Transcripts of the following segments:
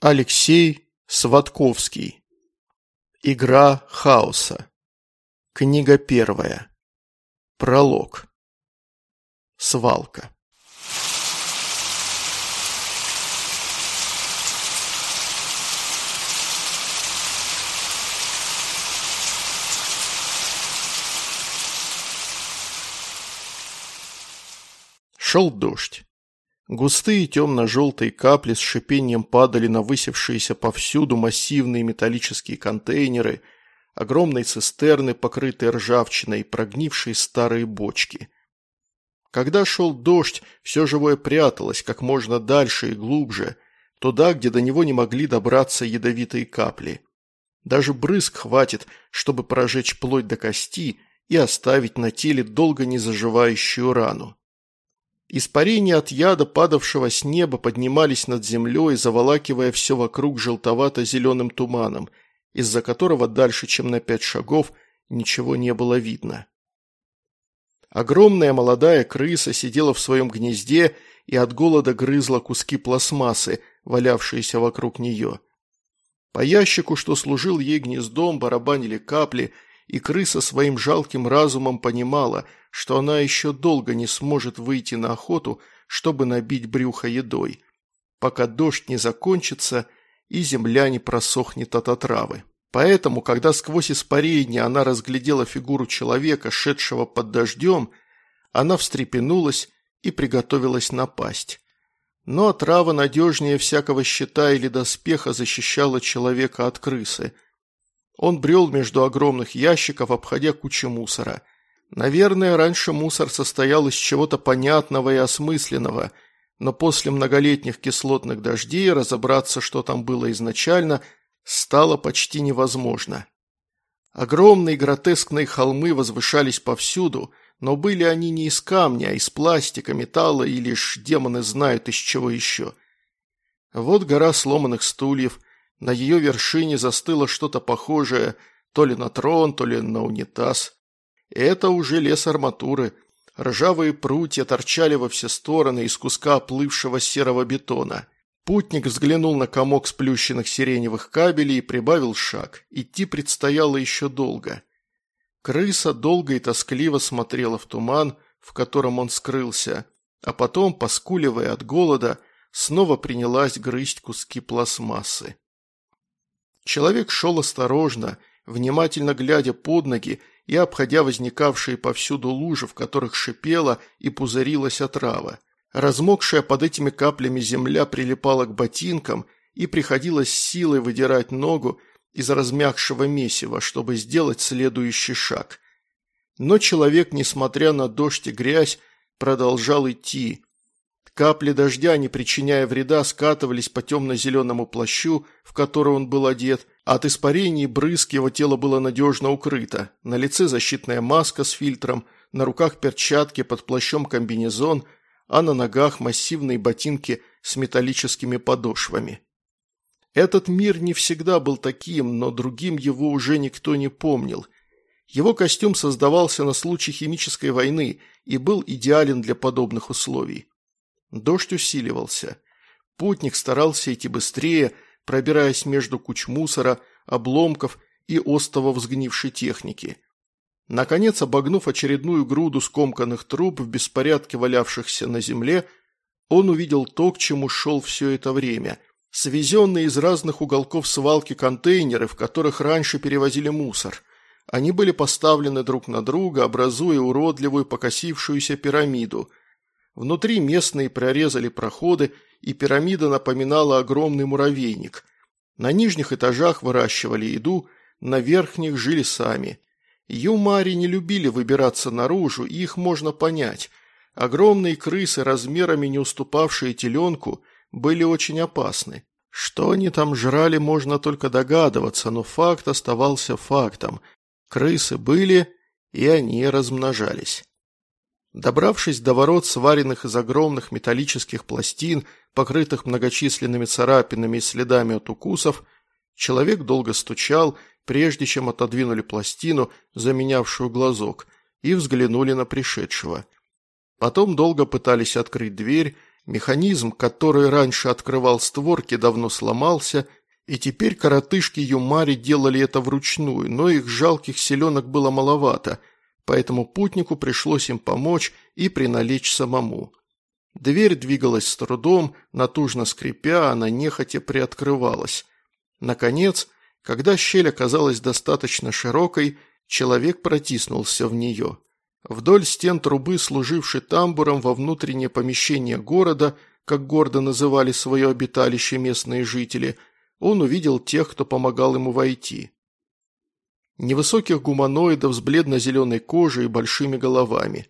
Алексей Сватковский. Игра хаоса. Книга первая. Пролог. Свалка. Шел дождь. Густые темно-желтые капли с шипением падали на высевшиеся повсюду массивные металлические контейнеры, огромные цистерны, покрытые ржавчиной, прогнившие старые бочки. Когда шел дождь, все живое пряталось как можно дальше и глубже, туда, где до него не могли добраться ядовитые капли. Даже брызг хватит, чтобы прожечь плоть до кости и оставить на теле долго не заживающую рану. Испарения от яда, падавшего с неба, поднимались над землей, заволакивая все вокруг желтовато-зеленым туманом, из-за которого дальше, чем на пять шагов, ничего не было видно. Огромная молодая крыса сидела в своем гнезде и от голода грызла куски пластмассы, валявшиеся вокруг нее. По ящику, что служил ей гнездом, барабанили капли – и крыса своим жалким разумом понимала, что она еще долго не сможет выйти на охоту, чтобы набить брюхо едой, пока дождь не закончится и земля не просохнет от отравы. Поэтому, когда сквозь испарение она разглядела фигуру человека, шедшего под дождем, она встрепенулась и приготовилась напасть. Но отрава надежнее всякого щита или доспеха защищала человека от крысы – он брел между огромных ящиков, обходя кучи мусора. Наверное, раньше мусор состоял из чего-то понятного и осмысленного, но после многолетних кислотных дождей разобраться, что там было изначально, стало почти невозможно. Огромные гротескные холмы возвышались повсюду, но были они не из камня, а из пластика, металла и лишь демоны знают из чего еще. Вот гора сломанных стульев – на ее вершине застыло что-то похожее то ли на трон, то ли на унитаз. это уже лес арматуры. Ржавые прутья торчали во все стороны из куска оплывшего серого бетона. Путник взглянул на комок сплющенных сиреневых кабелей и прибавил шаг. Идти предстояло еще долго. Крыса долго и тоскливо смотрела в туман, в котором он скрылся, а потом, поскуливая от голода, снова принялась грызть куски пластмассы. Человек шел осторожно, внимательно глядя под ноги и обходя возникавшие повсюду лужи, в которых шипела и пузырилась отрава. Размокшая под этими каплями земля прилипала к ботинкам, и приходилось силой выдирать ногу из размягшего месива, чтобы сделать следующий шаг. Но человек, несмотря на дождь и грязь, продолжал идти. Капли дождя, не причиняя вреда, скатывались по темно-зеленому плащу, в который он был одет. От испарений брызг его тело было надежно укрыто. На лице защитная маска с фильтром, на руках перчатки, под плащом комбинезон, а на ногах массивные ботинки с металлическими подошвами. Этот мир не всегда был таким, но другим его уже никто не помнил. Его костюм создавался на случай химической войны и был идеален для подобных условий. Дождь усиливался. Путник старался идти быстрее, пробираясь между куч мусора, обломков и остова взгнившей техники. Наконец, обогнув очередную груду скомканных труб в беспорядке валявшихся на земле, он увидел то, к чему шел все это время. Свезенные из разных уголков свалки контейнеры, в которых раньше перевозили мусор. Они были поставлены друг на друга, образуя уродливую покосившуюся пирамиду – Внутри местные прорезали проходы, и пирамида напоминала огромный муравейник. На нижних этажах выращивали еду, на верхних жили сами. Юмари не любили выбираться наружу, и их можно понять. Огромные крысы, размерами не уступавшие теленку, были очень опасны. Что они там жрали, можно только догадываться, но факт оставался фактом. Крысы были, и они размножались. Добравшись до ворот, сваренных из огромных металлических пластин, покрытых многочисленными царапинами и следами от укусов, человек долго стучал, прежде чем отодвинули пластину, заменявшую глазок, и взглянули на пришедшего. Потом долго пытались открыть дверь, Механизм, который раньше открывал створки, давно сломался, и теперь коротышки Юмари делали это вручную, но их жалких селенок было маловато, поэтому путнику пришлось им помочь и приналечь самому. Дверь двигалась с трудом, натужно скрипя, она нехотя приоткрывалась. Наконец, когда щель оказалась достаточно широкой, человек протиснулся в нее. Вдоль стен трубы, служившей тамбуром во внутреннее помещение города, как гордо называли свое обиталище местные жители, он увидел тех, кто помогал ему войти. Невысоких гуманоидов с бледно-зеленой кожей и большими головами.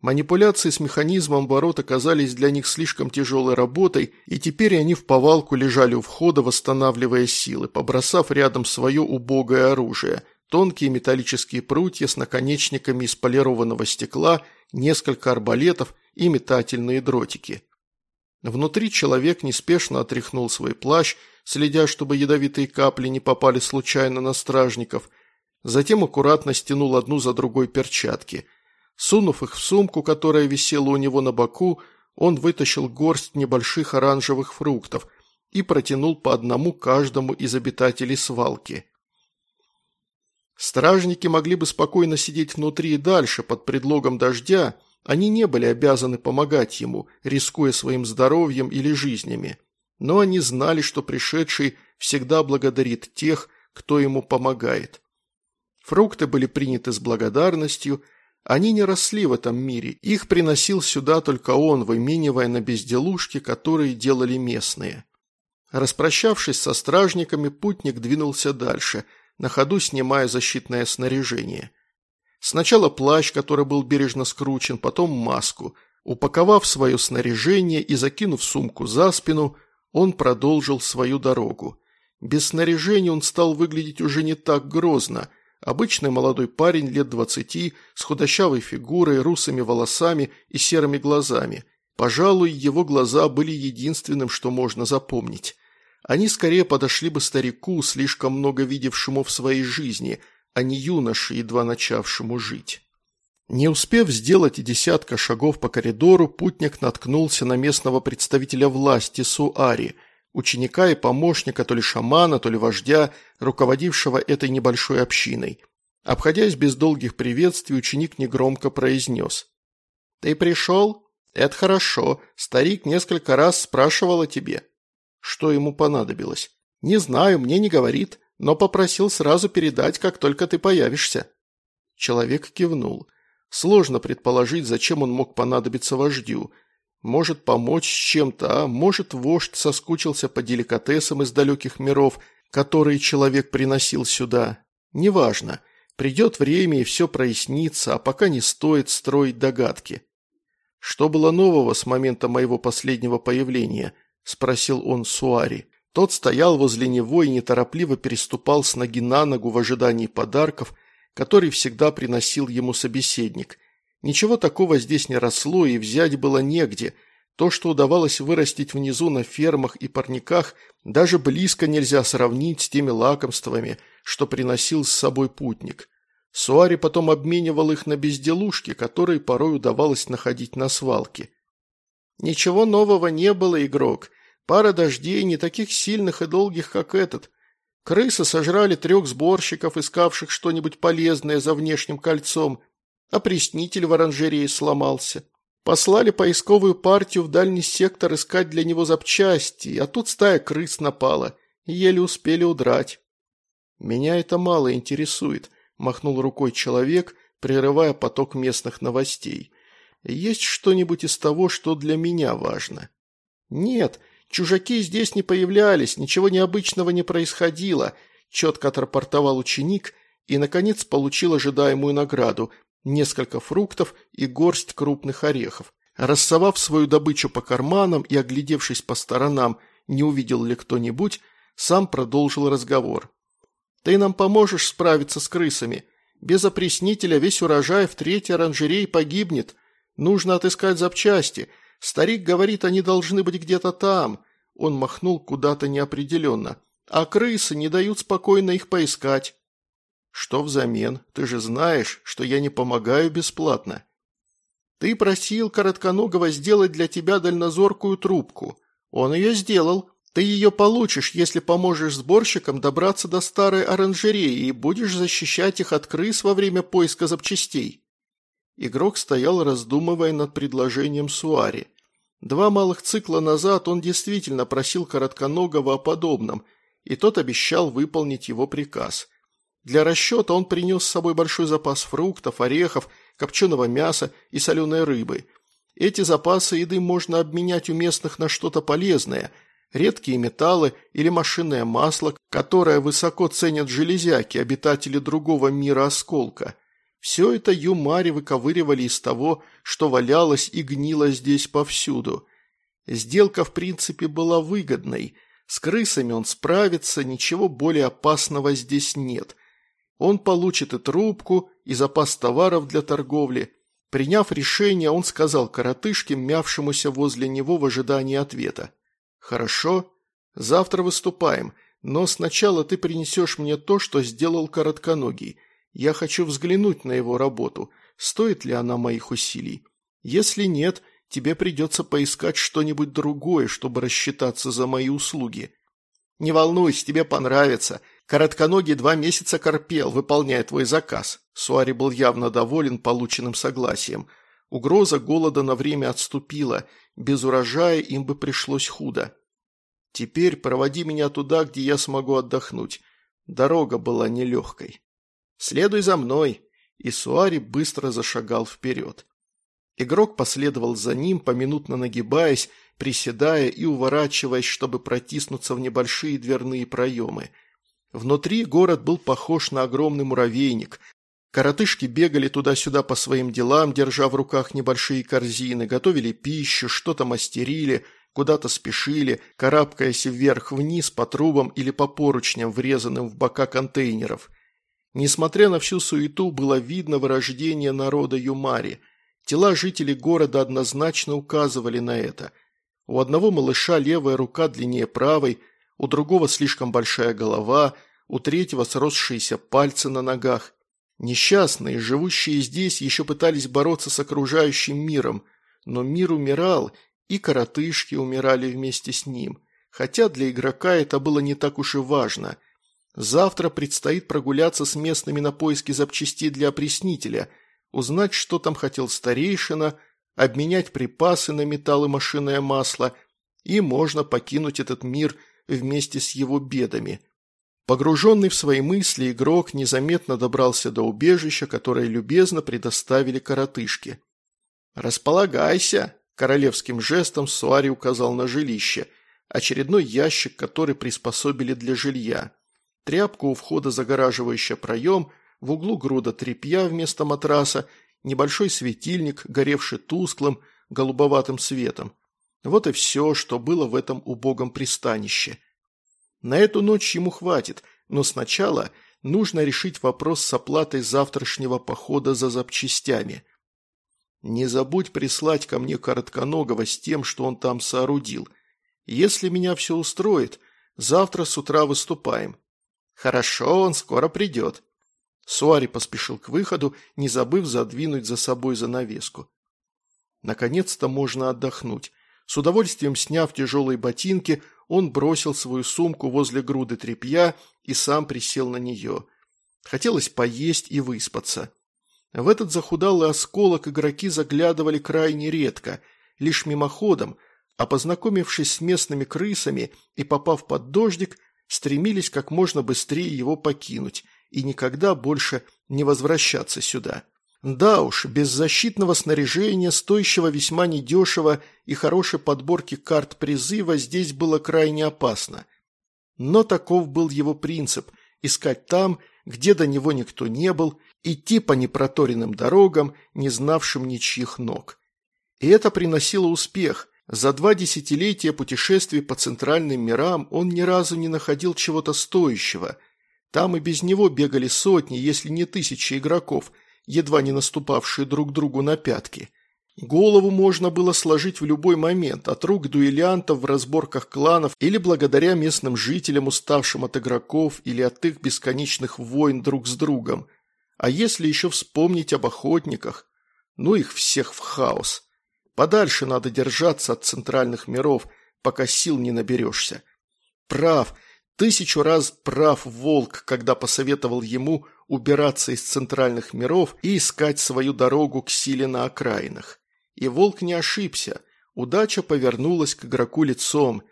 Манипуляции с механизмом ворот оказались для них слишком тяжелой работой, и теперь они в повалку лежали у входа, восстанавливая силы, побросав рядом свое убогое оружие – тонкие металлические прутья с наконечниками из полированного стекла, несколько арбалетов и метательные дротики. Внутри человек неспешно отряхнул свой плащ, следя, чтобы ядовитые капли не попали случайно на стражников, затем аккуратно стянул одну за другой перчатки. Сунув их в сумку, которая висела у него на боку, он вытащил горсть небольших оранжевых фруктов и протянул по одному каждому из обитателей свалки. Стражники могли бы спокойно сидеть внутри и дальше под предлогом дождя, они не были обязаны помогать ему, рискуя своим здоровьем или жизнями. Но они знали, что пришедший всегда благодарит тех, кто ему помогает. Фрукты были приняты с благодарностью, они не росли в этом мире, их приносил сюда только он, выменивая на безделушки, которые делали местные. Распрощавшись со стражниками, путник двинулся дальше – на ходу снимая защитное снаряжение. Сначала плащ, который был бережно скручен, потом маску. Упаковав свое снаряжение и закинув сумку за спину, он продолжил свою дорогу. Без снаряжения он стал выглядеть уже не так грозно. Обычный молодой парень лет двадцати, с худощавой фигурой, русыми волосами и серыми глазами. Пожалуй, его глаза были единственным, что можно запомнить. Они скорее подошли бы старику, слишком много видевшему в своей жизни, а не юноше, едва начавшему жить. Не успев сделать и десятка шагов по коридору, путник наткнулся на местного представителя власти Суари, ученика и помощника то ли шамана, то ли вождя, руководившего этой небольшой общиной. Обходясь без долгих приветствий, ученик негромко произнес. «Ты пришел? Это хорошо. Старик несколько раз спрашивал о тебе». Что ему понадобилось? Не знаю, мне не говорит, но попросил сразу передать, как только ты появишься. Человек кивнул. Сложно предположить, зачем он мог понадобиться вождю. Может помочь с чем-то, а может вождь соскучился по деликатесам из далеких миров, которые человек приносил сюда. Неважно. Придет время и все прояснится, а пока не стоит строить догадки. Что было нового с момента моего последнего появления? – спросил он Суари. Тот стоял возле него и неторопливо переступал с ноги на ногу в ожидании подарков, который всегда приносил ему собеседник. Ничего такого здесь не росло и взять было негде. То, что удавалось вырастить внизу на фермах и парниках, даже близко нельзя сравнить с теми лакомствами, что приносил с собой путник. Суари потом обменивал их на безделушки, которые порой удавалось находить на свалке. «Ничего нового не было, игрок. Пара дождей, не таких сильных и долгих, как этот. Крысы сожрали трех сборщиков, искавших что-нибудь полезное за внешним кольцом. Опреснитель в оранжерее сломался. Послали поисковую партию в дальний сектор искать для него запчасти, а тут стая крыс напала. Еле успели удрать. «Меня это мало интересует», – махнул рукой человек, прерывая поток местных новостей. Есть что-нибудь из того, что для меня важно? Нет, чужаки здесь не появлялись, ничего необычного не происходило, четко отрапортовал ученик и, наконец, получил ожидаемую награду – несколько фруктов и горсть крупных орехов. Рассовав свою добычу по карманам и оглядевшись по сторонам, не увидел ли кто-нибудь, сам продолжил разговор. «Ты нам поможешь справиться с крысами. Без опреснителя весь урожай в третьей оранжерее погибнет. Нужно отыскать запчасти. Старик говорит, они должны быть где-то там. Он махнул куда-то неопределенно. А крысы не дают спокойно их поискать. Что взамен? Ты же знаешь, что я не помогаю бесплатно. Ты просил Коротконогого сделать для тебя дальнозоркую трубку. Он ее сделал. Ты ее получишь, если поможешь сборщикам добраться до старой оранжереи и будешь защищать их от крыс во время поиска запчастей». Игрок стоял, раздумывая над предложением Суари. Два малых цикла назад он действительно просил Коротконогого о подобном, и тот обещал выполнить его приказ. Для расчета он принес с собой большой запас фруктов, орехов, копченого мяса и соленой рыбы. Эти запасы еды можно обменять у местных на что-то полезное – редкие металлы или машинное масло, которое высоко ценят железяки, обитатели другого мира осколка. Все это Юмари выковыривали из того, что валялось и гнило здесь повсюду. Сделка, в принципе, была выгодной. С крысами он справится, ничего более опасного здесь нет. Он получит и трубку, и запас товаров для торговли. Приняв решение, он сказал коротышке, мявшемуся возле него в ожидании ответа. «Хорошо. Завтра выступаем, но сначала ты принесешь мне то, что сделал коротконогий. Я хочу взглянуть на его работу, стоит ли она моих усилий. Если нет, тебе придется поискать что-нибудь другое, чтобы рассчитаться за мои услуги. Не волнуйся, тебе понравится. Коротконогий два месяца корпел, выполняя твой заказ. Суари был явно доволен полученным согласием. Угроза голода на время отступила, без урожая им бы пришлось худо. Теперь проводи меня туда, где я смогу отдохнуть. Дорога была нелегкой. Следуй за мной. И Суари быстро зашагал вперед. Игрок последовал за ним, поминутно нагибаясь, приседая и уворачиваясь, чтобы протиснуться в небольшие дверные проемы. Внутри город был похож на огромный муравейник, Коротышки бегали туда-сюда по своим делам, держа в руках небольшие корзины, готовили пищу, что-то мастерили, куда-то спешили, карабкаясь вверх-вниз по трубам или по поручням, врезанным в бока контейнеров. Несмотря на всю суету, было видно вырождение народа Юмари. Тела жителей города однозначно указывали на это. У одного малыша левая рука длиннее правой, у другого слишком большая голова, у третьего сросшиеся пальцы на ногах – Несчастные, живущие здесь, еще пытались бороться с окружающим миром, но мир умирал, и коротышки умирали вместе с ним. Хотя для игрока это было не так уж и важно. Завтра предстоит прогуляться с местными на поиски запчастей для опреснителя, узнать, что там хотел старейшина, обменять припасы на металл и машинное масло, и можно покинуть этот мир вместе с его бедами – Погруженный в свои мысли, игрок незаметно добрался до убежища, которое любезно предоставили коротышке. «Располагайся!» – королевским жестом Суари указал на жилище, очередной ящик, который приспособили для жилья. Тряпку у входа, загораживающая проем, в углу груда тряпья вместо матраса, небольшой светильник, горевший тусклым, голубоватым светом. Вот и все, что было в этом убогом пристанище – на эту ночь ему хватит, но сначала нужно решить вопрос с оплатой завтрашнего похода за запчастями. Не забудь прислать ко мне Коротконогого с тем, что он там соорудил. Если меня все устроит, завтра с утра выступаем. Хорошо, он скоро придет. Суари поспешил к выходу, не забыв задвинуть за собой занавеску. Наконец-то можно отдохнуть. С удовольствием сняв тяжелые ботинки, он бросил свою сумку возле груды тряпья и сам присел на нее. Хотелось поесть и выспаться. В этот захудалый осколок игроки заглядывали крайне редко, лишь мимоходом, а познакомившись с местными крысами и попав под дождик, стремились как можно быстрее его покинуть и никогда больше не возвращаться сюда. Да уж, без защитного снаряжения, стоящего весьма недешево и хорошей подборки карт призыва здесь было крайне опасно. Но таков был его принцип – искать там, где до него никто не был, идти по непроторенным дорогам, не знавшим ничьих ног. И это приносило успех. За два десятилетия путешествий по центральным мирам он ни разу не находил чего-то стоящего. Там и без него бегали сотни, если не тысячи игроков – едва не наступавшие друг другу на пятки. Голову можно было сложить в любой момент, от рук дуэлянтов в разборках кланов или благодаря местным жителям, уставшим от игроков или от их бесконечных войн друг с другом. А если еще вспомнить об охотниках? Ну их всех в хаос. Подальше надо держаться от центральных миров, пока сил не наберешься. Прав, тысячу раз прав волк, когда посоветовал ему убираться из центральных миров и искать свою дорогу к силе на окраинах. И волк не ошибся. Удача повернулась к игроку лицом.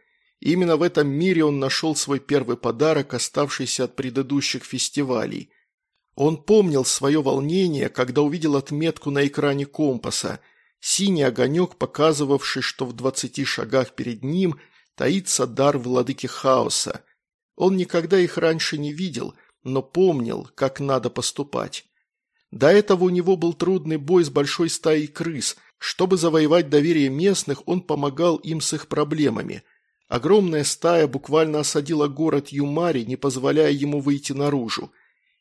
Именно в этом мире он нашел свой первый подарок, оставшийся от предыдущих фестивалей. Он помнил свое волнение, когда увидел отметку на экране компаса. Синий огонек, показывавший, что в двадцати шагах перед ним таится дар владыки хаоса. Он никогда их раньше не видел, но помнил, как надо поступать. До этого у него был трудный бой с большой стаей крыс. Чтобы завоевать доверие местных, он помогал им с их проблемами. Огромная стая буквально осадила город Юмари, не позволяя ему выйти наружу.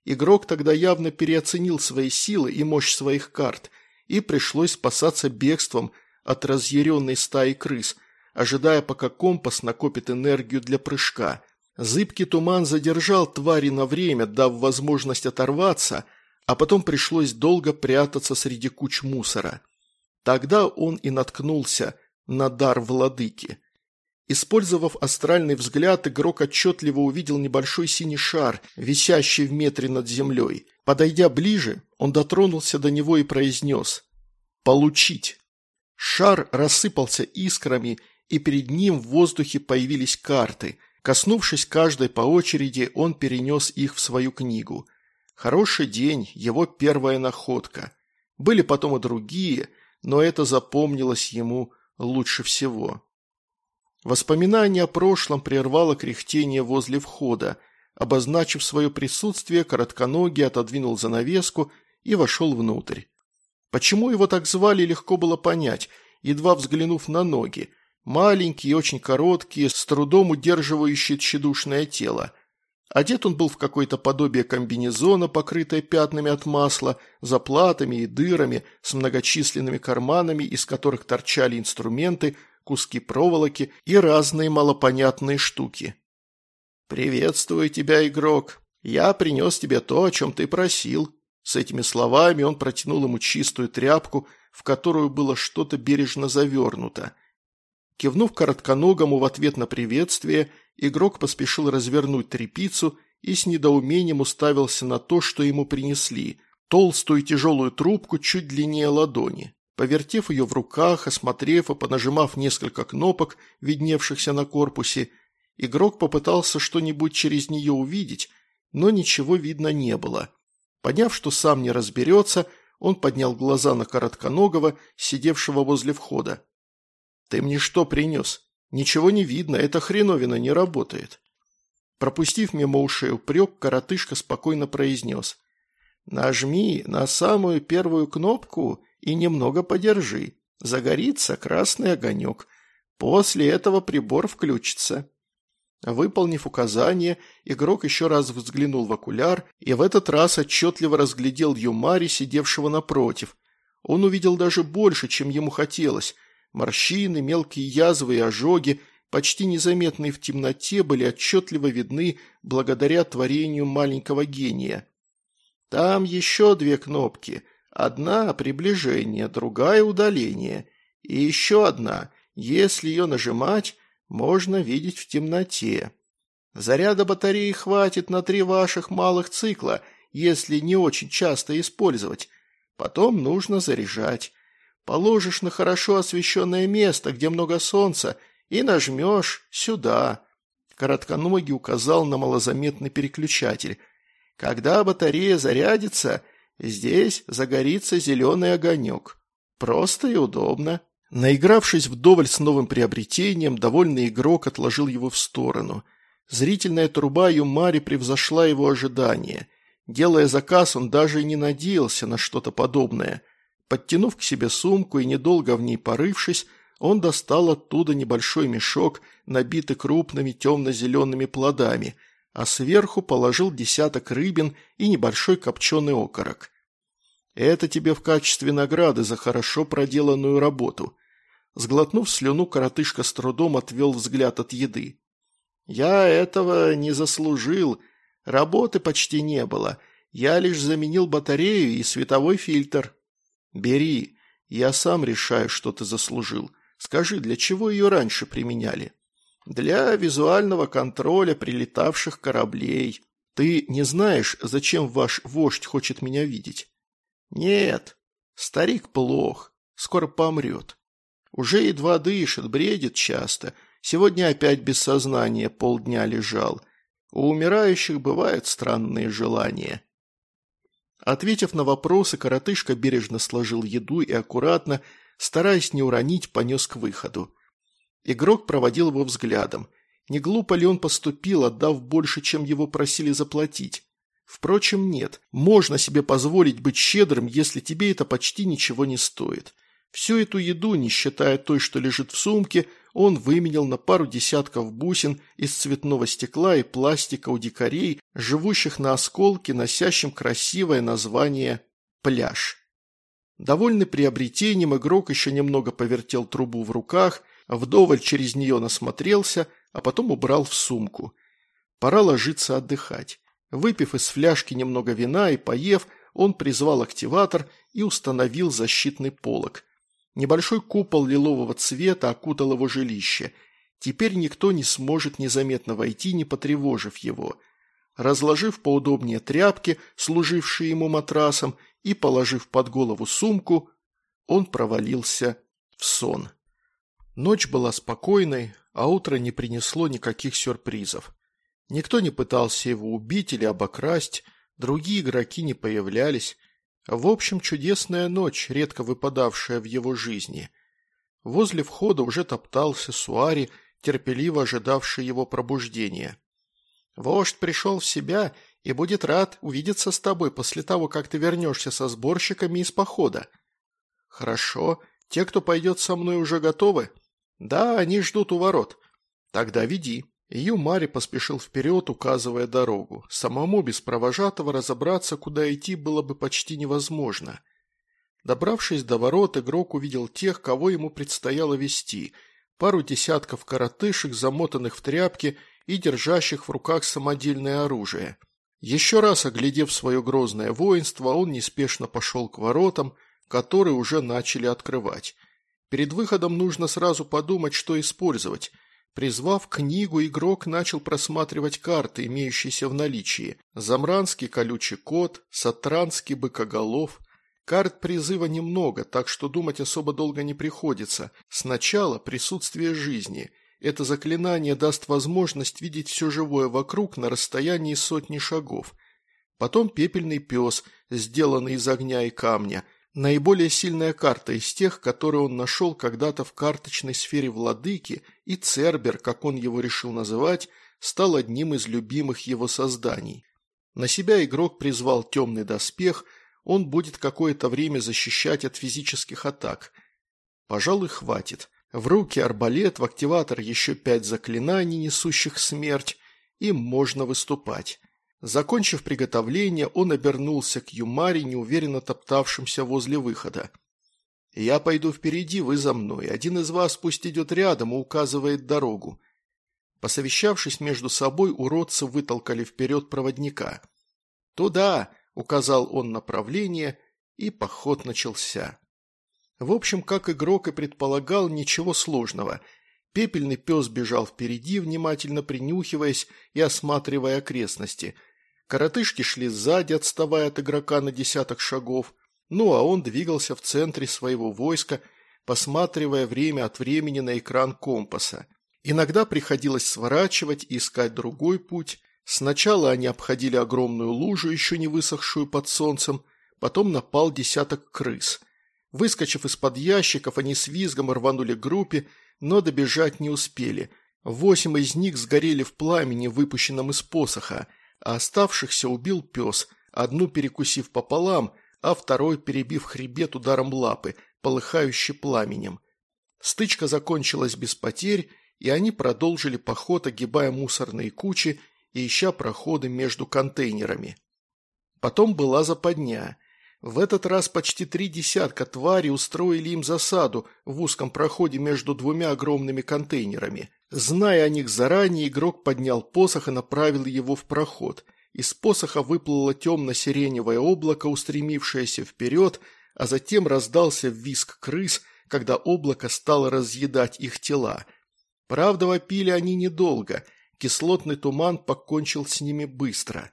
Игрок тогда явно переоценил свои силы и мощь своих карт, и пришлось спасаться бегством от разъяренной стаи крыс, ожидая, пока компас накопит энергию для прыжка. Зыбкий туман задержал твари на время, дав возможность оторваться, а потом пришлось долго прятаться среди куч мусора. Тогда он и наткнулся на дар владыки. Использовав астральный взгляд, игрок отчетливо увидел небольшой синий шар, висящий в метре над землей. Подойдя ближе, он дотронулся до него и произнес «Получить». Шар рассыпался искрами, и перед ним в воздухе появились карты – Коснувшись каждой по очереди, он перенес их в свою книгу. Хороший день, его первая находка. Были потом и другие, но это запомнилось ему лучше всего. Воспоминание о прошлом прервало кряхтение возле входа. Обозначив свое присутствие, коротконогий отодвинул занавеску и вошел внутрь. Почему его так звали, легко было понять, едва взглянув на ноги. Маленькие и очень короткие, с трудом удерживающие тщедушное тело. Одет он был в какое-то подобие комбинезона, покрытое пятнами от масла, заплатами и дырами, с многочисленными карманами, из которых торчали инструменты, куски проволоки и разные малопонятные штуки. «Приветствую тебя, игрок. Я принес тебе то, о чем ты просил». С этими словами он протянул ему чистую тряпку, в которую было что-то бережно завернуто – Кивнув коротконогому в ответ на приветствие, игрок поспешил развернуть трепицу и с недоумением уставился на то, что ему принесли – толстую тяжелую трубку чуть длиннее ладони. Повертев ее в руках, осмотрев и понажимав несколько кнопок, видневшихся на корпусе, игрок попытался что-нибудь через нее увидеть, но ничего видно не было. Поняв, что сам не разберется, он поднял глаза на коротконогого, сидевшего возле входа. «Ты мне что принес? Ничего не видно, эта хреновина не работает». Пропустив мимо ушей упрек, коротышка спокойно произнес. «Нажми на самую первую кнопку и немного подержи. Загорится красный огонек. После этого прибор включится». Выполнив указание, игрок еще раз взглянул в окуляр и в этот раз отчетливо разглядел Юмари, сидевшего напротив. Он увидел даже больше, чем ему хотелось – Морщины, мелкие язвы и ожоги, почти незаметные в темноте, были отчетливо видны благодаря творению маленького гения. Там еще две кнопки. Одна – приближение, другая – удаление. И еще одна – если ее нажимать, можно видеть в темноте. Заряда батареи хватит на три ваших малых цикла, если не очень часто использовать. Потом нужно заряжать. Положишь на хорошо освещенное место, где много солнца, и нажмешь сюда». Коротконогий указал на малозаметный переключатель. «Когда батарея зарядится, здесь загорится зеленый огонек. Просто и удобно». Наигравшись вдоволь с новым приобретением, довольный игрок отложил его в сторону. Зрительная труба Юмари превзошла его ожидания. Делая заказ, он даже и не надеялся на что-то подобное. Подтянув к себе сумку и недолго в ней порывшись, он достал оттуда небольшой мешок, набитый крупными темно-зелеными плодами, а сверху положил десяток рыбин и небольшой копченый окорок. «Это тебе в качестве награды за хорошо проделанную работу». Сглотнув слюну, коротышка с трудом отвел взгляд от еды. «Я этого не заслужил. Работы почти не было. Я лишь заменил батарею и световой фильтр. «Бери. Я сам решаю, что ты заслужил. Скажи, для чего ее раньше применяли?» «Для визуального контроля прилетавших кораблей. Ты не знаешь, зачем ваш вождь хочет меня видеть?» «Нет. Старик плох. Скоро помрет. Уже едва дышит, бредит часто. Сегодня опять без сознания полдня лежал. У умирающих бывают странные желания». Ответив на вопросы, коротышка бережно сложил еду и аккуратно, стараясь не уронить, понес к выходу. Игрок проводил его взглядом. Не глупо ли он поступил, отдав больше, чем его просили заплатить? Впрочем, нет. Можно себе позволить быть щедрым, если тебе это почти ничего не стоит. Всю эту еду, не считая той, что лежит в сумке, он выменял на пару десятков бусин из цветного стекла и пластика у дикарей, живущих на осколке, носящем красивое название «пляж». Довольный приобретением, игрок еще немного повертел трубу в руках, вдоволь через нее насмотрелся, а потом убрал в сумку. Пора ложиться отдыхать. Выпив из фляжки немного вина и поев, он призвал активатор и установил защитный полог – Небольшой купол лилового цвета окутал его жилище. Теперь никто не сможет незаметно войти, не потревожив его. Разложив поудобнее тряпки, служившие ему матрасом, и положив под голову сумку, он провалился в сон. Ночь была спокойной, а утро не принесло никаких сюрпризов. Никто не пытался его убить или обокрасть, другие игроки не появлялись, в общем, чудесная ночь, редко выпадавшая в его жизни. Возле входа уже топтался Суари, терпеливо ожидавший его пробуждения. «Вождь пришел в себя и будет рад увидеться с тобой после того, как ты вернешься со сборщиками из похода». «Хорошо. Те, кто пойдет со мной, уже готовы?» «Да, они ждут у ворот». «Тогда веди». Юмари поспешил вперед, указывая дорогу. Самому без провожатого разобраться, куда идти, было бы почти невозможно. Добравшись до ворот, игрок увидел тех, кого ему предстояло вести. Пару десятков коротышек, замотанных в тряпки и держащих в руках самодельное оружие. Еще раз оглядев свое грозное воинство, он неспешно пошел к воротам, которые уже начали открывать. Перед выходом нужно сразу подумать, что использовать – Призвав книгу, игрок начал просматривать карты, имеющиеся в наличии. Замранский колючий кот, Сатранский быкоголов. Карт призыва немного, так что думать особо долго не приходится. Сначала присутствие жизни. Это заклинание даст возможность видеть все живое вокруг на расстоянии сотни шагов. Потом пепельный пес, сделанный из огня и камня – Наиболее сильная карта из тех, которые он нашел когда-то в карточной сфере владыки, и Цербер, как он его решил называть, стал одним из любимых его созданий. На себя игрок призвал темный доспех, он будет какое-то время защищать от физических атак. Пожалуй, хватит. В руки арбалет, в активатор еще пять заклинаний, несущих смерть, им можно выступать. Закончив приготовление, он обернулся к Юмаре, неуверенно топтавшимся возле выхода. «Я пойду впереди, вы за мной. Один из вас пусть идет рядом и указывает дорогу». Посовещавшись между собой, уродцы вытолкали вперед проводника. «Туда!» – указал он направление, и поход начался. В общем, как игрок и предполагал, ничего сложного. Пепельный пес бежал впереди, внимательно принюхиваясь и осматривая окрестности – Коротышки шли сзади, отставая от игрока на десяток шагов, ну а он двигался в центре своего войска, посматривая время от времени на экран компаса. Иногда приходилось сворачивать и искать другой путь. Сначала они обходили огромную лужу, еще не высохшую под солнцем, потом напал десяток крыс. Выскочив из-под ящиков, они с визгом рванули к группе, но добежать не успели. Восемь из них сгорели в пламени, выпущенном из посоха – а оставшихся убил пес, одну перекусив пополам, а второй перебив хребет ударом лапы, полыхающий пламенем. Стычка закончилась без потерь, и они продолжили поход, огибая мусорные кучи и ища проходы между контейнерами. Потом была западня. В этот раз почти три десятка тварей устроили им засаду в узком проходе между двумя огромными контейнерами. Зная о них заранее, игрок поднял посох и направил его в проход. Из посоха выплыло темно-сиреневое облако, устремившееся вперед, а затем раздался визг крыс, когда облако стало разъедать их тела. Правда, вопили они недолго, кислотный туман покончил с ними быстро.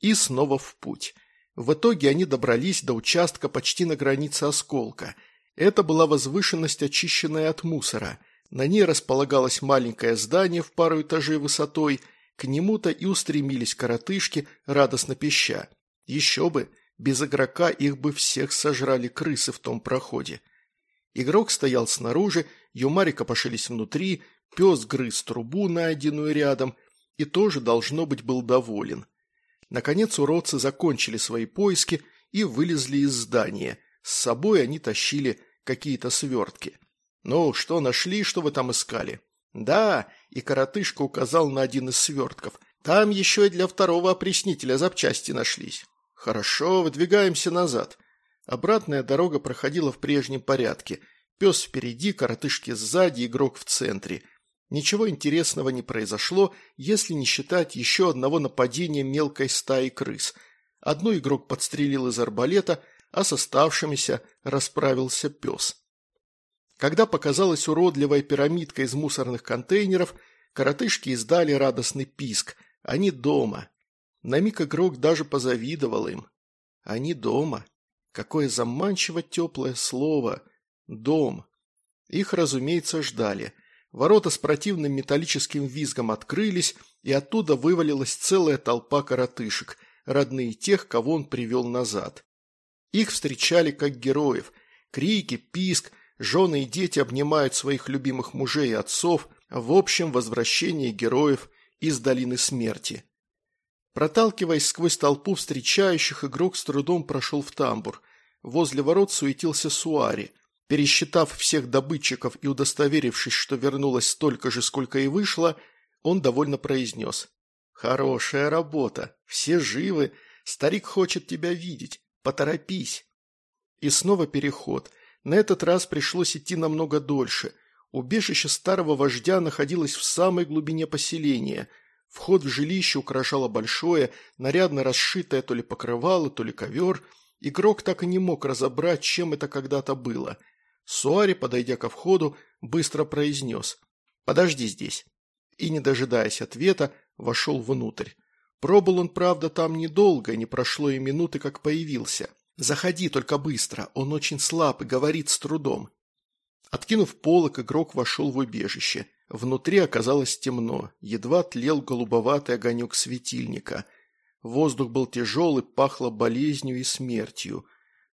И снова в путь. В итоге они добрались до участка почти на границе осколка. Это была возвышенность, очищенная от мусора. На ней располагалось маленькое здание в пару этажей высотой, к нему-то и устремились коротышки, радостно пища. Еще бы, без игрока их бы всех сожрали крысы в том проходе. Игрок стоял снаружи, Юмари копошились внутри, пес грыз трубу, найденную рядом, и тоже, должно быть, был доволен. Наконец уродцы закончили свои поиски и вылезли из здания. С собой они тащили какие-то свертки. «Ну, что нашли, что вы там искали?» «Да», и коротышка указал на один из свертков. «Там еще и для второго опреснителя запчасти нашлись». «Хорошо, выдвигаемся назад». Обратная дорога проходила в прежнем порядке. Пес впереди, коротышки сзади, игрок в центре – Ничего интересного не произошло, если не считать еще одного нападения мелкой стаи крыс. Одну игрок подстрелил из арбалета, а с оставшимися расправился пес. Когда показалась уродливая пирамидка из мусорных контейнеров, коротышки издали радостный писк. Они дома. На миг игрок даже позавидовал им. Они дома. Какое заманчиво теплое слово. Дом. Их, разумеется, ждали – Ворота с противным металлическим визгом открылись, и оттуда вывалилась целая толпа коротышек, родные тех, кого он привел назад. Их встречали как героев. Крики, писк, жены и дети обнимают своих любимых мужей и отцов, в общем возвращение героев из Долины Смерти. Проталкиваясь сквозь толпу встречающих, игрок с трудом прошел в тамбур. Возле ворот суетился Суари – Пересчитав всех добытчиков и удостоверившись, что вернулось столько же, сколько и вышло, он довольно произнес. «Хорошая работа. Все живы. Старик хочет тебя видеть. Поторопись». И снова переход. На этот раз пришлось идти намного дольше. Убежище старого вождя находилось в самой глубине поселения. Вход в жилище украшало большое, нарядно расшитое то ли покрывало, то ли ковер. Игрок так и не мог разобрать, чем это когда-то было – Суари, подойдя ко входу, быстро произнес «Подожди здесь». И, не дожидаясь ответа, вошел внутрь. Пробыл он, правда, там недолго, не прошло и минуты, как появился. «Заходи, только быстро, он очень слаб и говорит с трудом». Откинув полок, игрок вошел в убежище. Внутри оказалось темно, едва тлел голубоватый огонек светильника. Воздух был тяжелый, пахло болезнью и смертью.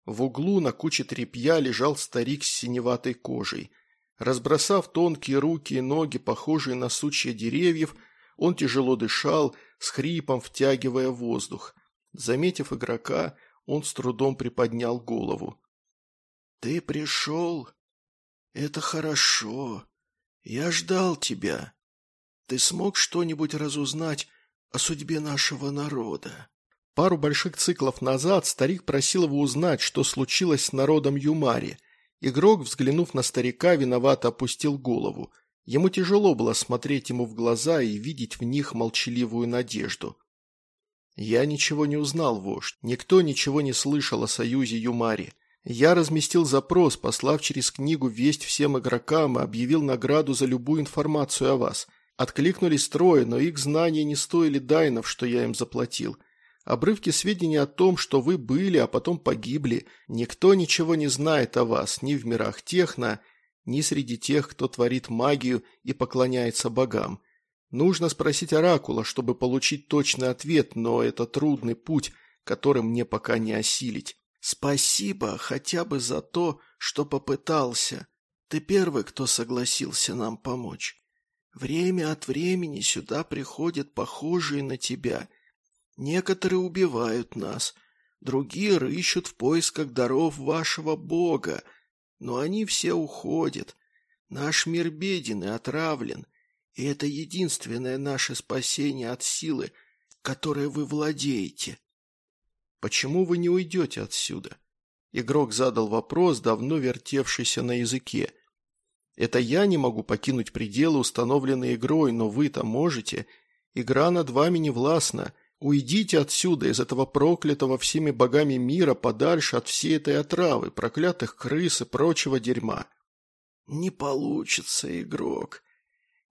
В углу на куче тряпья лежал старик с синеватой кожей. Разбросав тонкие руки и ноги, похожие на сучья деревьев, он тяжело дышал, с хрипом втягивая воздух. Заметив игрока, он с трудом приподнял голову. «Ты пришел? Это хорошо. Я ждал тебя. Ты смог что-нибудь разузнать о судьбе нашего народа?» Пару больших циклов назад старик просил его узнать, что случилось с народом Юмари. Игрок, взглянув на старика, виновато опустил голову. Ему тяжело было смотреть ему в глаза и видеть в них молчаливую надежду. «Я ничего не узнал, вождь. Никто ничего не слышал о союзе Юмари. Я разместил запрос, послав через книгу весть всем игрокам и объявил награду за любую информацию о вас. Откликнулись трое, но их знания не стоили дайнов, что я им заплатил. Обрывки сведений о том, что вы были, а потом погибли. Никто ничего не знает о вас ни в мирах техно, ни среди тех, кто творит магию и поклоняется богам. Нужно спросить Оракула, чтобы получить точный ответ, но это трудный путь, который мне пока не осилить. Спасибо хотя бы за то, что попытался. Ты первый, кто согласился нам помочь. Время от времени сюда приходят похожие на тебя – Некоторые убивают нас, другие рыщут в поисках даров вашего Бога, но они все уходят. Наш мир беден и отравлен, и это единственное наше спасение от силы, которой вы владеете. Почему вы не уйдете отсюда? Игрок задал вопрос, давно вертевшийся на языке. Это я не могу покинуть пределы, установленные игрой, но вы-то можете. Игра над вами не властна. Уйдите отсюда, из этого проклятого всеми богами мира, подальше от всей этой отравы, проклятых крыс и прочего дерьма». «Не получится, игрок.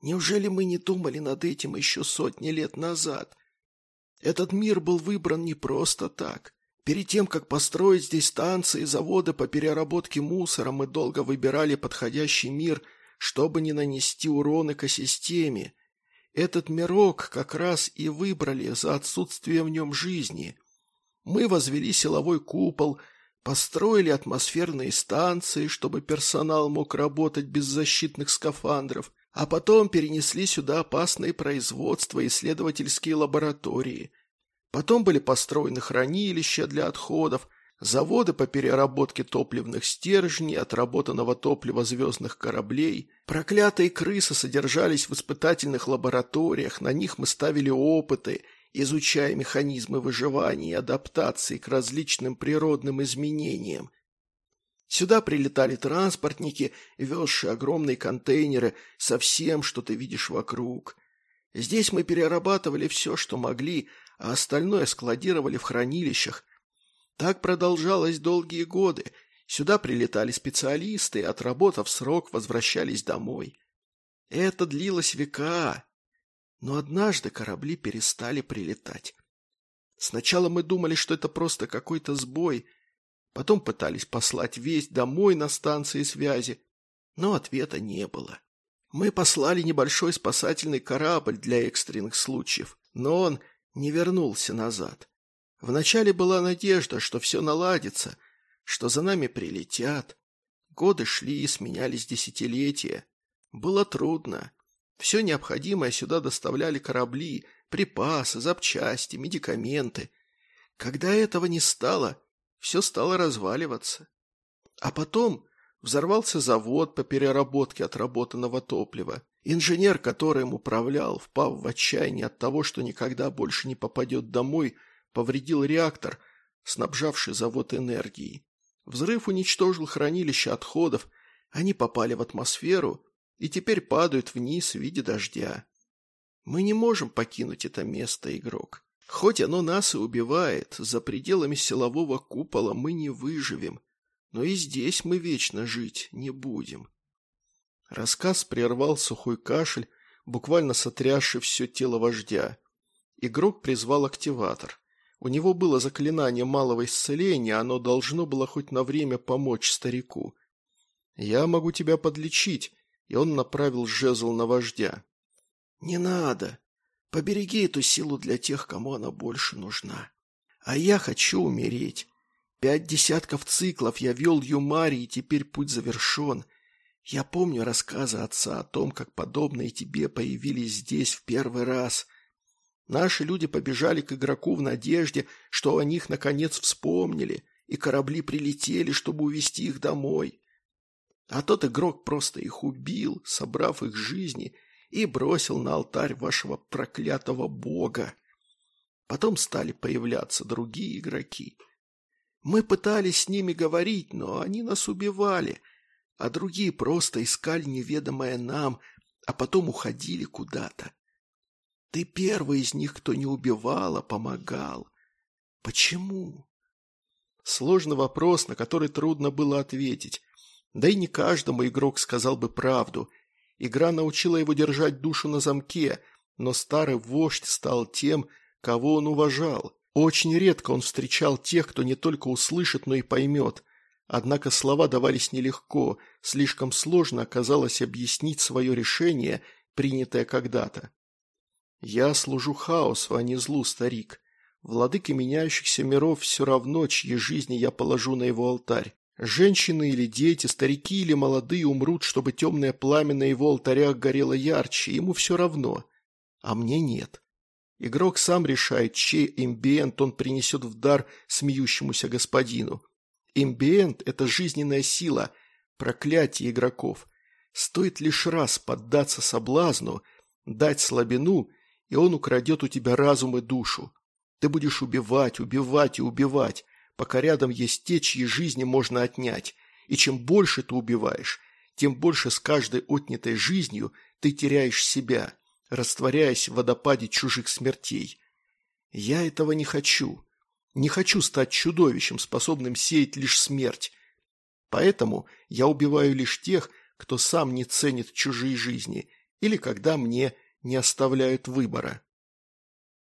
Неужели мы не думали над этим еще сотни лет назад? Этот мир был выбран не просто так. Перед тем, как построить здесь станции и заводы по переработке мусора, мы долго выбирали подходящий мир, чтобы не нанести урон экосистеме. Этот мирок как раз и выбрали за отсутствие в нем жизни. Мы возвели силовой купол, построили атмосферные станции, чтобы персонал мог работать без защитных скафандров, а потом перенесли сюда опасные производства и исследовательские лаборатории – Потом были построены хранилища для отходов, заводы по переработке топливных стержней, отработанного топлива звездных кораблей. Проклятые крысы содержались в испытательных лабораториях, на них мы ставили опыты, изучая механизмы выживания и адаптации к различным природным изменениям. Сюда прилетали транспортники, везшие огромные контейнеры со всем, что ты видишь вокруг. Здесь мы перерабатывали все, что могли, а остальное складировали в хранилищах. Так продолжалось долгие годы. Сюда прилетали специалисты, отработав срок, возвращались домой. Это длилось века. Но однажды корабли перестали прилетать. Сначала мы думали, что это просто какой-то сбой, потом пытались послать весть домой на станции связи, но ответа не было. Мы послали небольшой спасательный корабль для экстренных случаев, но он не вернулся назад. Вначале была надежда, что все наладится, что за нами прилетят. Годы шли и сменялись десятилетия. Было трудно. Все необходимое сюда доставляли корабли, припасы, запчасти, медикаменты. Когда этого не стало, все стало разваливаться. А потом взорвался завод по переработке отработанного топлива. Инженер, которым управлял, впав в отчаяние от того, что никогда больше не попадет домой, повредил реактор, снабжавший завод энергией. Взрыв уничтожил хранилище отходов, они попали в атмосферу и теперь падают вниз в виде дождя. Мы не можем покинуть это место, игрок. Хоть оно нас и убивает, за пределами силового купола мы не выживем, но и здесь мы вечно жить не будем. Рассказ прервал сухой кашель, буквально сотрясший все тело вождя. Игрок призвал активатор. У него было заклинание малого исцеления, оно должно было хоть на время помочь старику. «Я могу тебя подлечить», и он направил жезл на вождя. «Не надо. Побереги эту силу для тех, кому она больше нужна. А я хочу умереть. Пять десятков циклов я вел Юмари, и теперь путь завершен. Я помню рассказы отца о том, как подобные тебе появились здесь в первый раз. Наши люди побежали к игроку в надежде, что о них наконец вспомнили, и корабли прилетели, чтобы увести их домой. А тот игрок просто их убил, собрав их жизни, и бросил на алтарь вашего проклятого бога. Потом стали появляться другие игроки. Мы пытались с ними говорить, но они нас убивали — а другие просто искали неведомое нам, а потом уходили куда-то. Ты первый из них, кто не убивал, а помогал. Почему? Сложный вопрос, на который трудно было ответить. Да и не каждому игрок сказал бы правду. Игра научила его держать душу на замке, но старый вождь стал тем, кого он уважал. Очень редко он встречал тех, кто не только услышит, но и поймет. Однако слова давались нелегко, слишком сложно оказалось объяснить свое решение, принятое когда-то. «Я служу хаосу, а не злу, старик. Владыке меняющихся миров все равно, чьи жизни я положу на его алтарь. Женщины или дети, старики или молодые умрут, чтобы темное пламя на его алтарях горело ярче, ему все равно. А мне нет. Игрок сам решает, чей эмбиент он принесет в дар смеющемуся господину. Эмбиент – это жизненная сила, проклятие игроков. Стоит лишь раз поддаться соблазну, дать слабину, и он украдет у тебя разум и душу. Ты будешь убивать, убивать и убивать, пока рядом есть те, чьи жизни можно отнять. И чем больше ты убиваешь, тем больше с каждой отнятой жизнью ты теряешь себя, растворяясь в водопаде чужих смертей. Я этого не хочу. Не хочу стать чудовищем, способным сеять лишь смерть. Поэтому я убиваю лишь тех, кто сам не ценит чужие жизни, или когда мне не оставляют выбора.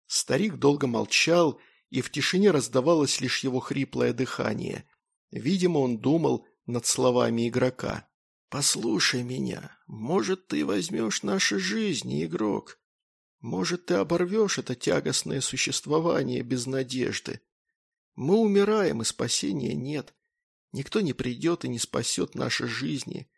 Старик долго молчал, и в тишине раздавалось лишь его хриплое дыхание. Видимо, он думал над словами игрока. «Послушай меня. Может, ты возьмешь наши жизни, игрок. Может, ты оборвешь это тягостное существование без надежды. Мы умираем, и спасения нет. Никто не придет и не спасет наши жизни.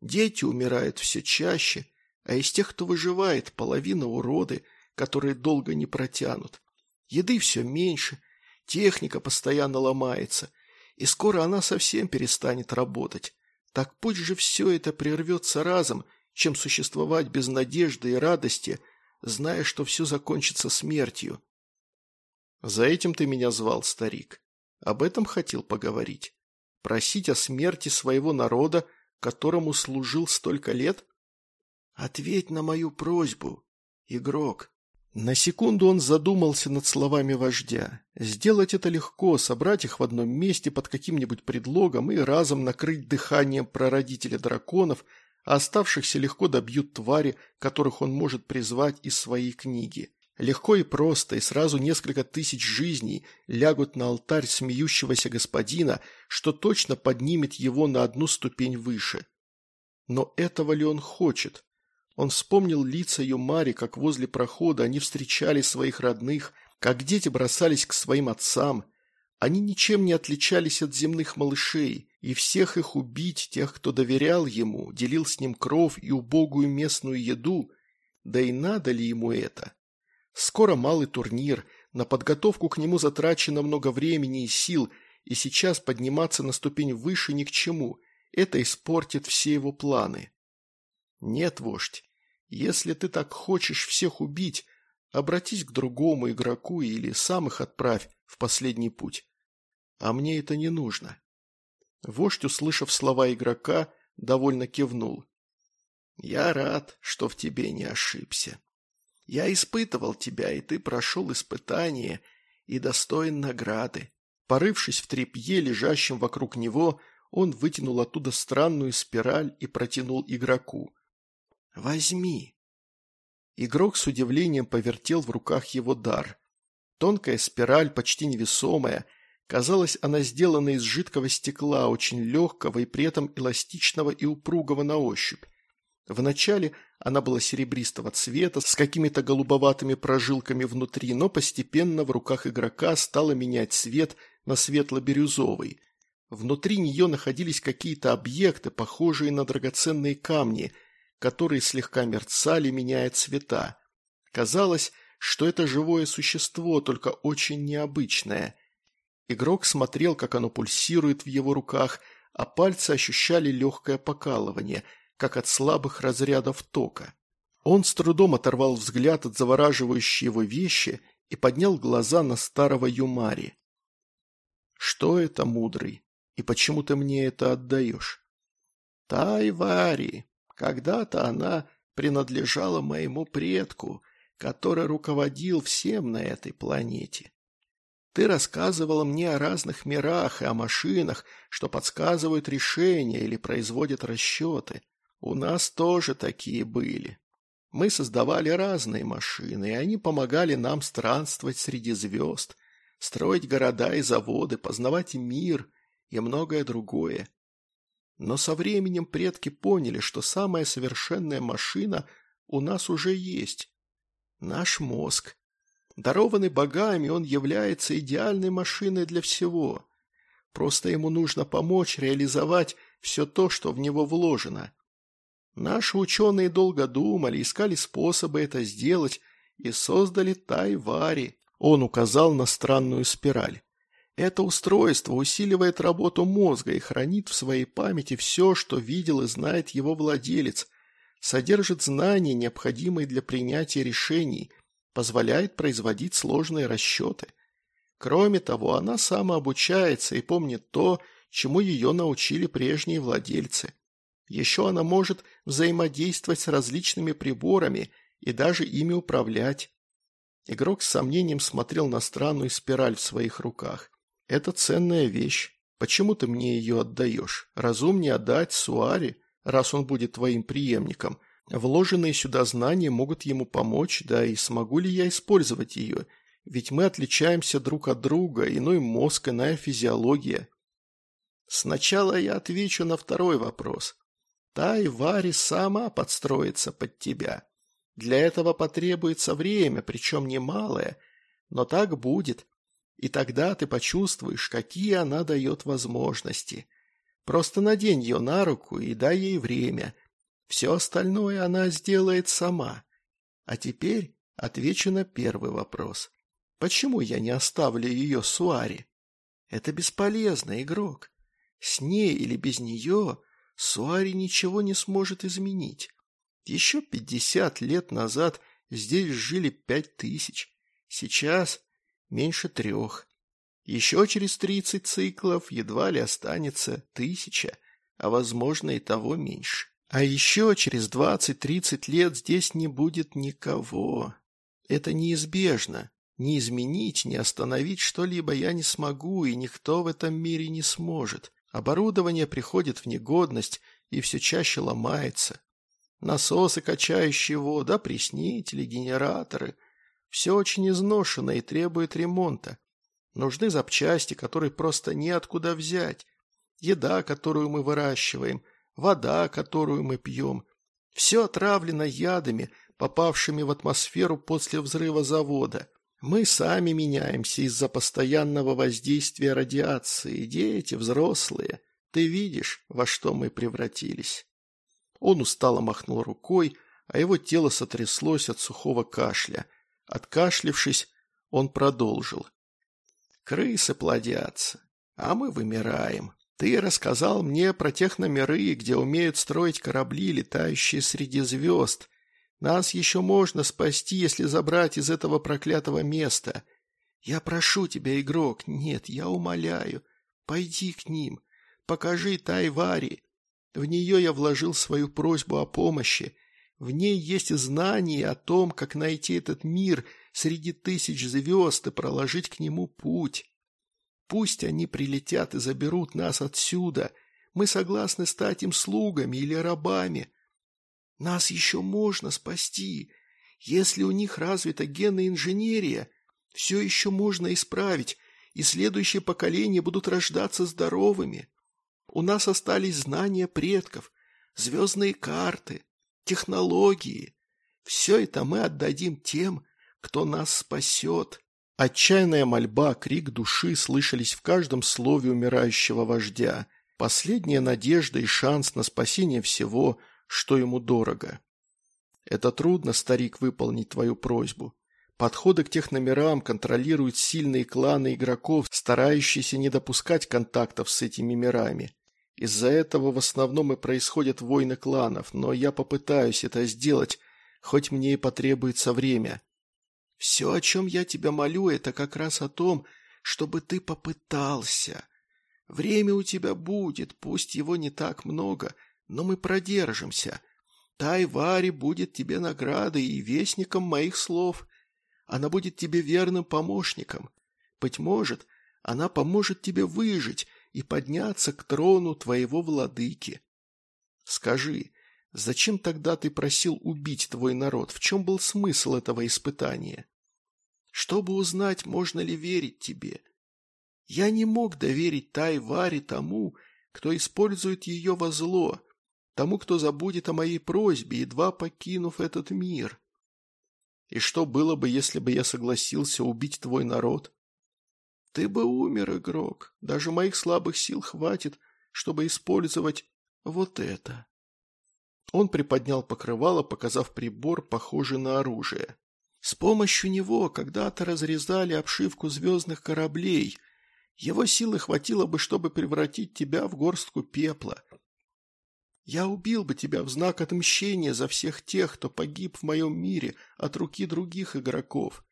Дети умирают все чаще, а из тех, кто выживает, половина уроды, которые долго не протянут. Еды все меньше, техника постоянно ломается, и скоро она совсем перестанет работать. Так пусть же все это прервется разом, чем существовать без надежды и радости, зная, что все закончится смертью. За этим ты меня звал, старик. Об этом хотел поговорить. Просить о смерти своего народа, которому служил столько лет? Ответь на мою просьбу, игрок. На секунду он задумался над словами вождя. Сделать это легко, собрать их в одном месте под каким-нибудь предлогом и разом накрыть дыханием прародителя драконов, а оставшихся легко добьют твари, которых он может призвать из своей книги. Легко и просто, и сразу несколько тысяч жизней лягут на алтарь смеющегося господина, что точно поднимет его на одну ступень выше. Но этого ли он хочет? Он вспомнил лица Юмари, как возле прохода они встречали своих родных, как дети бросались к своим отцам. Они ничем не отличались от земных малышей, и всех их убить, тех, кто доверял ему, делил с ним кровь и убогую местную еду, да и надо ли ему это? Скоро малый турнир, на подготовку к нему затрачено много времени и сил, и сейчас подниматься на ступень выше ни к чему, это испортит все его планы. Нет, вождь, если ты так хочешь всех убить, обратись к другому игроку или сам их отправь в последний путь. А мне это не нужно. Вождь, услышав слова игрока, довольно кивнул. Я рад, что в тебе не ошибся. Я испытывал тебя, и ты прошел испытание и достоин награды. Порывшись в тряпье, лежащем вокруг него, он вытянул оттуда странную спираль и протянул игроку. «Возьми». Игрок с удивлением повертел в руках его дар. Тонкая спираль, почти невесомая. Казалось, она сделана из жидкого стекла, очень легкого и при этом эластичного и упругого на ощупь. Вначале она была серебристого цвета, с какими-то голубоватыми прожилками внутри, но постепенно в руках игрока стала менять цвет на светло-бирюзовый. Внутри нее находились какие-то объекты, похожие на драгоценные камни – которые слегка мерцали, меняя цвета. Казалось, что это живое существо, только очень необычное. Игрок смотрел, как оно пульсирует в его руках, а пальцы ощущали легкое покалывание, как от слабых разрядов тока. Он с трудом оторвал взгляд от завораживающей его вещи и поднял глаза на старого Юмари. «Что это, мудрый? И почему ты мне это отдаешь?» «Тайвари», когда-то она принадлежала моему предку, который руководил всем на этой планете. Ты рассказывала мне о разных мирах и о машинах, что подсказывают решения или производят расчеты. У нас тоже такие были. Мы создавали разные машины, и они помогали нам странствовать среди звезд, строить города и заводы, познавать мир и многое другое. Но со временем предки поняли, что самая совершенная машина у нас уже есть. Наш мозг. Дарованный богами, он является идеальной машиной для всего. Просто ему нужно помочь реализовать все то, что в него вложено. Наши ученые долго думали, искали способы это сделать и создали Тайвари. Он указал на странную спираль. Это устройство усиливает работу мозга и хранит в своей памяти все, что видел и знает его владелец, содержит знания, необходимые для принятия решений, позволяет производить сложные расчеты. Кроме того, она самообучается и помнит то, чему ее научили прежние владельцы. Еще она может взаимодействовать с различными приборами и даже ими управлять. Игрок с сомнением смотрел на странную спираль в своих руках. «Это ценная вещь. Почему ты мне ее отдаешь? Разумнее отдать Суаре, раз он будет твоим преемником. Вложенные сюда знания могут ему помочь, да и смогу ли я использовать ее? Ведь мы отличаемся друг от друга, иной мозг, иная физиология». Сначала я отвечу на второй вопрос. Та и Вари сама подстроится под тебя. Для этого потребуется время, причем немалое, но так будет. И тогда ты почувствуешь, какие она дает возможности. Просто надень ее на руку и дай ей время. Все остальное она сделает сама. А теперь отвечу на первый вопрос. Почему я не оставлю ее Суари? Это бесполезно, игрок. С ней или без нее Суари ничего не сможет изменить. Еще пятьдесят лет назад здесь жили пять тысяч, сейчас меньше трех. Еще через тридцать циклов едва ли останется тысяча, а возможно и того меньше. А еще через двадцать-тридцать лет здесь не будет никого. Это неизбежно. Не изменить, не остановить что-либо я не смогу, и никто в этом мире не сможет. Оборудование приходит в негодность и все чаще ломается. Насосы, качающие воду, опреснители, генераторы. Все очень изношено и требует ремонта. Нужны запчасти, которые просто неоткуда взять. Еда, которую мы выращиваем, вода, которую мы пьем. Все отравлено ядами, попавшими в атмосферу после взрыва завода. Мы сами меняемся из-за постоянного воздействия радиации, дети, взрослые. Ты видишь, во что мы превратились. Он устало махнул рукой, а его тело сотряслось от сухого кашля. Откашлившись, он продолжил. «Крысы плодятся, а мы вымираем. Ты рассказал мне про техномиры, где умеют строить корабли, летающие среди звезд. Нас еще можно спасти, если забрать из этого проклятого места. Я прошу тебя, игрок, нет, я умоляю, пойди к ним, покажи Тайвари, в нее я вложил свою просьбу о помощи. В ней есть знание о том, как найти этот мир среди тысяч звезд и проложить к нему путь. Пусть они прилетят и заберут нас отсюда. Мы согласны стать им слугами или рабами. Нас еще можно спасти. Если у них развита генная инженерия, все еще можно исправить, и следующие поколения будут рождаться здоровыми. У нас остались знания предков, звездные карты, технологии. Все это мы отдадим тем, кто нас спасет. Отчаянная мольба, крик души слышались в каждом слове умирающего вождя. Последняя надежда и шанс на спасение всего, что ему дорого. Это трудно, старик, выполнить твою просьбу. Подходы к техномерам контролируют сильные кланы игроков, старающиеся не допускать контактов с этими мирами. Из-за этого в основном и происходят войны кланов, но я попытаюсь это сделать, хоть мне и потребуется время. Все, о чем я тебя молю, это как раз о том, чтобы ты попытался. Время у тебя будет, пусть его не так много, но мы продержимся. Тайвари будет тебе наградой и вестником моих слов. Она будет тебе верным помощником. Быть может, она поможет тебе выжить, и подняться к трону твоего владыки. Скажи, зачем тогда ты просил убить твой народ? В чем был смысл этого испытания? Чтобы узнать, можно ли верить тебе. Я не мог доверить Тайваре тому, кто использует ее во зло, тому, кто забудет о моей просьбе, едва покинув этот мир. И что было бы, если бы я согласился убить твой народ? Ты бы умер, игрок. Даже моих слабых сил хватит, чтобы использовать вот это. Он приподнял покрывало, показав прибор, похожий на оружие. С помощью него когда-то разрезали обшивку звездных кораблей. Его силы хватило бы, чтобы превратить тебя в горстку пепла. Я убил бы тебя в знак отмщения за всех тех, кто погиб в моем мире от руки других игроков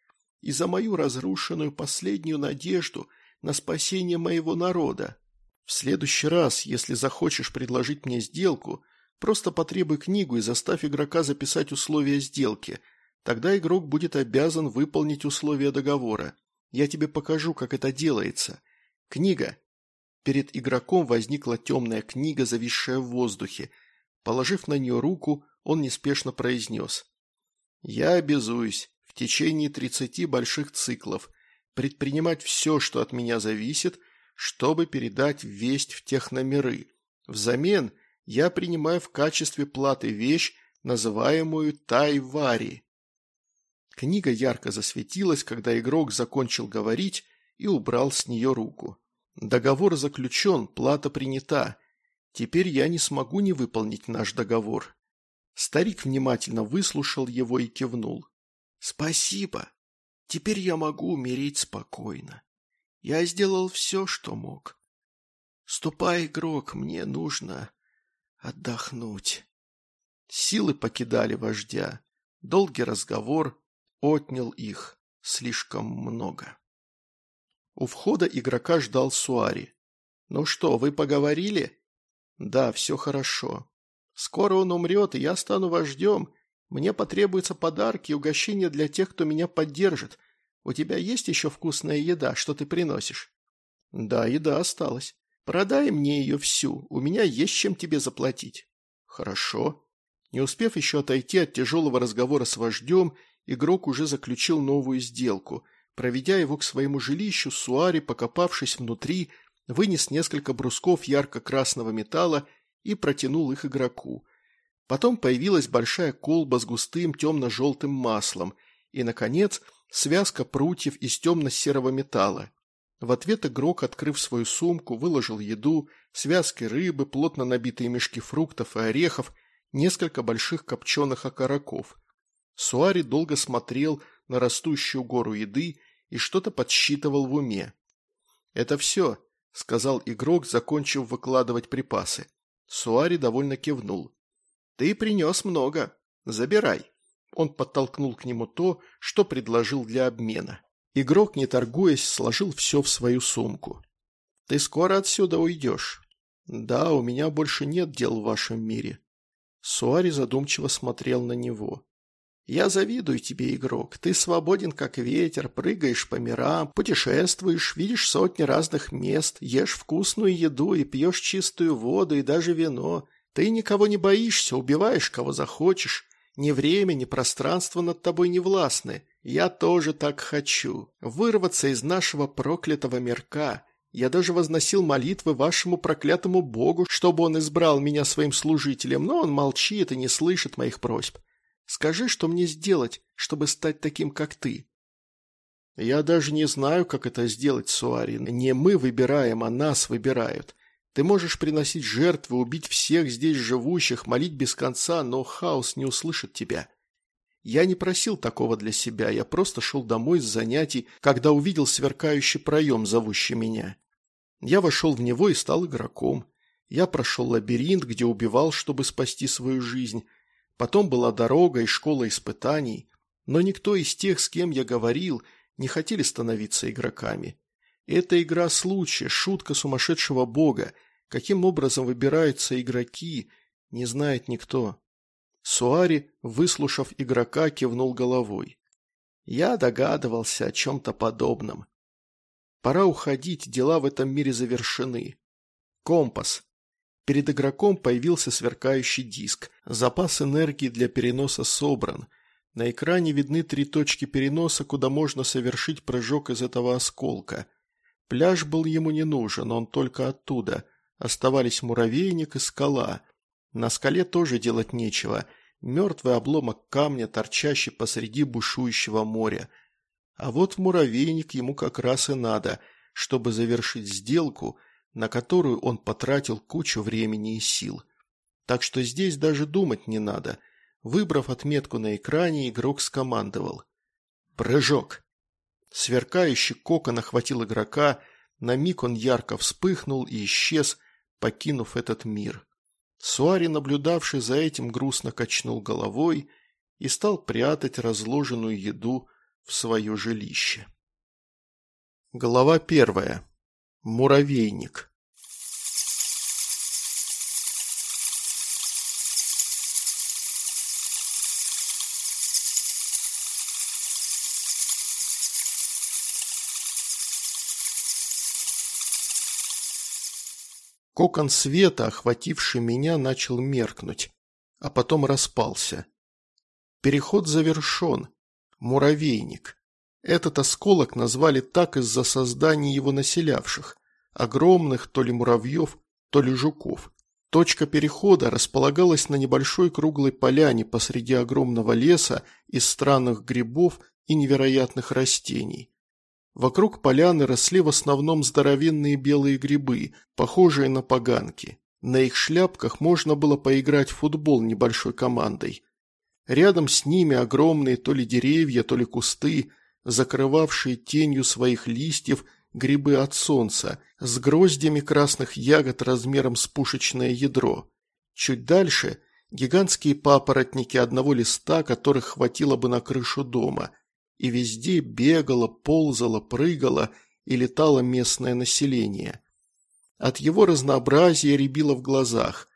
и за мою разрушенную последнюю надежду на спасение моего народа. В следующий раз, если захочешь предложить мне сделку, просто потребуй книгу и заставь игрока записать условия сделки. Тогда игрок будет обязан выполнить условия договора. Я тебе покажу, как это делается. Книга. Перед игроком возникла темная книга, зависшая в воздухе. Положив на нее руку, он неспешно произнес. «Я обязуюсь в течение тридцати больших циклов предпринимать все, что от меня зависит, чтобы передать весть в техномиры. Взамен я принимаю в качестве платы вещь, называемую Тайвари. Книга ярко засветилась, когда игрок закончил говорить и убрал с нее руку. Договор заключен, плата принята. Теперь я не смогу не выполнить наш договор. Старик внимательно выслушал его и кивнул. «Спасибо. Теперь я могу умереть спокойно. Я сделал все, что мог. Ступай, игрок, мне нужно отдохнуть». Силы покидали вождя. Долгий разговор отнял их слишком много. У входа игрока ждал Суари. «Ну что, вы поговорили?» «Да, все хорошо. Скоро он умрет, и я стану вождем. Мне потребуются подарки и угощения для тех, кто меня поддержит. У тебя есть еще вкусная еда, что ты приносишь?» «Да, еда осталась. Продай мне ее всю, у меня есть чем тебе заплатить». «Хорошо». Не успев еще отойти от тяжелого разговора с вождем, игрок уже заключил новую сделку. Проведя его к своему жилищу, Суари, покопавшись внутри, вынес несколько брусков ярко-красного металла и протянул их игроку. Потом появилась большая колба с густым темно-желтым маслом и, наконец, связка прутьев из темно-серого металла. В ответ игрок, открыв свою сумку, выложил еду, связки рыбы, плотно набитые мешки фруктов и орехов, несколько больших копченых окороков. Суари долго смотрел на растущую гору еды и что-то подсчитывал в уме. «Это все», — сказал игрок, закончив выкладывать припасы. Суари довольно кивнул. «Ты принес много. Забирай». Он подтолкнул к нему то, что предложил для обмена. Игрок, не торгуясь, сложил все в свою сумку. «Ты скоро отсюда уйдешь?» «Да, у меня больше нет дел в вашем мире». Суари задумчиво смотрел на него. «Я завидую тебе, игрок. Ты свободен, как ветер, прыгаешь по мирам, путешествуешь, видишь сотни разных мест, ешь вкусную еду и пьешь чистую воду и даже вино. Ты никого не боишься, убиваешь, кого захочешь. Ни время, ни пространство над тобой не властны. Я тоже так хочу. Вырваться из нашего проклятого мирка. Я даже возносил молитвы вашему проклятому Богу, чтобы он избрал меня своим служителем, но он молчит и не слышит моих просьб. Скажи, что мне сделать, чтобы стать таким, как ты?» «Я даже не знаю, как это сделать, Суарин. Не мы выбираем, а нас выбирают. Ты можешь приносить жертвы, убить всех здесь живущих, молить без конца, но хаос не услышит тебя. Я не просил такого для себя, я просто шел домой с занятий, когда увидел сверкающий проем, зовущий меня. Я вошел в него и стал игроком. Я прошел лабиринт, где убивал, чтобы спасти свою жизнь. Потом была дорога и школа испытаний, но никто из тех, с кем я говорил, не хотели становиться игроками. Это игра случая, шутка сумасшедшего бога. Каким образом выбираются игроки, не знает никто. Суари, выслушав игрока, кивнул головой. Я догадывался о чем-то подобном. Пора уходить, дела в этом мире завершены. Компас. Перед игроком появился сверкающий диск. Запас энергии для переноса собран. На экране видны три точки переноса, куда можно совершить прыжок из этого осколка. Пляж был ему не нужен, он только оттуда. Оставались муравейник и скала. На скале тоже делать нечего. Мертвый обломок камня, торчащий посреди бушующего моря. А вот в муравейник ему как раз и надо, чтобы завершить сделку – на которую он потратил кучу времени и сил. Так что здесь даже думать не надо. Выбрав отметку на экране, игрок скомандовал. «Прыжок!» Сверкающий кокон охватил игрока, на миг он ярко вспыхнул и исчез, покинув этот мир. Суари, наблюдавший за этим, грустно качнул головой и стал прятать разложенную еду в свое жилище. Глава первая. Муравейник. Кокон света, охвативший меня, начал меркнуть, а потом распался. Переход завершен. Муравейник. Этот осколок назвали так из-за создания его населявших. Огромных то ли муравьев, то ли жуков. Точка перехода располагалась на небольшой круглой поляне посреди огромного леса из странных грибов и невероятных растений. Вокруг поляны росли в основном здоровенные белые грибы, похожие на поганки. На их шляпках можно было поиграть в футбол небольшой командой. Рядом с ними огромные то ли деревья, то ли кусты, закрывавшие тенью своих листьев грибы от солнца, с гроздями красных ягод размером с пушечное ядро. Чуть дальше – гигантские папоротники одного листа, которых хватило бы на крышу дома – и везде бегало, ползало, прыгало и летало местное население. От его разнообразия рябило в глазах.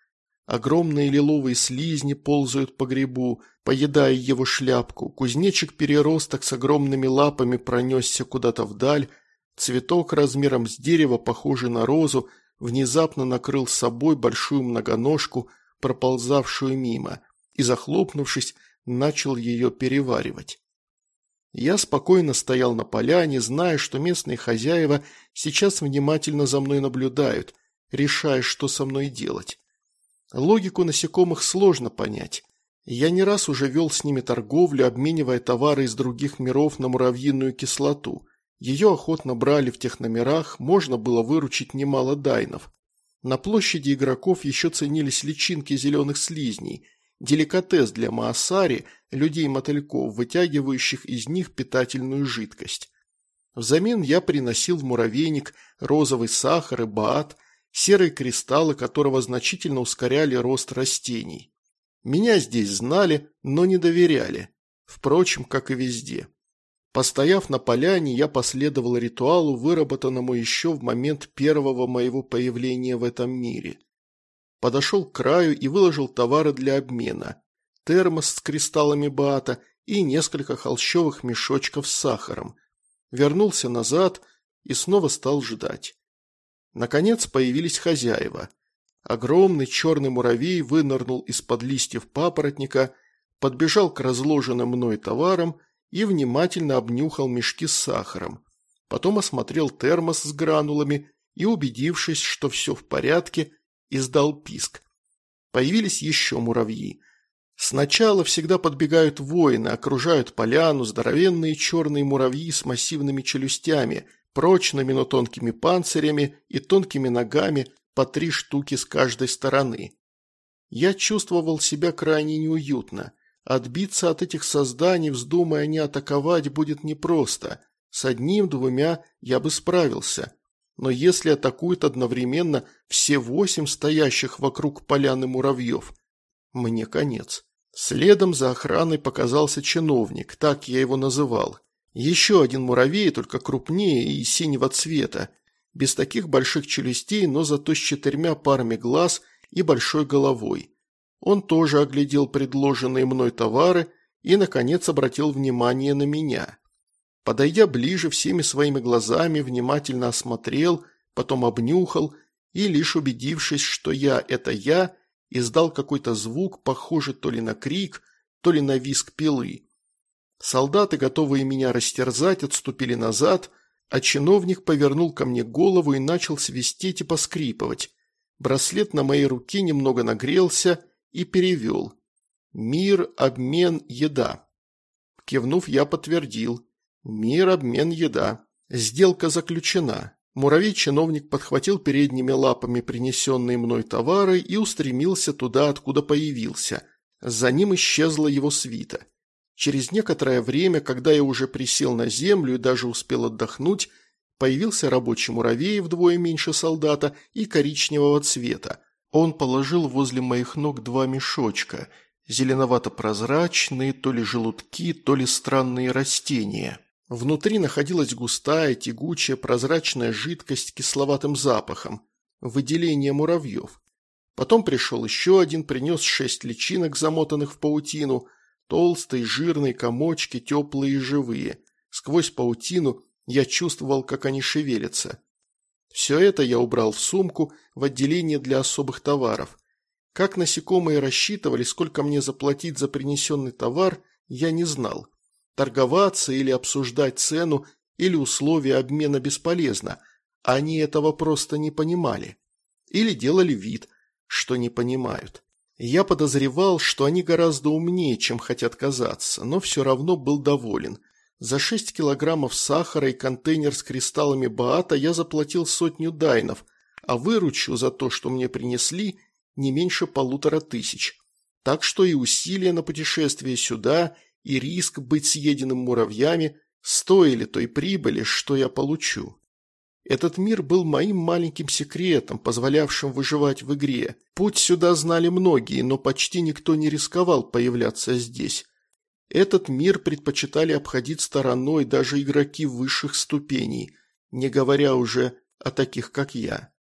Огромные лиловые слизни ползают по грибу, поедая его шляпку. Кузнечик-переросток с огромными лапами пронесся куда-то вдаль. Цветок размером с дерево, похожий на розу, внезапно накрыл с собой большую многоножку, проползавшую мимо, и, захлопнувшись, начал ее переваривать. Я спокойно стоял на поляне, зная, что местные хозяева сейчас внимательно за мной наблюдают, решая, что со мной делать. Логику насекомых сложно понять. Я не раз уже вел с ними торговлю, обменивая товары из других миров на муравьиную кислоту. Ее охотно брали в тех номерах, можно было выручить немало дайнов. На площади игроков еще ценились личинки зеленых слизней – Деликатес для Маасари, людей-мотыльков, вытягивающих из них питательную жидкость. Взамен я приносил в муравейник розовый сахар и баат, серые кристаллы которого значительно ускоряли рост растений. Меня здесь знали, но не доверяли. Впрочем, как и везде. Постояв на поляне, я последовал ритуалу, выработанному еще в момент первого моего появления в этом мире подошел к краю и выложил товары для обмена. Термос с кристаллами бата и несколько холщовых мешочков с сахаром. Вернулся назад и снова стал ждать. Наконец появились хозяева. Огромный черный муравей вынырнул из-под листьев папоротника, подбежал к разложенным мной товарам и внимательно обнюхал мешки с сахаром. Потом осмотрел термос с гранулами и, убедившись, что все в порядке, издал писк. Появились еще муравьи. Сначала всегда подбегают воины, окружают поляну, здоровенные черные муравьи с массивными челюстями, прочными, но тонкими панцирями и тонкими ногами по три штуки с каждой стороны. Я чувствовал себя крайне неуютно. Отбиться от этих созданий, вздумая не атаковать, будет непросто. С одним-двумя я бы справился но если атакуют одновременно все восемь стоящих вокруг поляны муравьев, мне конец. Следом за охраной показался чиновник, так я его называл. Еще один муравей, только крупнее и синего цвета, без таких больших челюстей, но зато с четырьмя парами глаз и большой головой. Он тоже оглядел предложенные мной товары и, наконец, обратил внимание на меня. Подойдя ближе, всеми своими глазами внимательно осмотрел, потом обнюхал и, лишь убедившись, что я – это я, издал какой-то звук, похожий то ли на крик, то ли на визг пилы. Солдаты, готовые меня растерзать, отступили назад, а чиновник повернул ко мне голову и начал свистеть и поскрипывать. Браслет на моей руке немного нагрелся и перевел. «Мир, обмен, еда». Кивнув, я подтвердил. Мир, обмен, еда. Сделка заключена. Муравей-чиновник подхватил передними лапами принесенные мной товары и устремился туда, откуда появился. За ним исчезла его свита. Через некоторое время, когда я уже присел на землю и даже успел отдохнуть, появился рабочий муравей вдвое меньше солдата и коричневого цвета. Он положил возле моих ног два мешочка, зеленовато-прозрачные, то ли желудки, то ли странные растения. Внутри находилась густая, тягучая, прозрачная жидкость кисловатым запахом. Выделение муравьев. Потом пришел еще один, принес шесть личинок, замотанных в паутину. Толстые, жирные комочки, теплые и живые. Сквозь паутину я чувствовал, как они шевелятся. Все это я убрал в сумку в отделение для особых товаров. Как насекомые рассчитывали, сколько мне заплатить за принесенный товар, я не знал. Торговаться или обсуждать цену или условия обмена бесполезно, они этого просто не понимали. Или делали вид, что не понимают. Я подозревал, что они гораздо умнее, чем хотят казаться, но все равно был доволен. За 6 килограммов сахара и контейнер с кристаллами Баата я заплатил сотню дайнов, а выручу за то, что мне принесли, не меньше полутора тысяч. Так что и усилия на путешествие сюда, и риск быть съеденным муравьями стоили той прибыли, что я получу. Этот мир был моим маленьким секретом, позволявшим выживать в игре. Путь сюда знали многие, но почти никто не рисковал появляться здесь. Этот мир предпочитали обходить стороной даже игроки высших ступеней, не говоря уже о таких, как я.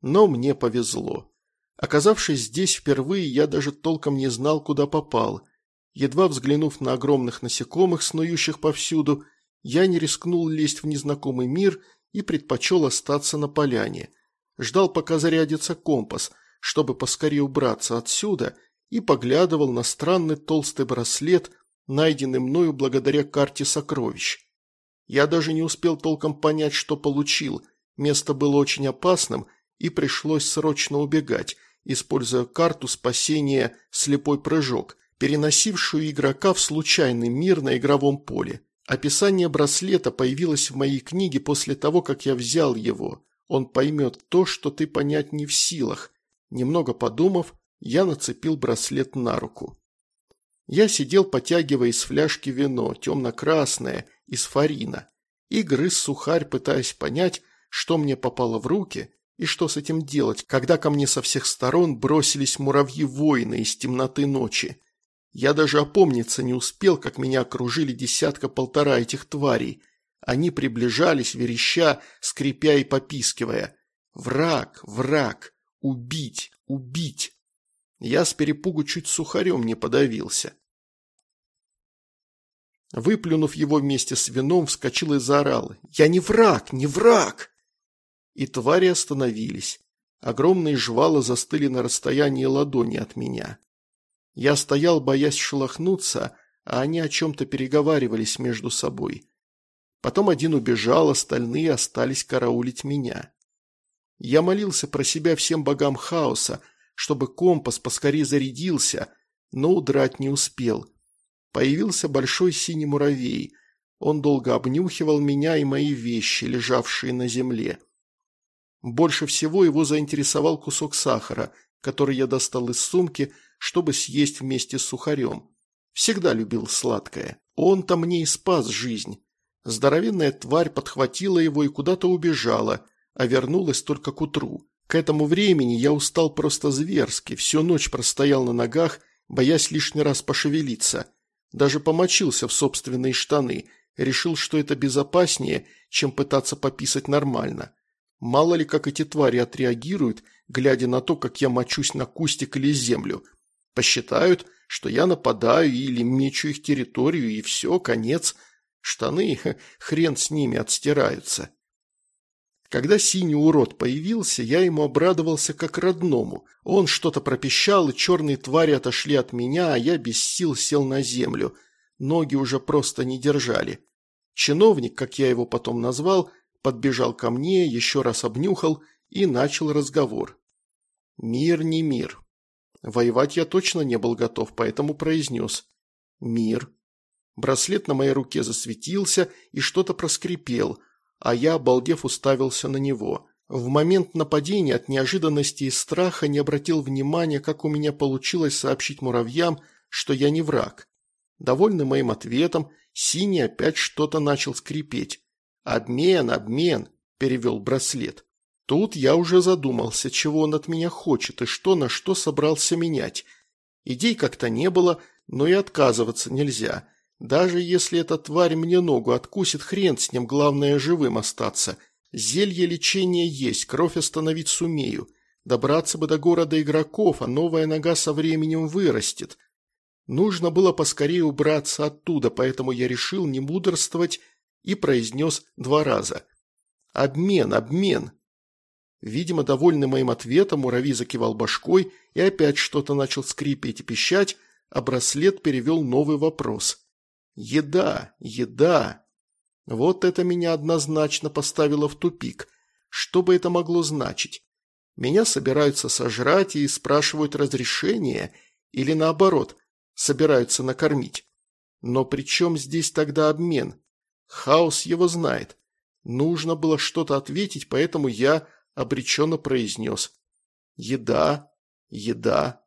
Но мне повезло. Оказавшись здесь впервые, я даже толком не знал, куда попал. Едва взглянув на огромных насекомых, снующих повсюду, я не рискнул лезть в незнакомый мир и предпочел остаться на поляне. Ждал, пока зарядится компас, чтобы поскорее убраться отсюда, и поглядывал на странный толстый браслет, найденный мною благодаря карте сокровищ. Я даже не успел толком понять, что получил. Место было очень опасным, и пришлось срочно убегать, используя карту спасения «Слепой прыжок», переносившую игрока в случайный мир на игровом поле. Описание браслета появилось в моей книге после того, как я взял его. Он поймет то, что ты понять не в силах. Немного подумав, я нацепил браслет на руку. Я сидел, потягивая из фляжки вино, темно-красное, из фарина, и грыз сухарь, пытаясь понять, что мне попало в руки и что с этим делать, когда ко мне со всех сторон бросились муравьи-воины из темноты ночи. Я даже опомниться не успел, как меня окружили десятка-полтора этих тварей. Они приближались, вереща, скрипя и попискивая. «Враг! Враг! Убить! Убить!» Я с перепугу чуть сухарем не подавился. Выплюнув его вместе с вином, вскочил и заорал. «Я не враг! Не враг!» И твари остановились. Огромные жвалы застыли на расстоянии ладони от меня. Я стоял, боясь шелохнуться, а они о чем-то переговаривались между собой. Потом один убежал, остальные остались караулить меня. Я молился про себя всем богам хаоса, чтобы компас поскорее зарядился, но удрать не успел. Появился большой синий муравей. Он долго обнюхивал меня и мои вещи, лежавшие на земле. Больше всего его заинтересовал кусок сахара, который я достал из сумки, чтобы съесть вместе с сухарем. Всегда любил сладкое. Он-то мне и спас жизнь. Здоровенная тварь подхватила его и куда-то убежала, а вернулась только к утру. К этому времени я устал просто зверски, всю ночь простоял на ногах, боясь лишний раз пошевелиться. Даже помочился в собственные штаны, решил, что это безопаснее, чем пытаться пописать нормально. Мало ли, как эти твари отреагируют, глядя на то, как я мочусь на кустик или землю. Посчитают, что я нападаю или мечу их территорию, и все, конец. Штаны, хрен с ними, отстираются. Когда синий урод появился, я ему обрадовался как родному. Он что-то пропищал, и черные твари отошли от меня, а я без сил сел на землю. Ноги уже просто не держали. Чиновник, как я его потом назвал, подбежал ко мне, еще раз обнюхал и начал разговор. Мир не мир. Воевать я точно не был готов, поэтому произнес «Мир». Браслет на моей руке засветился и что-то проскрипел, а я, обалдев, уставился на него. В момент нападения от неожиданности и страха не обратил внимания, как у меня получилось сообщить муравьям, что я не враг. Довольный моим ответом, Синий опять что-то начал скрипеть. «Обмен, обмен», – перевел браслет. Тут я уже задумался, чего он от меня хочет и что на что собрался менять. Идей как-то не было, но и отказываться нельзя. Даже если эта тварь мне ногу откусит, хрен с ним, главное живым остаться. Зелье лечения есть, кровь остановить сумею. Добраться бы до города игроков, а новая нога со временем вырастет. Нужно было поскорее убраться оттуда, поэтому я решил не мудрствовать и произнес два раза. «Обмен, обмен!» Видимо, довольный моим ответом, муравей закивал башкой и опять что-то начал скрипеть и пищать, а браслет перевел новый вопрос. «Еда, еда!» Вот это меня однозначно поставило в тупик. Что бы это могло значить? Меня собираются сожрать и спрашивают разрешение, или наоборот, собираются накормить. Но при чем здесь тогда обмен? Хаос его знает. Нужно было что-то ответить, поэтому я обреченно произнес. Еда, еда.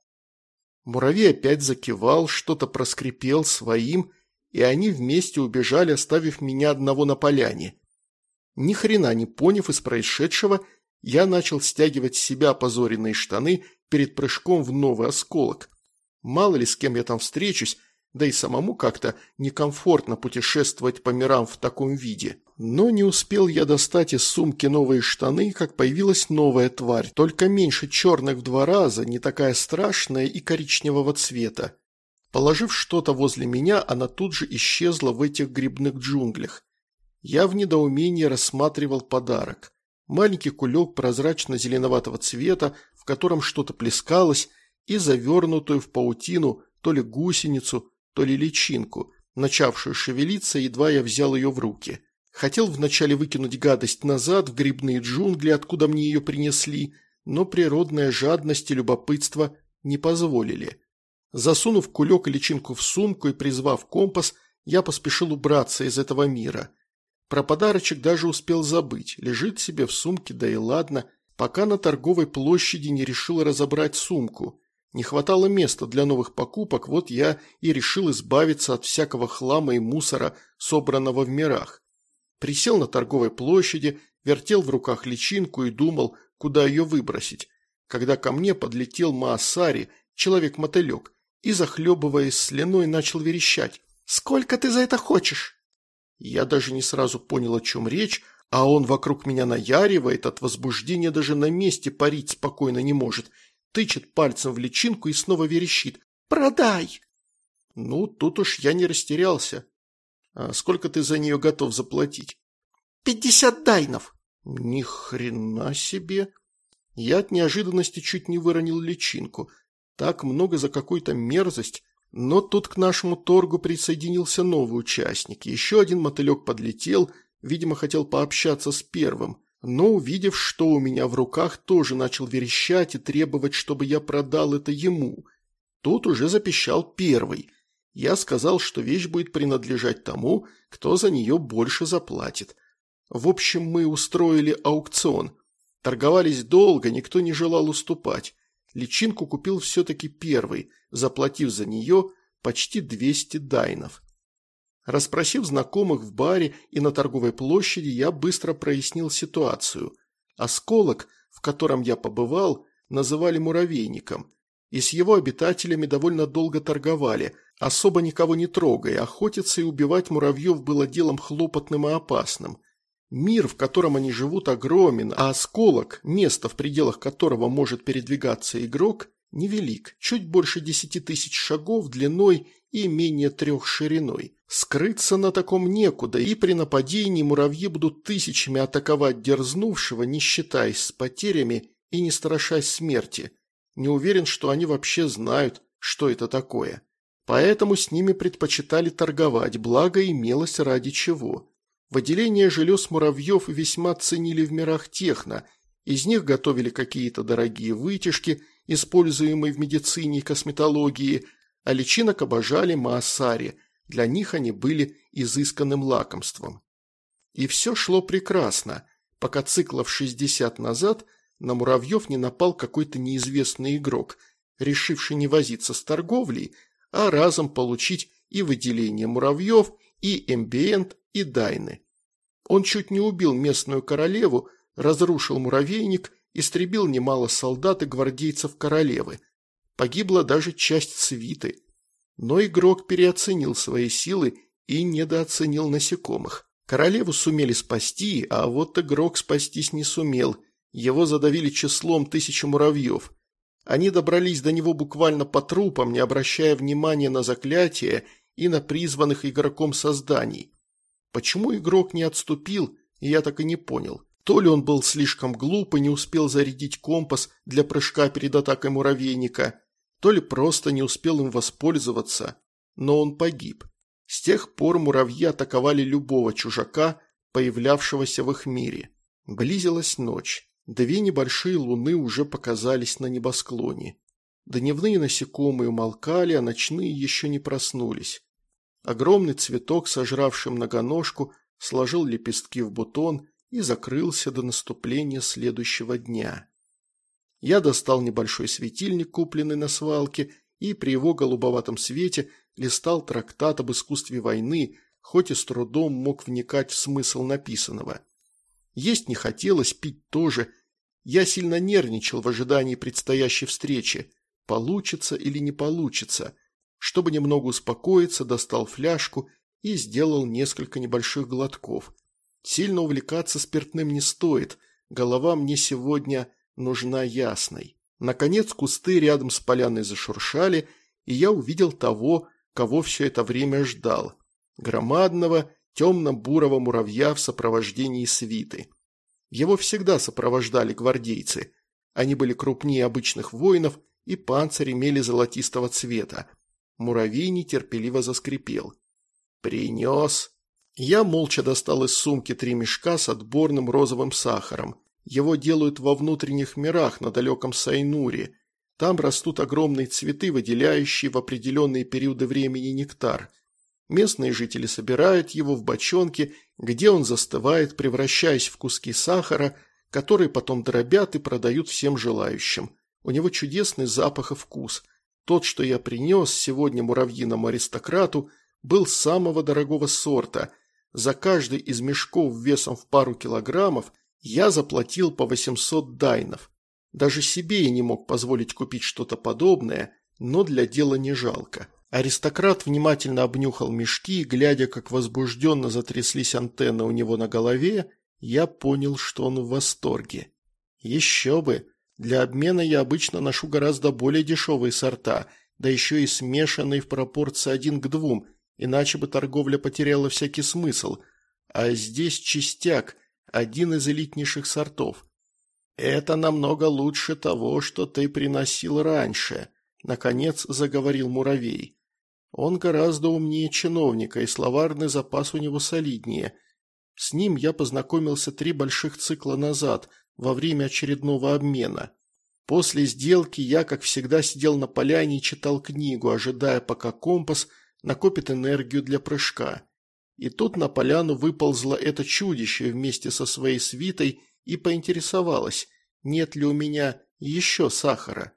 Муравей опять закивал, что-то проскрипел своим, и они вместе убежали, оставив меня одного на поляне. Ни хрена не поняв из происшедшего, я начал стягивать с себя опозоренные штаны перед прыжком в новый осколок. Мало ли с кем я там встречусь, да и самому как-то некомфортно путешествовать по мирам в таком виде. Но не успел я достать из сумки новые штаны, как появилась новая тварь, только меньше черных в два раза, не такая страшная и коричневого цвета. Положив что-то возле меня, она тут же исчезла в этих грибных джунглях. Я в недоумении рассматривал подарок. Маленький кулек прозрачно-зеленоватого цвета, в котором что-то плескалось, и завернутую в паутину то ли гусеницу, то ли личинку, начавшую шевелиться, едва я взял ее в руки. Хотел вначале выкинуть гадость назад, в грибные джунгли, откуда мне ее принесли, но природная жадность и любопытство не позволили. Засунув кулек и личинку в сумку и призвав компас, я поспешил убраться из этого мира. Про подарочек даже успел забыть, лежит себе в сумке, да и ладно, пока на торговой площади не решил разобрать сумку. Не хватало места для новых покупок, вот я и решил избавиться от всякого хлама и мусора, собранного в мирах. Присел на торговой площади, вертел в руках личинку и думал, куда ее выбросить, когда ко мне подлетел Маасари, человек-мотылек, и, захлебываясь слюной, начал верещать. «Сколько ты за это хочешь?» Я даже не сразу понял, о чем речь, а он вокруг меня наяривает, от возбуждения даже на месте парить спокойно не может, тычет пальцем в личинку и снова верещит. «Продай!» Ну, тут уж я не растерялся. А сколько ты за нее готов заплатить? Пятьдесят дайнов. Ни хрена себе. Я от неожиданности чуть не выронил личинку. Так много за какую-то мерзость. Но тут к нашему торгу присоединился новый участник. Еще один мотылек подлетел, видимо, хотел пообщаться с первым. Но, увидев, что у меня в руках, тоже начал верещать и требовать, чтобы я продал это ему. Тут уже запищал первый. Я сказал, что вещь будет принадлежать тому, кто за нее больше заплатит. В общем, мы устроили аукцион. Торговались долго, никто не желал уступать. Личинку купил все-таки первый, заплатив за нее почти 200 дайнов. Распросив знакомых в баре и на торговой площади, я быстро прояснил ситуацию. Осколок, в котором я побывал, называли муравейником, и с его обитателями довольно долго торговали – особо никого не трогая, охотиться и убивать муравьев было делом хлопотным и опасным. Мир, в котором они живут, огромен, а осколок, место, в пределах которого может передвигаться игрок, невелик, чуть больше десяти тысяч шагов длиной и менее трех шириной. Скрыться на таком некуда, и при нападении муравьи будут тысячами атаковать дерзнувшего, не считаясь с потерями и не страшась смерти. Не уверен, что они вообще знают, что это такое. Поэтому с ними предпочитали торговать, благо имелось ради чего. Выделение желез муравьев весьма ценили в мирах техно, из них готовили какие-то дорогие вытяжки, используемые в медицине и косметологии, а личинок обожали маасари, для них они были изысканным лакомством. И все шло прекрасно, пока циклов 60 назад на муравьев не напал какой-то неизвестный игрок, решивший не возиться с торговлей, а разом получить и выделение муравьев, и эмбиент, и дайны. Он чуть не убил местную королеву, разрушил муравейник, истребил немало солдат и гвардейцев королевы. Погибла даже часть свиты. Но игрок переоценил свои силы и недооценил насекомых. Королеву сумели спасти, а вот игрок спастись не сумел. Его задавили числом тысячи муравьев. Они добрались до него буквально по трупам, не обращая внимания на заклятия и на призванных игроком созданий. Почему игрок не отступил, я так и не понял. То ли он был слишком глуп и не успел зарядить компас для прыжка перед атакой муравейника, то ли просто не успел им воспользоваться, но он погиб. С тех пор муравьи атаковали любого чужака, появлявшегося в их мире. Близилась ночь. Две небольшие луны уже показались на небосклоне. Дневные насекомые умолкали, а ночные еще не проснулись. Огромный цветок, сожравший многоножку, сложил лепестки в бутон и закрылся до наступления следующего дня. Я достал небольшой светильник, купленный на свалке, и при его голубоватом свете листал трактат об искусстве войны, хоть и с трудом мог вникать в смысл написанного. Есть не хотелось, пить тоже. Я сильно нервничал в ожидании предстоящей встречи. Получится или не получится. Чтобы немного успокоиться, достал фляжку и сделал несколько небольших глотков. Сильно увлекаться спиртным не стоит. Голова мне сегодня нужна ясной. Наконец кусты рядом с поляной зашуршали, и я увидел того, кого все это время ждал. Громадного, темно-бурого муравья в сопровождении свиты. Его всегда сопровождали гвардейцы. Они были крупнее обычных воинов, и панцирь имели золотистого цвета. Муравей нетерпеливо заскрипел. «Принес!» Я молча достал из сумки три мешка с отборным розовым сахаром. Его делают во внутренних мирах на далеком Сайнуре. Там растут огромные цветы, выделяющие в определенные периоды времени нектар. Местные жители собирают его в бочонки, где он застывает, превращаясь в куски сахара, которые потом дробят и продают всем желающим. У него чудесный запах и вкус. Тот, что я принес сегодня муравьиному аристократу, был самого дорогого сорта. За каждый из мешков весом в пару килограммов я заплатил по 800 дайнов. Даже себе я не мог позволить купить что-то подобное, но для дела не жалко. Аристократ внимательно обнюхал мешки, глядя, как возбужденно затряслись антенны у него на голове, я понял, что он в восторге. Еще бы! Для обмена я обычно ношу гораздо более дешевые сорта, да еще и смешанные в пропорции один к двум, иначе бы торговля потеряла всякий смысл. А здесь чистяк, один из элитнейших сортов. «Это намного лучше того, что ты приносил раньше», – наконец заговорил муравей. «Он гораздо умнее чиновника, и словарный запас у него солиднее. С ним я познакомился три больших цикла назад, во время очередного обмена. После сделки я, как всегда, сидел на поляне и читал книгу, ожидая, пока компас накопит энергию для прыжка. И тут на поляну выползло это чудище вместе со своей свитой и поинтересовалась, нет ли у меня еще сахара.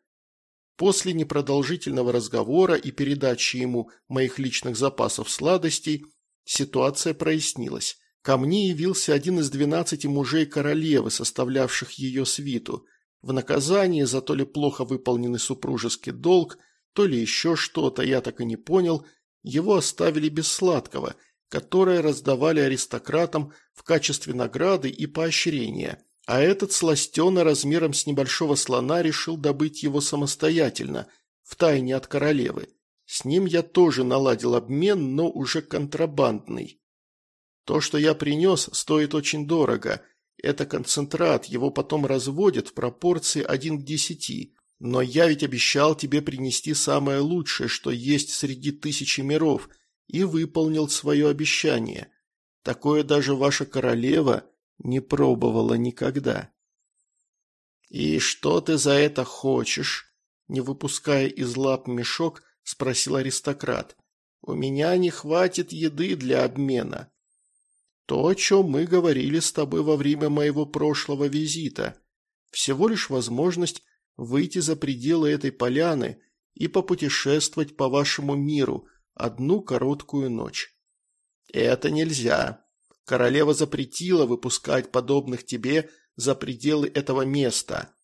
После непродолжительного разговора и передачи ему моих личных запасов сладостей ситуация прояснилась. Ко мне явился один из двенадцати мужей королевы, составлявших ее свиту. В наказание за то ли плохо выполненный супружеский долг, то ли еще что-то, я так и не понял, его оставили без сладкого, которое раздавали аристократам в качестве награды и поощрения. А этот сластена размером с небольшого слона решил добыть его самостоятельно, втайне от королевы. С ним я тоже наладил обмен, но уже контрабандный. То, что я принес, стоит очень дорого. Это концентрат, его потом разводят в пропорции один к десяти. Но я ведь обещал тебе принести самое лучшее, что есть среди тысячи миров, и выполнил свое обещание. Такое даже ваша королева не пробовала никогда. «И что ты за это хочешь?» Не выпуская из лап мешок, спросил аристократ. «У меня не хватит еды для обмена». «То, о чем мы говорили с тобой во время моего прошлого визита. Всего лишь возможность выйти за пределы этой поляны и попутешествовать по вашему миру одну короткую ночь». «Это нельзя», Королева запретила выпускать подобных тебе за пределы этого места.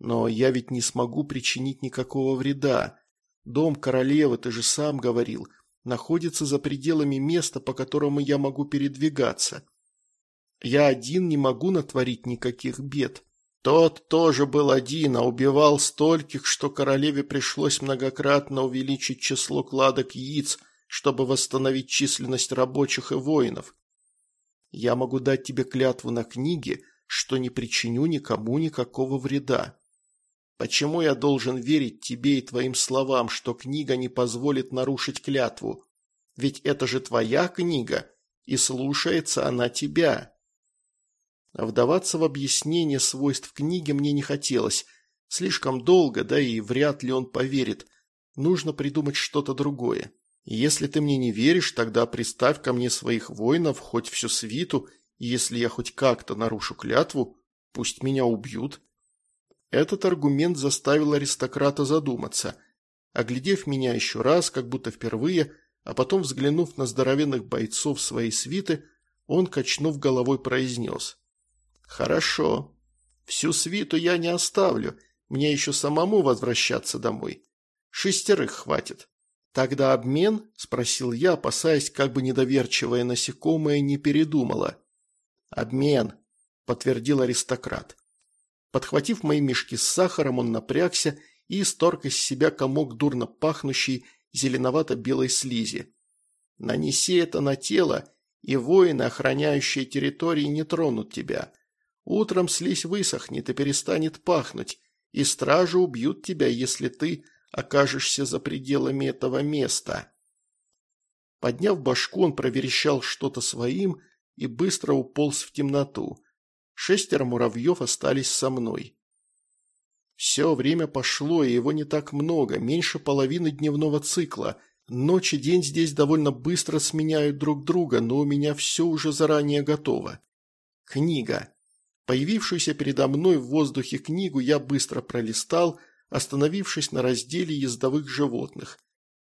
Но я ведь не смогу причинить никакого вреда. Дом королевы, ты же сам говорил, находится за пределами места, по которому я могу передвигаться. Я один не могу натворить никаких бед. Тот тоже был один, а убивал стольких, что королеве пришлось многократно увеличить число кладок яиц, чтобы восстановить численность рабочих и воинов. Я могу дать тебе клятву на книге, что не причиню никому никакого вреда. Почему я должен верить тебе и твоим словам, что книга не позволит нарушить клятву? Ведь это же твоя книга, и слушается она тебя. Вдаваться в объяснение свойств книги мне не хотелось. Слишком долго, да и вряд ли он поверит. Нужно придумать что-то другое. Если ты мне не веришь, тогда приставь ко мне своих воинов, хоть всю свиту, и если я хоть как-то нарушу клятву, пусть меня убьют. Этот аргумент заставил аристократа задуматься. Оглядев меня еще раз, как будто впервые, а потом взглянув на здоровенных бойцов своей свиты, он, качнув головой, произнес. «Хорошо. Всю свиту я не оставлю, мне еще самому возвращаться домой. Шестерых хватит». «Тогда обмен?» – спросил я, опасаясь, как бы недоверчивое насекомое не передумало. «Обмен», – подтвердил аристократ. Подхватив мои мешки с сахаром, он напрягся и исторг из себя комок дурно пахнущей зеленовато-белой слизи. «Нанеси это на тело, и воины, охраняющие территории, не тронут тебя. Утром слизь высохнет и перестанет пахнуть, и стражи убьют тебя, если ты окажешься за пределами этого места». Подняв башку, он проверещал что-то своим и быстро уполз в темноту. Шестеро муравьев остались со мной. Все время пошло, и его не так много, меньше половины дневного цикла. Ночь и день здесь довольно быстро сменяют друг друга, но у меня все уже заранее готово. Книга. Появившуюся передо мной в воздухе книгу я быстро пролистал, остановившись на разделе ездовых животных.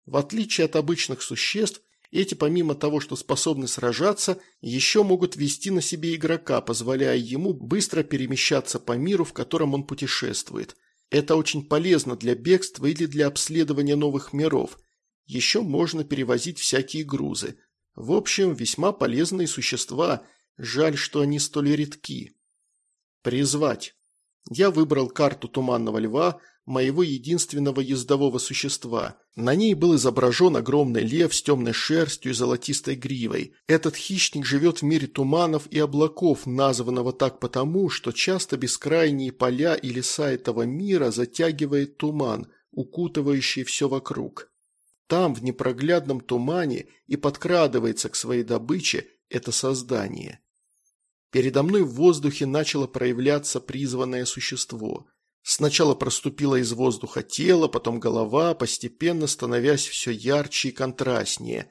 В отличие от обычных существ, эти, помимо того, что способны сражаться, еще могут вести на себе игрока, позволяя ему быстро перемещаться по миру, в котором он путешествует. Это очень полезно для бегства или для обследования новых миров. Еще можно перевозить всякие грузы. В общем, весьма полезные существа, жаль, что они столь редки. Призвать. Я выбрал карту Туманного Льва, моего единственного ездового существа. На ней был изображен огромный лев с темной шерстью и золотистой гривой. Этот хищник живет в мире туманов и облаков, названного так потому, что часто бескрайние поля и леса этого мира затягивает туман, укутывающий все вокруг. Там, в непроглядном тумане, и подкрадывается к своей добыче это создание. Передо мной в воздухе начало проявляться призванное существо – Сначала проступило из воздуха тело, потом голова, постепенно становясь все ярче и контрастнее.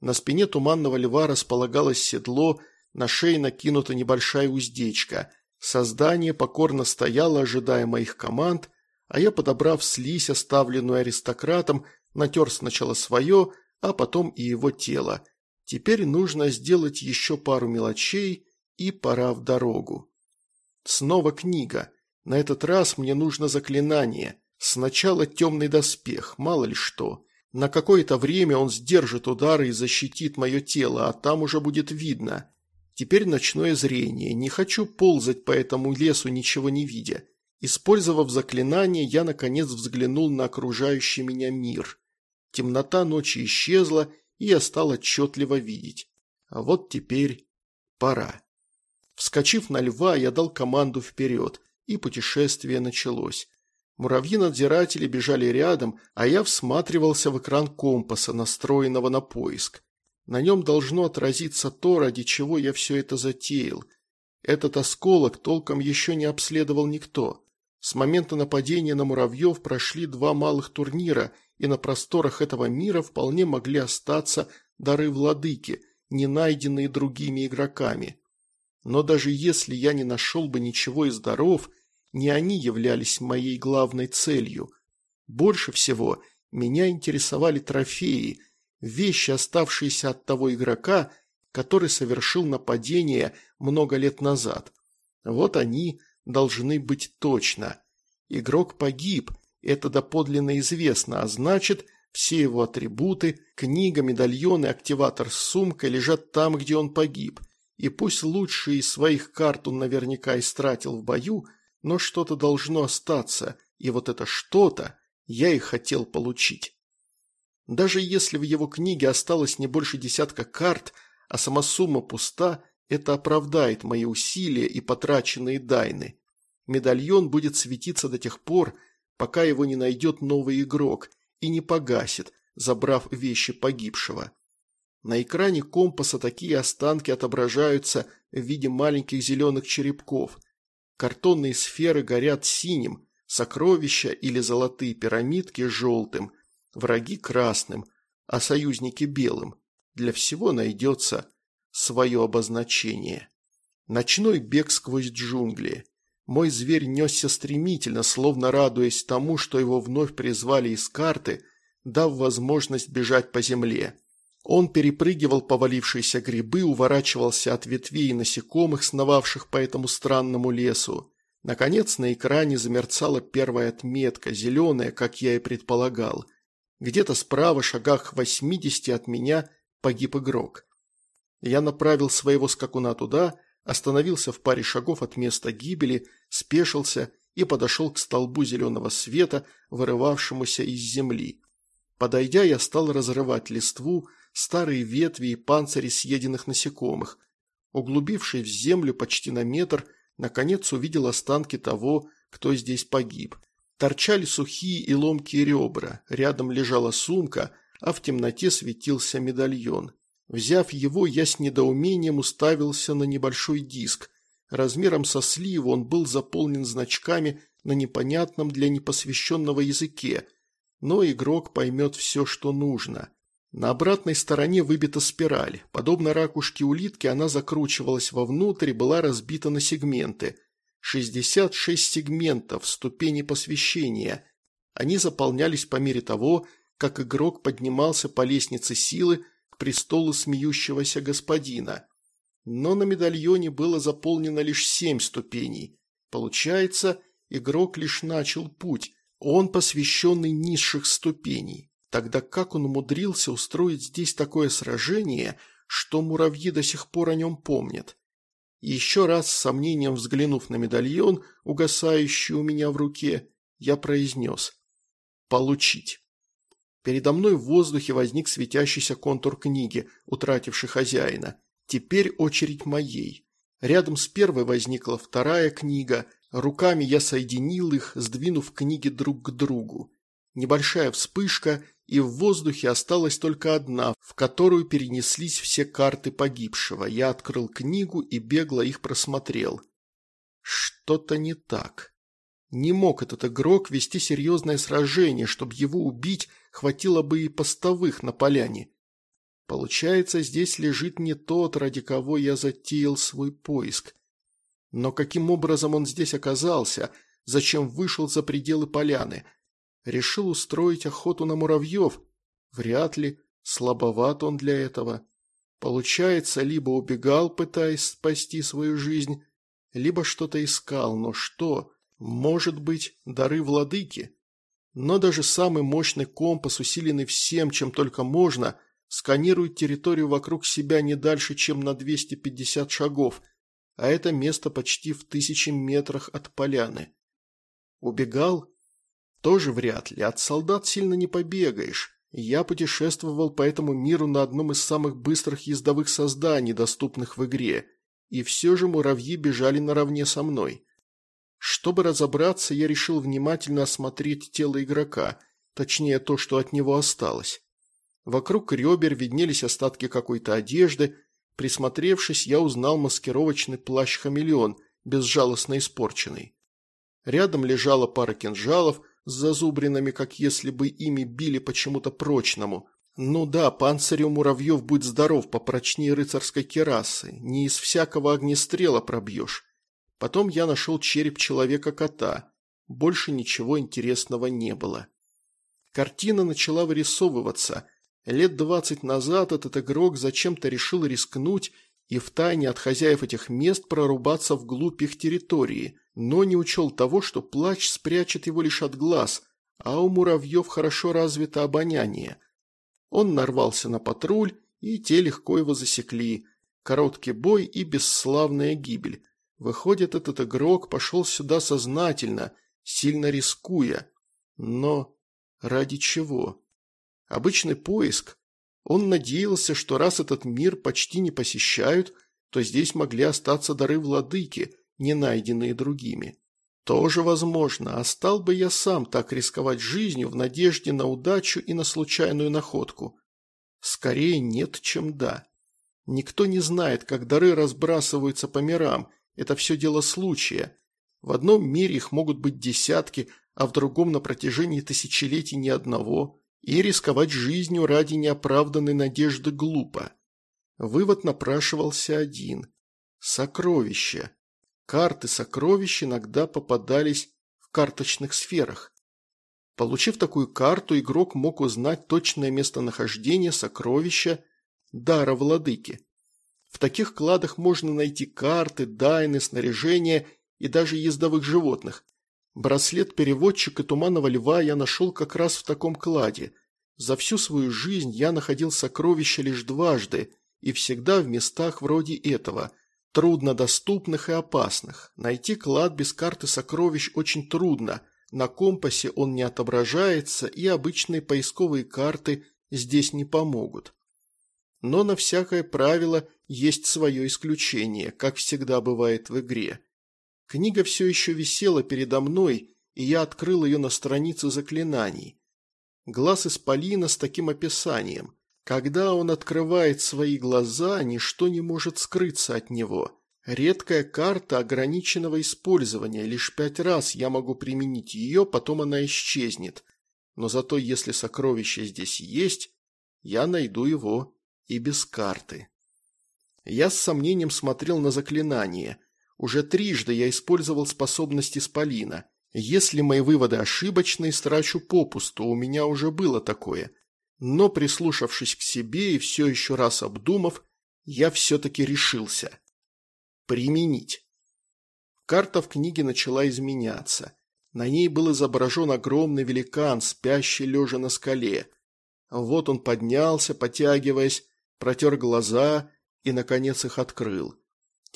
На спине туманного льва располагалось седло, на шее накинута небольшая уздечка. Создание покорно стояло, ожидая моих команд, а я, подобрав слизь, оставленную аристократом, натер сначала свое, а потом и его тело. Теперь нужно сделать еще пару мелочей, и пора в дорогу. Снова книга – на этот раз мне нужно заклинание. Сначала темный доспех, мало ли что. На какое-то время он сдержит удары и защитит мое тело, а там уже будет видно. Теперь ночное зрение. Не хочу ползать по этому лесу, ничего не видя. Использовав заклинание, я наконец взглянул на окружающий меня мир. Темнота ночи исчезла, и я стал отчетливо видеть. А вот теперь пора. Вскочив на льва, я дал команду вперед и путешествие началось. Муравьи-надзиратели бежали рядом, а я всматривался в экран компаса, настроенного на поиск. На нем должно отразиться то, ради чего я все это затеял. Этот осколок толком еще не обследовал никто. С момента нападения на муравьев прошли два малых турнира, и на просторах этого мира вполне могли остаться дары владыки, не найденные другими игроками. Но даже если я не нашел бы ничего из даров, не они являлись моей главной целью. Больше всего меня интересовали трофеи, вещи, оставшиеся от того игрока, который совершил нападение много лет назад. Вот они должны быть точно. Игрок погиб, это доподлинно известно, а значит, все его атрибуты, книга, медальоны, активатор с сумкой лежат там, где он погиб. И пусть лучшие из своих карт он наверняка истратил в бою – но что-то должно остаться, и вот это что-то я и хотел получить. Даже если в его книге осталось не больше десятка карт, а сама сумма пуста, Это оправдает мои усилия и потраченные дайны. Медальон будет светиться до тех пор, пока его не найдет новый игрок и не погасит, забрав вещи погибшего. На экране компаса такие останки отображаются в виде маленьких зеленых черепков. Картонные сферы горят синим, сокровища или золотые пирамидки желтым, враги красным, а союзники белым. Для всего найдется свое обозначение. Ночной бег сквозь джунгли. Мой зверь несся стремительно, словно радуясь тому, что его вновь призвали из карты, дав возможность бежать по земле. Он перепрыгивал повалившиеся грибы, уворачивался от ветвей и насекомых, сновавших по этому странному лесу. Наконец на экране замерцала первая отметка, зеленая, как я и предполагал. Где-то справа, шагах 80 от меня, погиб игрок. Я направил своего скакуна туда, остановился в паре шагов от места гибели, спешился и подошел к столбу зеленого света, вырывавшемуся из земли. Подойдя, я стал разрывать листву, старые ветви и панцири съеденных насекомых. Углубившись в землю почти на метр, наконец увидел останки того, кто здесь погиб. Торчали сухие и ломкие ребра, рядом лежала сумка, а в темноте светился медальон. Взяв его, я с недоумением уставился на небольшой диск. Размером со сливу он был заполнен значками на непонятном для непосвященного языке, но игрок поймет все, что нужно. На обратной стороне выбита спираль. Подобно ракушке улитки, она закручивалась вовнутрь и была разбита на сегменты. 66 сегментов, ступени посвящения. Они заполнялись по мере того, как игрок поднимался по лестнице силы, престолу смеющегося господина. Но на медальоне было заполнено лишь семь ступеней. Получается, игрок лишь начал путь, он посвященный низших ступеней. Тогда как он умудрился устроить здесь такое сражение, что муравьи до сих пор о нем помнят? Еще раз, с сомнением взглянув на медальон, угасающий у меня в руке, я произнес «Получить». Передо мной в воздухе возник светящийся контур книги, утративший хозяина. Теперь очередь моей. Рядом с первой возникла вторая книга. Руками я соединил их, сдвинув книги друг к другу. Небольшая вспышка, и в воздухе осталась только одна, в которую перенеслись все карты погибшего. Я открыл книгу и бегло их просмотрел. Что-то не так. Не мог этот игрок вести серьезное сражение, чтобы его убить хватило бы и постовых на поляне. Получается, здесь лежит не тот, ради кого я затеял свой поиск. Но каким образом он здесь оказался? Зачем вышел за пределы поляны? Решил устроить охоту на муравьев? Вряд ли. Слабоват он для этого. Получается, либо убегал, пытаясь спасти свою жизнь, либо что-то искал, но что? Может быть, дары владыки? Но даже самый мощный компас, усиленный всем, чем только можно, сканирует территорию вокруг себя не дальше, чем на 250 шагов, а это место почти в тысячи метрах от поляны. Убегал? Тоже вряд ли, от солдат сильно не побегаешь. Я путешествовал по этому миру на одном из самых быстрых ездовых созданий, доступных в игре, и все же муравьи бежали наравне со мной. Чтобы разобраться, я решил внимательно осмотреть тело игрока, точнее то, что от него осталось. Вокруг ребер виднелись остатки какой-то одежды. Присмотревшись, я узнал маскировочный плащ-хамелеон, безжалостно испорченный. Рядом лежала пара кинжалов с зазубринами, как если бы ими били почему-то прочному. Ну да, панцирь у муравьев будь здоров, попрочнее рыцарской керасы, не из всякого огнестрела пробьешь. Потом я нашел череп человека-кота. Больше ничего интересного не было. Картина начала вырисовываться. Лет двадцать назад этот игрок зачем-то решил рискнуть и втайне от хозяев этих мест прорубаться вглубь их территории, но не учел того, что плач спрячет его лишь от глаз, а у муравьев хорошо развито обоняние. Он нарвался на патруль, и те легко его засекли. Короткий бой и бесславная гибель. Выходит, этот игрок пошел сюда сознательно, сильно рискуя. Но ради чего? Обычный поиск. Он надеялся, что раз этот мир почти не посещают, то здесь могли остаться дары владыки, не найденные другими. Тоже возможно, а стал бы я сам так рисковать жизнью в надежде на удачу и на случайную находку? Скорее нет, чем да. Никто не знает, как дары разбрасываются по мирам, это все дело случая. В одном мире их могут быть десятки, а в другом на протяжении тысячелетий ни одного, и рисковать жизнью ради неоправданной надежды глупо. Вывод напрашивался один. Сокровища. Карты сокровищ иногда попадались в карточных сферах. Получив такую карту, игрок мог узнать точное местонахождение сокровища дара владыки. В таких кладах можно найти карты, дайны, снаряжение и даже ездовых животных. Браслет переводчика Туманного Льва я нашел как раз в таком кладе. За всю свою жизнь я находил сокровища лишь дважды, и всегда в местах вроде этого, труднодоступных и опасных. Найти клад без карты сокровищ очень трудно, на компасе он не отображается, и обычные поисковые карты здесь не помогут. Но на всякое правило есть свое исключение, как всегда бывает в игре. Книга все еще висела передо мной, и я открыл ее на странице заклинаний. Глаз исполина с таким описанием. Когда он открывает свои глаза, ничто не может скрыться от него. Редкая карта ограниченного использования, лишь пять раз я могу применить ее, потом она исчезнет. Но зато если сокровище здесь есть, я найду его и без карты. Я с сомнением смотрел на заклинание. Уже трижды я использовал способности Спалина. Если мои выводы ошибочны, страчу попусту, у меня уже было такое – но, прислушавшись к себе и все еще раз обдумав, я все-таки решился. Применить. Карта в книге начала изменяться. На ней был изображен огромный великан, спящий лежа на скале. Вот он поднялся, потягиваясь, протер глаза и, наконец, их открыл.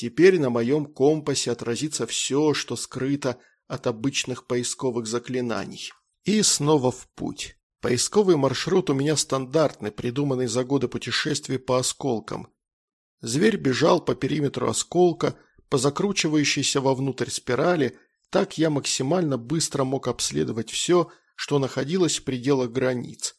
Теперь на моем компасе отразится все, что скрыто от обычных поисковых заклинаний. И снова в путь. Поисковый маршрут у меня стандартный, придуманный за годы путешествий по осколкам. Зверь бежал по периметру осколка, по закручивающейся вовнутрь спирали, так я максимально быстро мог обследовать все, что находилось в пределах границ.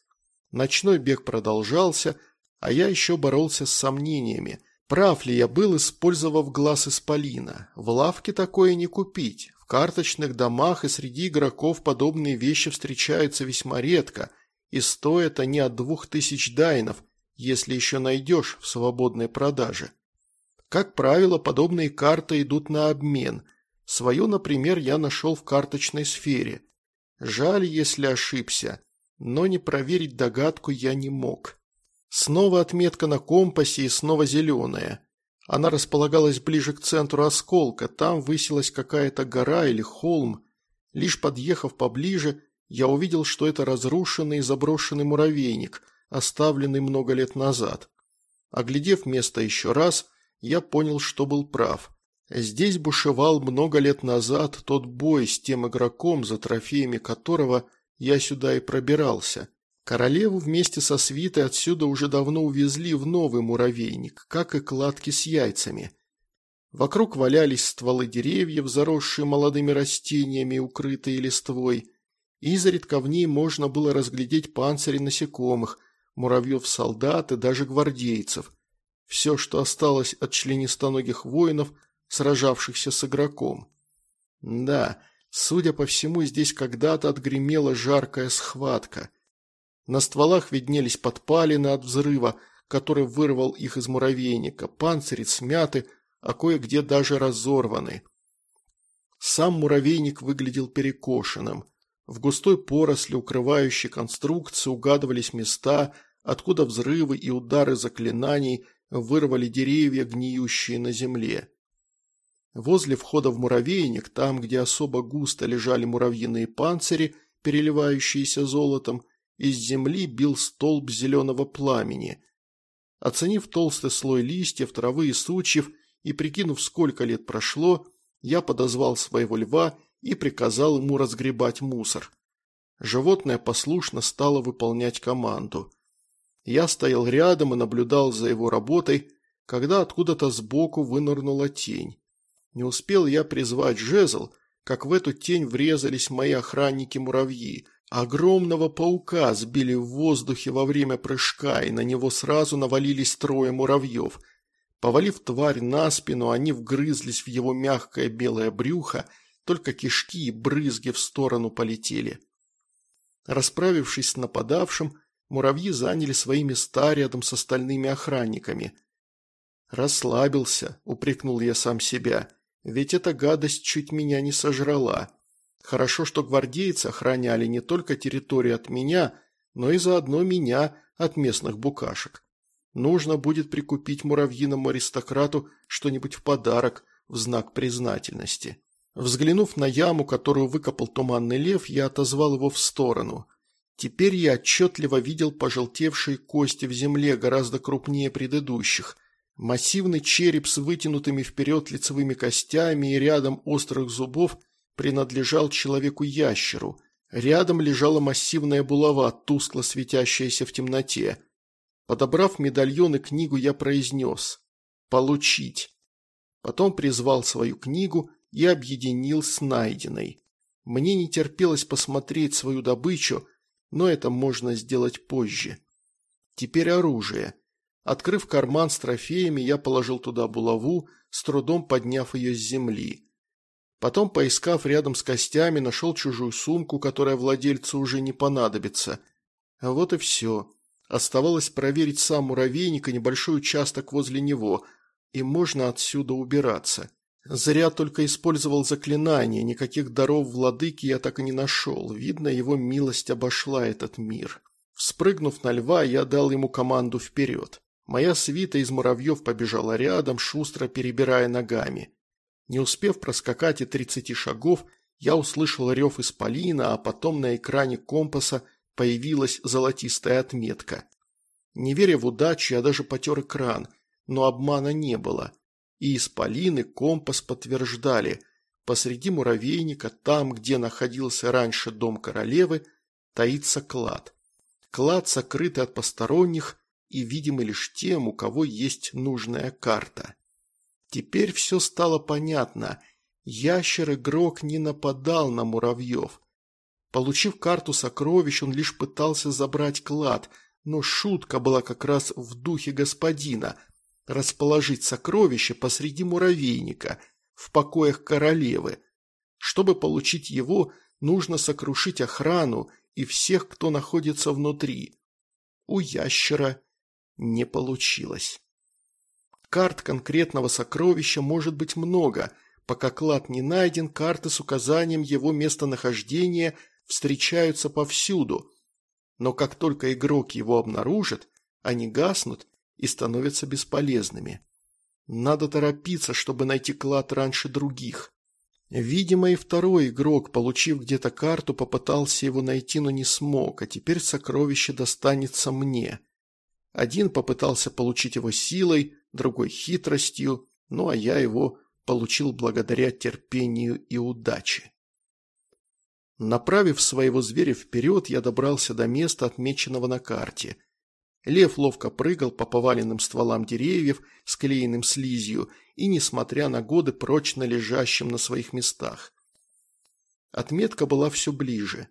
Ночной бег продолжался, а я еще боролся с сомнениями. Прав ли я был, использовав глаз исполина? В лавке такое не купить. В карточных домах и среди игроков подобные вещи встречаются весьма редко, и стоят они от двух тысяч дайнов, если еще найдешь в свободной продаже. Как правило, подобные карты идут на обмен. Свою, например, я нашел в карточной сфере. Жаль, если ошибся, но не проверить догадку я не мог. Снова отметка на компасе и снова зеленая. Она располагалась ближе к центру осколка, там высилась какая-то гора или холм. Лишь подъехав поближе, я увидел, что это разрушенный и заброшенный муравейник, оставленный много лет назад. Оглядев место еще раз, я понял, что был прав. Здесь бушевал много лет назад тот бой с тем игроком, за трофеями которого я сюда и пробирался. Королеву вместе со свитой отсюда уже давно увезли в новый муравейник, как и кладки с яйцами. Вокруг валялись стволы деревьев, заросшие молодыми растениями, укрытые листвой. Изредка в ней можно было разглядеть панцири насекомых, муравьев-солдат и даже гвардейцев. Все, что осталось от членистоногих воинов, сражавшихся с игроком. Да, судя по всему, здесь когда-то отгремела жаркая схватка – на стволах виднелись подпалины от взрыва, который вырвал их из муравейника, панцири смяты, а кое-где даже разорваны. Сам муравейник выглядел перекошенным. В густой поросли, укрывающей конструкции, угадывались места, откуда взрывы и удары заклинаний вырвали деревья, гниющие на земле. Возле входа в муравейник, там, где особо густо лежали муравьиные панцири, переливающиеся золотом, из земли бил столб зеленого пламени. Оценив толстый слой листьев, травы и сучьев и прикинув, сколько лет прошло, я подозвал своего льва и приказал ему разгребать мусор. Животное послушно стало выполнять команду. Я стоял рядом и наблюдал за его работой, когда откуда-то сбоку вынырнула тень. Не успел я призвать жезл, как в эту тень врезались мои охранники-муравьи. Огромного паука сбили в воздухе во время прыжка, и на него сразу навалились трое муравьев. Повалив тварь на спину, они вгрызлись в его мягкое белое брюхо, только кишки и брызги в сторону полетели. Расправившись с нападавшим, муравьи заняли свои места рядом с остальными охранниками. «Расслабился», – упрекнул я сам себя, – «ведь эта гадость чуть меня не сожрала». Хорошо, что гвардейцы охраняли не только территорию от меня, но и заодно меня от местных букашек. Нужно будет прикупить муравьиному аристократу что-нибудь в подарок в знак признательности. Взглянув на яму, которую выкопал туманный лев, я отозвал его в сторону. Теперь я отчетливо видел пожелтевшие кости в земле, гораздо крупнее предыдущих. Массивный череп с вытянутыми вперед лицевыми костями и рядом острых зубов – принадлежал человеку-ящеру. Рядом лежала массивная булава, тускло светящаяся в темноте. Подобрав медальон и книгу, я произнес «Получить». Потом призвал свою книгу и объединил с найденной. Мне не терпелось посмотреть свою добычу, но это можно сделать позже. Теперь оружие. Открыв карман с трофеями, я положил туда булаву, с трудом подняв ее с земли. Потом, поискав рядом с костями, нашел чужую сумку, которая владельцу уже не понадобится. А вот и все. Оставалось проверить сам муравейник и небольшой участок возле него, и можно отсюда убираться. Зря только использовал заклинание, никаких даров владыки я так и не нашел. Видно, его милость обошла этот мир. Вспрыгнув на льва, я дал ему команду вперед. Моя свита из муравьев побежала рядом, шустро перебирая ногами. Не успев проскакать и тридцати шагов, я услышал рев исполина, а потом на экране компаса появилась золотистая отметка. Не веря в удачу, я даже потер экран, но обмана не было. И исполин, и компас подтверждали. Посреди муравейника, там, где находился раньше дом королевы, таится клад. Клад сокрытый от посторонних и видимый лишь тем, у кого есть нужная карта. Теперь все стало понятно. Ящер-игрок не нападал на муравьев. Получив карту сокровищ, он лишь пытался забрать клад, но шутка была как раз в духе господина – расположить сокровище посреди муравейника, в покоях королевы. Чтобы получить его, нужно сокрушить охрану и всех, кто находится внутри. У ящера не получилось. Карт конкретного сокровища может быть много. Пока клад не найден, карты с указанием его местонахождения встречаются повсюду. Но как только игрок его обнаружит, они гаснут и становятся бесполезными. Надо торопиться, чтобы найти клад раньше других. Видимо, и второй игрок, получив где-то карту, попытался его найти, но не смог, а теперь сокровище достанется мне. Один попытался получить его силой, другой хитростью, ну а я его получил благодаря терпению и удаче. Направив своего зверя вперед, я добрался до места, отмеченного на карте. Лев ловко прыгал по поваленным стволам деревьев, склеенным слизью, и, несмотря на годы, прочно лежащим на своих местах. Отметка была все ближе.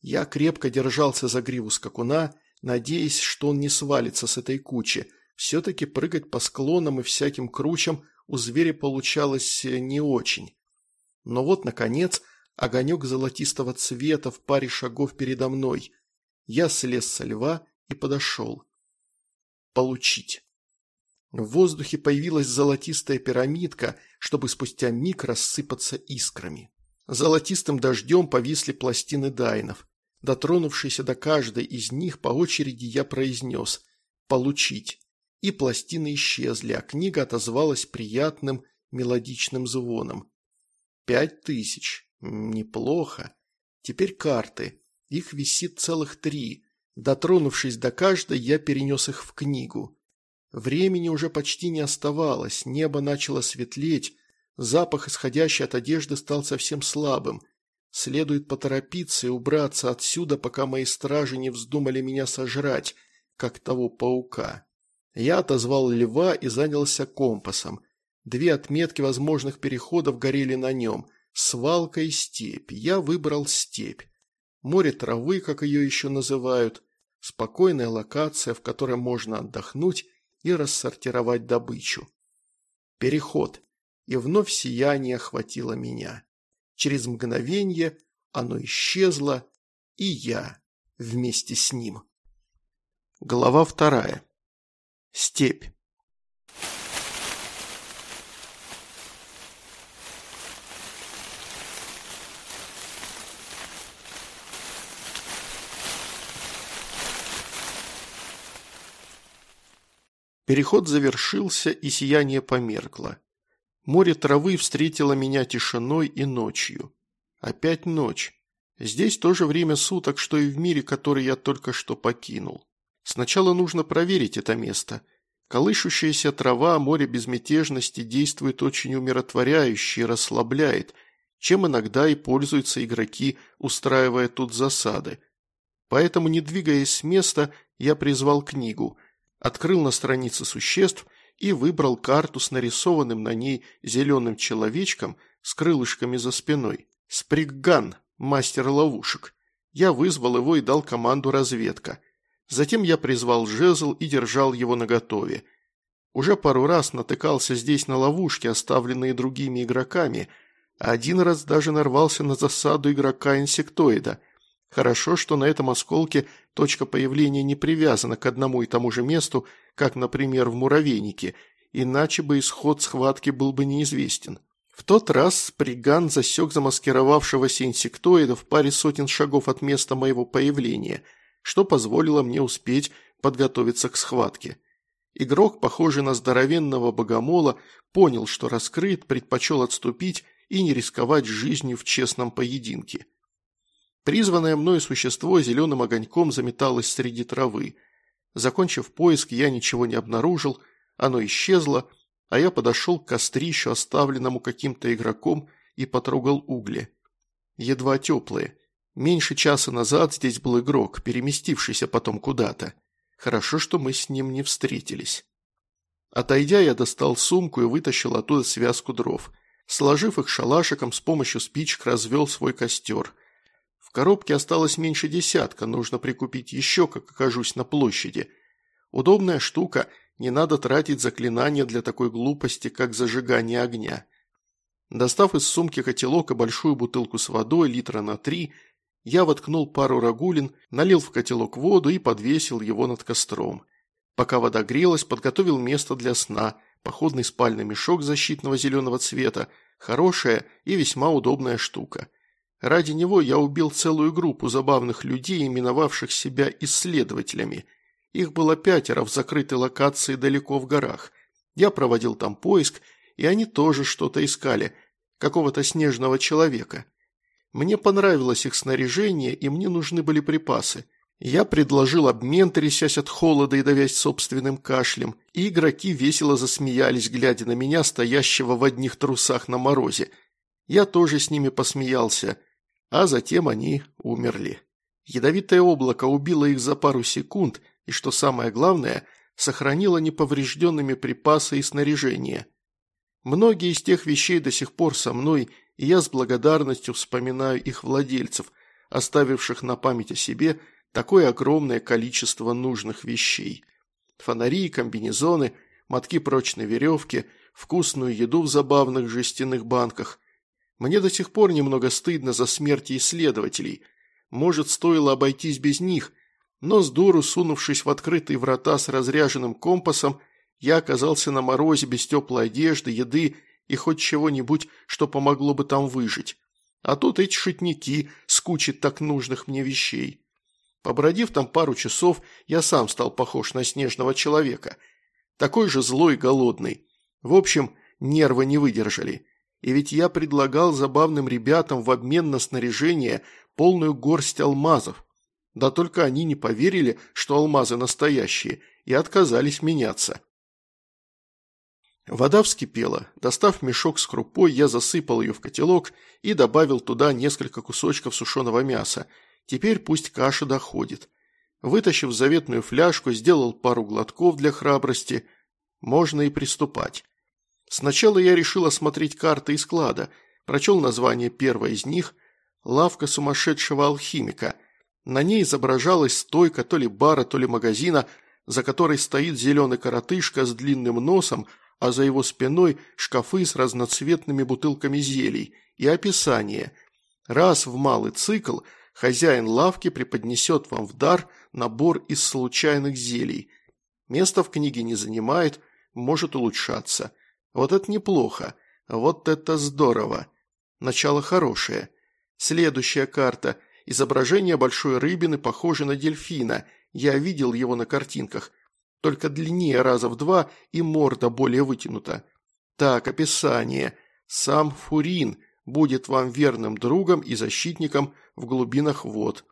Я крепко держался за гриву скакуна, надеясь, что он не свалится с этой кучи, все-таки прыгать по склонам и всяким кручам у зверя получалось э, не очень. Но вот, наконец, огонек золотистого цвета в паре шагов передо мной. Я слез со льва и подошел. Получить. В воздухе появилась золотистая пирамидка, чтобы спустя миг рассыпаться искрами. Золотистым дождем повисли пластины дайнов. Дотронувшись до каждой из них, по очереди я произнес «получить» и пластины исчезли, а книга отозвалась приятным мелодичным звоном. Пять тысяч. Неплохо. Теперь карты. Их висит целых три. Дотронувшись до каждой, я перенес их в книгу. Времени уже почти не оставалось, небо начало светлеть, запах, исходящий от одежды, стал совсем слабым. Следует поторопиться и убраться отсюда, пока мои стражи не вздумали меня сожрать, как того паука. Я отозвал льва и занялся компасом. Две отметки возможных переходов горели на нем – свалка и степь. Я выбрал степь. Море травы, как ее еще называют, спокойная локация, в которой можно отдохнуть и рассортировать добычу. Переход, и вновь сияние охватило меня. Через мгновение оно исчезло, и я вместе с ним. Глава вторая. Степь. Переход завершился, и сияние померкло. Море травы встретило меня тишиной и ночью. Опять ночь. Здесь тоже время суток, что и в мире, который я только что покинул. Сначала нужно проверить это место. Колышущаяся трава, море безмятежности действует очень умиротворяюще и расслабляет, чем иногда и пользуются игроки, устраивая тут засады. Поэтому, не двигаясь с места, я призвал книгу – открыл на странице существ и выбрал карту с нарисованным на ней зеленым человечком с крылышками за спиной. Спригган, мастер ловушек. Я вызвал его и дал команду разведка. Затем я призвал жезл и держал его наготове. Уже пару раз натыкался здесь на ловушки, оставленные другими игроками, а один раз даже нарвался на засаду игрока-инсектоида – Хорошо, что на этом осколке точка появления не привязана к одному и тому же месту, как, например, в муравейнике, иначе бы исход схватки был бы неизвестен. В тот раз Приган засек замаскировавшегося инсектоида в паре сотен шагов от места моего появления, что позволило мне успеть подготовиться к схватке. Игрок, похожий на здоровенного богомола, понял, что раскрыт, предпочел отступить и не рисковать жизнью в честном поединке. Призванное мною существо зеленым огоньком заметалось среди травы. Закончив поиск, я ничего не обнаружил, оно исчезло, а я подошел к кострищу, оставленному каким-то игроком, и потрогал угли. Едва теплые. Меньше часа назад здесь был игрок, переместившийся потом куда-то. Хорошо, что мы с ним не встретились. Отойдя, я достал сумку и вытащил оттуда связку дров. Сложив их шалашиком, с помощью спичек развел свой костер – коробке осталось меньше десятка, нужно прикупить еще, как окажусь на площади. Удобная штука, не надо тратить заклинания для такой глупости, как зажигание огня. Достав из сумки котелок и большую бутылку с водой, литра на три, я воткнул пару рагулин, налил в котелок воду и подвесил его над костром. Пока вода грелась, подготовил место для сна, походный спальный мешок защитного зеленого цвета, хорошая и весьма удобная штука. Ради него я убил целую группу забавных людей, именовавших себя исследователями. Их было пятеро в закрытой локации далеко в горах. Я проводил там поиск, и они тоже что-то искали, какого-то снежного человека. Мне понравилось их снаряжение, и мне нужны были припасы. Я предложил обмен, трясясь от холода и давясь собственным кашлем, и игроки весело засмеялись, глядя на меня, стоящего в одних трусах на морозе. Я тоже с ними посмеялся а затем они умерли. Ядовитое облако убило их за пару секунд и, что самое главное, сохранило неповрежденными припасы и снаряжение. Многие из тех вещей до сих пор со мной, и я с благодарностью вспоминаю их владельцев, оставивших на память о себе такое огромное количество нужных вещей. Фонари, комбинезоны, мотки прочной веревки, вкусную еду в забавных жестяных банках – мне до сих пор немного стыдно за смерти исследователей. Может, стоило обойтись без них, но с дуру сунувшись в открытые врата с разряженным компасом, я оказался на морозе без теплой одежды, еды и хоть чего-нибудь, что помогло бы там выжить. А тут эти шутники с кучей так нужных мне вещей. Побродив там пару часов, я сам стал похож на снежного человека. Такой же злой и голодный. В общем, нервы не выдержали. И ведь я предлагал забавным ребятам в обмен на снаряжение полную горсть алмазов. Да только они не поверили, что алмазы настоящие, и отказались меняться. Вода вскипела. Достав мешок с крупой, я засыпал ее в котелок и добавил туда несколько кусочков сушеного мяса. Теперь пусть каша доходит. Вытащив заветную фляжку, сделал пару глотков для храбрости. Можно и приступать. Сначала я решил осмотреть карты и склада, прочел название первой из них «Лавка сумасшедшего алхимика». На ней изображалась стойка то ли бара, то ли магазина, за которой стоит зеленый коротышка с длинным носом, а за его спиной шкафы с разноцветными бутылками зелий и описание. Раз в малый цикл хозяин лавки преподнесет вам в дар набор из случайных зелий. Место в книге не занимает, может улучшаться. Вот это неплохо, вот это здорово. Начало хорошее. Следующая карта. Изображение большой рыбины, похоже на дельфина. Я видел его на картинках. Только длиннее раза в два и морда более вытянута. Так, описание. Сам Фурин будет вам верным другом и защитником в глубинах вод.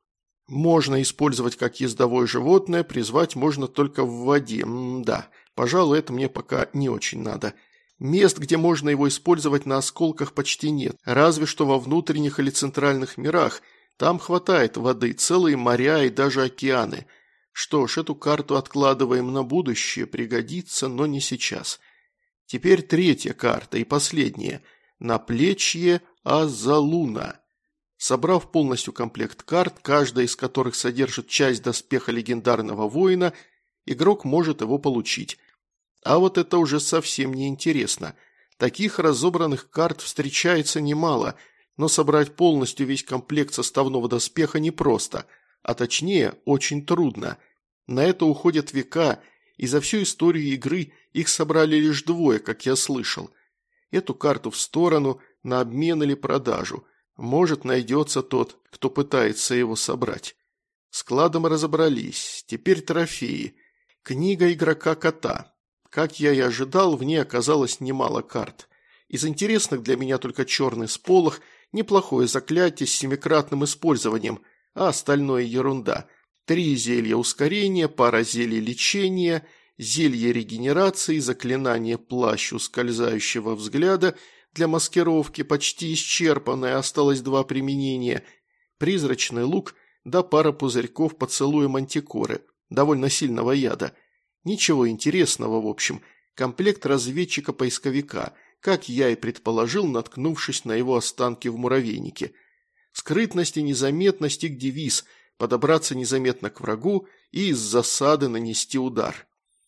Можно использовать как ездовое животное, призвать можно только в воде. М да, пожалуй, это мне пока не очень надо. Мест, где можно его использовать на осколках почти нет, разве что во внутренних или центральных мирах. Там хватает воды, целые моря и даже океаны. Что ж, эту карту откладываем на будущее, пригодится, но не сейчас. Теперь третья карта и последняя. Наплечье Азалуна. Собрав полностью комплект карт, каждая из которых содержит часть доспеха легендарного воина, игрок может его получить. А вот это уже совсем не интересно. Таких разобранных карт встречается немало, но собрать полностью весь комплект составного доспеха непросто, а точнее очень трудно. На это уходят века, и за всю историю игры их собрали лишь двое, как я слышал. Эту карту в сторону, на обмен или продажу. Может, найдется тот, кто пытается его собрать. Складом разобрались. Теперь трофеи. Книга игрока кота. Как я и ожидал, в ней оказалось немало карт. Из интересных для меня только черный сполох, неплохое заклятие с семикратным использованием, а остальное ерунда. Три зелья ускорения, пара зелий лечения, зелье регенерации, заклинание плащ ускользающего взгляда для маскировки, почти исчерпанное, осталось два применения, призрачный лук да пара пузырьков поцелуя мантикоры, довольно сильного яда – Ничего интересного, в общем. Комплект разведчика-поисковика, как я и предположил, наткнувшись на его останки в муравейнике. Скрытность и незаметность их девиз – подобраться незаметно к врагу и из засады нанести удар.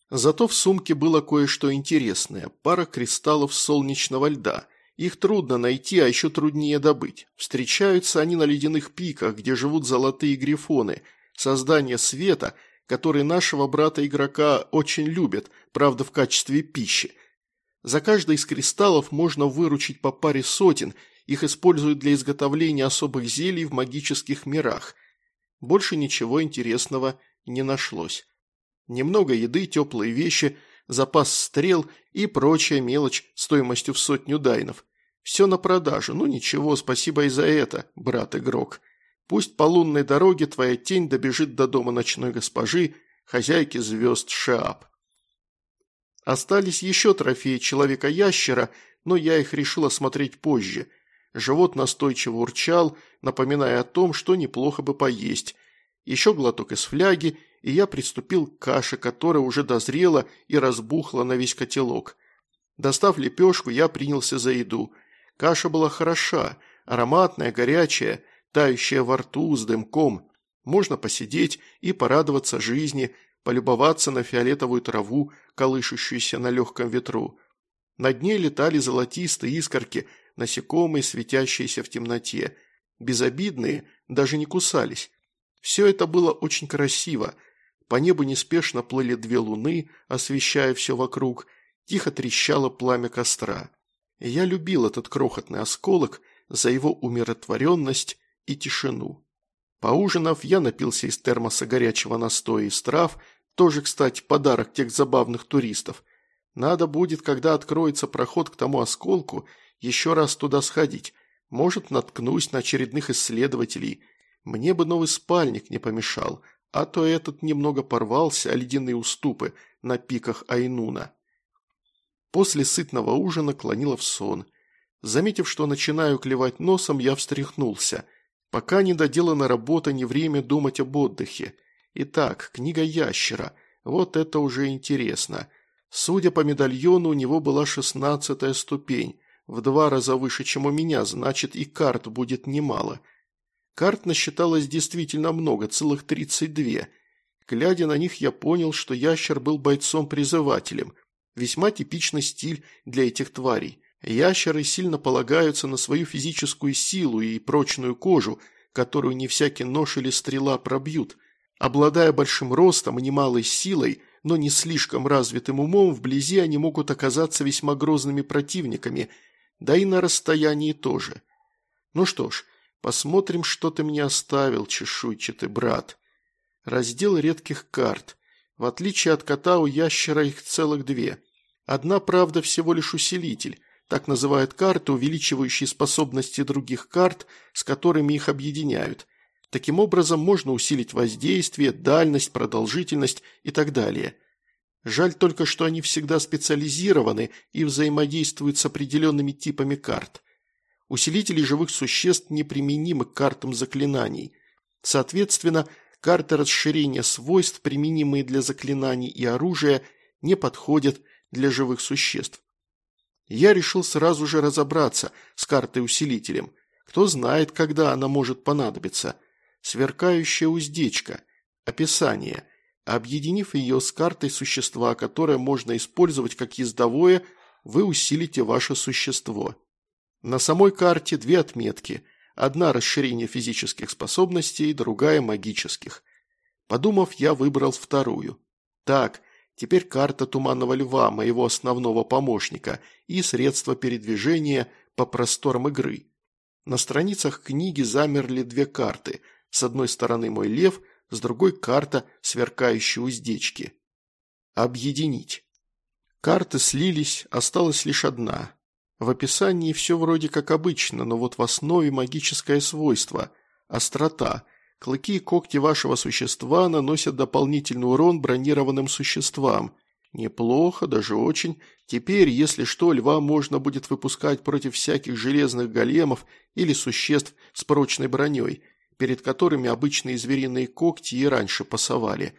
Зато в сумке было кое-что интересное – пара кристаллов солнечного льда. Их трудно найти, а еще труднее добыть. Встречаются они на ледяных пиках, где живут золотые грифоны, создание света – который нашего брата-игрока очень любят, правда в качестве пищи. За каждый из кристаллов можно выручить по паре сотен, их используют для изготовления особых зелий в магических мирах. Больше ничего интересного не нашлось. Немного еды, теплые вещи, запас стрел и прочая мелочь стоимостью в сотню дайнов. Все на продажу, ну ничего, спасибо и за это, брат-игрок. Пусть по лунной дороге твоя тень добежит до дома ночной госпожи, хозяйки звезд Шааб. Остались еще трофеи человека-ящера, но я их решил осмотреть позже. Живот настойчиво урчал, напоминая о том, что неплохо бы поесть. Еще глоток из фляги, и я приступил к каше, которая уже дозрела и разбухла на весь котелок. Достав лепешку, я принялся за еду. Каша была хороша, ароматная, горячая – тающая во рту с дымком. Можно посидеть и порадоваться жизни, полюбоваться на фиолетовую траву, колышущуюся на легком ветру. Над ней летали золотистые искорки, насекомые, светящиеся в темноте. Безобидные, даже не кусались. Все это было очень красиво. По небу неспешно плыли две луны, освещая все вокруг. Тихо трещало пламя костра. я любил этот крохотный осколок за его умиротворенность и тишину. Поужинав, я напился из термоса горячего настоя из трав, тоже, кстати, подарок тех забавных туристов. Надо будет, когда откроется проход к тому осколку, еще раз туда сходить. Может, наткнусь на очередных исследователей. Мне бы новый спальник не помешал, а то этот немного порвался о ледяные уступы на пиках Айнуна. После сытного ужина клонило в сон. Заметив, что начинаю клевать носом, я встряхнулся – Пока не доделана работа, не время думать об отдыхе. Итак, книга ящера. Вот это уже интересно. Судя по медальону, у него была шестнадцатая ступень. В два раза выше, чем у меня, значит и карт будет немало. Карт насчиталось действительно много, целых тридцать две. Глядя на них, я понял, что ящер был бойцом-призывателем. Весьма типичный стиль для этих тварей. Ящеры сильно полагаются на свою физическую силу и прочную кожу, которую не всякий нож или стрела пробьют. Обладая большим ростом и немалой силой, но не слишком развитым умом, вблизи они могут оказаться весьма грозными противниками, да и на расстоянии тоже. Ну что ж, посмотрим, что ты мне оставил, чешуйчатый брат. Раздел редких карт. В отличие от кота, у ящера их целых две. Одна, правда, всего лишь усилитель. Так называют карты, увеличивающие способности других карт, с которыми их объединяют. Таким образом, можно усилить воздействие, дальность, продолжительность и так далее. Жаль только, что они всегда специализированы и взаимодействуют с определенными типами карт. Усилители живых существ неприменимы к картам заклинаний. Соответственно, карты расширения свойств, применимые для заклинаний и оружия, не подходят для живых существ. Я решил сразу же разобраться с картой-усилителем. Кто знает, когда она может понадобиться. Сверкающая уздечка. Описание. Объединив ее с картой существа, которое можно использовать как ездовое, вы усилите ваше существо. На самой карте две отметки. Одна – расширение физических способностей, другая – магических. Подумав, я выбрал вторую. Так, Теперь карта Туманного Льва, моего основного помощника, и средства передвижения по просторам игры. На страницах книги замерли две карты. С одной стороны мой лев, с другой карта сверкающей уздечки. Объединить. Карты слились, осталась лишь одна. В описании все вроде как обычно, но вот в основе магическое свойство – острота – Клыки и когти вашего существа наносят дополнительный урон бронированным существам. Неплохо, даже очень. Теперь, если что, льва можно будет выпускать против всяких железных големов или существ с прочной броней, перед которыми обычные звериные когти и раньше пасовали.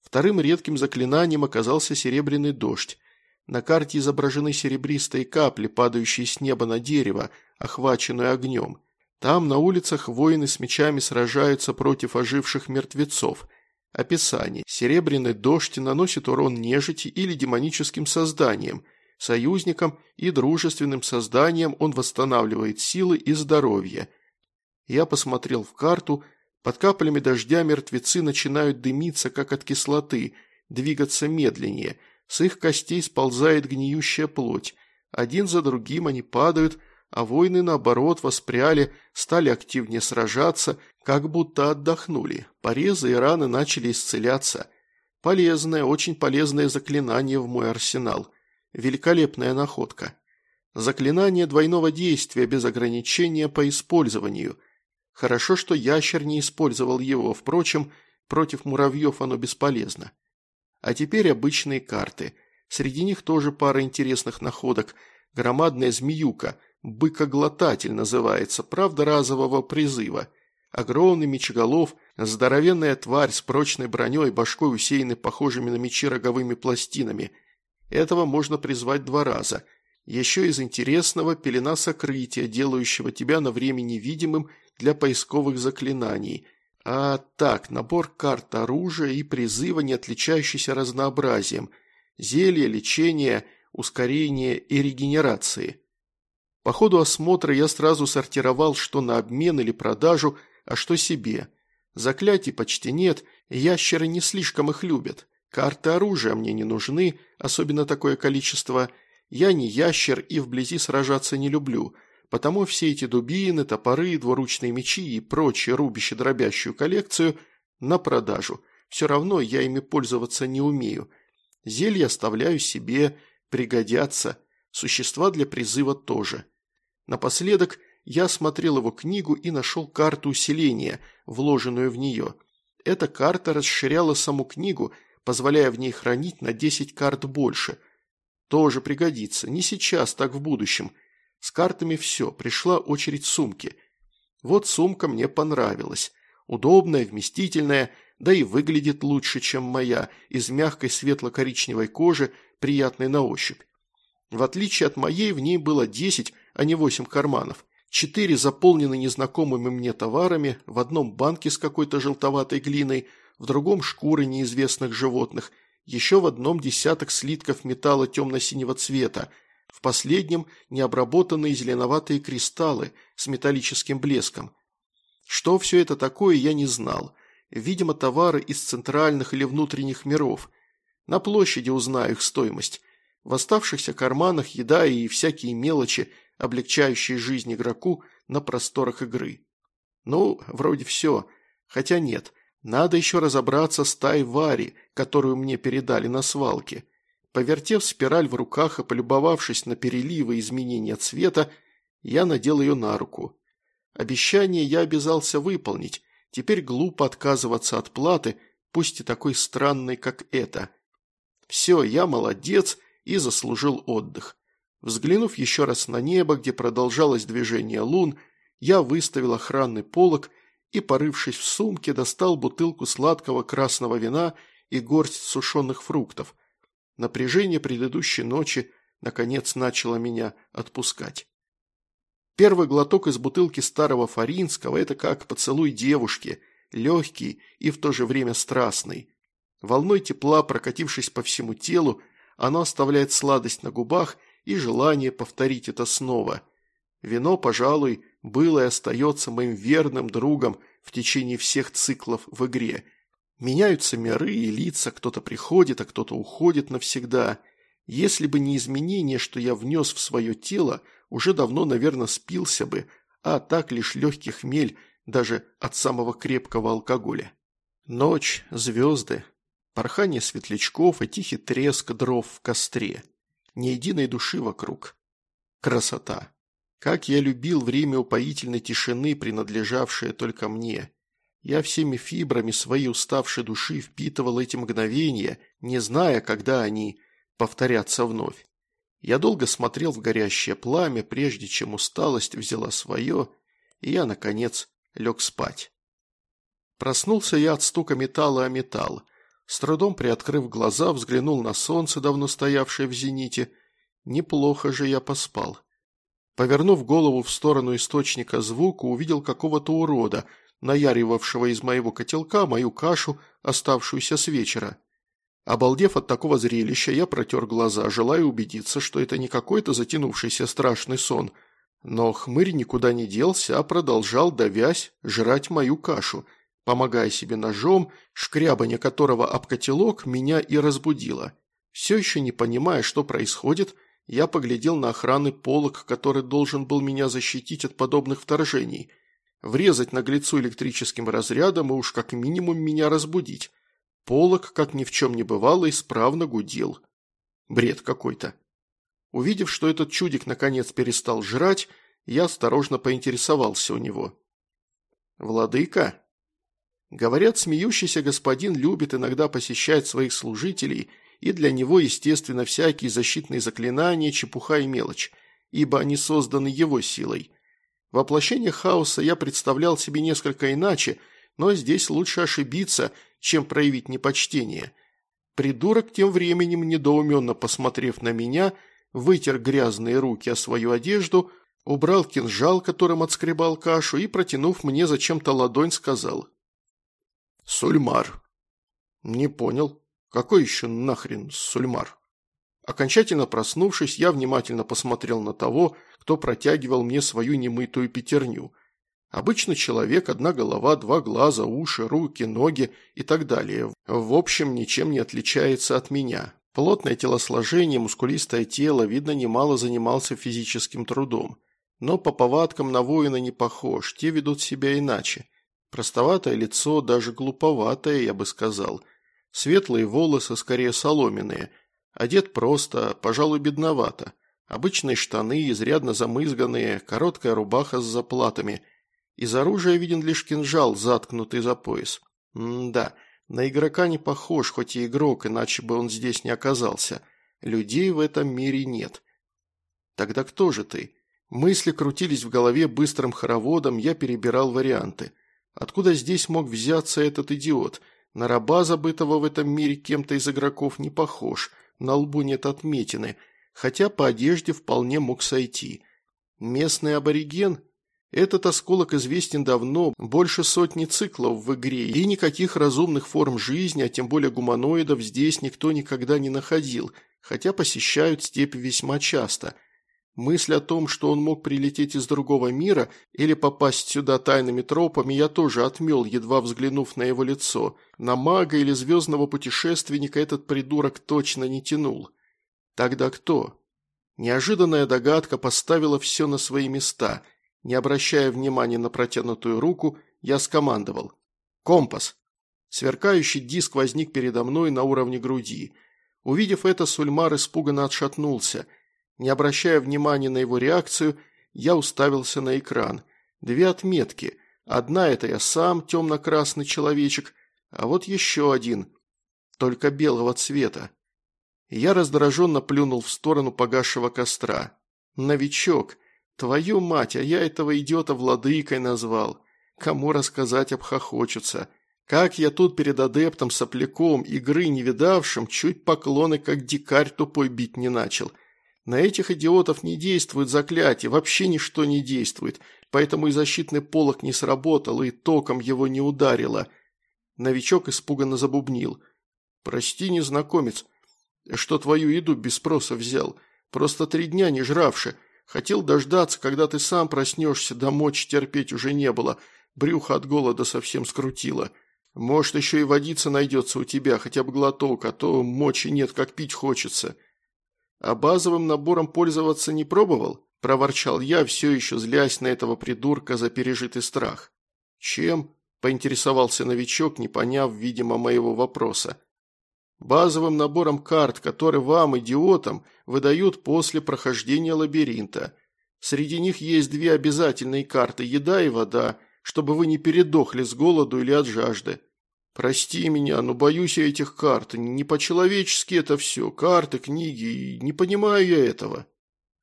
Вторым редким заклинанием оказался серебряный дождь. На карте изображены серебристые капли, падающие с неба на дерево, охваченное огнем. Там на улицах воины с мечами сражаются против оживших мертвецов. Описание. Серебряный дождь наносит урон нежити или демоническим созданиям. Союзникам и дружественным созданиям он восстанавливает силы и здоровье. Я посмотрел в карту. Под каплями дождя мертвецы начинают дымиться, как от кислоты, двигаться медленнее. С их костей сползает гниющая плоть. Один за другим они падают, а воины, наоборот, воспряли, стали активнее сражаться, как будто отдохнули. Порезы и раны начали исцеляться. Полезное, очень полезное заклинание в мой арсенал. Великолепная находка. Заклинание двойного действия без ограничения по использованию. Хорошо, что ящер не использовал его, впрочем, против муравьев оно бесполезно. А теперь обычные карты. Среди них тоже пара интересных находок. Громадная змеюка – Быкоглотатель называется, правда разового призыва. Огромный мечеголов, здоровенная тварь с прочной броней, башкой усеянной похожими на мечи роговыми пластинами. Этого можно призвать два раза. Еще из интересного пелена сокрытия, делающего тебя на время невидимым для поисковых заклинаний. А так, набор карт оружия и призыва, не отличающийся разнообразием. Зелье, лечение, ускорение и регенерации. По ходу осмотра я сразу сортировал, что на обмен или продажу, а что себе. Заклятий почти нет, ящеры не слишком их любят. Карты оружия мне не нужны, особенно такое количество. Я не ящер и вблизи сражаться не люблю, потому все эти дубины, топоры, двуручные мечи и прочие рубище-дробящую коллекцию на продажу. Все равно я ими пользоваться не умею. Зелья оставляю себе, пригодятся. Существа для призыва тоже. Напоследок я осмотрел его книгу и нашел карту усиления, вложенную в нее. Эта карта расширяла саму книгу, позволяя в ней хранить на 10 карт больше. Тоже пригодится, не сейчас, так в будущем. С картами все, пришла очередь сумки. Вот сумка мне понравилась. Удобная, вместительная, да и выглядит лучше, чем моя, из мягкой светло-коричневой кожи, приятной на ощупь. В отличие от моей, в ней было 10, а не 8 карманов. Четыре заполнены незнакомыми мне товарами, в одном банке с какой-то желтоватой глиной, в другом шкуры неизвестных животных, еще в одном десяток слитков металла темно-синего цвета, в последнем необработанные зеленоватые кристаллы с металлическим блеском. Что все это такое, я не знал. Видимо, товары из центральных или внутренних миров. На площади узнаю их стоимость. В оставшихся карманах еда и всякие мелочи, облегчающие жизнь игроку на просторах игры. Ну, вроде все. Хотя нет, надо еще разобраться с Тай Вари, которую мне передали на свалке. Повертев спираль в руках и полюбовавшись на переливы и изменения цвета, я надел ее на руку. Обещание я обязался выполнить, теперь глупо отказываться от платы, пусть и такой странной, как это. Все, я молодец и заслужил отдых. Взглянув еще раз на небо, где продолжалось движение лун, я выставил охранный полог и, порывшись в сумке, достал бутылку сладкого красного вина и горсть сушеных фруктов. Напряжение предыдущей ночи, наконец, начало меня отпускать. Первый глоток из бутылки старого фаринского – это как поцелуй девушки, легкий и в то же время страстный. Волной тепла, прокатившись по всему телу, оно оставляет сладость на губах и желание повторить это снова. Вино, пожалуй, было и остается моим верным другом в течение всех циклов в игре. Меняются миры и лица, кто-то приходит, а кто-то уходит навсегда. Если бы не изменения, что я внес в свое тело, уже давно, наверное, спился бы, а так лишь легкий хмель даже от самого крепкого алкоголя. Ночь, звезды, Порхание светлячков и тихий треск дров в костре. Ни единой души вокруг. Красота. Как я любил время упоительной тишины, принадлежавшее только мне. Я всеми фибрами своей уставшей души впитывал эти мгновения, не зная, когда они повторятся вновь. Я долго смотрел в горящее пламя, прежде чем усталость взяла свое, и я, наконец, лег спать. Проснулся я от стука металла о металл. С трудом приоткрыв глаза, взглянул на солнце, давно стоявшее в зените. Неплохо же я поспал. Повернув голову в сторону источника звука, увидел какого-то урода, наяривавшего из моего котелка мою кашу, оставшуюся с вечера. Обалдев от такого зрелища, я протер глаза, желая убедиться, что это не какой-то затянувшийся страшный сон. Но хмырь никуда не делся, а продолжал, давясь, жрать мою кашу – помогая себе ножом, шкрябанье которого об котелок меня и разбудило. Все еще не понимая, что происходит, я поглядел на охранный полог, который должен был меня защитить от подобных вторжений. Врезать наглецу электрическим разрядом и уж как минимум меня разбудить. Полог, как ни в чем не бывало, исправно гудел. Бред какой-то. Увидев, что этот чудик наконец перестал жрать, я осторожно поинтересовался у него. «Владыка?» Говорят, смеющийся господин любит иногда посещать своих служителей, и для него, естественно, всякие защитные заклинания, чепуха и мелочь, ибо они созданы его силой. Воплощение хаоса я представлял себе несколько иначе, но здесь лучше ошибиться, чем проявить непочтение. Придурок тем временем, недоуменно посмотрев на меня, вытер грязные руки о свою одежду, убрал кинжал, которым отскребал кашу, и, протянув мне зачем-то ладонь, сказал «Сульмар». «Не понял. Какой еще нахрен Сульмар?» Окончательно проснувшись, я внимательно посмотрел на того, кто протягивал мне свою немытую пятерню. Обычно человек, одна голова, два глаза, уши, руки, ноги и так далее. В общем, ничем не отличается от меня. Плотное телосложение, мускулистое тело, видно, немало занимался физическим трудом. Но по повадкам на воина не похож, те ведут себя иначе. Простоватое лицо, даже глуповатое, я бы сказал. Светлые волосы, скорее соломенные. Одет просто, пожалуй, бедновато. Обычные штаны, изрядно замызганные, короткая рубаха с заплатами. Из оружия виден лишь кинжал, заткнутый за пояс. М-да, на игрока не похож, хоть и игрок, иначе бы он здесь не оказался. Людей в этом мире нет. Тогда кто же ты? Мысли крутились в голове быстрым хороводом, я перебирал варианты – Откуда здесь мог взяться этот идиот? На раба, забытого в этом мире кем-то из игроков, не похож, на лбу нет отметины, хотя по одежде вполне мог сойти. Местный абориген? Этот осколок известен давно, больше сотни циклов в игре, и никаких разумных форм жизни, а тем более гуманоидов, здесь никто никогда не находил, хотя посещают степь весьма часто – Мысль о том, что он мог прилететь из другого мира или попасть сюда тайными тропами, я тоже отмел, едва взглянув на его лицо. На мага или звездного путешественника этот придурок точно не тянул. Тогда кто? Неожиданная догадка поставила все на свои места. Не обращая внимания на протянутую руку, я скомандовал. «Компас!» Сверкающий диск возник передо мной на уровне груди. Увидев это, Сульмар испуганно отшатнулся – не обращая внимания на его реакцию, я уставился на экран. Две отметки. Одна – это я сам, темно-красный человечек, а вот еще один, только белого цвета. Я раздраженно плюнул в сторону погасшего костра. «Новичок! Твою мать, а я этого идиота владыкой назвал! Кому рассказать обхохочутся!» Как я тут перед адептом, сопляком, игры не видавшим, чуть поклоны, как дикарь тупой бить не начал – на этих идиотов не действует заклятие, вообще ничто не действует, поэтому и защитный полог не сработал, и током его не ударило. Новичок испуганно забубнил. «Прости, незнакомец, что твою еду без спроса взял. Просто три дня не жравши. Хотел дождаться, когда ты сам проснешься, да мочь терпеть уже не было. Брюхо от голода совсем скрутило. Может, еще и водиться найдется у тебя, хотя бы глоток, а то мочи нет, как пить хочется». «А базовым набором пользоваться не пробовал?» – проворчал я, все еще злясь на этого придурка за пережитый страх. «Чем?» – поинтересовался новичок, не поняв, видимо, моего вопроса. «Базовым набором карт, который вам, идиотам, выдают после прохождения лабиринта. Среди них есть две обязательные карты – еда и вода, чтобы вы не передохли с голоду или от жажды. «Прости меня, но боюсь я этих карт. Не по-человечески это все. Карты, книги. Не понимаю я этого».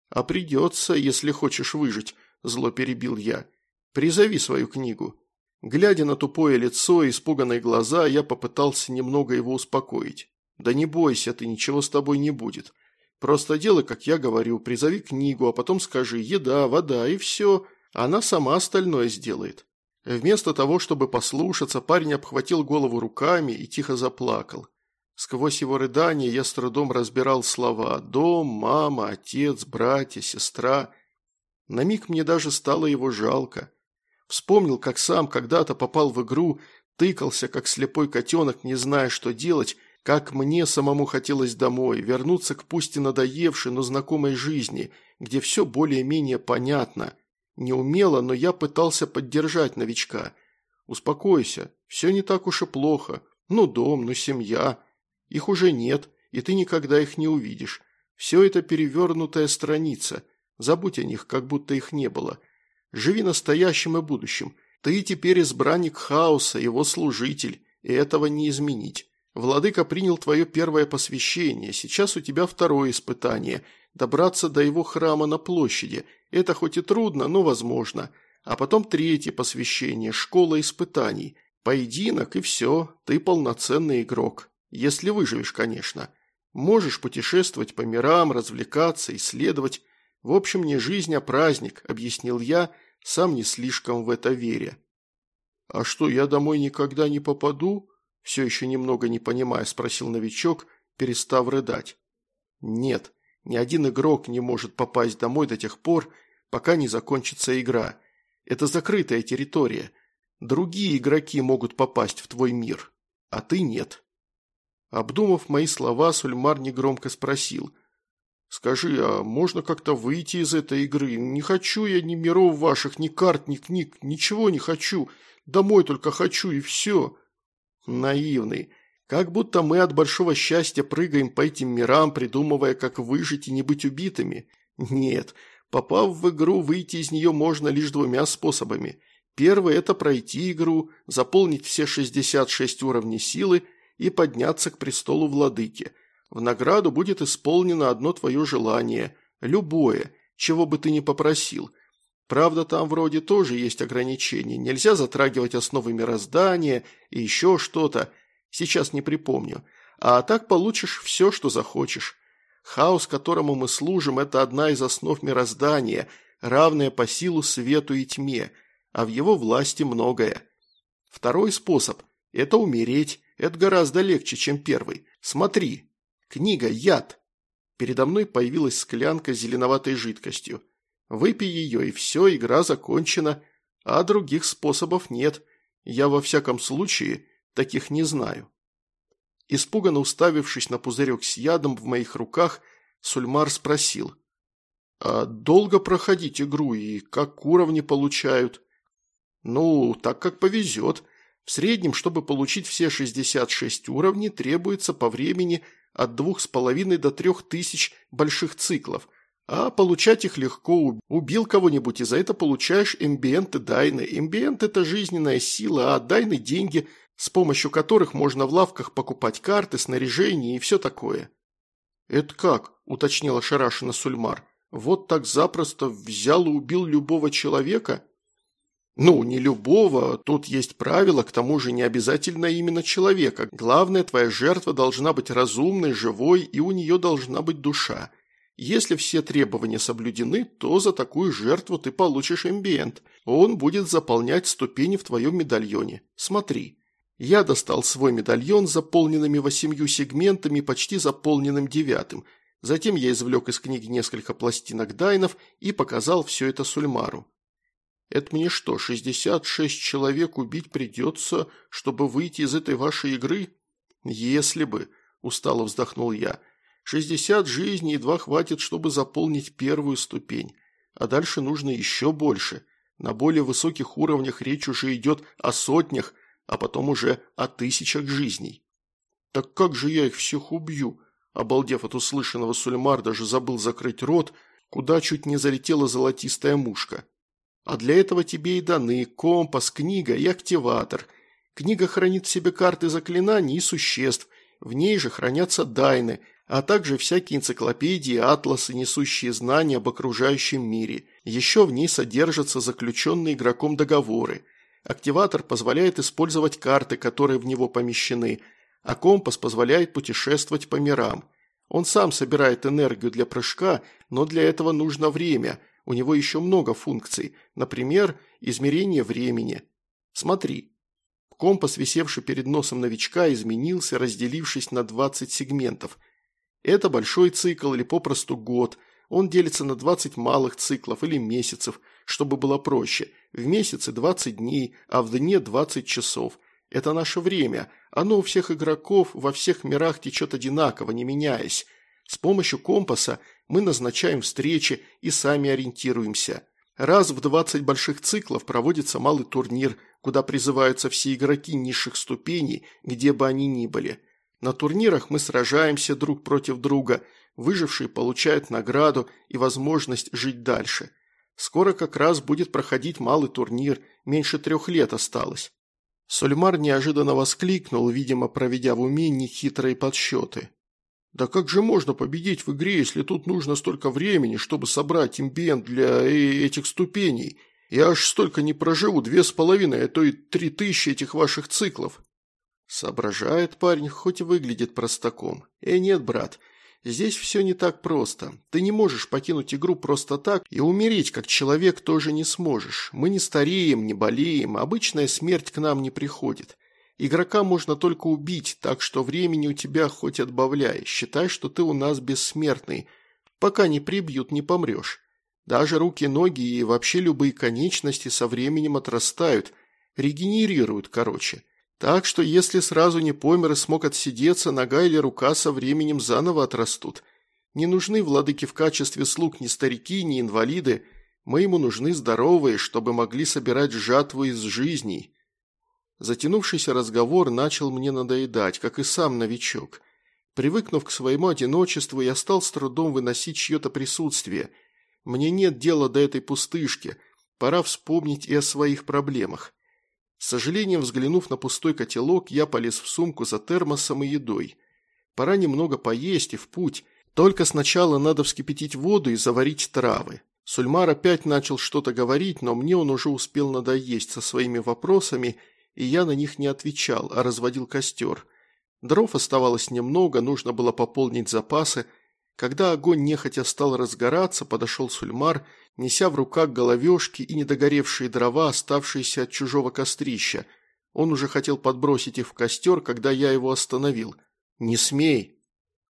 «А придется, если хочешь выжить», – зло перебил я. «Призови свою книгу». Глядя на тупое лицо и испуганные глаза, я попытался немного его успокоить. «Да не бойся ты, ничего с тобой не будет. Просто делай, как я говорю, призови книгу, а потом скажи «еда», «вода» и все. Она сама остальное сделает». Вместо того, чтобы послушаться, парень обхватил голову руками и тихо заплакал. Сквозь его рыдания я с трудом разбирал слова «дом», «мама», «отец», «братья», «сестра». На миг мне даже стало его жалко. Вспомнил, как сам когда-то попал в игру, тыкался, как слепой котенок, не зная, что делать, как мне самому хотелось домой, вернуться к пусть и надоевшей, но знакомой жизни, где все более-менее понятно – Неумело, но я пытался поддержать новичка. «Успокойся, все не так уж и плохо. Ну дом, ну семья. Их уже нет, и ты никогда их не увидишь. Все это перевернутая страница. Забудь о них, как будто их не было. Живи настоящим и будущим. Ты теперь избранник хаоса, его служитель, и этого не изменить. Владыка принял твое первое посвящение, сейчас у тебя второе испытание – добраться до его храма на площади – это хоть и трудно, но возможно. А потом третье посвящение, школа испытаний. Поединок и все, ты полноценный игрок. Если выживешь, конечно. Можешь путешествовать по мирам, развлекаться, исследовать. В общем, не жизнь, а праздник, объяснил я, сам не слишком в это веря. «А что, я домой никогда не попаду?» Все еще немного не понимая, спросил новичок, перестав рыдать. «Нет, ни один игрок не может попасть домой до тех пор, пока не закончится игра. Это закрытая территория. Другие игроки могут попасть в твой мир, а ты нет. Обдумав мои слова, Сульмар негромко спросил. «Скажи, а можно как-то выйти из этой игры? Не хочу я ни миров ваших, ни карт, ни книг, ничего не хочу. Домой только хочу, и все». Наивный. Как будто мы от большого счастья прыгаем по этим мирам, придумывая, как выжить и не быть убитыми. Нет, Попав в игру, выйти из нее можно лишь двумя способами. Первый – это пройти игру, заполнить все 66 уровней силы и подняться к престолу владыки. В награду будет исполнено одно твое желание, любое, чего бы ты ни попросил. Правда, там вроде тоже есть ограничения, нельзя затрагивать основы мироздания и еще что-то. Сейчас не припомню. А так получишь все, что захочешь. Хаос, которому мы служим, это одна из основ мироздания, равная по силу свету и тьме, а в его власти многое. Второй способ – это умереть. Это гораздо легче, чем первый. Смотри. Книга «Яд». Передо мной появилась склянка с зеленоватой жидкостью. Выпей ее, и все, игра закончена. А других способов нет. Я во всяком случае таких не знаю. Испуганно уставившись на пузырек с ядом в моих руках, Сульмар спросил. «А долго проходить игру и как уровни получают?» «Ну, так как повезет. В среднем, чтобы получить все 66 уровней, требуется по времени от двух с половиной до трех тысяч больших циклов, а получать их легко. Убил кого-нибудь, и за это получаешь эмбиенты дайны. Эмбиент – это жизненная сила, а дайны – деньги, с помощью которых можно в лавках покупать карты, снаряжение и все такое. «Это как?» – уточнила шарашина Сульмар. «Вот так запросто взял и убил любого человека?» «Ну, не любого, тут есть правила, к тому же не обязательно именно человека. Главное, твоя жертва должна быть разумной, живой, и у нее должна быть душа. Если все требования соблюдены, то за такую жертву ты получишь эмбиент. Он будет заполнять ступени в твоем медальоне. Смотри». Я достал свой медальон с заполненными восемью сегментами, почти заполненным девятым. Затем я извлек из книги несколько пластинок дайнов и показал все это Сульмару. Это мне что, 66 человек убить придется, чтобы выйти из этой вашей игры? Если бы, устало вздохнул я. 60 жизней едва хватит, чтобы заполнить первую ступень. А дальше нужно еще больше. На более высоких уровнях речь уже идет о сотнях, а потом уже о тысячах жизней. Так как же я их всех убью? Обалдев от услышанного, Сульмар даже забыл закрыть рот, куда чуть не залетела золотистая мушка. А для этого тебе и даны компас, книга и активатор. Книга хранит в себе карты заклинаний и существ, в ней же хранятся дайны, а также всякие энциклопедии, атласы, несущие знания об окружающем мире. Еще в ней содержатся заключенные игроком договоры. Активатор позволяет использовать карты, которые в него помещены, а компас позволяет путешествовать по мирам. Он сам собирает энергию для прыжка, но для этого нужно время – у него еще много функций, например, измерение времени. Смотри. Компас, висевший перед носом новичка, изменился, разделившись на 20 сегментов. Это большой цикл или попросту год. Он делится на 20 малых циклов или месяцев, чтобы было проще. В месяце 20 дней, а в дне 20 часов. Это наше время. Оно у всех игроков во всех мирах течет одинаково, не меняясь. С помощью компаса мы назначаем встречи и сами ориентируемся. Раз в 20 больших циклов проводится малый турнир, куда призываются все игроки низших ступеней, где бы они ни были. На турнирах мы сражаемся друг против друга, выжившие получают награду и возможность жить дальше. Скоро как раз будет проходить малый турнир, меньше трех лет осталось. Сульмар неожиданно воскликнул, видимо, проведя в уме нехитрые подсчеты. Да как же можно победить в игре, если тут нужно столько времени, чтобы собрать имбиент для э, этих ступеней? Я аж столько не проживу, две с половиной, а то и три тысячи этих ваших циклов. Соображает парень, хоть и выглядит простаком. Э, нет, брат, здесь все не так просто. Ты не можешь покинуть игру просто так, и умереть как человек тоже не сможешь. Мы не стареем, не болеем, обычная смерть к нам не приходит. Игрока можно только убить, так что времени у тебя хоть отбавляй. Считай, что ты у нас бессмертный. Пока не прибьют, не помрешь. Даже руки, ноги и вообще любые конечности со временем отрастают, регенерируют, короче. Так что если сразу не помер и смог отсидеться, нога или рука со временем заново отрастут. Не нужны владыки в качестве слуг ни старики, ни инвалиды. Мы ему нужны здоровые, чтобы могли собирать жатву из жизней. Затянувшийся разговор начал мне надоедать, как и сам новичок. Привыкнув к своему одиночеству, я стал с трудом выносить чье-то присутствие. Мне нет дела до этой пустышки, пора вспомнить и о своих проблемах. С сожалением взглянув на пустой котелок, я полез в сумку за термосом и едой. Пора немного поесть и в путь, только сначала надо вскипятить воду и заварить травы. Сульмар опять начал что-то говорить, но мне он уже успел надоесть со своими вопросами – и я на них не отвечал, а разводил костер. Дров оставалось немного, нужно было пополнить запасы. Когда огонь нехотя стал разгораться, подошел Сульмар, неся в руках головешки и недогоревшие дрова, оставшиеся от чужого кострища. Он уже хотел подбросить их в костер, когда я его остановил. «Не смей!»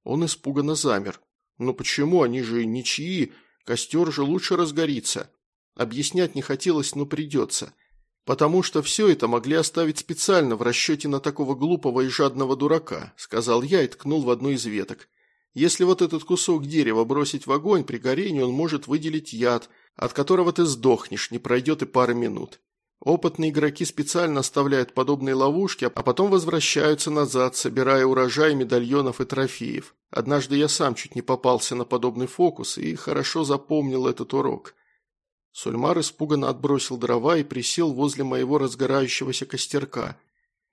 Он испуганно замер. «Ну почему? Они же ничьи. Костер же лучше разгорится». Объяснять не хотелось, но придется. «Потому что все это могли оставить специально в расчете на такого глупого и жадного дурака», сказал я и ткнул в одну из веток. «Если вот этот кусок дерева бросить в огонь, при горении он может выделить яд, от которого ты сдохнешь, не пройдет и пары минут. Опытные игроки специально оставляют подобные ловушки, а потом возвращаются назад, собирая урожай медальонов и трофеев. Однажды я сам чуть не попался на подобный фокус и хорошо запомнил этот урок». Сульмар испуганно отбросил дрова и присел возле моего разгорающегося костерка.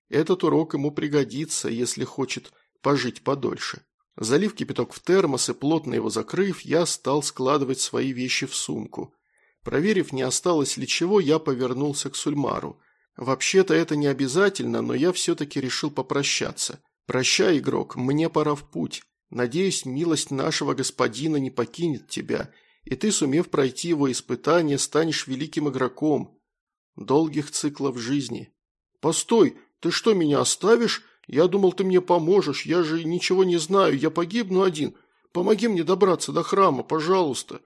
Этот урок ему пригодится, если хочет пожить подольше. Залив кипяток в термос и плотно его закрыв, я стал складывать свои вещи в сумку. Проверив, не осталось ли чего, я повернулся к Сульмару. Вообще-то это не обязательно, но я все-таки решил попрощаться. «Прощай, игрок, мне пора в путь. Надеюсь, милость нашего господина не покинет тебя, и ты, сумев пройти его испытание, станешь великим игроком. Долгих циклов жизни. Постой, ты что, меня оставишь? Я думал, ты мне поможешь, я же ничего не знаю, я погибну один. Помоги мне добраться до храма, пожалуйста.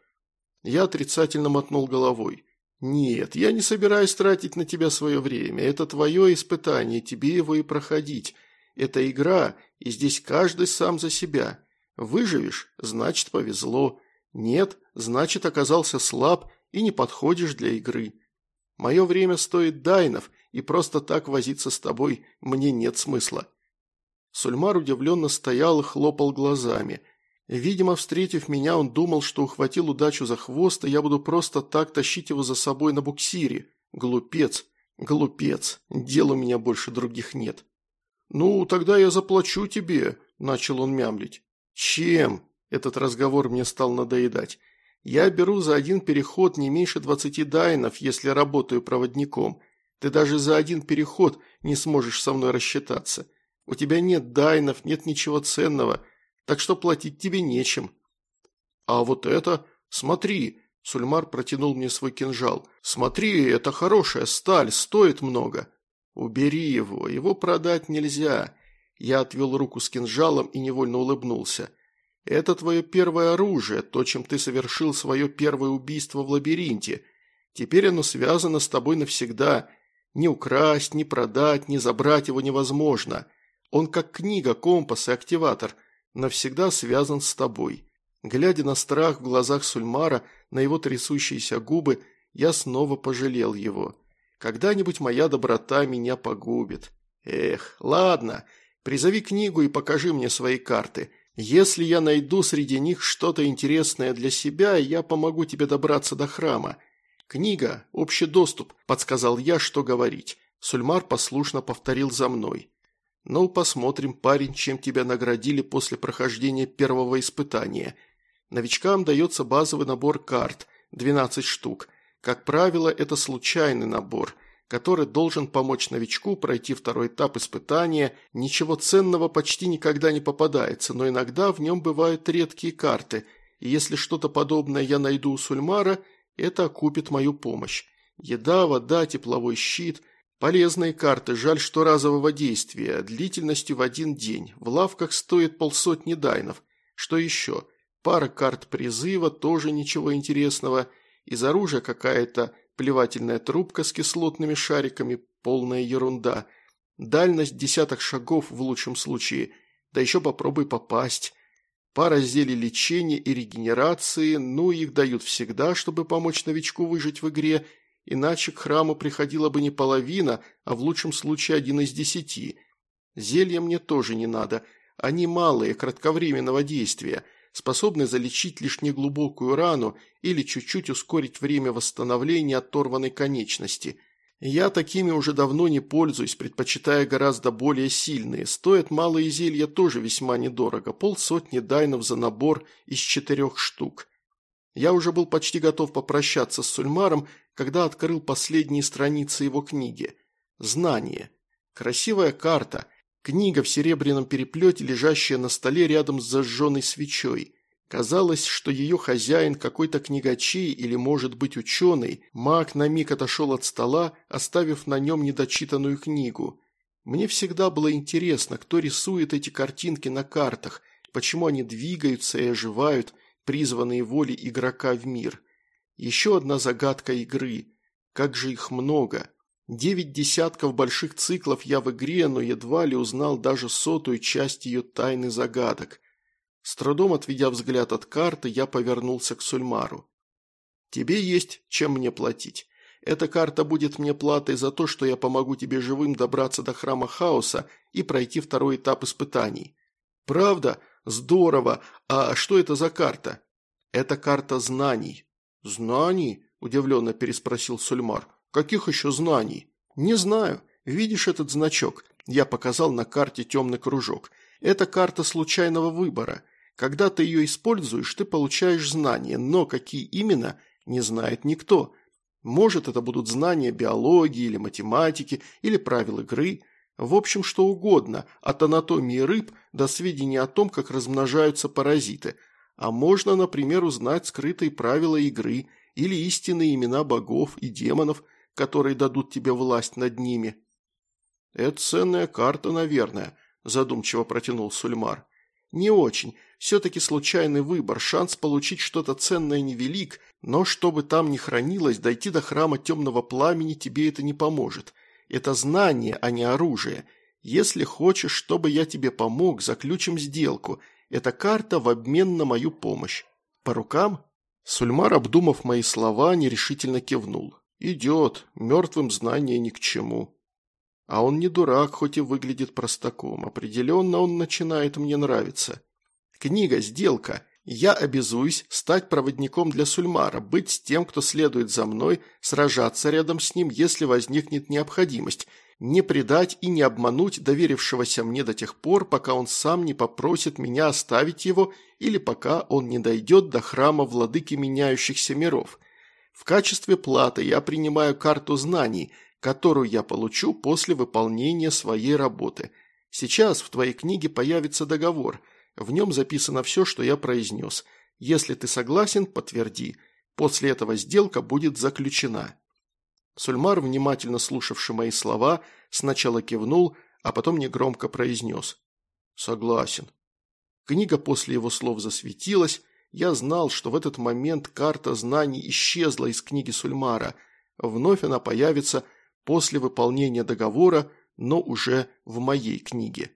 Я отрицательно мотнул головой. «Нет, я не собираюсь тратить на тебя свое время. Это твое испытание, тебе его и проходить. Это игра, и здесь каждый сам за себя. Выживешь – значит повезло. Нет, значит оказался слаб и не подходишь для игры. Мое время стоит дайнов, и просто так возиться с тобой мне нет смысла». Сульмар удивленно стоял и хлопал глазами. Видимо, встретив меня, он думал, что ухватил удачу за хвост, и я буду просто так тащить его за собой на буксире. Глупец, глупец, дел у меня больше других нет. «Ну, тогда я заплачу тебе», – начал он мямлить. «Чем?» Этот разговор мне стал надоедать. Я беру за один переход не меньше двадцати дайнов, если работаю проводником. Ты даже за один переход не сможешь со мной рассчитаться. У тебя нет дайнов, нет ничего ценного, так что платить тебе нечем. А вот это, смотри, Сульмар протянул мне свой кинжал. Смотри, это хорошая сталь, стоит много. Убери его, его продать нельзя. Я отвел руку с кинжалом и невольно улыбнулся. Это твое первое оружие, то, чем ты совершил свое первое убийство в лабиринте. Теперь оно связано с тобой навсегда. Ни украсть, ни продать, ни забрать его невозможно. Он как книга, компас и активатор, навсегда связан с тобой. Глядя на страх в глазах Сульмара, на его трясущиеся губы, я снова пожалел его. Когда-нибудь моя доброта меня погубит. Эх, ладно, призови книгу и покажи мне свои карты – если я найду среди них что-то интересное для себя, я помогу тебе добраться до храма. Книга, общий доступ, подсказал я, что говорить. Сульмар послушно повторил за мной. Ну, посмотрим, парень, чем тебя наградили после прохождения первого испытания. Новичкам дается базовый набор карт, 12 штук. Как правило, это случайный набор – который должен помочь новичку пройти второй этап испытания. Ничего ценного почти никогда не попадается, но иногда в нем бывают редкие карты, и если что-то подобное я найду у Сульмара, это окупит мою помощь. Еда, вода, тепловой щит – Полезные карты, жаль, что разового действия, длительностью в один день. В лавках стоит полсотни дайнов. Что еще? Пара карт призыва, тоже ничего интересного. Из оружия какая-то плевательная трубка с кислотными шариками, полная ерунда. Дальность десяток шагов в лучшем случае, да еще попробуй попасть. Пара зелий лечения и регенерации, ну их дают всегда, чтобы помочь новичку выжить в игре, иначе к храму приходила бы не половина, а в лучшем случае один из десяти. Зелья мне тоже не надо, они малые, кратковременного действия – способны залечить лишь неглубокую рану или чуть-чуть ускорить время восстановления оторванной конечности. Я такими уже давно не пользуюсь, предпочитая гораздо более сильные. Стоят малые зелья тоже весьма недорого, полсотни дайнов за набор из четырех штук. Я уже был почти готов попрощаться с Сульмаром, когда открыл последние страницы его книги. Знание. Красивая карта – Книга в серебряном переплете, лежащая на столе рядом с зажженной свечой. Казалось, что ее хозяин какой-то книгачей или, может быть, ученый. Маг на миг отошел от стола, оставив на нем недочитанную книгу. Мне всегда было интересно, кто рисует эти картинки на картах, почему они двигаются и оживают, призванные волей игрока в мир. Еще одна загадка игры. Как же их много. Девять десятков больших циклов я в игре, но едва ли узнал даже сотую часть ее тайны загадок. С трудом отведя взгляд от карты, я повернулся к Сульмару. «Тебе есть чем мне платить. Эта карта будет мне платой за то, что я помогу тебе живым добраться до Храма Хаоса и пройти второй этап испытаний. Правда? Здорово. А что это за карта?» «Это карта знаний». «Знаний?» – удивленно переспросил Сульмар. «Каких еще знаний?» «Не знаю. Видишь этот значок?» Я показал на карте темный кружок. «Это карта случайного выбора. Когда ты ее используешь, ты получаешь знания, но какие именно, не знает никто. Может, это будут знания биологии или математики, или правил игры. В общем, что угодно, от анатомии рыб до сведений о том, как размножаются паразиты. А можно, например, узнать скрытые правила игры или истинные имена богов и демонов – которые дадут тебе власть над ними». «Это ценная карта, наверное», – задумчиво протянул Сульмар. «Не очень. Все-таки случайный выбор, шанс получить что-то ценное невелик, но чтобы там ни хранилось, дойти до храма темного пламени тебе это не поможет. Это знание, а не оружие. Если хочешь, чтобы я тебе помог, заключим сделку. Это карта в обмен на мою помощь. По рукам?» Сульмар, обдумав мои слова, нерешительно кивнул. «Идет, мертвым знания ни к чему». А он не дурак, хоть и выглядит простаком. Определенно он начинает мне нравиться. Книга, сделка. Я обязуюсь стать проводником для Сульмара, быть с тем, кто следует за мной, сражаться рядом с ним, если возникнет необходимость, не предать и не обмануть доверившегося мне до тех пор, пока он сам не попросит меня оставить его или пока он не дойдет до храма владыки меняющихся миров. В качестве платы я принимаю карту знаний, которую я получу после выполнения своей работы. Сейчас в твоей книге появится договор. В нем записано все, что я произнес. Если ты согласен, подтверди. После этого сделка будет заключена». Сульмар, внимательно слушавший мои слова, сначала кивнул, а потом негромко произнес. «Согласен». Книга после его слов засветилась, я знал, что в этот момент карта знаний исчезла из книги Сульмара. Вновь она появится после выполнения договора, но уже в моей книге.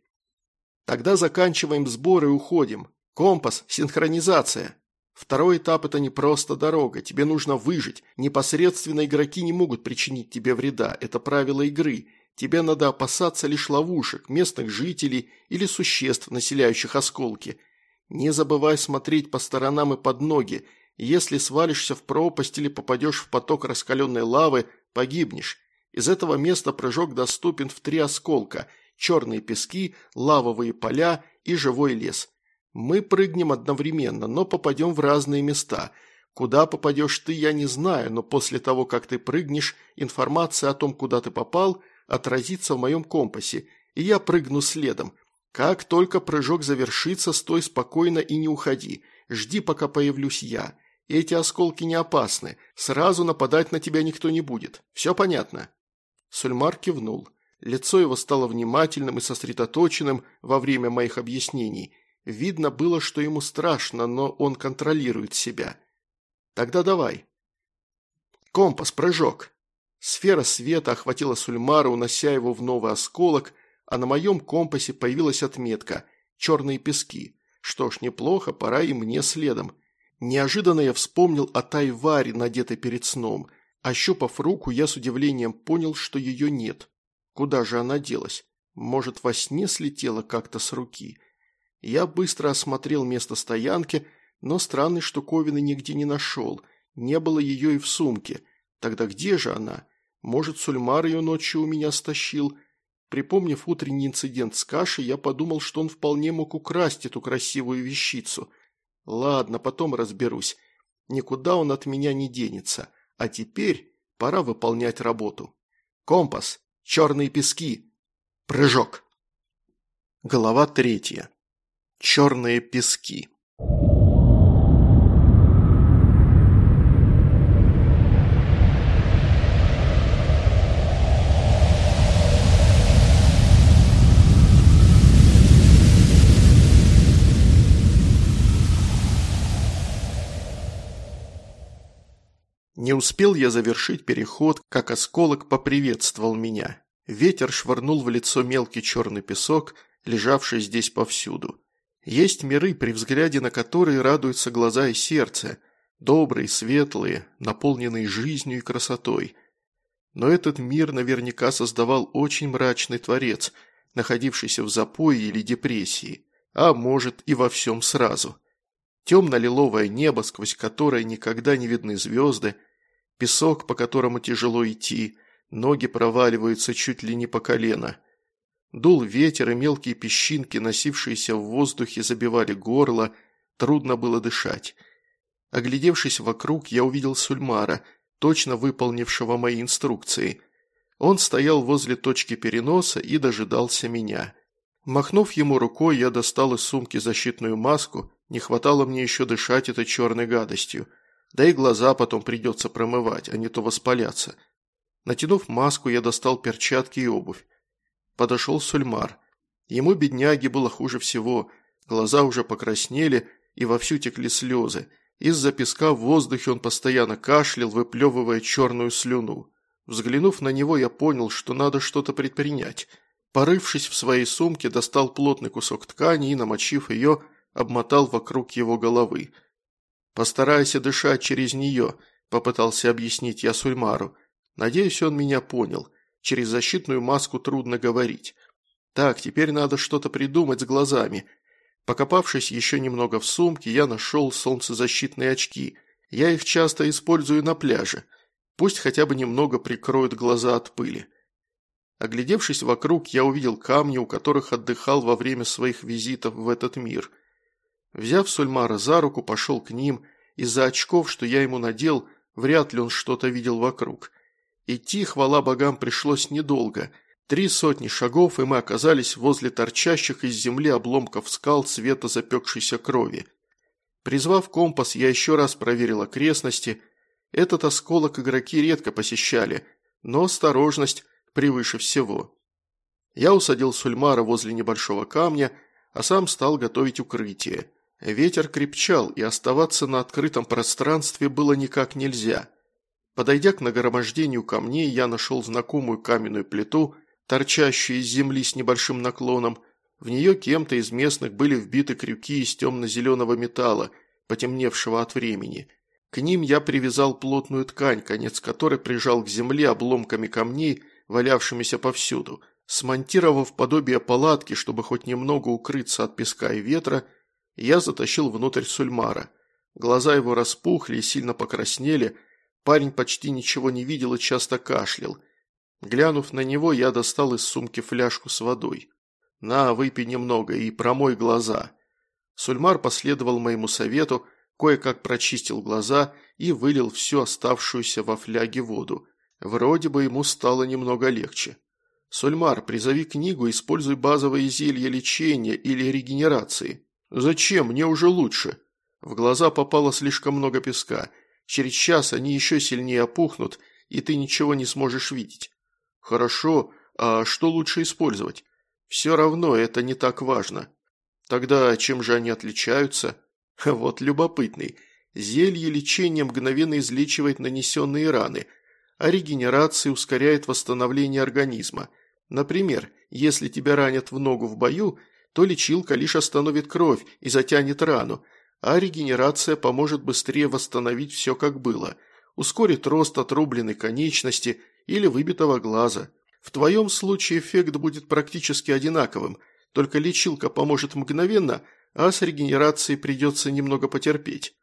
Тогда заканчиваем сбор и уходим. Компас, синхронизация. Второй этап – это не просто дорога, тебе нужно выжить. Непосредственно игроки не могут причинить тебе вреда, это правило игры. Тебе надо опасаться лишь ловушек, местных жителей или существ, населяющих осколки – не забывай смотреть по сторонам и под ноги. Если свалишься в пропасть или попадешь в поток раскаленной лавы, погибнешь. Из этого места прыжок доступен в три осколка – черные пески, лавовые поля и живой лес. Мы прыгнем одновременно, но попадем в разные места. Куда попадешь ты, я не знаю, но после того, как ты прыгнешь, информация о том, куда ты попал, отразится в моем компасе, и я прыгну следом – как только прыжок завершится, стой спокойно и не уходи. Жди, пока появлюсь я. Эти осколки не опасны. Сразу нападать на тебя никто не будет. Все понятно?» Сульмар кивнул. Лицо его стало внимательным и сосредоточенным во время моих объяснений. Видно было, что ему страшно, но он контролирует себя. «Тогда давай». «Компас, прыжок!» Сфера света охватила Сульмара, унося его в новый осколок, а на моем компасе появилась отметка «Черные пески». Что ж, неплохо, пора и мне следом. Неожиданно я вспомнил о Тайваре, надетой перед сном. Ощупав руку, я с удивлением понял, что ее нет. Куда же она делась? Может, во сне слетела как-то с руки? Я быстро осмотрел место стоянки, но странной штуковины нигде не нашел. Не было ее и в сумке. Тогда где же она? Может, Сульмар ее ночью у меня стащил? Припомнив утренний инцидент с кашей, я подумал, что он вполне мог украсть эту красивую вещицу. Ладно, потом разберусь. Никуда он от меня не денется. А теперь пора выполнять работу. Компас, черные пески, прыжок. Глава третья. Черные пески. Не успел я завершить переход, как осколок поприветствовал меня. Ветер швырнул в лицо мелкий черный песок, лежавший здесь повсюду. Есть миры, при взгляде на которые радуются глаза и сердце, добрые, светлые, наполненные жизнью и красотой. Но этот мир наверняка создавал очень мрачный творец, находившийся в запое или депрессии, а может и во всем сразу. Темно-лиловое небо, сквозь которое никогда не видны звезды, песок, по которому тяжело идти, ноги проваливаются чуть ли не по колено – Дул ветер, и мелкие песчинки, носившиеся в воздухе, забивали горло, трудно было дышать. Оглядевшись вокруг, я увидел Сульмара, точно выполнившего мои инструкции. Он стоял возле точки переноса и дожидался меня. Махнув ему рукой, я достал из сумки защитную маску, не хватало мне еще дышать этой черной гадостью. Да и глаза потом придется промывать, а не то воспаляться. Натянув маску, я достал перчатки и обувь подошел Сульмар. Ему, бедняге, было хуже всего. Глаза уже покраснели и вовсю текли слезы. Из-за песка в воздухе он постоянно кашлял, выплевывая черную слюну. Взглянув на него, я понял, что надо что-то предпринять. Порывшись в своей сумке, достал плотный кусок ткани и, намочив ее, обмотал вокруг его головы. «Постарайся дышать через нее», – попытался объяснить я Сульмару. Надеюсь, он меня понял. Через защитную маску трудно говорить. Так, теперь надо что-то придумать с глазами. Покопавшись еще немного в сумке, я нашел солнцезащитные очки. Я их часто использую на пляже. Пусть хотя бы немного прикроют глаза от пыли. Оглядевшись вокруг, я увидел камни, у которых отдыхал во время своих визитов в этот мир. Взяв Сульмара за руку, пошел к ним. Из-за очков, что я ему надел, вряд ли он что-то видел вокруг. Идти, хвала богам, пришлось недолго. Три сотни шагов, и мы оказались возле торчащих из земли обломков скал цвета запекшейся крови. Призвав компас, я еще раз проверил окрестности. Этот осколок игроки редко посещали, но осторожность превыше всего. Я усадил Сульмара возле небольшого камня, а сам стал готовить укрытие. Ветер крепчал, и оставаться на открытом пространстве было никак нельзя – Подойдя к нагромождению камней, я нашел знакомую каменную плиту, торчащую из земли с небольшим наклоном. В нее кем-то из местных были вбиты крюки из темно-зеленого металла, потемневшего от времени. К ним я привязал плотную ткань, конец которой прижал к земле обломками камней, валявшимися повсюду. Смонтировав подобие палатки, чтобы хоть немного укрыться от песка и ветра, я затащил внутрь сульмара. Глаза его распухли и сильно покраснели – Парень почти ничего не видел и часто кашлял. Глянув на него, я достал из сумки фляжку с водой. «На, выпей немного и промой глаза». Сульмар последовал моему совету, кое-как прочистил глаза и вылил всю оставшуюся во фляге воду. Вроде бы ему стало немного легче. «Сульмар, призови книгу, используй базовые зелья лечения или регенерации». «Зачем? Мне уже лучше». В глаза попало слишком много песка – Через час они еще сильнее опухнут, и ты ничего не сможешь видеть. Хорошо, а что лучше использовать? Все равно это не так важно. Тогда чем же они отличаются? Вот любопытный. Зелье лечения мгновенно излечивает нанесенные раны, а регенерация ускоряет восстановление организма. Например, если тебя ранят в ногу в бою, то лечилка лишь остановит кровь и затянет рану, а регенерация поможет быстрее восстановить все как было, ускорит рост отрубленной конечности или выбитого глаза. В твоем случае эффект будет практически одинаковым, только лечилка поможет мгновенно, а с регенерацией придется немного потерпеть.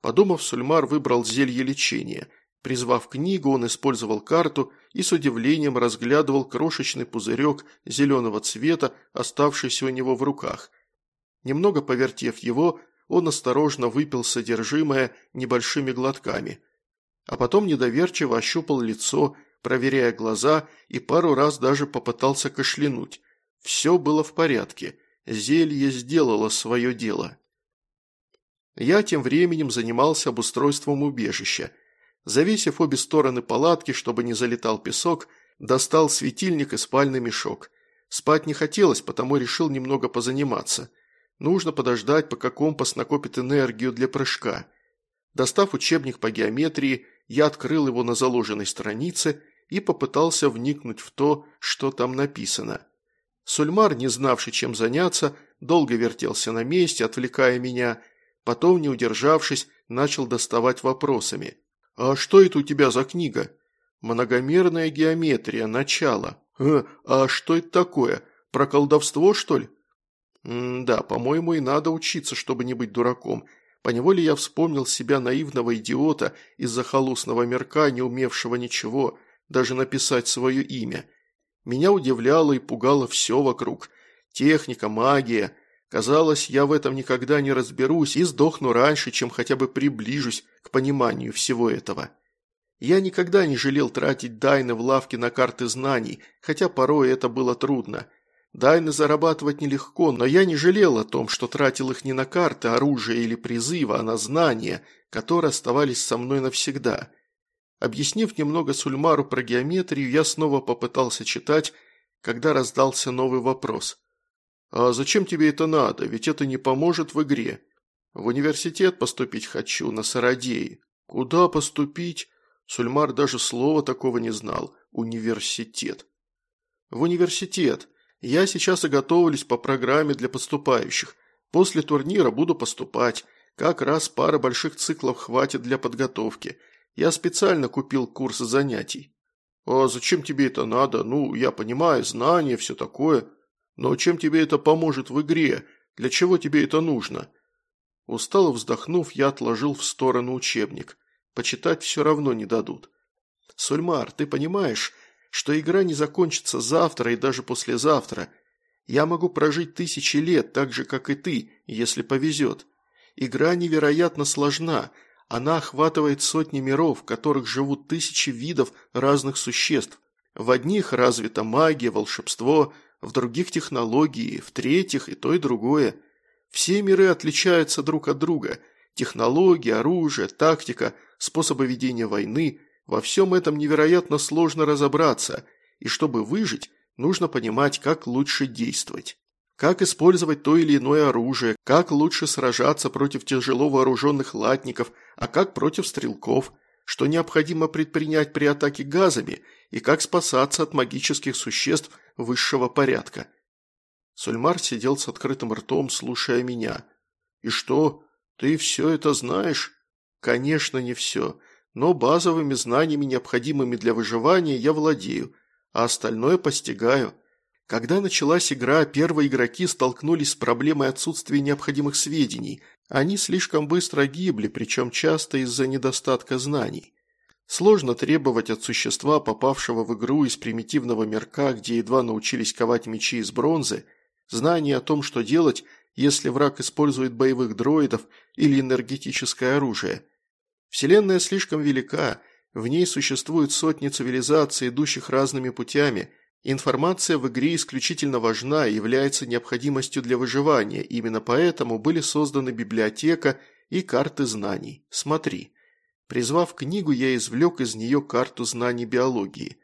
Подумав, Сульмар выбрал зелье лечения. Призвав книгу, он использовал карту и с удивлением разглядывал крошечный пузырек зеленого цвета, оставшийся у него в руках. Немного повертев его, он осторожно выпил содержимое небольшими глотками. А потом недоверчиво ощупал лицо, проверяя глаза и пару раз даже попытался кашлянуть. Все было в порядке. Зелье сделало свое дело. Я тем временем занимался обустройством убежища. Завесив обе стороны палатки, чтобы не залетал песок, достал светильник и спальный мешок. Спать не хотелось, потому решил немного позаниматься. Нужно подождать, пока компас накопит энергию для прыжка. Достав учебник по геометрии, я открыл его на заложенной странице и попытался вникнуть в то, что там написано. Сульмар, не знавший, чем заняться, долго вертелся на месте, отвлекая меня, потом, не удержавшись, начал доставать вопросами. «А что это у тебя за книга?» «Многомерная геометрия. Начало». «Э, а что это такое? Про колдовство, что ли?» «Да, по-моему, и надо учиться, чтобы не быть дураком. Поневоле я вспомнил себя наивного идиота из захолустного мирка, не умевшего ничего, даже написать свое имя. Меня удивляло и пугало все вокруг. Техника, магия. Казалось, я в этом никогда не разберусь и сдохну раньше, чем хотя бы приближусь к пониманию всего этого. Я никогда не жалел тратить дайны в лавке на карты знаний, хотя порой это было трудно. Дайны зарабатывать нелегко, но я не жалел о том, что тратил их не на карты, оружие или призывы, а на знания, которые оставались со мной навсегда. Объяснив немного Сульмару про геометрию, я снова попытался читать, когда раздался новый вопрос. «А зачем тебе это надо? Ведь это не поможет в игре. В университет поступить хочу, на Сарадеи. Куда поступить?» Сульмар даже слова такого не знал. Университет. «В университет. Я сейчас и готовлюсь по программе для поступающих. После турнира буду поступать. Как раз пара больших циклов хватит для подготовки. Я специально купил курс занятий. А зачем тебе это надо? Ну, я понимаю, знания, все такое. Но чем тебе это поможет в игре? Для чего тебе это нужно? Устало вздохнув, я отложил в сторону учебник. Почитать все равно не дадут. Сульмар, ты понимаешь, что игра не закончится завтра и даже послезавтра. Я могу прожить тысячи лет, так же, как и ты, если повезет. Игра невероятно сложна, она охватывает сотни миров, в которых живут тысячи видов разных существ. В одних развита магия, волшебство, в других технологии, в третьих и то и другое. Все миры отличаются друг от друга. Технологии, оружие, тактика, способы ведения войны – во всем этом невероятно сложно разобраться, и чтобы выжить, нужно понимать, как лучше действовать. Как использовать то или иное оружие, как лучше сражаться против тяжело вооруженных латников, а как против стрелков, что необходимо предпринять при атаке газами и как спасаться от магических существ высшего порядка. Сульмар сидел с открытым ртом, слушая меня. «И что, ты все это знаешь?» «Конечно, не все но базовыми знаниями, необходимыми для выживания, я владею, а остальное постигаю. Когда началась игра, первые игроки столкнулись с проблемой отсутствия необходимых сведений. Они слишком быстро гибли, причем часто из-за недостатка знаний. Сложно требовать от существа, попавшего в игру из примитивного мирка, где едва научились ковать мечи из бронзы, знания о том, что делать, если враг использует боевых дроидов или энергетическое оружие – Вселенная слишком велика, в ней существуют сотни цивилизаций, идущих разными путями. Информация в игре исключительно важна и является необходимостью для выживания, именно поэтому были созданы библиотека и карты знаний. Смотри. Призвав книгу, я извлек из нее карту знаний биологии.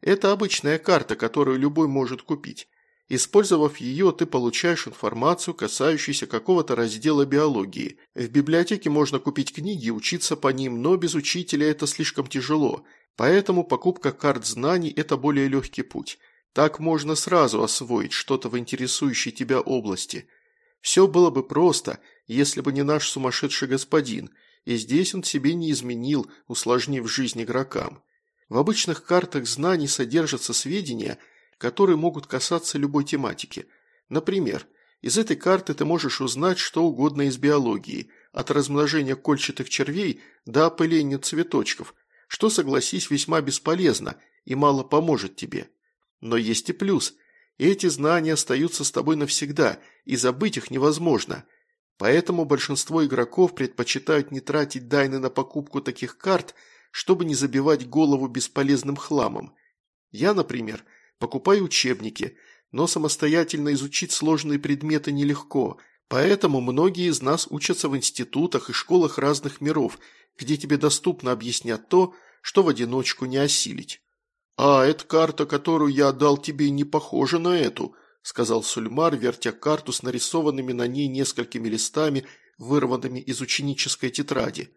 Это обычная карта, которую любой может купить. Использовав ее, ты получаешь информацию, касающуюся какого-то раздела биологии. В библиотеке можно купить книги и учиться по ним, но без учителя это слишком тяжело. Поэтому покупка карт знаний – это более легкий путь. Так можно сразу освоить что-то в интересующей тебя области. Все было бы просто, если бы не наш сумасшедший господин, и здесь он себе не изменил, усложнив жизнь игрокам. В обычных картах знаний содержатся сведения – которые могут касаться любой тематики. Например, из этой карты ты можешь узнать что угодно из биологии, от размножения кольчатых червей до опыления цветочков, что, согласись, весьма бесполезно и мало поможет тебе. Но есть и плюс. Эти знания остаются с тобой навсегда, и забыть их невозможно. Поэтому большинство игроков предпочитают не тратить дайны на покупку таких карт, чтобы не забивать голову бесполезным хламом. Я, например, – покупаю учебники, но самостоятельно изучить сложные предметы нелегко, поэтому многие из нас учатся в институтах и школах разных миров, где тебе доступно объяснять то, что в одиночку не осилить. «А эта карта, которую я отдал тебе, не похожа на эту», сказал Сульмар, вертя карту с нарисованными на ней несколькими листами, вырванными из ученической тетради.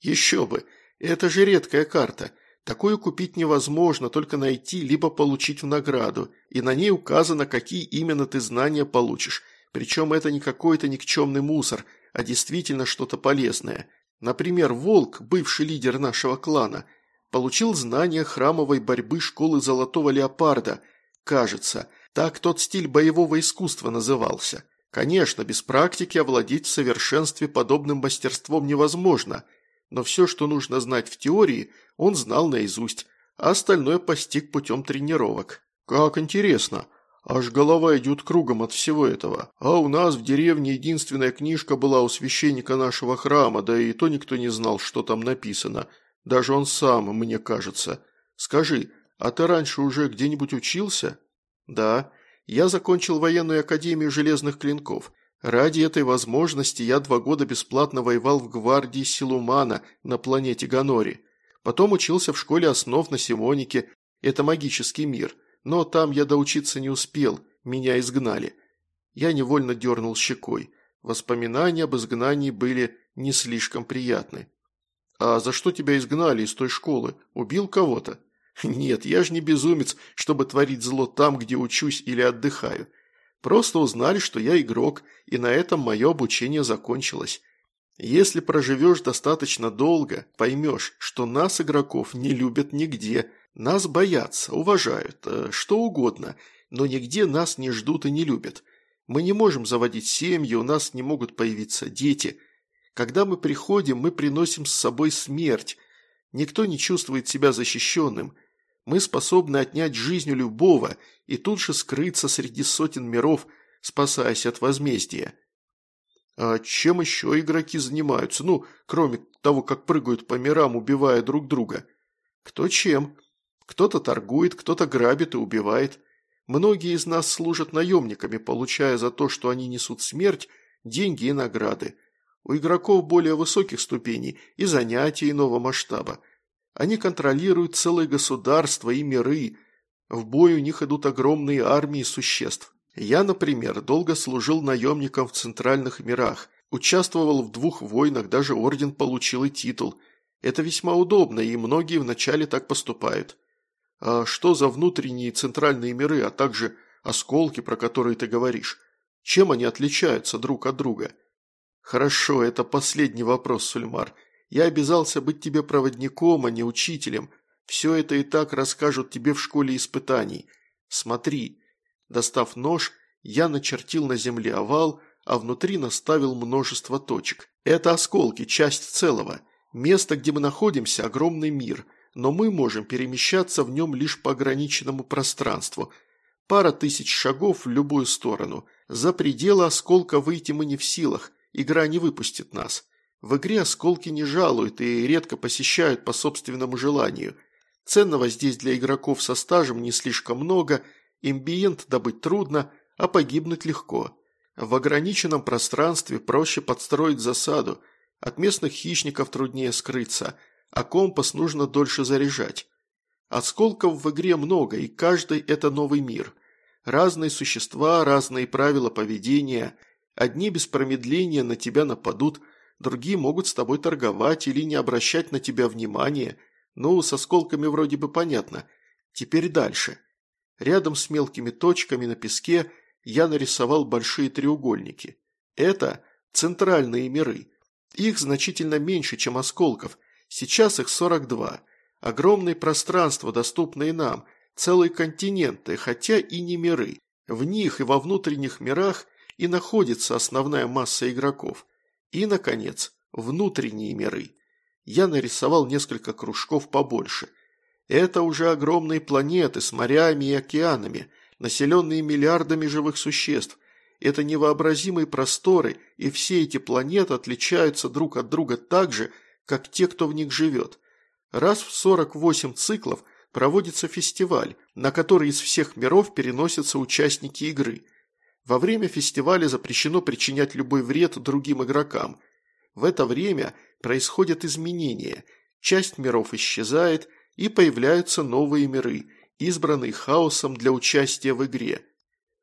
«Еще бы! Это же редкая карта. Такую купить невозможно, только найти, либо получить в награду, и на ней указано, какие именно ты знания получишь. Причем это не какой-то никчемный мусор, а действительно что-то полезное. Например, Волк, бывший лидер нашего клана, получил знания храмовой борьбы школы Золотого Леопарда. Кажется, так тот стиль боевого искусства назывался. Конечно, без практики овладеть в совершенстве подобным мастерством невозможно – но все, что нужно знать в теории, он знал наизусть, а остальное постиг путем тренировок. Как интересно. Аж голова идет кругом от всего этого. А у нас в деревне единственная книжка была у священника нашего храма, да и то никто не знал, что там написано. Даже он сам, мне кажется. Скажи, а ты раньше уже где-нибудь учился? Да. Я закончил военную академию железных клинков. Ради этой возможности я два года бесплатно воевал в гвардии Силумана на планете Ганори. Потом учился в школе основ на Симонике, это магический мир, но там я доучиться не успел, меня изгнали. Я невольно дернул щекой. Воспоминания об изгнании были не слишком приятны. «А за что тебя изгнали из той школы? Убил кого-то?» «Нет, я же не безумец, чтобы творить зло там, где учусь или отдыхаю. Просто узнали, что я игрок, и на этом мое обучение закончилось. Если проживешь достаточно долго, поймешь, что нас, игроков, не любят нигде. Нас боятся, уважают, э, что угодно, но нигде нас не ждут и не любят. Мы не можем заводить семьи, у нас не могут появиться дети. Когда мы приходим, мы приносим с собой смерть. Никто не чувствует себя защищенным. Мы способны отнять жизнь у любого и тут же скрыться среди сотен миров, спасаясь от возмездия. А чем еще игроки занимаются, ну, кроме того, как прыгают по мирам, убивая друг друга? Кто чем? Кто-то торгует, кто-то грабит и убивает. Многие из нас служат наемниками, получая за то, что они несут смерть, деньги и награды. У игроков более высоких ступеней и занятия иного масштаба – они контролируют целые государства и миры. В бой у них идут огромные армии существ. Я, например, долго служил наемником в центральных мирах, участвовал в двух войнах, даже орден получил и титул. Это весьма удобно, и многие вначале так поступают. А что за внутренние центральные миры, а также осколки, про которые ты говоришь? Чем они отличаются друг от друга? Хорошо, это последний вопрос, Сульмар. Я обязался быть тебе проводником, а не учителем. Все это и так расскажут тебе в школе испытаний. Смотри». Достав нож, я начертил на земле овал, а внутри наставил множество точек. Это осколки, часть целого. Место, где мы находимся, огромный мир, но мы можем перемещаться в нем лишь по ограниченному пространству. Пара тысяч шагов в любую сторону. За пределы осколка выйти мы не в силах, игра не выпустит нас. В игре осколки не жалуют и редко посещают по собственному желанию. Ценного здесь для игроков со стажем не слишком много, имбиент добыть трудно, а погибнуть легко. В ограниченном пространстве проще подстроить засаду, от местных хищников труднее скрыться, а компас нужно дольше заряжать. Осколков в игре много, и каждый – это новый мир. Разные существа, разные правила поведения. Одни без промедления на тебя нападут – Другие могут с тобой торговать или не обращать на тебя внимания. Ну, с осколками вроде бы понятно. Теперь дальше. Рядом с мелкими точками на песке я нарисовал большие треугольники. Это центральные миры. Их значительно меньше, чем осколков. Сейчас их 42. Огромные пространства, доступные нам, целые континенты, хотя и не миры. В них и во внутренних мирах и находится основная масса игроков. И, наконец, внутренние миры. Я нарисовал несколько кружков побольше. Это уже огромные планеты с морями и океанами, населенные миллиардами живых существ. Это невообразимые просторы, и все эти планеты отличаются друг от друга так же, как те, кто в них живет. Раз в 48 циклов проводится фестиваль, на который из всех миров переносятся участники игры. Во время фестиваля запрещено причинять любой вред другим игрокам. В это время происходят изменения, часть миров исчезает и появляются новые миры, избранные хаосом для участия в игре.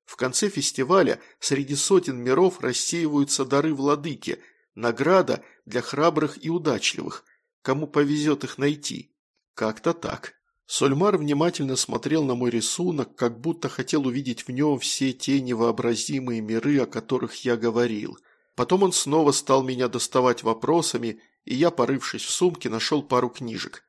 В конце фестиваля среди сотен миров рассеиваются дары владыки, награда для храбрых и удачливых, кому повезет их найти. Как-то так. Сольмар внимательно смотрел на мой рисунок, как будто хотел увидеть в нем все те невообразимые миры, о которых я говорил. Потом он снова стал меня доставать вопросами, и я, порывшись в сумке, нашел пару книжек.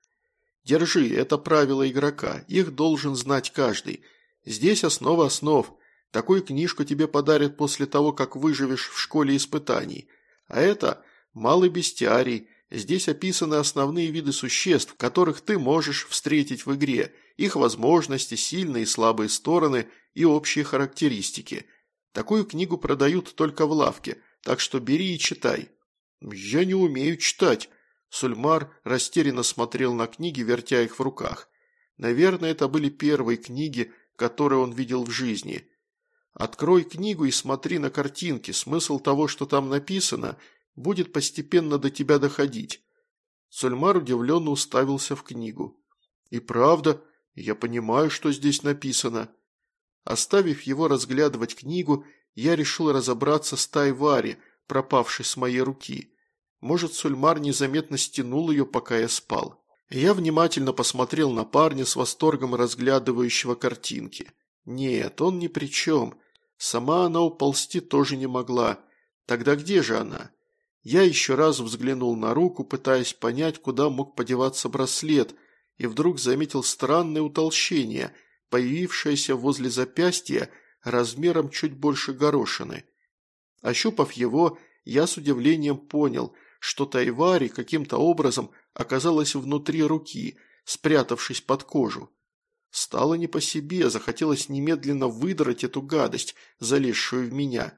«Держи, это правила игрока, их должен знать каждый. Здесь основа основ, Такую книжку тебе подарят после того, как выживешь в школе испытаний. А это малый бестиарий. Здесь описаны основные виды существ, которых ты можешь встретить в игре, их возможности, сильные и слабые стороны и общие характеристики. Такую книгу продают только в лавке, так что бери и читай. Я не умею читать. Сульмар растерянно смотрел на книги, вертя их в руках. Наверное, это были первые книги, которые он видел в жизни. Открой книгу и смотри на картинки, смысл того, что там написано, будет постепенно до тебя доходить». Сульмар удивленно уставился в книгу. «И правда, я понимаю, что здесь написано». Оставив его разглядывать книгу, я решил разобраться с Тайвари, пропавшей с моей руки. Может, Сульмар незаметно стянул ее, пока я спал. Я внимательно посмотрел на парня с восторгом разглядывающего картинки. Нет, он ни при чем. Сама она уползти тоже не могла. Тогда где же она? Я еще раз взглянул на руку, пытаясь понять, куда мог подеваться браслет, и вдруг заметил странное утолщение, появившееся возле запястья размером чуть больше горошины. Ощупав его, я с удивлением понял, что Тайвари каким-то образом оказалась внутри руки, спрятавшись под кожу. Стало не по себе, захотелось немедленно выдрать эту гадость, залезшую в меня.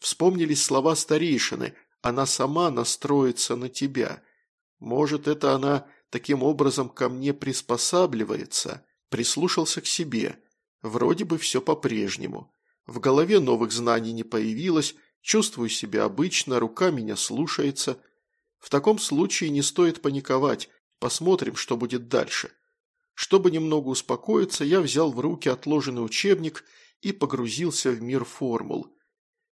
Вспомнились слова старейшины «Она сама настроится на тебя». Может, это она таким образом ко мне приспосабливается? Прислушался к себе. Вроде бы все по-прежнему. В голове новых знаний не появилось, чувствую себя обычно, рука меня слушается. В таком случае не стоит паниковать, посмотрим, что будет дальше. Чтобы немного успокоиться, я взял в руки отложенный учебник и погрузился в мир формул.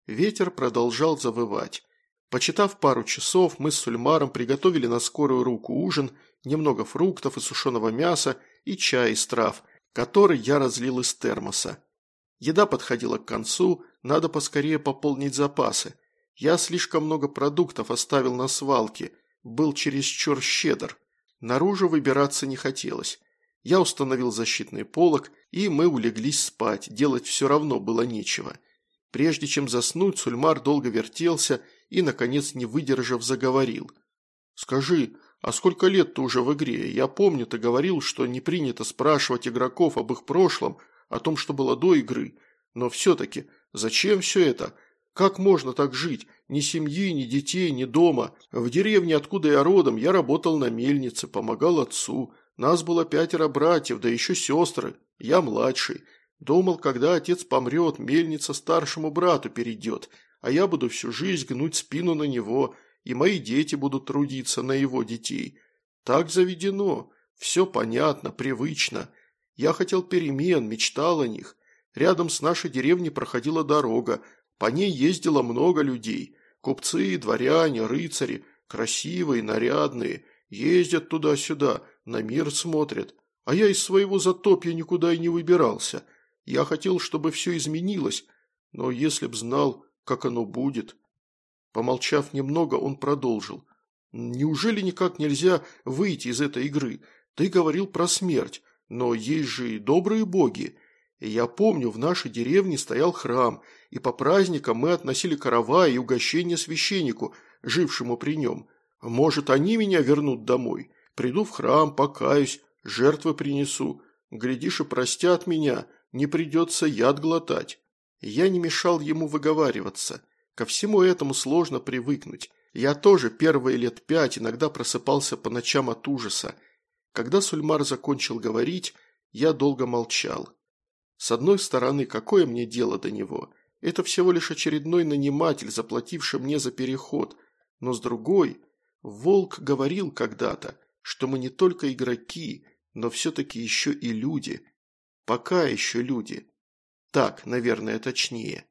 Ветер продолжал завывать. Почитав пару часов, мы с Сульмаром приготовили на скорую руку ужин, немного фруктов и сушеного мяса и чай из трав, который я разлил из термоса. Еда подходила к концу, надо поскорее пополнить запасы. Я слишком много продуктов оставил на свалке, был чересчур щедр. Наружу выбираться не хотелось. Я установил защитный полог, и мы улеглись спать, делать все равно было нечего. Прежде чем заснуть, Сульмар долго вертелся и, наконец, не выдержав, заговорил. «Скажи, а сколько лет ты уже в игре? Я помню, ты говорил, что не принято спрашивать игроков об их прошлом, о том, что было до игры. Но все-таки, зачем все это? Как можно так жить? Ни семьи, ни детей, ни дома. В деревне, откуда я родом, я работал на мельнице, помогал отцу. Нас было пятеро братьев, да еще сестры. Я младший. Думал, когда отец помрет, мельница старшему брату перейдет, а я буду всю жизнь гнуть спину на него, и мои дети будут трудиться на его детей. Так заведено. Все понятно, привычно. Я хотел перемен, мечтал о них. Рядом с нашей деревней проходила дорога. По ней ездило много людей. Купцы, дворяне, рыцари. Красивые, нарядные. Ездят туда-сюда, на мир смотрят. А я из своего затопья никуда и не выбирался. Я хотел, чтобы все изменилось, но если б знал, как оно будет. Помолчав немного, он продолжил. «Неужели никак нельзя выйти из этой игры? Ты говорил про смерть, но есть же и добрые боги. Я помню, в нашей деревне стоял храм, и по праздникам мы относили каравай и угощение священнику, жившему при нем. Может, они меня вернут домой? Приду в храм, покаюсь, жертвы принесу. Глядишь и простят меня, не придется яд глотать. Я не мешал ему выговариваться. Ко всему этому сложно привыкнуть. Я тоже первые лет пять иногда просыпался по ночам от ужаса. Когда Сульмар закончил говорить, Я долго молчал. С одной стороны, какое мне дело до него? Это всего лишь очередной наниматель, заплативший мне за переход. Но с другой, Волк говорил когда-то, что мы не только игроки, но все-таки еще и люди. Пока еще люди. Так, наверное, точнее.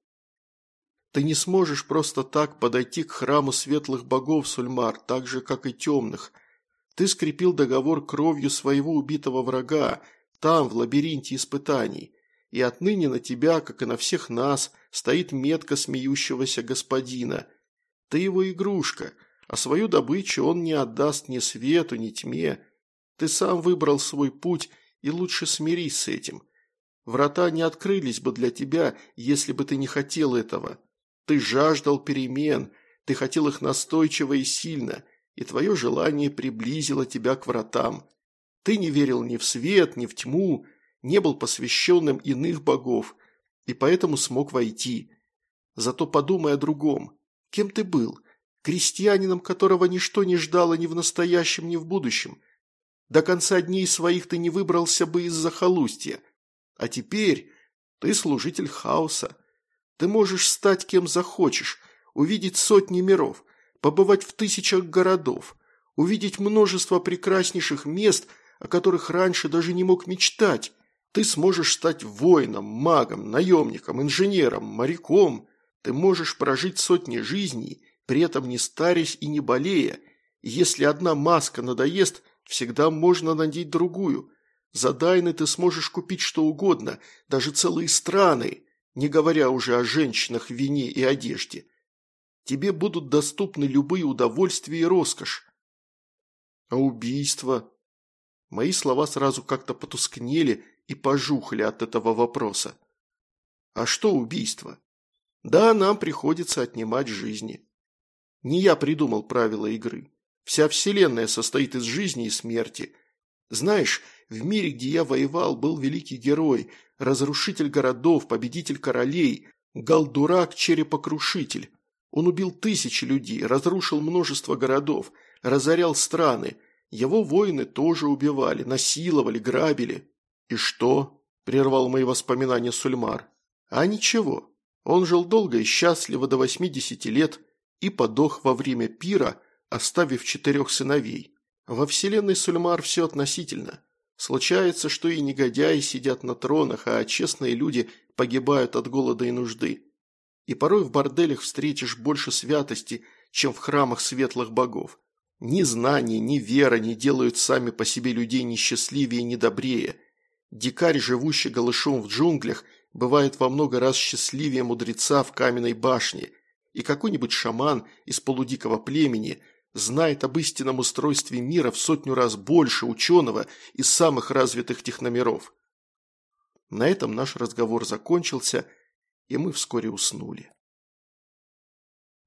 Ты не сможешь просто так подойти к храму светлых богов, Сульмар, так же, как и темных. Ты скрепил договор кровью своего убитого врага, там, в лабиринте испытаний. И отныне на тебя, как и на всех нас, стоит метка смеющегося господина. Ты его игрушка, а свою добычу он не отдаст ни свету, ни тьме. Ты сам выбрал свой путь, и лучше смирись с этим. Врата не открылись бы для тебя, если бы ты не хотел этого. Ты жаждал перемен, ты хотел их настойчиво и сильно, и твое желание приблизило тебя к вратам. Ты не верил ни в свет, ни в тьму, не был посвященным иных богов, и поэтому смог войти. Зато подумай о другом. Кем ты был? Крестьянином, которого ничто не ждало ни в настоящем, ни в будущем. До конца дней своих ты не выбрался бы из захолустья. А теперь ты служитель хаоса. Ты можешь стать кем захочешь, увидеть сотни миров, побывать в тысячах городов, увидеть множество прекраснейших мест, о которых раньше даже не мог мечтать. Ты сможешь стать воином, магом, наемником, инженером, моряком. Ты можешь прожить сотни жизней, при этом не старясь и не болея. Если одна маска надоест, всегда можно надеть другую. За Дайны ты сможешь купить что угодно, даже целые страны, не говоря уже о женщинах, вине и одежде. Тебе будут доступны любые удовольствия и роскошь. А убийство? Мои слова сразу как-то потускнели и пожухли от этого вопроса. А что убийство? Да, нам приходится отнимать жизни. Не я придумал правила игры. Вся вселенная состоит из жизни и смерти. Знаешь, в мире, где я воевал, был великий герой, разрушитель городов, победитель королей, Галдурак-черепокрушитель. Он убил тысячи людей, разрушил множество городов, разорял страны. Его воины тоже убивали, насиловали, грабили. «И что?» – прервал мои воспоминания Сульмар. «А ничего. Он жил долго и счастливо до 80 лет и подох во время пира, оставив четырех сыновей. Во вселенной Сульмар все относительно. Случается, что и негодяи сидят на тронах, а честные люди погибают от голода и нужды. И порой в борделях встретишь больше святости, чем в храмах светлых богов. Ни знания, ни вера не делают сами по себе людей несчастливее и недобрее. Дикарь, живущий голышом в джунглях, бывает во много раз счастливее мудреца в каменной башне, и какой-нибудь шаман из полудикого племени знает об истинном устройстве мира в сотню раз больше ученого из самых развитых техномеров. На этом наш разговор закончился, и мы вскоре уснули.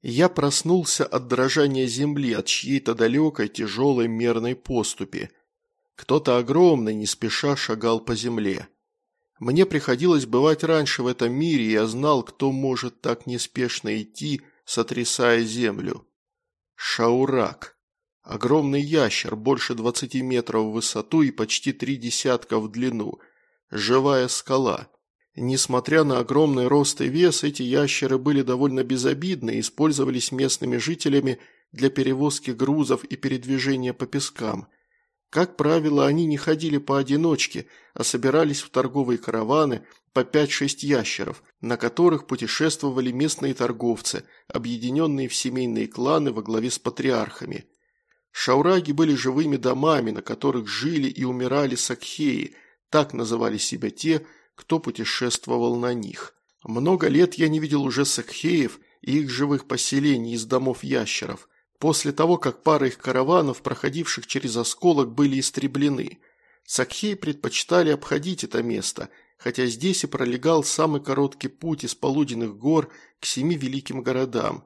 Я проснулся от дрожания земли, от чьей-то далекой тяжелой мерной поступи. Кто-то огромный не спеша шагал по земле. Мне приходилось бывать раньше в этом мире, и я знал, кто может так неспешно идти, сотрясая землю. Шаурак. Огромный ящер, больше двадцати метров в высоту и почти три десятка в длину. Живая скала. Несмотря на огромный рост и вес, эти ящеры были довольно безобидны и использовались местными жителями для перевозки грузов и передвижения по пескам – как правило, они не ходили поодиночке, а собирались в торговые караваны по 5-6 ящеров, на которых путешествовали местные торговцы, объединенные в семейные кланы во главе с патриархами. Шаураги были живыми домами, на которых жили и умирали сакхеи, так называли себя те, кто путешествовал на них. Много лет я не видел уже сакхеев и их живых поселений из домов ящеров – после того, как пара их караванов, проходивших через осколок, были истреблены. Сакхей предпочитали обходить это место, хотя здесь и пролегал самый короткий путь из полуденных гор к семи великим городам.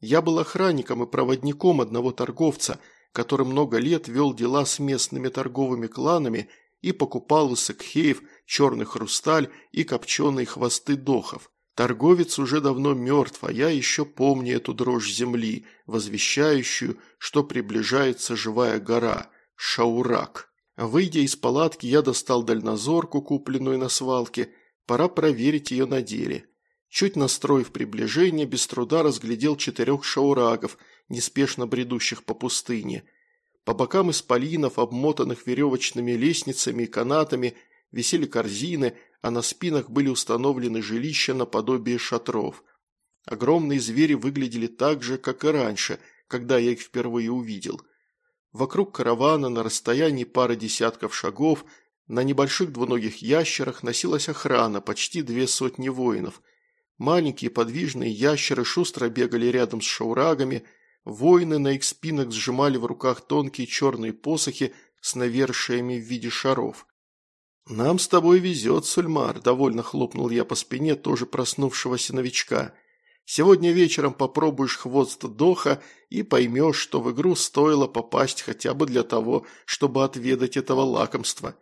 Я был охранником и проводником одного торговца, который много лет вел дела с местными торговыми кланами и покупал у сакхеев черный хрусталь и копченые хвосты дохов. Торговец уже давно мертв, а я еще помню эту дрожь земли, возвещающую, что приближается живая гора – Шаурак. Выйдя из палатки, я достал дальнозорку, купленную на свалке. Пора проверить ее на деле. Чуть настроив приближение, без труда разглядел четырех шаурагов, неспешно бредущих по пустыне. По бокам исполинов, обмотанных веревочными лестницами и канатами, висели корзины, а на спинах были установлены жилища наподобие шатров. Огромные звери выглядели так же, как и раньше, когда я их впервые увидел. Вокруг каравана на расстоянии пары десятков шагов на небольших двуногих ящерах носилась охрана, почти две сотни воинов. Маленькие подвижные ящеры шустро бегали рядом с шаурагами, воины на их спинах сжимали в руках тонкие черные посохи с навершиями в виде шаров. «Нам с тобой везет, Сульмар», – довольно хлопнул я по спине тоже проснувшегося новичка. «Сегодня вечером попробуешь хвост Доха и поймешь, что в игру стоило попасть хотя бы для того, чтобы отведать этого лакомства».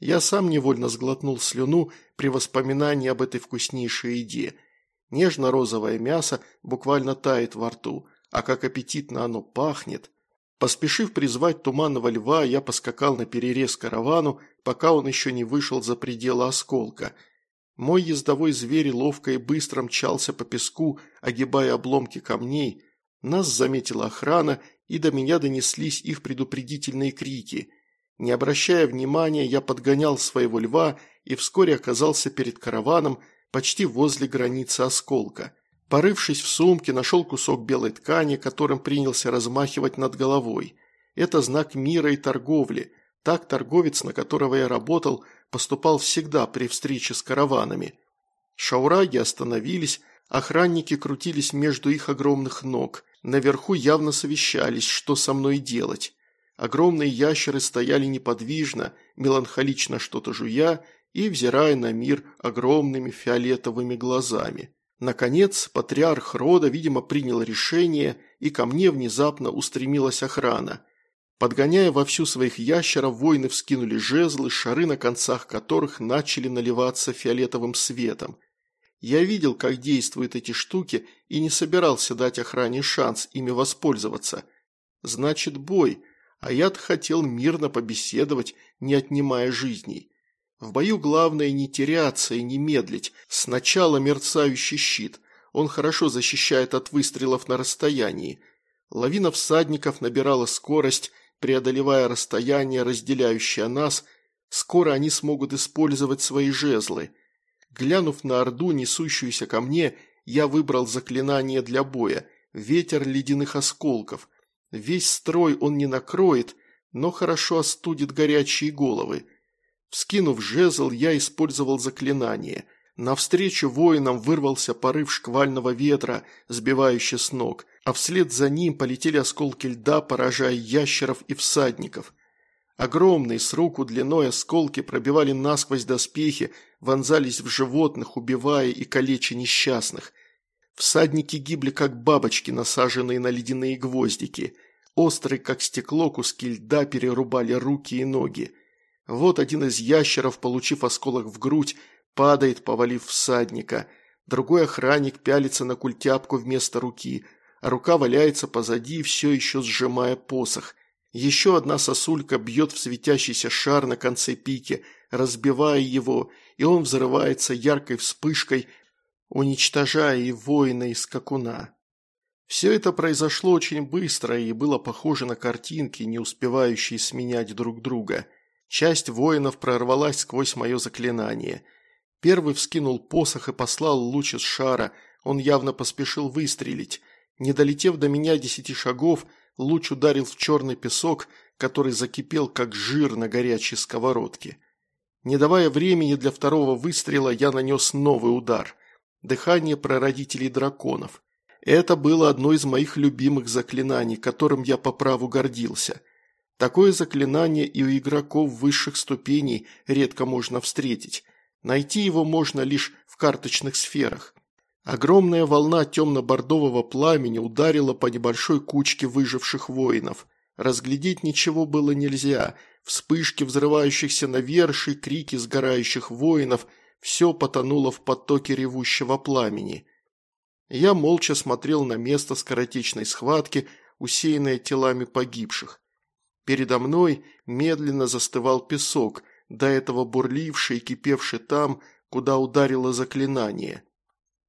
Я сам невольно сглотнул слюну при воспоминании об этой вкуснейшей еде. Нежно-розовое мясо буквально тает во рту, а как аппетитно оно пахнет. Поспешив призвать туманного льва, я поскакал на перерез каравану, пока он еще не вышел за пределы осколка. Мой ездовой зверь ловко и быстро мчался по песку, огибая обломки камней. Нас заметила охрана, и до меня донеслись их предупредительные крики. Не обращая внимания, я подгонял своего льва и вскоре оказался перед караваном, почти возле границы осколка. Порывшись в сумке, нашел кусок белой ткани, которым принялся размахивать над головой. Это знак мира и торговли. Так торговец, на которого я работал, поступал всегда при встрече с караванами. Шаураги остановились, охранники крутились между их огромных ног. Наверху явно совещались, что со мной делать. Огромные ящеры стояли неподвижно, меланхолично что-то жуя и взирая на мир огромными фиолетовыми глазами. Наконец, патриарх рода, видимо, принял решение, и ко мне внезапно устремилась охрана. Подгоняя во всю своих ящеров, воины вскинули жезлы, шары на концах которых начали наливаться фиолетовым светом. Я видел, как действуют эти штуки, и не собирался дать охране шанс ими воспользоваться. Значит, бой, а я-то хотел мирно побеседовать, не отнимая жизней. В бою главное не теряться и не медлить. Сначала мерцающий щит. Он хорошо защищает от выстрелов на расстоянии. Лавина всадников набирала скорость, преодолевая расстояние, разделяющее нас. Скоро они смогут использовать свои жезлы. Глянув на орду, несущуюся ко мне, я выбрал заклинание для боя – ветер ледяных осколков. Весь строй он не накроет, но хорошо остудит горячие головы. Вскинув жезл, я использовал заклинание. Навстречу воинам вырвался порыв шквального ветра, сбивающий с ног, а вслед за ним полетели осколки льда, поражая ящеров и всадников. Огромные, с руку длиной осколки пробивали насквозь доспехи, вонзались в животных, убивая и калеча несчастных. Всадники гибли, как бабочки, насаженные на ледяные гвоздики. Острые, как стекло, куски льда перерубали руки и ноги. Вот один из ящеров, получив осколок в грудь, падает, повалив всадника. Другой охранник пялится на культяпку вместо руки, а рука валяется позади, все еще сжимая посох. Еще одна сосулька бьет в светящийся шар на конце пики, разбивая его, и он взрывается яркой вспышкой, уничтожая и воина, и скакуна. Все это произошло очень быстро и было похоже на картинки, не успевающие сменять друг друга – Часть воинов прорвалась сквозь мое заклинание. Первый вскинул посох и послал луч из шара, он явно поспешил выстрелить. Не долетев до меня десяти шагов, луч ударил в черный песок, который закипел, как жир на горячей сковородке. Не давая времени для второго выстрела, я нанес новый удар. Дыхание прародителей драконов. Это было одно из моих любимых заклинаний, которым я по праву гордился – Такое заклинание и у игроков высших ступеней редко можно встретить. Найти его можно лишь в карточных сферах. Огромная волна темно-бордового пламени ударила по небольшой кучке выживших воинов. Разглядеть ничего было нельзя. Вспышки взрывающихся наверший, крики сгорающих воинов – все потонуло в потоке ревущего пламени. Я молча смотрел на место скоротечной схватки, усеянное телами погибших. Передо мной медленно застывал песок, до этого бурливший и кипевший там, куда ударило заклинание.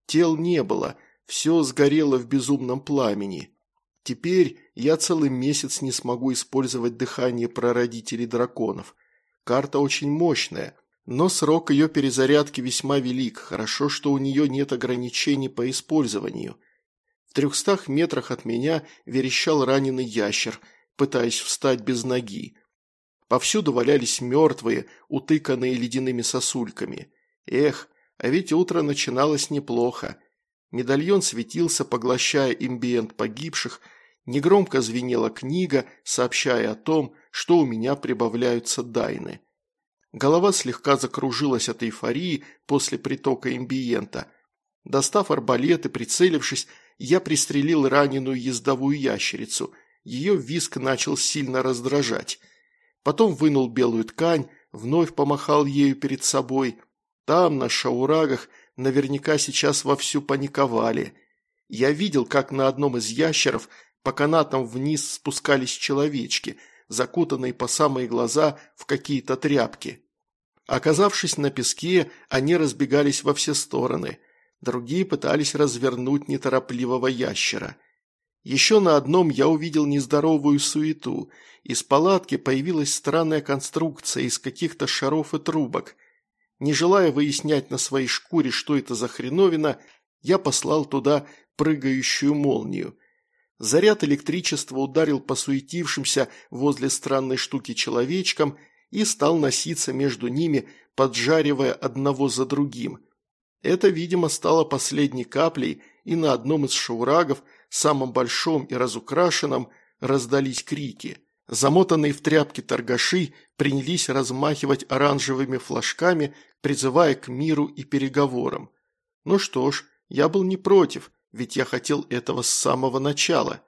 Тел не было, все сгорело в безумном пламени. Теперь я целый месяц не смогу использовать дыхание прародителей драконов. Карта очень мощная, но срок ее перезарядки весьма велик, хорошо, что у нее нет ограничений по использованию. В трехстах метрах от меня верещал раненый ящер, пытаясь встать без ноги. Повсюду валялись мертвые, утыканные ледяными сосульками. Эх, а ведь утро начиналось неплохо. Медальон светился, поглощая имбиент погибших, негромко звенела книга, сообщая о том, что у меня прибавляются дайны. Голова слегка закружилась от эйфории после притока имбиента. Достав арбалет и прицелившись, я пристрелил раненую ездовую ящерицу. Ее виск начал сильно раздражать. Потом вынул белую ткань, вновь помахал ею перед собой. Там, на шаурагах, наверняка сейчас вовсю паниковали. Я видел, как на одном из ящеров по канатам вниз спускались человечки, закутанные по самые глаза в какие-то тряпки. Оказавшись на песке, они разбегались во все стороны. Другие пытались развернуть неторопливого ящера. Еще на одном я увидел нездоровую суету. Из палатки появилась странная конструкция из каких-то шаров и трубок. Не желая выяснять на своей шкуре, что это за хреновина, я послал туда прыгающую молнию. Заряд электричества ударил по суетившимся возле странной штуки человечкам – и стал носиться между ними, поджаривая одного за другим. Это, видимо, стало последней каплей, и на одном из шаурагов, самом большом и разукрашенном, раздались крики. Замотанные в тряпки торгаши принялись размахивать оранжевыми флажками, призывая к миру и переговорам. Ну что ж, я был не против, ведь я хотел этого с самого начала.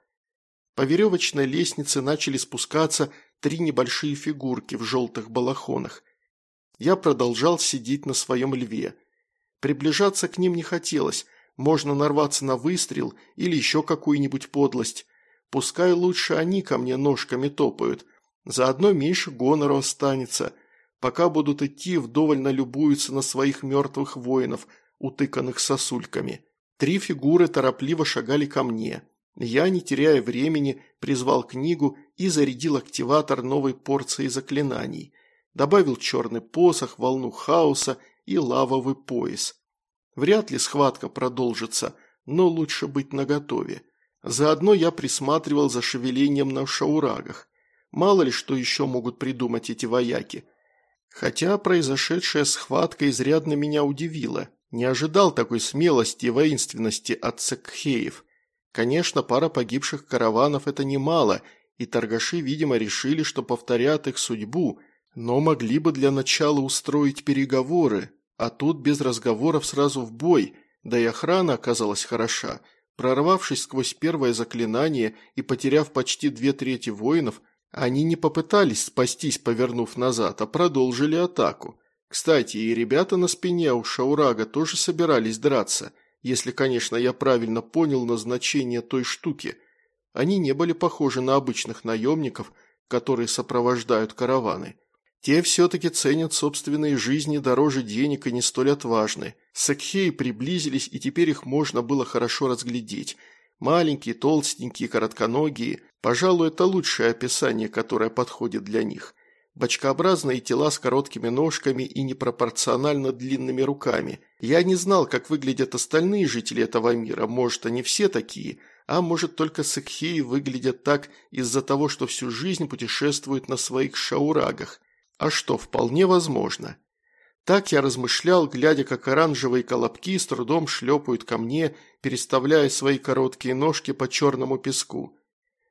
По веревочной лестнице начали спускаться три небольшие фигурки в желтых балахонах. Я продолжал сидеть на своем льве. Приближаться к ним не хотелось, можно нарваться на выстрел или еще какую-нибудь подлость. Пускай лучше они ко мне ножками топают, заодно меньше гонора останется. Пока будут идти, вдоволь налюбуются на своих мертвых воинов, утыканных сосульками. Три фигуры торопливо шагали ко мне. Я, не теряя времени, призвал книгу и зарядил активатор новой порции заклинаний. Добавил черный посох, волну хаоса и лавовый пояс. Вряд ли схватка продолжится, но лучше быть наготове. Заодно я присматривал за шевелением на шаурагах. Мало ли что еще могут придумать эти вояки. Хотя произошедшая схватка изрядно меня удивила. Не ожидал такой смелости и воинственности от Секхеев. Конечно, пара погибших караванов – это немало, и торгаши, видимо, решили, что повторят их судьбу, но могли бы для начала устроить переговоры, а тут без разговоров сразу в бой, да и охрана оказалась хороша. Прорвавшись сквозь первое заклинание и потеряв почти две трети воинов, они не попытались спастись, повернув назад, а продолжили атаку. Кстати, и ребята на спине у Шаурага тоже собирались драться – если, конечно, я правильно понял назначение той штуки. Они не были похожи на обычных наемников, которые сопровождают караваны. Те все-таки ценят собственные жизни дороже денег и не столь отважны. Сакхеи приблизились, и теперь их можно было хорошо разглядеть. Маленькие, толстенькие, коротконогие. Пожалуй, это лучшее описание, которое подходит для них. Бочкообразные тела с короткими ножками и непропорционально длинными руками. Я не знал, как выглядят остальные жители этого мира, может, они все такие, а может, только сыкхеи выглядят так из-за того, что всю жизнь путешествуют на своих шаурагах. А что, вполне возможно. Так я размышлял, глядя, как оранжевые колобки с трудом шлепают ко мне, переставляя свои короткие ножки по черному песку.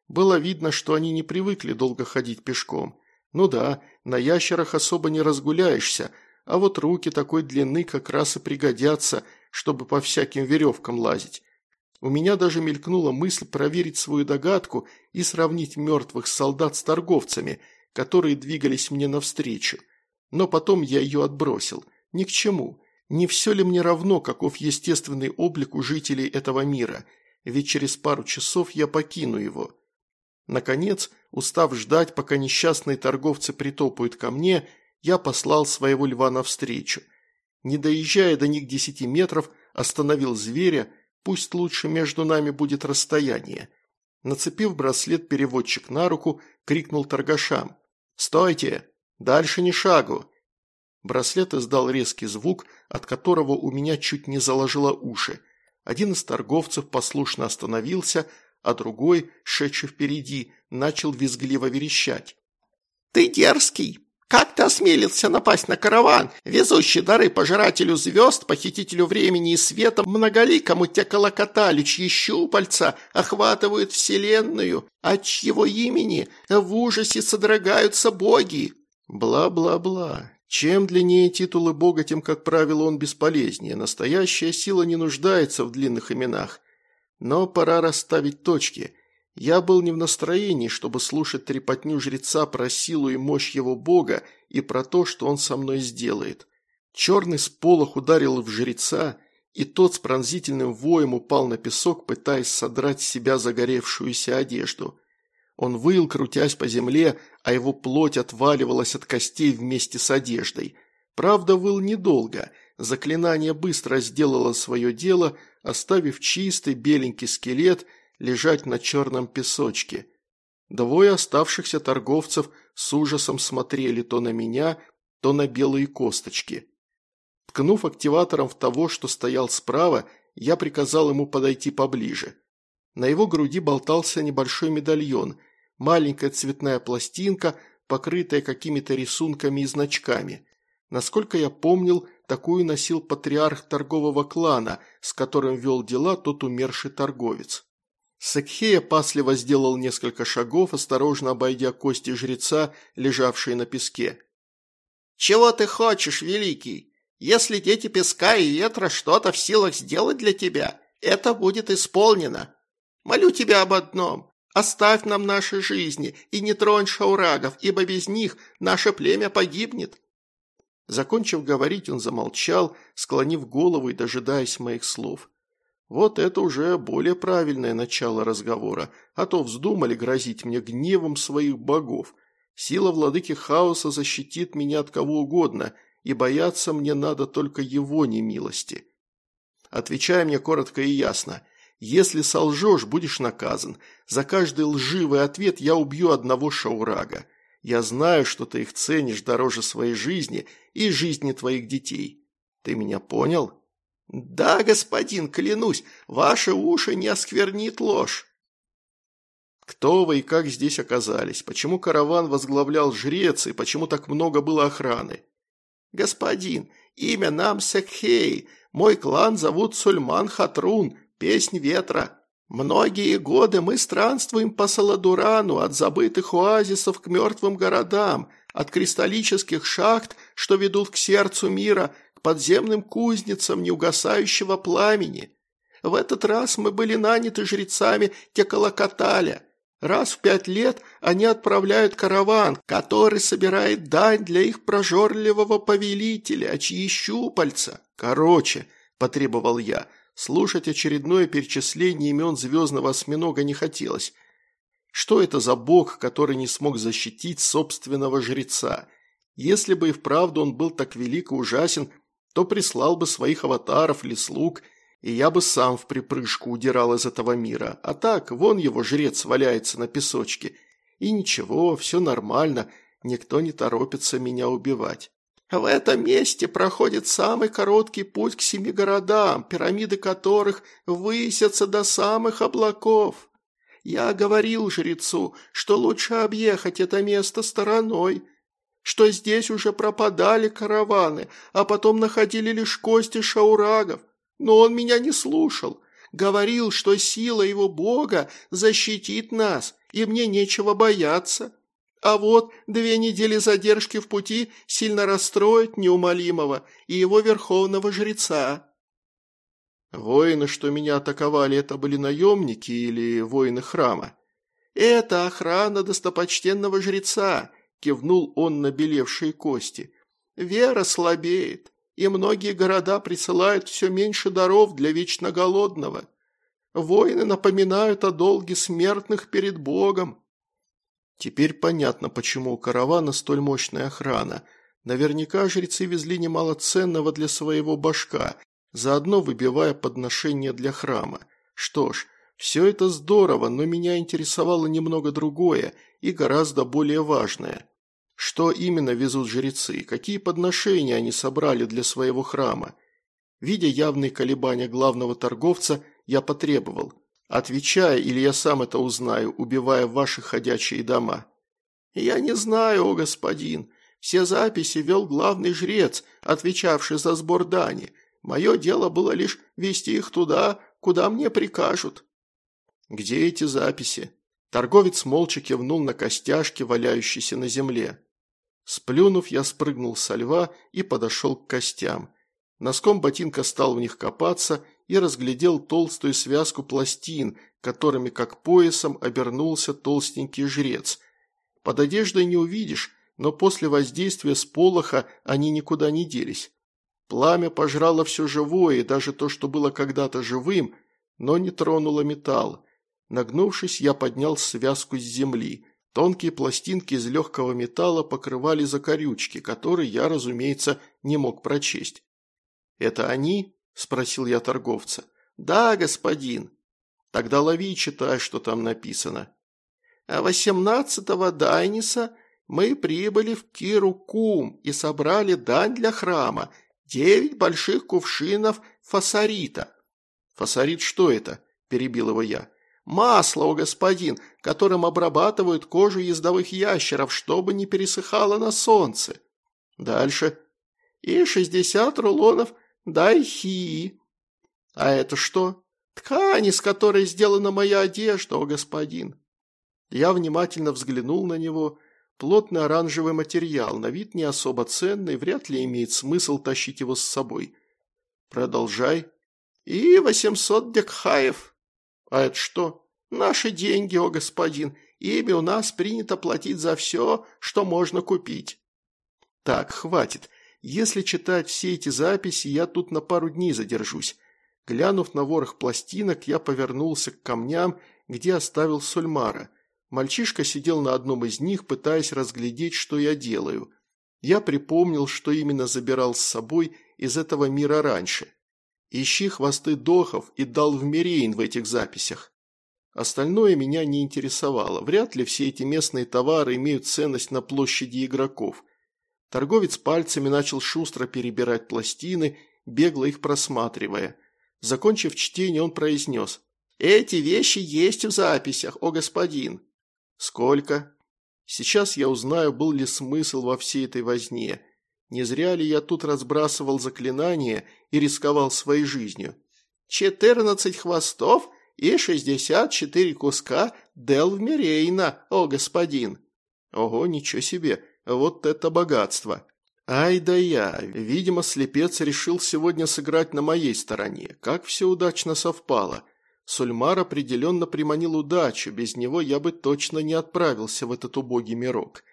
Было видно, что они не привыкли долго ходить пешком. Ну да, на ящерах особо не разгуляешься, а вот руки такой длины как раз и пригодятся, чтобы по всяким веревкам лазить. У меня даже мелькнула мысль проверить свою догадку и сравнить мертвых солдат с торговцами, которые двигались мне навстречу. Но потом я ее отбросил. Ни к чему. Не все ли мне равно, каков естественный облик у жителей этого мира? Ведь через пару часов я покину его. Наконец, устав ждать, пока несчастные торговцы притопают ко мне, я послал своего льва навстречу. Не доезжая до них десяти метров, остановил зверя, пусть лучше между нами будет расстояние. Нацепив браслет-переводчик на руку, крикнул торгашам. «Стойте! Дальше ни шагу!» Браслет издал резкий звук, от которого у меня чуть не заложило уши. Один из торговцев послушно остановился, а другой, шедший впереди, начал визгливо верещать. «Ты дерзкий! Как ты осмелился напасть на караван, везущий дары пожирателю звезд, похитителю времени и света, многоликому теколокоталю, чьи щупальца охватывают вселенную, от чьего имени в ужасе содрогаются боги?» Бла-бла-бла. Чем длиннее титулы бога, тем, как правило, он бесполезнее. Настоящая сила не нуждается в длинных именах. Но пора расставить точки. Я был не в настроении, чтобы слушать трепотню жреца про силу и мощь его бога и про то, что он со мной сделает. Черный сполох ударил в жреца, и тот с пронзительным воем упал на песок, пытаясь содрать с себя загоревшуюся одежду. Он выл, крутясь по земле, а его плоть отваливалась от костей вместе с одеждой. Правда, выл недолго. Заклинание быстро сделало свое дело, оставив чистый беленький скелет лежать на черном песочке. Двое оставшихся торговцев с ужасом смотрели то на меня, то на белые косточки. Ткнув активатором в того, что стоял справа, я приказал ему подойти поближе. На его груди болтался небольшой медальон, маленькая цветная пластинка, покрытая какими-то рисунками и значками. Насколько я помнил, такую носил патриарх торгового клана, с которым вел дела тот умерший торговец. Сакхея пасливо сделал несколько шагов, осторожно обойдя кости жреца, лежавшие на песке. «Чего ты хочешь, великий? Если дети песка и ветра что-то в силах сделать для тебя, это будет исполнено. Молю тебя об одном. Оставь нам наши жизни и не тронь шаурагов, ибо без них наше племя погибнет». Закончив говорить, он замолчал, склонив голову и дожидаясь моих слов. Вот это уже более правильное начало разговора, а то вздумали грозить мне гневом своих богов. Сила владыки хаоса защитит меня от кого угодно, и бояться мне надо только его немилости. Отвечай мне коротко и ясно – если солжешь, будешь наказан. За каждый лживый ответ я убью одного шаурага. Я знаю, что ты их ценишь дороже своей жизни и жизни твоих детей. Ты меня понял?» «Да, господин, клянусь, ваши уши не осквернит ложь». «Кто вы и как здесь оказались? Почему караван возглавлял жрец и почему так много было охраны?» «Господин, имя нам Секхей, мой клан зовут Сульман Хатрун, песнь ветра. Многие годы мы странствуем по Саладурану, от забытых оазисов к мертвым городам, от кристаллических шахт, что ведут к сердцу мира, подземным кузницам неугасающего пламени. В этот раз мы были наняты жрецами Текалакаталя. Раз в пять лет они отправляют караван, который собирает дань для их прожорливого повелителя, чьи щупальца. Короче, потребовал я, Слушать очередное перечисление имен звездного осьминога не хотелось. Что это за бог, который не смог защитить собственного жреца? Если бы и вправду он был так велик и ужасен, то прислал бы своих аватаров или слуг, и я бы сам в припрыжку удирал из этого мира. А так, вон его жрец валяется на песочке. И ничего, все нормально, никто не торопится меня убивать. В этом месте проходит самый короткий путь к семи городам, пирамиды которых высятся до самых облаков. Я говорил жрецу, что лучше объехать это место стороной, что здесь уже пропадали караваны, а потом находили лишь кости шаурагов. Но он меня не слушал. Говорил, что сила его бога защитит нас, и мне нечего бояться. А вот две недели задержки в пути сильно расстроят неумолимого и его верховного жреца». «Воины, что меня атаковали, это были наемники или воины храма?» «Это охрана достопочтенного жреца», – кивнул он на белевшие кости. «Вера слабеет, и многие города присылают все меньше даров для вечно голодного. Воины напоминают о долге смертных перед Богом». Теперь понятно, почему у каравана столь мощная охрана. Наверняка жрецы везли немало ценного для своего башка, заодно выбивая подношения для храма. Что ж, все это здорово, но меня интересовало немного другое и гораздо более важное. Что именно везут жрецы, какие подношения они собрали для своего храма? Видя явные колебания главного торговца, я потребовал. Отвечая, или я сам это узнаю, убивая ваши ходячие дома. Я не знаю, о господин. Все записи вел главный жрец, отвечавший за сбор дани. Мое дело было лишь вести их туда, куда мне прикажут. Где эти записи? Торговец молча кивнул на костяшки, валяющиеся на земле. Сплюнув, я спрыгнул со льва и подошел к костям. Носком ботинка стал в них копаться и разглядел толстую связку пластин, которыми как поясом обернулся толстенький жрец. Под одеждой не увидишь, но после воздействия сполоха они никуда не делись. Пламя пожрало все живое, и даже то, что было когда-то живым, но не тронуло металл. Нагнувшись, я поднял связку с земли. Тонкие пластинки из легкого металла покрывали закорючки, которые я, разумеется, не мог прочесть. «Это они?» – спросил я торговца. «Да, господин». «Тогда лови и читай, что там написано». «А восемнадцатого Дайниса мы прибыли в Киру-Кум и собрали дань для храма, девять больших кувшинов фасорита». «Фасорит что это?» – перебил его я. «Масло, о господин, которым обрабатывают кожу ездовых ящеров, чтобы не пересыхало на солнце». «Дальше». «И шестьдесят рулонов Дайхи. А это что? Ткань, из которой сделана моя одежда, о господин. Я внимательно взглянул на него. Плотный оранжевый материал, на вид не особо ценный, вряд ли имеет смысл тащить его с собой. Продолжай. И восемьсот декхаев. А это что? Наши деньги, о господин. Ими у нас принято платить за все, что можно купить. Так, хватит. Если читать все эти записи, я тут на пару дней задержусь. Глянув на ворох пластинок, я повернулся к камням, где оставил Сульмара. Мальчишка сидел на одном из них, пытаясь разглядеть, что я делаю. Я припомнил, что именно забирал с собой из этого мира раньше. Ищи хвосты дохов и дал в Мирейн в этих записях. Остальное меня не интересовало. Вряд ли все эти местные товары имеют ценность на площади игроков – Торговец пальцами начал шустро перебирать пластины, бегло их просматривая. Закончив чтение, он произнес. «Эти вещи есть в записях, о господин». «Сколько?» «Сейчас я узнаю, был ли смысл во всей этой возне. Не зря ли я тут разбрасывал заклинания и рисковал своей жизнью?» «Четырнадцать хвостов и шестьдесят четыре куска Делвмерейна, о господин». «Ого, ничего себе!» Вот это богатство. Ай да я, видимо, слепец решил сегодня сыграть на моей стороне. Как все удачно совпало. Сульмар определенно приманил удачу, без него я бы точно не отправился в этот убогий мирок.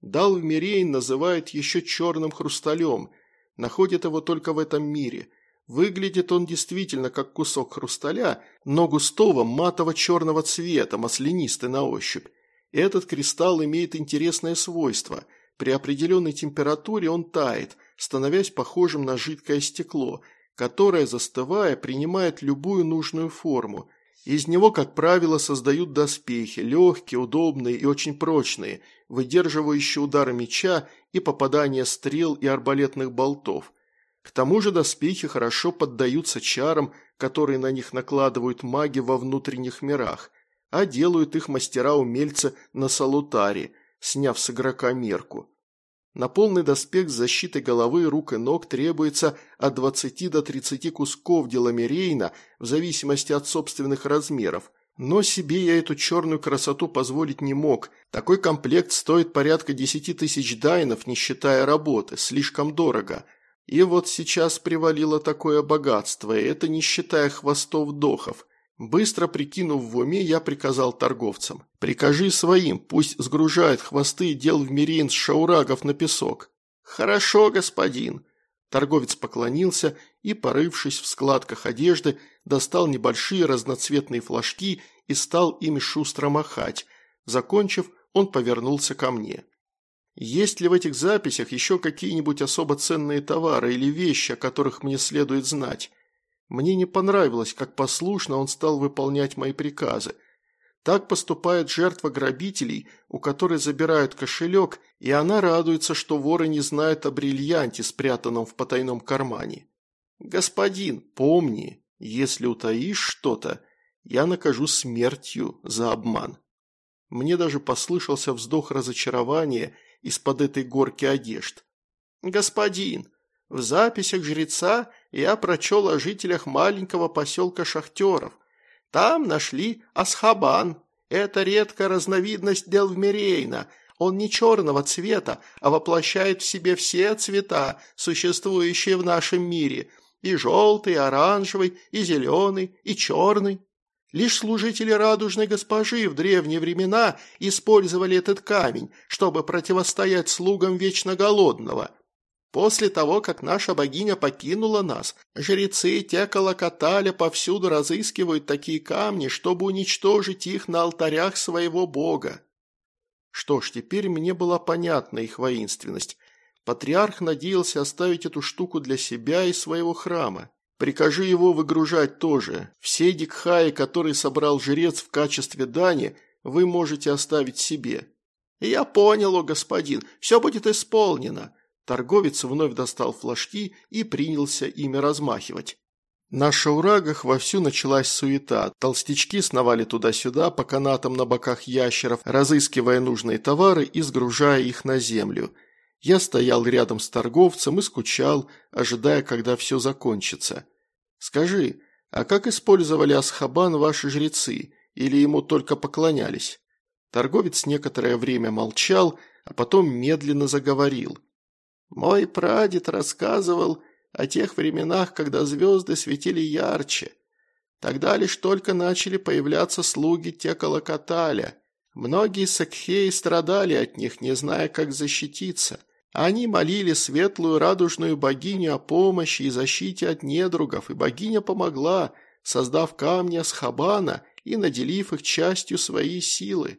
Дал в Мирейн называют еще черным хрусталем, находят его только в этом мире. Выглядит он действительно как кусок хрусталя, но густого матово-черного цвета, маслянистый на ощупь. Этот кристалл имеет интересное свойство. При определенной температуре он тает, становясь похожим на жидкое стекло, которое, застывая, принимает любую нужную форму. Из него, как правило, создают доспехи, легкие, удобные и очень прочные, выдерживающие удары меча и попадание стрел и арбалетных болтов. К тому же доспехи хорошо поддаются чарам, которые на них накладывают маги во внутренних мирах а делают их мастера-умельцы на салутаре, сняв с игрока мерку. На полный доспех с защитой головы, рук и ног требуется от 20 до 30 кусков деломерейна в зависимости от собственных размеров. Но себе я эту черную красоту позволить не мог. Такой комплект стоит порядка 10 тысяч дайнов, не считая работы, слишком дорого. И вот сейчас привалило такое богатство, и это не считая хвостов дохов. Быстро прикинув в уме, я приказал торговцам. «Прикажи своим, пусть сгружают хвосты дел в мирин с шаурагов на песок». «Хорошо, господин». Торговец поклонился и, порывшись в складках одежды, достал небольшие разноцветные флажки и стал ими шустро махать. Закончив, Он повернулся ко мне. Есть ли в этих записях еще какие-нибудь особо ценные товары или вещи, о которых мне следует знать? Мне не понравилось, как послушно он стал выполнять мои приказы. Так поступает жертва грабителей, у которой забирают кошелек, и она радуется, что воры не знают о бриллианте, спрятанном в потайном кармане. «Господин, помни, если утаишь что-то, я накажу смертью за обман». Мне даже послышался вздох разочарования из-под этой горки одежд. «Господин, в записях жреца я прочел о жителях маленького поселка Шахтеров. Там нашли Асхабан. Это редкая разновидность Делвмерейна. Он не черного цвета, а воплощает в себе все цвета, существующие в нашем мире. И желтый, и оранжевый, и зеленый, и черный. Лишь служители радужной госпожи в древние времена использовали этот камень, чтобы противостоять слугам вечно голодного. После того, как наша богиня покинула нас, жрецы Текалакаталя повсюду разыскивают такие камни, чтобы уничтожить их на алтарях своего бога. Что ж, теперь мне была понятна их воинственность. Патриарх надеялся оставить эту штуку для себя и своего храма. Прикажи его выгружать тоже. Все дикхаи, которые собрал жрец в качестве дани, вы можете оставить себе». «Я понял, о господин, все будет исполнено». Торговец вновь достал флажки и принялся ими размахивать. На шаурагах вовсю началась суета. Толстячки сновали туда-сюда по канатам на боках ящеров, разыскивая нужные товары и сгружая их на землю – я стоял рядом с торговцем и скучал, ожидая, когда все закончится. «Скажи, а как использовали Асхабан ваши жрецы, или ему только поклонялись?» Торговец некоторое время молчал, а потом медленно заговорил. «Мой прадед рассказывал о тех временах, когда звезды светили ярче. Тогда лишь только начали появляться слуги Текалакаталя. Многие сакхеи страдали от них, не зная, как защититься. Они молили светлую радужную богиню о помощи и защите от недругов, и богиня помогла, создав камни Асхабана и наделив их частью своей силы.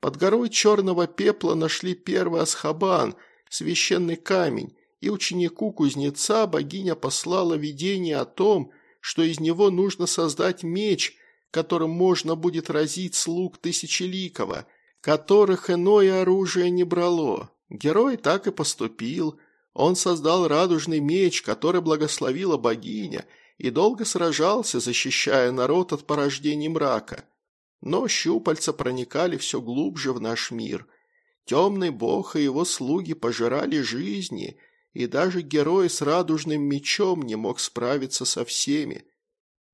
Под горой черного пепла нашли первый Асхабан, священный камень, и ученику кузнеца богиня послала видение о том, что из него нужно создать меч, которым можно будет разить слуг Тысячеликова, которых иное оружие не брало. Герой так и поступил. Он создал радужный меч, который благословила богиня, и долго сражался, защищая народ от порождений мрака. Но щупальца проникали все глубже в наш мир. Темный бог и его слуги пожирали жизни, и даже герой с радужным мечом не мог справиться со всеми.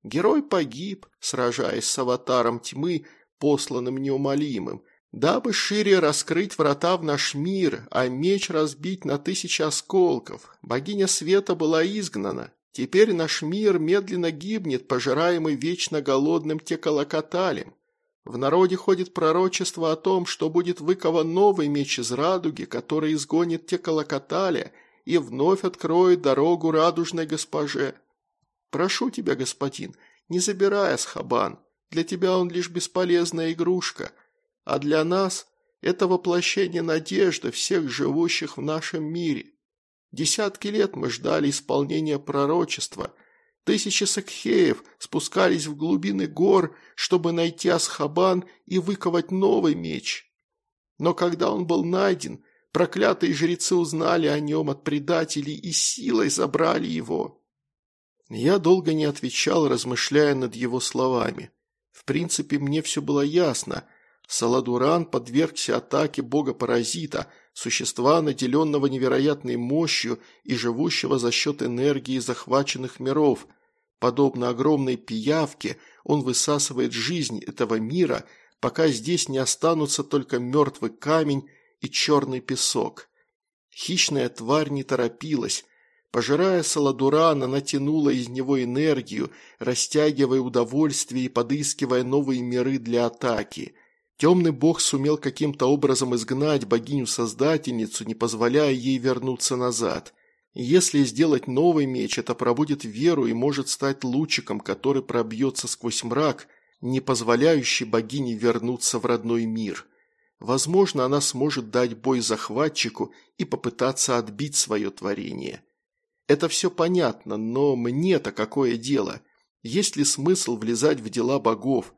Герой погиб, сражаясь с аватаром тьмы, посланным неумолимым, Дабы шире раскрыть врата в наш мир, а меч разбить на тысячи осколков, богиня света была изгнана. Теперь наш мир медленно гибнет, пожираемый вечно голодным текалокаталем. В народе ходит пророчество о том, что будет выкован новый меч из радуги, который изгонит текалокаталя и вновь откроет дорогу радужной госпоже. Прошу тебя, господин, не забирай Асхабан, для тебя он лишь бесполезная игрушка – а для нас это воплощение надежды всех живущих в нашем мире. Десятки лет мы ждали исполнения пророчества. Тысячи сакхеев спускались в глубины гор, чтобы найти Асхабан и выковать новый меч. Но когда он был найден, проклятые жрецы узнали о нем от предателей и силой забрали его. Я долго не отвечал, размышляя над его словами. В принципе, мне все было ясно – Саладуран подвергся атаке бога-паразита, существа, наделенного невероятной мощью и живущего за счет энергии захваченных миров. Подобно огромной пиявке, он высасывает жизнь этого мира, пока здесь не останутся только мертвый камень и черный песок. Хищная тварь не торопилась. Пожирая Саладурана, натянула из него энергию, растягивая удовольствие и подыскивая новые миры для атаки – Темный бог сумел каким-то образом изгнать богиню-создательницу, не позволяя ей вернуться назад. Если сделать новый меч, это пробудет веру и может стать лучиком, который пробьется сквозь мрак, не позволяющий богине вернуться в родной мир. Возможно, она сможет дать бой захватчику и попытаться отбить свое творение. Это все понятно, но мне-то какое дело? Есть ли смысл влезать в дела богов?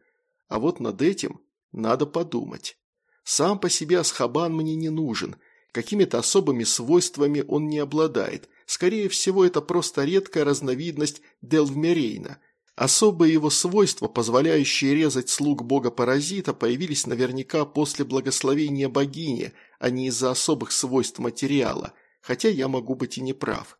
А вот над этим надо подумать. Сам по себе Асхабан мне не нужен. Какими-то особыми свойствами он не обладает. Скорее всего, это просто редкая разновидность Делвмерейна – Особые его свойства, позволяющие резать слуг бога-паразита, появились наверняка после благословения богини, а не из-за особых свойств материала, хотя я могу быть и неправ.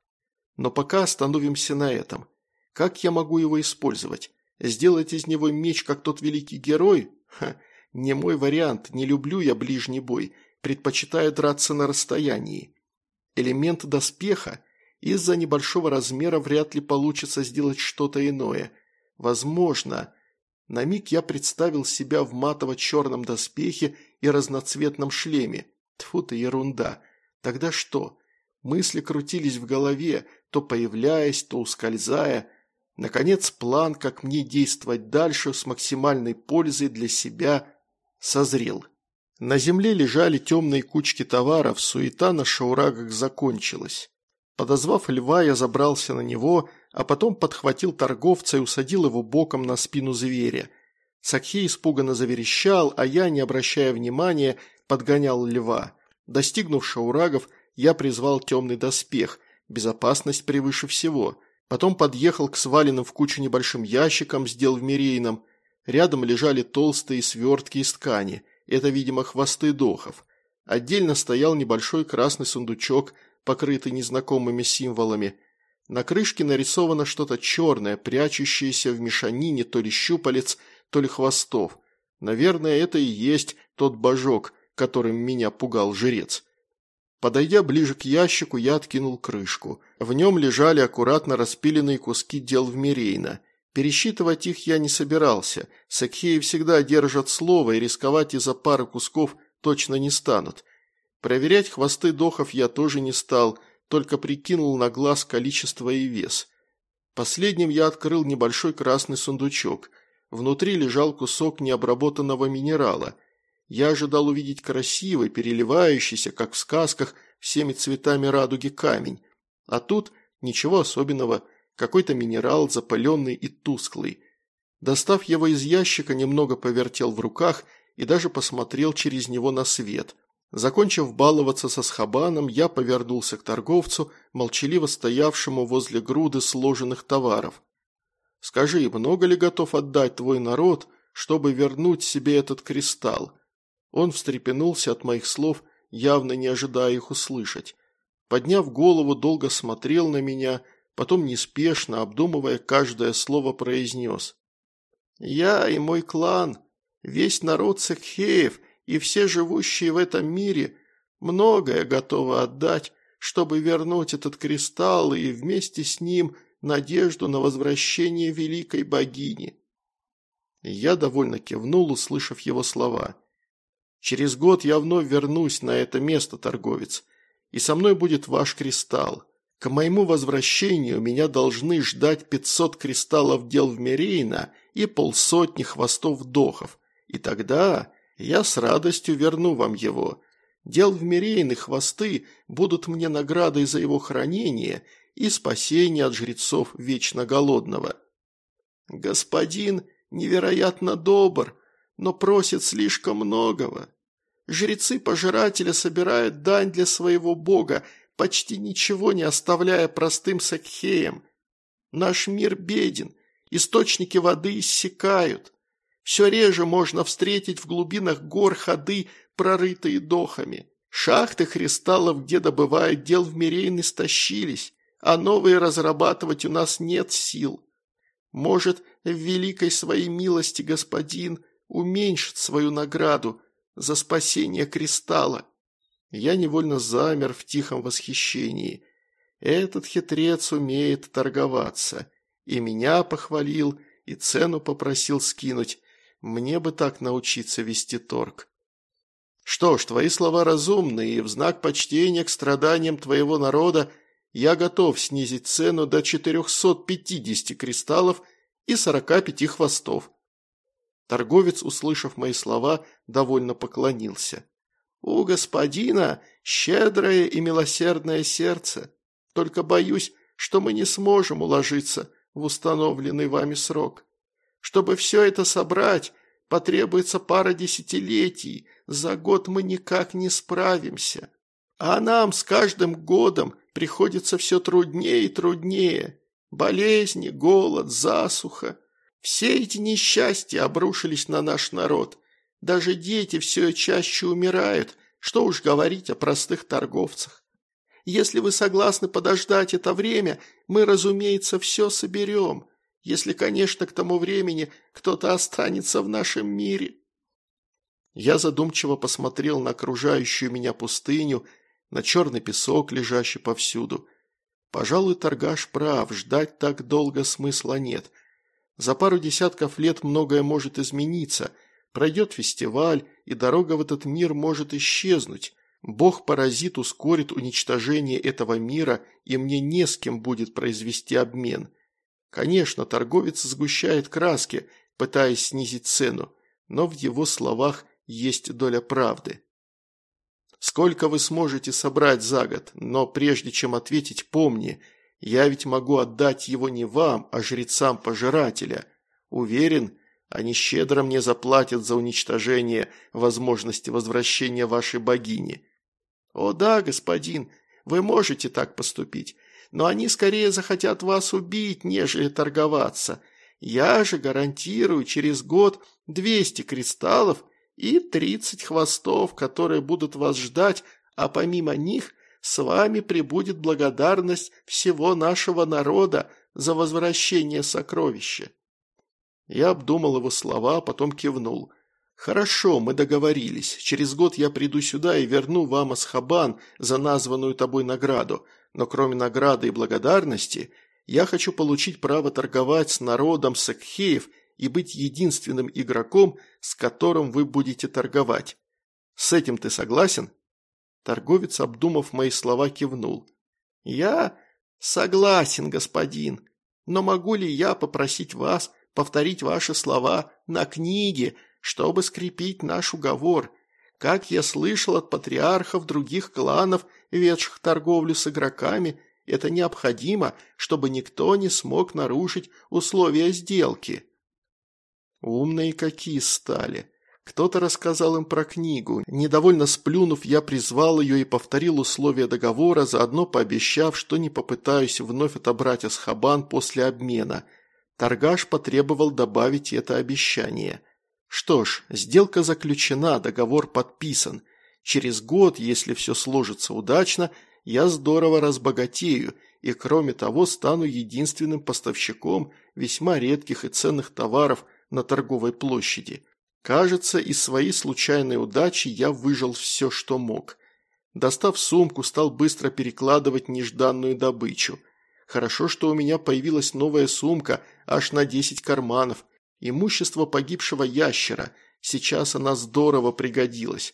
Но пока остановимся на этом. Как я могу его использовать? Сделать из него меч, как тот великий герой? Ха, не мой вариант, не люблю я ближний бой, предпочитаю драться на расстоянии. Элемент доспеха – из-за небольшого размера вряд ли получится сделать что-то иное. Возможно. На миг я представил себя в матово-черном доспехе и разноцветном шлеме. Тьфу ты, ерунда. Тогда что? Мысли крутились в голове, то появляясь, то ускользая. Наконец план, как мне действовать дальше с максимальной пользой для себя, созрел. На земле лежали темные кучки товаров, суета на шаурагах закончилась. Подозвав льва, я забрался на него – а потом подхватил торговца и усадил его боком на спину зверя. Сакхей испуганно заверещал, а я, не обращая внимания, подгонял льва. Достигнув шаурагов, я призвал темный доспех, безопасность превыше всего. Потом подъехал к сваленным в кучу небольшим ящикам с делвмерейном. Рядом лежали толстые свертки из ткани, это, видимо, хвосты дохов. Отдельно стоял небольшой красный сундучок, покрытый незнакомыми символами – на крышке нарисовано что-то черное, прячущееся в мешанине то ли щупалец, то ли хвостов. Наверное, это и есть тот божок, которым меня пугал жрец. Подойдя ближе к ящику, я откинул крышку. В нем лежали аккуратно распиленные куски дел в Мирейна. Пересчитывать их я не собирался. Сакхеи всегда держат слово, и рисковать из-за пары кусков точно не станут. Проверять хвосты дохов я тоже не стал – только прикинул на глаз количество и вес. Последним я открыл небольшой красный сундучок. Внутри лежал кусок необработанного минерала. Я ожидал увидеть красивый, переливающийся, как в сказках, всеми цветами радуги камень. А тут ничего особенного, какой-то минерал, запаленный и тусклый. Достав его из ящика, немного повертел в руках и даже посмотрел через него на свет. Закончив баловаться со схабаном, я повернулся к торговцу, молчаливо стоявшему возле груды сложенных товаров. «Скажи, много ли готов отдать твой народ, чтобы вернуть себе этот кристалл?» Он встрепенулся от моих слов, явно не ожидая их услышать. Подняв голову, долго смотрел на меня, потом неспешно, обдумывая каждое слово, произнес. «Я и мой клан, весь народ Секхеев – и все живущие в этом мире многое готовы отдать, чтобы вернуть этот кристалл и вместе с ним надежду на возвращение великой богини. Я довольно кивнул, услышав его слова. «Через год я вновь вернусь на это место, торговец, и со мной будет ваш кристалл. К моему возвращению меня должны ждать пятьсот кристаллов дел в Мерейна и полсотни хвостов дохов, и тогда я с радостью верну вам его. Дел в Мирейны хвосты будут мне наградой за его хранение и спасение от жрецов вечно голодного. Господин невероятно добр, но просит слишком многого. Жрецы пожирателя собирают дань для своего бога, почти ничего не оставляя простым сакхеям. Наш мир беден, источники воды иссякают. Все реже можно встретить в глубинах гор ходы, прорытые дохами. Шахты кристаллов, где добывают дел в Мирейн, истощились, а новые разрабатывать у нас нет сил. Может, в великой своей милости господин уменьшит свою награду за спасение кристалла. Я невольно замер в тихом восхищении. Этот хитрец умеет торговаться. И меня похвалил, и цену попросил скинуть. Мне бы так научиться вести торг. Что ж, твои слова разумны, и в знак почтения к страданиям твоего народа я готов снизить цену до 450 кристаллов и 45 хвостов. Торговец, услышав мои слова, довольно поклонился. У господина щедрое и милосердное сердце. Только боюсь, что мы не сможем уложиться в установленный вами срок. Чтобы все это собрать, потребуется пара десятилетий, за год мы никак не справимся. А нам с каждым годом приходится все труднее и труднее. Болезни, голод, засуха. Все эти несчастья обрушились на наш народ. Даже дети все чаще умирают, что уж говорить о простых торговцах. Если вы согласны подождать это время, мы, разумеется, все соберем. Если, конечно, к тому времени кто-то останется в нашем мире. Я задумчиво посмотрел на окружающую меня пустыню, на черный песок, лежащий повсюду. Пожалуй, торгаш прав, ждать так долго смысла нет. За пару десятков лет многое может измениться. Пройдет фестиваль, и дорога в этот мир может исчезнуть. Бог-паразит ускорит уничтожение этого мира, и мне не с кем будет произвести обмен. Конечно, торговец сгущает краски, пытаясь снизить цену, но в его словах есть доля правды. Сколько вы сможете собрать за год, но прежде чем ответить, помни, я ведь могу отдать его не вам, а жрецам пожирателя. Уверен, они щедро мне заплатят за уничтожение возможности возвращения вашей богини. О да, господин, вы можете так поступить, но они скорее захотят вас убить, нежели торговаться. Я же гарантирую через год 200 кристаллов и тридцать хвостов, которые будут вас ждать, а помимо них с вами прибудет благодарность всего нашего народа за возвращение сокровища». Я обдумал его слова, а потом кивнул. «Хорошо, мы договорились. Через год я приду сюда и верну вам Асхабан за названную тобой награду. Но кроме награды и благодарности, я хочу получить право торговать с народом Сакхеев и быть единственным игроком, с которым вы будете торговать. С этим ты согласен?» Торговец, обдумав мои слова, кивнул. «Я согласен, господин, но могу ли я попросить вас повторить ваши слова на книге, чтобы скрепить наш уговор? Как я слышал от патриархов других кланов, ведших торговлю с игроками, это необходимо, чтобы никто не смог нарушить условия сделки». Умные какие стали. Кто-то рассказал им про книгу. Недовольно сплюнув, я призвал ее и повторил условия договора, заодно пообещав, что не попытаюсь вновь отобрать Асхабан после обмена. Торгаш потребовал добавить это обещание. Что ж, сделка заключена, договор подписан. Через год, если все сложится удачно, я здорово разбогатею и, кроме того, стану единственным поставщиком весьма редких и ценных товаров – на торговой площади. Кажется, из своей случайной удачи я выжил все, что мог. Достав сумку, стал быстро перекладывать нежданную добычу. Хорошо, что у меня появилась новая сумка, аж на 10 карманов. Имущество погибшего ящера. Сейчас она здорово пригодилась.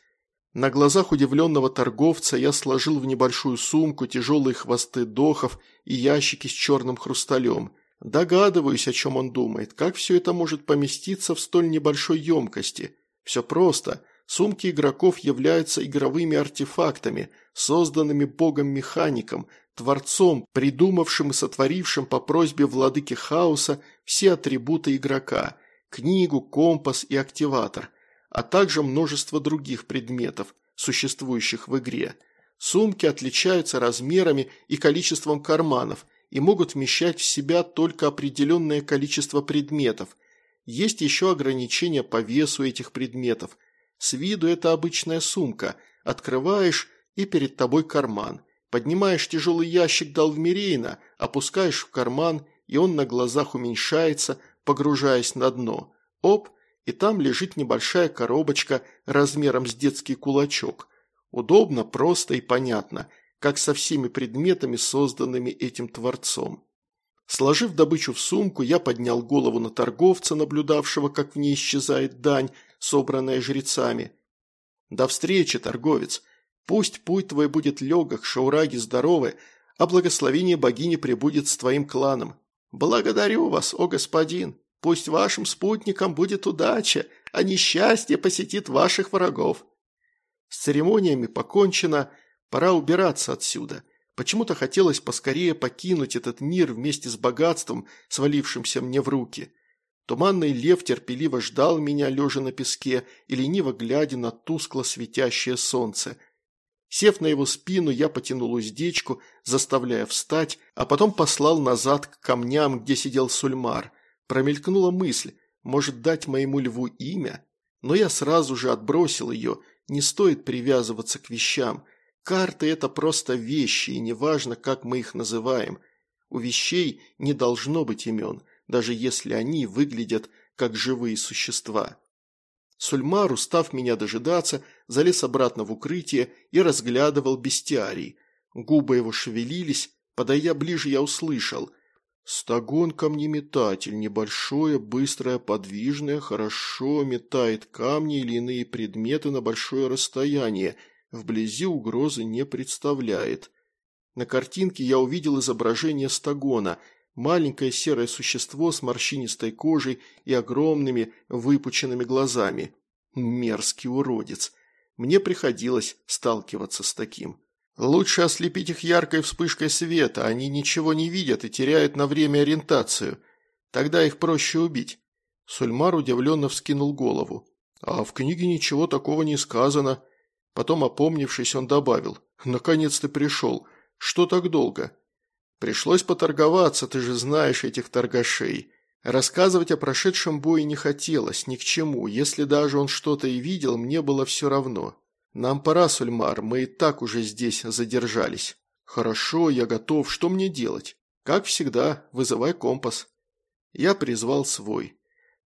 На глазах удивленного торговца я сложил в небольшую сумку тяжелые хвосты дохов и ящики с черным хрусталем – Догадываюсь, о чем он думает. Как все это может поместиться в столь небольшой емкости? Все просто. Сумки игроков являются игровыми артефактами, созданными богом-механиком, творцом, придумавшим и сотворившим по просьбе владыки хаоса все атрибуты игрока – книгу, компас и активатор, а также множество других предметов, существующих в игре. Сумки отличаются размерами и количеством карманов – и могут вмещать в себя только определенное количество предметов. Есть еще ограничения по весу этих предметов. С виду это обычная сумка. Открываешь и перед тобой карман. Поднимаешь тяжелый ящик Далвмерейна, опускаешь в карман, и он на глазах уменьшается, погружаясь на дно. Оп, и там лежит небольшая коробочка размером с детский кулачок. Удобно, просто и понятно – как со всеми предметами, созданными этим творцом. Сложив добычу в сумку, я поднял голову на торговца, наблюдавшего, как в ней исчезает дань, собранная жрецами. «До встречи, торговец! Пусть путь твой будет легок, шаураги здоровы, а благословение богини пребудет с твоим кланом. Благодарю вас, о господин! Пусть вашим спутникам будет удача, а несчастье посетит ваших врагов!» С церемониями покончено, пора убираться отсюда. Почему-то хотелось поскорее покинуть этот мир вместе с богатством, свалившимся мне в руки. Туманный лев терпеливо ждал меня, лежа на песке и лениво глядя на тускло светящее солнце. Сев на его спину, я потянул уздечку, заставляя встать, а потом послал назад к камням, где сидел Сульмар. Промелькнула мысль, может дать моему льву имя? Но я сразу же отбросил ее, не стоит привязываться к вещам. Карты – это просто вещи, и неважно, как мы их называем. У вещей не должно быть имен, даже если они выглядят как живые существа. Сульмар, устав меня дожидаться, залез обратно в укрытие и разглядывал бестиарий. Губы его шевелились, подойдя ближе, я услышал. Стагон камнеметатель, небольшое, быстрое, подвижное, хорошо метает камни или иные предметы на большое расстояние, вблизи угрозы не представляет. На картинке я увидел изображение стагона – Маленькое серое существо с морщинистой кожей и огромными выпученными глазами. Мерзкий уродец. Мне приходилось сталкиваться с таким. Лучше ослепить их яркой вспышкой света, они ничего не видят и теряют на время ориентацию. Тогда их проще убить. Сульмар удивленно вскинул голову. А в книге ничего такого не сказано. Потом, опомнившись, он добавил. «Наконец ты пришел. Что так долго?» Пришлось поторговаться, ты же знаешь этих торгашей. Рассказывать о прошедшем бое не хотелось, ни к чему. Если даже он что-то и видел, мне было все равно. Нам пора, Сульмар, мы и так уже здесь задержались. Хорошо, я готов. Что мне делать? Как всегда, вызывай компас. Я призвал свой.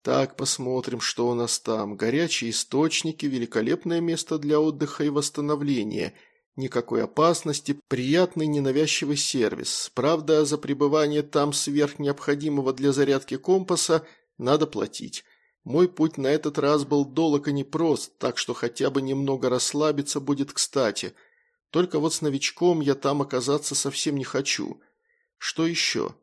Так, посмотрим, что у нас там. Горячие источники, великолепное место для отдыха и восстановления – Никакой опасности, приятный ненавязчивый сервис. Правда, за пребывание там сверх необходимого для зарядки компаса надо платить. Мой путь на этот раз был долг и непрост, так что хотя бы немного расслабиться будет кстати. Только вот с новичком я там оказаться совсем не хочу. Что еще?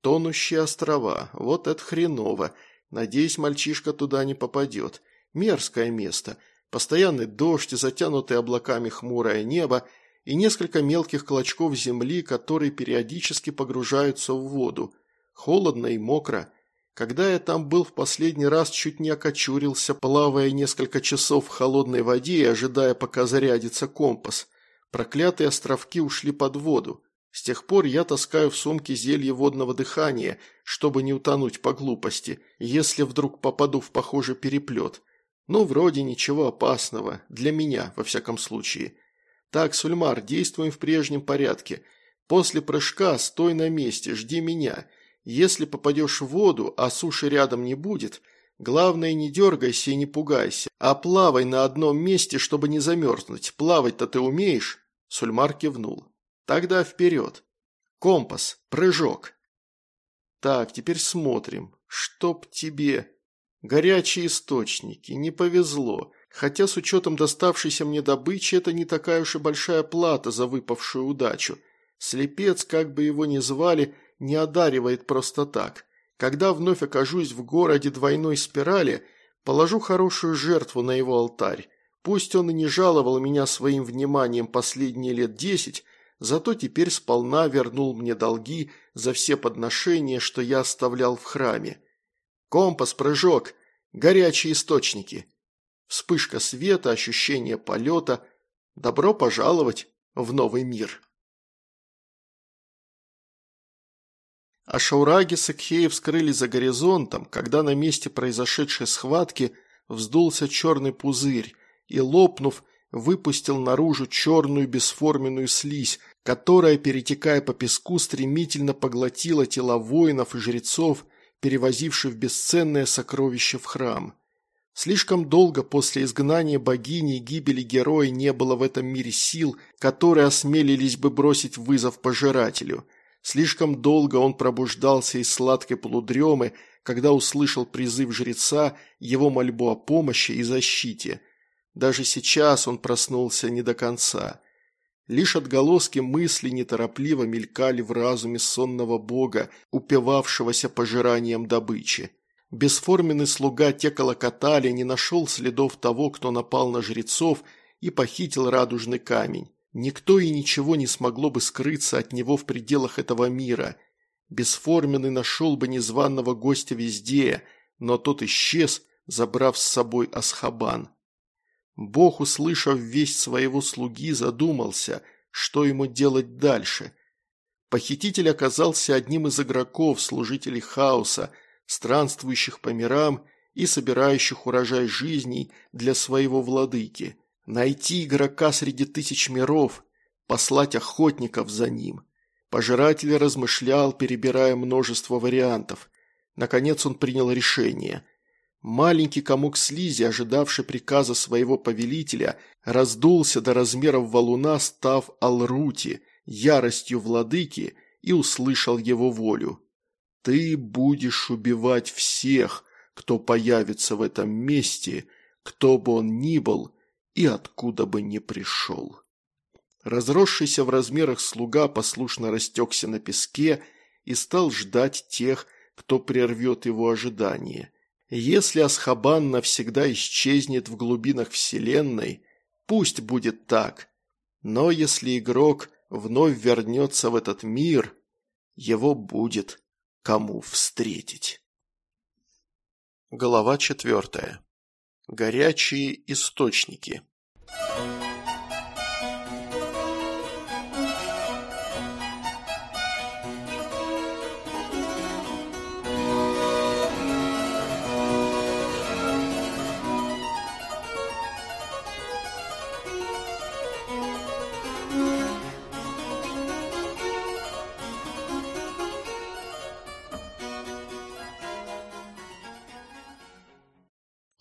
Тонущие острова. Вот это хреново. Надеюсь, мальчишка туда не попадет. Мерзкое место – Постоянный дождь, затянутое облаками хмурое небо и несколько мелких клочков земли, которые периодически погружаются в воду. Холодно и мокро. Когда я там был в последний раз, чуть не окочурился, плавая несколько часов в холодной воде и ожидая, пока зарядится компас. Проклятые островки ушли под воду. С тех пор я таскаю в сумке зелье водного дыхания, чтобы не утонуть по глупости, если вдруг попаду в похожий переплет. Ну, вроде ничего опасного, для меня, во всяком случае. Так, Сульмар, действуем в прежнем порядке. После прыжка стой на месте, жди меня. Если попадешь в воду, а суши рядом не будет, главное не дергайся и не пугайся, а плавай на одном месте, чтобы не замерзнуть. Плавать-то ты умеешь?» Сульмар кивнул. «Тогда вперед. Компас, прыжок». «Так, теперь смотрим. Чтоб тебе...» Горячие источники, не повезло. Хотя с учетом доставшейся мне добычи, это не такая уж и большая плата за выпавшую удачу. Слепец, как бы его ни звали, не одаривает просто так. Когда вновь окажусь в городе двойной спирали, положу хорошую жертву на его алтарь. Пусть он и не жаловал меня своим вниманием последние лет десять, зато теперь сполна вернул мне долги за все подношения, что я оставлял в храме. Компас, прыжок, горячие источники. Вспышка света, ощущение полета. Добро пожаловать в новый мир. А Шаураги с Экхеев скрылись за горизонтом, когда на месте произошедшей схватки вздулся черный пузырь и, лопнув, выпустил наружу черную бесформенную слизь, которая, перетекая по песку, стремительно поглотила тела воинов и жрецов, перевозивших бесценное сокровище в храм. Слишком долго после изгнания богини и гибели героя не было в этом мире сил, которые осмелились бы бросить вызов пожирателю. Слишком долго он пробуждался из сладкой полудремы, когда услышал призыв жреца, его мольбу о помощи и защите. Даже сейчас он проснулся не до конца. Лишь отголоски мысли неторопливо мелькали в разуме сонного бога, упивавшегося пожиранием добычи. Бесформенный слуга Текала Катали не нашел следов того, кто напал на жрецов, и похитил радужный камень. Никто и ничего не смогло бы скрыться от него в пределах этого мира. Бесформенный нашел бы незваного гостя везде, но тот исчез, забрав с собой Асхабан. Бог, услышав весть своего слуги, задумался, что ему делать дальше. Похититель оказался одним из игроков, служителей хаоса, странствующих по мирам и собирающих урожай жизней для своего владыки. Найти игрока среди тысяч миров, послать охотников за ним. Пожиратель размышлял, перебирая множество вариантов. Наконец он принял решение. Маленький комок слизи, ожидавший приказа своего повелителя, раздулся до размеров валуна, став Алрути, яростью владыки, и услышал его волю. «Ты будешь убивать всех, кто появится в этом месте, кто бы он ни был и откуда бы ни пришел». Разросшийся в размерах слуга послушно растекся на песке и стал ждать тех, кто прервет его ожидание. Если Асхабан навсегда исчезнет в глубинах Вселенной, пусть будет так. Но если игрок вновь вернется в этот мир, его будет кому встретить. Глава четвертая. Горячие источники.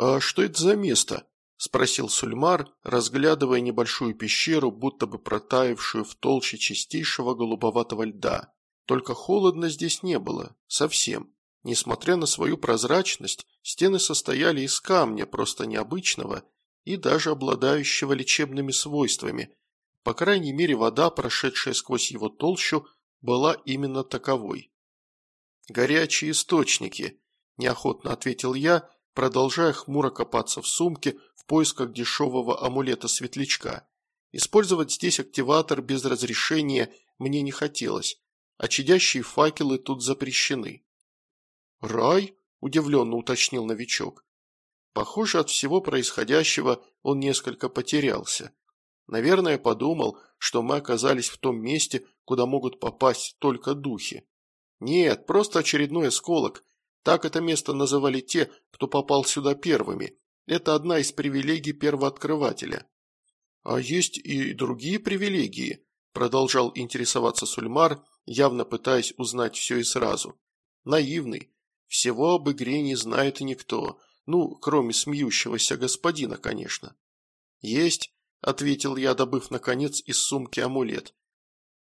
«А что это за место?» – спросил Сульмар, разглядывая небольшую пещеру, будто бы протаявшую в толще чистейшего голубоватого льда. Только холодно здесь не было. Совсем. Несмотря на свою прозрачность, стены состояли из камня, просто необычного и даже обладающего лечебными свойствами. По крайней мере, вода, прошедшая сквозь его толщу, была именно таковой. «Горячие источники», – неохотно ответил я, продолжая хмуро копаться в сумке в поисках дешевого амулета-светлячка. Использовать здесь активатор без разрешения мне не хотелось, а чадящие факелы тут запрещены. «Рай?» – удивленно уточнил новичок. Похоже, от всего происходящего он несколько потерялся. Наверное, подумал, что мы оказались в том месте, куда могут попасть только духи. Нет, просто очередной осколок, так это место называли те, кто попал сюда первыми. Это одна из привилегий первооткрывателя. А есть и другие привилегии, продолжал интересоваться Сульмар, явно пытаясь узнать все и сразу. Наивный. Всего об игре не знает никто. Ну, кроме смеющегося господина, конечно. Есть, ответил я, добыв, наконец, из сумки амулет.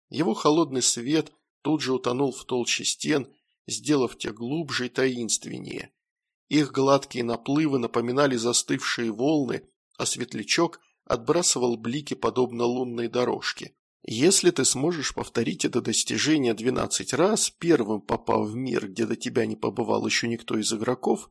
Его холодный свет тут же утонул в толще стен, сделав те глубже и таинственнее. Их гладкие наплывы напоминали застывшие волны, а светлячок отбрасывал блики подобно лунной дорожке. Если ты сможешь повторить это достижение 12 раз, первым попав в мир, где до тебя не побывал еще никто из игроков,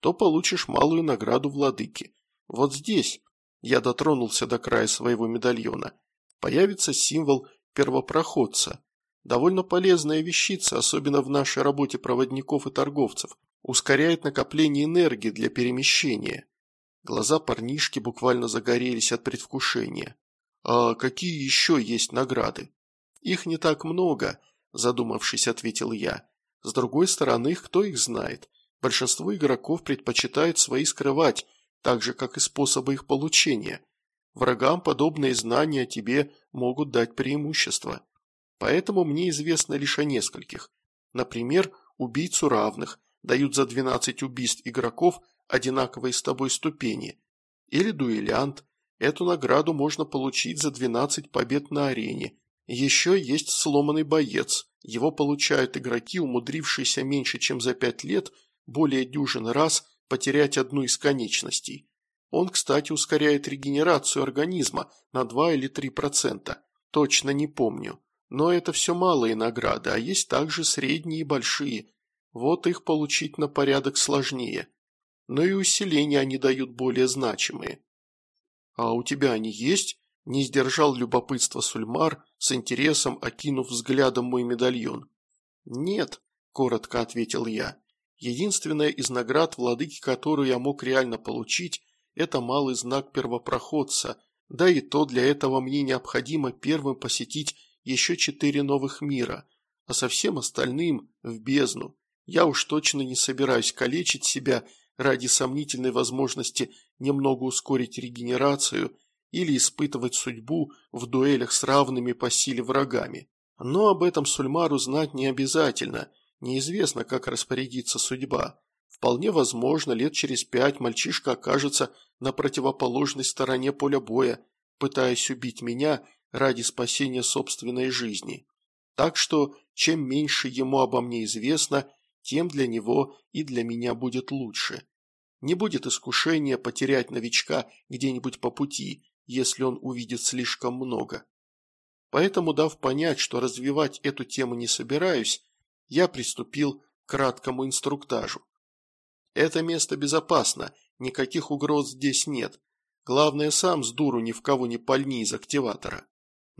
то получишь малую награду владыки. Вот здесь, я дотронулся до края своего медальона, появится символ первопроходца, Довольно полезная вещица, особенно в нашей работе проводников и торговцев. Ускоряет накопление энергии для перемещения. Глаза парнишки буквально загорелись от предвкушения. «А какие еще есть награды?» «Их не так много», – задумавшись, ответил я. «С другой стороны, кто их знает? Большинство игроков предпочитают свои скрывать, так же, как и способы их получения. Врагам подобные знания тебе могут дать преимущество. Поэтому мне известно лишь о нескольких. Например, убийцу равных дают за 12 убийств игроков одинаковой с тобой ступени. Или дуэлянт. Эту награду можно получить за 12 побед на арене. Еще есть сломанный боец. Его получают игроки, умудрившиеся меньше чем за 5 лет, более дюжин раз потерять одну из конечностей. Он, кстати, ускоряет регенерацию организма на 2 или 3%. Точно не помню. Но это все малые награды, а есть также средние и большие. Вот их получить на порядок сложнее. Но и усиления они дают более значимые. «А у тебя они есть?» – не сдержал любопытства Сульмар, с интересом окинув взглядом мой медальон. «Нет», – коротко ответил я. «Единственная из наград, владыки которую я мог реально получить, это малый знак первопроходца, да и то для этого мне необходимо первым посетить еще четыре новых мира, а со всем остальным – в бездну. Я уж точно не собираюсь калечить себя ради сомнительной возможности немного ускорить регенерацию или испытывать судьбу в дуэлях с равными по силе врагами. Но об этом Сульмару знать не обязательно, неизвестно, как распорядится судьба. Вполне возможно, лет через пять мальчишка окажется на противоположной стороне поля боя, пытаясь убить меня ради спасения собственной жизни. Так что, чем меньше ему обо мне известно, тем для него и для меня будет лучше. Не будет искушения потерять новичка где-нибудь по пути, если он увидит слишком много. Поэтому, дав понять, что развивать эту тему не собираюсь, я приступил к краткому инструктажу. Это место безопасно, никаких угроз здесь нет. Главное, сам с дуру ни в кого не пальни из активатора.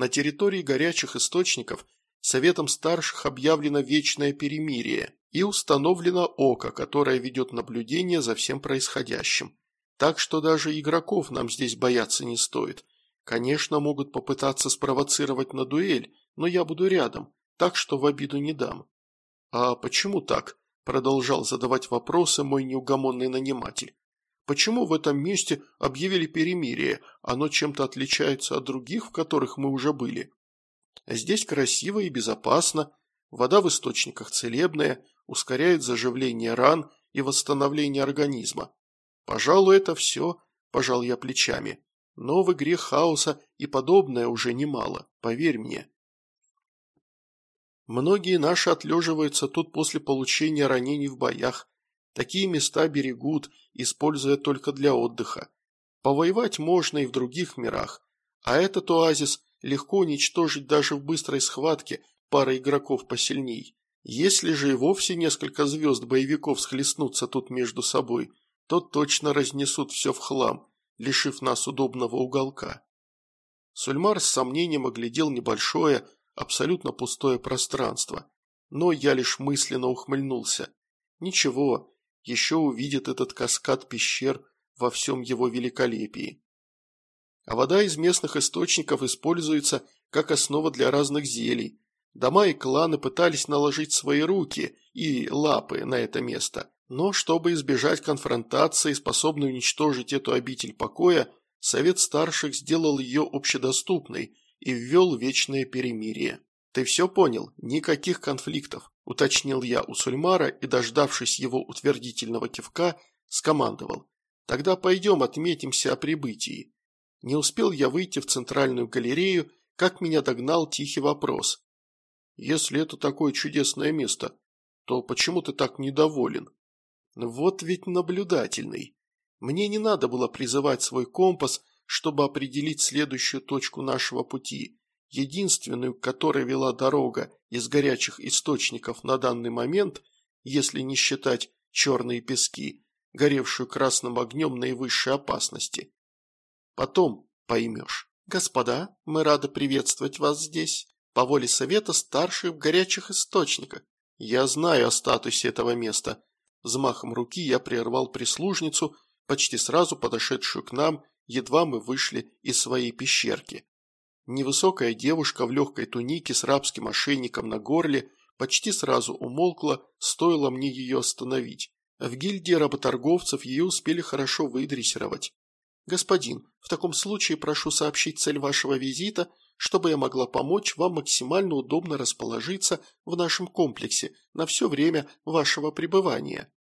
На территории горячих источников Советом старших объявлено вечное перемирие и установлено око, которое ведет наблюдение за всем происходящим. Так что даже игроков нам здесь бояться не стоит. Конечно, могут попытаться спровоцировать на дуэль, но я буду рядом, так что в обиду не дам. А почему так? Продолжал задавать вопросы мой неугомонный наниматель. Почему в этом месте объявили перемирие? Оно чем-то отличается от других, в которых мы уже были? Здесь красиво и безопасно, вода в источниках целебная, ускоряет заживление ран и восстановление организма. Пожалуй, это все, пожал я плечами. Но в игре хаоса и подобное уже немало, поверь мне. Многие наши отлеживаются тут после получения ранений в боях. Такие места берегут, используя только для отдыха. Повоевать можно и в других мирах, а этот оазис легко уничтожить даже в быстрой схватке пара игроков посильней. Если же и вовсе несколько звезд боевиков схлестнутся тут между собой, то точно разнесут все в хлам, лишив нас удобного уголка. Сульмар с сомнением оглядел небольшое, абсолютно пустое пространство, но я лишь мысленно ухмыльнулся. Ничего, еще увидит этот каскад пещер во всем его великолепии а вода из местных источников используется как основа для разных зелий. Дома и кланы пытались наложить свои руки и лапы на это место, но чтобы избежать конфронтации, способной уничтожить эту обитель покоя, Совет Старших сделал ее общедоступной и ввел вечное перемирие. «Ты все понял? Никаких конфликтов», – уточнил я у Сульмара и, дождавшись его утвердительного кивка, скомандовал. «Тогда пойдем отметимся о прибытии. Не успел я выйти в центральную галерею, как меня догнал тихий вопрос. «Если это такое чудесное место, то почему ты так недоволен?» «Вот ведь наблюдательный. Мне не надо было призывать свой компас, чтобы определить следующую точку нашего пути, единственную, к которой вела дорога из горячих источников на данный момент, если не считать черные пески, горевшую красным огнем наивысшей опасности. Потом поймешь. Господа, мы рады приветствовать вас здесь. По воле совета старших в горячих источниках. Я знаю о статусе этого места. Взмахом руки я прервал прислужницу, почти сразу подошедшую к нам, едва мы вышли из своей пещерки. Невысокая девушка в легкой тунике с рабским ошейником на горле почти сразу умолкла, стоило мне ее остановить. В гильдии работорговцев ее успели хорошо выдрессировать. «Господин, в таком случае прошу сообщить цель вашего визита, чтобы я могла помочь вам максимально удобно расположиться в нашем комплексе на все время вашего пребывания».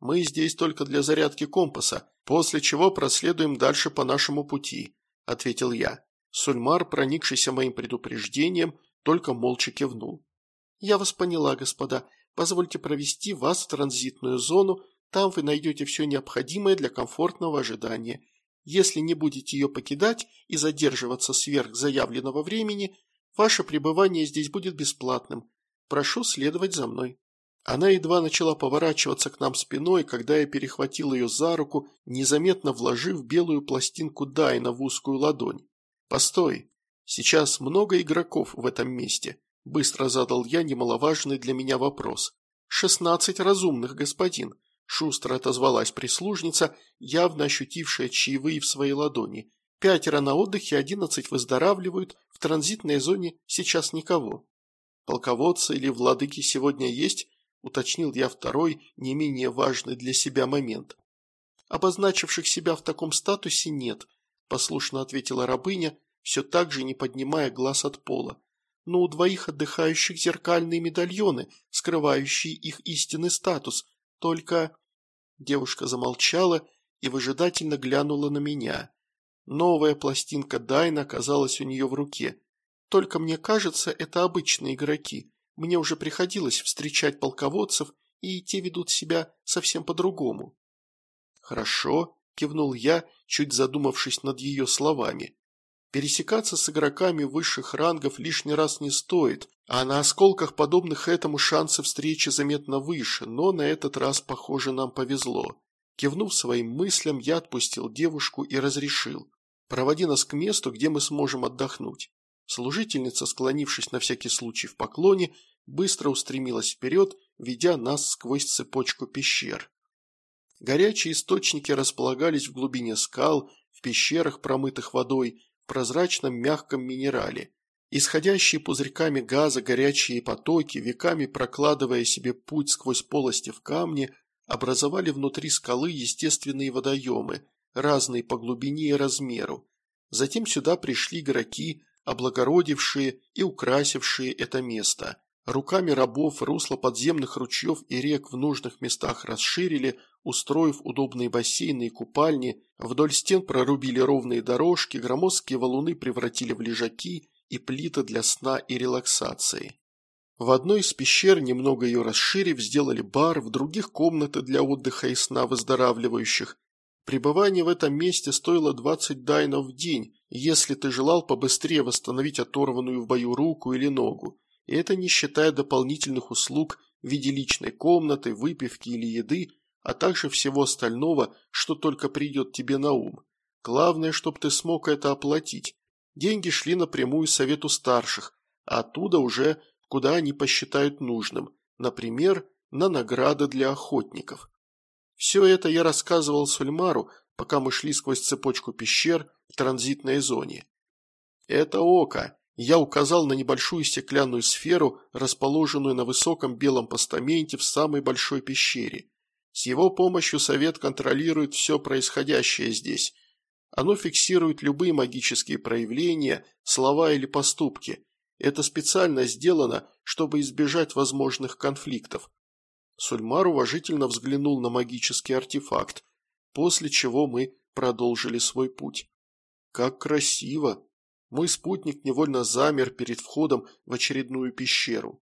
«Мы здесь только для зарядки компаса, после чего проследуем дальше по нашему пути», – ответил я. Сульмар, проникшийся моим предупреждением, только молча кивнул. «Я вас поняла, господа. Позвольте провести вас в транзитную зону, там вы найдете все необходимое для комфортного ожидания. Если не будете ее покидать и задерживаться сверх заявленного времени, ваше пребывание здесь будет бесплатным. Прошу следовать за мной». Она едва начала поворачиваться к нам спиной, когда я перехватил ее за руку, незаметно вложив белую пластинку Дайна в узкую ладонь. «Постой, сейчас много игроков в этом месте», – быстро задал я немаловажный для меня вопрос. «Шестнадцать разумных, господин», – шустро отозвалась прислужница, явно ощутившая чаевые в своей ладони. «Пятеро на отдыхе, одиннадцать выздоравливают, в транзитной зоне сейчас никого». «Полководцы или владыки сегодня есть?» уточнил я второй, не менее важный для себя момент. «Обозначивших себя в таком статусе нет», – послушно ответила рабыня, все так же не поднимая глаз от пола. «Но у двоих отдыхающих зеркальные медальоны, скрывающие их истинный статус. Только...» Девушка замолчала и выжидательно глянула на меня. Новая пластинка Дайна оказалась у нее в руке. «Только мне кажется, это обычные игроки. Мне уже приходилось встречать полководцев, и те ведут себя совсем по-другому». «Хорошо», – кивнул я, чуть задумавшись над ее словами. «Пересекаться с игроками высших рангов лишний раз не стоит, а на осколках, подобных этому, шансы встречи заметно выше, но на этот раз, похоже, нам повезло». Кивнув своим мыслям, я отпустил девушку и разрешил. «Проводи нас к месту, где мы сможем отдохнуть». Служительница, склонившись на всякий случай в поклоне, быстро устремилась вперед, ведя нас сквозь цепочку пещер. Горячие источники располагались в глубине скал, в пещерах, промытых водой, в прозрачном мягком минерале. Исходящие пузырьками газа горячие потоки, веками прокладывая себе путь сквозь полости в камне, образовали внутри скалы естественные водоемы, разные по глубине и размеру. Затем сюда пришли игроки, облагородившие и украсившие это место. Руками рабов русло подземных ручьев и рек в нужных местах расширили, устроив удобные бассейны и купальни, вдоль стен прорубили ровные дорожки, громоздкие валуны превратили в лежаки и плиты для сна и релаксации. В одной из пещер, немного ее расширив, сделали бар, в других комнаты для отдыха и сна выздоравливающих, Пребывание в этом месте стоило 20 дайнов в день, если ты желал побыстрее восстановить оторванную в бою руку или ногу. И это не считая дополнительных услуг в виде личной комнаты, выпивки или еды, а также всего остального, что только придет тебе на ум. Главное, чтобы ты смог это оплатить. Деньги шли напрямую совету старших, а оттуда уже куда они посчитают нужным, например, на награды для охотников. Все это я рассказывал Сульмару, пока мы шли сквозь цепочку пещер в транзитной зоне. Это око. Я указал на небольшую стеклянную сферу, расположенную на высоком белом постаменте в самой большой пещере. С его помощью совет контролирует все происходящее здесь. Оно фиксирует любые магические проявления, слова или поступки. Это специально сделано, чтобы избежать возможных конфликтов. Сульмар уважительно взглянул на магический артефакт, после чего мы продолжили свой путь. Как красиво! Мой спутник невольно замер перед входом в очередную пещеру.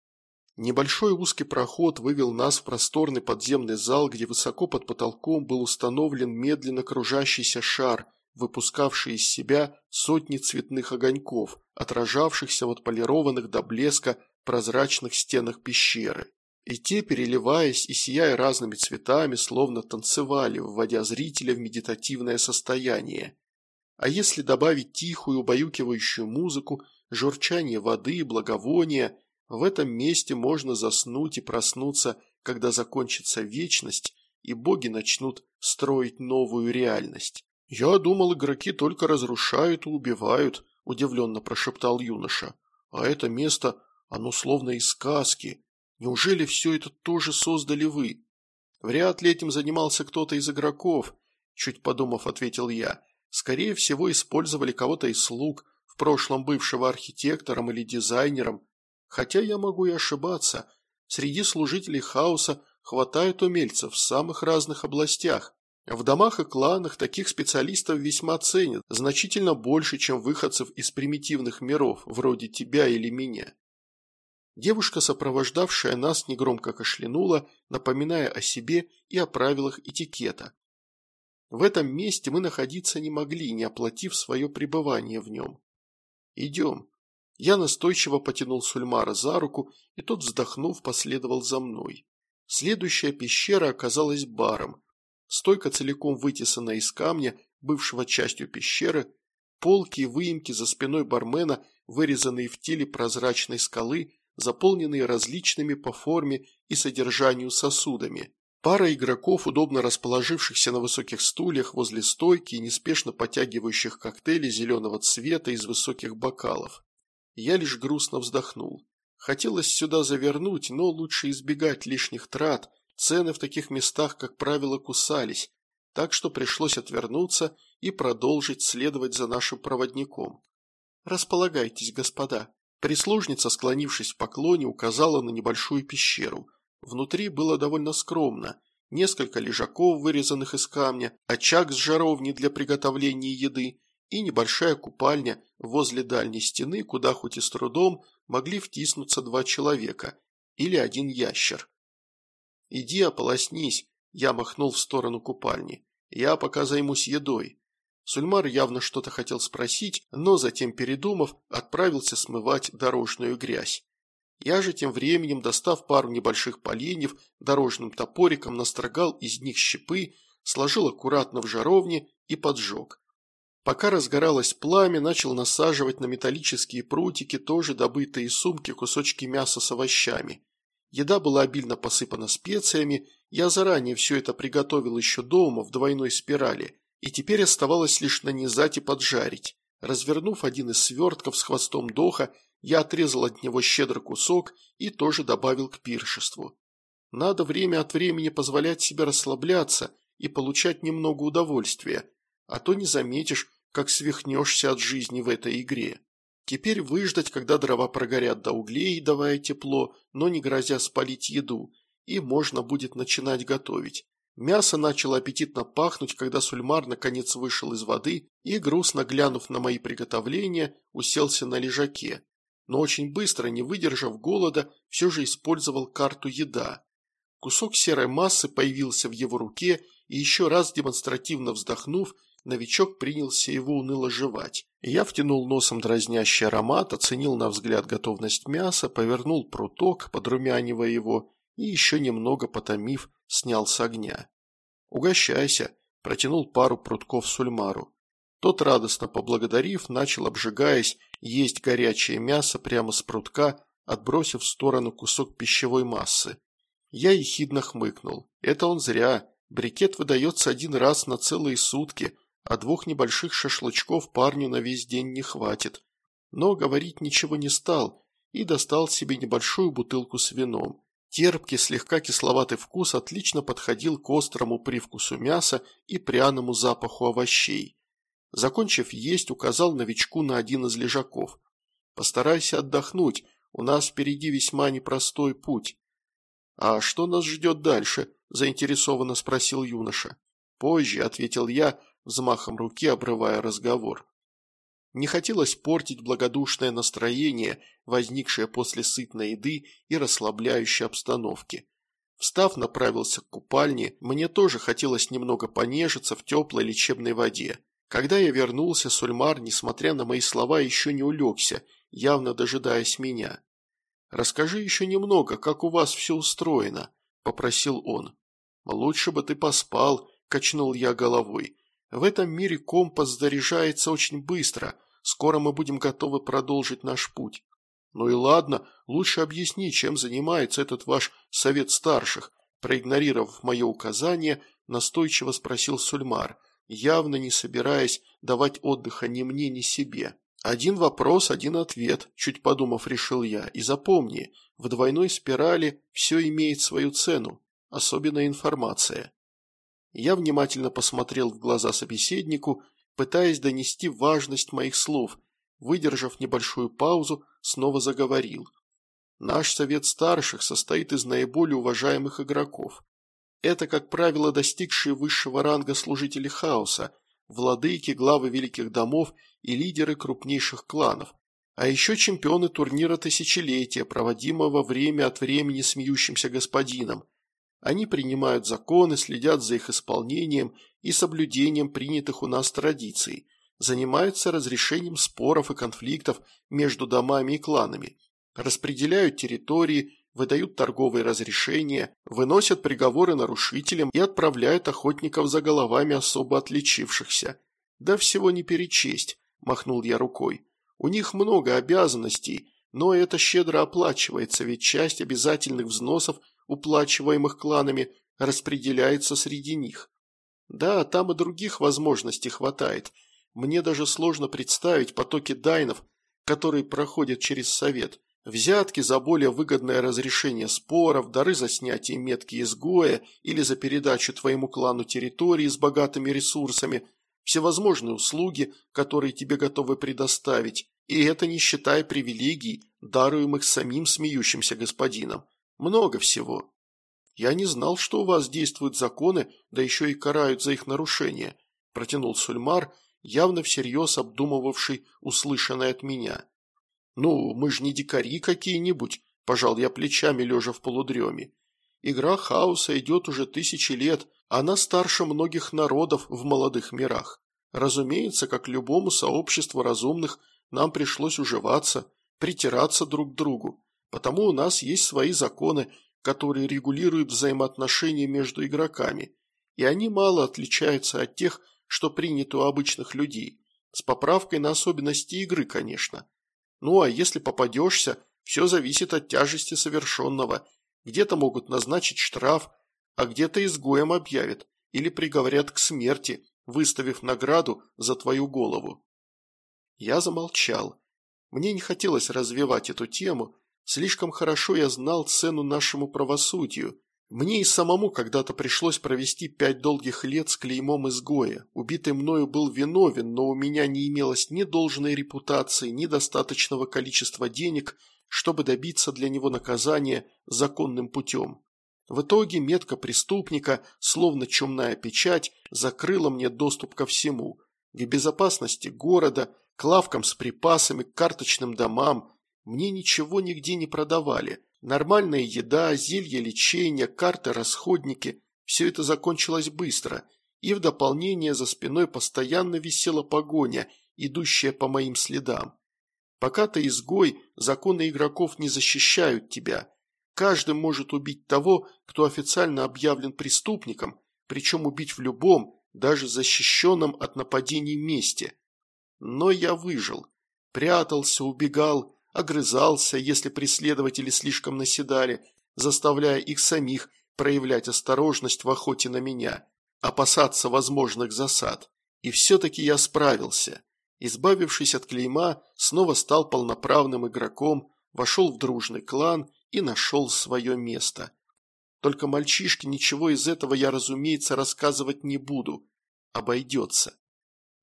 Небольшой узкий проход вывел нас в просторный подземный зал, где высоко под потолком был установлен медленно кружащийся шар, выпускавший из себя сотни цветных огоньков, отражавшихся в отполированных до блеска прозрачных стенах пещеры. И те, переливаясь и сияя разными цветами, словно танцевали, вводя зрителя в медитативное состояние. А если добавить тихую, убаюкивающую музыку, журчание воды, благовония, в этом месте можно заснуть и проснуться, когда закончится вечность, и боги начнут строить новую реальность. «Я думал, игроки только разрушают и убивают», – удивленно прошептал юноша. «А это место, оно словно из сказки, Неужели все это тоже создали вы? Вряд ли этим занимался кто-то из игроков, чуть подумав, ответил я. Скорее всего, использовали кого-то из слуг, в прошлом бывшего архитектором или дизайнером. Хотя я могу и ошибаться. Среди служителей хаоса хватает умельцев в самых разных областях. В домах и кланах таких специалистов весьма ценят, значительно больше, чем выходцев из примитивных миров, вроде тебя или меня. Девушка, сопровождавшая нас, негромко кашлянула, напоминая о себе и о правилах этикета. В этом месте мы находиться не могли, не оплатив свое пребывание в нем. «Идем». Я настойчиво потянул Сульмара за руку, и тот, вздохнув, последовал за мной. Следующая пещера оказалась баром. Стойка целиком вытесана из камня, бывшего частью пещеры, полки и выемки за спиной бармена, вырезанные в теле прозрачной скалы, заполненные различными по форме и содержанию сосудами. Пара игроков, удобно расположившихся на высоких стульях возле стойки и неспешно потягивающих коктейли зеленого цвета из высоких бокалов. Я лишь грустно вздохнул. Хотелось сюда завернуть, но лучше избегать лишних трат, цены в таких местах, как правило, кусались, так что пришлось отвернуться и продолжить следовать за нашим проводником. «Располагайтесь, господа», Прислужница, склонившись в поклоне, указала на небольшую пещеру. Внутри было довольно скромно. Несколько лежаков, вырезанных из камня, очаг с жаровней для приготовления еды и небольшая купальня возле дальней стены, куда хоть и с трудом могли втиснуться два человека или один ящер. «Иди ополоснись», – я махнул в сторону купальни. «Я пока займусь едой. Сульмар явно что-то хотел спросить, но затем, передумав, отправился смывать дорожную грязь. Я же тем временем, достав пару небольших поленьев, дорожным топориком настрогал из них щепы, сложил аккуратно в жаровне и поджег. Пока разгоралось пламя, начал насаживать на металлические прутики тоже добытые из сумки кусочки мяса с овощами. Еда была обильно посыпана специями, я заранее все это приготовил еще дома в двойной спирали – и теперь оставалось лишь нанизать и поджарить. Развернув один из свертков с хвостом доха, я отрезал от него щедрый кусок и тоже добавил к пиршеству. Надо время от времени позволять себе расслабляться и получать немного удовольствия, а то не заметишь, как свихнешься от жизни в этой игре. Теперь выждать, когда дрова прогорят до углей, давая тепло, но не грозя спалить еду, и можно будет начинать готовить. Мясо начало аппетитно пахнуть, когда Сульмар наконец вышел из воды и, грустно глянув на мои приготовления, уселся на лежаке. Но очень быстро, не выдержав голода, все же использовал карту «Еда». Кусок серой массы появился в его руке, и еще раз демонстративно вздохнув, новичок принялся его уныло жевать. Я втянул носом дразнящий аромат, оценил на взгляд готовность мяса, повернул пруток, подрумянивая его, и еще немного потомив, снял с огня. «Угощайся», – протянул пару прутков Сульмару. Тот, радостно поблагодарив, начал, обжигаясь, есть горячее мясо прямо с прутка, отбросив в сторону кусок пищевой массы. Я ехидно хмыкнул. Это он зря. Брикет выдается один раз на целые сутки, а двух небольших шашлычков парню на весь день не хватит. Но говорить ничего не стал и достал себе небольшую бутылку с вином. Терпкий, слегка кисловатый вкус отлично подходил к острому привкусу мяса и пряному запаху овощей. Закончив есть, указал новичку на один из лежаков. «Постарайся отдохнуть, у нас впереди весьма непростой путь». «А что нас ждет дальше?» – заинтересованно спросил юноша. «Позже», – ответил я, взмахом руки обрывая разговор. Не хотелось портить благодушное настроение, возникшее после сытной еды и расслабляющей обстановки. Встав, направился к купальне, мне тоже хотелось немного понежиться в теплой лечебной воде. Когда я вернулся, Сульмар, несмотря на мои слова, еще не улегся, явно дожидаясь меня. «Расскажи еще немного, как у вас все устроено», – попросил он. «Лучше бы ты поспал», – качнул я головой. «В этом мире компас заряжается очень быстро, Скоро мы будем готовы продолжить наш путь. Ну и ладно, лучше объясни, чем занимается этот ваш совет старших. Проигнорировав мое указание, настойчиво спросил Сульмар, явно не собираясь давать отдыха ни мне, ни себе. Один вопрос, один ответ, чуть подумав, решил я. И запомни, в двойной спирали все имеет свою цену, особенно информация. Я внимательно посмотрел в глаза собеседнику пытаясь донести важность моих слов. Выдержав небольшую паузу, снова заговорил. Наш совет старших состоит из наиболее уважаемых игроков. Это, как правило, достигшие высшего ранга служители хаоса, владыки, главы великих домов и лидеры крупнейших кланов, а еще чемпионы турнира тысячелетия, проводимого время от времени смеющимся господином, они принимают законы, следят за их исполнением и соблюдением принятых у нас традиций, занимаются разрешением споров и конфликтов между домами и кланами, распределяют территории, выдают торговые разрешения, выносят приговоры нарушителям и отправляют охотников за головами особо отличившихся. Да всего не перечесть, махнул я рукой. У них много обязанностей, но это щедро оплачивается, ведь часть обязательных взносов, уплачиваемых кланами, распределяется среди них. Да, там и других возможностей хватает. Мне даже сложно представить потоки дайнов, которые проходят через совет. Взятки за более выгодное разрешение споров, дары за снятие метки изгоя или за передачу твоему клану территории с богатыми ресурсами, всевозможные услуги, которые тебе готовы предоставить, и это не считая привилегий, даруемых самим смеющимся господином. Много всего. Я не знал, что у вас действуют законы, да еще и карают за их нарушение, протянул Сульмар, явно всерьез обдумывавший услышанное от меня. «Ну, мы же не дикари какие-нибудь», – пожал я плечами, лежа в полудреме. «Игра хаоса идет уже тысячи лет, она старше многих народов в молодых мирах. Разумеется, как любому сообществу разумных, нам пришлось уживаться, притираться друг к другу, потому у нас есть свои законы, которые регулируют взаимоотношения между игроками, и они мало отличаются от тех, что принято у обычных людей, с поправкой на особенности игры, конечно. Ну а если попадешься, все зависит от тяжести совершенного. Где-то могут назначить штраф, а где-то изгоем объявят или приговорят к смерти, выставив награду за твою голову. Я замолчал. Мне не хотелось развивать эту тему, слишком хорошо я знал цену нашему правосудию, мне и самому когда-то пришлось провести пять долгих лет с клеймом изгоя. Убитый мною был виновен, но у меня не имелось ни должной репутации, ни достаточного количества денег, чтобы добиться для него наказания законным путем. В итоге метка преступника, словно чумная печать, закрыла мне доступ ко всему. К безопасности города, к лавкам с припасами, к карточным домам. Мне ничего нигде не продавали – Нормальная еда, зелье лечения, карты, расходники – все это закончилось быстро, и в дополнение за спиной постоянно висела погоня, идущая по моим следам. Пока ты изгой, законы игроков не защищают тебя. Каждый может убить того, кто официально объявлен преступником, причем убить в любом, даже защищенном от нападений месте. Но я выжил. Прятался, убегал, огрызался, если преследователи слишком наседали, заставляя их самих проявлять осторожность в охоте на меня, опасаться возможных засад. И все-таки я справился. Избавившись от клейма, снова стал полноправным игроком, вошел в дружный клан и нашел свое место. Только мальчишке ничего из этого я, разумеется, рассказывать не буду. Обойдется.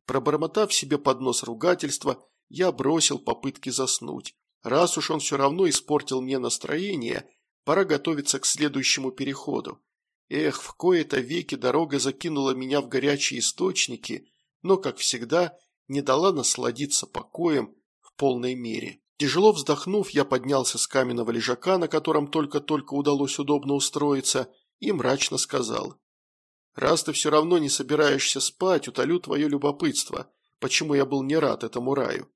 Пробормотав себе под нос ругательства, я бросил попытки заснуть. Раз уж он все равно испортил мне настроение, пора готовиться к следующему переходу. Эх, в кои-то веки дорога закинула меня в горячие источники, но, как всегда, не дала насладиться покоем в полной мере. Тяжело вздохнув, я поднялся с каменного лежака, на котором только-только удалось удобно устроиться, и мрачно сказал. «Раз ты все равно не собираешься спать, утолю твое любопытство, почему я был не рад этому раю.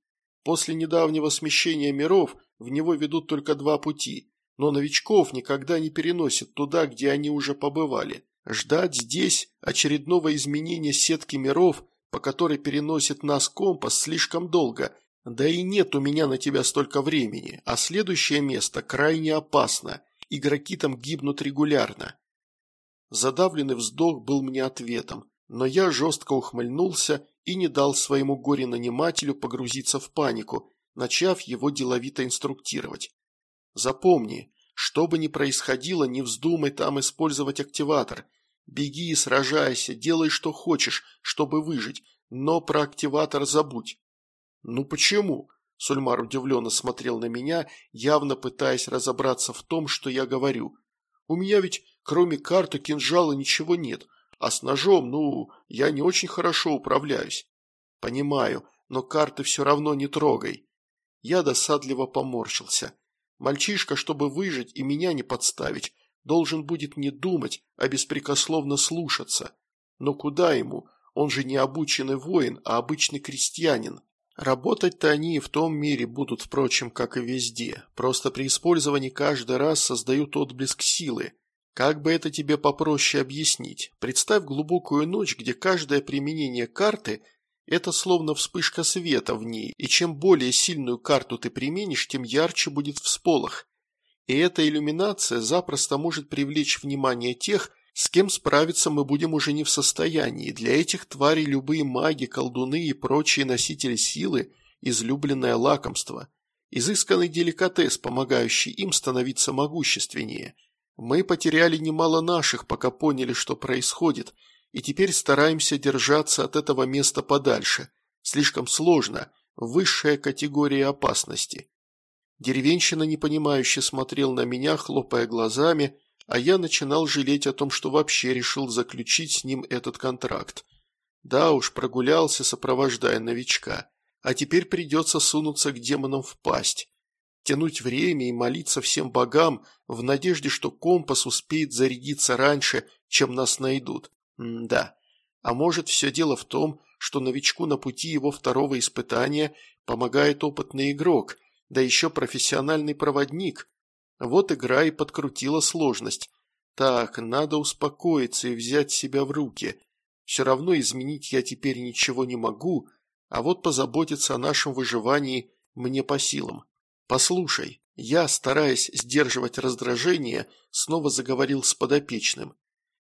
После недавнего смещения миров в него ведут только два пути, но новичков никогда не переносят туда, где они уже побывали. Ждать здесь очередного изменения сетки миров, по которой переносит нас компас, слишком долго. Да и нет у меня на тебя столько времени, а следующее место крайне опасно. Игроки там гибнут регулярно. Задавленный вздох был мне ответом, но я жестко ухмыльнулся и не дал своему горе-нанимателю погрузиться в панику, начав его деловито инструктировать. Запомни, что бы ни происходило, не вздумай там использовать активатор. Беги и сражайся, делай что хочешь, чтобы выжить, но про активатор забудь. Ну почему? Сульмар удивленно смотрел на меня, явно пытаясь разобраться в том, что я говорю. У меня ведь кроме карты кинжала ничего нет, а с ножом, ну, я не очень хорошо управляюсь. Понимаю, но карты все равно не трогай. Я досадливо поморщился. Мальчишка, чтобы выжить и меня не подставить, должен будет не думать, а беспрекословно слушаться. Но куда ему? Он же не обученный воин, а обычный крестьянин. Работать-то они и в том мире будут, впрочем, как и везде. Просто при использовании каждый раз создают отблеск силы. Как бы это тебе попроще объяснить? Представь глубокую ночь, где каждое применение карты – это словно вспышка света в ней, и чем более сильную карту ты применишь, тем ярче будет всполох. И эта иллюминация запросто может привлечь внимание тех, с кем справиться мы будем уже не в состоянии. Для этих тварей любые маги, колдуны и прочие носители силы – излюбленное лакомство. Изысканный деликатес, помогающий им становиться могущественнее. Мы потеряли немало наших, пока поняли, что происходит, и теперь стараемся держаться от этого места подальше. Слишком сложно, высшая категория опасности. Деревенщина непонимающе смотрел на меня, хлопая глазами – а я начинал жалеть о том, что вообще решил заключить с ним этот контракт. Да уж, прогулялся, сопровождая новичка, а теперь придется сунуться к демонам в пасть. Тянуть время и молиться всем богам в надежде, что компас успеет зарядиться раньше, чем нас найдут. М да. А может, все дело в том, что новичку на пути его второго испытания помогает опытный игрок, да еще профессиональный проводник, вот игра и подкрутила сложность. Так, надо успокоиться и взять себя в руки. Все равно изменить я теперь ничего не могу, а вот позаботиться о нашем выживании мне по силам. Послушай, я, стараясь сдерживать раздражение, снова заговорил с подопечным.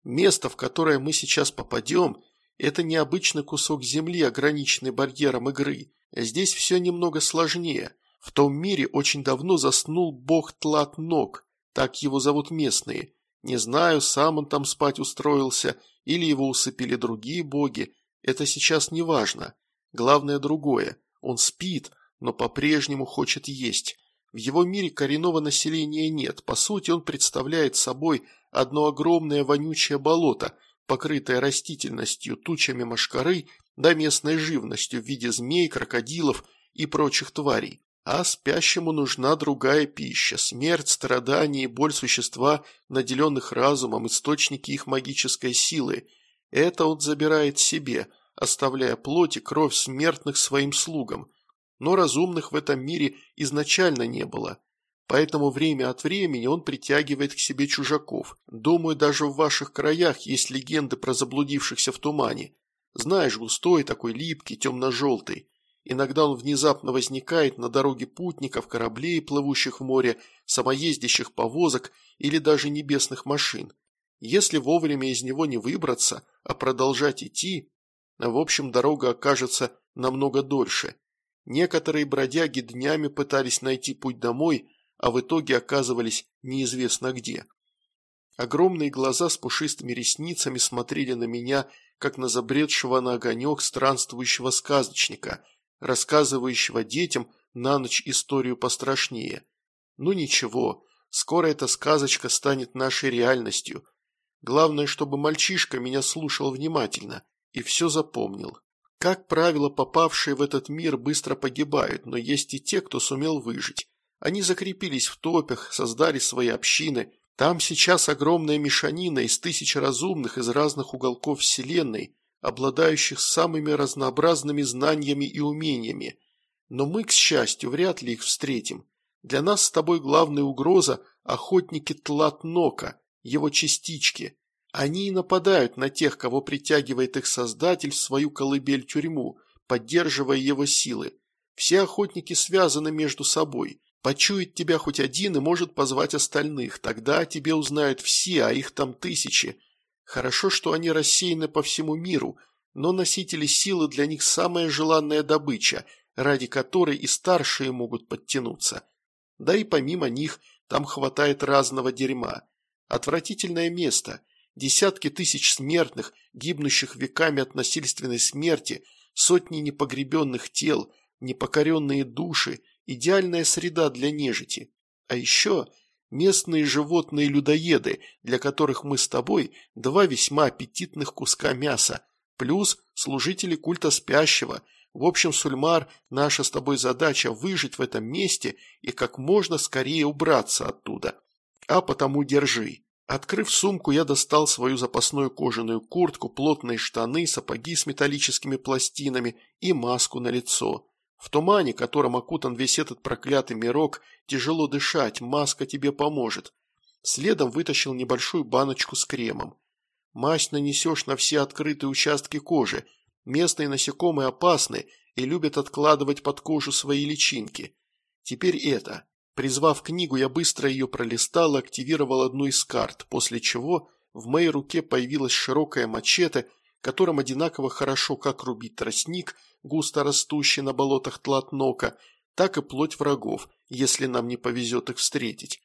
Место, в которое мы сейчас попадем, это необычный кусок земли, ограниченный барьером игры. Здесь все немного сложнее. В том мире очень давно заснул бог Тлат-Ног, так его зовут местные. Не знаю, сам он там спать устроился, или его усыпили другие боги, это сейчас не важно. Главное другое, он спит, но по-прежнему хочет есть. В его мире коренного населения нет, по сути он представляет собой одно огромное вонючее болото, покрытое растительностью, тучами мошкары да местной живностью в виде змей, крокодилов и прочих тварей. А спящему нужна другая пища, смерть, страдания и боль существа, наделенных разумом, источники их магической силы. Это он забирает себе, оставляя плоть и кровь смертных своим слугам. Но разумных в этом мире изначально не было. Поэтому время от времени он притягивает к себе чужаков. Думаю, даже в ваших краях есть легенды про заблудившихся в тумане. Знаешь, густой такой, липкий, темно-желтый. Иногда он внезапно возникает на дороге путников, кораблей, плывущих в море, самоездящих повозок или даже небесных машин. Если вовремя из него не выбраться, а продолжать идти, в общем, дорога окажется намного дольше. Некоторые бродяги днями пытались найти путь домой, а в итоге оказывались неизвестно где. Огромные глаза с пушистыми ресницами смотрели на меня, как на забредшего на огонек странствующего сказочника – рассказывающего детям на ночь историю пострашнее. Ну ничего, скоро эта сказочка станет нашей реальностью. Главное, чтобы мальчишка меня слушал внимательно и все запомнил. Как правило, попавшие в этот мир быстро погибают, но есть и те, кто сумел выжить. Они закрепились в топях, создали свои общины. Там сейчас огромная мешанина из тысяч разумных из разных уголков Вселенной, обладающих самыми разнообразными знаниями и умениями. Но мы, к счастью, вряд ли их встретим. Для нас с тобой главная угроза – охотники Тлатнока, его частички. Они и нападают на тех, кого притягивает их создатель в свою колыбель-тюрьму, поддерживая его силы. Все охотники связаны между собой. Почует тебя хоть один и может позвать остальных. Тогда тебе узнают все, а их там тысячи. Хорошо, что они рассеяны по всему миру, но носители силы для них самая желанная добыча, ради которой и старшие могут подтянуться. Да и помимо них там хватает разного дерьма. Отвратительное место. Десятки тысяч смертных, гибнущих веками от насильственной смерти, сотни непогребенных тел, непокоренные души, идеальная среда для нежити. А еще Местные животные-людоеды, для которых мы с тобой два весьма аппетитных куска мяса, плюс служители культа спящего. В общем, Сульмар, наша с тобой задача выжить в этом месте и как можно скорее убраться оттуда. А потому держи. Открыв сумку, я достал свою запасную кожаную куртку, плотные штаны, сапоги с металлическими пластинами и маску на лицо. В тумане, которым окутан весь этот проклятый мирок, тяжело дышать, маска тебе поможет. Следом вытащил небольшую баночку с кремом. Мазь нанесешь на все открытые участки кожи. Местные насекомые опасны и любят откладывать под кожу свои личинки. Теперь это. Призвав книгу, я быстро ее пролистал и активировал одну из карт, после чего в моей руке появилась широкая мачете, которым одинаково хорошо как рубить тростник, густо растущий на болотах Тлатнока, так и плоть врагов, если нам не повезет их встретить.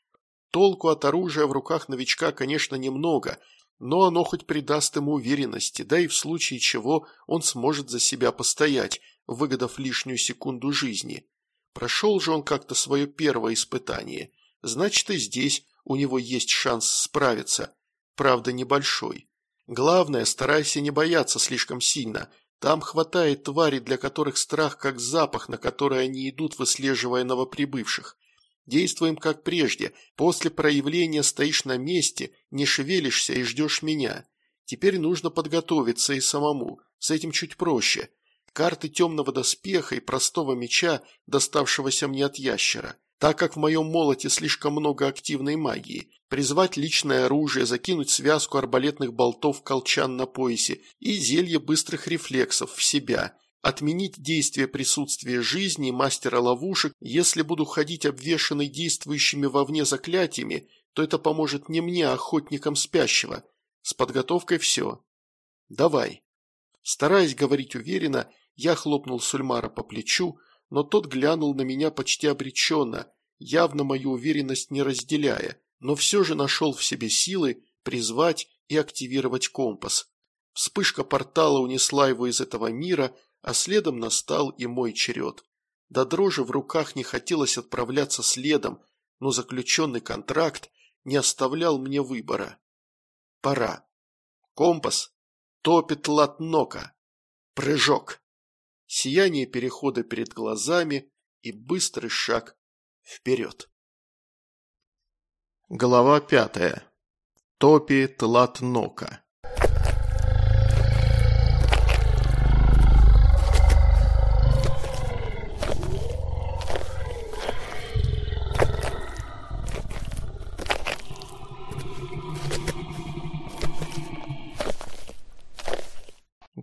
Толку от оружия в руках новичка, конечно, немного, но оно хоть придаст ему уверенности, да и в случае чего он сможет за себя постоять, выгодав лишнюю секунду жизни. Прошел же он как-то свое первое испытание, значит и здесь у него есть шанс справиться, правда небольшой. Главное, старайся не бояться слишком сильно, там хватает тварей, для которых страх как запах, на который они идут, выслеживая новоприбывших. Действуем как прежде. После проявления стоишь на месте, не шевелишься и ждешь меня. Теперь нужно подготовиться и самому. С этим чуть проще. Карты темного доспеха и простого меча, доставшегося мне от ящера. Так как в моем молоте слишком много активной магии. Призвать личное оружие, закинуть связку арбалетных болтов колчан на поясе и зелье быстрых рефлексов в себя – Отменить действие присутствия жизни мастера ловушек, если буду ходить обвешанный действующими вовне заклятиями, то это поможет не мне, а охотникам спящего. С подготовкой все. Давай. Стараясь говорить уверенно, я хлопнул Сульмара по плечу, но тот глянул на меня почти обреченно, явно мою уверенность не разделяя, но все же нашел в себе силы призвать и активировать компас. Вспышка портала унесла его из этого мира, а следом настал и мой черед. До дрожи в руках не хотелось отправляться следом, но заключенный контракт не оставлял мне выбора. Пора. Компас топит латнока. Прыжок. Сияние перехода перед глазами и быстрый шаг вперед. Глава пятая. Топи Тлатнока.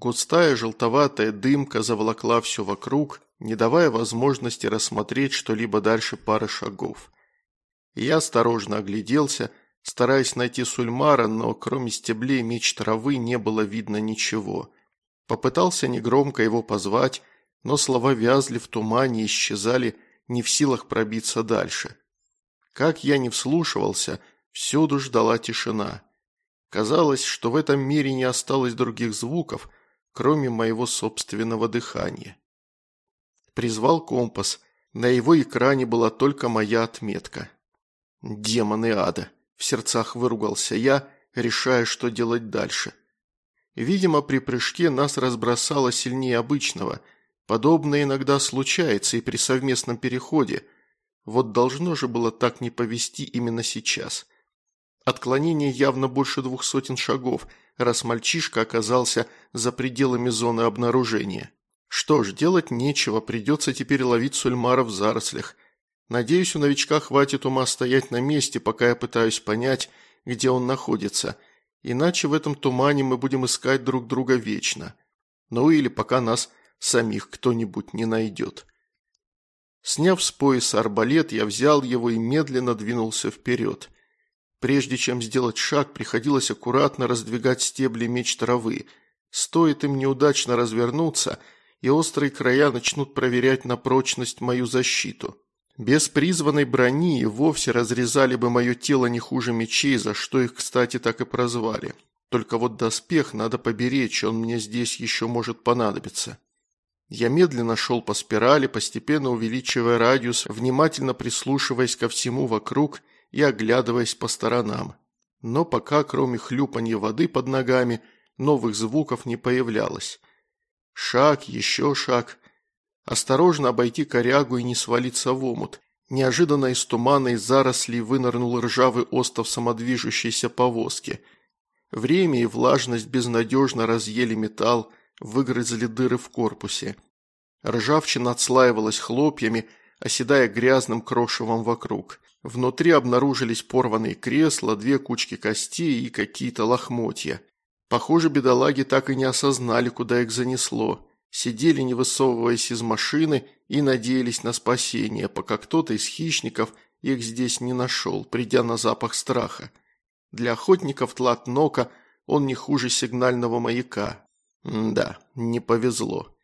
Густая желтоватая дымка заволокла все вокруг, не давая возможности рассмотреть что-либо дальше пары шагов. Я осторожно огляделся, стараясь найти Сульмара, но кроме стеблей меч травы не было видно ничего. Попытался негромко его позвать, но слова вязли в тумане и исчезали, не в силах пробиться дальше. Как я не вслушивался, всюду ждала тишина. Казалось, что в этом мире не осталось других звуков – кроме моего собственного дыхания. Призвал компас. На его экране была только моя отметка. «Демоны ада!» – в сердцах выругался я, решая, что делать дальше. Видимо, при прыжке нас разбросало сильнее обычного. Подобное иногда случается и при совместном переходе. Вот должно же было так не повести именно сейчас. Отклонение явно больше двух сотен шагов – раз мальчишка оказался за пределами зоны обнаружения. Что ж, делать нечего, придется теперь ловить сульмара в зарослях. Надеюсь, у новичка хватит ума стоять на месте, пока я пытаюсь понять, где он находится. Иначе в этом тумане мы будем искать друг друга вечно. Ну или пока нас самих кто-нибудь не найдет. Сняв с пояса арбалет, я взял его и медленно двинулся вперед – Прежде чем сделать шаг, приходилось аккуратно раздвигать стебли меч травы. Стоит им неудачно развернуться, и острые края начнут проверять на прочность мою защиту. Без призванной брони вовсе разрезали бы мое тело не хуже мечей, за что их, кстати, так и прозвали. Только вот доспех надо поберечь, он мне здесь еще может понадобиться. Я медленно шел по спирали, постепенно увеличивая радиус, внимательно прислушиваясь ко всему вокруг и оглядываясь по сторонам. Но пока, кроме хлюпанья воды под ногами, новых звуков не появлялось. Шаг, еще шаг. Осторожно обойти корягу и не свалиться в омут. Неожиданно из тумана и зарослей вынырнул ржавый остов самодвижущейся повозки. Время и влажность безнадежно разъели металл, выгрызли дыры в корпусе. Ржавчина отслаивалась хлопьями, оседая грязным крошевом вокруг. Внутри обнаружились порванные кресла, две кучки костей и какие-то лохмотья. Похоже, бедолаги так и не осознали, куда их занесло. Сидели, не высовываясь из машины, и надеялись на спасение, пока кто-то из хищников их здесь не нашел, придя на запах страха. Для охотников Тлат-Нока он не хуже сигнального маяка. М да, не повезло.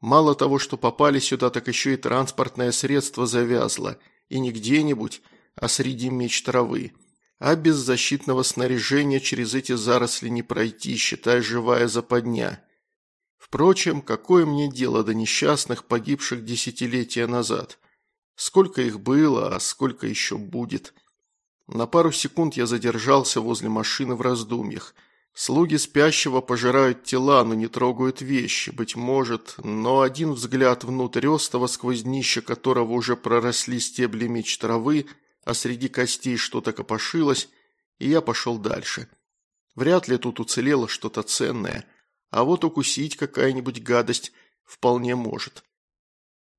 Мало того, что попали сюда, так еще и транспортное средство завязло. И не где-нибудь, а среди меч травы. А без защитного снаряжения через эти заросли не пройти, считай живая западня. Впрочем, какое мне дело до несчастных, погибших десятилетия назад? Сколько их было, а сколько еще будет? На пару секунд я задержался возле машины в раздумьях – Слуги спящего пожирают тела, но не трогают вещи, быть может, но один взгляд внутрь остова, сквозь днище которого уже проросли стебли меч травы, а среди костей что-то копошилось, и я пошел дальше. Вряд ли тут уцелело что-то ценное, а вот укусить какая-нибудь гадость вполне может.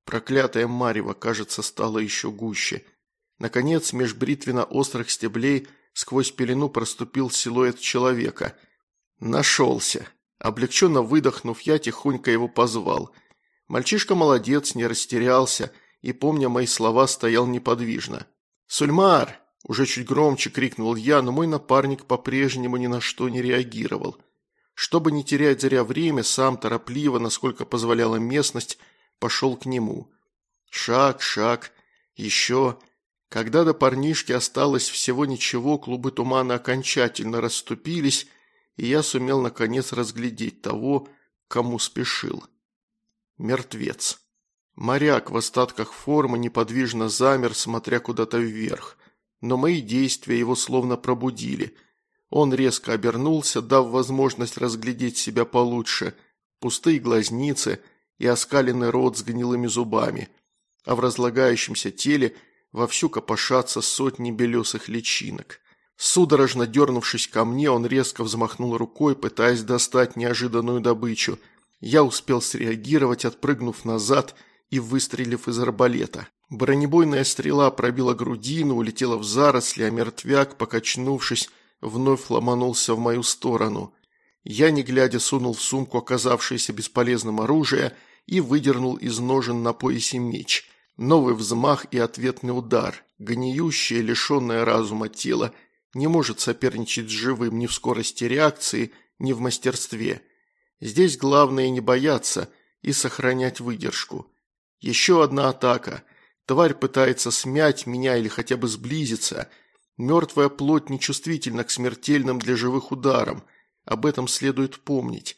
Проклятая марево, кажется, стало еще гуще. Наконец, меж бритвенно-острых стеблей сквозь пелену проступил силуэт человека – Нашелся. Облегченно выдохнув, я тихонько его позвал. Мальчишка молодец, не растерялся и, помня мои слова, стоял неподвижно. «Сульмар!» – уже чуть громче крикнул я, но мой напарник по-прежнему ни на что не реагировал. Чтобы не терять зря время, сам торопливо, насколько позволяла местность, пошел к нему. Шаг, шаг, еще. Когда до парнишки осталось всего ничего, клубы тумана окончательно расступились – и я сумел наконец разглядеть того, кому спешил. Мертвец. Моряк в остатках формы неподвижно замер, смотря куда-то вверх. Но мои действия его словно пробудили. Он резко обернулся, дав возможность разглядеть себя получше. Пустые глазницы и оскаленный рот с гнилыми зубами. А в разлагающемся теле вовсю копошатся сотни белесых личинок. Судорожно дернувшись ко мне, он резко взмахнул рукой, пытаясь достать неожиданную добычу. Я успел среагировать, отпрыгнув назад и выстрелив из арбалета. Бронебойная стрела пробила грудину, улетела в заросли, а мертвяк, покачнувшись, вновь ломанулся в мою сторону. Я, не глядя, сунул в сумку оказавшееся бесполезным оружие и выдернул из ножен на поясе меч. Новый взмах и ответный удар. Гниющее, лишенное разума тело – не может соперничать с живым ни в скорости реакции, ни в мастерстве. Здесь главное не бояться и сохранять выдержку. Еще одна атака. Тварь пытается смять меня или хотя бы сблизиться. Мертвая плоть нечувствительна к смертельным для живых ударам. Об этом следует помнить.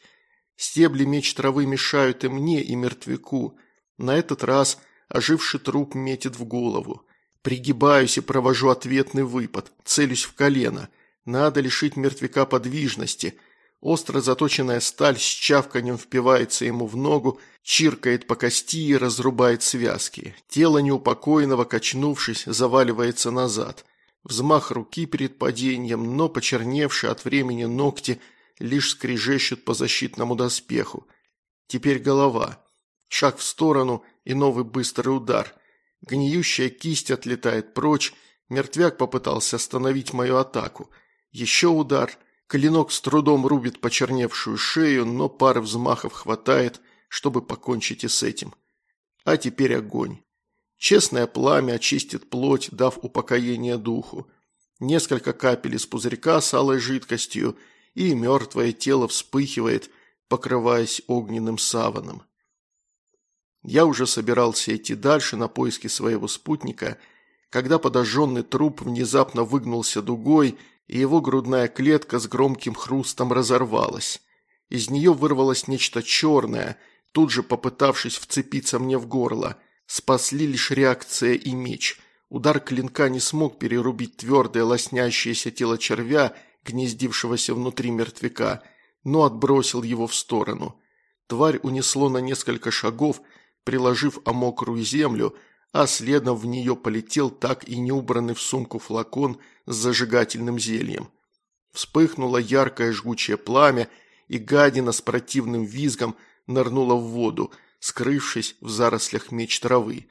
Стебли меч травы мешают и мне, и мертвяку. На этот раз оживший труп метит в голову. Пригибаюсь и провожу ответный выпад, целюсь в колено. Надо лишить мертвяка подвижности. Остро заточенная сталь с чавканием впивается ему в ногу, чиркает по кости и разрубает связки. Тело неупокоенного, качнувшись, заваливается назад. Взмах руки перед падением, но почерневшие от времени ногти лишь скрежещут по защитному доспеху. Теперь голова. Шаг в сторону и новый быстрый удар – Гниющая кисть отлетает прочь, мертвяк попытался остановить мою атаку. Еще удар, клинок с трудом рубит почерневшую шею, но пары взмахов хватает, чтобы покончить и с этим. А теперь огонь. Честное пламя очистит плоть, дав упокоение духу. Несколько капель из пузырька с алой жидкостью, и мертвое тело вспыхивает, покрываясь огненным саваном. Я уже собирался идти дальше на поиски своего спутника, когда подожженный труп внезапно выгнулся дугой, и его грудная клетка с громким хрустом разорвалась. Из нее вырвалось нечто черное, тут же попытавшись вцепиться мне в горло. Спасли лишь реакция и меч. Удар клинка не смог перерубить твердое лоснящееся тело червя, гнездившегося внутри мертвяка, но отбросил его в сторону. Тварь унесло на несколько шагов, приложив о мокрую землю, а следом в нее полетел так и не убранный в сумку флакон с зажигательным зельем. Вспыхнуло яркое жгучее пламя, и гадина с противным визгом нырнула в воду, скрывшись в зарослях меч травы.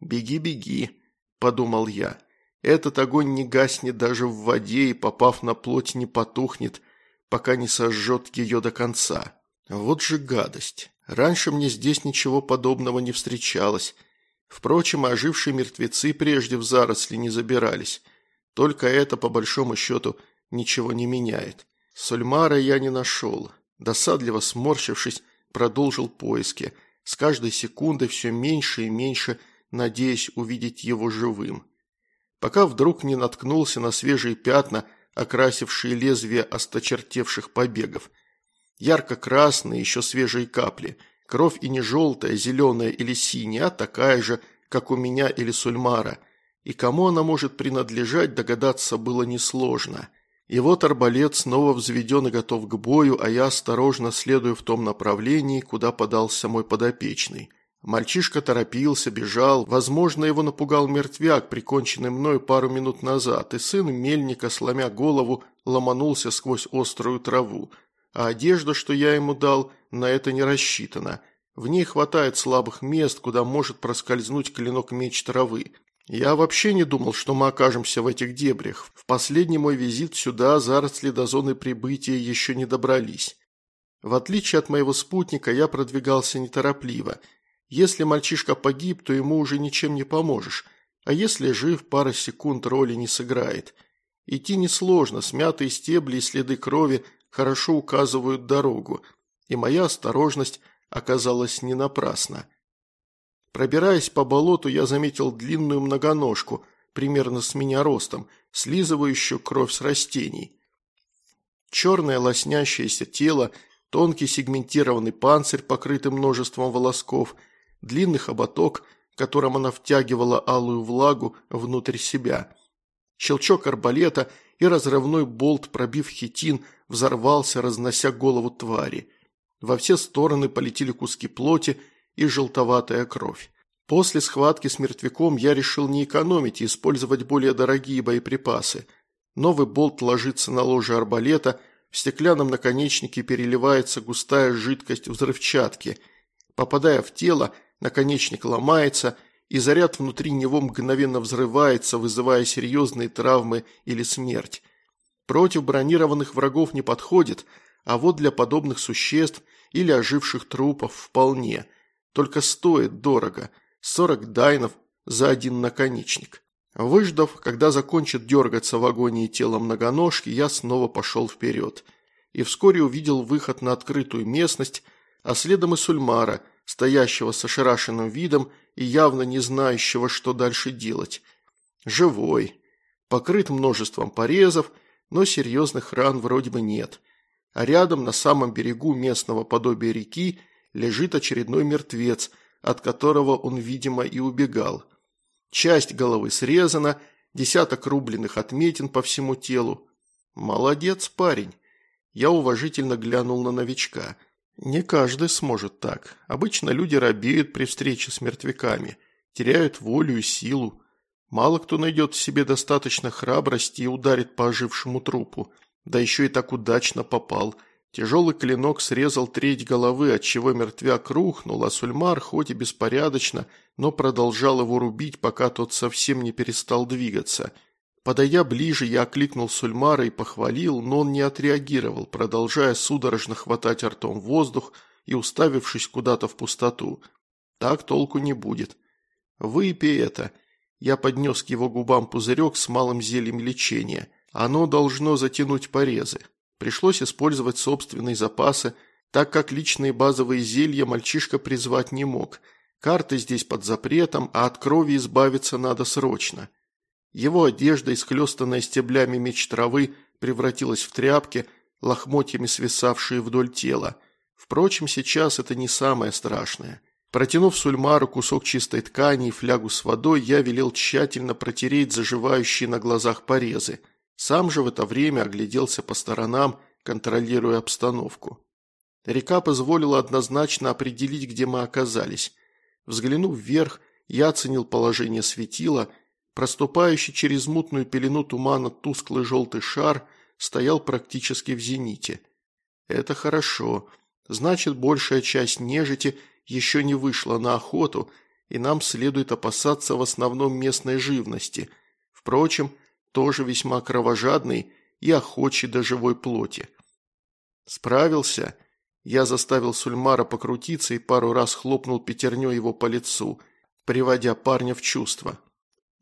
«Беги, беги», – подумал я. «Этот огонь не гаснет даже в воде и, попав на плоть, не потухнет, пока не сожжет ее до конца. Вот же гадость. Раньше мне здесь ничего подобного не встречалось. Впрочем, ожившие мертвецы прежде в заросли не забирались. Только это, по большому счету, ничего не меняет. Сульмара я не нашел. Досадливо сморщившись, продолжил поиски. С каждой секундой все меньше и меньше, надеясь увидеть его живым. Пока вдруг не наткнулся на свежие пятна, окрасившие лезвие осточертевших побегов. Ярко-красные, еще свежие капли. Кровь и не желтая, зеленая или синяя, а такая же, как у меня или Сульмара. И кому она может принадлежать, догадаться было несложно. И вот арбалет снова взведен и готов к бою, а я осторожно следую в том направлении, куда подался мой подопечный. Мальчишка торопился, бежал. Возможно, его напугал мертвяк, приконченный мною пару минут назад, и сын мельника, сломя голову, ломанулся сквозь острую траву. А одежда, что я ему дал, на это не рассчитана. В ней хватает слабых мест, куда может проскользнуть клинок меч травы. Я вообще не думал, что мы окажемся в этих дебрях. В последний мой визит сюда заросли до зоны прибытия еще не добрались. В отличие от моего спутника, я продвигался неторопливо – если мальчишка погиб, то ему уже ничем не поможешь, а если жив, пара секунд роли не сыграет. Идти несложно, смятые стебли и следы крови хорошо указывают дорогу, и моя осторожность оказалась не напрасна. Пробираясь по болоту, я заметил длинную многоножку, примерно с меня ростом, слизывающую кровь с растений. Черное лоснящееся тело, тонкий сегментированный панцирь, покрытый множеством волосков – длинный хоботок, которым она втягивала алую влагу внутрь себя. Щелчок арбалета и разрывной болт, пробив хитин, взорвался, разнося голову твари. Во все стороны полетели куски плоти и желтоватая кровь. После схватки с мертвяком я решил не экономить и использовать более дорогие боеприпасы. Новый болт ложится на ложе арбалета, в стеклянном наконечнике переливается густая жидкость взрывчатки. Попадая в тело, наконечник ломается, и заряд внутри него мгновенно взрывается, вызывая серьезные травмы или смерть. Против бронированных врагов не подходит, а вот для подобных существ или оживших трупов вполне. Только стоит дорого – 40 дайнов за один наконечник. Выждав, когда закончит дергаться в агонии тело многоножки, я снова пошел вперед. И вскоре увидел выход на открытую местность, а следом и Сульмара – стоящего с ошарашенным видом и явно не знающего, что дальше делать. Живой. Покрыт множеством порезов, но серьезных ран вроде бы нет. А рядом, на самом берегу местного подобия реки, лежит очередной мертвец, от которого он, видимо, и убегал. Часть головы срезана, десяток рубленых отметин по всему телу. Молодец, парень. Я уважительно глянул на новичка – не каждый сможет так. Обычно люди робеют при встрече с мертвяками, теряют волю и силу. Мало кто найдет в себе достаточно храбрости и ударит по ожившему трупу. Да еще и так удачно попал. Тяжелый клинок срезал треть головы, отчего мертвяк рухнул, а Сульмар, хоть и беспорядочно, но продолжал его рубить, пока тот совсем не перестал двигаться – Подойдя ближе, я окликнул Сульмара и похвалил, но он не отреагировал, продолжая судорожно хватать ртом воздух и уставившись куда-то в пустоту. Так толку не будет. «Выпей это». Я поднес к его губам пузырек с малым зельем лечения. Оно должно затянуть порезы. Пришлось использовать собственные запасы, так как личные базовые зелья мальчишка призвать не мог. Карты здесь под запретом, а от крови избавиться надо срочно. Его одежда, исхлестанная стеблями меч травы, превратилась в тряпки, лохмотьями свисавшие вдоль тела. Впрочем, сейчас это не самое страшное. Протянув Сульмару кусок чистой ткани и флягу с водой, я велел тщательно протереть заживающие на глазах порезы. Сам же в это время огляделся по сторонам, контролируя обстановку. Река позволила однозначно определить, где мы оказались. Взглянув вверх, я оценил положение светила – Проступающий через мутную пелену тумана тусклый желтый шар стоял практически в зените. Это хорошо. Значит, большая часть нежити еще не вышла на охоту, и нам следует опасаться в основном местной живности. Впрочем, тоже весьма кровожадный и охочий до живой плоти. Справился. Я заставил Сульмара покрутиться и пару раз хлопнул пятерней его по лицу, приводя парня в чувство.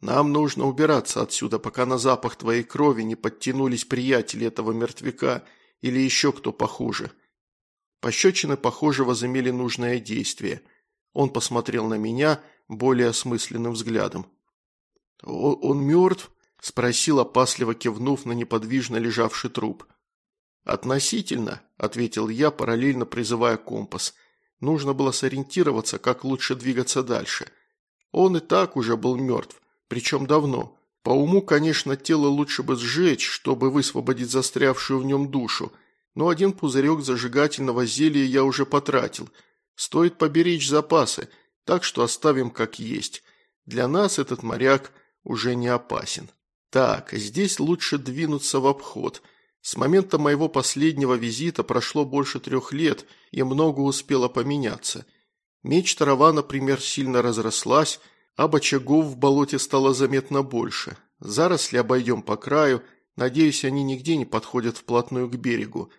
Нам нужно убираться отсюда, пока на запах твоей крови не подтянулись приятели этого мертвяка или еще кто похуже. Пощечины, похоже, возымели нужное действие. Он посмотрел на меня более осмысленным взглядом. «Он мертв?» – спросил, опасливо кивнув на неподвижно лежавший труп. «Относительно», – ответил я, параллельно призывая компас. Нужно было сориентироваться, как лучше двигаться дальше. Он и так уже был мертв, причем давно. По уму, конечно, тело лучше бы сжечь, чтобы высвободить застрявшую в нем душу, но один пузырек зажигательного зелья я уже потратил. Стоит поберечь запасы, так что оставим как есть. Для нас этот моряк уже не опасен. Так, здесь лучше двинуться в обход. С момента моего последнего визита прошло больше трех лет, и много успело поменяться. Меч трава, например, сильно разрослась, а бочагов в болоте стало заметно больше. Заросли обойдем по краю, надеюсь, они нигде не подходят вплотную к берегу.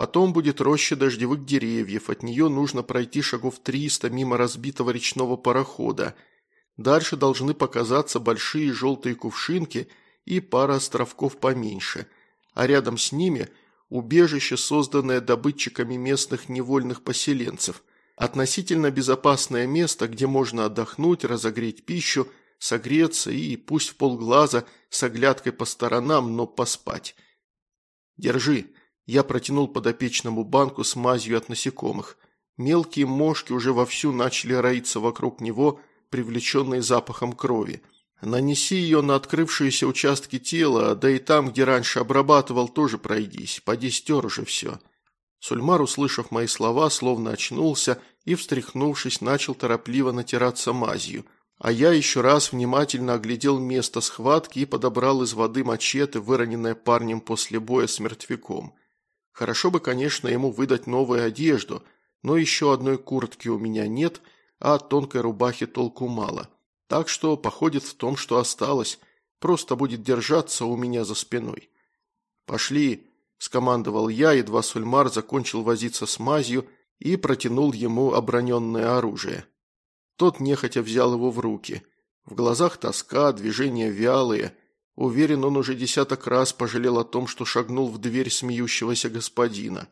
Потом будет роща дождевых деревьев, от нее нужно пройти шагов 300 мимо разбитого речного парохода. Дальше должны показаться большие желтые кувшинки и пара островков поменьше, а рядом с ними убежище, созданное добытчиками местных невольных поселенцев – Относительно безопасное место, где можно отдохнуть, разогреть пищу, согреться и, пусть в полглаза, с оглядкой по сторонам, но поспать. «Держи», – я протянул подопечному банку с мазью от насекомых. Мелкие мошки уже вовсю начали роиться вокруг него, привлеченные запахом крови. Нанеси ее на открывшиеся участки тела, да и там, где раньше обрабатывал, тоже пройдись, поди стер уже все. Сульмар, услышав мои слова, словно очнулся и, встряхнувшись, начал торопливо натираться мазью. А я еще раз внимательно оглядел место схватки и подобрал из воды мачете, выроненное парнем после боя с мертвяком. Хорошо бы, конечно, ему выдать новую одежду, но еще одной куртки у меня нет, а тонкой рубахи толку мало. Так что походит в том, что осталось, просто будет держаться у меня за спиной. «Пошли», – скомандовал я, едва Сульмар закончил возиться с мазью – и протянул ему оброненное оружие. Тот нехотя взял его в руки. В глазах тоска, движения вялые. Уверен, он уже десяток раз пожалел о том, что шагнул в дверь смеющегося господина.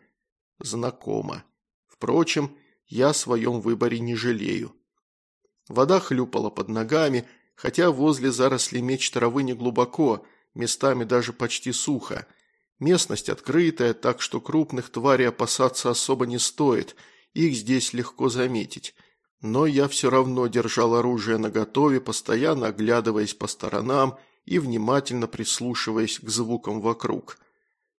Знакомо. Впрочем, я о своем выборе не жалею. Вода хлюпала под ногами, хотя возле заросли меч травы не глубоко, местами даже почти сухо – Местность открытая, так что крупных тварей опасаться особо не стоит, их здесь легко заметить. Но я все равно держал оружие наготове, постоянно оглядываясь по сторонам и внимательно прислушиваясь к звукам вокруг.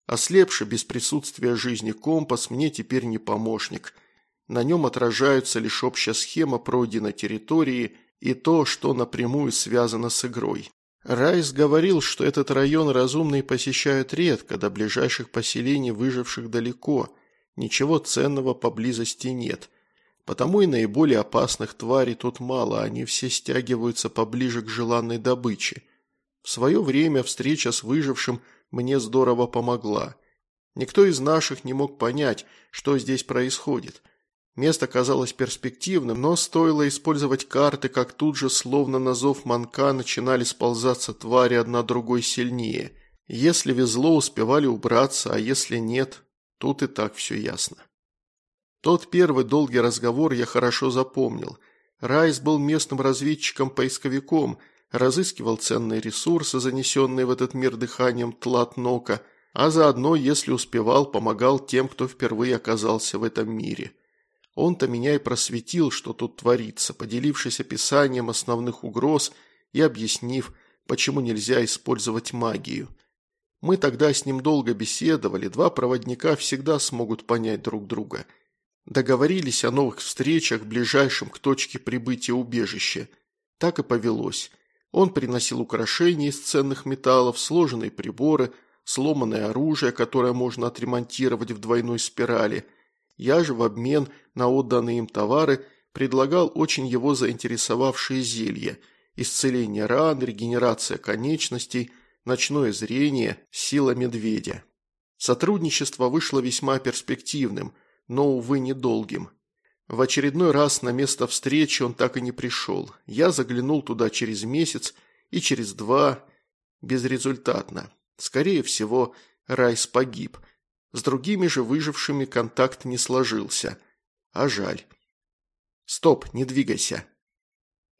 Ослепший без присутствия жизни компас мне теперь не помощник. На нем отражаются лишь общая схема пройденной территории и то, что напрямую связано с игрой. Райс говорил, что этот район разумные посещают редко, до ближайших поселений, выживших далеко. Ничего ценного поблизости нет. Потому и наиболее опасных тварей тут мало, они все стягиваются поближе к желанной добыче. В свое время встреча с выжившим мне здорово помогла. Никто из наших не мог понять, что здесь происходит. Место казалось перспективным, но стоило использовать карты, как тут же, словно на зов манка, начинали сползаться твари одна другой сильнее. Если везло, успевали убраться, а если нет, тут и так все ясно. Тот первый долгий разговор я хорошо запомнил. Райс был местным разведчиком-поисковиком, разыскивал ценные ресурсы, занесенные в этот мир дыханием Тлатнока, а заодно, если успевал, помогал тем, кто впервые оказался в этом мире. Он-то меня и просветил, что тут творится, поделившись описанием основных угроз и объяснив, почему нельзя использовать магию. Мы тогда с ним долго беседовали, два проводника всегда смогут понять друг друга. Договорились о новых встречах, ближайшем к точке прибытия убежища. Так и повелось. Он приносил украшения из ценных металлов, сложенные приборы, сломанное оружие, которое можно отремонтировать в двойной спирали – я же в обмен на отданные им товары предлагал очень его заинтересовавшие зелья – исцеление ран, регенерация конечностей, ночное зрение, сила медведя. Сотрудничество вышло весьма перспективным, но, увы, недолгим. В очередной раз на место встречи он так и не пришел. Я заглянул туда через месяц и через два. Безрезультатно. Скорее всего, Райс погиб. С другими же выжившими контакт не сложился. А жаль. «Стоп, не двигайся!»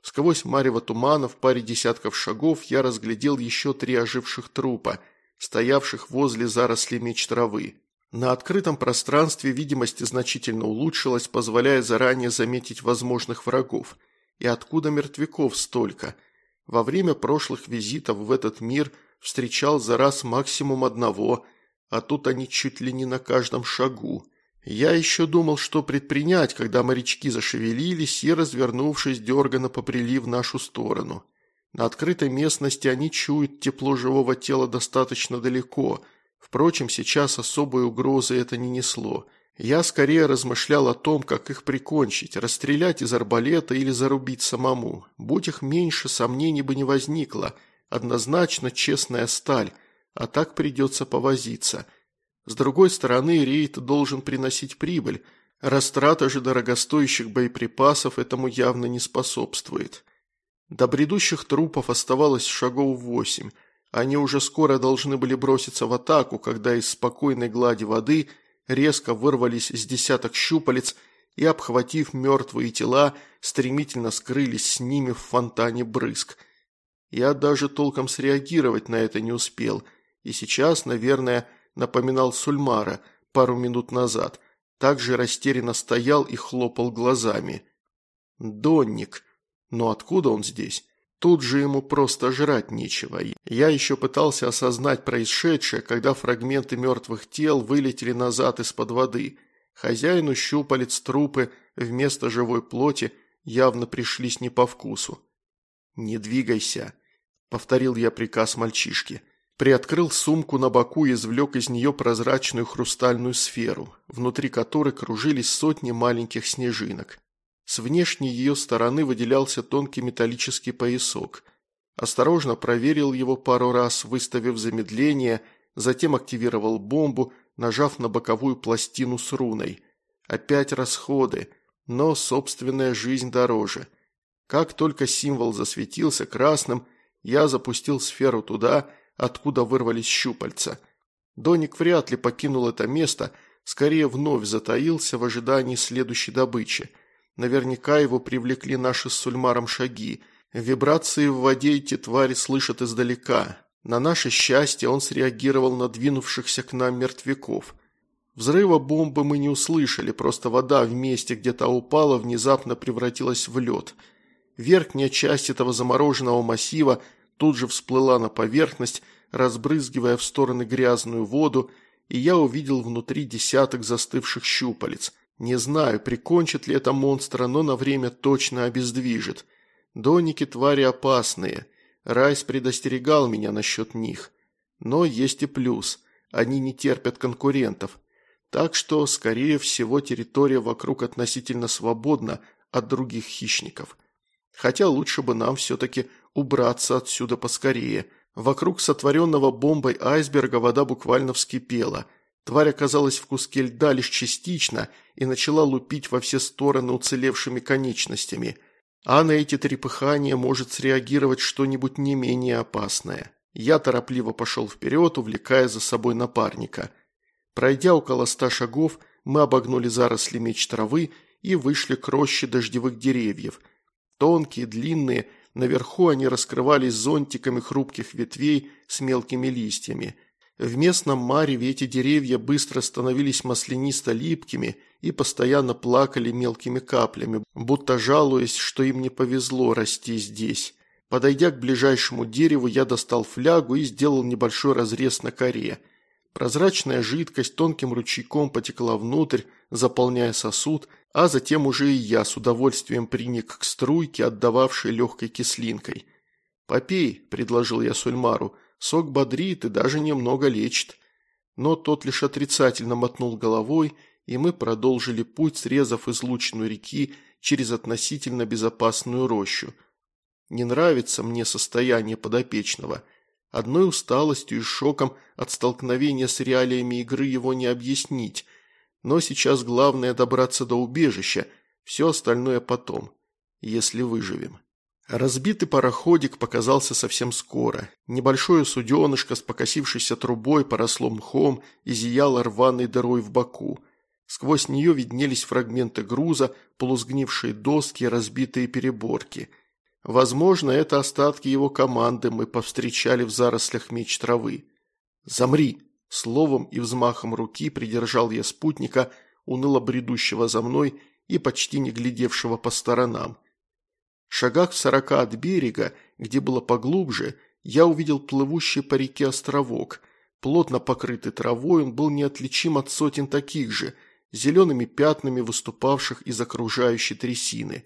Сквозь марево тумана в паре десятков шагов я разглядел еще три оживших трупа, стоявших возле зарослей меч травы. На открытом пространстве видимость значительно улучшилась, позволяя заранее заметить возможных врагов. И откуда мертвяков столько? Во время прошлых визитов в этот мир встречал за раз максимум одного, а тут они чуть ли не на каждом шагу. Я еще думал, что предпринять, когда морячки зашевелились и, развернувшись, дерганно побрели в нашу сторону. На открытой местности они чуют тепло живого тела достаточно далеко – Впрочем, сейчас особой угрозы это не несло. Я скорее размышлял о том, как их прикончить, расстрелять из арбалета или зарубить самому. Будь их меньше, сомнений бы не возникло. Однозначно честная сталь, а так придется повозиться. С другой стороны, рейд должен приносить прибыль. Растрата же дорогостоящих боеприпасов этому явно не способствует. До бредущих трупов оставалось шагов восемь – они уже скоро должны были броситься в атаку, когда из спокойной глади воды резко вырвались с десяток щупалец и, обхватив мертвые тела, стремительно скрылись с ними в фонтане брызг. Я даже толком среагировать на это не успел, и сейчас, наверное, напоминал Сульмара пару минут назад, также растерянно стоял и хлопал глазами. Донник. Но откуда он здесь? Тут же ему просто жрать нечего. Я еще пытался осознать происшедшее, когда фрагменты мертвых тел вылетели назад из-под воды. Хозяину щупалец трупы вместо живой плоти явно пришлись не по вкусу. «Не двигайся», – повторил я приказ мальчишки. Приоткрыл сумку на боку и извлек из нее прозрачную хрустальную сферу, внутри которой кружились сотни маленьких снежинок. С внешней ее стороны выделялся тонкий металлический поясок. Осторожно проверил его пару раз, выставив замедление, затем активировал бомбу, нажав на боковую пластину с руной. Опять расходы, но собственная жизнь дороже. Как только символ засветился красным, я запустил сферу туда, откуда вырвались щупальца. Доник вряд ли покинул это место, скорее вновь затаился в ожидании следующей добычи – Наверняка его привлекли наши с Сульмаром шаги. Вибрации в воде эти твари слышат издалека. На наше счастье он среагировал на двинувшихся к нам мертвяков. Взрыва бомбы мы не услышали, просто вода в месте, где та упала, внезапно превратилась в лед. Верхняя часть этого замороженного массива тут же всплыла на поверхность, разбрызгивая в стороны грязную воду, и я увидел внутри десяток застывших щупалец. Не знаю, прикончит ли это монстра, но на время точно обездвижит. Доники твари опасные. Райс предостерегал меня насчет них. Но есть и плюс. Они не терпят конкурентов. Так что, скорее всего, территория вокруг относительно свободна от других хищников. Хотя лучше бы нам все-таки убраться отсюда поскорее. Вокруг сотворенного бомбой айсберга вода буквально вскипела – Тварь оказалась в куске льда лишь частично и начала лупить во все стороны уцелевшими конечностями. А на эти трепыхания может среагировать что-нибудь не менее опасное. Я торопливо пошел вперед, увлекая за собой напарника. Пройдя около ста шагов, мы обогнули заросли меч травы и вышли к роще дождевых деревьев. Тонкие, длинные, наверху они раскрывались зонтиками хрупких ветвей с мелкими листьями – в местном мареве эти деревья быстро становились маслянисто-липкими и постоянно плакали мелкими каплями, будто жалуясь, что им не повезло расти здесь. Подойдя к ближайшему дереву, я достал флягу и сделал небольшой разрез на коре. Прозрачная жидкость тонким ручейком потекла внутрь, заполняя сосуд, а затем уже и я с удовольствием приник к струйке, отдававшей легкой кислинкой. «Попей», – предложил я Сульмару, – Сок бодрит и даже немного лечит. Но тот лишь отрицательно мотнул головой и мы продолжили путь, срезав излученную реки через относительно безопасную рощу. Не нравится мне состояние подопечного. Одной усталостью и шоком от столкновения с реалиями игры его не объяснить. Но сейчас главное добраться до убежища, все остальное потом, если выживем. Разбитый пароходик показался совсем скоро. Небольшое суденышко с покосившейся трубой поросло мхом и зияло рваной дырой в боку. Сквозь нее виднелись фрагменты груза, полусгнившие доски и разбитые переборки. Возможно, это остатки его команды мы повстречали в зарослях меч травы. «Замри!» Словом и взмахом руки придержал я спутника, уныло бредущего за мной и почти не глядевшего по сторонам. Шагах в сорока от берега, где было поглубже, я увидел плывущий по реке островок. Плотно покрытый травой он был неотличим от сотен таких же – зелеными пятнами выступавших из окружающей трясины.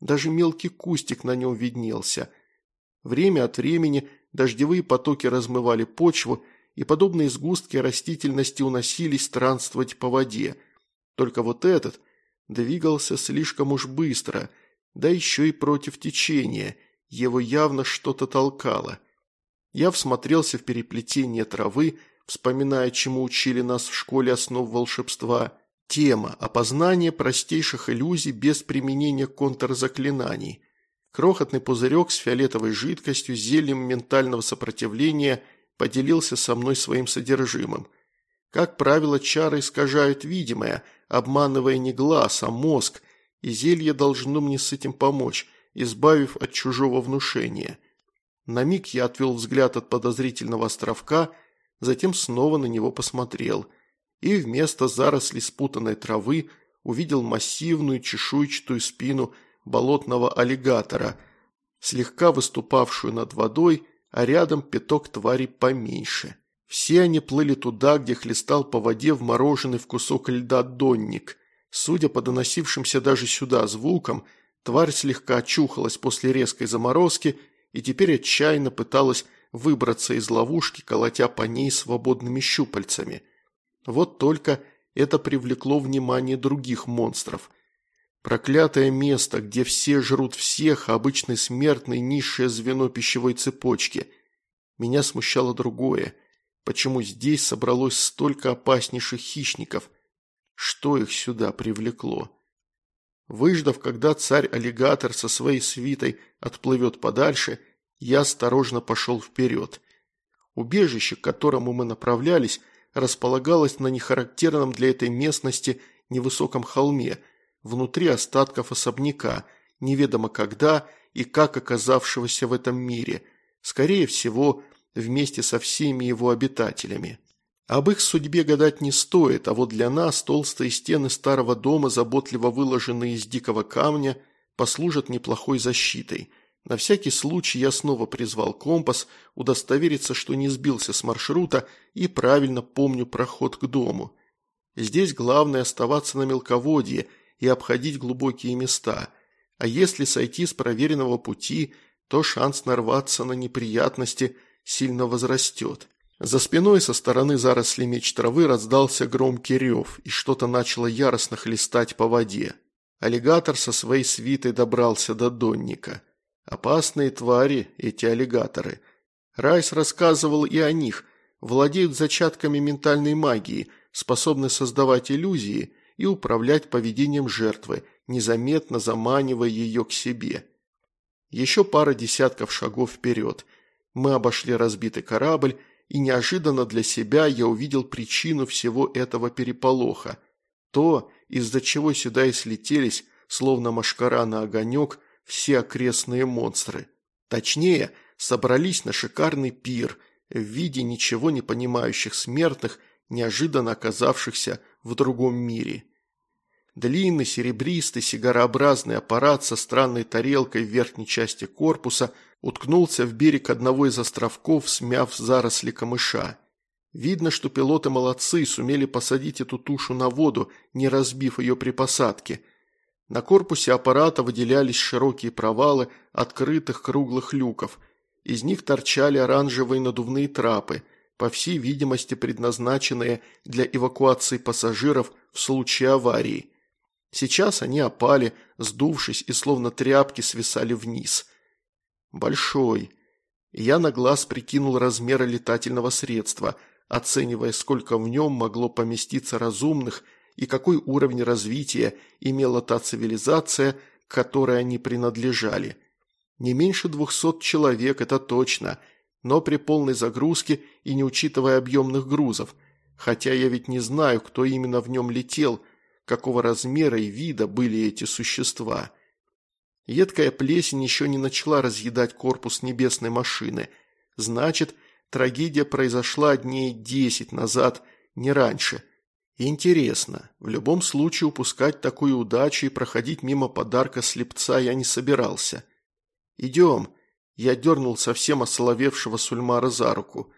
Даже мелкий кустик на нем виднелся. Время от времени дождевые потоки размывали почву, и подобные сгустки растительности уносились странствовать по воде. Только вот этот двигался слишком уж быстро, да еще и против течения, его явно что-то толкало. Я всмотрелся в переплетение травы, вспоминая, чему учили нас в школе основ волшебства – Тема – опознание простейших иллюзий без применения контрзаклинаний. Крохотный пузырек с фиолетовой жидкостью, зельем ментального сопротивления поделился со мной своим содержимым. Как правило, чары искажают видимое, обманывая не глаз, а мозг, и зелье должно мне с этим помочь, избавив от чужого внушения. На миг я отвел взгляд от подозрительного островка, затем снова на него посмотрел – и вместо зарослей спутанной травы увидел массивную чешуйчатую спину болотного аллигатора, слегка выступавшую над водой, а рядом пяток тварей поменьше. Все они плыли туда, где хлестал по воде вмороженный в кусок льда донник. Судя по доносившимся даже сюда звукам, тварь слегка очухалась после резкой заморозки и теперь отчаянно пыталась выбраться из ловушки, колотя по ней свободными щупальцами. Вот только это привлекло внимание других монстров. Проклятое место, где все жрут всех, а обычный смертный – низшее звено пищевой цепочки. Меня смущало другое. Почему здесь собралось столько опаснейших хищников? Что их сюда привлекло? Выждав, когда царь-аллигатор со своей свитой отплывет подальше, я осторожно пошел вперед. Убежище, к которому мы направлялись, располагалась на нехарактерном для этой местности невысоком холме, внутри остатков особняка, неведомо когда и как оказавшегося в этом мире, скорее всего, вместе со всеми его обитателями. Об их судьбе гадать не стоит, а вот для нас толстые стены старого дома, заботливо выложенные из дикого камня, послужат неплохой защитой. На всякий случай я снова призвал компас, удостовериться, что не сбился с маршрута и правильно помню проход к дому. Здесь главное оставаться на мелководье и обходить глубокие места, а если сойти с проверенного пути, то шанс нарваться на неприятности сильно возрастет. За спиной со стороны заросли меч травы раздался громкий рев, и что-то начало яростно хлестать по воде. Аллигатор со своей свитой добрался до донника – Опасные твари эти аллигаторы. Райс рассказывал и о них. Владеют зачатками ментальной магии, способны создавать иллюзии и управлять поведением жертвы, незаметно заманивая ее к себе. Еще пара десятков шагов вперед. Мы обошли разбитый корабль, и неожиданно для себя я увидел причину всего этого переполоха. То, из-за чего сюда и слетелись, словно машкара на огонек, все окрестные монстры. Точнее, собрались на шикарный пир в виде ничего не понимающих смертных, неожиданно оказавшихся в другом мире. Длинный, серебристый, сигарообразный аппарат со странной тарелкой в верхней части корпуса уткнулся в берег одного из островков, смяв заросли камыша. Видно, что пилоты молодцы, сумели посадить эту тушу на воду, не разбив ее при посадке – на корпусе аппарата выделялись широкие провалы открытых круглых люков. Из них торчали оранжевые надувные трапы. по всей видимости предназначенные для эвакуации пассажиров в случае аварии. Сейчас они опали, сдувшись и словно тряпки свисали вниз. Большой. Я на глаз прикинул размеры летательного средства, оценивая, сколько в нем могло поместиться разумных и какой уровень развития имела та цивилизация, к которой они принадлежали. Не меньше двухсот человек, это точно, но при полной загрузке и не учитывая объемных грузов, хотя я ведь не знаю, кто именно в нем летел, какого размера и вида были эти существа. Едкая плесень еще не начала разъедать корпус небесной машины. Значит, трагедия произошла дней десять назад, не раньше. Интересно, в любом случае упускать такую удачу и проходить мимо подарка слепца я не собирался. «Идем», – я дернул совсем ословевшего Сульмара за руку.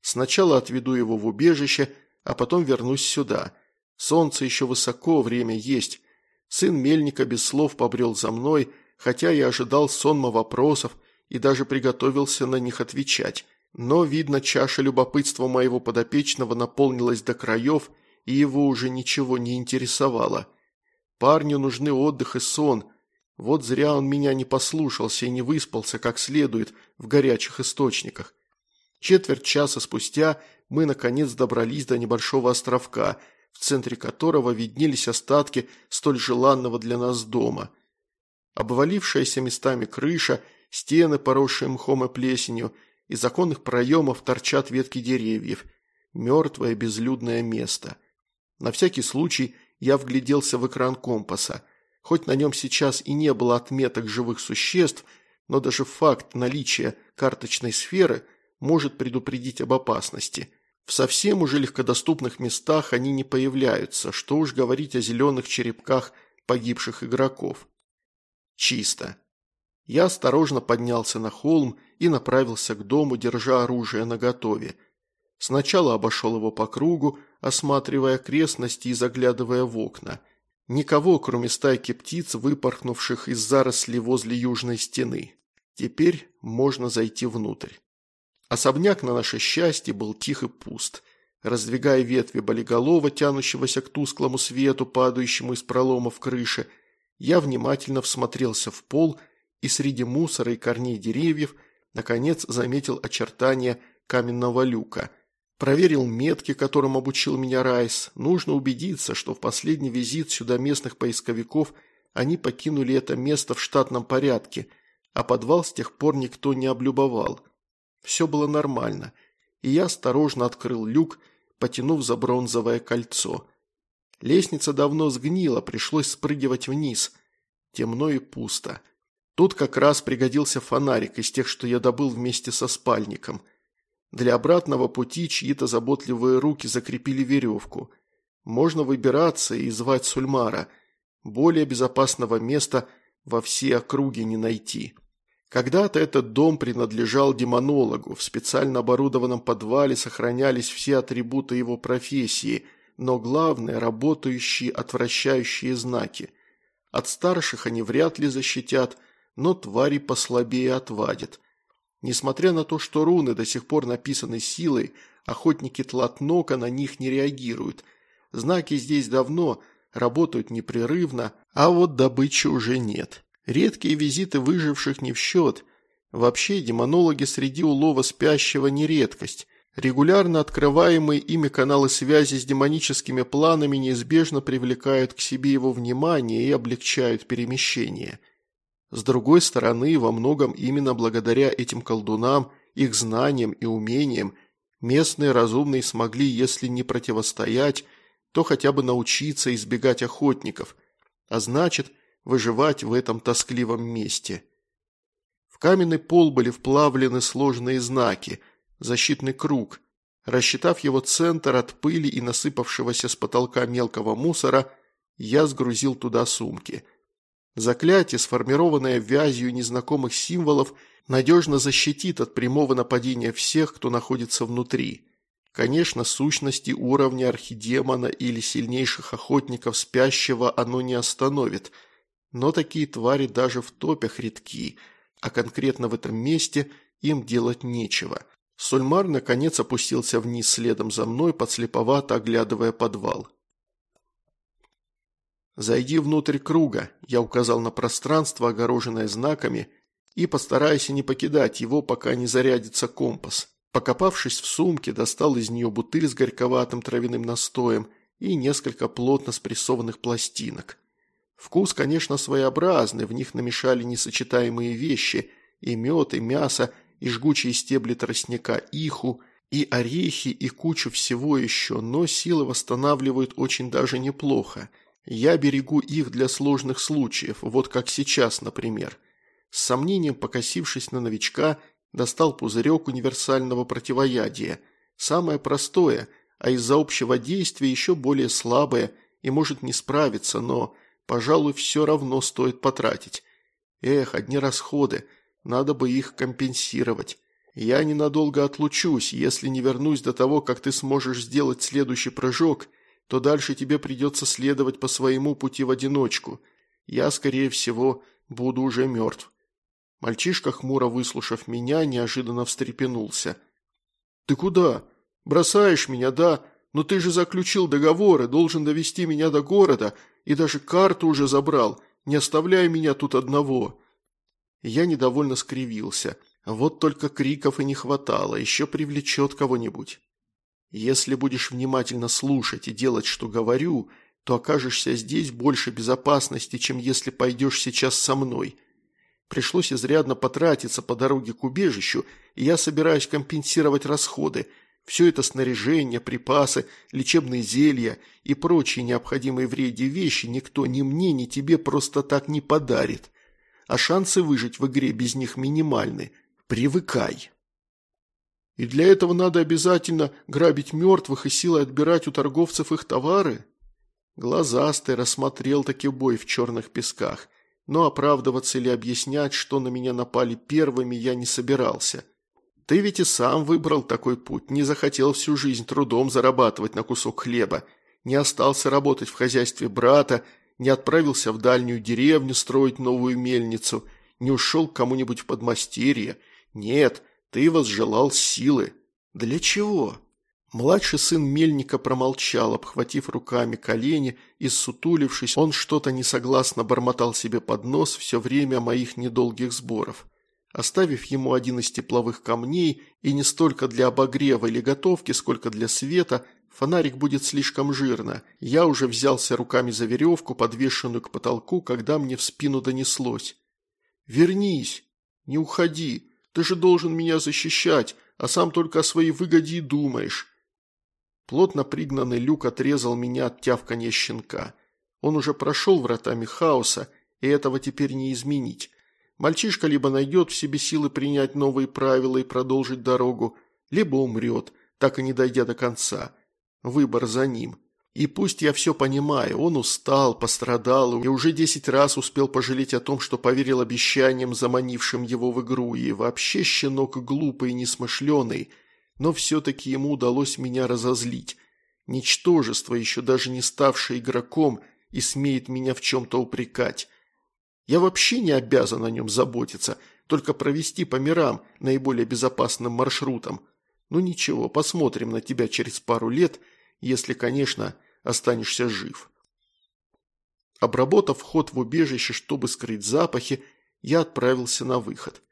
«Сначала отведу его в убежище, а потом вернусь сюда. Солнце еще высоко, время есть. Сын Мельника без слов побрел за мной, хотя я ожидал сонма вопросов и даже приготовился на них отвечать. Но, видно, чаша любопытства моего подопечного наполнилась до краев, и его уже ничего не интересовало. Парню нужны отдых и сон. Вот зря он меня не послушался и не выспался как следует в горячих источниках. Четверть часа спустя мы, наконец, добрались до небольшого островка – в центре которого виднелись остатки столь желанного для нас дома. Обвалившаяся местами крыша, стены, поросшие мхом и плесенью, из законных проемов торчат ветки деревьев. Мертвое безлюдное место. На всякий случай я вгляделся в экран компаса. Хоть на нем сейчас и не было отметок живых существ, но даже факт наличия карточной сферы может предупредить об опасности – в совсем уже легкодоступных местах они не появляются, что уж говорить о зеленых черепках погибших игроков. Чисто. Я осторожно поднялся на холм и направился к дому, держа оружие наготове. Сначала обошел его по кругу, осматривая окрестности и заглядывая в окна. Никого, кроме стайки птиц, выпорхнувших из зарослей возле южной стены. Теперь можно зайти внутрь. Особняк, на наше счастье, был тих и пуст. Раздвигая ветви болиголова, тянущегося к тусклому свету, падающему из пролома в крыше, я внимательно всмотрелся в пол и среди мусора и корней деревьев, наконец, заметил очертания каменного люка. Проверил метки, которым обучил меня Райс. Нужно убедиться, что в последний визит сюда местных поисковиков они покинули это место в штатном порядке, а подвал с тех пор никто не облюбовал. Все было нормально, и я осторожно открыл люк, потянув за бронзовое кольцо. Лестница давно сгнила, пришлось спрыгивать вниз. Темно и пусто. Тут как раз пригодился фонарик из тех, что я добыл вместе со спальником. Для обратного пути чьи-то заботливые руки закрепили веревку. Можно выбираться и звать Сульмара. Более безопасного места во всей округе не найти. Когда-то этот дом принадлежал демонологу, в специально оборудованном подвале сохранялись все атрибуты его профессии, но главное – работающие отвращающие знаки. От старших они вряд ли защитят, но твари послабее отвадят. Несмотря на то, что руны до сих пор написаны силой, охотники Тлатнока на них не реагируют. Знаки здесь давно, работают непрерывно, а вот добычи уже нет. Редкие визиты выживших не в счет. Вообще, демонологи среди улова спящего не редкость. Регулярно открываемые ими каналы связи с демоническими планами неизбежно привлекают к себе его внимание и облегчают перемещение. С другой стороны, во многом именно благодаря этим колдунам, их знаниям и умениям, местные разумные смогли, если не противостоять, то хотя бы научиться избегать охотников, а значит – выживать в этом тоскливом месте. В каменный пол были вплавлены сложные знаки, защитный круг. Рассчитав его центр от пыли и насыпавшегося с потолка мелкого мусора, я сгрузил туда сумки. Заклятие, сформированное вязью незнакомых символов, надежно защитит от прямого нападения всех, кто находится внутри. Конечно, сущности уровня архидемона или сильнейших охотников спящего оно не остановит – но такие твари даже в топях редки, а конкретно в этом месте им делать нечего. Сульмар наконец опустился вниз следом за мной, подслеповато оглядывая подвал. «Зайди внутрь круга», – я указал на пространство, огороженное знаками, и постарайся не покидать его, пока не зарядится компас. Покопавшись в сумке, достал из нее бутыль с горьковатым травяным настоем и несколько плотно спрессованных пластинок. Вкус, конечно, своеобразный, в них намешали несочетаемые вещи – и мед, и мясо, и жгучие стебли тростника, иху, и орехи, и кучу всего еще, но силы восстанавливают очень даже неплохо. Я берегу их для сложных случаев, вот как сейчас, например. С сомнением покосившись на новичка, достал пузырек универсального противоядия. Самое простое, а из-за общего действия еще более слабое и может не справиться, но, пожалуй, все равно стоит потратить. Эх, одни расходы, надо бы их компенсировать. Я ненадолго отлучусь, если не вернусь до того, как ты сможешь сделать следующий прыжок, то дальше тебе придется следовать по своему пути в одиночку. Я, скорее всего, буду уже мертв. Мальчишка, хмуро выслушав меня, неожиданно встрепенулся. «Ты куда? Бросаешь меня, да? Но ты же заключил договор и должен довести меня до города, и даже карту уже забрал. Не оставляй меня тут одного». Я недовольно скривился. Вот только криков и не хватало, еще привлечет кого-нибудь. Если будешь внимательно слушать и делать, что говорю, то окажешься здесь больше безопасности, чем если пойдешь сейчас со мной. Пришлось изрядно потратиться по дороге к убежищу, и я собираюсь компенсировать расходы. Все это снаряжение, припасы, лечебные зелья и прочие необходимые в рейде вещи никто ни мне, ни тебе просто так не подарит а шансы выжить в игре без них минимальны. Привыкай. И для этого надо обязательно грабить мертвых и силой отбирать у торговцев их товары? Глазастый рассмотрел таки бой в черных песках, но оправдываться или объяснять, что на меня напали первыми, я не собирался. Ты ведь и сам выбрал такой путь, не захотел всю жизнь трудом зарабатывать на кусок хлеба, не остался работать в хозяйстве брата, не отправился в дальнюю деревню строить новую мельницу, не ушел к кому-нибудь в подмастерье. Нет, ты возжелал силы. Для чего? Младший сын мельника промолчал, обхватив руками колени и сутулившись, он что-то несогласно бормотал себе под нос все время моих недолгих сборов. Оставив ему один из тепловых камней, и не столько для обогрева или готовки, сколько для света, Фонарик будет слишком жирно. Я уже взялся руками за веревку, подвешенную к потолку, когда мне в спину донеслось. «Вернись! Не уходи! Ты же должен меня защищать, а сам только о своей выгоде и думаешь!» Плотно пригнанный люк отрезал меня от тявканья щенка. Он уже прошел вратами хаоса, и этого теперь не изменить. Мальчишка либо найдет в себе силы принять новые правила и продолжить дорогу, либо умрет, так и не дойдя до конца. Выбор за ним. И пусть я все понимаю, он устал, пострадал и уже десять раз успел пожалеть о том, что поверил обещаниям, заманившим его в игру, и вообще щенок глупый и несмышленый, но все-таки ему удалось меня разозлить. Ничтожество, еще даже не ставшее игроком, и смеет меня в чем-то упрекать. Я вообще не обязан о нем заботиться, только провести по мирам наиболее безопасным маршрутом. Ну ничего, посмотрим на тебя через пару лет – если, конечно, останешься жив. Обработав вход в убежище, чтобы скрыть запахи, я отправился на выход.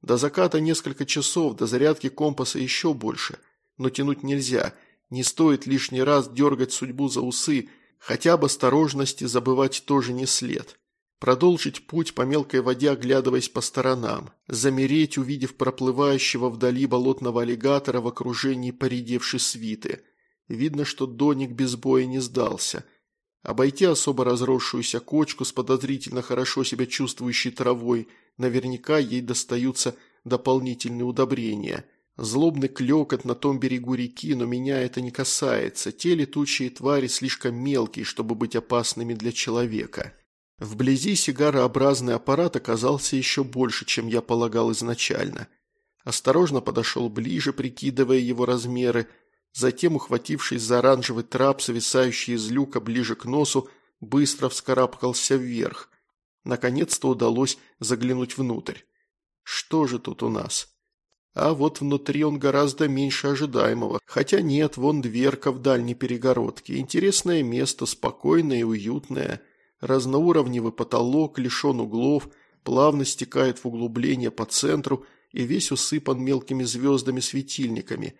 До заката несколько часов, до зарядки компаса еще больше, но тянуть нельзя, не стоит лишний раз дергать судьбу за усы, хотя об осторожности забывать тоже не след. Продолжить путь по мелкой воде, оглядываясь по сторонам. Замереть, увидев проплывающего вдали болотного аллигатора в окружении поредевшей свиты – Видно, что Доник без боя не сдался. Обойти особо разросшуюся кочку с подозрительно хорошо себя чувствующей травой, наверняка ей достаются дополнительные удобрения. Злобный клёкот на том берегу реки, но меня это не касается. Те летучие твари слишком мелкие, чтобы быть опасными для человека. Вблизи сигарообразный аппарат оказался еще больше, чем я полагал изначально. Осторожно подошел ближе, прикидывая его размеры, Затем, ухватившись за оранжевый трап, свисающий из люка ближе к носу, быстро вскарабкался вверх. Наконец-то удалось заглянуть внутрь. Что же тут у нас? А вот внутри он гораздо меньше ожидаемого. Хотя нет, вон дверка в дальней перегородке. Интересное место, спокойное и уютное. Разноуровневый потолок, лишен углов, плавно стекает в углубление по центру и весь усыпан мелкими звездами-светильниками.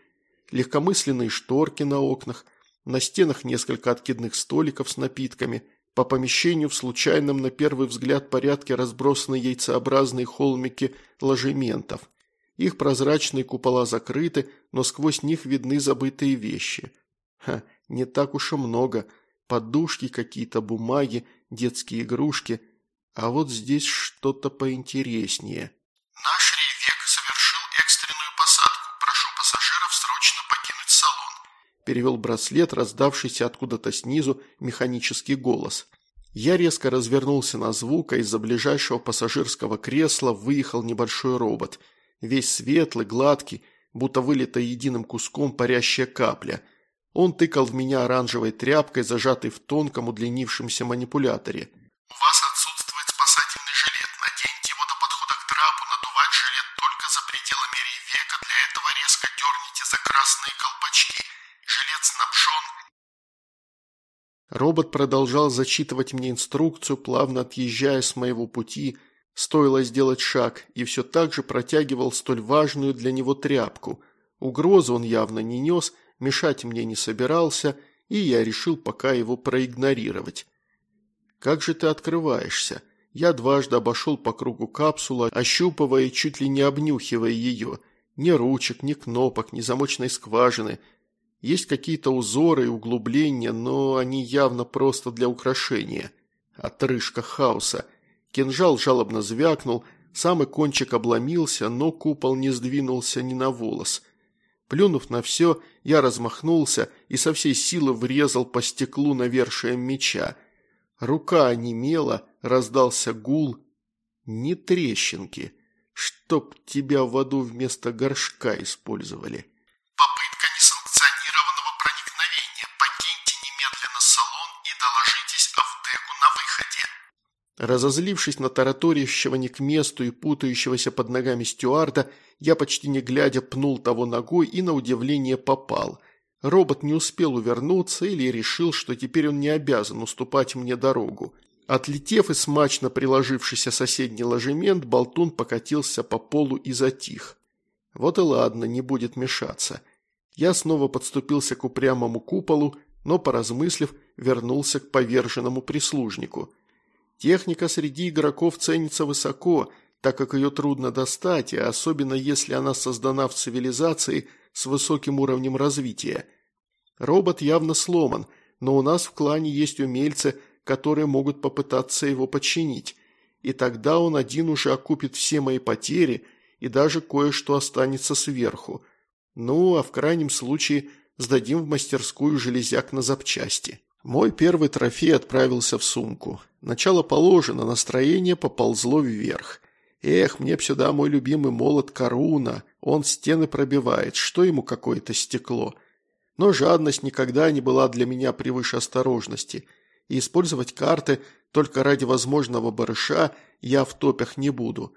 Легкомысленные шторки на окнах, на стенах несколько откидных столиков с напитками. По помещению в случайном на первый взгляд порядке разбросаны яйцеобразные холмики ложементов – их прозрачные купола закрыты, но сквозь них видны забытые вещи. Ха, не так уж и много. Подушки, какие-то бумаги, детские игрушки. А вот здесь что-то поинтереснее. Наш рейвек совершил экстренную посадку. Прошу пассажиров срочно покинуть салон. Перевел браслет, раздавшийся откуда-то снизу механический голос. Я резко развернулся на звук, а из-за ближайшего пассажирского кресла выехал небольшой робот – весь светлый, гладкий, будто вылитая единым куском парящая капля. Он тыкал в меня оранжевой тряпкой, зажатой в тонком удлинившемся манипуляторе. «У вас отсутствует спасательный жилет. Наденьте его до подхода к трапу, надувать жилет только за пределами рейвека. Для этого резко дерните за красные колпачки. Жилет снабжен...» Робот продолжал зачитывать мне инструкцию, плавно отъезжая с моего пути, Стоило сделать шаг, и все так же протягивал столь важную для него тряпку. Угрозу он явно не нес, мешать мне не собирался, и я решил пока его проигнорировать. «Как же ты открываешься?» Я дважды обошел по кругу капсулу, ощупывая и чуть ли не обнюхивая ее. Ни ручек, ни кнопок, ни замочной скважины. Есть какие-то узоры и углубления, но они явно просто для украшения. Отрыжка хаоса – Кинжал жалобно звякнул, самый кончик обломился, но купол не сдвинулся ни на волос. Плюнув на все, я размахнулся и со всей силы врезал по стеклу навершием меча. Рука онемела, раздался гул. Не трещинки. Чтоб тебя в аду вместо горшка использовали. Разозлившись на тараторящего не к месту и путающегося под ногами стюарда, я почти не глядя пнул того ногой и на удивление попал. Робот не успел увернуться или решил, что теперь он не обязан уступать мне дорогу. Отлетев и смачно приложившийся соседний ложемент, болтун покатился по полу и затих. Вот и ладно, не будет мешаться. Я снова подступился к упрямому куполу, но, поразмыслив, вернулся к поверженному прислужнику – Техника среди игроков ценится высоко, так как ее трудно достать, и особенно если она создана в цивилизации с высоким уровнем развития. Робот явно сломан, но у нас в клане есть умельцы, которые могут попытаться его починить, и тогда он один уже окупит все мои потери и даже кое-что останется сверху. Ну, а в крайнем случае сдадим в мастерскую железяк на запчасти. Мой первый трофей отправился в сумку. Начало положено, настроение поползло вверх. Эх, мне б сюда мой любимый молот Каруна. Он стены пробивает, что ему какое-то стекло. Но жадность никогда не была для меня превыше осторожности. И использовать карты только ради возможного барыша я в топях не буду.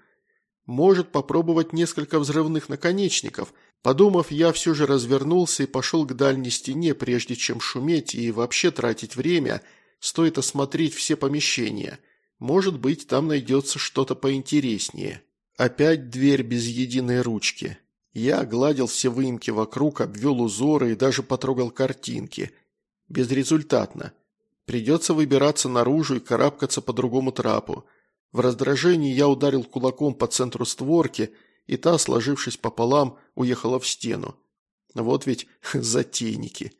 Может попробовать несколько взрывных наконечников – Подумав, я все же развернулся и пошел к дальней стене, прежде чем шуметь и вообще тратить время, стоит осмотреть все помещения. Может быть, там найдется что-то поинтереснее. Опять дверь без единой ручки. Я гладил все выемки вокруг, обвел узоры и даже потрогал картинки. Безрезультатно. Придется выбираться наружу и карабкаться по другому трапу. В раздражении я ударил кулаком по центру створки – и та, сложившись пополам, уехала в стену. Вот ведь затейники.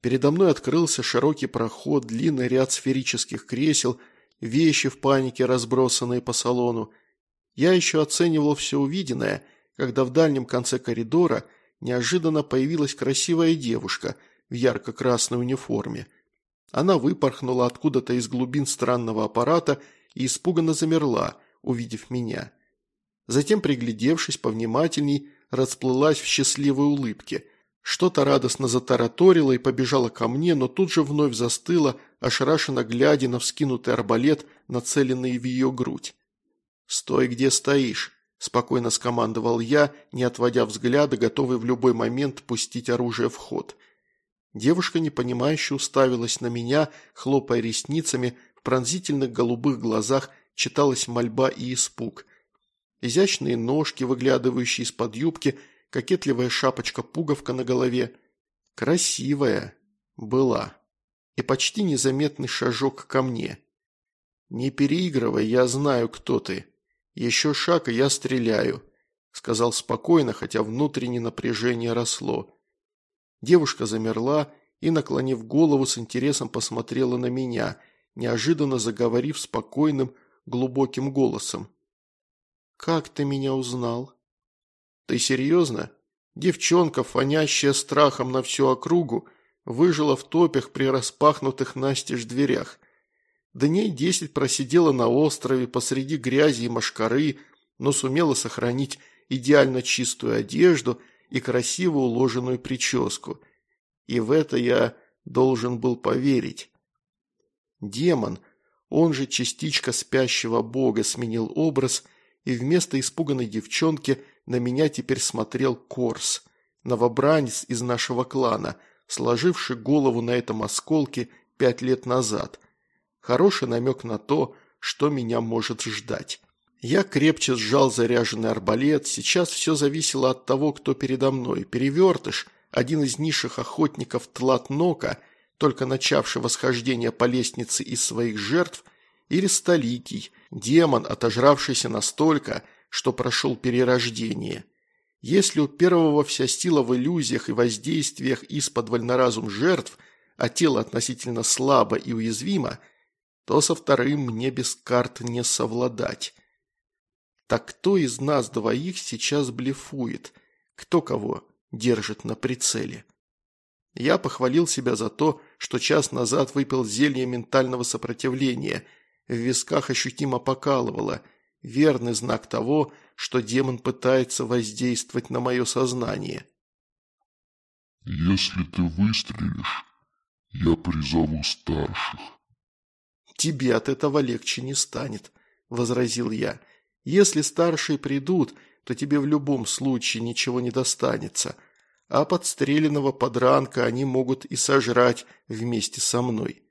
Передо мной открылся широкий проход, длинный ряд сферических кресел, вещи в панике, разбросанные по салону. Я еще оценивал все увиденное, когда в дальнем конце коридора неожиданно появилась красивая девушка в ярко-красной униформе. Она выпорхнула откуда-то из глубин странного аппарата и испуганно замерла, увидев меня. Затем, приглядевшись повнимательней, расплылась в счастливой улыбке. Что-то радостно затараторило и побежало ко мне, но тут же вновь застыла, ошарашенно глядя на вскинутый арбалет, нацеленный в ее грудь. «Стой, где стоишь!» – спокойно скомандовал я, не отводя взгляда, готовый в любой момент пустить оружие в ход. Девушка, непонимающе, уставилась на меня, хлопая ресницами, в пронзительных голубых глазах читалась мольба и испуг. Изящные ножки, выглядывающие из-под юбки, кокетливая шапочка-пуговка на голове. Красивая была. И почти незаметный шажок ко мне. «Не переигрывай, я знаю, кто ты», «Еще шаг, и я стреляю», – сказал спокойно, хотя внутреннее напряжение росло. Девушка замерла и, наклонив голову, с интересом посмотрела на меня, неожиданно заговорив спокойным, глубоким голосом. «Как ты меня узнал?» «Ты серьезно? Девчонка, фонящая страхом на всю округу, выжила в топях при распахнутых настежь дверях. Дней десять просидела на острове посреди грязи и мошкары, но сумела сохранить идеально чистую одежду и красиво уложенную прическу. И в это я должен был поверить. Демон, он же частичка спящего бога, сменил образ, и вместо испуганной девчонки на меня теперь смотрел Корс, новобранец из нашего клана, сложивший голову на этом осколке пять лет назад – Хороший намек на то, что меня может ждать. Я крепче сжал заряженный арбалет, сейчас все зависело от того, кто передо мной. Перевертыш, один из низших охотников Тлатнока, только начавший восхождение по лестнице из своих жертв, или Столикий, демон, отожравшийся настолько, что прошел перерождение. Если у первого вся сила в иллюзиях и воздействиях из-под разум жертв, а тело относительно слабо и уязвимо – то со вторым мне без карт не совладать. Так кто из нас двоих сейчас блефует? Кто кого держит на прицеле? Я похвалил себя за то, что час назад выпил зелье ментального сопротивления. В висках ощутимо покалывало. Верный знак того, что демон пытается воздействовать на мое сознание. «Если ты выстрелишь, я призову старших», «Тебе от этого легче не станет», – возразил я. «Если старшие придут, то тебе в любом случае ничего не достанется, а подстреленного подранка они могут и сожрать вместе со мной».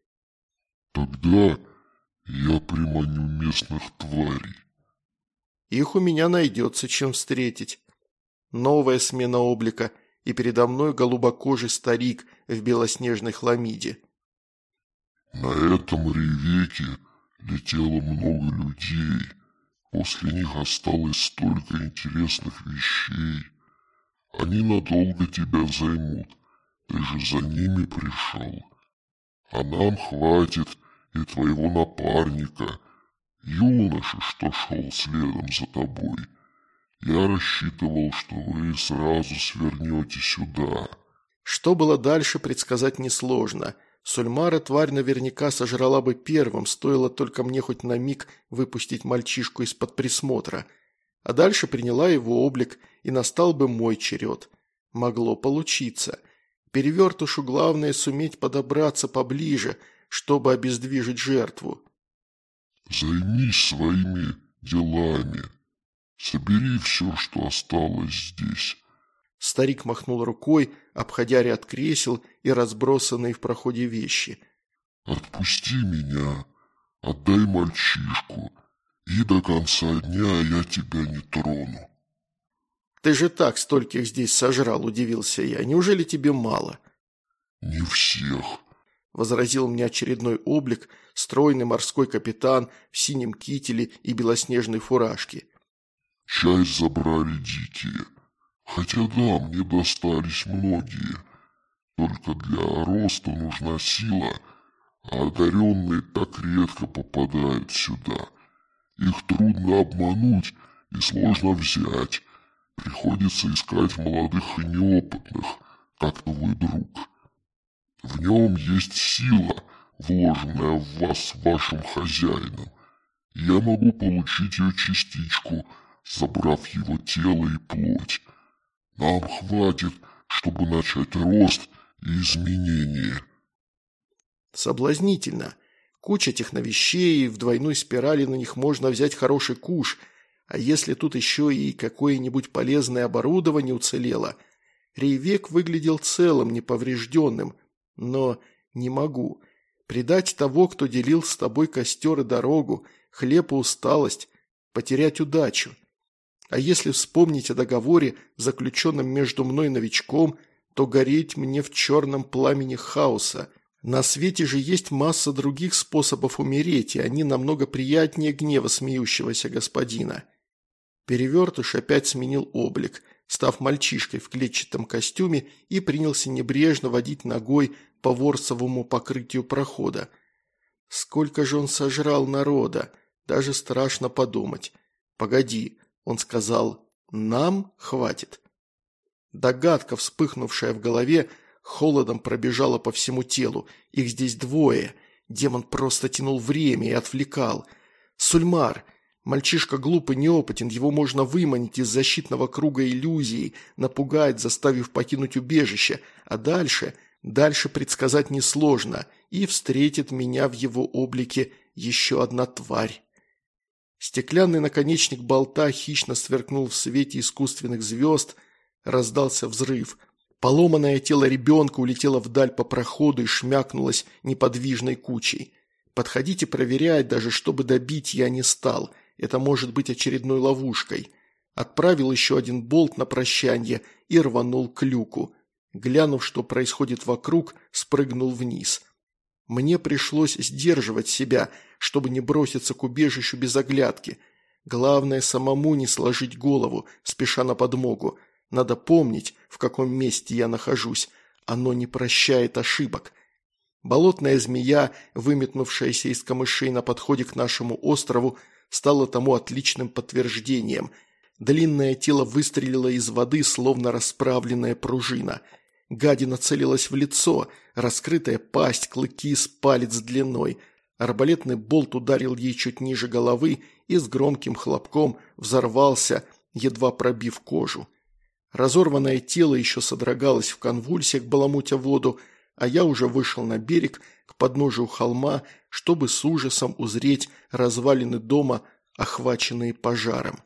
«Тогда я приманю местных тварей». «Их у меня найдется, чем встретить. Новая смена облика, и передо мной голубокожий старик в белоснежной хламиде». На этом ревеке летело много людей. После них осталось столько интересных вещей. Они надолго тебя займут. Ты же за ними пришел. А нам хватит и твоего напарника, юноши, что шел следом за тобой. Я рассчитывал, что вы сразу свернете сюда. Что было дальше, предсказать несложно. Сульмара тварь наверняка сожрала бы первым, стоило только мне хоть на миг выпустить мальчишку из-под присмотра. А дальше приняла его облик, и настал бы мой черед. Могло получиться. Перевертушу главное суметь подобраться поближе, чтобы обездвижить жертву. «Займись своими делами. Собери все, что осталось здесь. Старик махнул рукой, обходя ряд кресел и разбросанные в проходе вещи. «Отпусти меня, отдай мальчишку, и до конца дня я тебя не трону». «Ты же так стольких здесь сожрал», – удивился я. «Неужели тебе мало?» «Не всех», – возразил мне очередной облик, стройный морской капитан в синем кителе и белоснежной фуражке. «Часть забрали дикие». Хотя да, мне достались многие. Только для роста нужна сила, а одаренные так редко попадают сюда. Их трудно обмануть и сложно взять. Приходится искать молодых и неопытных, как твой друг. В нем есть сила, вложенная в вас вашим хозяином. Я могу получить ее частичку, забрав его тело и плоть. Нам хватит, чтобы начать рост и изменения. Соблазнительно. Куча техновещей, в двойной спирали на них можно взять хороший куш, А если тут еще и какое-нибудь полезное оборудование уцелело? Рейвек выглядел целым, неповрежденным. Но не могу. Предать того, кто делил с тобой костер и дорогу, хлеб и усталость, потерять удачу. А если вспомнить о договоре, заключенном между мной и новичком, то гореть мне в черном пламени хаоса. На свете же есть масса других способов умереть, и они намного приятнее гнева смеющегося господина. Перевертыш опять сменил облик, став мальчишкой в клетчатом костюме и принялся небрежно водить ногой по ворсовому покрытию прохода. Сколько же он сожрал народа, даже страшно подумать. «Погоди», – он сказал, – «нам хватит». Догадка, вспыхнувшая в голове, холодом пробежала по всему телу. Их здесь двое. Демон просто тянул время и отвлекал. «Сульмар!» Мальчишка глупый, неопытен, его можно выманить из защитного круга иллюзий, напугать, заставив покинуть убежище, а дальше, дальше предсказать несложно, и встретит меня в его облике еще одна тварь. Стеклянный наконечник болта хищно сверкнул в свете искусственных звезд, раздался взрыв. Поломанное тело ребенка улетело вдаль по проходу и шмякнулось неподвижной кучей. Подходить и проверять, даже чтобы добить, я не стал – это может быть очередной ловушкой. Отправил еще один болт на прощание и рванул к люку. Глянув, что происходит вокруг, спрыгнул вниз. Мне пришлось сдерживать себя, чтобы не броситься к убежищу без оглядки. Главное, самому не сложить голову, спеша на подмогу. Надо помнить, в каком месте я нахожусь. Оно не прощает ошибок. Болотная змея, выметнувшаяся из камышей на подходе к нашему острову, стало тому отличным подтверждением. Длинное тело выстрелило из воды, словно расправленная пружина. Гадина целилась в лицо, раскрытая пасть, клыки с палец длиной. Арбалетный болт ударил ей чуть ниже головы и с громким хлопком взорвался, едва пробив кожу. Разорванное тело еще содрогалось в конвульсиях, баламутя воду, а я уже вышел на берег к подножию холма, чтобы с ужасом узреть развалины дома, охваченные пожаром.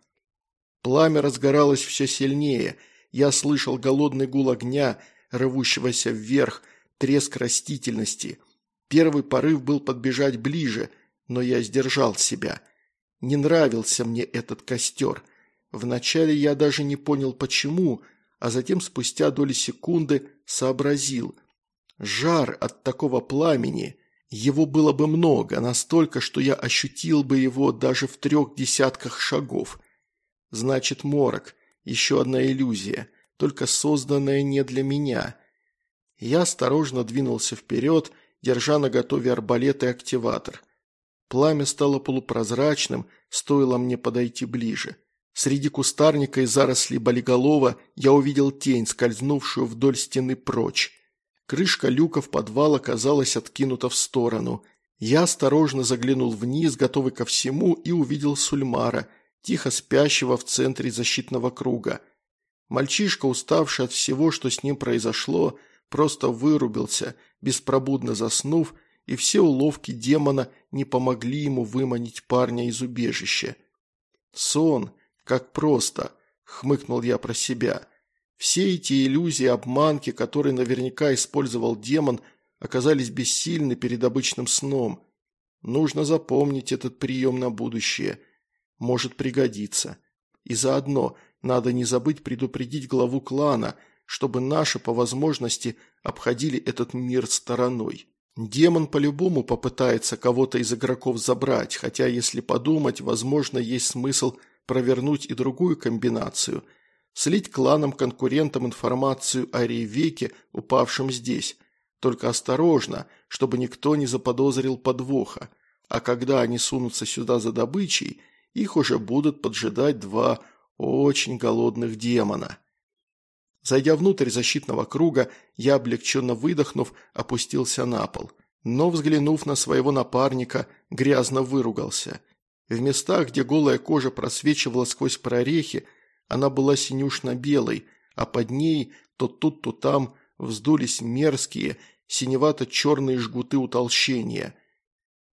Пламя разгоралось все сильнее, я слышал голодный гул огня, рвущегося вверх, треск растительности. Первый порыв был подбежать ближе, но я сдержал себя. Не нравился мне этот костер. Вначале я даже не понял почему, а затем спустя доли секунды сообразил. Жар от такого пламени его было бы много, настолько, что я ощутил бы его даже в трех десятках шагов. Значит, морок, еще одна иллюзия, только созданная не для меня. Я осторожно двинулся вперед, держа на готове арбалет и активатор. Пламя стало полупрозрачным, стоило мне подойти ближе. Среди кустарника и зарослей болиголова я увидел тень, скользнувшую вдоль стены прочь. Крышка люка в подвал оказалась откинута в сторону. Я осторожно заглянул вниз, готовый ко всему, и увидел Сульмара, тихо спящего в центре защитного круга. Мальчишка, уставший от всего, что с ним произошло, просто вырубился, беспробудно заснув, и все уловки демона не помогли ему выманить парня из убежища. «Сон, как просто!» – хмыкнул я про себя – все эти иллюзии, обманки, которые наверняка использовал демон, оказались бессильны перед обычным сном. Нужно запомнить этот прием на будущее. Может пригодиться. И заодно надо не забыть предупредить главу клана, чтобы наши, по возможности, обходили этот мир стороной. Демон по-любому попытается кого-то из игроков забрать, хотя, если подумать, возможно, есть смысл провернуть и другую комбинацию – слить кланам-конкурентам информацию о Рейвеке, упавшем здесь. Только осторожно, чтобы никто не заподозрил подвоха. А когда они сунутся сюда за добычей, их уже будут поджидать два очень голодных демона. Зайдя внутрь защитного круга, я, облегченно выдохнув, опустился на пол. Но, взглянув на своего напарника, грязно выругался. В местах, где голая кожа просвечивала сквозь прорехи, она была синюшно-белой, а под ней то тут, то там вздулись мерзкие, синевато-черные жгуты утолщения.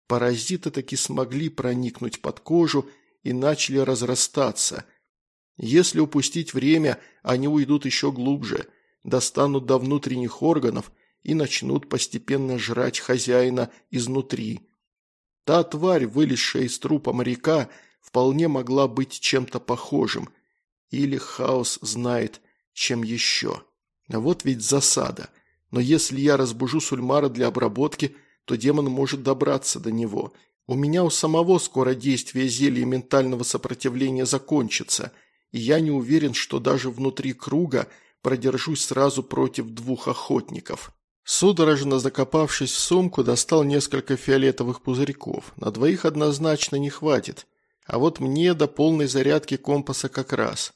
Паразиты таки смогли проникнуть под кожу и начали разрастаться. Если упустить время, они уйдут еще глубже, достанут до внутренних органов и начнут постепенно жрать хозяина изнутри. Та тварь, вылезшая из трупа моряка, вполне могла быть чем-то похожим. Или хаос знает, чем еще. А вот ведь засада. Но если я разбужу Сульмара для обработки, то демон может добраться до него. У меня у самого скоро действие зелья ментального сопротивления закончится, и я не уверен, что даже внутри круга продержусь сразу против двух охотников. Судорожно закопавшись в сумку, достал несколько фиолетовых пузырьков. На двоих однозначно не хватит. А вот мне до полной зарядки компаса как раз.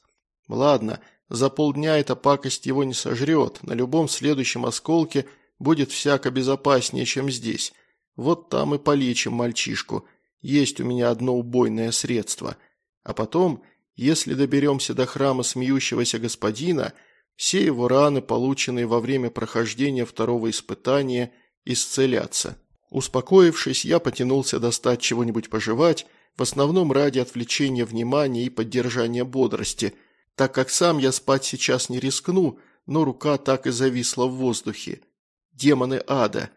Ладно, за полдня эта пакость его не сожрет, на любом следующем осколке будет всяко безопаснее, чем здесь. Вот там и полечим мальчишку. Есть у меня одно убойное средство. А потом, если доберемся до храма смеющегося господина, все его раны, полученные во время прохождения второго испытания, исцелятся. Успокоившись, я потянулся достать чего-нибудь пожевать, в основном ради отвлечения внимания и поддержания бодрости – так как сам я спать сейчас не рискну, но рука так и зависла в воздухе. Демоны ада.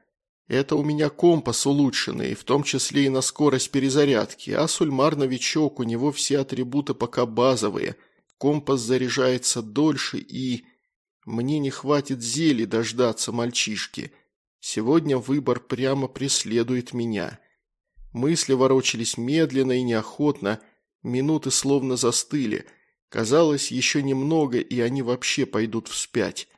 Это у меня компас улучшенный, в том числе и на скорость перезарядки, а Сульмар новичок, у него все атрибуты пока базовые. Компас заряжается дольше и... Мне не хватит зелий дождаться мальчишки. Сегодня выбор прямо преследует меня. Мысли ворочались медленно и неохотно, минуты словно застыли – Казалось, еще немного, и они вообще пойдут вспять.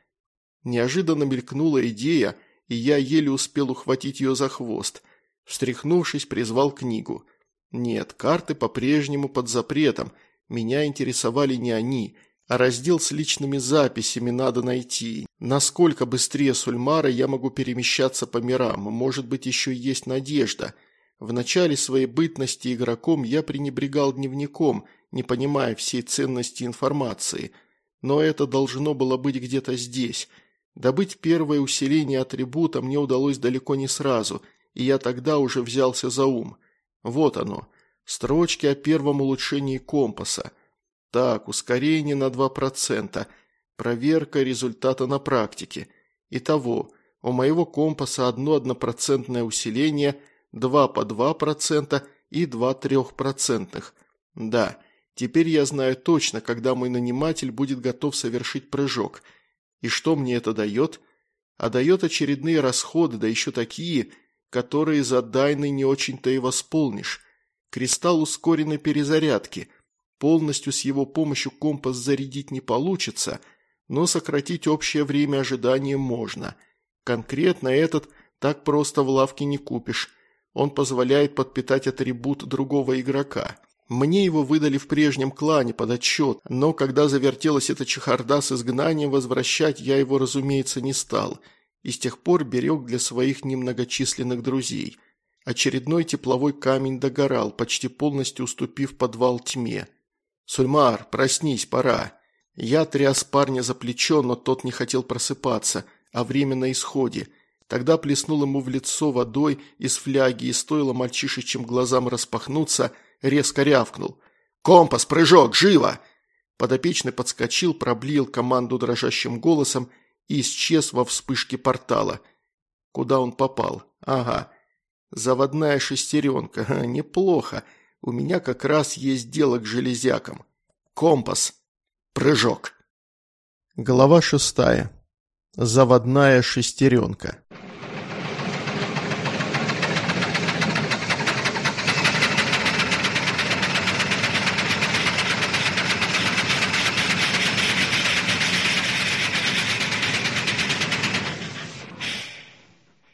Неожиданно мелькнула идея, и я еле успел ухватить ее за хвост. Встряхнувшись, призвал книгу. Нет, карты по-прежнему под запретом. Меня интересовали не они, а раздел с личными записями надо найти. Насколько быстрее Сульмара я могу перемещаться по мирам, может быть, еще есть надежда. В начале своей бытности игроком я пренебрегал дневником – не понимая всей ценности информации. Но это должно было быть где-то здесь. Добыть первое усиление атрибута мне удалось далеко не сразу, и я тогда уже взялся за ум. Вот оно. Строчки о первом улучшении компаса. Так, ускорение на 2%. Проверка результата на практике. Итого, у моего компаса одно однопроцентное усиление, два по 2% и два трехпроцентных. Да, Теперь я знаю точно, когда мой наниматель будет готов совершить прыжок. И что мне это дает? А дает очередные расходы, да еще такие, которые за Дайной не очень-то и восполнишь. Кристалл ускоренной перезарядки. Полностью с его помощью компас зарядить не получится, но сократить общее время ожидания можно. Конкретно этот так просто в лавке не купишь. Он позволяет подпитать атрибут другого игрока. Мне его выдали в прежнем клане под отчет, но когда завертелась эта чехарда с изгнанием, возвращать я его, разумеется, не стал, и с тех пор берег для своих немногочисленных друзей. Очередной тепловой камень догорал, почти полностью уступив подвал тьме. «Сульмар, проснись, пора!» Я тряс парня за плечо, но тот не хотел просыпаться, а время на исходе. Тогда плеснул ему в лицо водой из фляги, и стоило мальчишечьим глазам распахнуться – резко рявкнул. «Компас, прыжок, живо!» Подопечный подскочил, проблил команду дрожащим голосом и исчез во вспышке портала. Куда он попал? Ага. Заводная шестеренка. Неплохо. У меня как раз есть дело к железякам. Компас. Прыжок. Глава шестая. Заводная шестеренка.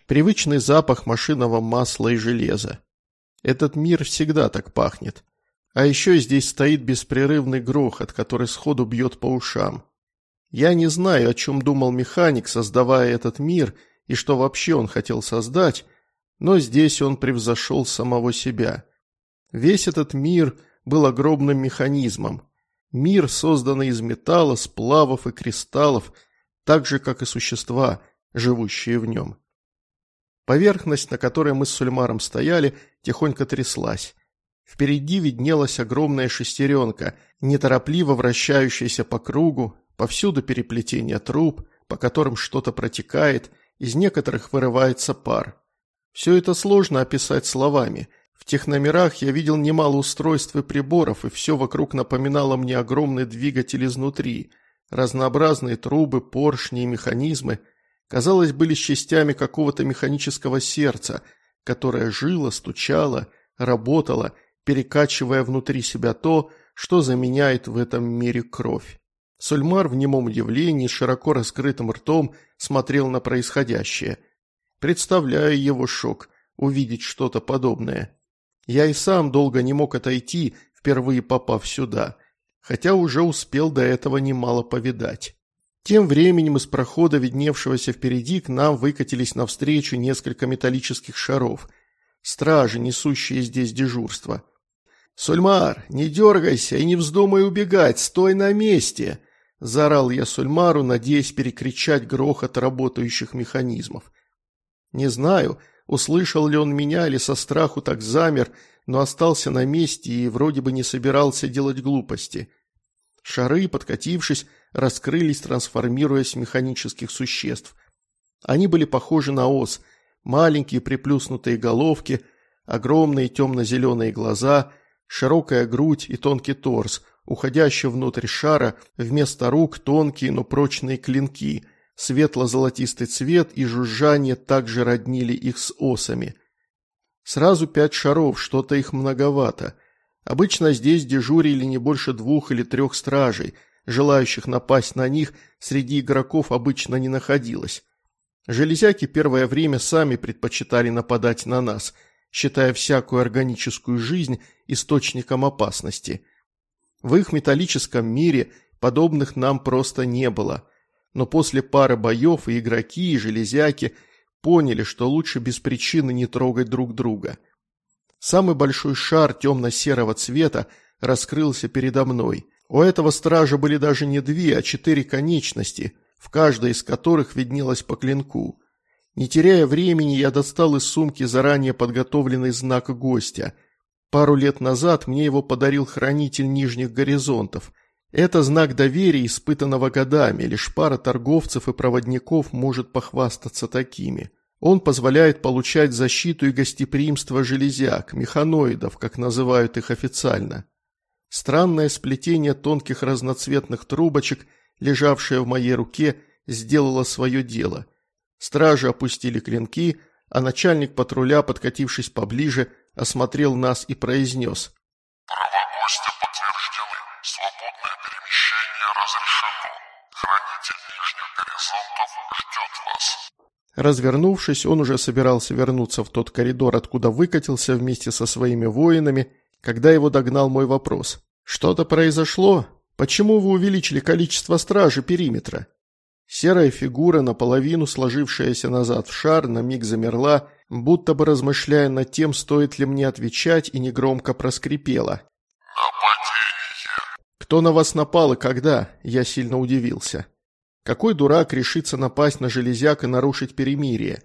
Привычный запах машинного масла и железа. Этот мир всегда так пахнет. А еще здесь стоит беспрерывный грохот, который сходу бьет по ушам. Я не знаю, о чем думал механик, создавая этот мир, и что вообще он хотел создать, но здесь он превзошел самого себя. Весь этот мир был огромным механизмом. Мир, созданный из металла, сплавов и кристаллов, так же, как и существа, живущие в нем. Поверхность, на которой мы с Сульмаром стояли, тихонько тряслась. Впереди виднелась огромная шестеренка, неторопливо вращающаяся по кругу, повсюду переплетение труб, по которым что-то протекает, из некоторых вырывается пар. Все это сложно описать словами. В тех номерах я видел немало устройств и приборов, и все вокруг напоминало мне огромный двигатель изнутри. Разнообразные трубы, поршни и механизмы, казалось, были частями какого-то механического сердца, которое жило, стучало, работало, перекачивая внутри себя то, что заменяет в этом мире кровь. Сульмар в немом удивлении, широко раскрытым ртом, смотрел на происходящее. Представляю его шок, увидеть что-то подобное. Я и сам долго не мог отойти, впервые попав сюда, хотя уже успел до этого немало повидать. Тем временем из прохода, видневшегося впереди, к нам выкатились навстречу несколько металлических шаров. Стражи, несущие здесь дежурство. «Сульмар, не дергайся и не вздумай убегать, стой на месте!» Заорал я Сульмару, надеясь перекричать грохот работающих механизмов. Не знаю, услышал ли он меня или со страху так замер, но остался на месте и вроде бы не собирался делать глупости. Шары, подкатившись, раскрылись, трансформируясь в механических существ. Они были похожи на ос, маленькие приплюснутые головки, огромные темно-зеленые глаза, широкая грудь и тонкий торс – уходящие внутрь шара, вместо рук тонкие, но прочные клинки, светло-золотистый цвет и жужжание также роднили их с осами. Сразу пять шаров, что-то их многовато. Обычно здесь дежурили не больше двух или трех стражей, желающих напасть на них среди игроков обычно не находилось. Железяки первое время сами предпочитали нападать на нас, считая всякую органическую жизнь источником опасности – в их металлическом мире подобных нам просто не было. Но после пары боев и игроки, и железяки поняли, что лучше без причины не трогать друг друга. Самый большой шар темно-серого цвета раскрылся передо мной. У этого стража были даже не две, а четыре конечности, в каждой из которых виднелось по клинку. Не теряя времени, я достал из сумки заранее подготовленный знак гостя. Пару лет назад мне его подарил хранитель нижних горизонтов. Это знак доверия, испытанного годами, лишь пара торговцев и проводников может похвастаться такими. Он позволяет получать защиту и гостеприимство железяк, механоидов, как называют их официально. Странное сплетение тонких разноцветных трубочек, лежавшее в моей руке, сделало свое дело. Стражи опустили клинки, а начальник патруля, подкатившись поближе, осмотрел нас и произнес. «Права гостя подтверждены. Свободное перемещение разрешено. Хранитель нижних горизонтов ждет вас». Развернувшись, он уже собирался вернуться в тот коридор, откуда выкатился вместе со своими воинами, когда его догнал мой вопрос. «Что-то произошло? Почему вы увеличили количество стражи периметра?» Серая фигура, наполовину сложившаяся назад в шар, на миг замерла, будто бы размышляя над тем, стоит ли мне отвечать, и негромко проскрипела. «Нападение!» «Кто на вас напал и когда?» Я сильно удивился. Какой дурак решится напасть на железяк и нарушить перемирие?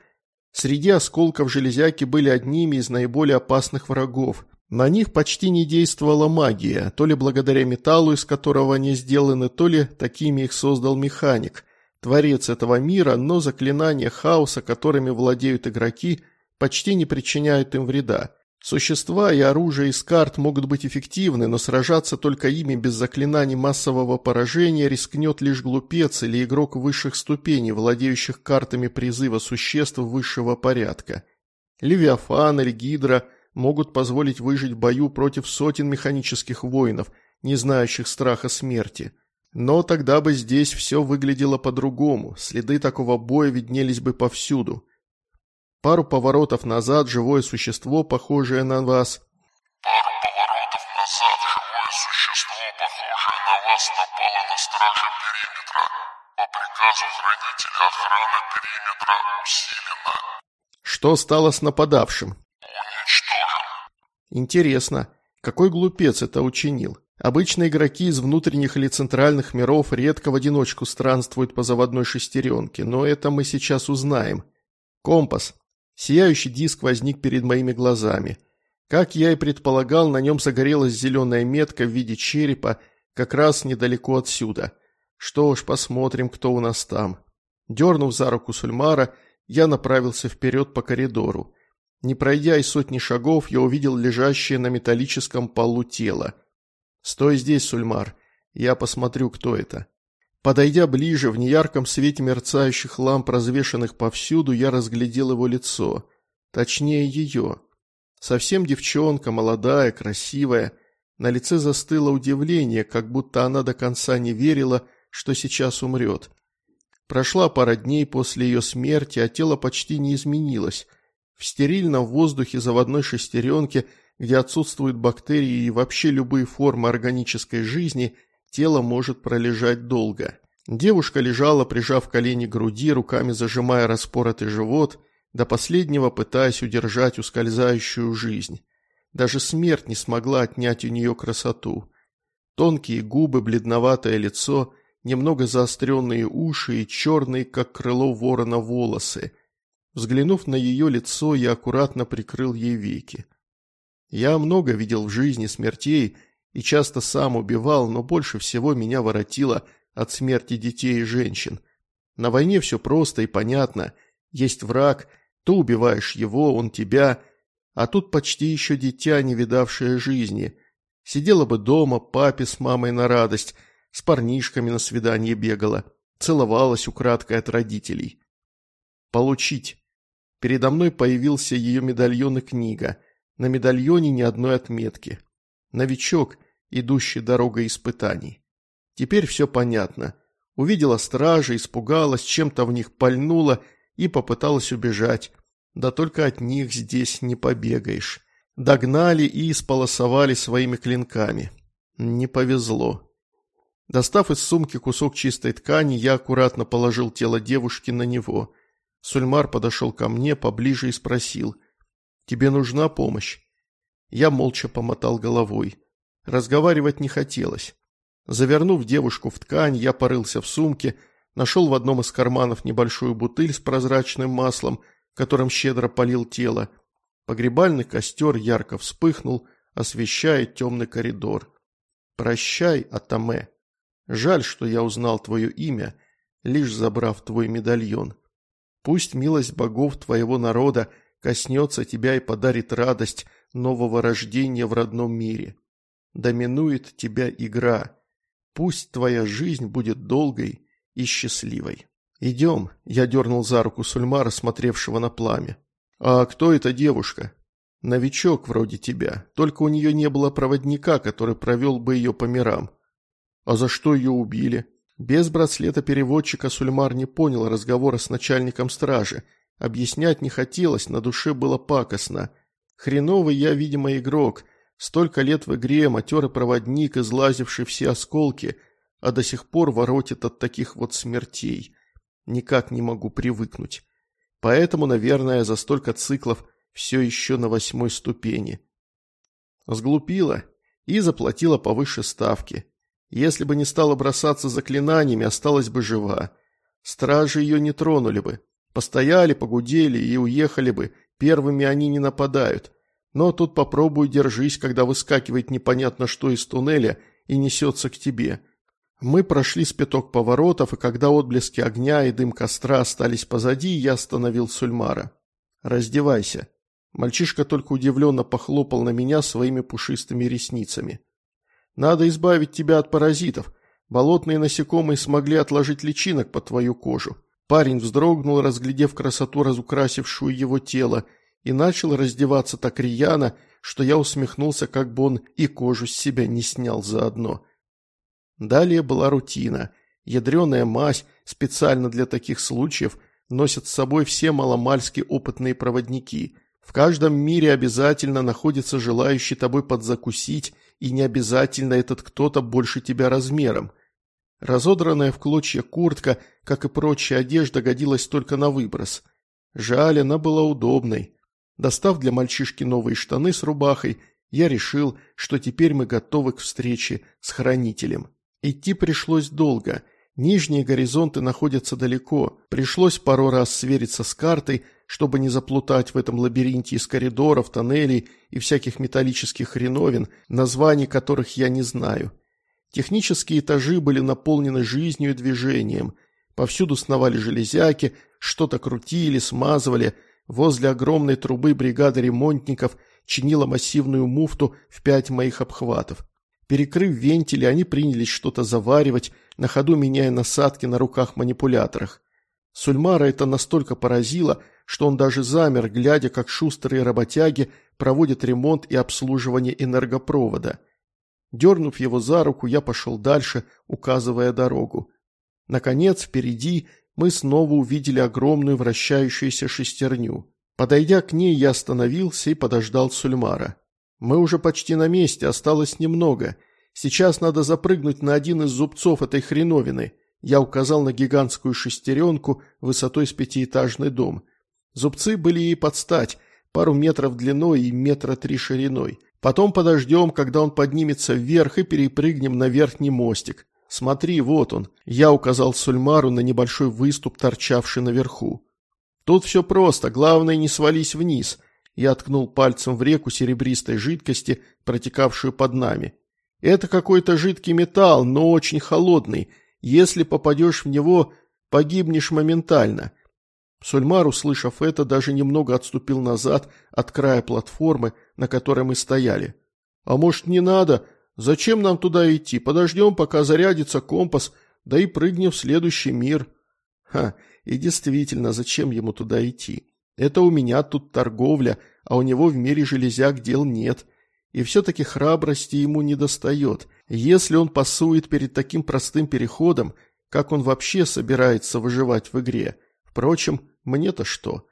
Среди осколков железяки были одними из наиболее опасных врагов. На них почти не действовала магия, то ли благодаря металлу, из которого они сделаны, то ли такими их создал механик творец этого мира, но заклинания хаоса, которыми владеют игроки, почти не причиняют им вреда. Существа и оружие из карт могут быть эффективны, но сражаться только ими без заклинаний массового поражения рискнет лишь глупец или игрок высших ступеней, владеющих картами призыва существ высшего порядка. Левиафан или Гидра могут позволить выжить в бою против сотен механических воинов, не знающих страха смерти – но тогда бы здесь все выглядело по-другому, следы такого боя виднелись бы повсюду. Пару поворотов назад живое существо, похожее на вас. Пару поворотов назад живое существо, похожее на вас, напало на стража периметра. По приказу хранителя охрана периметра усилена. Что стало с нападавшим? Уничтожен. Интересно, какой глупец это учинил? Обычно игроки из внутренних или центральных миров редко в одиночку странствуют по заводной шестеренке, но это мы сейчас узнаем. Компас. Сияющий диск возник перед моими глазами. Как я и предполагал, на нем загорелась зеленая метка в виде черепа, как раз недалеко отсюда. Что ж, посмотрим, кто у нас там. Дернув за руку Сульмара, я направился вперед по коридору. Не пройдя и сотни шагов, я увидел лежащее на металлическом полу тело. «Стой здесь, Сульмар, я посмотрю, кто это». Подойдя ближе, в неярком свете мерцающих ламп, развешанных повсюду, я разглядел его лицо. Точнее, ее. Совсем девчонка, молодая, красивая. На лице застыло удивление, как будто она до конца не верила, что сейчас умрет. Прошла пара дней после ее смерти, а тело почти не изменилось. В стерильном воздухе заводной шестеренки, где отсутствуют бактерии и вообще любые формы органической жизни, тело может пролежать долго. Девушка лежала, прижав колени к груди, руками зажимая распоротый живот, до последнего пытаясь удержать ускользающую жизнь. Даже смерть не смогла отнять у нее красоту. Тонкие губы, бледноватое лицо, немного заостренные уши и черные, как крыло ворона, волосы. Взглянув на ее лицо, я аккуратно прикрыл ей веки. Я много видел в жизни смертей и часто сам убивал, но больше всего меня воротило от смерти детей и женщин. На войне все просто и понятно. Есть враг, то убиваешь его, он тебя, а тут почти еще дитя, не видавшее жизни. Сидела бы дома, папе с мамой на радость – с парнишками на свидание бегала, целовалась украдкой от родителей. Получить. Передо мной появился ее медальон и книга. На медальоне ни одной отметки. Новичок, идущий дорогой испытаний. Теперь все понятно. Увидела стражи, испугалась, чем-то в них пальнула и попыталась убежать. Да только от них здесь не побегаешь. Догнали и исполосовали своими клинками. Не повезло. Достав из сумки кусок чистой ткани, я аккуратно положил тело девушки на него. Сульмар подошел ко мне поближе и спросил. «Тебе нужна помощь?» Я молча помотал головой. Разговаривать не хотелось. Завернув девушку в ткань, я порылся в сумке, нашел в одном из карманов небольшую бутыль с прозрачным маслом, которым щедро полил тело. Погребальный костер ярко вспыхнул, освещая темный коридор. «Прощай, Атаме!» Жаль, что я узнал твое имя, лишь забрав твой медальон. Пусть милость богов твоего народа коснется тебя и подарит радость нового рождения в родном мире. Доминует тебя игра. Пусть твоя жизнь будет долгой и счастливой. «Идем», – я дернул за руку Сульмара, смотревшего на пламя. «А кто эта девушка?» «Новичок вроде тебя, только у нее не было проводника, который провел бы ее по мирам. А за что ее убили? Без браслета переводчика Сульмар не понял разговора с начальником стражи. Объяснять не хотелось, на душе было пакостно. Хреновый я, видимо, игрок. Столько лет в игре, матерый проводник, излазивший все осколки, а до сих пор воротит от таких вот смертей. Никак не могу привыкнуть. Поэтому, наверное, за столько циклов все еще на восьмой ступени. Сглупила и заплатила повыше ставки. Если бы не стала бросаться заклинаниями, осталась бы жива. Стражи ее не тронули бы. Постояли, погудели и уехали бы. Первыми они не нападают. Но тут попробуй держись, когда выскакивает непонятно что из туннеля и несется к тебе. Мы прошли с пяток поворотов, и когда отблески огня и дым костра остались позади, я остановил Сульмара. «Раздевайся». Мальчишка только удивленно похлопал на меня своими пушистыми ресницами. Надо избавить тебя от паразитов. Болотные насекомые смогли отложить личинок под твою кожу. Парень вздрогнул, разглядев красоту, разукрасившую его тело, и начал раздеваться так рьяно, что я усмехнулся, как бы он и кожу с себя не снял заодно. Далее была рутина. Ядреная мазь, специально для таких случаев, носят с собой все маломальски опытные проводники. В каждом мире обязательно находится желающий тобой подзакусить и не обязательно этот кто-то больше тебя размером. Разодранная в клочья куртка, как и прочая одежда, годилась только на выброс. Жаль, она была удобной. Достав для мальчишки новые штаны с рубахой, я решил, что теперь мы готовы к встрече с хранителем. Идти пришлось долго. Нижние горизонты находятся далеко. Пришлось пару раз свериться с картой, чтобы не заплутать в этом лабиринте из коридоров, тоннелей и всяких металлических хреновин, названий которых я не знаю. Технические этажи были наполнены жизнью и движением. Повсюду сновали железяки, что-то крутили, смазывали. Возле огромной трубы бригада ремонтников чинила массивную муфту в пять моих обхватов. Перекрыв вентили, они принялись что-то заваривать, на ходу меняя насадки на руках-манипуляторах. Сульмара это настолько поразило, что он даже замер, глядя, как шустрые работяги проводят ремонт и обслуживание энергопровода. Дернув его за руку, я пошел дальше, указывая дорогу. Наконец, впереди мы снова увидели огромную вращающуюся шестерню. Подойдя к ней, я остановился и подождал Сульмара. Мы уже почти на месте, осталось немного. Сейчас надо запрыгнуть на один из зубцов этой хреновины. Я указал на гигантскую шестеренку высотой с пятиэтажный дом. Зубцы были ей под стать, пару метров длиной и метра три шириной. Потом подождем, когда он поднимется вверх и перепрыгнем на верхний мостик. Смотри, вот он. Я указал Сульмару на небольшой выступ, торчавший наверху. Тут все просто, главное не свались вниз. Я ткнул пальцем в реку серебристой жидкости, протекавшую под нами. Это какой-то жидкий металл, но очень холодный. Если попадешь в него, погибнешь моментально. Сульмар, услышав это, даже немного отступил назад от края платформы, на которой мы стояли. «А может, не надо? Зачем нам туда идти? Подождем, пока зарядится компас, да и прыгнем в следующий мир». Ха, и действительно, зачем ему туда идти? Это у меня тут торговля, а у него в мире железяк дел нет. И все-таки храбрости ему не достает. Если он пасует перед таким простым переходом, как он вообще собирается выживать в игре? Впрочем, мне-то что?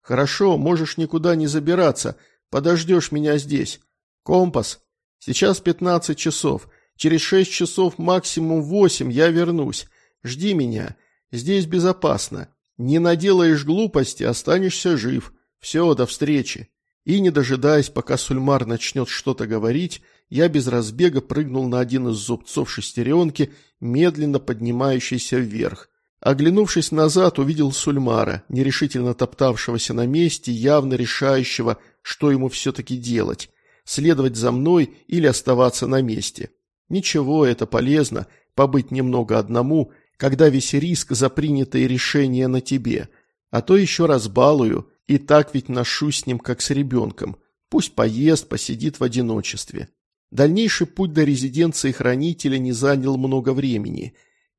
Хорошо, можешь никуда не забираться, подождешь меня здесь. Компас. Сейчас пятнадцать часов. Через шесть часов, максимум восемь, я вернусь. Жди меня. Здесь безопасно. Не наделаешь глупости, останешься жив. Все, до встречи. И, не дожидаясь, пока Сульмар начнет что-то говорить, я без разбега прыгнул на один из зубцов шестеренки, медленно поднимающийся вверх. Оглянувшись назад, увидел Сульмара, нерешительно топтавшегося на месте, явно решающего, что ему все-таки делать – следовать за мной или оставаться на месте. Ничего, это полезно, побыть немного одному, когда весь риск за принятые решения на тебе. А то еще разбалую, и так ведь ношу с ним, как с ребенком. Пусть поест, посидит в одиночестве. Дальнейший путь до резиденции хранителя не занял много времени.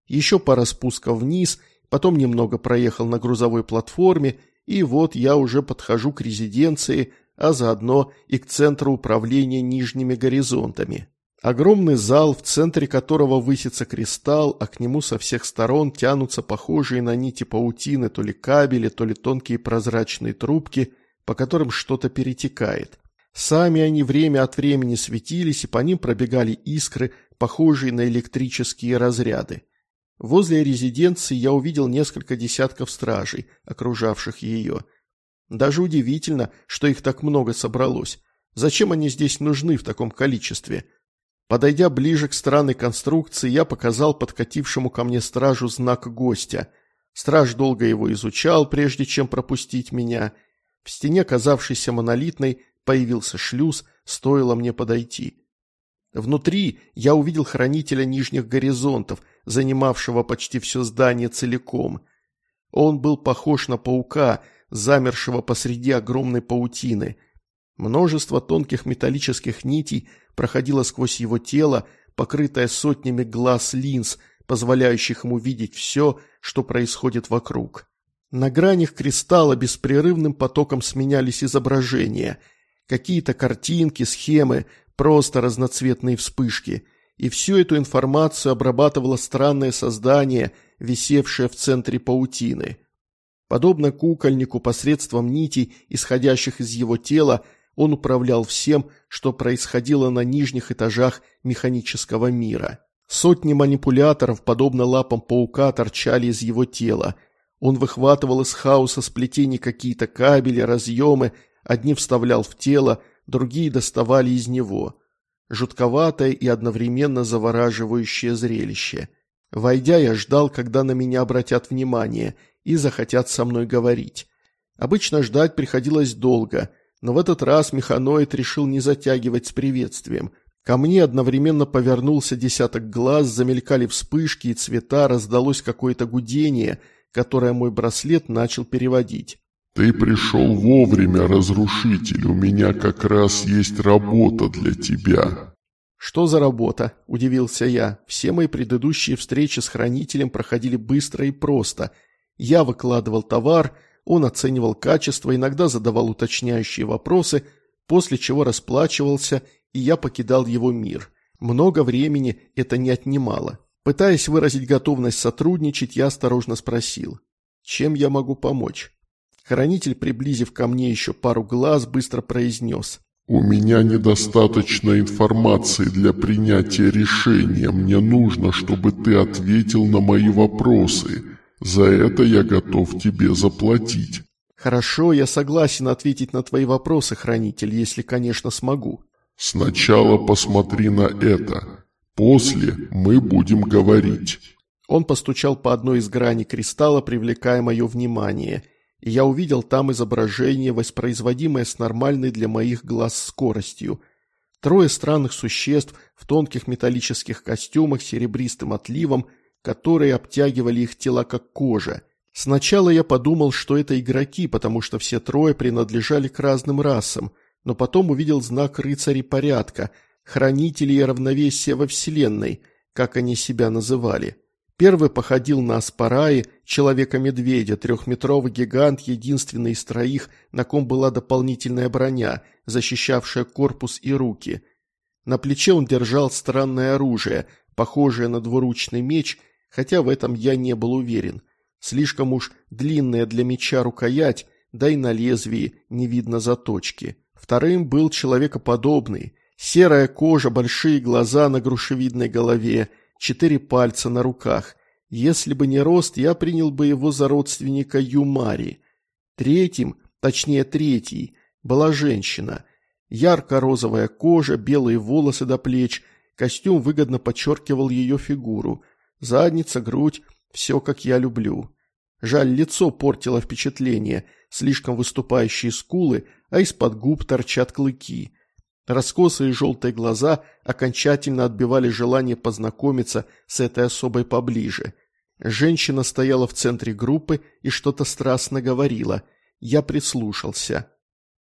Еще пара спусков вниз, потом немного проехал на грузовой платформе, и вот я уже подхожу к резиденции, а заодно и к центру управления нижними горизонтами. Огромный зал, в центре которого высится кристалл, а к нему со всех сторон тянутся похожие на нити паутины то ли кабели, то ли тонкие прозрачные трубки, по которым что-то перетекает. Сами они время от времени светились, и по ним пробегали искры, похожие на электрические разряды. Возле резиденции я увидел несколько десятков стражей, окружавших ее. Даже удивительно, что их так много собралось. Зачем они здесь нужны в таком количестве? Подойдя ближе к странной конструкции, я показал подкатившему ко мне стражу знак гостя. Страж долго его изучал, прежде чем пропустить меня. В стене, казавшейся монолитной, появился шлюз, стоило мне подойти. Внутри я увидел хранителя нижних горизонтов, занимавшего почти все здание целиком. Он был похож на паука, замершего посреди огромной паутины – Множество тонких металлических нитей проходило сквозь его тело, покрытое сотнями глаз линз, позволяющих ему видеть все, что происходит вокруг. На гранях кристалла беспрерывным потоком сменялись изображения. Какие-то картинки, схемы, просто разноцветные вспышки. И всю эту информацию обрабатывало странное создание, висевшее в центре паутины. Подобно кукольнику посредством нитей, исходящих из его тела, он управлял всем, что происходило на нижних этажах механического мира. Сотни манипуляторов, подобно лапам паука, торчали из его тела. Он выхватывал из хаоса сплетений какие-то кабели, разъемы, одни вставлял в тело, другие доставали из него. Жутковатое и одновременно завораживающее зрелище. Войдя, я ждал, когда на меня обратят внимание и захотят со мной говорить. Обычно ждать приходилось долго, но в этот раз механоид решил не затягивать с приветствием. Ко мне одновременно повернулся десяток глаз, замелькали вспышки и цвета, раздалось какое-то гудение, которое мой браслет начал переводить. «Ты пришел вовремя, разрушитель, у меня как раз есть работа для тебя». «Что за работа?» – удивился я. Все мои предыдущие встречи с хранителем проходили быстро и просто. Я выкладывал товар, он оценивал качество, иногда задавал уточняющие вопросы, после чего расплачивался, и я покидал его мир. Много времени это не отнимало. Пытаясь выразить готовность сотрудничать, я осторожно спросил, чем я могу помочь? Хранитель, приблизив ко мне еще пару глаз, быстро произнес. «У меня недостаточно информации для принятия решения. Мне нужно, чтобы ты ответил на мои вопросы. За это я готов тебе заплатить». «Хорошо, я согласен ответить на твои вопросы, Хранитель, если, конечно, смогу». «Сначала посмотри на это. После мы будем говорить». Он постучал по одной из граней кристалла, привлекая мое внимание – и я увидел там изображение, воспроизводимое с нормальной для моих глаз скоростью. Трое странных существ в тонких металлических костюмах с серебристым отливом, которые обтягивали их тела как кожа. Сначала я подумал, что это игроки, потому что все трое принадлежали к разным расам, но потом увидел знак рыцарей порядка, хранителей равновесия во Вселенной, как они себя называли. Первый походил на Аспараи, человека-медведя, трехметровый гигант, единственный из троих, на ком была дополнительная броня, защищавшая корпус и руки. На плече он держал странное оружие, похожее на двуручный меч, хотя в этом я не был уверен. Слишком уж длинная для меча рукоять, да и на лезвии не видно заточки. Вторым был человекоподобный, серая кожа, большие глаза на грушевидной голове – четыре пальца на руках. Если бы не рост, я принял бы его за родственника Юмари. Третьим, точнее третий, была женщина. Ярко-розовая кожа, белые волосы до плеч, костюм выгодно подчеркивал ее фигуру. Задница, грудь, все как я люблю. Жаль, лицо портило впечатление, слишком выступающие скулы, а из-под губ торчат клыки. Раскосые желтые глаза окончательно отбивали желание познакомиться с этой особой поближе. Женщина стояла в центре группы и что-то страстно говорила. Я прислушался.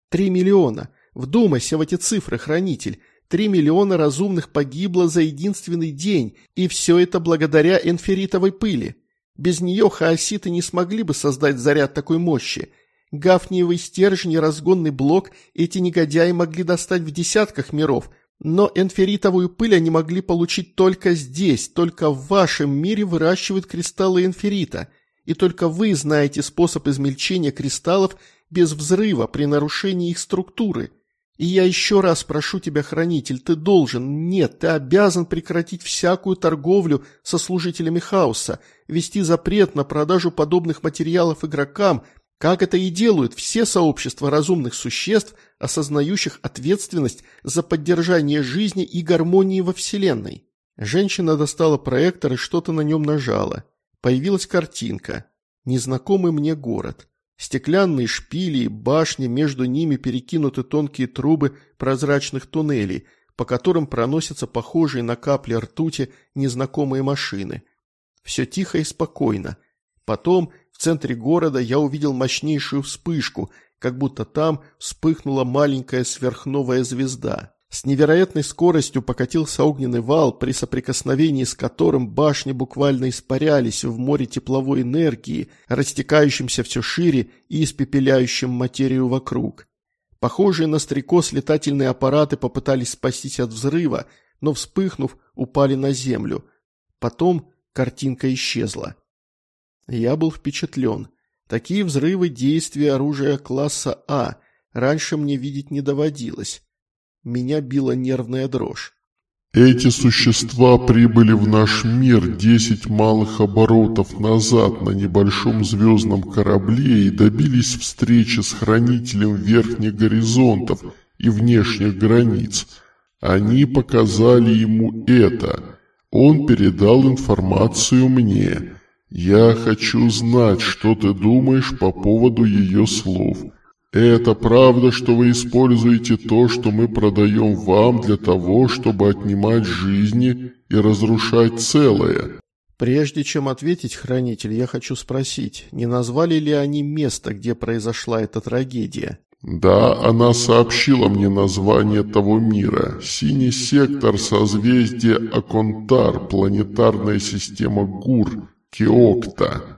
«Три миллиона! Вдумайся в эти цифры, хранитель! Три миллиона разумных погибло за единственный день, и все это благодаря энферитовой пыли. Без нее хаоситы не смогли бы создать заряд такой мощи. Гафниевый стержень и разгонный блок эти негодяи могли достать в десятках миров, но энферитовую пыль они могли получить только здесь, только в вашем мире выращивают кристаллы энферита, и только вы знаете способ измельчения кристаллов без взрыва при нарушении их структуры. И я еще раз прошу тебя, хранитель, ты должен, нет, ты обязан прекратить всякую торговлю со служителями хаоса, вести запрет на продажу подобных материалов игрокам, как это и делают все сообщества разумных существ, осознающих ответственность за поддержание жизни и гармонии во Вселенной. Женщина достала проектор и что-то на нем нажала. Появилась картинка. Незнакомый мне город. Стеклянные шпили и башни, между ними перекинуты тонкие трубы прозрачных туннелей, по которым проносятся похожие на капли ртути незнакомые машины. Все тихо и спокойно. Потом в центре города я увидел мощнейшую вспышку, как будто там вспыхнула маленькая сверхновая звезда. С невероятной скоростью покатился огненный вал, при соприкосновении с которым башни буквально испарялись в море тепловой энергии, растекающемся все шире и испепеляющем материю вокруг. Похожие на стрекоз летательные аппараты попытались спастись от взрыва, но, вспыхнув, упали на землю. Потом картинка исчезла. Я был впечатлен. Такие взрывы действия оружия класса А раньше мне видеть не доводилось. Меня била нервная дрожь. Эти существа прибыли в наш мир десять малых оборотов назад на небольшом звездном корабле и добились встречи с хранителем верхних горизонтов и внешних границ. Они показали ему это. Он передал информацию мне. Я хочу знать, что ты думаешь по поводу ее слов. Это правда, что вы используете то, что мы продаем вам для того, чтобы отнимать жизни и разрушать целое? Прежде чем ответить, хранитель, я хочу спросить, не назвали ли они место, где произошла эта трагедия? Да, она сообщила мне название того мира. Синий сектор созвездия Аконтар, планетарная система Гур, Кеокта.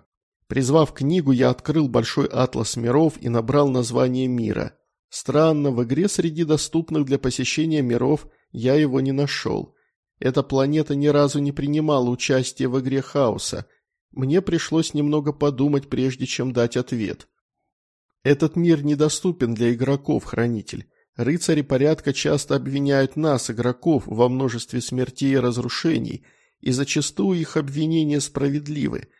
Призвав книгу, я открыл большой атлас миров и набрал название мира. Странно, в игре среди доступных для посещения миров я его не нашел. Эта планета ни разу не принимала участие в игре хаоса. Мне пришлось немного подумать, прежде чем дать ответ. Этот мир недоступен для игроков, Хранитель. Рыцари порядка часто обвиняют нас, игроков, во множестве смертей и разрушений, и зачастую их обвинения справедливы.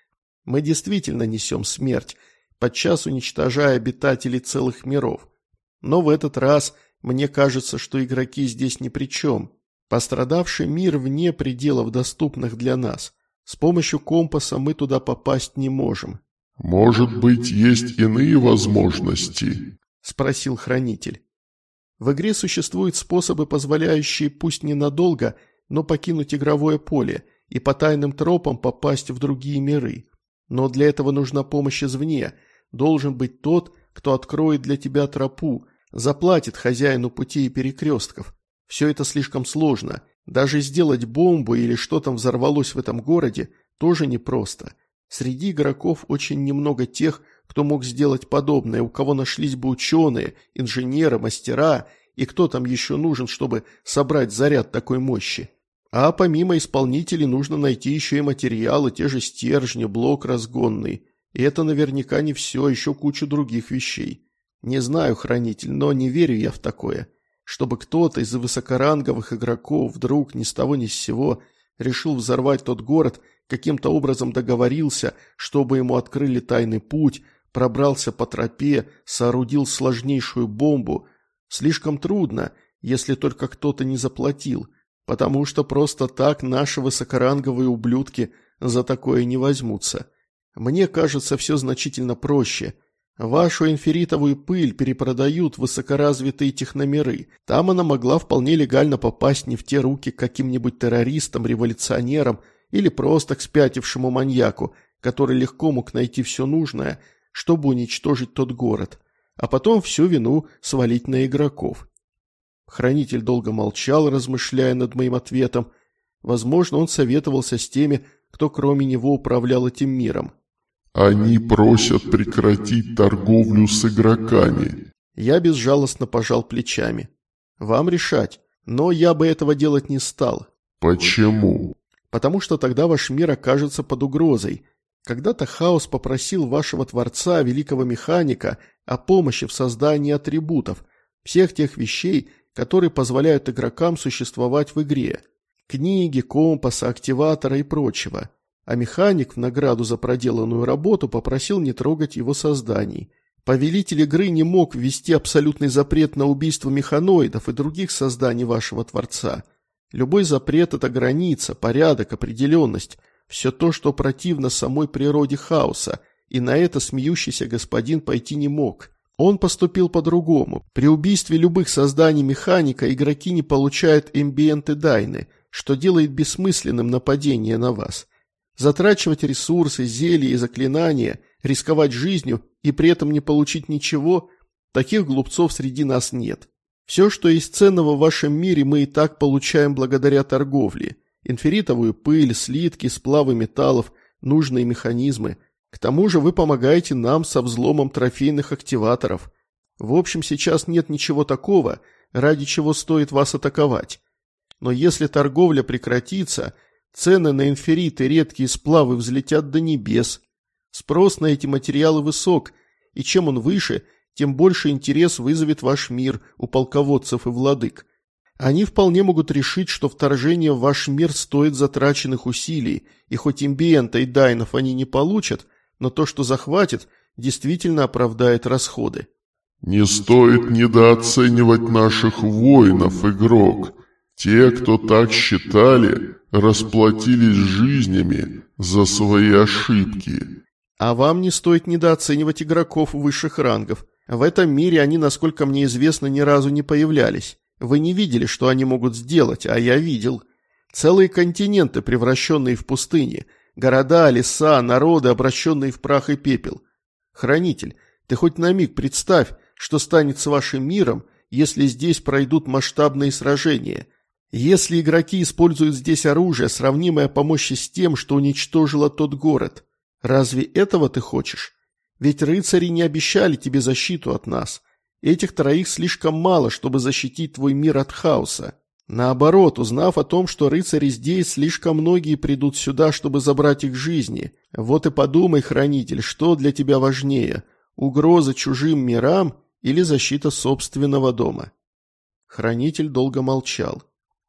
Мы действительно несем смерть, подчас уничтожая обитателей целых миров. Но в этот раз мне кажется, что игроки здесь ни при чем. Пострадавший мир вне пределов, доступных для нас. С помощью компаса мы туда попасть не можем. «Может быть, есть иные возможности?» – спросил хранитель. В игре существуют способы, позволяющие пусть ненадолго, но покинуть игровое поле и по тайным тропам попасть в другие миры. Но для этого нужна помощь извне. Должен быть тот, кто откроет для тебя тропу, заплатит хозяину путей и перекрестков. Все это слишком сложно. Даже сделать бомбу или что там взорвалось в этом городе тоже непросто. Среди игроков очень немного тех, кто мог сделать подобное, у кого нашлись бы ученые, инженеры, мастера, и кто там еще нужен, чтобы собрать заряд такой мощи. А помимо исполнителей нужно найти еще и материалы, те же стержни, блок разгонный. И это наверняка не все, еще кучу других вещей. Не знаю, хранитель, но не верю я в такое. Чтобы кто-то из высокоранговых игроков вдруг ни с того ни с сего решил взорвать тот город, каким-то образом договорился, чтобы ему открыли тайный путь, пробрался по тропе, соорудил сложнейшую бомбу. Слишком трудно, если только кто-то не заплатил, потому что просто так наши высокоранговые ублюдки за такое не возьмутся. Мне кажется, все значительно проще. Вашу инферитовую пыль перепродают высокоразвитые техномеры. Там она могла вполне легально попасть не в те руки каким-нибудь террористам, революционерам или просто к спятившему маньяку, который легко мог найти все нужное, чтобы уничтожить тот город, а потом всю вину свалить на игроков. Хранитель долго молчал, размышляя над моим ответом. Возможно, он советовался с теми, кто кроме него управлял этим миром. «Они просят прекратить торговлю с игроками». Я безжалостно пожал плечами. «Вам решать, но я бы этого делать не стал». «Почему?» потому что тогда ваш мир окажется под угрозой. Когда-то Хаос попросил вашего Творца, великого механика, о помощи в создании атрибутов, всех тех вещей, которые позволяют игрокам существовать в игре. Книги, компаса, активатора и прочего. А механик в награду за проделанную работу попросил не трогать его созданий. Повелитель игры не мог ввести абсолютный запрет на убийство механоидов и других созданий вашего Творца – Любой запрет – это граница, порядок, определенность, все то, что противно самой природе хаоса, и на это смеющийся господин пойти не мог. Он поступил по-другому. При убийстве любых созданий механика игроки не получают эмбиенты дайны, что делает бессмысленным нападение на вас. Затрачивать ресурсы, зелья и заклинания, рисковать жизнью и при этом не получить ничего – таких глупцов среди нас нет. Все, что есть ценного в вашем мире, мы и так получаем благодаря торговле. Инферитовую пыль, слитки, сплавы металлов, нужные механизмы. К тому же вы помогаете нам со взломом трофейных активаторов. В общем, сейчас нет ничего такого, ради чего стоит вас атаковать. Но если торговля прекратится, цены на инферит и редкие сплавы взлетят до небес. Спрос на эти материалы высок, и чем он выше – тем больше интерес вызовет ваш мир у полководцев и владык. Они вполне могут решить, что вторжение в ваш мир стоит затраченных усилий, и хоть имбиента и дайнов они не получат, но то, что захватит, действительно оправдает расходы. «Не стоит недооценивать наших воинов, игрок. Те, кто так считали, расплатились жизнями за свои ошибки. А вам не стоит недооценивать игроков высших рангов. В этом мире они, насколько мне известно, ни разу не появлялись. Вы не видели, что они могут сделать, а я видел. Целые континенты, превращенные в пустыни. Города, леса, народы, обращенные в прах и пепел. Хранитель, ты хоть на миг представь, что станет с вашим миром, если здесь пройдут масштабные сражения. Если игроки используют здесь оружие, сравнимое по мощи с тем, что уничтожило тот город. Разве этого ты хочешь? Ведь рыцари не обещали тебе защиту от нас. Этих троих слишком мало, чтобы защитить твой мир от хаоса. Наоборот, узнав о том, что рыцари здесь, слишком многие придут сюда, чтобы забрать их жизни. Вот и подумай, хранитель, что для тебя важнее – угроза чужим мирам или защита собственного дома? Хранитель долго молчал.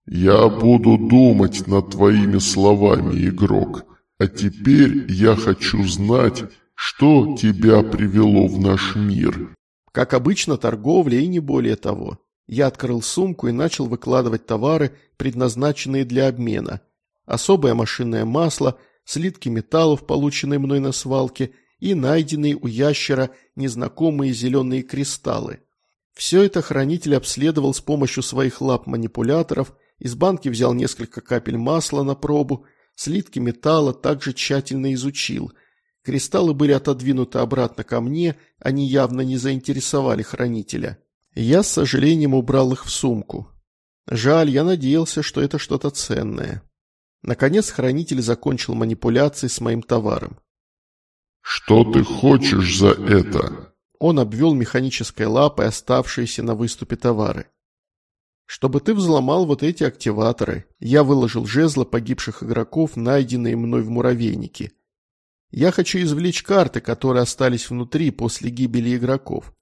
«Я буду думать над твоими словами, игрок. А теперь я хочу знать, что тебя привело в наш мир». Как обычно, торговля и не более того. Я открыл сумку и начал выкладывать товары, предназначенные для обмена. Особое машинное масло, слитки металлов, полученные мной на свалке, и найденные у ящера незнакомые зеленые кристаллы. Все это хранитель обследовал с помощью своих лап-манипуляторов, из банки взял несколько капель масла на пробу, слитки металла также тщательно изучил. Кристаллы были отодвинуты обратно ко мне, они явно не заинтересовали хранителя. Я с сожалением убрал их в сумку. Жаль, я надеялся, что это что-то ценное. Наконец хранитель закончил манипуляции с моим товаром. «Что ты хочешь за это?» Он обвел механической лапой оставшиеся на выступе товары. «Чтобы ты взломал вот эти активаторы, я выложил жезлы погибших игроков, найденные мной в муравейнике. Я хочу извлечь карты, которые остались внутри после гибели игроков.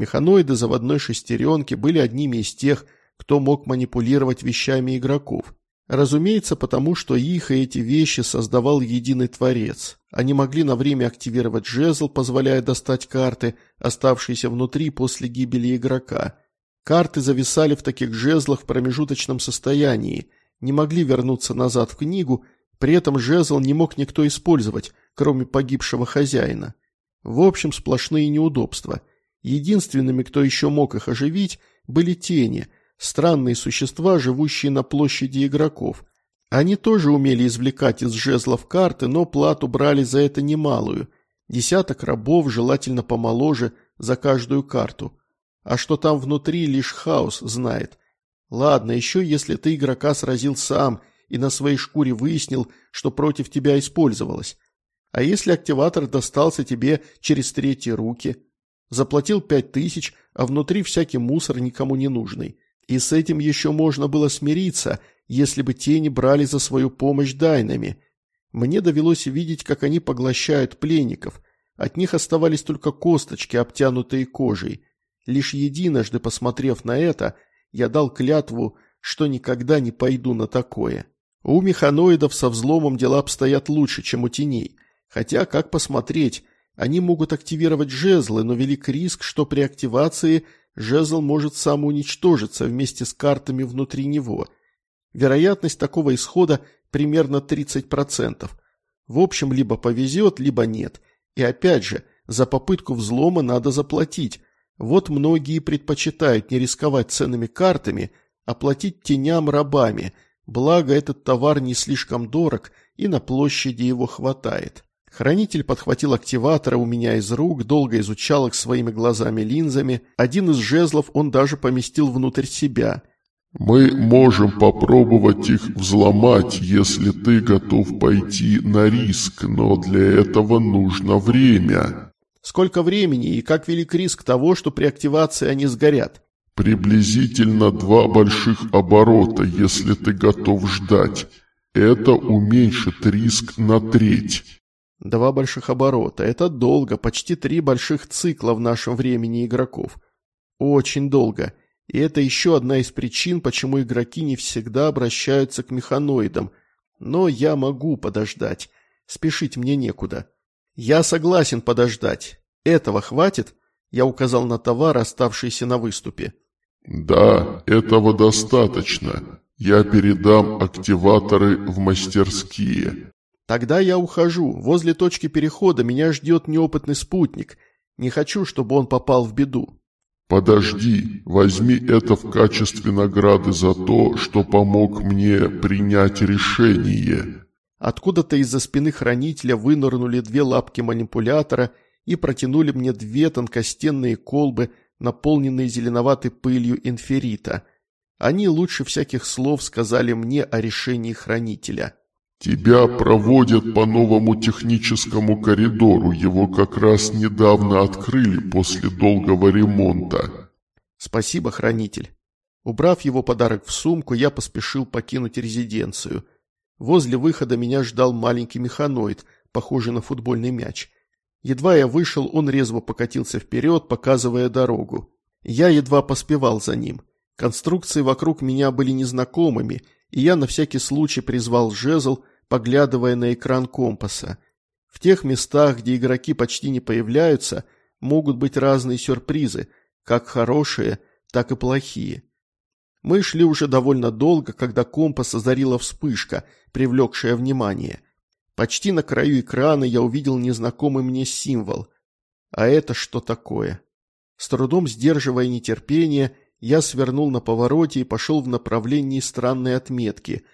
Механоиды заводной шестеренки были одними из тех, кто мог манипулировать вещами игроков. Разумеется, потому что их и эти вещи создавал единый творец. Они могли на время активировать жезл, позволяя достать карты, оставшиеся внутри после гибели игрока. Карты зависали в таких жезлах в промежуточном состоянии, не могли вернуться назад в книгу, при этом жезл не мог никто использовать, кроме погибшего хозяина. В общем, сплошные неудобства. Единственными, кто еще мог их оживить, были тени – Странные существа, живущие на площади игроков. Они тоже умели извлекать из жезлов карты, но плату брали за это немалую. Десяток рабов, желательно помоложе, за каждую карту. А что там внутри, лишь хаос знает. Ладно, еще если ты игрока сразил сам и на своей шкуре выяснил, что против тебя использовалось. А если активатор достался тебе через третьи руки? Заплатил пять тысяч, а внутри всякий мусор никому не нужный. И с этим еще можно было смириться, если бы тени брали за свою помощь дайнами. Мне довелось видеть, как они поглощают пленников. От них оставались только косточки, обтянутые кожей. Лишь единожды, посмотрев на это, я дал клятву, что никогда не пойду на такое. У механоидов со взломом дела обстоят лучше, чем у теней. Хотя, как посмотреть, они могут активировать жезлы, но велик риск, что при активации – жезл может самоуничтожиться вместе с картами внутри него. Вероятность такого исхода примерно 30%. В общем, либо повезет, либо нет. И опять же, за попытку взлома надо заплатить. Вот многие предпочитают не рисковать ценными картами, а платить теням рабами, благо этот товар не слишком дорог и на площади его хватает. Хранитель подхватил активатора у меня из рук, долго изучал их своими глазами-линзами. Один из жезлов он даже поместил внутрь себя. «Мы можем попробовать их взломать, если ты готов пойти на риск, но для этого нужно время». «Сколько времени и как велик риск того, что при активации они сгорят?» «Приблизительно два больших оборота, если ты готов ждать. Это уменьшит риск на треть». Два больших оборота. Это долго, почти три больших цикла в нашем времени игроков. Очень долго. И это еще одна из причин, почему игроки не всегда обращаются к механоидам. Но я могу подождать. Спешить мне некуда. Я согласен подождать. Этого хватит? Я указал на товар, оставшийся на выступе. Да, этого достаточно. Я передам активаторы в мастерские. Тогда я ухожу. Возле точки перехода меня ждет неопытный спутник. Не хочу, чтобы он попал в беду. Подожди, возьми это в качестве награды за то, что помог мне принять решение. Откуда-то из-за спины хранителя вынырнули две лапки манипулятора и протянули мне две тонкостенные колбы, наполненные зеленоватой пылью инферита. Они лучше всяких слов сказали мне о решении хранителя. «Тебя проводят по новому техническому коридору, его как раз недавно открыли после долгого ремонта». «Спасибо, хранитель». Убрав его подарок в сумку, я поспешил покинуть резиденцию – Возле выхода меня ждал маленький механоид, похожий на футбольный мяч. Едва я вышел, он резво покатился вперед, показывая дорогу. Я едва поспевал за ним. Конструкции вокруг меня были незнакомыми, и я на всякий случай призвал жезл, поглядывая на экран компаса. В тех местах, где игроки почти не появляются, могут быть разные сюрпризы, как хорошие, так и плохие. Мы шли уже довольно долго, когда компас озарила вспышка, привлекшая внимание. Почти на краю экрана я увидел незнакомый мне символ. А это что такое? С трудом сдерживая нетерпение, я свернул на повороте и пошел в направлении странной отметки.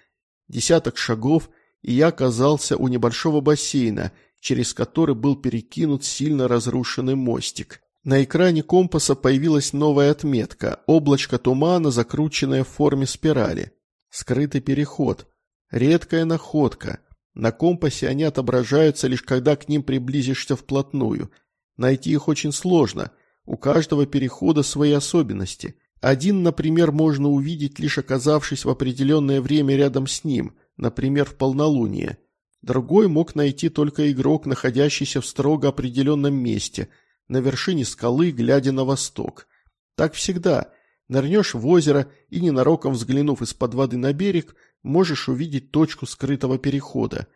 Десяток шагов, и я оказался у небольшого бассейна, через который был перекинут сильно разрушенный мостик. На экране компаса появилась новая отметка – облачко тумана, закрученное в форме спирали. Скрытый переход. Редкая находка. На компасе они отображаются лишь когда к ним приблизишься вплотную. Найти их очень сложно. У каждого перехода свои особенности. Один, например, можно увидеть, лишь оказавшись в определенное время рядом с ним, например, в полнолуние. Другой мог найти только игрок, находящийся в строго определенном месте – на вершине скалы, глядя на восток. Так всегда. Нырнешь в озеро и, ненароком взглянув из-под воды на берег, можешь увидеть точку скрытого перехода.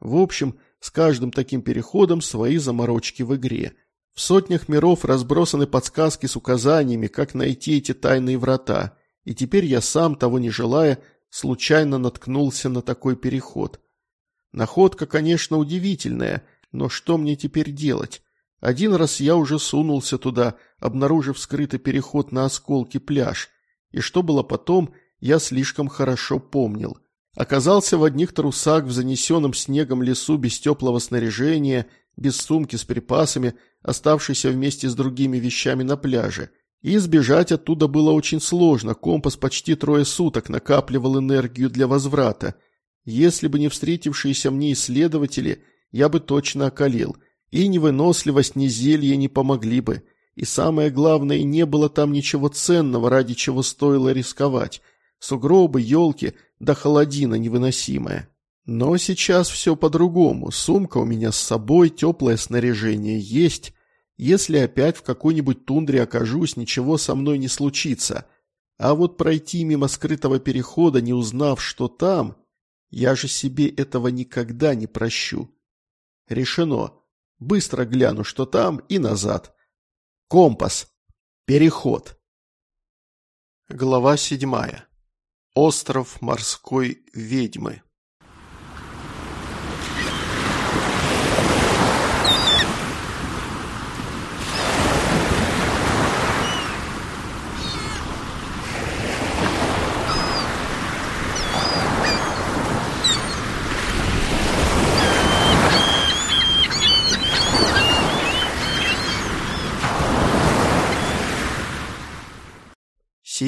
В общем, с каждым таким переходом свои заморочки в игре. В сотнях миров разбросаны подсказки с указаниями, как найти эти тайные врата, и теперь я сам, того не желая, случайно наткнулся на такой переход. Находка, конечно, удивительная, но что мне теперь делать? Один раз я уже сунулся туда, обнаружив скрытый переход на осколки пляж. И что было потом, я слишком хорошо помнил. Оказался в одних трусах в занесенном снегом лесу без теплого снаряжения, без сумки с припасами, оставшейся вместе с другими вещами на пляже. И сбежать оттуда было очень сложно, компас почти трое суток накапливал энергию для возврата. Если бы не встретившиеся мне исследователи, я бы точно околел – и ни выносливость, ни зелье не помогли бы. И самое главное, не было там ничего ценного, ради чего стоило рисковать. Сугробы, елки, да холодина невыносимая. Но сейчас все по-другому. Сумка у меня с собой, теплое снаряжение есть. Если опять в какой-нибудь тундре окажусь, ничего со мной не случится. А вот пройти мимо скрытого перехода, не узнав, что там, я же себе этого никогда не прощу. Решено. Быстро гляну, что там, и назад. Компас. Переход. Глава седьмая. Остров морской ведьмы.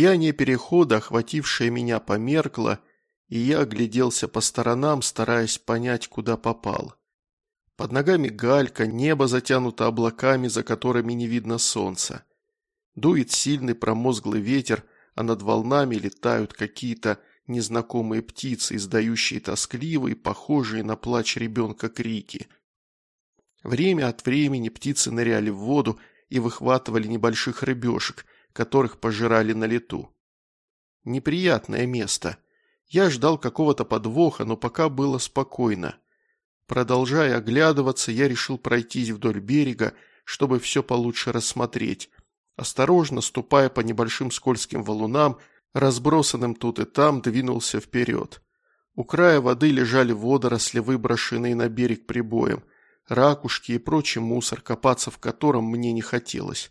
Сияние перехода, охватившее меня, померкло, и я огляделся по сторонам, стараясь понять, куда попал. Под ногами галька, небо затянуто облаками, за которыми не видно солнца. Дует сильный промозглый ветер, а над волнами летают какие-то незнакомые птицы, издающие тоскливые, похожие на плач ребенка крики. Время от времени птицы ныряли в воду и выхватывали небольших рыбешек – которых пожирали на лету. Неприятное место. Я ждал какого-то подвоха, но пока было спокойно. Продолжая оглядываться, я решил пройтись вдоль берега, чтобы все получше рассмотреть. Осторожно, ступая по небольшим скользким валунам, разбросанным тут и там, двинулся вперед. У края воды лежали водоросли, выброшенные на берег прибоем, ракушки и прочий мусор, копаться в котором мне не хотелось.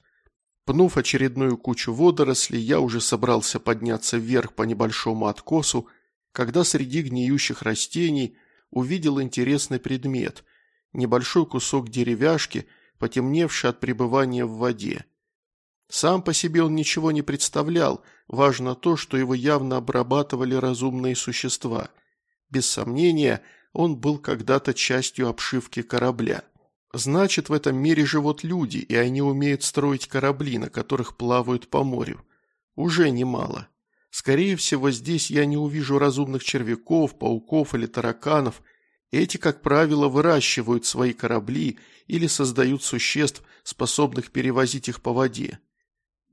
Пнув очередную кучу водорослей, я уже собрался подняться вверх по небольшому откосу, когда среди гниющих растений увидел интересный предмет – небольшой кусок деревяшки, потемневший от пребывания в воде. Сам по себе он ничего не представлял, важно то, что его явно обрабатывали разумные существа. Без сомнения, он был когда-то частью обшивки корабля. Значит, в этом мире живут люди, и они умеют строить корабли, на которых плавают по морю. Уже немало. Скорее всего, здесь я не увижу разумных червяков, пауков или тараканов. Эти, как правило, выращивают свои корабли или создают существ, способных перевозить их по воде.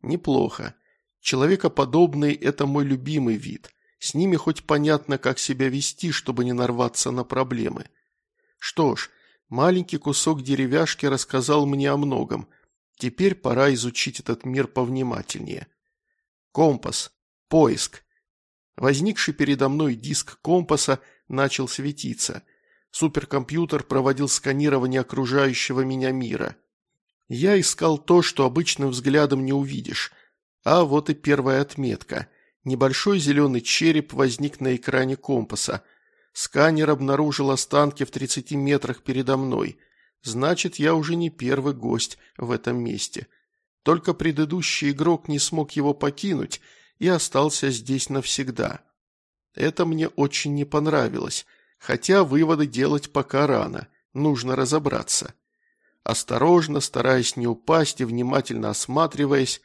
Неплохо. Человекоподобные – это мой любимый вид. С ними хоть понятно, как себя вести, чтобы не нарваться на проблемы. Что ж, маленький кусок деревяшки рассказал мне о многом. Теперь пора изучить этот мир повнимательнее. Компас. Поиск. Возникший передо мной диск компаса начал светиться. Суперкомпьютер проводил сканирование окружающего меня мира. Я искал то, что обычным взглядом не увидишь. А вот и первая отметка. Небольшой зеленый череп возник на экране компаса. Сканер обнаружил останки в 30 метрах передо мной. Значит, я уже не первый гость в этом месте. Только предыдущий игрок не смог его покинуть и остался здесь навсегда. Это мне очень не понравилось, хотя выводы делать пока рано, нужно разобраться. Осторожно, стараясь не упасть и внимательно осматриваясь,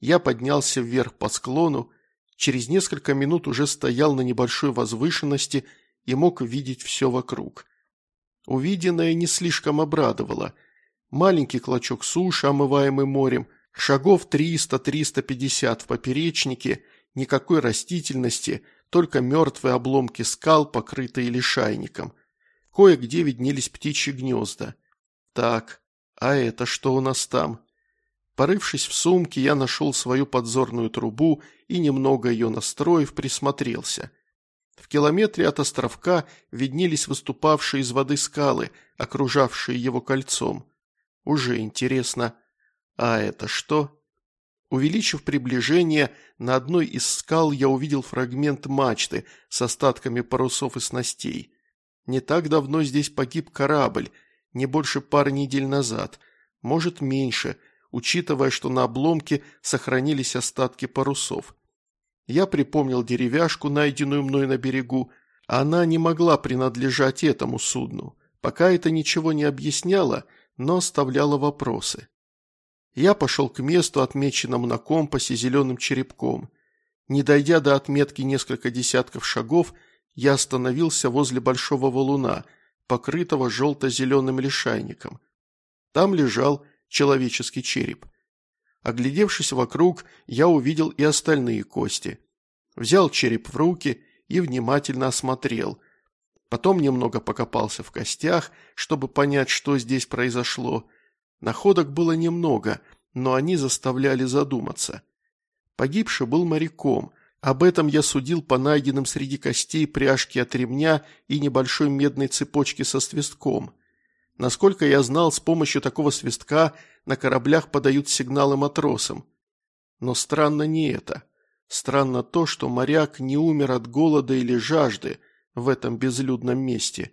я поднялся вверх по склону, через несколько минут уже стоял на небольшой возвышенности и мог видеть все вокруг. Увиденное не слишком обрадовало. Маленький клочок суши, омываемый морем, шагов 300-350 в поперечнике, никакой растительности, только мертвые обломки скал, покрытые лишайником. Кое-где виднелись птичьи гнезда. Так, а это что у нас там? Порывшись в сумке, я нашел свою подзорную трубу и, немного ее настроив, присмотрелся. В километре от островка виднелись выступавшие из воды скалы, окружавшие его кольцом. Уже интересно. А это что? Увеличив приближение, на одной из скал я увидел фрагмент мачты с остатками парусов и снастей. Не так давно здесь погиб корабль, не больше пары недель назад, может меньше – учитывая, что на обломке сохранились остатки парусов. Я припомнил деревяшку, найденную мной на берегу. Она не могла принадлежать этому судну. Пока это ничего не объясняло, но оставляло вопросы. Я пошел к месту, отмеченному на компасе зеленым черепком. Не дойдя до отметки несколько десятков шагов, я остановился возле большого валуна, покрытого желто-зеленым лишайником. Там лежал человеческий череп. Оглядевшись вокруг, я увидел и остальные кости. Взял череп в руки и внимательно осмотрел. Потом немного покопался в костях, чтобы понять, что здесь произошло. Находок было немного, но они заставляли задуматься. Погибший был моряком. Об этом я судил по найденным среди костей пряжке от ремня и небольшой медной цепочке со свистком – Насколько я знал, с помощью такого свистка на кораблях подают сигналы матросам. Но странно не это. Странно то, что моряк не умер от голода или жажды в этом безлюдном месте.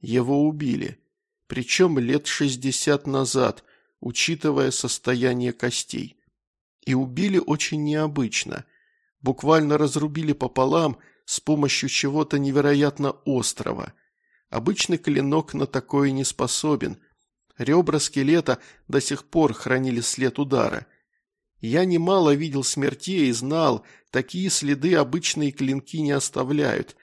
Его убили. Причем лет шестьдесят назад, учитывая состояние костей. И убили очень необычно. Буквально разрубили пополам с помощью чего-то невероятно острого – Обычный клинок на такое не способен. Ребра скелета до сих пор хранили след удара. Я немало видел смертей и знал, такие следы обычные клинки не оставляют.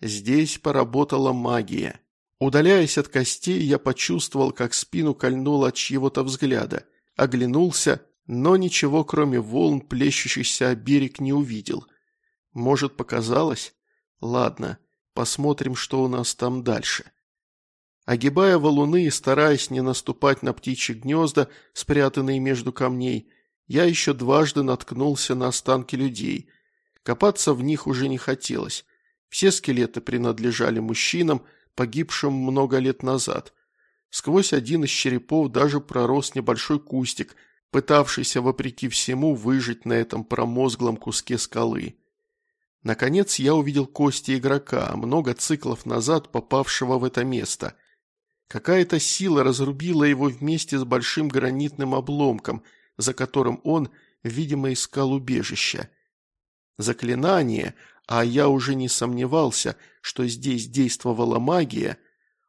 Здесь поработала магия. Удаляясь от костей, я почувствовал, как спину кольнуло от чьего-то взгляда. Оглянулся, но ничего, кроме волн, плещущихся о берег, не увидел. Может, показалось? Ладно, Посмотрим, что у нас там дальше. Огибая валуны и стараясь не наступать на птичьи гнезда, спрятанные между камней, я еще дважды наткнулся на останки людей. Копаться в них уже не хотелось. Все скелеты принадлежали мужчинам, погибшим много лет назад. Сквозь один из черепов даже пророс небольшой кустик, пытавшийся, вопреки всему, выжить на этом промозглом куске скалы. Наконец я увидел кости игрока, много циклов назад попавшего в это место. Какая-то сила разрубила его вместе с большим гранитным обломком, за которым он, видимо, искал убежища. Заклинание, а я уже не сомневался, что здесь действовала магия,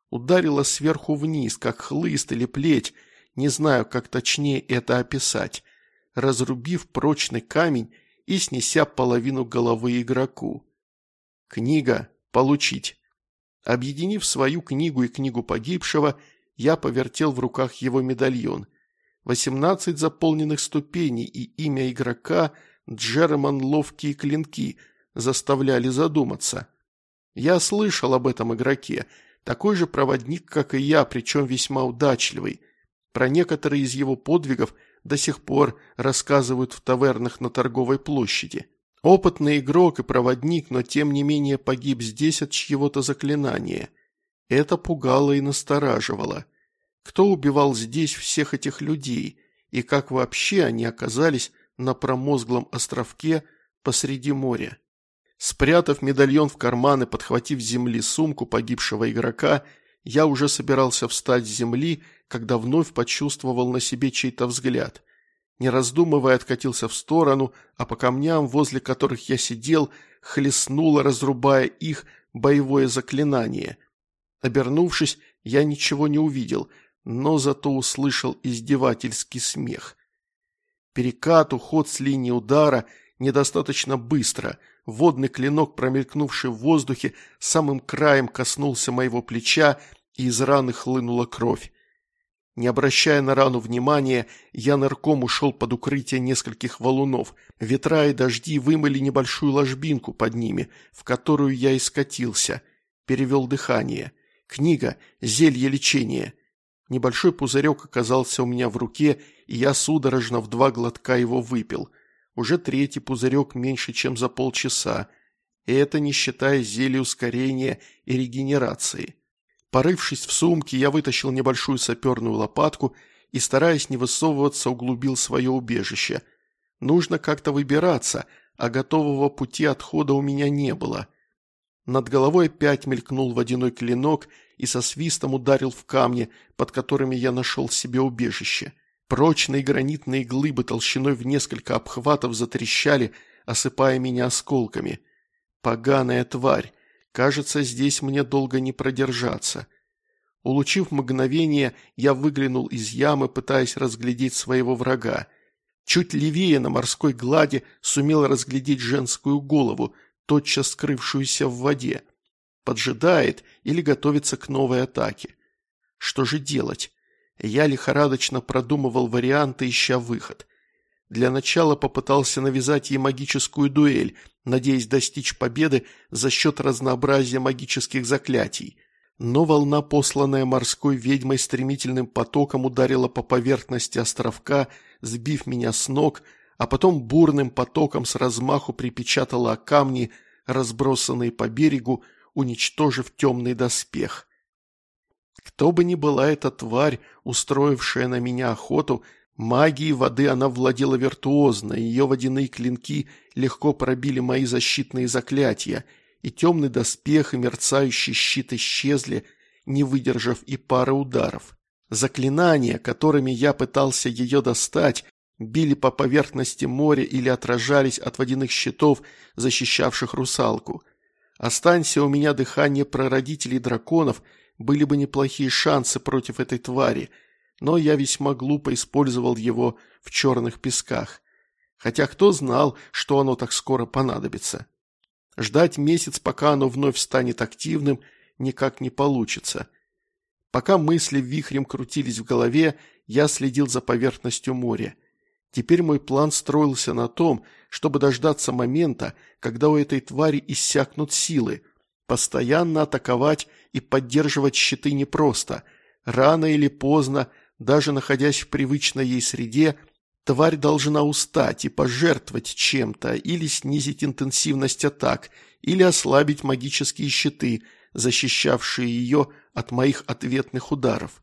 ударило сверху вниз, как хлыст или плеть, не знаю, как точнее это описать, разрубив прочный камень и снеся половину головы игроку. Книга «Получить». Объединив свою книгу и книгу погибшего, я повертел в руках его медальон. Восемнадцать заполненных ступеней и имя игрока Джероман Ловкие Клинки заставляли задуматься. Я слышал об этом игроке, такой же проводник, как и я, причем весьма удачливый. Про некоторые из его подвигов до сих пор рассказывают в тавернах на торговой площади. Опытный игрок и проводник, но тем не менее погиб здесь от чьего-то заклинания. Это пугало и настораживало. Кто убивал здесь всех этих людей, и как вообще они оказались на промозглом островке посреди моря? Спрятав медальон в карман и подхватив с земли сумку погибшего игрока, я уже собирался встать с земли, когда вновь почувствовал на себе чей-то взгляд – не раздумывая, откатился в сторону, а по камням, возле которых я сидел, хлестнуло, разрубая их, боевое заклинание. Обернувшись, я ничего не увидел, но зато услышал издевательский смех. Перекат, уход с линии удара недостаточно быстро. Водный клинок, промелькнувший в воздухе, самым краем коснулся моего плеча, и из раны хлынула кровь. Не обращая на рану внимания, я нырком ушел под укрытие нескольких валунов. Ветра и дожди вымыли небольшую ложбинку под ними, в которую я и скатился. Перевел дыхание. Книга «Зелье лечения». Небольшой пузырек оказался у меня в руке, и я судорожно в два глотка его выпил. Уже третий пузырек меньше, чем за полчаса. И это не считая зелья ускорения и регенерации. Порывшись в сумке, я вытащил небольшую саперную лопатку и, стараясь не высовываться, углубил свое убежище. Нужно как-то выбираться, а готового пути отхода у меня не было. Над головой опять мелькнул водяной клинок и со свистом ударил в камни, под которыми я нашел себе убежище. Прочные гранитные глыбы толщиной в несколько обхватов затрещали, осыпая меня осколками. Поганая тварь! Кажется, здесь мне долго не продержаться. Улучив мгновение, я выглянул из ямы, пытаясь разглядеть своего врага. Чуть левее на морской глади сумел разглядеть женскую голову, тотчас скрывшуюся в воде. Поджидает или готовится к новой атаке. Что же делать? Я лихорадочно продумывал варианты, ища выход. Для начала попытался навязать ей магическую дуэль, надеясь достичь победы за счет разнообразия магических заклятий. Но волна, посланная морской ведьмой, стремительным потоком ударила по поверхности островка, сбив меня с ног, а потом бурным потоком с размаху припечатала о камни, разбросанные по берегу, уничтожив темный доспех. Кто бы ни была эта тварь, устроившая на меня охоту, Магией воды она владела виртуозно, ее водяные клинки легко пробили мои защитные заклятия, и темный доспех и мерцающий щит исчезли, не выдержав и пары ударов. Заклинания, которыми я пытался ее достать, били по поверхности моря или отражались от водяных щитов, защищавших русалку. Останься у меня дыхание прародителей драконов, были бы неплохие шансы против этой твари – но я весьма глупо использовал его в черных песках. Хотя кто знал, что оно так скоро понадобится. Ждать месяц, пока оно вновь станет активным, никак не получится. Пока мысли вихрем крутились в голове, я следил за поверхностью моря. Теперь мой план строился на том, чтобы дождаться момента, когда у этой твари иссякнут силы. Постоянно атаковать и поддерживать щиты непросто. Рано или поздно даже находясь в привычной ей среде, Тварь должна устать и пожертвовать чем-то, или снизить интенсивность атак, или ослабить магические щиты, защищавшие ее от моих ответных ударов.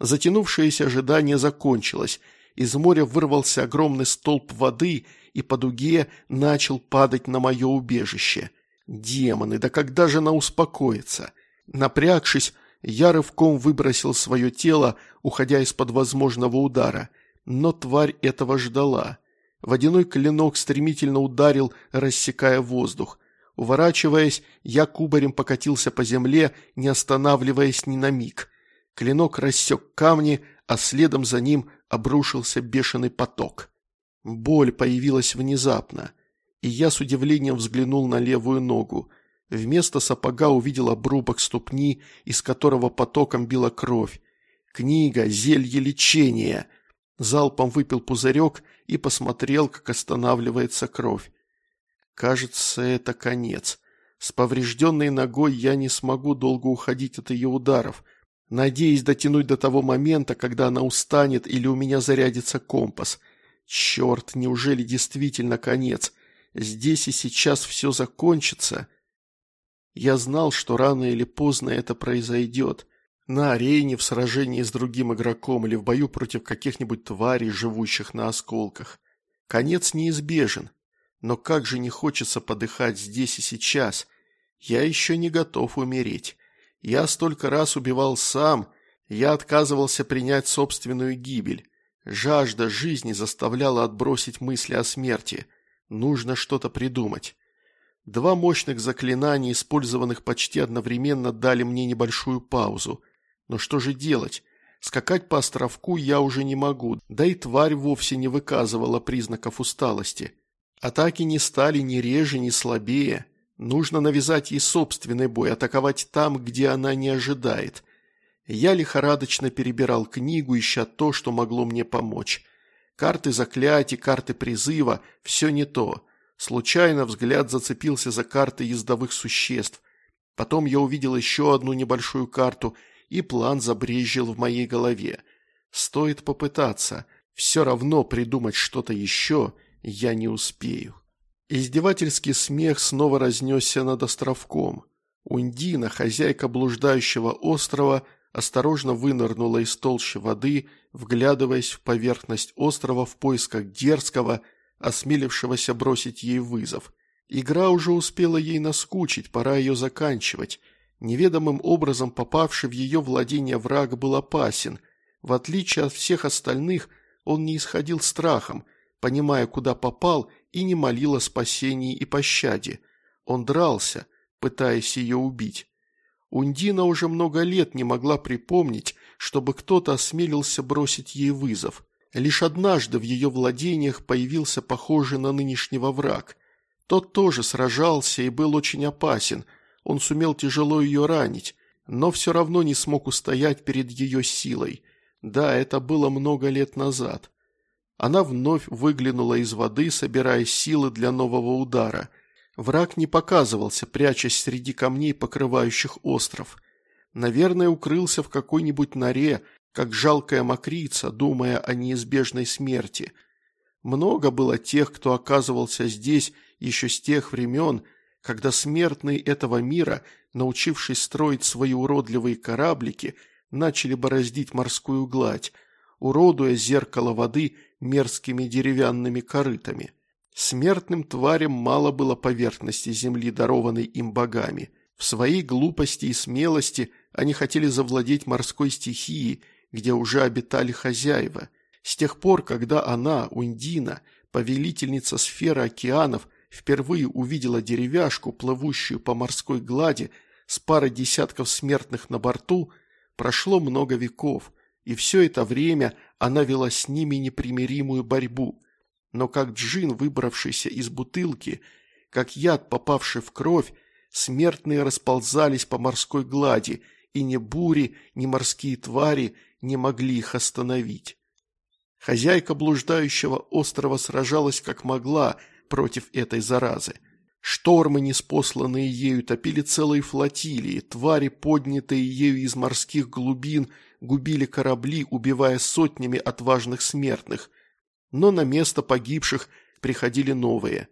Затянувшееся ожидание закончилось. Из моря вырвался огромный столб воды и по дуге начал падать на мое убежище. Демоны, да когда же она успокоится? Напрягшись, я рывком выбросил свое тело, уходя из-под возможного удара – но тварь этого ждала. Водяной клинок стремительно ударил, рассекая воздух. Уворачиваясь, я кубарем покатился по земле, не останавливаясь ни на миг. Клинок рассек камни, а следом за ним обрушился бешеный поток. Боль появилась внезапно, и я с удивлением взглянул на левую ногу. Вместо сапога увидел обрубок ступни, из которого потоком била кровь. Книга «Зелье лечения» залпом выпил пузырек и посмотрел, как останавливается кровь. Кажется, это конец. С поврежденной ногой я не смогу долго уходить от ее ударов, надеясь дотянуть до того момента, когда она устанет или у меня зарядится компас. Черт, неужели действительно конец? Здесь и сейчас все закончится. Я знал, что рано или поздно это произойдет. На арене, в сражении с другим игроком или в бою против каких-нибудь тварей, живущих на осколках. Конец неизбежен. Но как же не хочется подыхать здесь и сейчас. Я еще не готов умереть. Я столько раз убивал сам, я отказывался принять собственную гибель. Жажда жизни заставляла отбросить мысли о смерти. Нужно что-то придумать. Два мощных заклинания, использованных почти одновременно, дали мне небольшую паузу – но что же делать? Скакать по островку я уже не могу, да и тварь вовсе не выказывала признаков усталости. Атаки не стали ни реже, ни слабее. Нужно навязать ей собственный бой, атаковать там, где она не ожидает. Я лихорадочно перебирал книгу, ища то, что могло мне помочь. Карты заклятий, карты призыва – все не то. Случайно взгляд зацепился за карты ездовых существ. Потом я увидел еще одну небольшую карту – и план забрезжил в моей голове. Стоит попытаться, все равно придумать что-то еще я не успею. Издевательский смех снова разнесся над островком. Ундина, хозяйка блуждающего острова, осторожно вынырнула из толщи воды, вглядываясь в поверхность острова в поисках дерзкого, осмелившегося бросить ей вызов. Игра уже успела ей наскучить, пора ее заканчивать. Неведомым образом попавший в ее владение враг был опасен. В отличие от всех остальных, он не исходил страхом, понимая, куда попал, и не молил о спасении и пощаде. Он дрался, пытаясь ее убить. Ундина уже много лет не могла припомнить, чтобы кто-то осмелился бросить ей вызов. Лишь однажды в ее владениях появился похожий на нынешнего враг. Тот тоже сражался и был очень опасен – он сумел тяжело ее ранить, но все равно не смог устоять перед ее силой. Да, это было много лет назад. Она вновь выглянула из воды, собирая силы для нового удара. Враг не показывался, прячась среди камней, покрывающих остров. Наверное, укрылся в какой-нибудь норе, как жалкая мокрица, думая о неизбежной смерти. Много было тех, кто оказывался здесь еще с тех времен, когда смертные этого мира, научившись строить свои уродливые кораблики, начали бороздить морскую гладь, уродуя зеркало воды мерзкими деревянными корытами. Смертным тварям мало было поверхности земли, дарованной им богами. В своей глупости и смелости они хотели завладеть морской стихией, где уже обитали хозяева. С тех пор, когда она, Ундина, повелительница сферы океанов, впервые увидела деревяшку, плывущую по морской глади, с парой десятков смертных на борту, прошло много веков, и все это время она вела с ними непримиримую борьбу. Но как джин, выбравшийся из бутылки, как яд, попавший в кровь, смертные расползались по морской глади, и ни бури, ни морские твари не могли их остановить. Хозяйка блуждающего острова сражалась как могла, против этой заразы. Штормы, неспосланные ею, топили целые флотилии, твари, поднятые ею из морских глубин, губили корабли, убивая сотнями отважных смертных. но на место погибших приходили новые.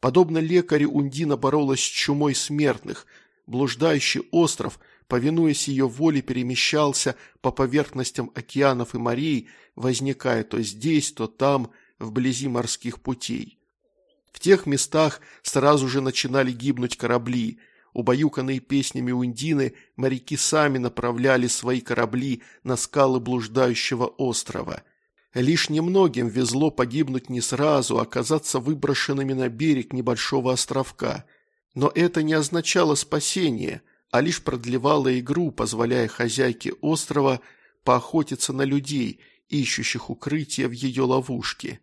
Подобно лекарю Ундина боролась с чумой смертных. Блуждающий остров, повинуясь ее воле, перемещался по поверхностям океанов и морей, возникая то здесь, то там, вблизи морских путей. В тех местах сразу же начинали гибнуть корабли. Убаюканные песнями Ундины, моряки сами направляли свои корабли на скалы блуждающего острова. Лишь немногим везло погибнуть не сразу, а оказаться выброшенными на берег небольшого островка. Но это не означало спасение, а лишь продлевало игру, позволяя хозяйке острова поохотиться на людей, ищущих укрытие в ее ловушке.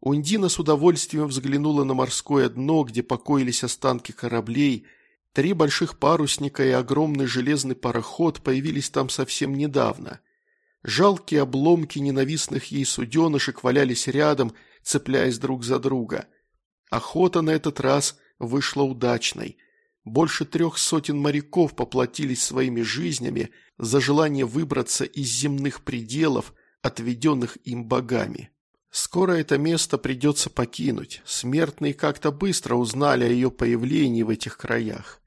Ундина с удовольствием взглянула на морское дно, где покоились останки кораблей. Три больших парусника и огромный железный пароход появились там совсем недавно. Жалкие обломки ненавистных ей суденышек валялись рядом, цепляясь друг за друга. Охота на этот раз вышла удачной. Больше трех сотен моряков поплатились своими жизнями за желание выбраться из земных пределов, отведенных им богами. Скоро это место придется покинуть. Смертные как-то быстро узнали о ее появлении в этих краях.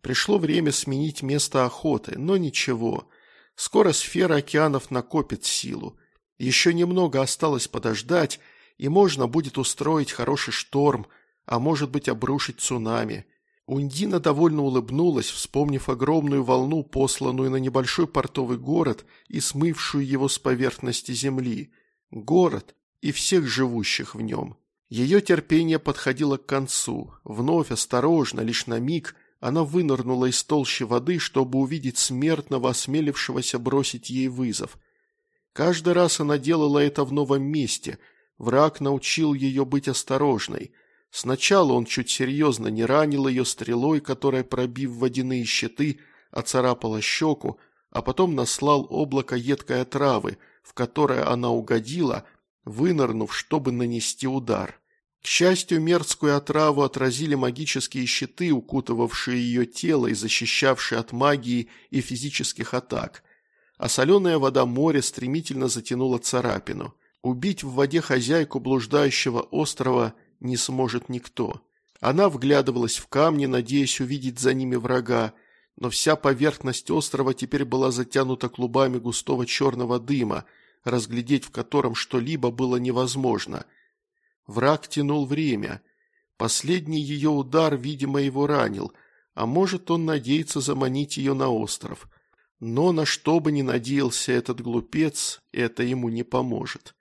Пришло время сменить место охоты, но ничего. Скоро сфера океанов накопит силу. Еще немного осталось подождать, и можно будет устроить хороший шторм, а может быть обрушить цунами. Ундина довольно улыбнулась, вспомнив огромную волну, посланную на небольшой портовый город и смывшую его с поверхности земли. Город, и всех живущих в нем. Ее терпение подходило к концу. Вновь осторожно, лишь на миг, она вынырнула из толщи воды, чтобы увидеть смертного, осмелившегося бросить ей вызов. Каждый раз она делала это в новом месте. Враг научил ее быть осторожной. Сначала он чуть серьезно не ранил ее стрелой, которая, пробив водяные щиты, оцарапала щеку, а потом наслал облако едкой отравы, в которое она угодила – вынырнув, чтобы нанести удар. К счастью, мерзкую отраву отразили магические щиты, укутывавшие ее тело и защищавшие от магии и физических атак. А соленая вода моря стремительно затянула царапину. Убить в воде хозяйку блуждающего острова не сможет никто. Она вглядывалась в камни, надеясь увидеть за ними врага, но вся поверхность острова теперь была затянута клубами густого черного дыма – разглядеть в котором что-либо было невозможно. Враг тянул время. Последний ее удар, видимо, его ранил, а может, он надеется заманить ее на остров. Но на что бы ни надеялся этот глупец, это ему не поможет.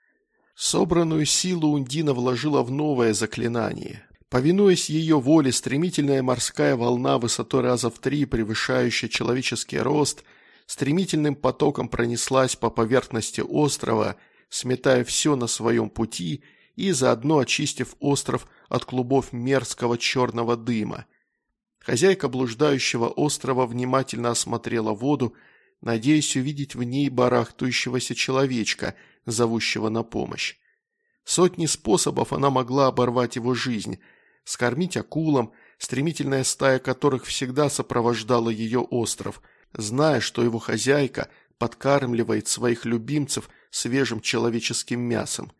Собранную силу Ундина вложила в новое заклинание. Повинуясь ее воле, стремительная морская волна высотой раза в три, превышающая человеческий рост – стремительным потоком пронеслась по поверхности острова, сметая все на своем пути и заодно очистив остров от клубов мерзкого черного дыма. Хозяйка блуждающего острова внимательно осмотрела воду, надеясь увидеть в ней барахтающегося человечка, зовущего на помощь. Сотни способов она могла оборвать его жизнь, скормить акулам, стремительная стая которых всегда сопровождала ее остров – зная, что его хозяйка подкармливает своих любимцев свежим человеческим мясом.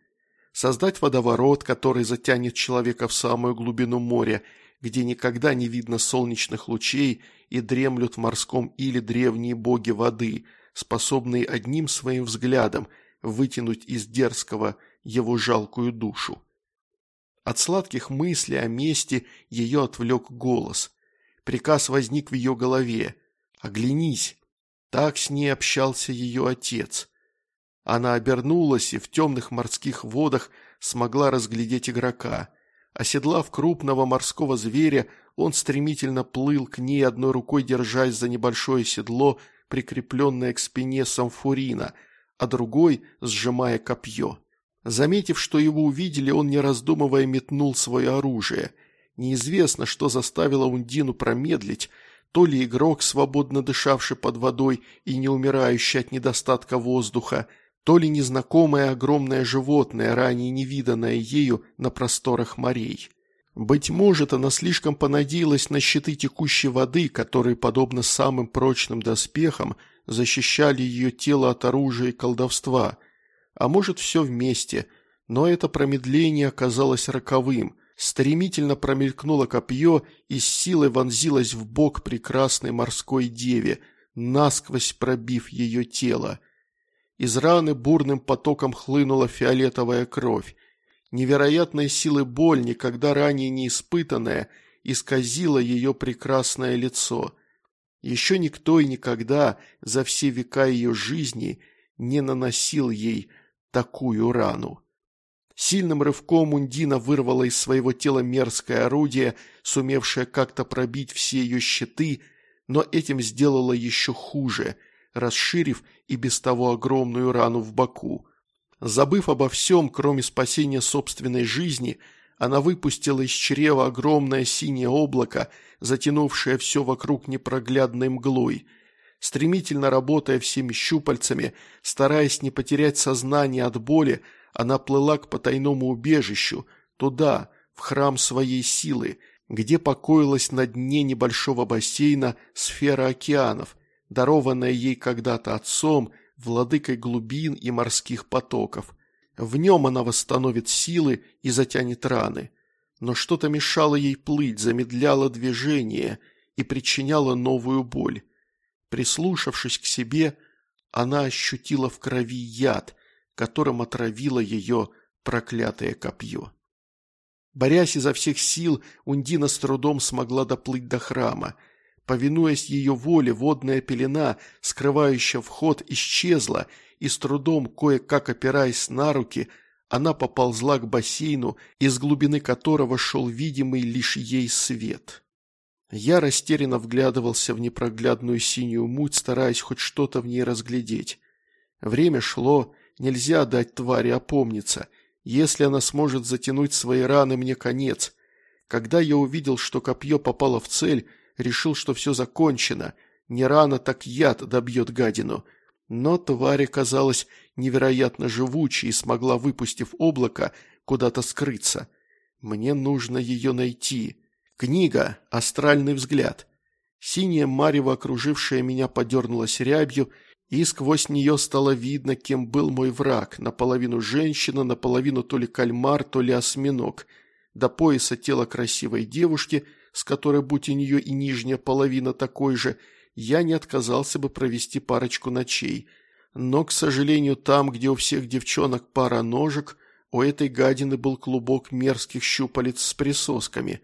Создать водоворот, который затянет человека в самую глубину моря, где никогда не видно солнечных лучей и дремлют в морском иле древние боги воды, способные одним своим взглядом вытянуть из дерзкого его жалкую душу. От сладких мыслей о мести ее отвлек голос. Приказ возник в ее голове. Оглянись. Так с ней общался ее отец. Она обернулась и в темных морских водах смогла разглядеть игрока. Оседлав крупного морского зверя, он стремительно плыл к ней, одной рукой держась за небольшое седло, прикрепленное к спине самфурина, а другой сжимая копье. Заметив, что его увидели, он, не раздумывая, метнул свое оружие. Неизвестно, что заставило Ундину промедлить, то ли игрок, свободно дышавший под водой и не умирающий от недостатка воздуха, то ли незнакомое огромное животное, ранее невиданное ею на просторах морей. Быть может, она слишком понадеялась на щиты текущей воды, которые, подобно самым прочным доспехам, защищали ее тело от оружия и колдовства. А может, все вместе, Но это промедление оказалось роковым. Стремительно промелькнуло копье и с силой вонзилось в бок прекрасной морской деве, насквозь пробив ее тело. Из раны бурным потоком хлынула фиолетовая кровь. Невероятной силы боль, никогда ранее не испытанная, исказила ее прекрасное лицо. Еще никто и никогда за все века ее жизни не наносил ей такую рану. Сильным рывком Ундина вырвала из своего тела мерзкое орудие, сумевшее как-то пробить все ее щиты, но этим сделала еще хуже, расширив и без того огромную рану в боку. Забыв обо всем, кроме спасения собственной жизни, она выпустила из чрева огромное синее облако, затянувшее все вокруг непроглядной мглой. Стремительно работая всеми щупальцами, стараясь не потерять сознание от боли, она плыла к потайному убежищу, туда, в храм своей силы, где покоилась на дне небольшого бассейна сфера океанов, дарованная ей когда-то отцом, владыкой глубин и морских потоков. В нем она восстановит силы и затянет раны. Но что-то мешало ей плыть, замедляло движение и причиняло новую боль. Прислушавшись к себе, она ощутила в крови яд, которым отравило ее проклятое копье. Борясь изо всех сил, Ундина с трудом смогла доплыть до храма. Повинуясь ее воле, водная пелена, скрывающая вход, исчезла, и с трудом, кое-как опираясь на руки, она поползла к бассейну, из глубины которого шел видимый лишь ей свет. Я растерянно вглядывался в непроглядную синюю муть, стараясь хоть что-то в ней разглядеть. Время шло, Нельзя дать твари опомниться. Если она сможет затянуть свои раны, мне конец. Когда я увидел, что копье попало в цель, решил, что все закончено. Не рано, так яд добьет гадину. Но тварь оказалась невероятно живучей и смогла, выпустив облако, куда-то скрыться. Мне нужно ее найти. Книга «Астральный взгляд». Синяя марево, окружившая меня, подернулась рябью, и сквозь нее стало видно, кем был мой враг, наполовину женщина, наполовину то ли кальмар, то ли осьминог. До пояса тело красивой девушки, с которой, будь у нее и нижняя половина такой же, я не отказался бы провести парочку ночей. Но, к сожалению, там, где у всех девчонок пара ножек, у этой гадины был клубок мерзких щупалец с присосками.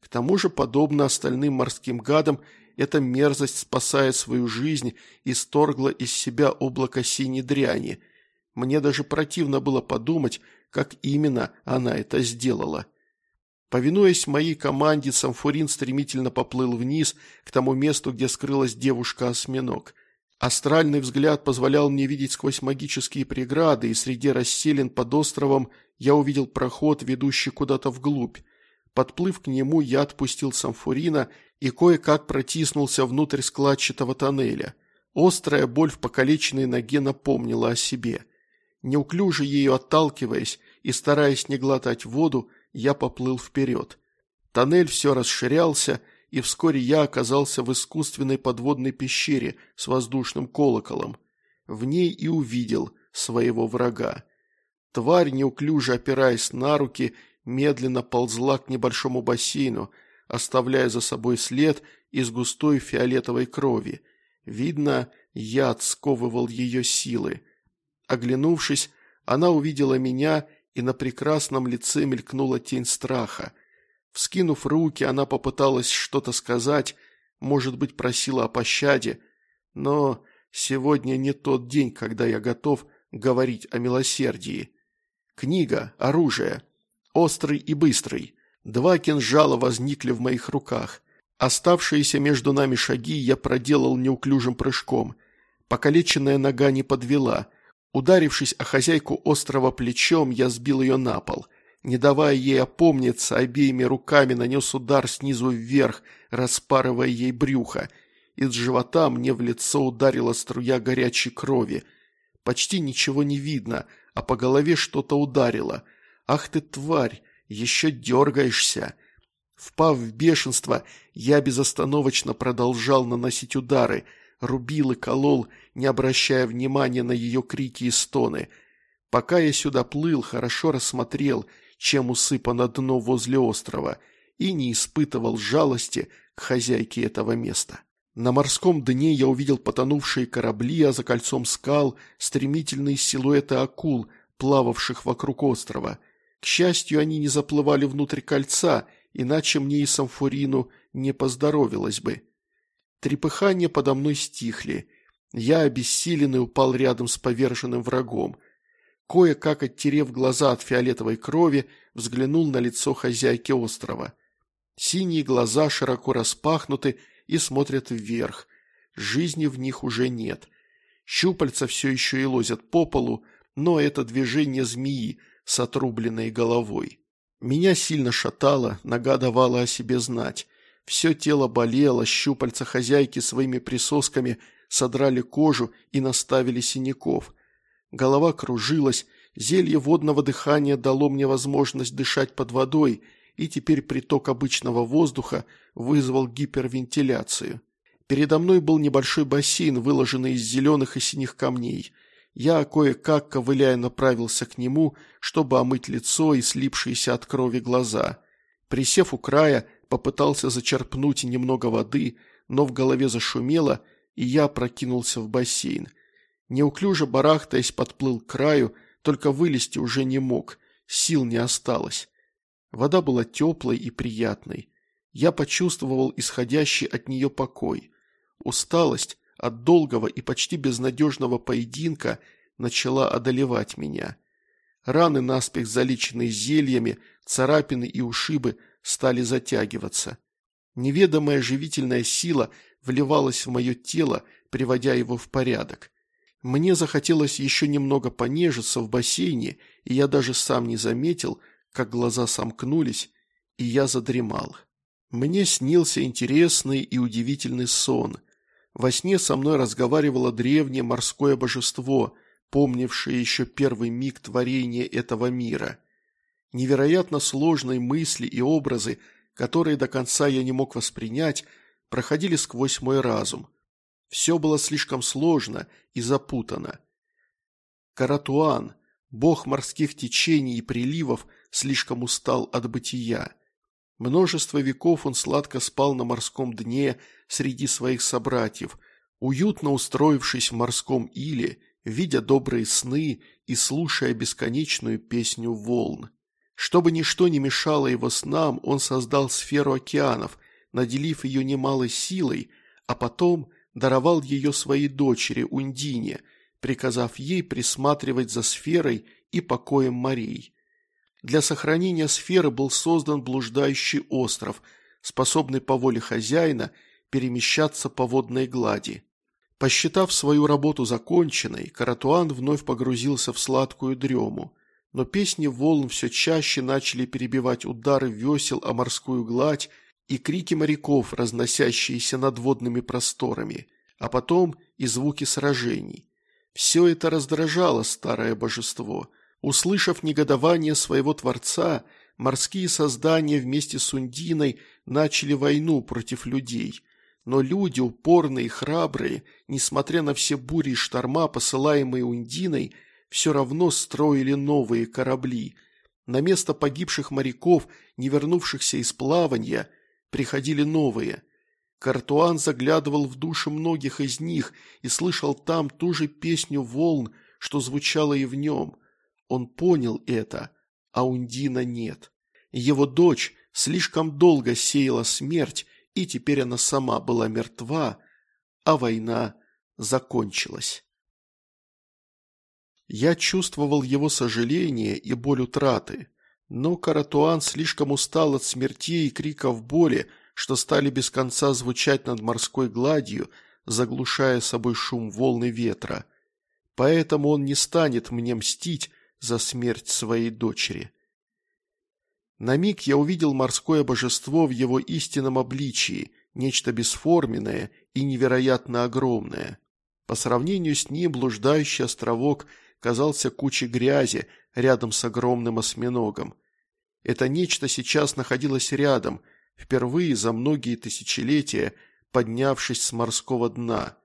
К тому же, подобно остальным морским гадам, эта мерзость, спасая свою жизнь, исторгла из себя облако синей дряни. Мне даже противно было подумать, как именно она это сделала. Повинуясь моей команде, Самфурин стремительно поплыл вниз, к тому месту, где скрылась девушка-осьминог. Астральный взгляд позволял мне видеть сквозь магические преграды, и среди расселен под островом я увидел проход, ведущий куда-то вглубь. Подплыв к нему, я отпустил Самфурина и кое-как протиснулся внутрь складчатого тоннеля. Острая боль в покалеченной ноге напомнила о себе. Неуклюже ее отталкиваясь и стараясь не глотать воду, я поплыл вперед. Тоннель все расширялся, и вскоре я оказался в искусственной подводной пещере с воздушным колоколом. В ней и увидел своего врага. Тварь, неуклюже опираясь на руки, медленно ползла к небольшому бассейну, оставляя за собой след из густой фиолетовой крови. Видно, яд сковывал ее силы. Оглянувшись, она увидела меня, и на прекрасном лице мелькнула тень страха. Вскинув руки, она попыталась что-то сказать, может быть, просила о пощаде, но сегодня не тот день, когда я готов говорить о милосердии. Книга, оружие, острый и быстрый. Два кинжала возникли в моих руках. Оставшиеся между нами шаги я проделал неуклюжим прыжком. Покалеченная нога не подвела. Ударившись о хозяйку острова плечом, я сбил ее на пол. Не давая ей опомниться, обеими руками нанес удар снизу вверх, распарывая ей брюхо. Из живота мне в лицо ударила струя горячей крови. Почти ничего не видно, а по голове что-то ударило. «Ах ты, тварь! еще дергаешься». Впав в бешенство, я безостановочно продолжал наносить удары, рубил и колол, не обращая внимания на ее крики и стоны. Пока я сюда плыл, хорошо рассмотрел, чем усыпано дно возле острова, и не испытывал жалости к хозяйке этого места. На морском дне я увидел потонувшие корабли, а за кольцом скал стремительные силуэты акул, плававших вокруг острова. К счастью, они не заплывали внутрь кольца, иначе мне и Самфурину не поздоровилось бы. Трепыхания подо мной стихли. Я, обессиленный, упал рядом с поверженным врагом. Кое-как, оттерев глаза от фиолетовой крови, взглянул на лицо хозяйки острова. Синие глаза широко распахнуты и смотрят вверх. Жизни в них уже нет. Щупальца все еще и лозят по полу, но это движение змеи с отрубленной головой. Меня сильно шатало, нога давала о себе знать. Все тело болело, щупальца хозяйки своими присосками содрали кожу и наставили синяков. Голова кружилась, зелье водного дыхания дало мне возможность дышать под водой, и теперь приток обычного воздуха вызвал гипервентиляцию. Передо мной был небольшой бассейн, выложенный из зеленых и синих камней. Я, кое-как ковыляя, направился к нему, чтобы омыть лицо и слипшиеся от крови глаза. Присев у края, попытался зачерпнуть немного воды, но в голове зашумело, и я прокинулся в бассейн. Неуклюже барахтаясь, подплыл к краю, только вылезти уже не мог, сил не осталось. Вода была теплой и приятной. Я почувствовал исходящий от нее покой. Усталость от долгого и почти безнадежного поединка начала одолевать меня. Раны, наспех залеченные зельями, царапины и ушибы стали затягиваться. Неведомая живительная сила вливалась в мое тело, приводя его в порядок. Мне захотелось еще немного понежиться в бассейне, и я даже сам не заметил, как глаза сомкнулись, и я задремал. Мне снился интересный и удивительный сон. Во сне со мной разговаривало древнее морское божество, помнившее еще первый миг творения этого мира невероятно сложные мысли и образы, которые до конца я не мог воспринять, проходили сквозь мой разум. Все было слишком сложно и запутано. Каратуан, бог морских течений и приливов, слишком устал от бытия. Множество веков он сладко спал на морском дне среди своих собратьев, уютно устроившись в морском иле, видя добрые сны и слушая бесконечную песню волн. Чтобы ничто не мешало его снам, он создал сферу океанов, наделив ее немалой силой, а потом даровал ее своей дочери Ундине, приказав ей присматривать за сферой и покоем морей. Для сохранения сферы был создан блуждающий остров, способный по воле хозяина перемещаться по водной глади. Посчитав свою работу законченной, Каратуан вновь погрузился в сладкую дрему – но песни волн все чаще начали перебивать удары весел о морскую гладь и крики моряков, разносящиеся над водными просторами, а потом и звуки сражений. Все это раздражало старое божество. Услышав негодование своего Творца, морские создания вместе с Ундиной начали войну против людей. Но люди, упорные и храбрые, несмотря на все бури и шторма, посылаемые Ундиной, все равно строили новые корабли. На место погибших моряков, не вернувшихся из плавания, приходили новые. Картуан заглядывал в души многих из них и слышал там ту же песню волн, что звучало и в нем. Он понял это, а Ундина нет. Его дочь слишком долго сеяла смерть, и теперь она сама была мертва, а война закончилась. Я чувствовал его сожаление и боль утраты, но Каратуан слишком устал от смертей и криков боли, что стали без конца звучать над морской гладью, заглушая собой шум волны ветра. Поэтому он не станет мне мстить за смерть своей дочери. На миг я увидел морское божество в его истинном обличии, нечто бесформенное и невероятно огромное. По сравнению с ним блуждающий островок – казался кучей грязи рядом с огромным осьминогом. Это нечто сейчас находилось рядом, впервые за многие тысячелетия, поднявшись с морского дна.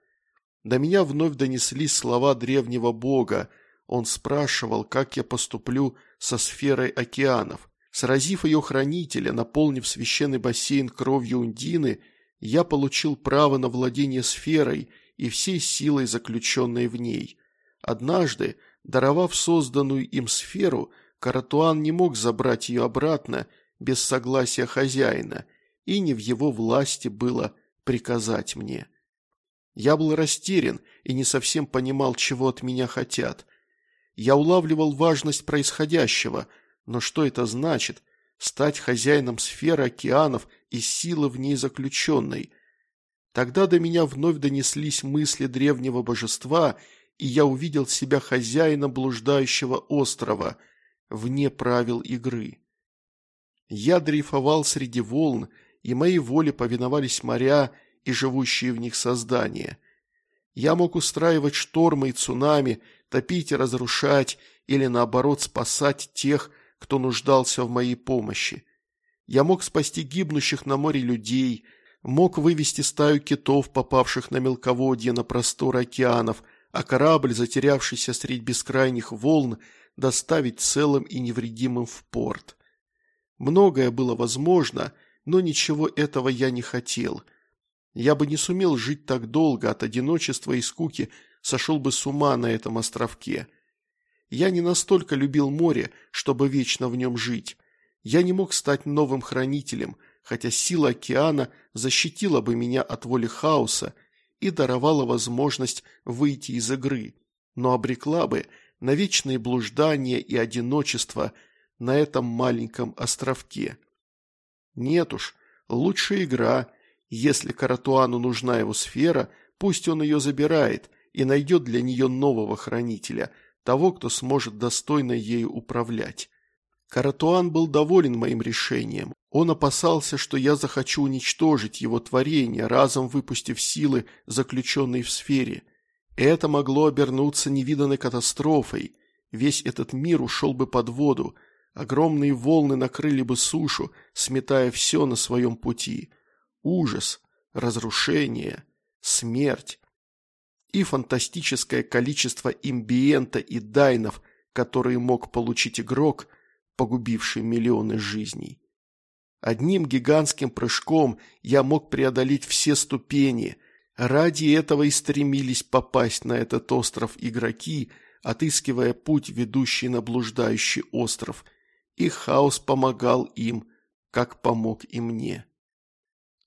До меня вновь донеслись слова древнего бога, Он спрашивал, как я поступлю со сферой океанов. Сразив ее хранителя, наполнив священный бассейн кровью Ундины, я получил право на владение сферой и всей силой, заключенной в ней. Однажды, даровав созданную им сферу, Каратуан не мог забрать ее обратно без согласия хозяина, и не в его власти было приказать мне. Я был растерян и не совсем понимал, чего от меня хотят. Я улавливал важность происходящего, но что это значит – стать хозяином сферы океанов и силы в ней заключенной? Тогда до меня вновь донеслись мысли древнего божества, и я увидел себя хозяином блуждающего острова, вне правил игры. Я дрейфовал среди волн, и моей воле повиновались моря и живущие в них создания. Я мог устраивать штормы и цунами, топить и разрушать, или наоборот спасать тех, кто нуждался в моей помощи. Я мог спасти гибнущих на море людей, мог вывести стаю китов, попавших на мелководье на просторы океанов, а корабль, затерявшийся средь бескрайних волн, доставить целым и невредимым в порт. Многое было возможно, но ничего этого я не хотел – я бы не сумел жить так долго, от одиночества и скуки сошел бы с ума на этом островке. Я не настолько любил море, чтобы вечно в нем жить. Я не мог стать новым хранителем, хотя сила океана защитила бы меня от воли хаоса и даровала возможность выйти из игры, но обрекла бы на вечные блуждания и одиночество на этом маленьком островке. Нет уж, лучшая игра – если Каратуану нужна его сфера, пусть он ее забирает и найдет для нее нового хранителя, того, кто сможет достойно ею управлять. Каратуан был доволен моим решением. Он опасался, что я захочу уничтожить его творение, разом выпустив силы, заключенные в сфере. Это могло обернуться невиданной катастрофой. Весь этот мир ушел бы под воду, огромные волны накрыли бы сушу, сметая все на своем пути ужас, разрушение, смерть и фантастическое количество имбиента и дайнов, которые мог получить игрок, погубивший миллионы жизней. Одним гигантским прыжком я мог преодолеть все ступени. Ради этого и стремились попасть на этот остров игроки, отыскивая путь, ведущий на блуждающий остров, и хаос помогал им, как помог и мне.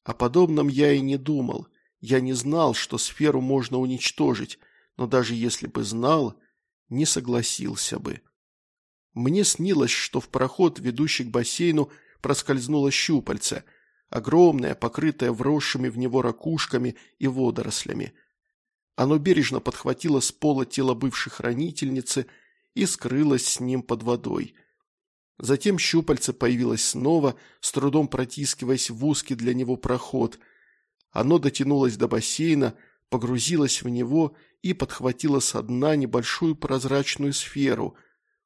О подобном я и не думал. Я не знал, что сферу можно уничтожить, но даже если бы знал, не согласился бы. Мне снилось, что в проход, ведущий к бассейну, проскользнуло щупальце, огромное, покрытое вросшими в него ракушками и водорослями. Оно бережно подхватило с пола тело бывшей хранительницы и скрылось с ним под водой. Затем щупальце появилось снова, с трудом протискиваясь в узкий для него проход. Оно дотянулось до бассейна, погрузилось в него и подхватило со дна небольшую прозрачную сферу.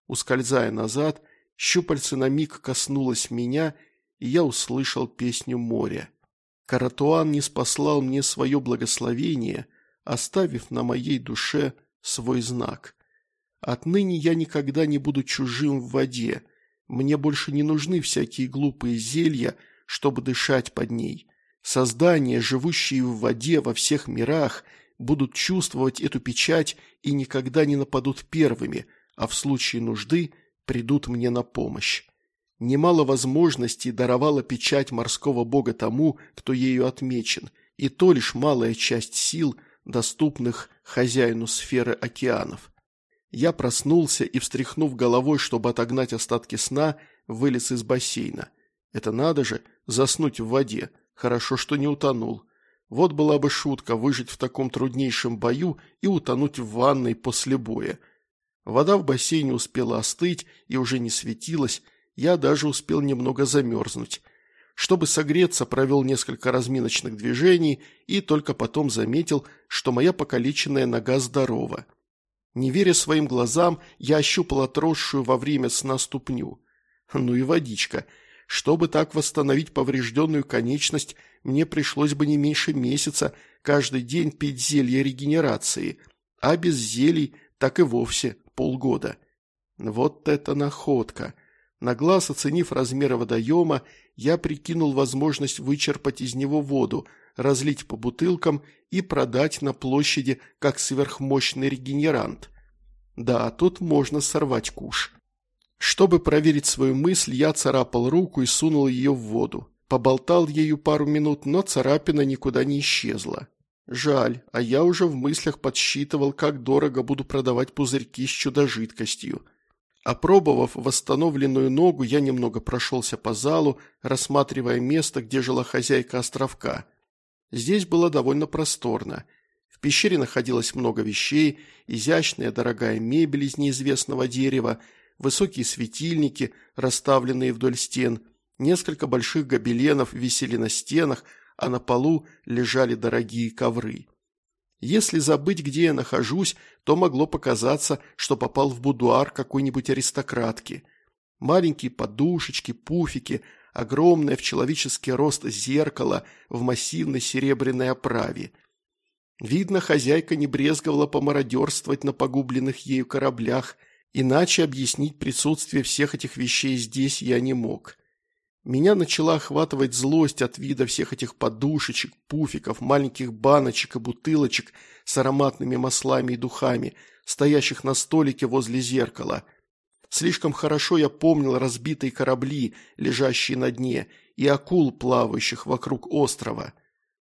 Ускользая назад, щупальце на миг коснулось меня, и я услышал песню моря. Каратуан не спаслал мне свое благословение, оставив на моей душе свой знак. Отныне я никогда не буду чужим в воде – мне больше не нужны всякие глупые зелья, чтобы дышать под ней. Создания, живущие в воде во всех мирах, будут чувствовать эту печать и никогда не нападут первыми, а в случае нужды придут мне на помощь. Немало возможностей даровала печать морского бога тому, кто ею отмечен, и то лишь малая часть сил, доступных хозяину сферы океанов. Я проснулся и, встряхнув головой, чтобы отогнать остатки сна, вылез из бассейна. Это надо же, заснуть в воде. Хорошо, что не утонул. Вот была бы шутка выжить в таком труднейшем бою и утонуть в ванной после боя. Вода в бассейне успела остыть и уже не светилась, я даже успел немного замерзнуть. Чтобы согреться, провел несколько разминочных движений и только потом заметил, что моя покалеченная нога здорова. Не веря своим глазам, я ощупал отросшую во время сна ступню. Ну и водичка. Чтобы так восстановить поврежденную конечность, мне пришлось бы не меньше месяца каждый день пить зелье регенерации, а без зелий так и вовсе полгода. Вот это находка! На глаз оценив размеры водоема, я прикинул возможность вычерпать из него воду, разлить по бутылкам и продать на площади как сверхмощный регенерант. Да, тут можно сорвать куш. Чтобы проверить свою мысль, я царапал руку и сунул ее в воду. Поболтал ею пару минут, но царапина никуда не исчезла. Жаль, а я уже в мыслях подсчитывал, как дорого буду продавать пузырьки с чудо-жидкостью. Опробовав восстановленную ногу, я немного прошелся по залу, рассматривая место, где жила хозяйка островка. Здесь было довольно просторно. В пещере находилось много вещей, изящная дорогая мебель из неизвестного дерева, высокие светильники, расставленные вдоль стен, несколько больших гобеленов висели на стенах, а на полу лежали дорогие ковры. Если забыть, где я нахожусь, то могло показаться, что попал в будуар какой-нибудь аристократки. Маленькие подушечки, пуфики, огромное в человеческий рост зеркало в массивной серебряной оправе. Видно, хозяйка не брезговала помародерствовать на погубленных ею кораблях, иначе объяснить присутствие всех этих вещей здесь я не мог. Меня начала охватывать злость от вида всех этих подушечек, пуфиков, маленьких баночек и бутылочек с ароматными маслами и духами, стоящих на столике возле зеркала. Слишком хорошо я помнил разбитые корабли, лежащие на дне, и акул, плавающих вокруг острова.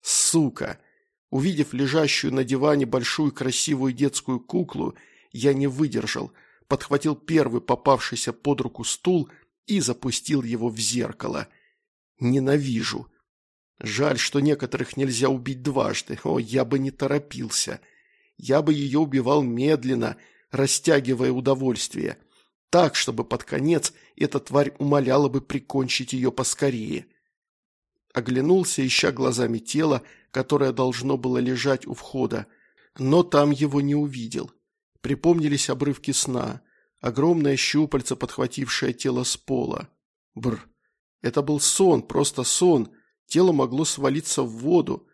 Сука! Увидев лежащую на диване большую красивую детскую куклу, я не выдержал, подхватил первый попавшийся под руку стул – и запустил его в зеркало. Ненавижу. Жаль, что некоторых нельзя убить дважды. О, я бы не торопился. Я бы ее убивал медленно, растягивая удовольствие. Так, чтобы под конец эта тварь умоляла бы прикончить ее поскорее. Оглянулся, ища глазами тело, которое должно было лежать у входа, но там его не увидел. Припомнились обрывки сна – огромное щупальце, подхватившее тело с пола. Бр. Это был сон, просто сон. Тело могло свалиться в воду.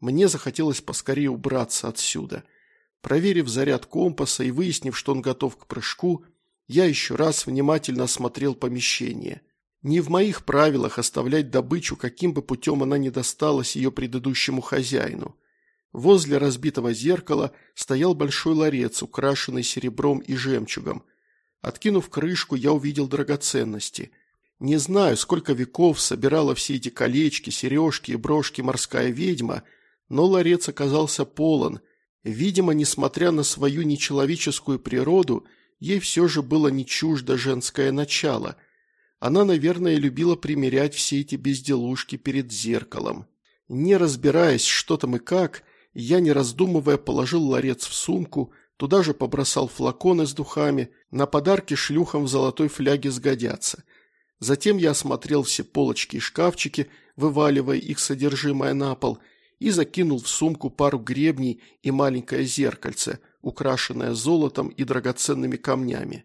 Мне захотелось поскорее убраться отсюда. Проверив заряд компаса и выяснив, что он готов к прыжку, я еще раз внимательно осмотрел помещение. Не в моих правилах оставлять добычу, каким бы путем она ни досталась ее предыдущему хозяину. Возле разбитого зеркала стоял большой ларец, украшенный серебром и жемчугом. Откинув крышку, я увидел драгоценности. Не знаю, сколько веков собирала все эти колечки, сережки и брошки морская ведьма, но ларец оказался полон. Видимо, несмотря на свою нечеловеческую природу, ей все же было не чуждо женское начало. Она, наверное, любила примерять все эти безделушки перед зеркалом. Не разбираясь, что там и как, я, не раздумывая, положил ларец в сумку, Туда же побросал флаконы с духами, на подарки шлюхам в золотой фляге сгодятся. Затем я осмотрел все полочки и шкафчики, вываливая их содержимое на пол, и закинул в сумку пару гребней и маленькое зеркальце, украшенное золотом и драгоценными камнями.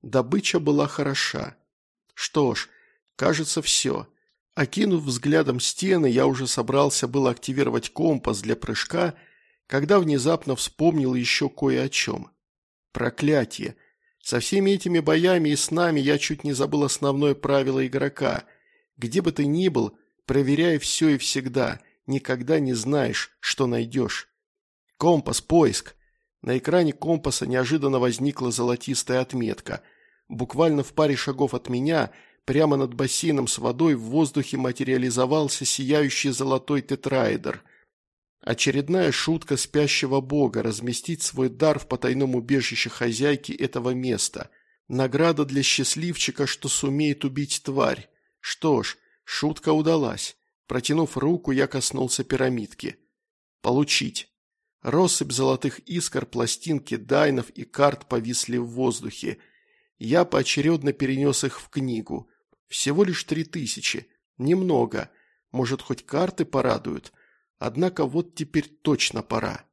Добыча была хороша. Что ж, кажется, все. Окинув взглядом стены, я уже собрался было активировать компас для прыжка – когда внезапно вспомнил еще кое о чем. Проклятие! Со всеми этими боями и снами я чуть не забыл основное правило игрока. Где бы ты ни был, проверяй все и всегда, никогда не знаешь, что найдешь. Компас, поиск. На экране компаса неожиданно возникла золотистая отметка. Буквально в паре шагов от меня, прямо над бассейном с водой, в воздухе материализовался сияющий золотой тетраэдр – Очередная шутка спящего бога – разместить свой дар в потайном убежище хозяйки этого места. Награда для счастливчика, что сумеет убить тварь. Что ж, шутка удалась. Протянув руку, я коснулся пирамидки. Получить. Россыпь золотых искр, пластинки, дайнов и карт повисли в воздухе. Я поочередно перенес их в книгу. Всего лишь три тысячи. Немного. Может, хоть карты порадуют – Однако вот теперь точно пора.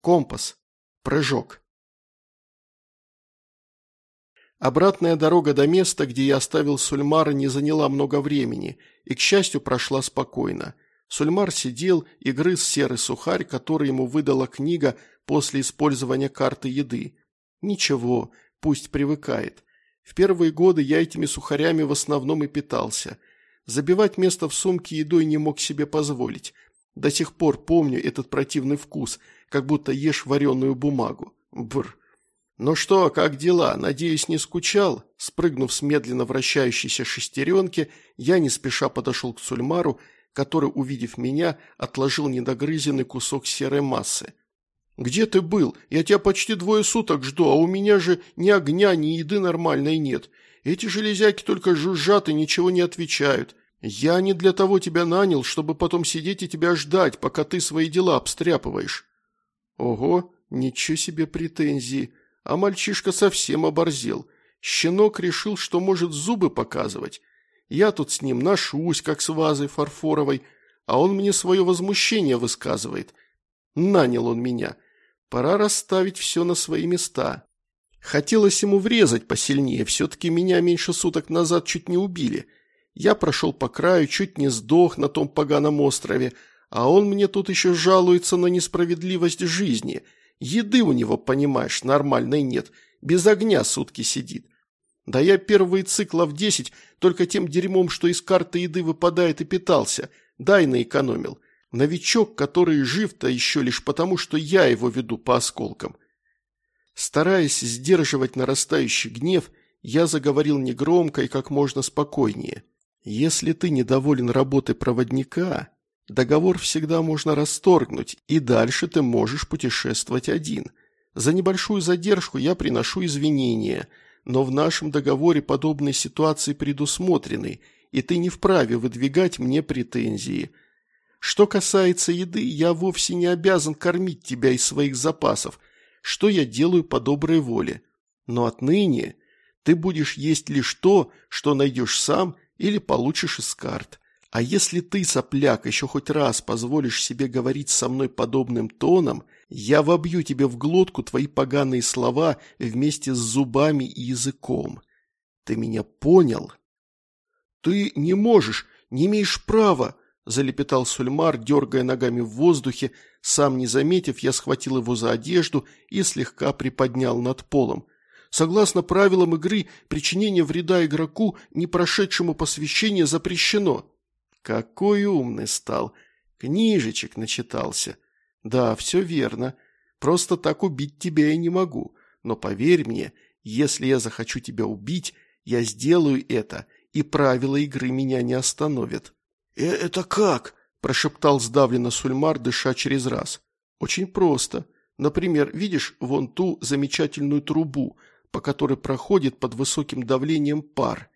Компас. Прыжок. Обратная дорога до места, где я оставил Сульмара, не заняла много времени и, к счастью, прошла спокойно. Сульмар сидел и грыз серый сухарь, который ему выдала книга после использования карты еды. Ничего, пусть привыкает. В первые годы я этими сухарями в основном и питался. Забивать место в сумке едой не мог себе позволить. До сих пор помню этот противный вкус, как будто ешь вареную бумагу. Бр. «Ну что, как дела? Надеюсь, не скучал?» Спрыгнув с медленно вращающейся шестеренки, я не спеша подошел к Сульмару, который, увидев меня, отложил недогрызенный кусок серой массы. «Где ты был? Я тебя почти двое суток жду, а у меня же ни огня, ни еды нормальной нет. Эти железяки только жужжат и ничего не отвечают. Я не для того тебя нанял, чтобы потом сидеть и тебя ждать, пока ты свои дела обстряпываешь». «Ого, ничего себе претензии. А мальчишка совсем оборзел. Щенок решил, что может зубы показывать. Я тут с ним ношусь, как с вазой фарфоровой, а он мне свое возмущение высказывает. Нанял он меня». Пора расставить все на свои места. Хотелось ему врезать посильнее, все-таки меня меньше суток назад чуть не убили. Я прошел по краю, чуть не сдох на том поганом острове, а он мне тут еще жалуется на несправедливость жизни. Еды у него, понимаешь, нормальной нет, без огня сутки сидит. Да я первые циклов десять только тем дерьмом, что из карты еды выпадает и питался, дай наэкономил. Новичок, который жив-то еще лишь потому, что я его веду по осколкам. Стараясь сдерживать нарастающий гнев, я заговорил негромко и как можно спокойнее. Если ты недоволен работой проводника, договор всегда можно расторгнуть, и дальше ты можешь путешествовать один. За небольшую задержку я приношу извинения, но в нашем договоре подобные ситуации предусмотрены, и ты не вправе выдвигать мне претензии – что касается еды, я вовсе не обязан кормить тебя из своих запасов, что я делаю по доброй воле. Но отныне ты будешь есть лишь то, что найдешь сам или получишь из карт. А если ты, сопляк, еще хоть раз позволишь себе говорить со мной подобным тоном, я вобью тебе в глотку твои поганые слова вместе с зубами и языком. Ты меня понял? Ты не можешь, не имеешь права, залепетал Сульмар, дергая ногами в воздухе. Сам не заметив, я схватил его за одежду и слегка приподнял над полом. Согласно правилам игры, причинение вреда игроку, не прошедшему посвящение, запрещено. Какой умный стал. Книжечек начитался. Да, все верно. Просто так убить тебя я не могу. Но поверь мне, если я захочу тебя убить, я сделаю это, и правила игры меня не остановят. «Э «Это как?» – прошептал сдавленно Сульмар, дыша через раз. «Очень просто. Например, видишь вон ту замечательную трубу, по которой проходит под высоким давлением пар.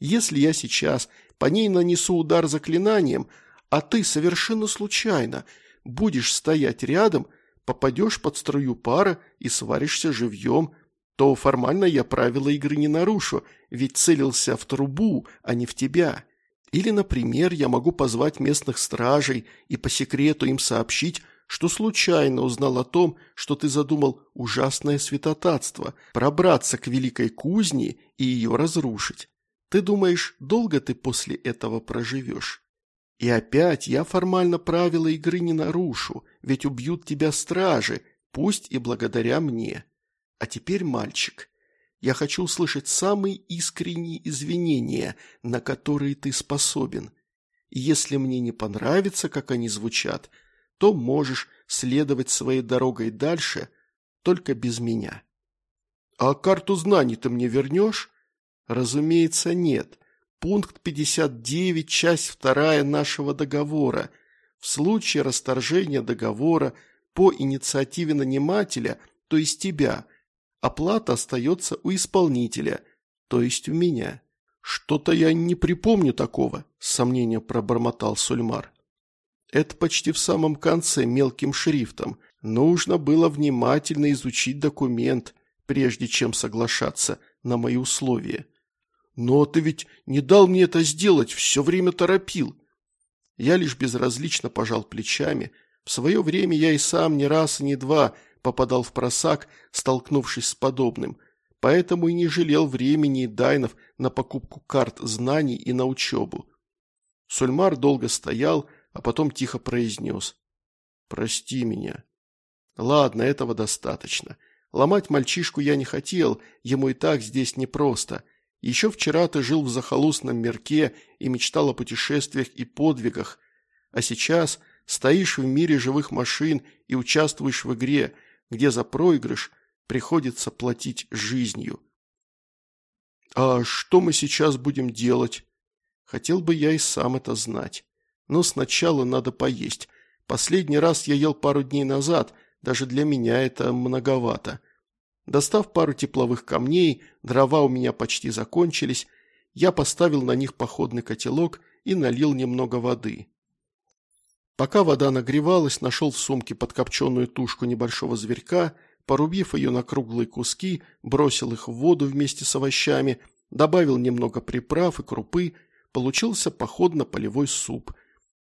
Если я сейчас по ней нанесу удар заклинанием, а ты совершенно случайно будешь стоять рядом, попадешь под струю пара и сваришься живьем, то формально я правила игры не нарушу, ведь целился в трубу, а не в тебя. Или, например, я могу позвать местных стражей и по секрету им сообщить, что случайно узнал о том, что ты задумал ужасное святотатство, пробраться к великой кузне и ее разрушить. Ты думаешь, долго ты после этого проживешь? И опять я формально правила игры не нарушу, ведь убьют тебя стражи, пусть и благодаря мне. А теперь, мальчик, я хочу услышать самые искренние извинения, на которые ты способен. Если мне не понравится, как они звучат, то можешь следовать своей дорогой дальше, только без меня. А карту знаний ты мне вернешь? Разумеется, нет. Пункт 59, часть 2 нашего договора. В случае расторжения договора по инициативе нанимателя, то есть тебя, Оплата остается у исполнителя, то есть у меня. Что-то я не припомню такого, с сомнением пробормотал Сульмар. Это почти в самом конце мелким шрифтом. Нужно было внимательно изучить документ, прежде чем соглашаться на мои условия. Но ты ведь не дал мне это сделать, все время торопил. Я лишь безразлично пожал плечами. В свое время я и сам не раз и не два – попадал в просак, столкнувшись с подобным, поэтому и не жалел времени и дайнов на покупку карт знаний и на учебу. Сульмар долго стоял, а потом тихо произнес. «Прости меня». «Ладно, этого достаточно. Ломать мальчишку я не хотел, ему и так здесь непросто. Еще вчера ты жил в захолустном мирке и мечтал о путешествиях и подвигах, а сейчас стоишь в мире живых машин и участвуешь в игре, где за проигрыш приходится платить жизнью. «А что мы сейчас будем делать?» Хотел бы я и сам это знать. Но сначала надо поесть. Последний раз я ел пару дней назад, даже для меня это многовато. Достав пару тепловых камней, дрова у меня почти закончились, я поставил на них походный котелок и налил немного воды. Пока вода нагревалась, нашел в сумке подкопченную тушку небольшого зверька, порубив ее на круглые куски, бросил их в воду вместе с овощами, добавил немного приправ и крупы, получился походно-полевой суп.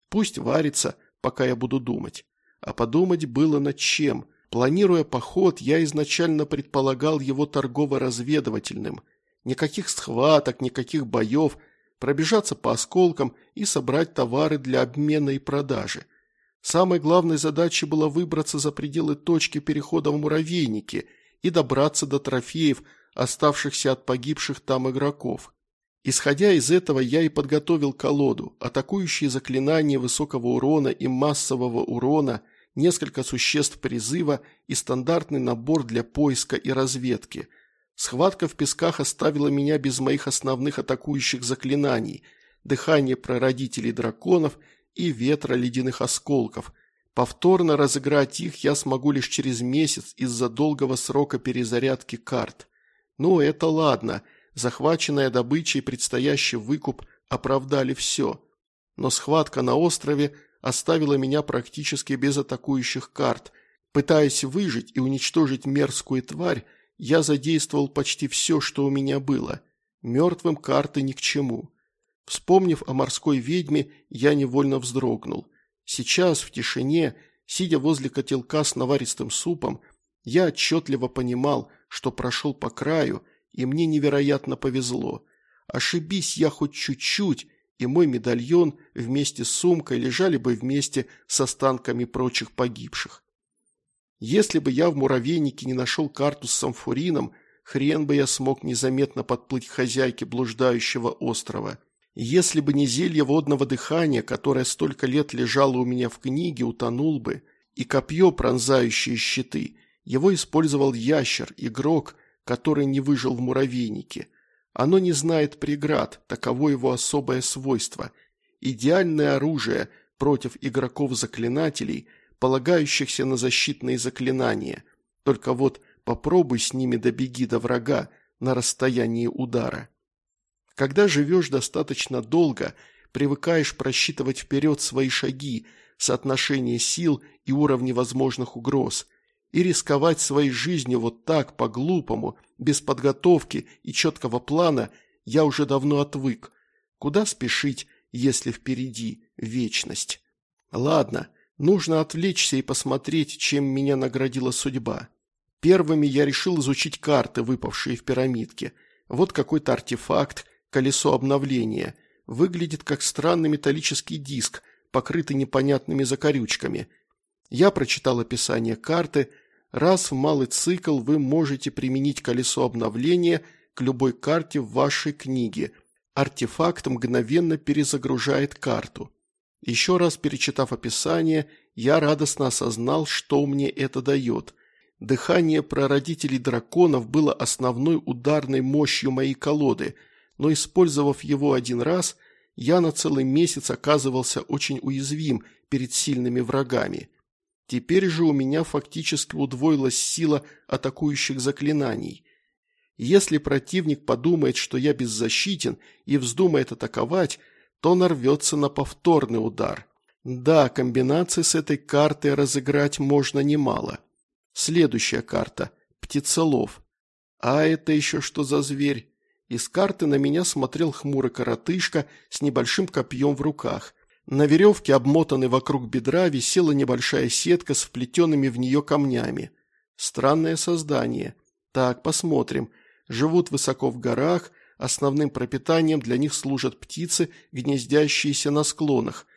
Пусть варится, пока я буду думать. А подумать было над чем. Планируя поход, я изначально предполагал его торгово-разведывательным. Никаких схваток, никаких боев, пробежаться по осколкам и собрать товары для обмена и продажи. Самой главной задачей было выбраться за пределы точки перехода в муравейники и добраться до трофеев, оставшихся от погибших там игроков. Исходя из этого, я и подготовил колоду, атакующие заклинания высокого урона и массового урона, несколько существ призыва и стандартный набор для поиска и разведки. Схватка в песках оставила меня без моих основных атакующих заклинаний – дыхание прародителей драконов и ветра ледяных осколков. Повторно разыграть их я смогу лишь через месяц из-за долгого срока перезарядки карт. Ну, это ладно – Захваченная добыча и предстоящий выкуп оправдали все. Но схватка на острове оставила меня практически без атакующих карт. Пытаясь выжить и уничтожить мерзкую тварь, я задействовал почти все, что у меня было. Мертвым карты ни к чему. Вспомнив о морской ведьме, я невольно вздрогнул. Сейчас, в тишине, сидя возле котелка с наваристым супом, я отчетливо понимал, что прошел по краю – и мне невероятно повезло. Ошибись я хоть чуть-чуть, и мой медальон вместе с сумкой лежали бы вместе с останками прочих погибших. Если бы я в муравейнике не нашел карту с самфурином, хрен бы я смог незаметно подплыть к хозяйке блуждающего острова. Если бы не зелье водного дыхания, которое столько лет лежало у меня в книге, утонул бы, и копье, пронзающее щиты, его использовал ящер, игрок, который не выжил в муравейнике. Оно не знает преград, таково его особое свойство. Идеальное оружие против игроков-заклинателей, полагающихся на защитные заклинания. Только вот попробуй с ними добеги до врага на расстоянии удара. Когда живешь достаточно долго, привыкаешь просчитывать вперед свои шаги, соотношение сил и уровни возможных угроз – и рисковать своей жизнью вот так, по-глупому, без подготовки и четкого плана, я уже давно отвык. Куда спешить, если впереди вечность? Ладно, нужно отвлечься и посмотреть, чем меня наградила судьба. Первыми я решил изучить карты, выпавшие в пирамидке. Вот какой-то артефакт, колесо обновления. Выглядит как странный металлический диск, покрытый непонятными закорючками. Я прочитал описание карты – Раз в малый цикл вы можете применить колесо обновления к любой карте в вашей книге. Артефакт мгновенно перезагружает карту. Еще раз перечитав описание, я радостно осознал, что мне это дает. Дыхание прародителей драконов было основной ударной мощью моей колоды, но использовав его один раз, я на целый месяц оказывался очень уязвим перед сильными врагами. Теперь же у меня фактически удвоилась сила атакующих заклинаний. Если противник подумает, что я беззащитен и вздумает атаковать, то нарвется на повторный удар. Да, комбинации с этой картой разыграть можно немало. Следующая карта – Птицелов. А это еще что за зверь? Из карты на меня смотрел хмурый коротышка с небольшим копьем в руках. На веревке, обмотанной вокруг бедра, висела небольшая сетка с вплетенными в нее камнями. Странное создание. Так, посмотрим. Живут высоко в горах, основным пропитанием для них служат птицы, гнездящиеся на склонах.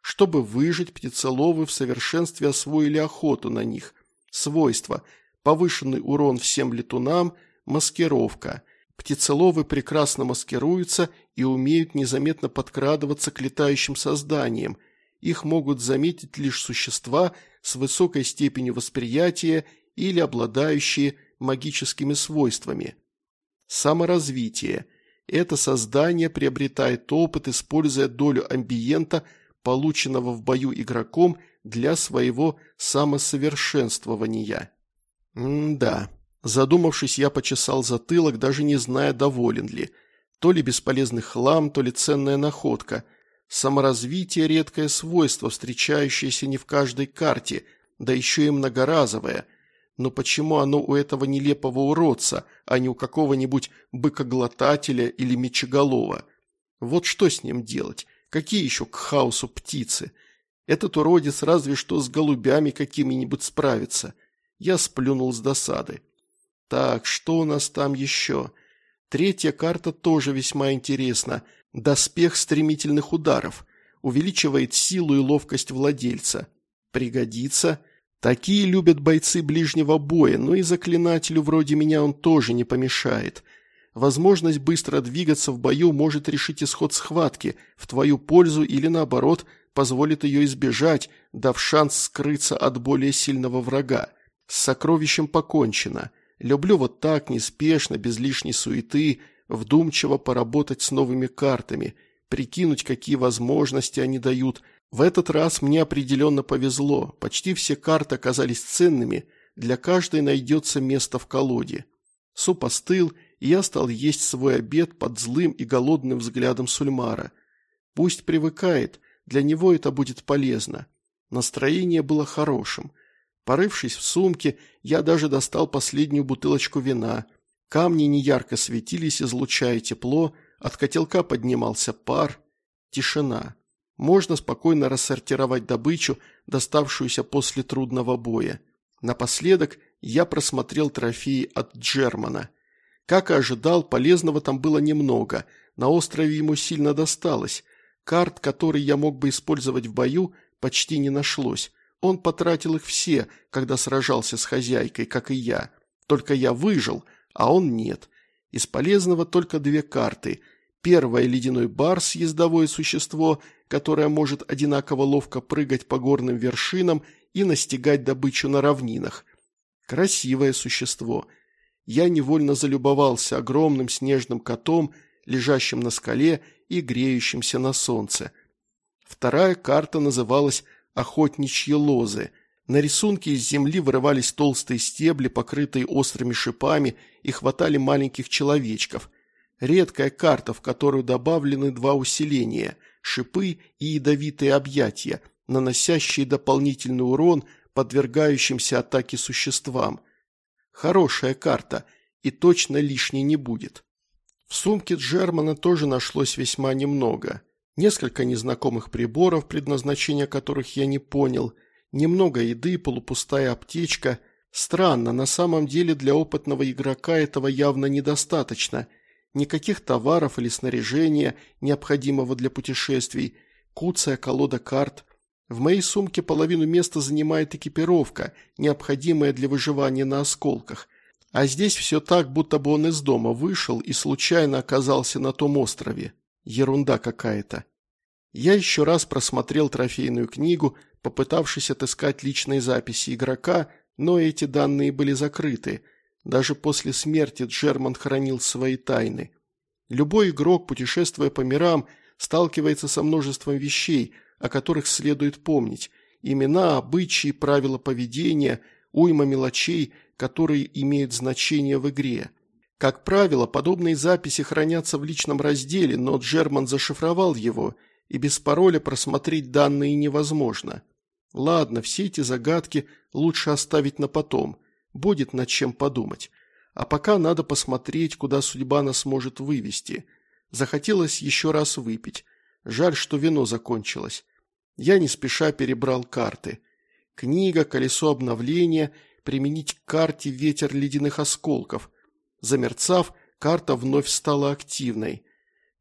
Чтобы выжить, птицеловы в совершенстве освоили охоту на них. Свойства. повышенный урон всем летунам, маскировка. Птицеловы прекрасно маскируются и умеют незаметно подкрадываться к летающим созданиям. Их могут заметить лишь существа с высокой степенью восприятия или обладающие магическими свойствами. Саморазвитие. Это создание приобретает опыт, используя долю амбиента, полученного в бою игроком, для своего самосовершенствования. М-да. Задумавшись, я почесал затылок, даже не зная, доволен ли. То ли бесполезный хлам, то ли ценная находка. Саморазвитие – редкое свойство, встречающееся не в каждой карте, да еще и многоразовое. Но почему оно у этого нелепого уродца, а не у какого-нибудь быкоглотателя или мечеголова? Вот что с ним делать? Какие еще к хаосу птицы? Этот уродец разве что с голубями какими-нибудь справится. Я сплюнул с досады. Так, что у нас там еще? Третья карта тоже весьма интересна. Доспех стремительных ударов. Увеличивает силу и ловкость владельца. Пригодится. Такие любят бойцы ближнего боя, но и заклинателю вроде меня он тоже не помешает. Возможность быстро двигаться в бою может решить исход схватки в твою пользу или наоборот позволит ее избежать, дав шанс скрыться от более сильного врага. С сокровищем покончено. Люблю вот так, неспешно, без лишней суеты, вдумчиво поработать с новыми картами, прикинуть, какие возможности они дают. В этот раз мне определенно повезло. Почти все карты оказались ценными, для каждой найдется место в колоде. Суп остыл, и я стал есть свой обед под злым и голодным взглядом Сульмара. Пусть привыкает, для него это будет полезно. Настроение было хорошим. Порывшись в сумке, я даже достал последнюю бутылочку вина. Камни неярко светились, излучая тепло, от котелка поднимался пар. Тишина. Можно спокойно рассортировать добычу, доставшуюся после трудного боя. Напоследок я просмотрел трофеи от Джермана. Как и ожидал, полезного там было немного. На острове ему сильно досталось. Карт, которые я мог бы использовать в бою, почти не нашлось. Он потратил их все, когда сражался с хозяйкой, как и я. Только я выжил, а он нет. Из полезного только две карты. Первая – ледяной барс, ездовое существо, которое может одинаково ловко прыгать по горным вершинам и настигать добычу на равнинах. Красивое существо. Я невольно залюбовался огромным снежным котом, лежащим на скале и греющимся на солнце. Вторая карта называлась охотничьи лозы. На рисунке из земли вырывались толстые стебли, покрытые острыми шипами, и хватали маленьких человечков. Редкая карта, в которую добавлены два усиления – шипы и ядовитые объятия, наносящие дополнительный урон подвергающимся атаке существам. Хорошая карта, и точно лишней не будет. В сумке Джермана тоже нашлось весьма немного – несколько незнакомых приборов, предназначения которых я не понял, немного еды, полупустая аптечка. Странно, на самом деле для опытного игрока этого явно недостаточно. Никаких товаров или снаряжения, необходимого для путешествий, куцая колода карт. В моей сумке половину места занимает экипировка, необходимая для выживания на осколках. А здесь все так, будто бы он из дома вышел и случайно оказался на том острове. Ерунда какая-то. Я еще раз просмотрел трофейную книгу, попытавшись отыскать личные записи игрока, но эти данные были закрыты. Даже после смерти Джерман хранил свои тайны. Любой игрок, путешествуя по мирам, сталкивается со множеством вещей, о которых следует помнить. Имена, обычаи, правила поведения, уйма мелочей, которые имеют значение в игре. Как правило, подобные записи хранятся в личном разделе, но Джерман зашифровал его, и без пароля просмотреть данные невозможно. Ладно, все эти загадки лучше оставить на потом, будет над чем подумать. А пока надо посмотреть, куда судьба нас может вывести. Захотелось еще раз выпить. Жаль, что вино закончилось. Я не спеша перебрал карты. Книга, колесо обновления, применить к карте ветер ледяных осколков – Замерцав, карта вновь стала активной.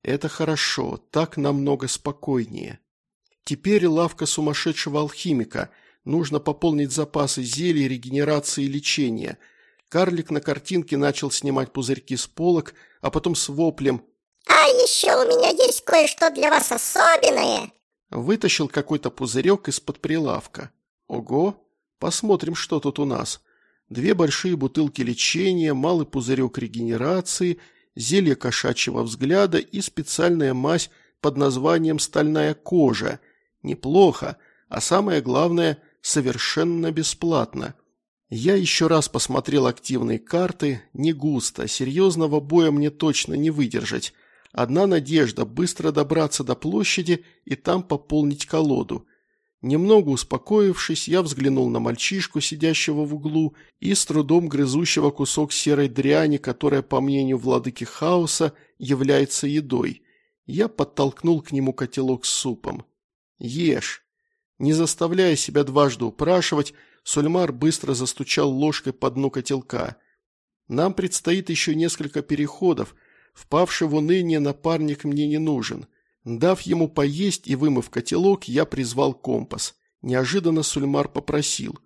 Это хорошо, так намного спокойнее. Теперь лавка сумасшедшего алхимика. Нужно пополнить запасы зелий, регенерации и лечения. Карлик на картинке начал снимать пузырьки с полок, а потом с воплем «А еще у меня есть кое-что для вас особенное!» Вытащил какой-то пузырек из-под прилавка. Ого! Посмотрим, что тут у нас. Две большие бутылки лечения, малый пузырек регенерации, зелье кошачьего взгляда и специальная мазь под названием «стальная кожа». Неплохо, а самое главное – совершенно бесплатно. Я еще раз посмотрел активные карты, не густо, серьезного боя мне точно не выдержать. Одна надежда – быстро добраться до площади и там пополнить колоду. Немного успокоившись, я взглянул на мальчишку, сидящего в углу, и с трудом грызущего кусок серой дряни, которая, по мнению владыки хаоса, является едой. Я подтолкнул к нему котелок с супом. «Ешь!» Не заставляя себя дважды упрашивать, Сульмар быстро застучал ложкой по дну котелка. «Нам предстоит еще несколько переходов. Впавший в уныние напарник мне не нужен. Дав ему поесть и вымыв котелок, я призвал компас. Неожиданно Сульмар попросил.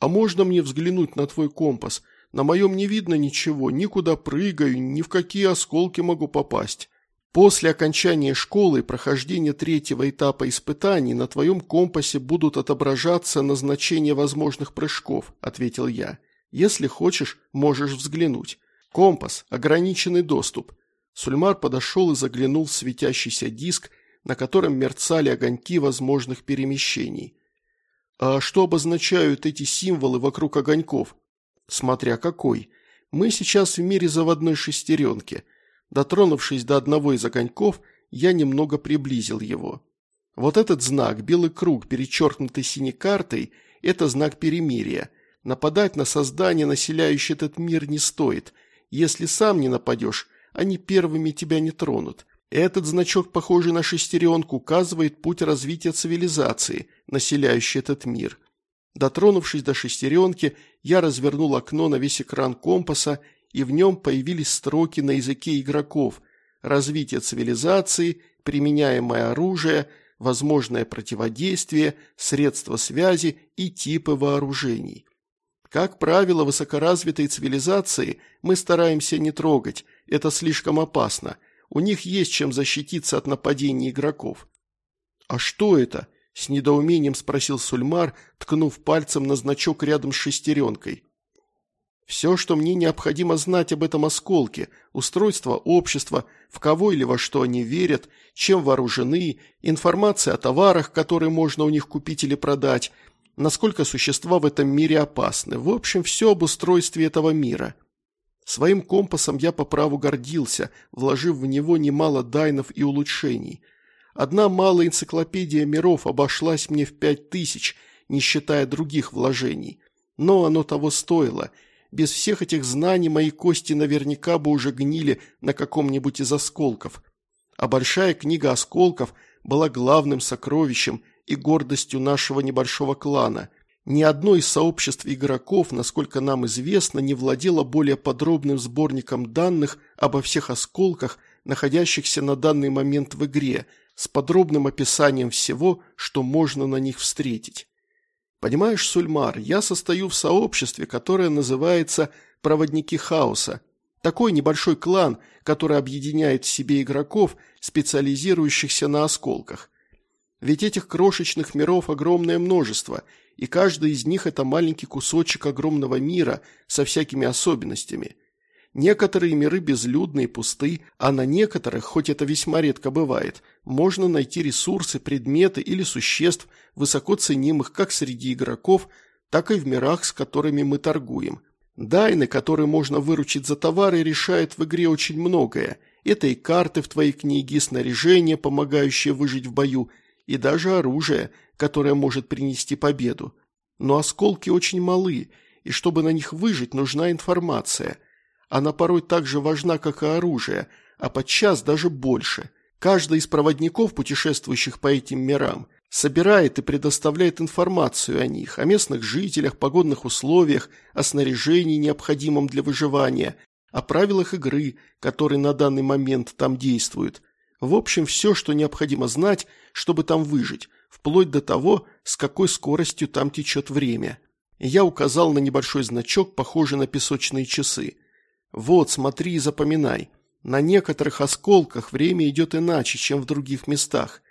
«А можно мне взглянуть на твой компас? На моем не видно ничего, никуда прыгаю, ни в какие осколки могу попасть». После окончания школы и прохождения третьего этапа испытаний на твоем компасе будут отображаться назначения возможных прыжков», – ответил я. «Если хочешь, можешь взглянуть. Компас – ограниченный доступ». Сульмар подошел и заглянул в светящийся диск, на котором мерцали огоньки возможных перемещений. «А что обозначают эти символы вокруг огоньков?» «Смотря какой. Мы сейчас в мире заводной шестеренки». Дотронувшись до одного из огоньков, я немного приблизил его. Вот этот знак, белый круг, перечеркнутый синей картой, это знак перемирия. Нападать на создание, населяющее этот мир, не стоит. Если сам не нападешь, они первыми тебя не тронут. Этот значок, похожий на шестеренку, указывает путь развития цивилизации, населяющей этот мир. Дотронувшись до шестеренки, я развернул окно на весь экран компаса и в нем появились строки на языке игроков «Развитие цивилизации», «Применяемое оружие», «Возможное противодействие», «Средства связи» и «Типы вооружений». Как правило, высокоразвитые цивилизации мы стараемся не трогать, это слишком опасно. У них есть чем защититься от нападений игроков. «А что это?» – с недоумением спросил Сульмар, ткнув пальцем на значок рядом с шестеренкой. Все, что мне необходимо знать об этом осколке, устройство общества, в кого или во что они верят, чем вооружены, информация о товарах, которые можно у них купить или продать, насколько существа в этом мире опасны, в общем, все об устройстве этого мира. Своим компасом я по праву гордился, вложив в него немало дайнов и улучшений. Одна малая энциклопедия миров обошлась мне в пять тысяч, не считая других вложений. Но оно того стоило – без всех этих знаний мои кости наверняка бы уже гнили на каком-нибудь из осколков. А большая книга осколков была главным сокровищем и гордостью нашего небольшого клана. Ни одно из сообществ игроков, насколько нам известно, не владело более подробным сборником данных обо всех осколках, находящихся на данный момент в игре, с подробным описанием всего, что можно на них встретить. Понимаешь, Сульмар, я состою в сообществе, которое называется «Проводники хаоса». Такой небольшой клан, который объединяет в себе игроков, специализирующихся на осколках. Ведь этих крошечных миров огромное множество, и каждый из них – это маленький кусочек огромного мира со всякими особенностями. Некоторые миры безлюдные, пусты, а на некоторых, хоть это весьма редко бывает, можно найти ресурсы, предметы или существ, высоко ценимых как среди игроков, так и в мирах, с которыми мы торгуем. Дайны, которые можно выручить за товары, решают в игре очень многое. Это и карты в твоей книге, и снаряжение, помогающее выжить в бою, и даже оружие, которое может принести победу. Но осколки очень малы, и чтобы на них выжить, нужна информация – она порой так же важна, как и оружие, а подчас даже больше. Каждый из проводников, путешествующих по этим мирам, собирает и предоставляет информацию о них, о местных жителях, погодных условиях, о снаряжении, необходимом для выживания, о правилах игры, которые на данный момент там действуют. В общем, все, что необходимо знать, чтобы там выжить, вплоть до того, с какой скоростью там течет время. я указал на небольшой значок, похожий на песочные часы. «Вот, смотри и запоминай. На некоторых осколках время идет иначе, чем в других местах.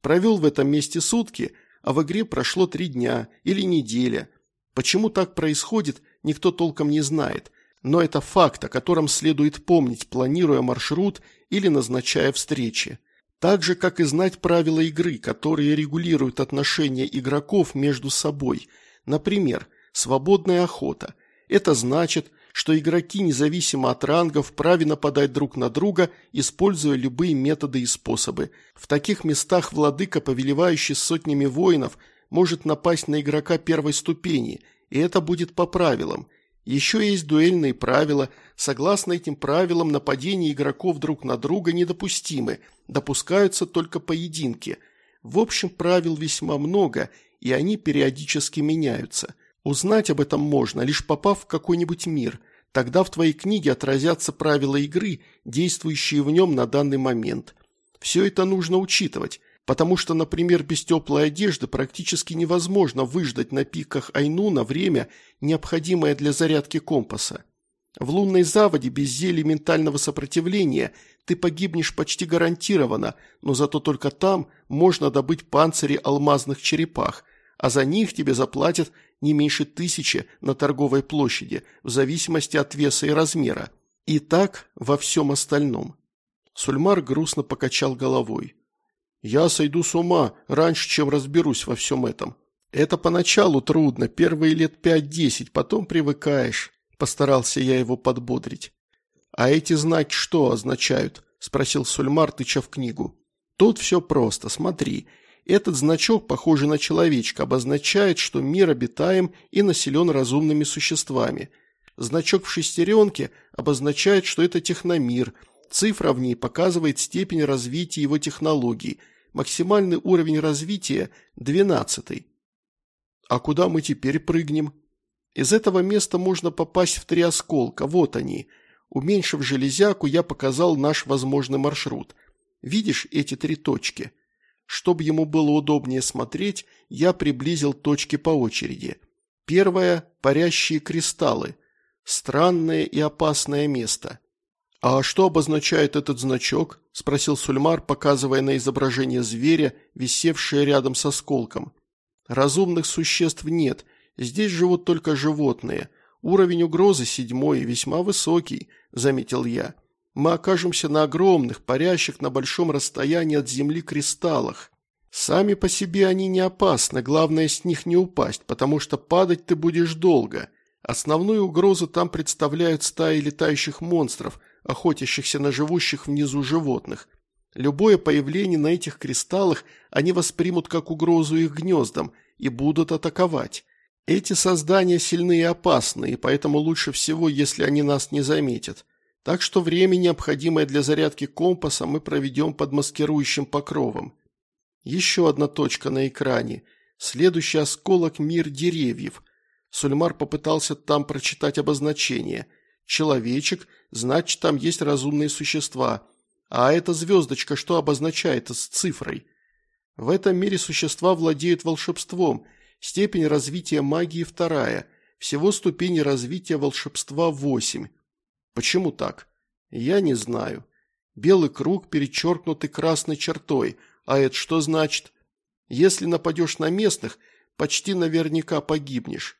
Провел в этом месте сутки, а в игре прошло три дня или неделя. Почему так происходит, никто толком не знает, но это факт, о котором следует помнить, планируя маршрут или назначая встречи. Так же, как и знать правила игры, которые регулируют отношения игроков между собой. Например, свободная охота. Это значит, что игроки, независимо от рангов, вправе нападать друг на друга, используя любые методы и способы. В таких местах владыка, повелевающий сотнями воинов, может напасть на игрока первой ступени, и это будет по правилам. Еще есть дуэльные правила. Согласно этим правилам, нападения игроков друг на друга недопустимы, допускаются только поединки. В общем, правил весьма много, и они периодически меняются. Узнать об этом можно, лишь попав в какой-нибудь мир. Тогда в твоей книге отразятся правила игры, действующие в нем на данный момент. Все это нужно учитывать, потому что, например, без теплой одежды практически невозможно выждать на пиках Айнуна время, необходимое для зарядки компаса. В лунной заводе без зелий ментального сопротивления ты погибнешь почти гарантированно, но зато только там можно добыть панцири алмазных черепах, а за них тебе заплатят не меньше тысячи на торговой площади, в зависимости от веса и размера. И так во всем остальном. Сульмар грустно покачал головой. «Я сойду с ума раньше, чем разберусь во всем этом. Это поначалу трудно, первые лет пять-десять, потом привыкаешь», – постарался я его подбодрить. «А эти знаки что означают?» – спросил Сульмар, тыча в книгу. «Тут все просто, смотри. Этот значок, похожий на человечка, обозначает, что мир обитаем и населен разумными существами. Значок в шестеренке обозначает, что это техномир. Цифра в ней показывает степень развития его технологий. Максимальный уровень развития – 12. А куда мы теперь прыгнем? Из этого места можно попасть в три осколка, вот они. Уменьшив железяку, я показал наш возможный маршрут. Видишь эти три точки – чтобы ему было удобнее смотреть, я приблизил точки по очереди. Первое – парящие кристаллы. Странное и опасное место. «А что обозначает этот значок?» – спросил Сульмар, показывая на изображение зверя, висевшее рядом с осколком. «Разумных существ нет, здесь живут только животные. Уровень угрозы седьмой, весьма высокий», – заметил я мы окажемся на огромных, парящих на большом расстоянии от Земли кристаллах. Сами по себе они не опасны, главное с них не упасть, потому что падать ты будешь долго. Основную угрозу там представляют стаи летающих монстров, охотящихся на живущих внизу животных. Любое появление на этих кристаллах они воспримут как угрозу их гнездам и будут атаковать. Эти создания сильны и опасны, и поэтому лучше всего, если они нас не заметят. Так что время, необходимое для зарядки компаса, мы проведем под маскирующим покровом. Еще одна точка на экране. Следующий осколок – мир деревьев. Сульмар попытался там прочитать обозначение. Человечек, значит, там есть разумные существа. А эта звездочка что обозначает с цифрой? В этом мире существа владеют волшебством. Степень развития магии вторая. Всего ступени развития волшебства восемь. Почему так? Я не знаю. Белый круг, перечеркнутый красной чертой. А это что значит? Если нападешь на местных, почти наверняка погибнешь.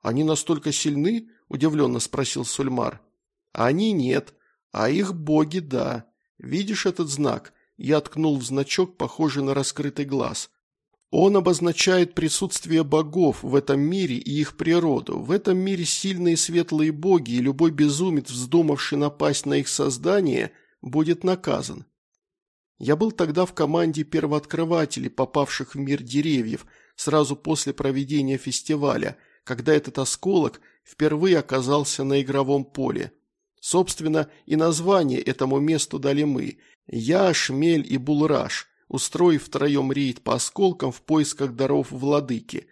Они настолько сильны? Удивленно спросил Сульмар. Они нет, а их боги да. Видишь этот знак? Я ткнул в значок, похожий на раскрытый глаз. Он обозначает присутствие богов в этом мире и их природу. В этом мире сильные светлые боги, и любой безумец, вздумавший напасть на их создание, будет наказан. Я был тогда в команде первооткрывателей, попавших в мир деревьев, сразу после проведения фестиваля, когда этот осколок впервые оказался на игровом поле. Собственно, и название этому месту дали мы – Я, Шмель и Булраш – устроив втроем рейд по осколкам в поисках даров владыки.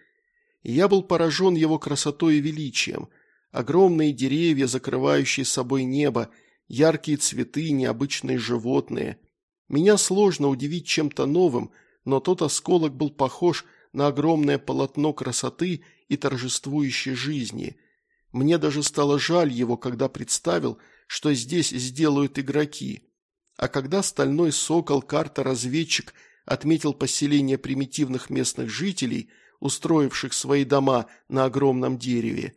я был поражен его красотой и величием. Огромные деревья, закрывающие собой небо, яркие цветы, необычные животные. Меня сложно удивить чем-то новым, но тот осколок был похож на огромное полотно красоты и торжествующей жизни. Мне даже стало жаль его, когда представил, что здесь сделают игроки. А когда стальной сокол, карта-разведчик отметил поселение примитивных местных жителей, устроивших свои дома на огромном дереве,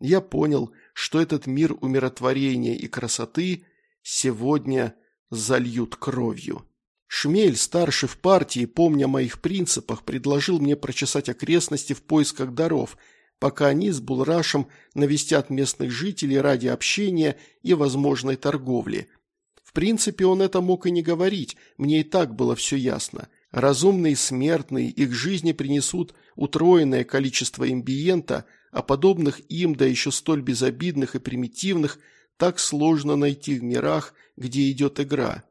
я понял, что этот мир умиротворения и красоты сегодня зальют кровью. Шмель, старший в партии, помня о моих принципах, предложил мне прочесать окрестности в поисках даров, пока они с Булрашем навестят местных жителей ради общения и возможной торговли. В принципе, он это мог и не говорить, мне и так было все ясно. Разумные смертные их жизни принесут утроенное количество имбиента, а подобных им, да еще столь безобидных и примитивных, так сложно найти в мирах, где идет игра.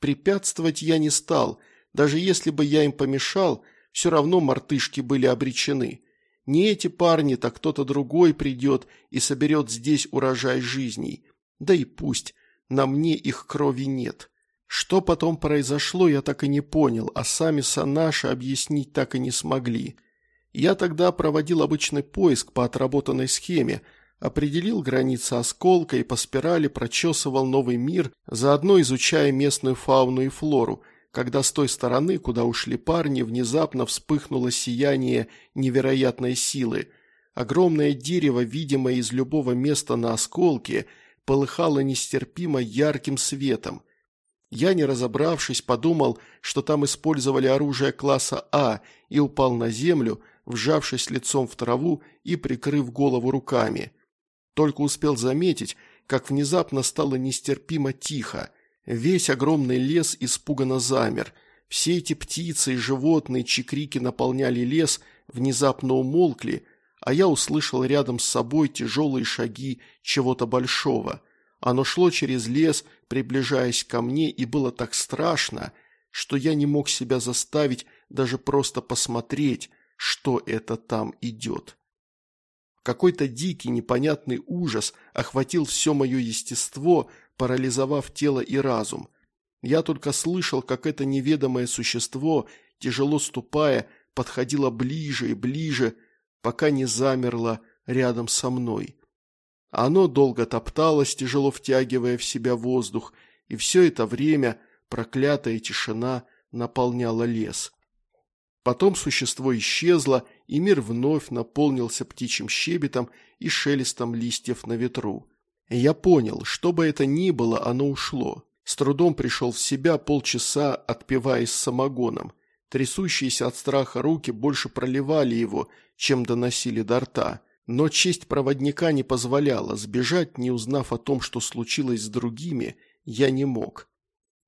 Препятствовать я не стал, даже если бы я им помешал, все равно мартышки были обречены. Не эти парни, так кто-то другой придет и соберет здесь урожай жизней. Да и пусть, на мне их крови нет. Что потом произошло, я так и не понял, а сами Санаши объяснить так и не смогли. Я тогда проводил обычный поиск по отработанной схеме, определил границы осколка и по спирали прочесывал новый мир, заодно изучая местную фауну и флору, когда с той стороны, куда ушли парни, внезапно вспыхнуло сияние невероятной силы. Огромное дерево, видимое из любого места на осколке, полыхало нестерпимо ярким светом. Я, не разобравшись, подумал, что там использовали оружие класса А и упал на землю, вжавшись лицом в траву и прикрыв голову руками – только успел заметить, как внезапно стало нестерпимо тихо. Весь огромный лес испуганно замер. Все эти птицы и животные, чьи крики наполняли лес, внезапно умолкли, а я услышал рядом с собой тяжелые шаги чего-то большого. Оно шло через лес, приближаясь ко мне, и было так страшно, что я не мог себя заставить даже просто посмотреть, что это там идет. Какой-то дикий, непонятный ужас охватил все мое естество, парализовав тело и разум. Я только слышал, как это неведомое существо, тяжело ступая, подходило ближе и ближе, пока не замерло рядом со мной. Оно долго топталось, тяжело втягивая в себя воздух, и все это время проклятая тишина наполняла лес. Потом существо исчезло, и мир вновь наполнился птичьим щебетом и шелестом листьев на ветру. я понял, что бы это ни было, оно ушло. С трудом пришел в себя полчаса, отпиваясь самогоном. Трясущиеся от страха руки больше проливали его, чем доносили до рта. Но честь проводника не позволяла, сбежать, не узнав о том, что случилось с другими, я не мог.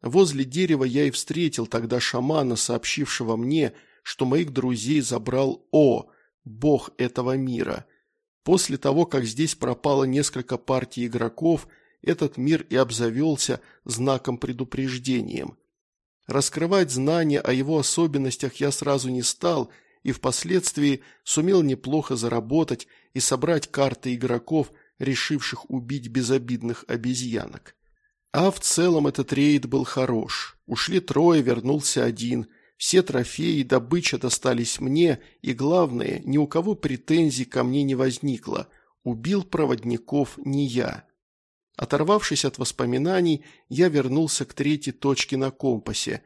Возле дерева я и встретил тогда шамана, сообщившего мне, что моих друзей забрал О, бог этого мира. После того, как здесь пропало несколько партий игроков, этот мир и обзавелся знаком предупреждением. Раскрывать знания о его особенностях я сразу не стал и впоследствии сумел неплохо заработать и собрать карты игроков, решивших убить безобидных обезьянок. А в целом этот рейд был хорош. Ушли трое, вернулся один – все трофеи и добыча достались мне, и главное, ни у кого претензий ко мне не возникло. Убил проводников не я. Оторвавшись от воспоминаний, я вернулся к третьей точке на компасе.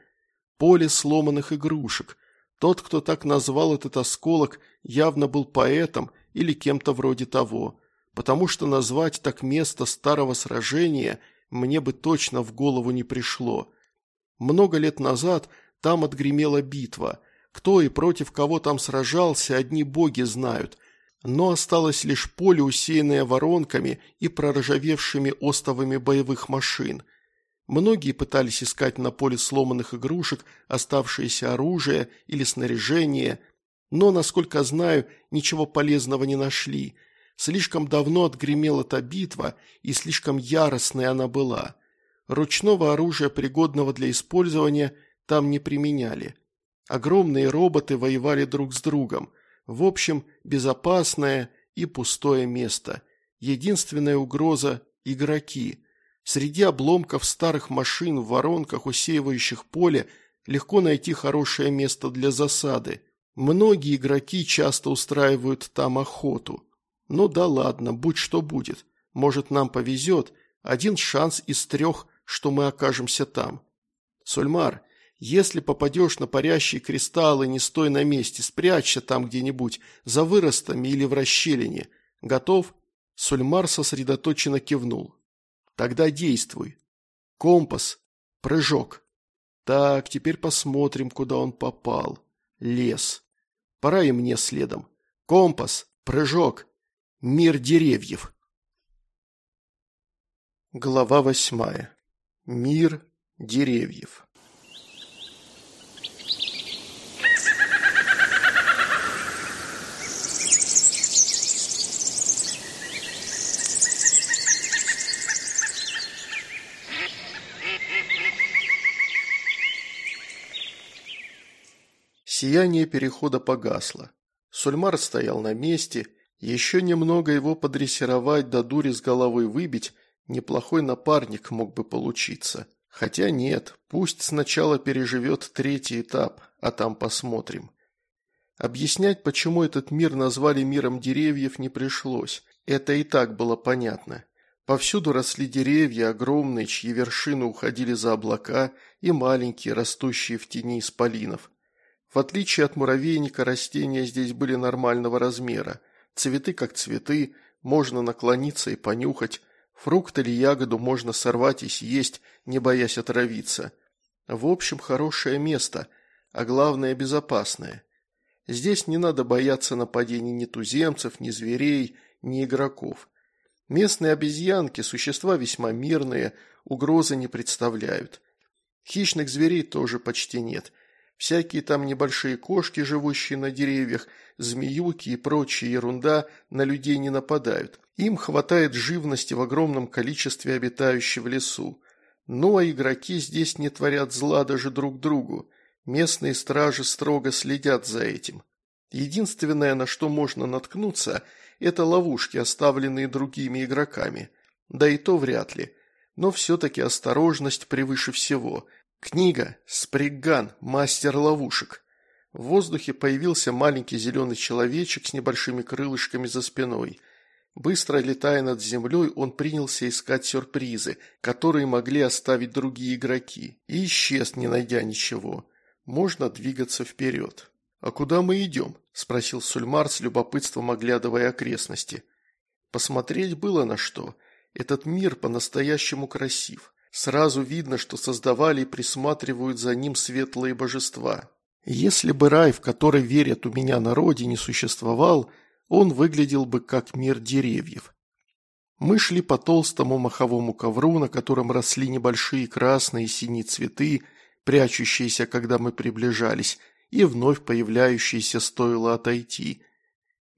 Поле сломанных игрушек. Тот, кто так назвал этот осколок, явно был поэтом или кем-то вроде того, потому что назвать так место старого сражения мне бы точно в голову не пришло. Много лет назад там отгремела битва. Кто и против кого там сражался, одни боги знают. Но осталось лишь поле, усеянное воронками и проржавевшими остовами боевых машин. Многие пытались искать на поле сломанных игрушек оставшееся оружие или снаряжение, но, насколько знаю, ничего полезного не нашли. Слишком давно отгремела та битва, и слишком яростной она была. Ручного оружия, пригодного для использования – там не применяли. Огромные роботы воевали друг с другом. В общем, безопасное и пустое место. Единственная угроза – игроки. Среди обломков старых машин в воронках, усеивающих поле, легко найти хорошее место для засады. Многие игроки часто устраивают там охоту. Ну да ладно, будь что будет. Может, нам повезет. Один шанс из трех, что мы окажемся там. Сульмар, если попадешь на парящие кристаллы, не стой на месте, спрячься там где-нибудь, за выростами или в расщелине. Готов? Сульмар сосредоточенно кивнул. Тогда действуй. Компас. Прыжок. Так, теперь посмотрим, куда он попал. Лес. Пора и мне следом. Компас. Прыжок. Мир деревьев. Глава восьмая. Мир деревьев. Сияние перехода погасло. Сульмар стоял на месте, еще немного его подрессировать да дури с головой выбить, неплохой напарник мог бы получиться. Хотя нет, пусть сначала переживет третий этап, а там посмотрим. Объяснять, почему этот мир назвали миром деревьев, не пришлось. Это и так было понятно. Повсюду росли деревья, огромные, чьи вершины уходили за облака, и маленькие, растущие в тени исполинов. В отличие от муравейника, растения здесь были нормального размера. Цветы как цветы, можно наклониться и понюхать. Фрукт или ягоду можно сорвать и съесть, не боясь отравиться. В общем, хорошее место, а главное – безопасное. Здесь не надо бояться нападений ни туземцев, ни зверей, ни игроков. Местные обезьянки – существа весьма мирные, угрозы не представляют. Хищных зверей тоже почти нет – Всякие там небольшие кошки, живущие на деревьях, змеюки и прочая ерунда на людей не нападают. Им хватает живности в огромном количестве обитающей в лесу. Ну а игроки здесь не творят зла даже друг другу. Местные стражи строго следят за этим. Единственное, на что можно наткнуться, это ловушки, оставленные другими игроками. Да и то вряд ли. Но все-таки осторожность превыше всего – Книга «Спригган. Мастер ловушек». В воздухе появился маленький зеленый человечек с небольшими крылышками за спиной. Быстро летая над землей, он принялся искать сюрпризы, которые могли оставить другие игроки, и исчез, не найдя ничего. Можно двигаться вперед. «А куда мы идем?» – спросил Сульмар с любопытством, оглядывая окрестности. Посмотреть было на что. Этот мир по-настоящему красив. Сразу видно, что создавали и присматривают за ним светлые божества. Если бы рай, в который верят у меня на родине, существовал, он выглядел бы как мир деревьев. Мы шли по толстому маховому ковру, на котором росли небольшие красные и синие цветы, прячущиеся, когда мы приближались, и вновь появляющиеся стоило отойти.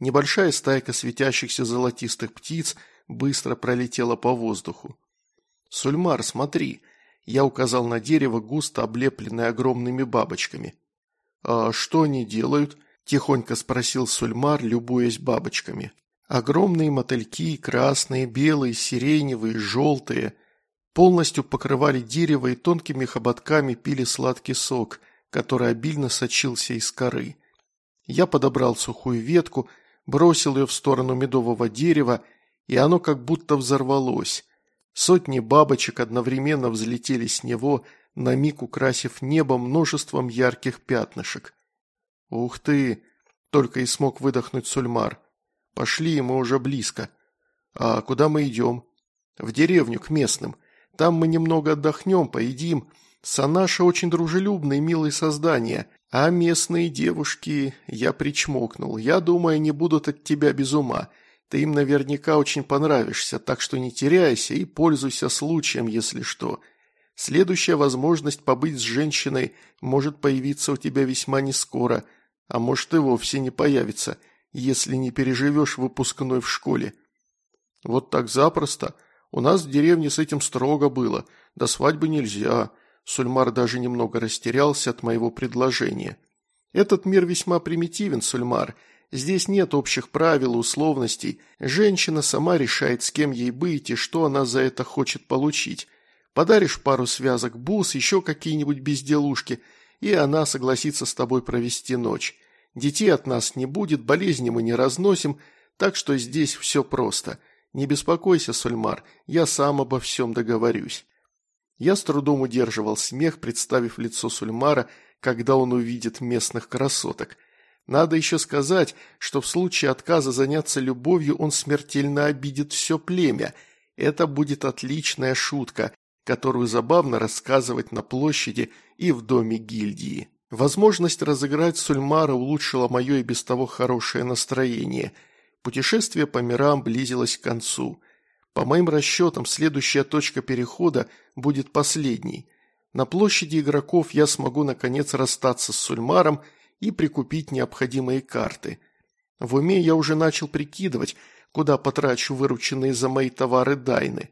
Небольшая стайка светящихся золотистых птиц быстро пролетела по воздуху. «Сульмар, смотри!» Я указал на дерево, густо облепленное огромными бабочками. «А что они делают?» – тихонько спросил Сульмар, любуясь бабочками. Огромные мотыльки, красные, белые, сиреневые, желтые, полностью покрывали дерево и тонкими хоботками пили сладкий сок, который обильно сочился из коры. Я подобрал сухую ветку, бросил ее в сторону медового дерева, и оно как будто взорвалось. Сотни бабочек одновременно взлетели с него, на миг украсив небо множеством ярких пятнышек. «Ух ты!» – только и смог выдохнуть Сульмар. «Пошли, мы уже близко. А куда мы идем?» «В деревню, к местным. Там мы немного отдохнем, поедим. Санаша очень дружелюбные, милые создания, а местные девушки...» Я причмокнул. «Я думаю, они будут от тебя без ума. Ты им наверняка очень понравишься, так что не теряйся и пользуйся случаем, если что. Следующая возможность побыть с женщиной может появиться у тебя весьма нескоро, а может и вовсе не появится, если не переживешь выпускной в школе. Вот так запросто. У нас в деревне с этим строго было. До свадьбы нельзя. Сульмар даже немного растерялся от моего предложения. Этот мир весьма примитивен, Сульмар – Здесь нет общих правил, условностей. Женщина сама решает, с кем ей быть и что она за это хочет получить. Подаришь пару связок бус, еще какие-нибудь безделушки, и она согласится с тобой провести ночь. Детей от нас не будет, болезни мы не разносим, так что здесь все просто. Не беспокойся, Сульмар, я сам обо всем договорюсь». Я с трудом удерживал смех, представив лицо Сульмара, когда он увидит местных красоток. Надо еще сказать, что в случае отказа заняться любовью он смертельно обидит все племя. Это будет отличная шутка, которую забавно рассказывать на площади и в доме гильдии. Возможность разыграть Сульмара улучшила мое и без того хорошее настроение. Путешествие по мирам близилось к концу. По моим расчетам, следующая точка перехода будет последней. На площади игроков я смогу наконец расстаться с Сульмаром и прикупить необходимые карты. В уме я уже начал прикидывать, куда потрачу вырученные за мои товары Дайны.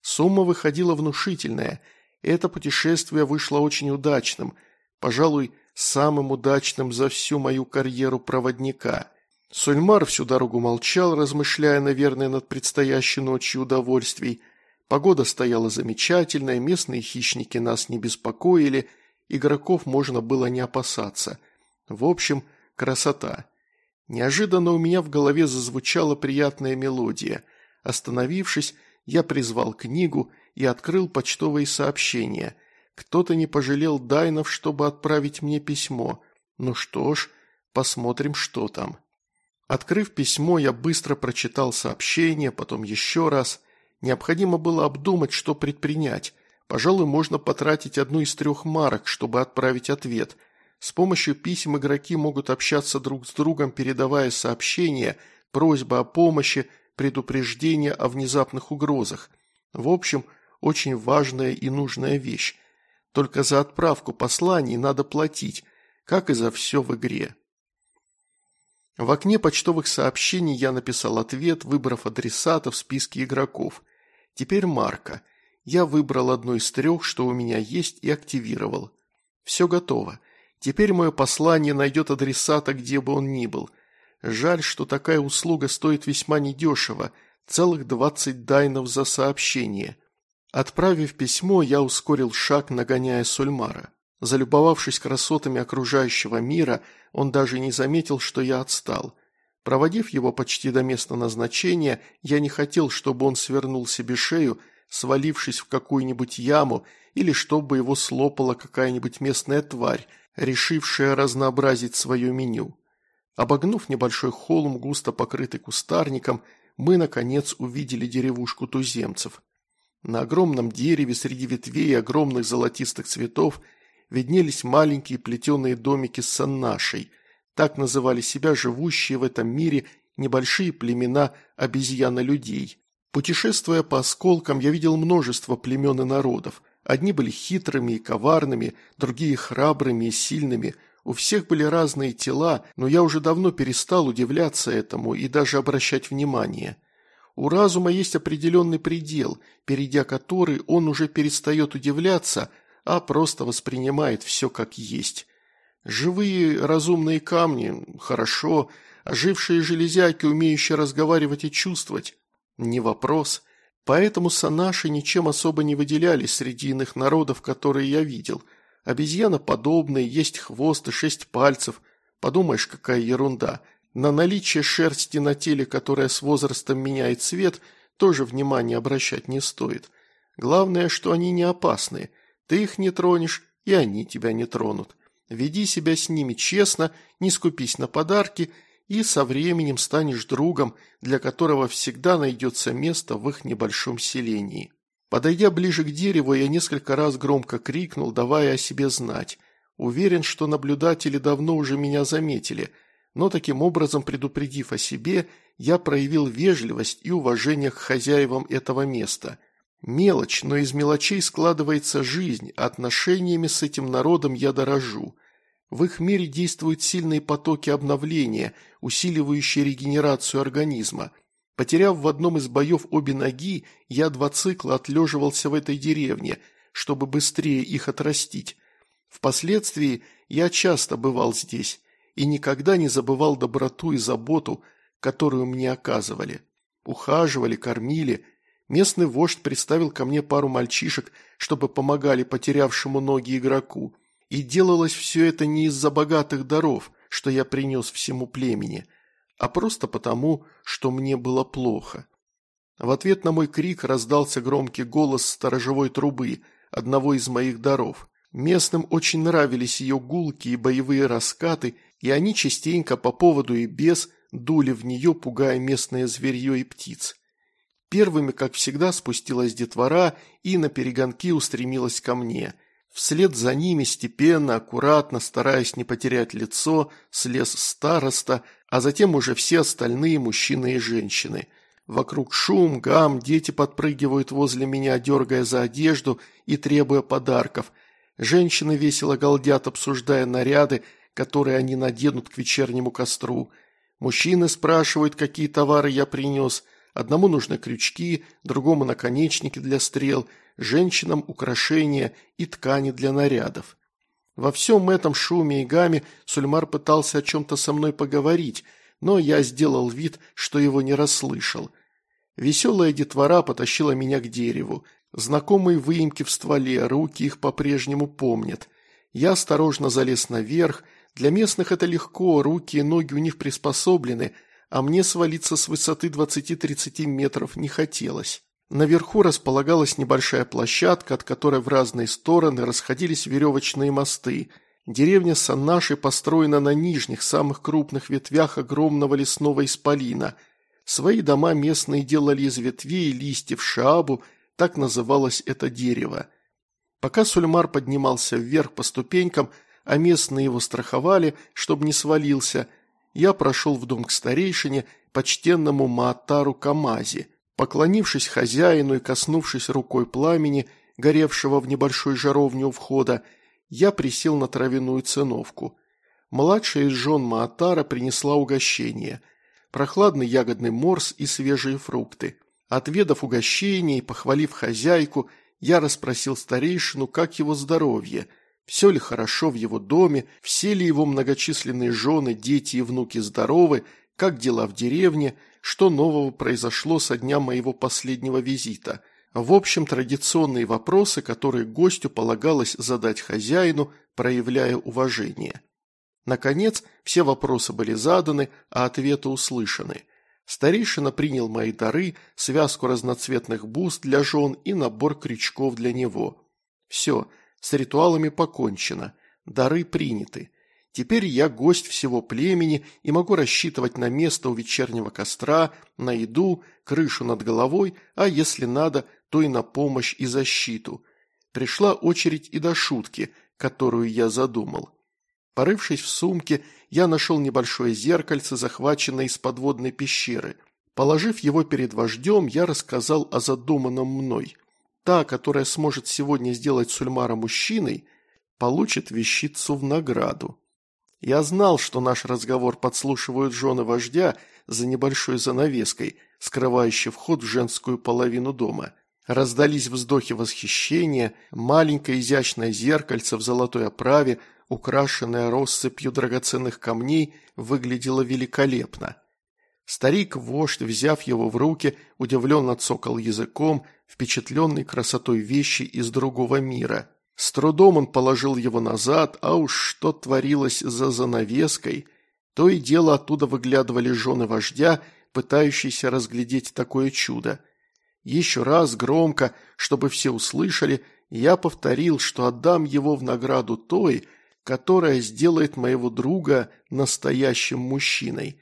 Сумма выходила внушительная. Это путешествие вышло очень удачным. Пожалуй, самым удачным за всю мою карьеру проводника. Сульмар всю дорогу молчал, размышляя, наверное, над предстоящей ночью удовольствий. Погода стояла замечательная, местные хищники нас не беспокоили, игроков можно было не опасаться. В общем, красота. Неожиданно у меня в голове зазвучала приятная мелодия. Остановившись, я призвал книгу и открыл почтовые сообщения – кто-то не пожалел Дайнов, чтобы отправить мне письмо. Ну что ж, посмотрим, что там. Открыв письмо, я быстро прочитал сообщение, потом еще раз. Необходимо было обдумать, что предпринять. Пожалуй, можно потратить одну из трех марок, чтобы отправить ответ. С помощью писем игроки могут общаться друг с другом, передавая сообщения, просьбы о помощи, предупреждения о внезапных угрозах. В общем, очень важная и нужная вещь. Только за отправку посланий надо платить, как и за все в игре. В окне почтовых сообщений я написал ответ, выбрав адресата в списке игроков. Теперь марка. Я выбрал одну из трех, что у меня есть, и активировал. Все готово. Теперь мое послание найдет адресата, где бы он ни был. Жаль, что такая услуга стоит весьма недешево, целых 20 дайнов за сообщение. Отправив письмо, я ускорил шаг, нагоняя Сульмара. Залюбовавшись красотами окружающего мира, он даже не заметил, что я отстал. Проводив его почти до места назначения, я не хотел, чтобы он свернул себе шею, свалившись в какую-нибудь яму, или чтобы его слопала какая-нибудь местная тварь, решившая разнообразить свое меню. Обогнув небольшой холм, густо покрытый кустарником, мы, наконец, увидели деревушку туземцев. На огромном дереве среди ветвей огромных золотистых цветов виднелись маленькие плетеные домики саннашей. Так называли себя живущие в этом мире небольшие племена обезьяна-людей. Путешествуя по осколкам, я видел множество племен и народов. Одни были хитрыми и коварными, другие храбрыми и сильными. У всех были разные тела, но я уже давно перестал удивляться этому и даже обращать внимание – у разума есть определенный предел, перейдя который он уже перестает удивляться, а просто воспринимает все как есть. Живые разумные камни – хорошо, а жившие железяки, умеющие разговаривать и чувствовать – не вопрос. Поэтому санаши ничем особо не выделялись среди иных народов, которые я видел. Обезьяна подобные, есть хвост и шесть пальцев. Подумаешь, какая ерунда – на наличие шерсти на теле, которая с возрастом меняет цвет, тоже внимания обращать не стоит. Главное, что они не опасны. Ты их не тронешь, и они тебя не тронут. Веди себя с ними честно, не скупись на подарки, и со временем станешь другом, для которого всегда найдется место в их небольшом селении. Подойдя ближе к дереву, я несколько раз громко крикнул, давая о себе знать. Уверен, что наблюдатели давно уже меня заметили – но таким образом, предупредив о себе, я проявил вежливость и уважение к хозяевам этого места. Мелочь, но из мелочей складывается жизнь, отношениями с этим народом я дорожу. В их мире действуют сильные потоки обновления, усиливающие регенерацию организма. Потеряв в одном из боев обе ноги, я два цикла отлеживался в этой деревне, чтобы быстрее их отрастить. Впоследствии я часто бывал здесь и никогда не забывал доброту и заботу, которую мне оказывали. Ухаживали, кормили. Местный вождь представил ко мне пару мальчишек, чтобы помогали потерявшему ноги игроку. И делалось все это не из-за богатых даров. что я принес всему племени, а просто потому, что мне было плохо. В ответ на мой крик раздался громкий голос сторожевой трубы, одного из моих даров. Местным очень нравились ее гулки и боевые раскаты, и они частенько по поводу и без дули в нее, пугая местное зверье и птиц. Первыми, как всегда, спустилась детвора и на перегонки устремилась ко мне. Вслед за ними, степенно, аккуратно, стараясь не потерять лицо, слез староста, а затем уже все остальные мужчины и женщины – Вокруг шум, гам, дети подпрыгивают возле меня, дергая за одежду и требуя подарков. Женщины весело галдят, обсуждая наряды, которые они наденут к вечернему костру. Мужчины спрашивают, какие товары я принес. Одному нужны крючки, другому наконечники для стрел, женщинам украшения и ткани для нарядов. Во всем этом шуме и гаме Сульмар пытался о чем-то со мной поговорить, но я сделал вид, что его не расслышал – Веселая детвора потащила меня к дереву. Знакомые выемки в стволе, руки их по-прежнему помнят. Я осторожно залез наверх. Для местных это легко, руки и ноги у них приспособлены, а мне свалиться с высоты 20-30 метров не хотелось. Наверху располагалась небольшая площадка, от которой в разные стороны расходились веревочные мосты. Деревня Саннаши построена на нижних, самых крупных ветвях огромного лесного исполина – Свои дома местные делали из ветвей и листьев шаабу, так называлось это дерево. Пока Сульмар поднимался вверх по ступенькам, а местные его страховали, чтобы не свалился, я прошел в дом к старейшине, почтенному Маатару Камази. Поклонившись хозяину и коснувшись рукой пламени, горевшего в небольшой жаровне у входа, я присел на травяную циновку. Младшая из жен Маатара принесла угощение прохладный ягодный морс и свежие фрукты. Отведав угощение и похвалив хозяйку, я расспросил старейшину, как его здоровье, все ли хорошо в его доме, все ли его многочисленные жены, дети и внуки здоровы, как дела в деревне, что нового произошло со дня моего последнего визита. В общем, традиционные вопросы, которые гостю полагалось задать хозяину, проявляя уважение. Наконец, все вопросы были заданы, а ответы услышаны. Старейшина принял мои дары, связку разноцветных бус для жен и набор крючков для него. Все, с ритуалами покончено, дары приняты. Теперь я гость всего племени и могу рассчитывать на место у вечернего костра, на еду, крышу над головой, а если надо, то и на помощь и защиту. Пришла очередь и до шутки, которую я задумал. Порывшись в сумке, я нашел небольшое зеркальце, захваченное из подводной пещеры. Положив его перед вождем, я рассказал о задуманном мной. Та, которая сможет сегодня сделать Сульмара мужчиной, получит вещицу в награду. Я знал, что наш разговор подслушивают жены вождя за небольшой занавеской, скрывающей вход в женскую половину дома. Раздались вздохи восхищения, маленькое изящное зеркальце в золотой оправе – украшенная россыпью драгоценных камней, выглядела великолепно. Старик-вождь, взяв его в руки, удивленно цокал языком, впечатленный красотой вещи из другого мира. С трудом он положил его назад, а уж что творилось за занавеской. То и дело оттуда выглядывали жены вождя, пытающиеся разглядеть такое чудо. Еще раз громко, чтобы все услышали, я повторил, что отдам его в награду той, которая сделает моего друга настоящим мужчиной.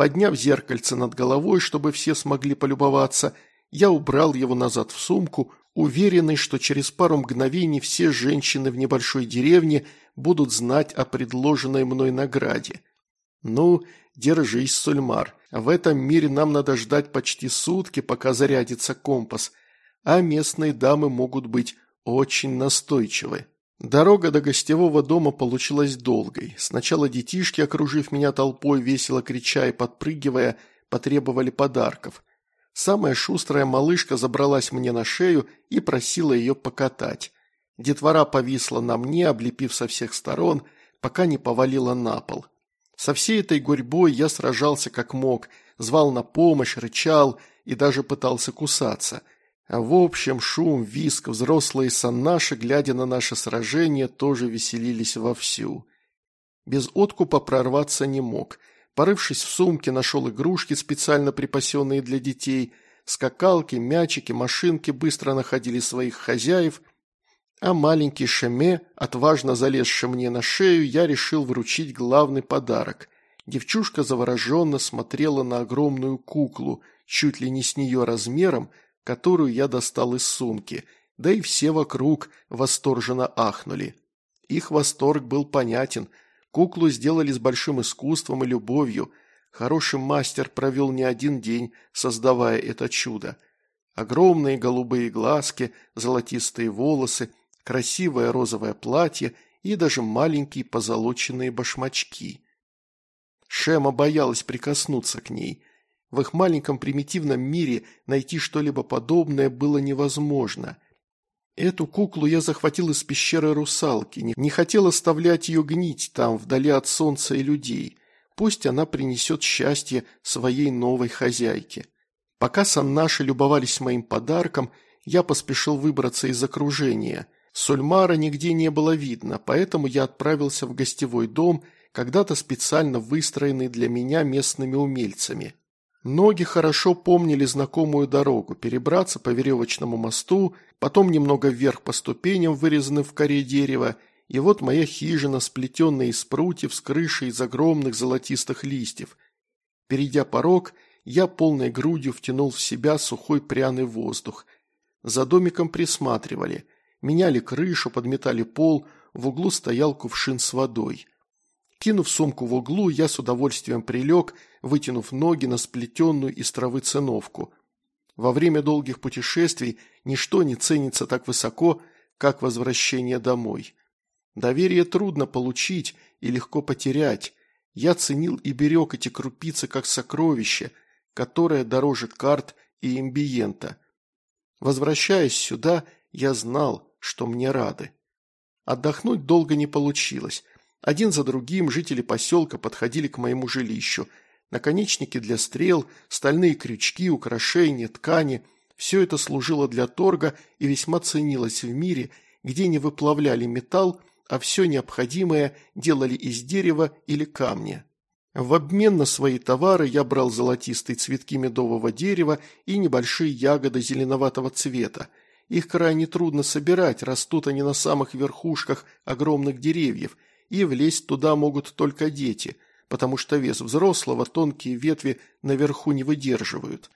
Подняв зеркальце над головой, чтобы все смогли полюбоваться, я убрал его назад в сумку, уверенный, что через пару мгновений все женщины в небольшой деревне будут знать о предложенной мной награде. Ну, держись, Сульмар. В этом мире нам надо ждать почти сутки, пока зарядится компас, а местные дамы могут быть очень настойчивы. Дорога до гостевого дома получилась долгой. Сначала детишки, окружив меня толпой, весело крича и подпрыгивая, потребовали подарков. Самая шустрая малышка забралась мне на шею и просила ее покатать. Детвора повисла на мне, облепив со всех сторон, пока не повалила на пол. Со всей этой гурьбой я сражался как мог, звал на помощь, рычал и даже пытался кусаться – а в общем, шум, виск, взрослые саннаши, глядя на наше сражение, тоже веселились вовсю. Без откупа прорваться не мог. Порывшись в сумке, нашел игрушки, специально припасенные для детей. Скакалки, мячики, машинки быстро находили своих хозяев, а маленький Шеме, отважно залезший мне на шею, я решил вручить главный подарок. Девчушка завороженно смотрела на огромную куклу, чуть ли не с нее размером, которую я достал из сумки, да и все вокруг восторженно ахнули. Их восторг был понятен. Куклу сделали с большим искусством и любовью. Хороший мастер провел не один день, создавая это чудо. Огромные голубые глазки, золотистые волосы, красивое розовое платье и даже маленькие позолоченные башмачки. Шема боялась прикоснуться к ней. В их маленьком примитивном мире найти что-либо подобное было невозможно. Эту куклу я захватил из пещеры русалки, не хотел оставлять ее гнить там, вдали от солнца и людей. Пусть она принесет счастье своей новой хозяйке. Пока саннаши любовались моим подарком, я поспешил выбраться из окружения – Сульмара нигде не было видно, поэтому я отправился в гостевой дом, когда-то специально выстроенный для меня местными умельцами. Ноги хорошо помнили знакомую дорогу, перебраться по веревочному мосту, потом немного вверх по ступеням, вырезанным в коре дерева, и вот моя хижина, сплетенная из прутьев с крышей из огромных золотистых листьев. Перейдя порог, я полной грудью втянул в себя сухой пряный воздух. За домиком присматривали – меняли крышу, подметали пол, в углу стоял кувшин с водой. Кинув сумку в углу, я с удовольствием прилег, вытянув ноги на сплетенную из травы циновку. Во время долгих путешествий ничто не ценится так высоко, как возвращение домой. Доверие трудно получить и легко потерять. Я ценил и берег эти крупицы как сокровище, которое дороже карт и имбиента. Возвращаясь сюда, я знал, что мне рады. Отдохнуть долго не получилось. Один за другим жители поселка подходили к моему жилищу. Наконечники для стрел, стальные крючки, украшения, ткани – все это служило для торга и весьма ценилось в мире, где не выплавляли металл, а все необходимое делали из дерева или камня. В обмен на свои товары я брал золотистые цветки медового дерева и небольшие ягоды зеленоватого цвета – их крайне трудно собирать, растут они на самых верхушках огромных деревьев, и влезть туда могут только дети, потому что вес взрослого тонкие ветви наверху не выдерживают.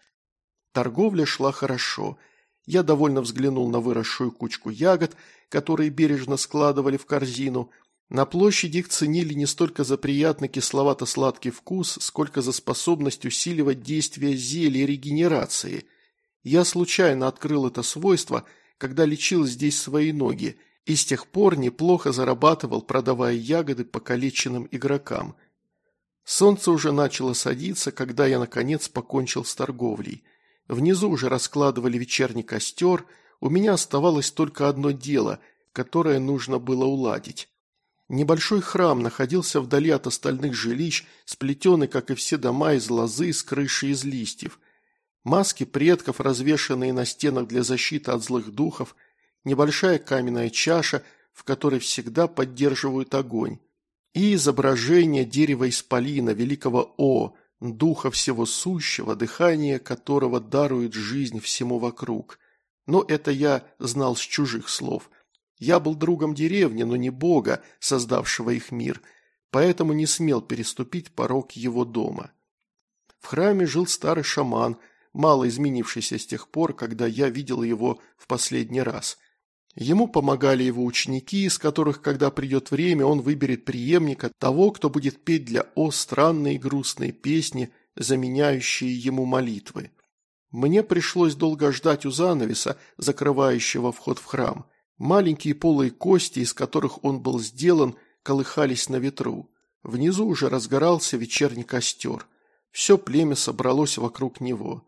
Торговля шла хорошо. Я довольно взглянул на выросшую кучку ягод, которые бережно складывали в корзину. На площади их ценили не столько за приятный кисловато-сладкий вкус, сколько за способность усиливать действие зелья регенерации – я случайно открыл это свойство, когда лечил здесь свои ноги, и с тех пор неплохо зарабатывал, продавая ягоды покалеченным игрокам. Солнце уже начало садиться, когда я, наконец, покончил с торговлей. Внизу уже раскладывали вечерний костер, у меня оставалось только одно дело, которое нужно было уладить. Небольшой храм находился вдали от остальных жилищ, сплетенный, как и все дома, из лозы с крышей из листьев. Маски предков, развешанные на стенах для защиты от злых духов, небольшая каменная чаша, в которой всегда поддерживают огонь, и изображение дерева исполина, великого О, духа всего сущего, дыхание которого дарует жизнь всему вокруг. Но это я знал с чужих слов. Я был другом деревни, но не бога, создавшего их мир, поэтому не смел переступить порог его дома. В храме жил старый шаман – мало изменившийся с тех пор, когда я видел его в последний раз. Ему помогали его ученики, из которых, когда придет время, он выберет преемника того, кто будет петь для О странные грустные песни, заменяющие ему молитвы. Мне пришлось долго ждать у занавеса, закрывающего вход в храм. Маленькие полые кости, из которых он был сделан, колыхались на ветру. Внизу уже разгорался вечерний костер. Все племя собралось вокруг него.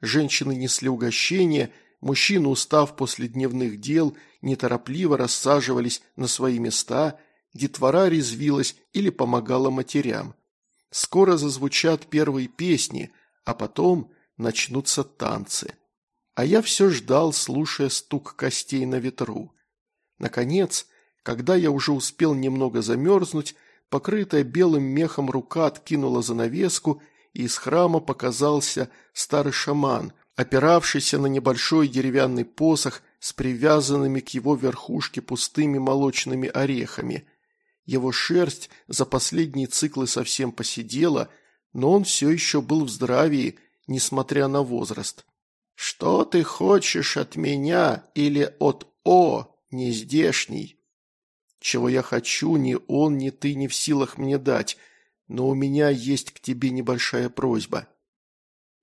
Женщины несли угощения, мужчины, устав после дневных дел, неторопливо рассаживались на свои места, детвора резвилась или помогала матерям. Скоро зазвучат первые песни, а потом начнутся танцы. А я все ждал, слушая стук костей на ветру. Наконец, когда я уже успел немного замерзнуть, покрытая белым мехом рука откинула занавеску, и из храма показался старый шаман, опиравшийся на небольшой деревянный посох с привязанными к его верхушке пустыми молочными орехами. Его шерсть за последние циклы совсем посидела, но он все еще был в здравии, несмотря на возраст. «Что ты хочешь от меня или от О, нездешний?» «Чего я хочу, ни он, ни ты не в силах мне дать, но у меня есть к тебе небольшая просьба».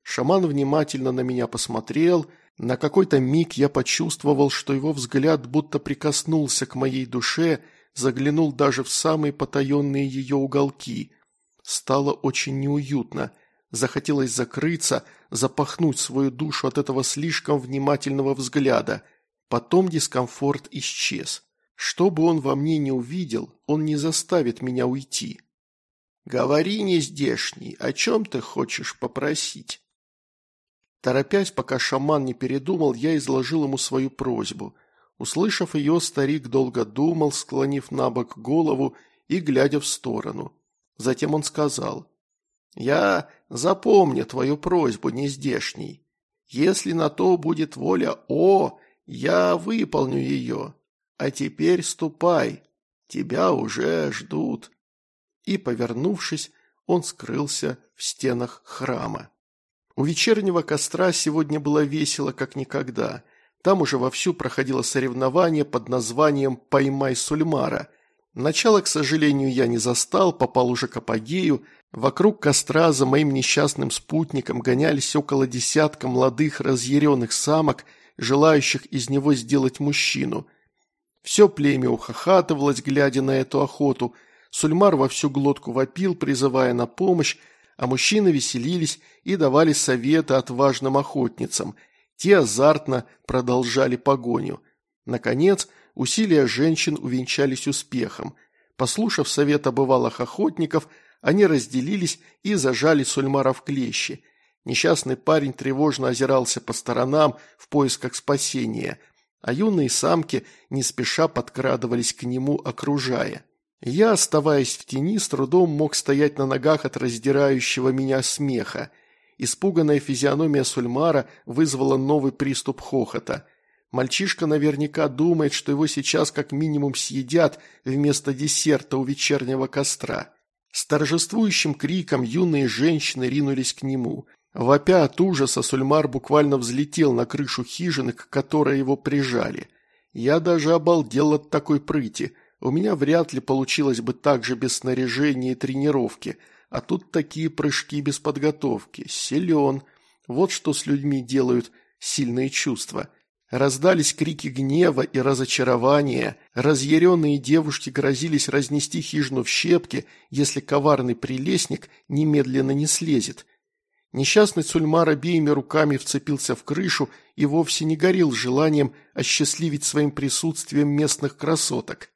Шаман внимательно на меня посмотрел, на какой-то миг я почувствовал, что его взгляд будто прикоснулся к моей душе, заглянул даже в самые потаенные ее уголки. Стало очень неуютно. Захотелось закрыться, запахнуть свою душу от этого слишком внимательного взгляда. Потом дискомфорт исчез. Что бы он во мне не увидел, он не заставит меня уйти. «Говори, нездешний, о чем ты хочешь попросить?» Торопясь, пока шаман не передумал, я изложил ему свою просьбу. Услышав ее, старик долго думал, склонив на бок голову и глядя в сторону. Затем он сказал, «Я запомню твою просьбу, нездешний. Если на то будет воля О, я выполню ее. А теперь ступай, тебя уже ждут». И, повернувшись, он скрылся в стенах храма. У вечернего костра сегодня было весело, как никогда. Там уже вовсю проходило соревнование под названием «Поймай Сульмара». Начало, к сожалению, я не застал, попал уже к апогею. Вокруг костра за моим несчастным спутником гонялись около десятка молодых разъяренных самок, желающих из него сделать мужчину. Все племя ухахатывалось, глядя на эту охоту. Сульмар во всю глотку вопил, призывая на помощь, а мужчины веселились и давали советы отважным охотницам. Те азартно продолжали погоню. Наконец, усилия женщин увенчались успехом. Послушав совета бывалых охотников, они разделились и зажали Сульмара в клещи. Несчастный парень тревожно озирался по сторонам в поисках спасения, а юные самки не спеша подкрадывались к нему, окружая. Я, оставаясь в тени, с трудом мог стоять на ногах от раздирающего меня смеха. Испуганная физиономия Сульмара вызвала новый приступ хохота. Мальчишка наверняка думает, что его сейчас как минимум съедят вместо десерта у вечернего костра. С торжествующим криком юные женщины ринулись к нему. Вопя от ужаса, Сульмар буквально взлетел на крышу хижины, к которой его прижали. Я даже обалдел от такой прыти – у меня вряд ли получилось бы так же без снаряжения и тренировки, а тут такие прыжки без подготовки. Силен. Вот что с людьми делают сильные чувства. Раздались крики гнева и разочарования. Разъяренные девушки грозились разнести хижину в щепки, если коварный прелестник немедленно не слезет. Несчастный Сульмар обеими руками вцепился в крышу и вовсе не горел желанием осчастливить своим присутствием местных красоток.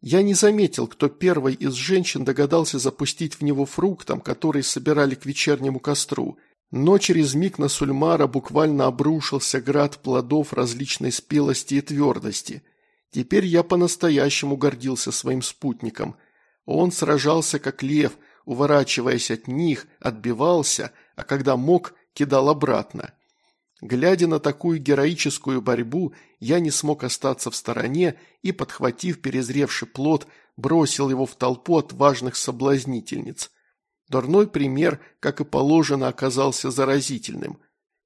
Я не заметил, кто первой из женщин догадался запустить в него фруктом, который собирали к вечернему костру. Но через миг на Сульмара буквально обрушился град плодов различной спелости и твердости. Теперь я по-настоящему гордился своим спутником. Он сражался как лев, уворачиваясь от них, отбивался, а когда мог, кидал обратно. Глядя на такую героическую борьбу, я не смог остаться в стороне и, подхватив перезревший плод, бросил его в толпу отважных соблазнительниц. Дурной пример, как и положено, оказался заразительным.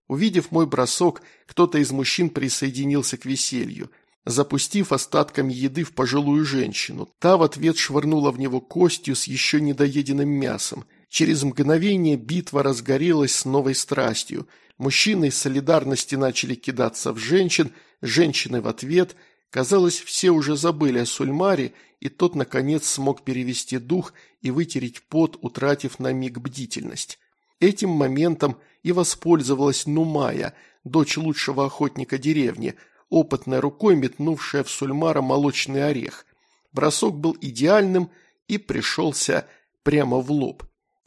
Увидев мой бросок, кто-то из мужчин присоединился к веселью, запустив остатками еды в пожилую женщину. Та в ответ швырнула в него костью с еще недоеденным мясом. Через мгновение битва разгорелась с новой страстью – Мужчины из солидарности начали кидаться в женщин, женщины в ответ. Казалось, все уже забыли о Сульмаре, и тот, наконец, смог перевести дух и вытереть пот, утратив на миг бдительность. Этим моментом и воспользовалась Нумая, дочь лучшего охотника деревни, опытной рукой метнувшая в Сульмара молочный орех. Бросок был идеальным и пришелся прямо в лоб.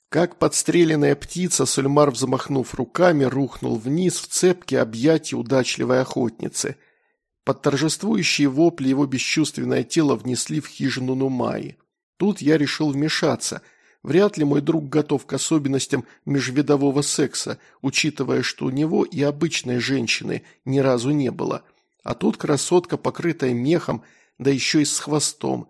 Как подстреленная птица, Сульмар, взмахнув руками, рухнул вниз в цепке объятия удачливой охотницы. Под торжествующие вопли его бесчувственное тело внесли в хижину Нумаи. Тут я решил вмешаться. Вряд ли мой друг готов к особенностям межвидового секса, учитывая, что у него и обычной женщины ни разу не было. А тут красотка, покрытая мехом, да еще и с хвостом.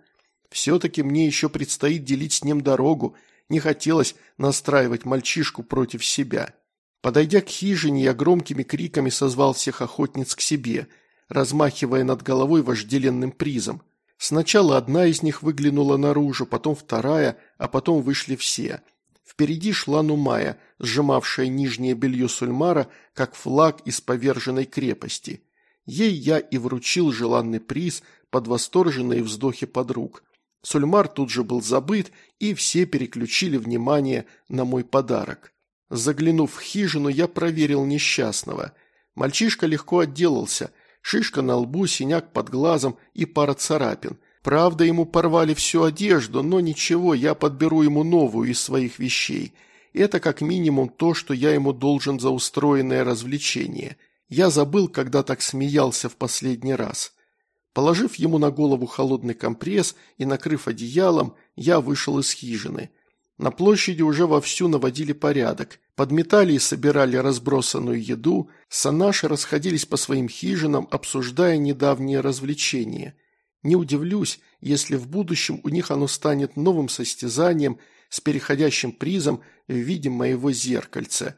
Все-таки мне еще предстоит делить с ним дорогу, не хотелось настраивать мальчишку против себя. Подойдя к хижине, я громкими криками созвал всех охотниц к себе, размахивая над головой вожделенным призом. Сначала одна из них выглянула наружу, потом вторая, а потом вышли все. Впереди шла Нумая, сжимавшая нижнее белье Сульмара, как флаг из поверженной крепости. Ей я и вручил желанный приз под восторженные вздохи подруг. Сульмар тут же был забыт, и все переключили внимание на мой подарок. Заглянув в хижину, я проверил несчастного. Мальчишка легко отделался. Шишка на лбу, синяк под глазом и пара царапин. Правда, ему порвали всю одежду, но ничего, я подберу ему новую из своих вещей. Это как минимум то, что я ему должен за устроенное развлечение. Я забыл, когда так смеялся в последний раз. Положив ему на голову холодный компресс и накрыв одеялом, я вышел из хижины. На площади уже вовсю наводили порядок. Подметали и собирали разбросанную еду, санаши расходились по своим хижинам, обсуждая недавние развлечения. Не удивлюсь, если в будущем у них оно станет новым состязанием с переходящим призом в виде моего зеркальца.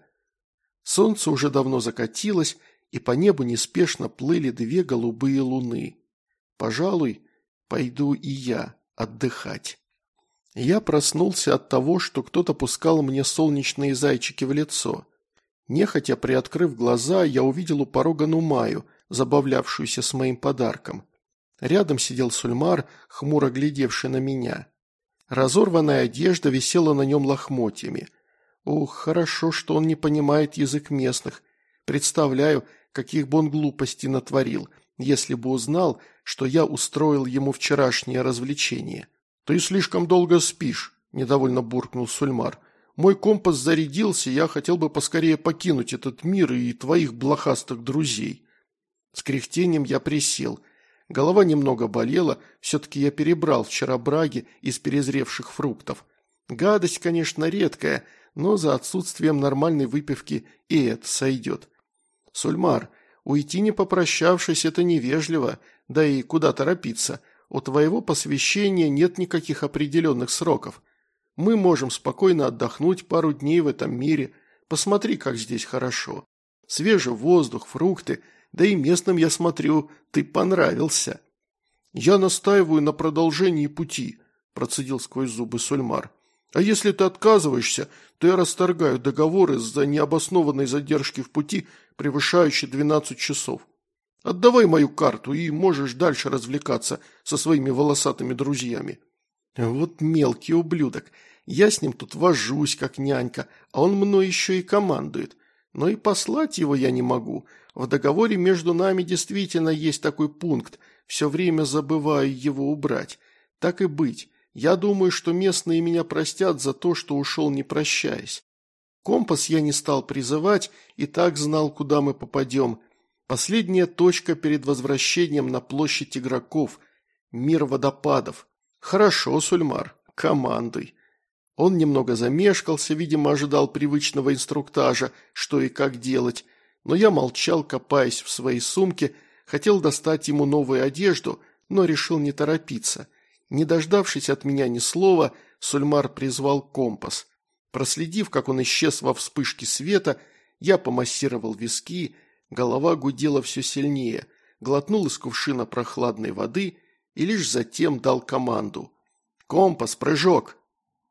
Солнце уже давно закатилось, и по небу неспешно плыли две голубые луны. Пожалуй, пойду и я отдыхать. Я проснулся от того, что кто-то пускал мне солнечные зайчики в лицо. Нехотя приоткрыв глаза, я увидел у порога Нумаю, забавлявшуюся с моим подарком. Рядом сидел Сульмар, хмуро глядевший на меня. Разорванная одежда висела на нем лохмотьями. Ох, хорошо, что он не понимает язык местных. Представляю, каких бы он глупостей натворил – если бы узнал, что я устроил ему вчерашнее развлечение. «Ты слишком долго спишь», – недовольно буркнул Сульмар. «Мой компас зарядился, я хотел бы поскорее покинуть этот мир и твоих блохастых друзей». С кряхтением я присел. Голова немного болела, все-таки я перебрал вчера браги из перезревших фруктов. Гадость, конечно, редкая, но за отсутствием нормальной выпивки и это сойдет. «Сульмар, Уйти не попрощавшись – это невежливо, да и куда торопиться. У твоего посвящения нет никаких определенных сроков. Мы можем спокойно отдохнуть пару дней в этом мире. Посмотри, как здесь хорошо. Свежий воздух, фрукты, да и местным, я смотрю, ты понравился. Я настаиваю на продолжении пути, процедил сквозь зубы Сульмар. А если ты отказываешься, то я расторгаю договор из-за необоснованной задержки в пути превышающий 12 часов. Отдавай мою карту и можешь дальше развлекаться со своими волосатыми друзьями. Вот мелкий ублюдок. Я с ним тут вожусь, как нянька, а он мной еще и командует. Но и послать его я не могу. В договоре между нами действительно есть такой пункт. Все время забываю его убрать. Так и быть. Я думаю, что местные меня простят за то, что ушел не прощаясь. Компас я не стал призывать и так знал, куда мы попадем. Последняя точка перед возвращением на площадь игроков. Мир водопадов. Хорошо, Сульмар, командуй. Он немного замешкался, видимо, ожидал привычного инструктажа, что и как делать. Но я молчал, копаясь в своей сумке, хотел достать ему новую одежду, но решил не торопиться. Не дождавшись от меня ни слова, Сульмар призвал компас. Проследив, как он исчез во вспышке света, я помассировал виски, голова гудела все сильнее, глотнул из кувшина прохладной воды и лишь затем дал команду. «Компас, прыжок!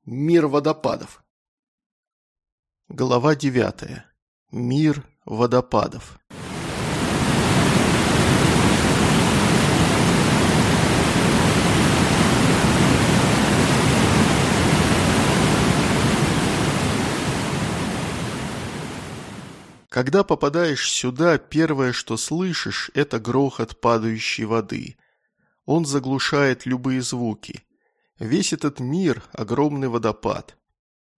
Мир водопадов!» Глава девятая. Мир водопадов. Когда попадаешь сюда, первое, что слышишь, это грохот падающей воды. Он заглушает любые звуки. Весь этот мир – огромный водопад.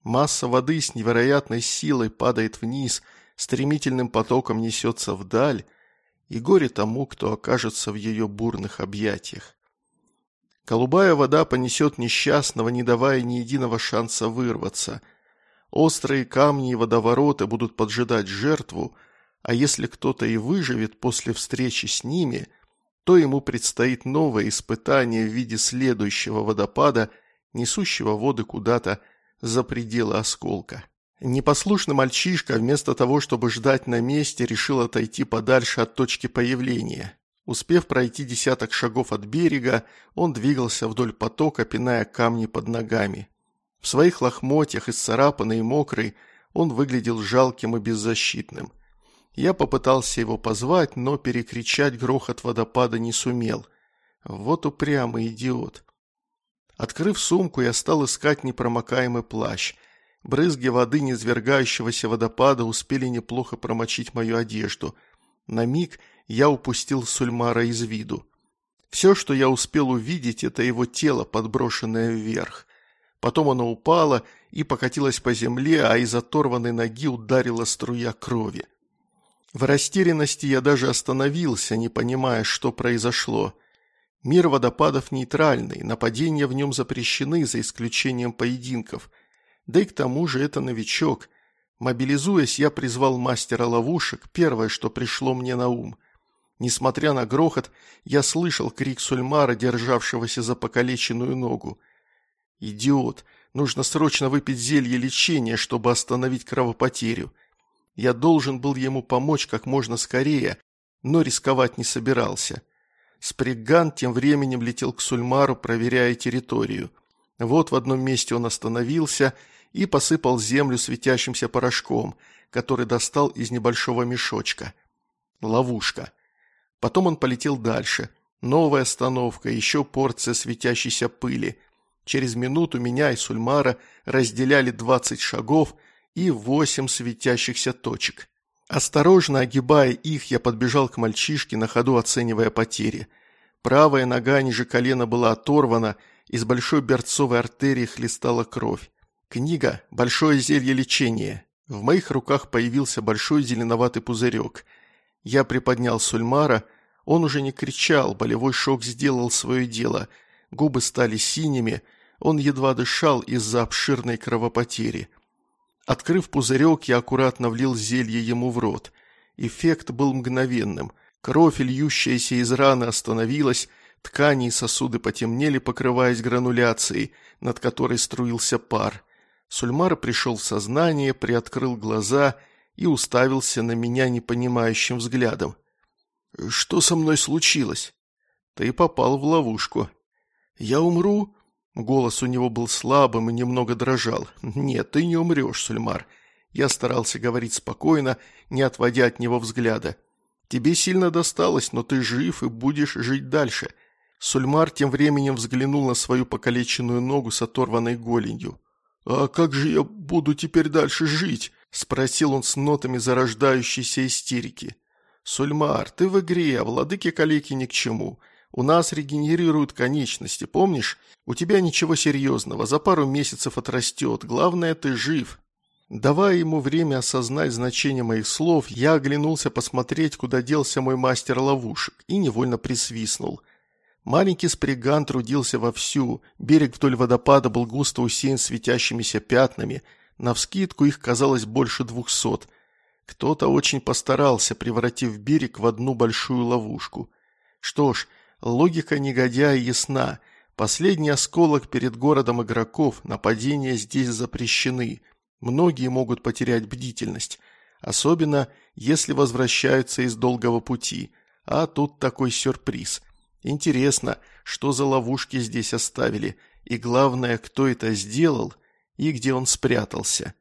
Масса воды с невероятной силой падает вниз, стремительным потоком несется вдаль, и горе тому, кто окажется в ее бурных объятиях. Голубая вода понесет несчастного, не давая ни единого шанса вырваться. Острые камни и водовороты будут поджидать жертву, а если кто-то и выживет после встречи с ними, то ему предстоит новое испытание в виде следующего водопада, несущего воды куда-то за пределы осколка. Непослушный мальчишка вместо того, чтобы ждать на месте, решил отойти подальше от точки появления. Успев пройти десяток шагов от берега, он двигался вдоль потока, пиная камни под ногами. В своих лохмотьях, исцарапанный и мокрый, он выглядел жалким и беззащитным. Я попытался его позвать, но перекричать грохот водопада не сумел. Вот упрямый идиот. Открыв сумку, я стал искать непромокаемый плащ. Брызги воды низвергающегося водопада успели неплохо промочить мою одежду. На миг я упустил Сульмара из виду. Все, что я успел увидеть, это его тело, подброшенное вверх. Потом оно упало и покатилось по земле, а из оторванной ноги ударила струя крови. В растерянности я даже остановился, не понимая, что произошло. Мир водопадов нейтральный, нападения в нем запрещены, за исключением поединков. Да и к тому же это новичок. Мобилизуясь, я призвал мастера ловушек, первое, что пришло мне на ум. Несмотря на грохот, я слышал крик Сульмара, державшегося за покалеченную ногу. «Идиот! Нужно срочно выпить зелье лечения, чтобы остановить кровопотерю. Я должен был ему помочь как можно скорее, но рисковать не собирался». Спригган тем временем летел к Сульмару, проверяя территорию. Вот в одном месте он остановился и посыпал землю светящимся порошком, который достал из небольшого мешочка. Ловушка. Потом он полетел дальше. Новая остановка, еще порция светящейся пыли. Через минуту меня и Сульмара разделяли двадцать шагов и восемь светящихся точек. Осторожно огибая их, я подбежал к мальчишке, на ходу оценивая потери. Правая нога ниже колена была оторвана, из большой берцовой артерии хлестала кровь. Книга «Большое зелье лечения». В моих руках появился большой зеленоватый пузырек. Я приподнял Сульмара, он уже не кричал, болевой шок сделал свое дело. Губы стали синими, он едва дышал из-за обширной кровопотери. Открыв пузырек, я аккуратно влил зелье ему в рот. Эффект был мгновенным. Кровь, льющаяся из раны, остановилась, ткани и сосуды потемнели, покрываясь грануляцией, над которой струился пар. Сульмар пришел в сознание, приоткрыл глаза и уставился на меня непонимающим взглядом. «Что со мной случилось?» «Ты попал в ловушку». «Я умру?» Голос у него был слабым и немного дрожал. «Нет, ты не умрешь, Сульмар». Я старался говорить спокойно, не отводя от него взгляда. «Тебе сильно досталось, но ты жив и будешь жить дальше». Сульмар тем временем взглянул на свою покалеченную ногу с оторванной голенью. «А как же я буду теперь дальше жить?» – спросил он с нотами зарождающейся истерики. «Сульмар, ты в игре, а владыке калеки ни к чему. У нас регенерируют конечности, помнишь? У тебя ничего серьезного, за пару месяцев отрастет, главное, ты жив». Давая ему время осознать значение моих слов, я оглянулся посмотреть, куда делся мой мастер ловушек, и невольно присвистнул. Маленький сприган трудился вовсю, берег вдоль водопада был густо усеян светящимися пятнами, навскидку их казалось больше двухсот. Кто-то очень постарался, превратив берег в одну большую ловушку. Что ж, Логика негодяя ясна. Последний осколок перед городом игроков, нападения здесь запрещены. Многие могут потерять бдительность. Особенно, если возвращаются из долгого пути. А тут такой сюрприз. Интересно, что за ловушки здесь оставили, и главное, кто это сделал и где он спрятался.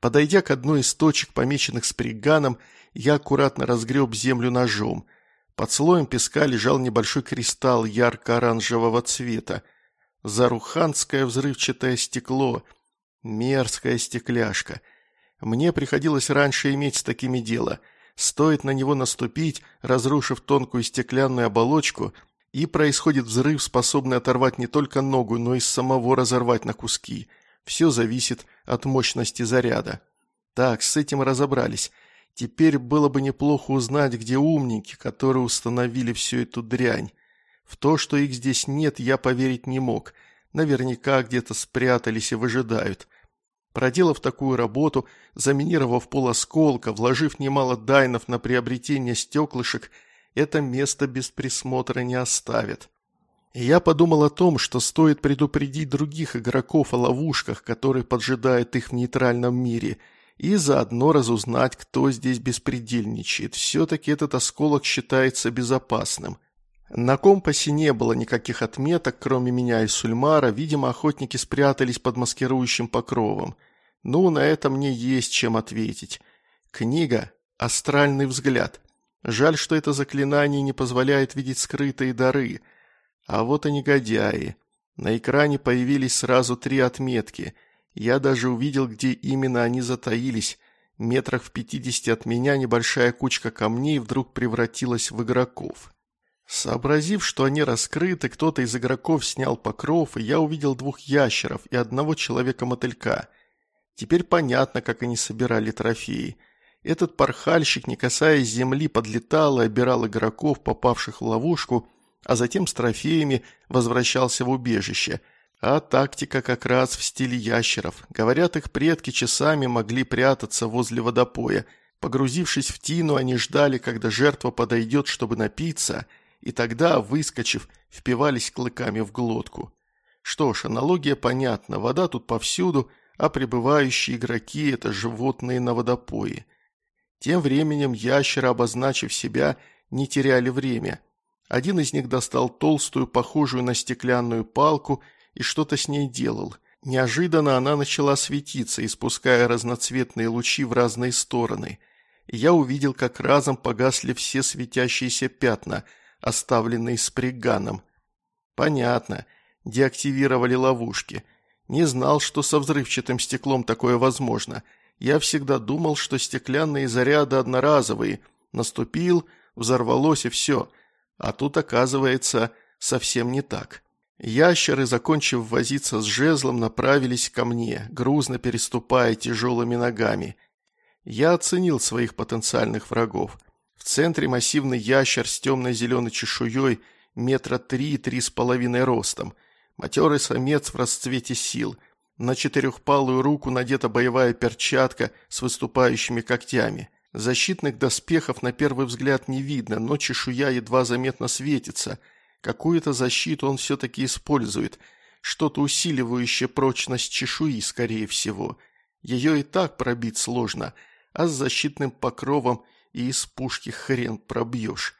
Подойдя к одной из точек, помеченных сприганом, я аккуратно разгреб землю ножом – под слоем песка лежал небольшой кристалл ярко-оранжевого цвета. Заруханское взрывчатое стекло. Мерзкая стекляшка. Мне приходилось раньше иметь с такими дело. Стоит на него наступить, разрушив тонкую стеклянную оболочку, и происходит взрыв, способный оторвать не только ногу, но и самого разорвать на куски. Все зависит от мощности заряда. Так, с этим разобрались. Теперь было бы неплохо узнать, где умники, которые установили всю эту дрянь. В то, что их здесь нет, я поверить не мог. Наверняка где-то спрятались и выжидают. Проделав такую работу, заминировав пол осколка, вложив немало дайнов на приобретение стеклышек, это место без присмотра не оставит. И я подумал о том, что стоит предупредить других игроков о ловушках, которые поджидают их в нейтральном мире, и заодно разузнать, кто здесь беспредельничает. Все-таки этот осколок считается безопасным. На компасе не было никаких отметок, кроме меня и Сульмара, видимо, охотники спрятались под маскирующим покровом. Ну, на это мне есть чем ответить. Книга «Астральный взгляд». Жаль, что это заклинание не позволяет видеть скрытые дары – а вот и негодяи. На экране появились сразу три отметки. Я даже увидел, где именно они затаились. Метрах в пятидесяти от меня небольшая кучка камней вдруг превратилась в игроков. Сообразив, что они раскрыты, кто-то из игроков снял покров, и я увидел двух ящеров и одного человека-мотылька. Теперь понятно, как они собирали трофеи. Этот порхальщик, не касаясь земли, подлетал и обирал игроков, попавших в ловушку, а затем с трофеями возвращался в убежище. А тактика как раз в стиле ящеров. Говорят, их предки часами могли прятаться возле водопоя. Погрузившись в тину, они ждали, когда жертва подойдет, чтобы напиться, и тогда, выскочив, впивались клыками в глотку. Что ж, аналогия понятна, вода тут повсюду, а прибывающие игроки – это животные на водопое. Тем временем ящеры, обозначив себя, не теряли время – один из них достал толстую, похожую на стеклянную палку, и что-то с ней делал. Неожиданно она начала светиться, испуская разноцветные лучи в разные стороны. я увидел, как разом погасли все светящиеся пятна, оставленные сприганом. Понятно, деактивировали ловушки. Не знал, что со взрывчатым стеклом такое возможно. Я всегда думал, что стеклянные заряды одноразовые. Наступил, взорвалось и все – а тут, оказывается, совсем не так. Ящеры, закончив возиться с жезлом, направились ко мне, грузно переступая тяжелыми ногами. Я оценил своих потенциальных врагов. В центре массивный ящер с темно-зеленой чешуей, метра три-три с половиной ростом. Матерый самец в расцвете сил. На четырехпалую руку надета боевая перчатка с выступающими когтями – Защитных доспехов на первый взгляд не видно, но чешуя едва заметно светится. Какую-то защиту он все-таки использует, что-то усиливающее прочность чешуи, скорее всего. Ее и так пробить сложно, а с защитным покровом и из пушки хрен пробьешь.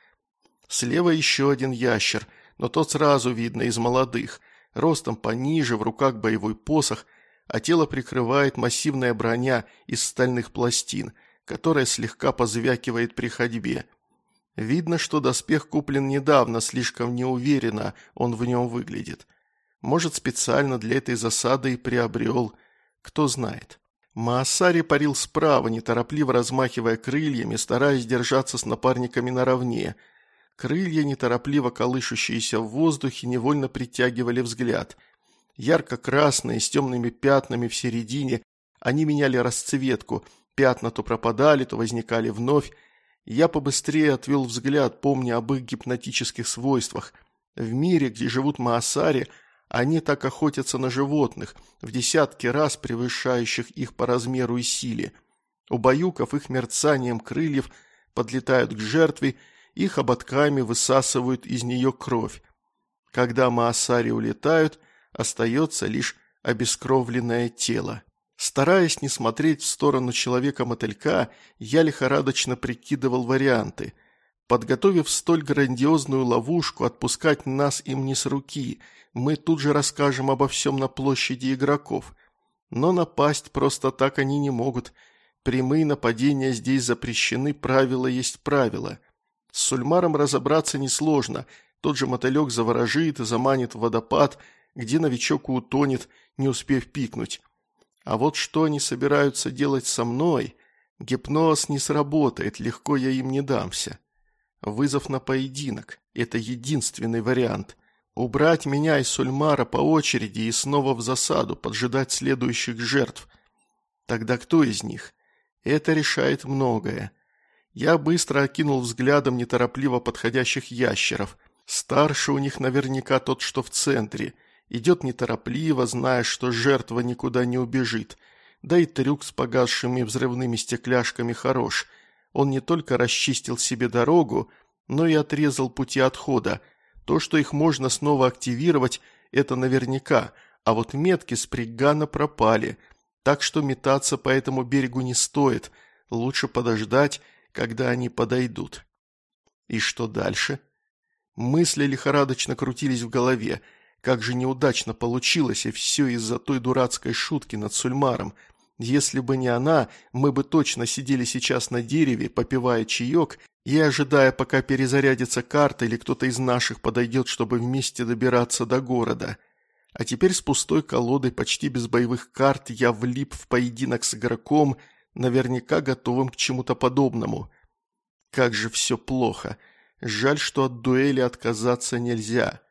Слева еще один ящер, но тот сразу видно из молодых. Ростом пониже, в руках боевой посох, а тело прикрывает массивная броня из стальных пластин – которая слегка позвякивает при ходьбе. Видно, что доспех куплен недавно, слишком неуверенно он в нем выглядит. Может, специально для этой засады и приобрел, кто знает. Маасари парил справа, неторопливо размахивая крыльями, стараясь держаться с напарниками наравне. Крылья, неторопливо колышущиеся в воздухе, невольно притягивали взгляд. Ярко-красные, с темными пятнами в середине, они меняли расцветку – Пятна то пропадали, то возникали вновь. Я побыстрее отвел взгляд, помня об их гипнотических свойствах. В мире, где живут маасари, они так охотятся на животных, в десятки раз превышающих их по размеру и силе. Убаюкав их мерцанием крыльев, подлетают к жертве, их ободками высасывают из нее кровь. Когда маасари улетают, остается лишь обескровленное тело. Стараясь не смотреть в сторону человека-мотылька, я лихорадочно прикидывал варианты. Подготовив столь грандиозную ловушку, отпускать нас им не с руки. Мы тут же расскажем обо всем на площади игроков. Но напасть просто так они не могут. Прямые нападения здесь запрещены, правила есть правила. С Сульмаром разобраться несложно. Тот же мотылек заворожит и заманит в водопад, где новичок утонет, не успев пикнуть. А вот что они собираются делать со мной? Гипноз не сработает, легко я им не дамся. Вызов на поединок – это единственный вариант. Убрать меня и Сульмара по очереди и снова в засаду, поджидать следующих жертв. Тогда кто из них? Это решает многое. Я быстро окинул взглядом неторопливо подходящих ящеров. Старше у них наверняка тот, что в центре. Идет неторопливо, зная, что жертва никуда не убежит. Да и трюк с погасшими взрывными стекляшками хорош. Он не только расчистил себе дорогу, но и отрезал пути отхода. То, что их можно снова активировать, это наверняка, а вот метки с пригана пропали. Так что метаться по этому берегу не стоит, лучше подождать, когда они подойдут. И что дальше? Мысли лихорадочно крутились в голове. Как же неудачно получилось, и все из-за той дурацкой шутки над Сульмаром. Если бы не она, мы бы точно сидели сейчас на дереве, попивая чаек и ожидая, пока перезарядится карта или кто-то из наших подойдет, чтобы вместе добираться до города. А теперь с пустой колодой, почти без боевых карт, я влип в поединок с игроком, наверняка готовым к чему-то подобному. Как же все плохо. Жаль, что от дуэли отказаться нельзя.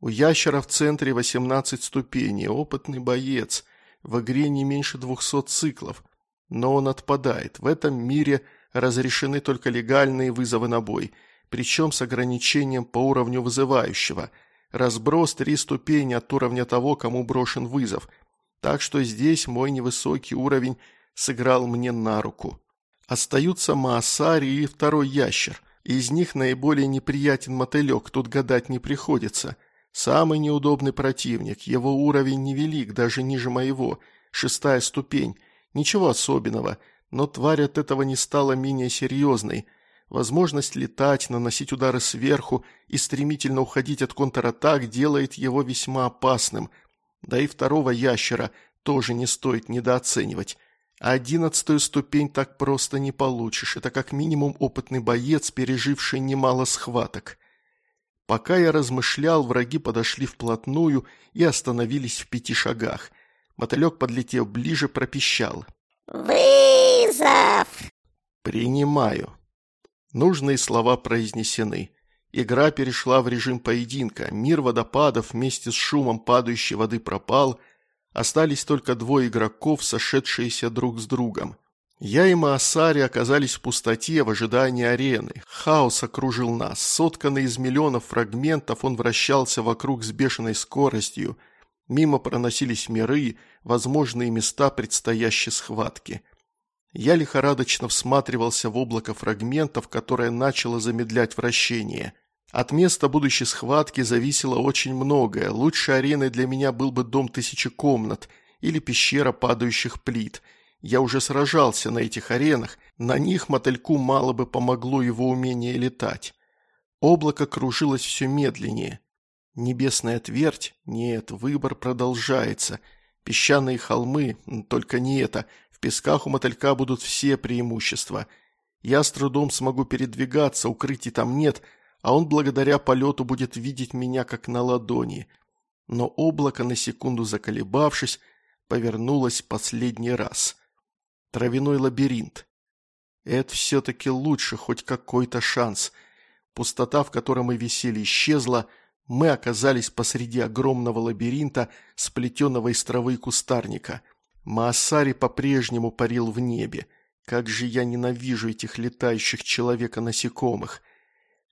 У ящера в центре 18 ступеней, опытный боец. В игре не меньше 200 циклов. Но он отпадает. В этом мире разрешены только легальные вызовы на бой. Причем с ограничением по уровню вызывающего. Разброс три ступени от уровня того, кому брошен вызов. Так что здесь мой невысокий уровень сыграл мне на руку. Остаются Маасари и второй ящер. Из них наиболее неприятен мотылек, тут гадать не приходится. Самый неудобный противник, его уровень невелик, даже ниже моего, шестая ступень. Ничего особенного, но тварь от этого не стала менее серьезной. Возможность летать, наносить удары сверху и стремительно уходить от контратак делает его весьма опасным. Да и второго ящера тоже не стоит недооценивать. А одиннадцатую ступень так просто не получишь. Это как минимум опытный боец, переживший немало схваток. Пока я размышлял, враги подошли вплотную и остановились в пяти шагах. Мотылек, подлетев ближе, пропищал. «Вызов!» «Принимаю». Нужные слова произнесены. Игра перешла в режим поединка. Мир водопадов вместе с шумом падающей воды пропал – Остались только двое игроков, сошедшиеся друг с другом. Я и Маасари оказались в пустоте в ожидании арены. Хаос окружил нас. Сотканный из миллионов фрагментов, он вращался вокруг с бешеной скоростью. Мимо проносились миры, возможные места предстоящей схватки. Я лихорадочно всматривался в облако фрагментов, которое начало замедлять вращение – от места будущей схватки зависело очень многое. Лучшей ареной для меня был бы дом тысячи комнат или пещера падающих плит. Я уже сражался на этих аренах, на них мотыльку мало бы помогло его умение летать. Облако кружилось все медленнее. Небесная твердь? Нет, выбор продолжается. Песчаные холмы? Только не это. В песках у мотылька будут все преимущества. Я с трудом смогу передвигаться, укрытий там нет – а он благодаря полету будет видеть меня как на ладони. Но облако, на секунду заколебавшись, повернулось последний раз. Травяной лабиринт. Это все-таки лучше, хоть какой-то шанс. Пустота, в которой мы висели, исчезла, мы оказались посреди огромного лабиринта, сплетенного из травы и кустарника. Маасари по-прежнему парил в небе. Как же я ненавижу этих летающих человека-насекомых.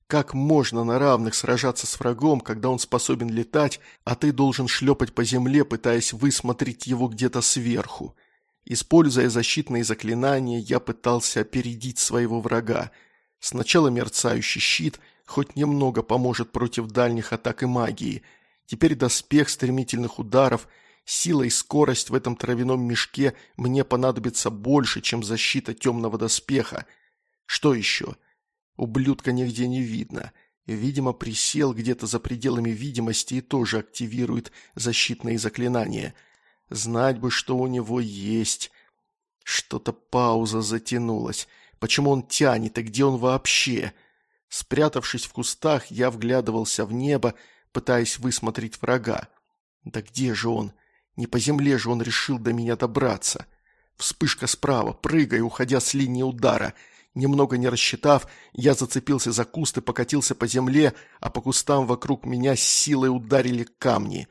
Как можно на равных сражаться с врагом, когда он способен летать, а ты должен шлепать по земле, пытаясь высмотреть его где-то сверху? Используя защитные заклинания, я пытался опередить своего врага. Сначала мерцающий щит хоть немного поможет против дальних атак и магии. Теперь доспех стремительных ударов, сила и скорость в этом травяном мешке мне понадобится больше, чем защита темного доспеха. Что еще? Ублюдка нигде не видно. Видимо, присел где-то за пределами видимости и тоже активирует защитные заклинания. Знать бы, что у него есть. Что-то пауза затянулась. Почему он тянет и где он вообще? Спрятавшись в кустах, я вглядывался в небо, пытаясь высмотреть врага. Да где же он? Не по земле же он решил до меня добраться. Вспышка справа, прыгая, уходя с линии удара — Немного не рассчитав, я зацепился за куст и покатился по земле, а по кустам вокруг меня с силой ударили камни.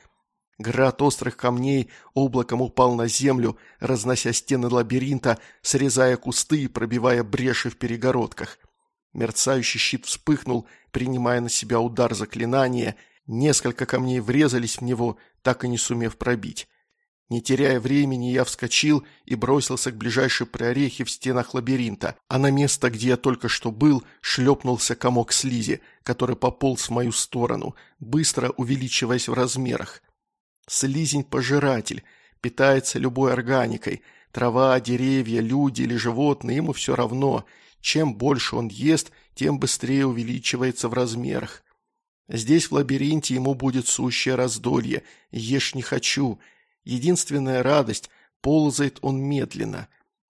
Град острых камней облаком упал на землю, разнося стены лабиринта, срезая кусты и пробивая бреши в перегородках. Мерцающий щит вспыхнул, принимая на себя удар заклинания. Несколько камней врезались в него, так и не сумев пробить. Не теряя времени, я вскочил и бросился к ближайшей прорехе в стенах лабиринта, а на место, где я только что был, шлепнулся комок слизи, который пополз в мою сторону, быстро увеличиваясь в размерах. Слизень-пожиратель, питается любой органикой, трава, деревья, люди или животные, ему все равно. Чем больше он ест, тем быстрее увеличивается в размерах. Здесь, в лабиринте, ему будет сущее раздолье. Ешь не хочу. Единственная радость – ползает он медленно.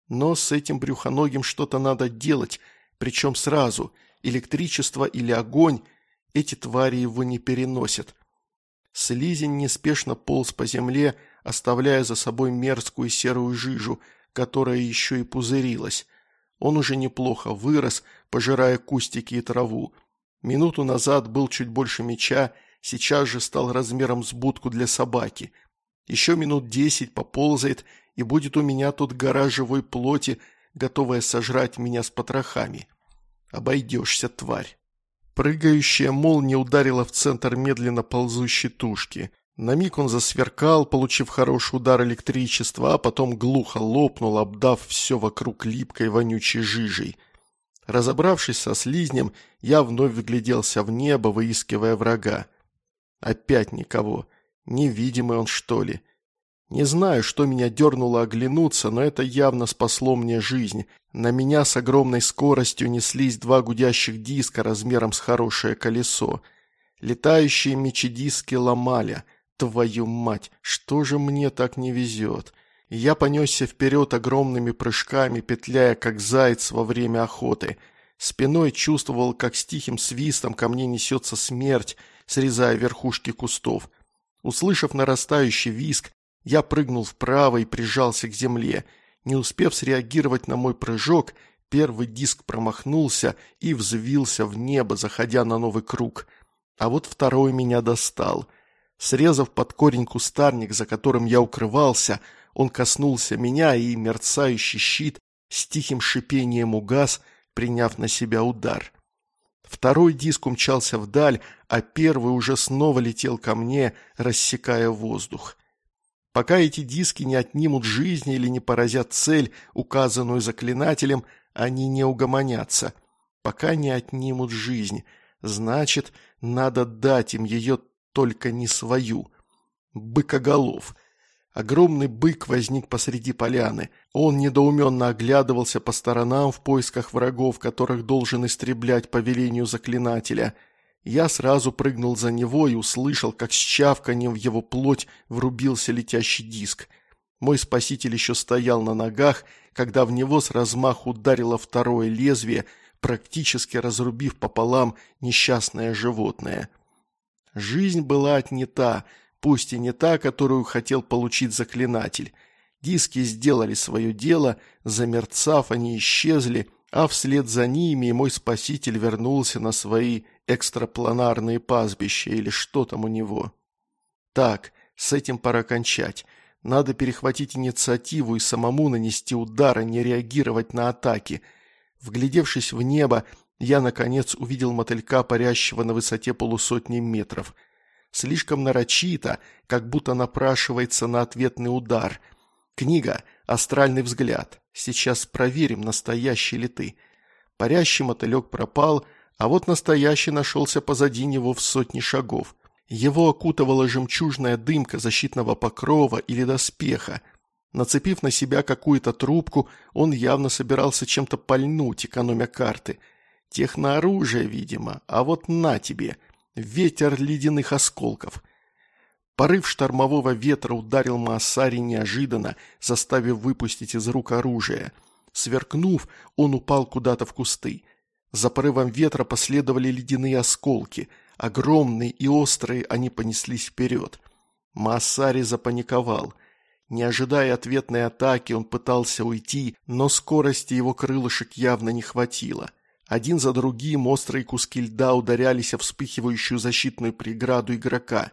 Но с этим брюхоногим что-то надо делать, причем сразу. Электричество или огонь – эти твари его не переносят. Слизень неспешно полз по земле, оставляя за собой мерзкую серую жижу, которая еще и пузырилась. Он уже неплохо вырос, пожирая кустики и траву. Минуту назад был чуть больше меча, сейчас же стал размером с будку для собаки. Еще минут десять поползает, и будет у меня тут гора живой плоти, готовая сожрать меня с потрохами. Обойдешься, тварь. Прыгающая молния ударила в центр медленно ползущей тушки. На миг он засверкал, получив хороший удар электричества, а потом глухо лопнул, обдав все вокруг липкой вонючей жижей. Разобравшись со слизнем, я вновь вгляделся в небо, выискивая врага. Опять никого. Невидимый он, что ли? Не знаю, что меня дернуло оглянуться, но это явно спасло мне жизнь. На меня с огромной скоростью неслись два гудящих диска размером с хорошее колесо. Летающие мечи-диски ломали. Твою мать, что же мне так не везет? Я понесся вперед огромными прыжками, петляя, как заяц во время охоты. Спиной чувствовал, как с тихим свистом ко мне несется смерть, срезая верхушки кустов. Услышав нарастающий виск, я прыгнул вправо и прижался к земле. Не успев среагировать на мой прыжок, первый диск промахнулся и взвился в небо, заходя на новый круг. А вот второй меня достал. Срезав под корень кустарник, за которым я укрывался, он коснулся меня, и мерцающий щит с тихим шипением угас, приняв на себя удар. Второй диск умчался вдаль, а первый уже снова летел ко мне, рассекая воздух. Пока эти диски не отнимут жизни или не поразят цель, указанную заклинателем, они не угомонятся. Пока не отнимут жизнь, значит, надо дать им ее только не свою. Быкоголов. Огромный бык возник посреди поляны. Он недоуменно оглядывался по сторонам в поисках врагов, которых должен истреблять по велению заклинателя. Я сразу прыгнул за него и услышал, как с чавканием в его плоть врубился летящий диск. Мой спаситель еще стоял на ногах, когда в него с размаху ударило второе лезвие, практически разрубив пополам несчастное животное. Жизнь была отнята – пусть и не та, которую хотел получить заклинатель. Диски сделали свое дело, замерцав, они исчезли, а вслед за ними мой спаситель вернулся на свои экстрапланарные пастбища или что там у него. Так, с этим пора кончать. Надо перехватить инициативу и самому нанести удар, а не реагировать на атаки. Вглядевшись в небо, я, наконец, увидел мотылька, парящего на высоте полусотни метров – слишком нарочито, как будто напрашивается на ответный удар. Книга «Астральный взгляд». Сейчас проверим, настоящий ли ты. Парящий мотылек пропал, а вот настоящий нашелся позади него в сотни шагов. Его окутывала жемчужная дымка защитного покрова или доспеха. Нацепив на себя какую-то трубку, он явно собирался чем-то пальнуть, экономя карты. Технооружие, видимо, а вот на тебе – Ветер ледяных осколков. Порыв штормового ветра ударил Маасари неожиданно, заставив выпустить из рук оружие. Сверкнув, он упал куда-то в кусты. За порывом ветра последовали ледяные осколки. Огромные и острые они понеслись вперед. Маасари запаниковал. Не ожидая ответной атаки, он пытался уйти, но скорости его крылышек явно не хватило. Один за другим острые куски льда ударялись о вспыхивающую защитную преграду игрока.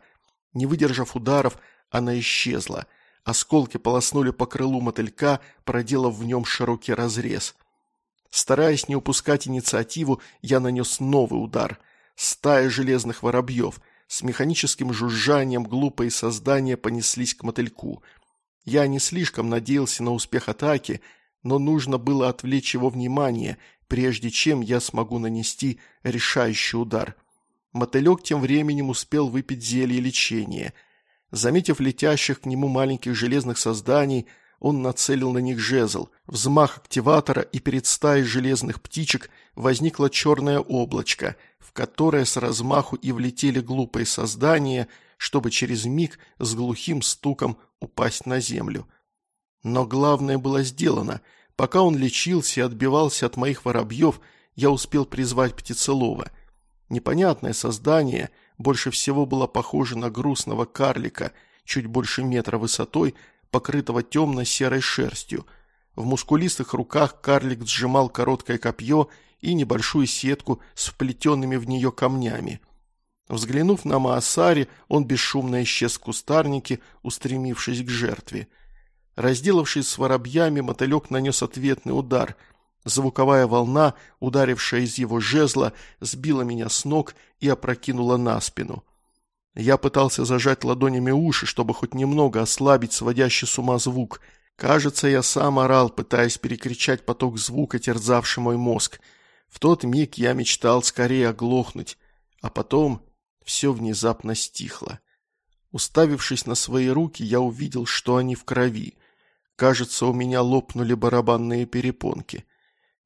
Не выдержав ударов, она исчезла. Осколки полоснули по крылу мотылька, проделав в нем широкий разрез. Стараясь не упускать инициативу, я нанес новый удар. Стая железных воробьев. С механическим жужжанием глупые создания понеслись к мотыльку. Я не слишком надеялся на успех атаки, но нужно было отвлечь его внимание, прежде чем я смогу нанести решающий удар. Мотылек тем временем успел выпить зелье лечения. Заметив летящих к нему маленьких железных созданий, он нацелил на них жезл. Взмах активатора, и перед стаей железных птичек возникло черное облачко, в которое с размаху и влетели глупые создания, чтобы через миг с глухим стуком упасть на землю. Но главное было сделано. Пока он лечился и отбивался от моих воробьев, я успел призвать птицелова. Непонятное создание больше всего было похоже на грустного карлика, чуть больше метра высотой, покрытого темно-серой шерстью. В мускулистых руках карлик сжимал короткое копье и небольшую сетку с вплетенными в нее камнями. Взглянув на Маасари, он бесшумно исчез в кустарнике, устремившись к жертве. Разделавшись с воробьями, мотылек нанес ответный удар. Звуковая волна, ударившая из его жезла, сбила меня с ног и опрокинула на спину. Я пытался зажать ладонями уши, чтобы хоть немного ослабить сводящий с ума звук. Кажется, я сам орал, пытаясь перекричать поток звука, терзавший мой мозг. В тот миг я мечтал скорее оглохнуть, а потом все внезапно стихло. Уставившись на свои руки, я увидел, что они в крови. Кажется, у меня лопнули барабанные перепонки.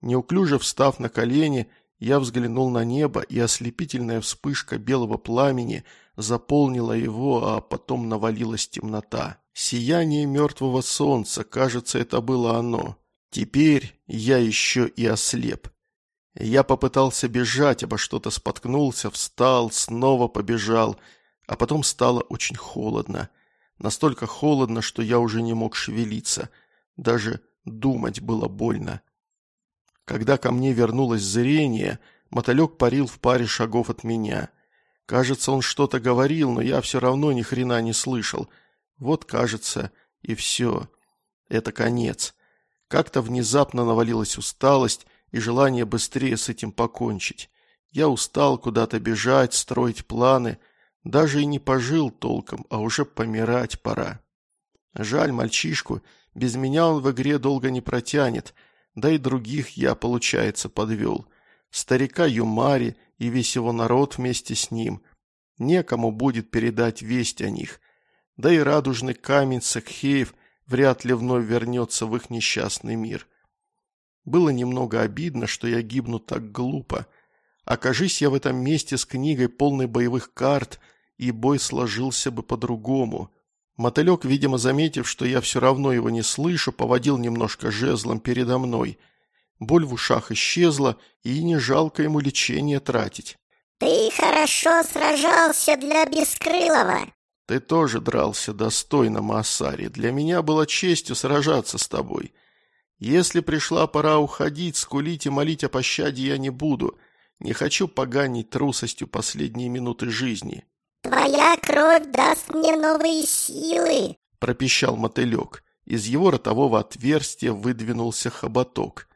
Неуклюже встав на колени, я взглянул на небо, и ослепительная вспышка белого пламени заполнила его, а потом навалилась темнота. Сияние мертвого солнца, кажется, это было оно. Теперь я еще и ослеп. Я попытался бежать, обо что-то споткнулся, встал, снова побежал, а потом стало очень холодно. Настолько холодно, что я уже не мог шевелиться. Даже думать было больно. Когда ко мне вернулось зрение, мотылек парил в паре шагов от меня. Кажется, он что-то говорил, но я все равно ни хрена не слышал. Вот, кажется, и все. Это конец. Как-то внезапно навалилась усталость и желание быстрее с этим покончить. Я устал куда-то бежать, строить планы. Даже и не пожил толком, а уже помирать пора. Жаль мальчишку, без меня он в игре долго не протянет – да и других я, получается, подвел. Старика Юмари и весь его народ вместе с ним. Некому будет передать весть о них. Да и радужный камень Сакхеев вряд ли вновь вернется в их несчастный мир. Было немного обидно, что я гибну так глупо. Окажись я в этом месте с книгой, полной боевых карт, и бой сложился бы по-другому. Мотылек, видимо, заметив, что я все равно его не слышу, поводил немножко жезлом передо мной. Боль в ушах исчезла, и не жалко ему лечение тратить. «Ты хорошо сражался для Бескрылого!» «Ты тоже дрался достойно, Маасари. Для меня было честью сражаться с тобой. Если пришла пора уходить, скулить и молить о пощаде я не буду. Не хочу поганить трусостью последние минуты жизни». «Твоя кровь даст мне новые силы!» – пропищал мотылек. Из его ротового отверстия выдвинулся хоботок.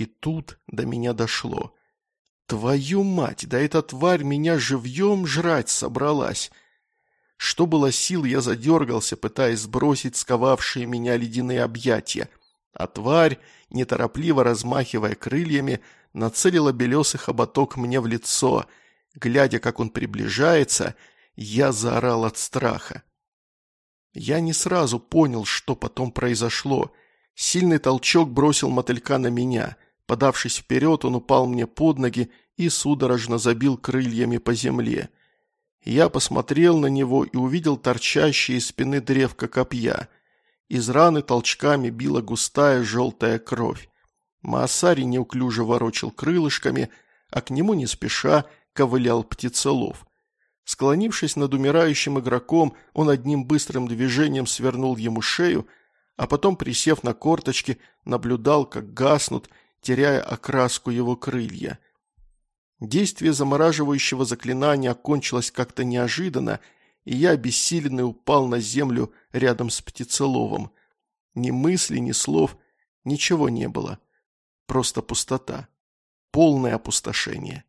И тут до меня дошло. «Твою мать, да эта тварь меня живьем жрать собралась!» Что было сил, я задергался, пытаясь сбросить сковавшие меня ледяные объятия. А тварь, неторопливо размахивая крыльями, нацелила белесый хоботок мне в лицо. Глядя, как он приближается, я заорал от страха. Я не сразу понял, что потом произошло. Сильный толчок бросил мотылька на меня. Подавшись вперед, он упал мне под ноги и судорожно забил крыльями по земле. Я посмотрел на него и увидел торчащие из спины древко копья. Из раны толчками била густая желтая кровь. Маасари неуклюже ворочил крылышками, а к нему не спеша ковылял птицелов. Склонившись над умирающим игроком, он одним быстрым движением свернул ему шею, а потом, присев на корточки, наблюдал, как гаснут, теряя окраску его крылья. Действие замораживающего заклинания окончилось как-то неожиданно, и я, обессиленный, упал на землю рядом с птицеловом. Ни мысли, ни слов, ничего не было. Просто пустота. Полное опустошение.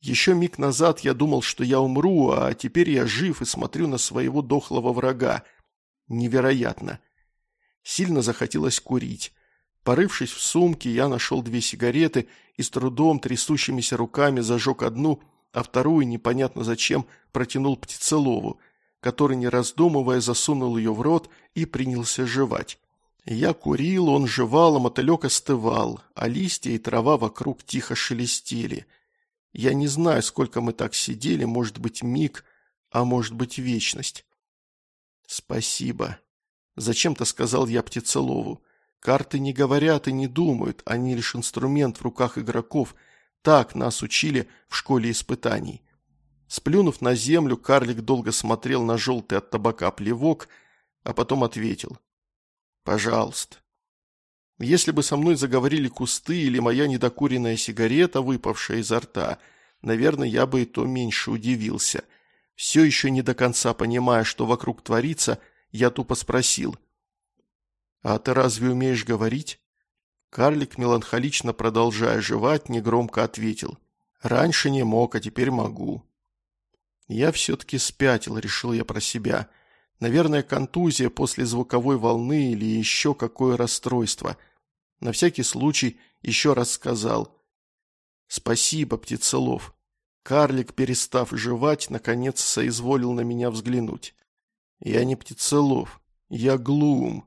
Еще миг назад я думал, что я умру, а теперь я жив и смотрю на своего дохлого врага. Невероятно. Сильно захотелось курить. Порывшись в сумке, я нашел две сигареты и с трудом трясущимися руками зажег одну, а вторую, непонятно зачем, протянул птицелову, который, не раздумывая, засунул ее в рот и принялся жевать. Я курил, он жевал, а мотылек остывал, а листья и трава вокруг тихо шелестели – я не знаю, сколько мы так сидели, может быть, миг, а может быть, вечность. Спасибо. Зачем-то сказал я Птицелову. Карты не говорят и не думают, они лишь инструмент в руках игроков. Так нас учили в школе испытаний. Сплюнув на землю, карлик долго смотрел на желтый от табака плевок, а потом ответил. «Пожалуйста». Если бы со мной заговорили кусты или моя недокуренная сигарета, выпавшая изо рта, наверное, я бы и то меньше удивился. Все еще не до конца понимая, что вокруг творится, я тупо спросил. «А ты разве умеешь говорить?» Карлик, меланхолично продолжая жевать, негромко ответил. «Раньше не мог, а теперь могу». Я все-таки спятил, решил я про себя – Наверное, контузия после звуковой волны или еще какое расстройство. На всякий случай еще раз сказал. «Спасибо, птицелов». Карлик, перестав жевать, наконец соизволил на меня взглянуть. «Я не птицелов, я глум».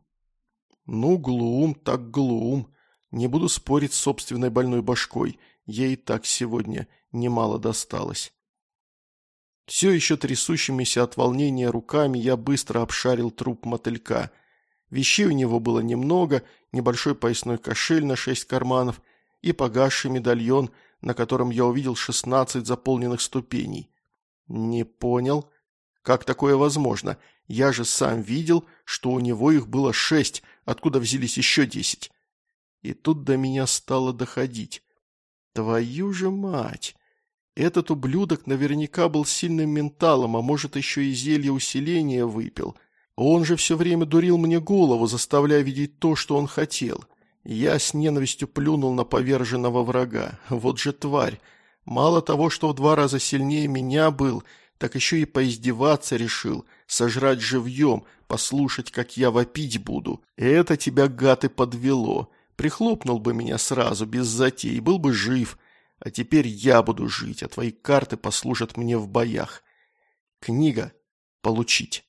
«Ну, глум, так глум. Не буду спорить с собственной больной башкой. Ей так сегодня немало досталось». Все еще трясущимися от волнения руками я быстро обшарил труп мотылька. Вещей у него было немного, небольшой поясной кошель на шесть карманов и погасший медальон, на котором я увидел шестнадцать заполненных ступеней. Не понял. Как такое возможно? Я же сам видел, что у него их было шесть, откуда взялись еще десять. И тут до меня стало доходить. Твою же мать! Этот ублюдок наверняка был сильным менталом, а может еще и зелье усиления выпил. Он же все время дурил мне голову, заставляя видеть то, что он хотел. Я с ненавистью плюнул на поверженного врага. Вот же тварь. Мало того, что в два раза сильнее меня был, так еще и поиздеваться решил, сожрать живьем, послушать, как я вопить буду. Это тебя, гад, и подвело. Прихлопнул бы меня сразу, без затей, был бы жив, а теперь я буду жить, а твои карты послужат мне в боях. Книга. Получить.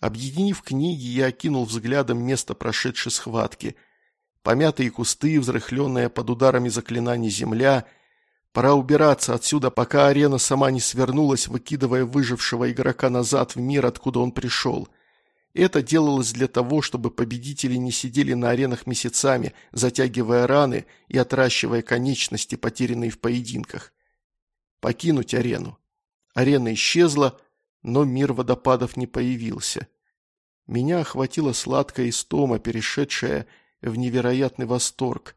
Объединив книги, я окинул взглядом место прошедшей схватки. Помятые кусты, взрыхленная под ударами заклинаний земля. Пора убираться отсюда, пока арена сама не свернулась, выкидывая выжившего игрока назад в мир, откуда он пришел. Это делалось для того, чтобы победители не сидели на аренах месяцами, затягивая раны и отращивая конечности, потерянные в поединках. Покинуть арену. Арена исчезла, но мир водопадов не появился. Меня охватила сладкая истома, перешедшая в невероятный восторг.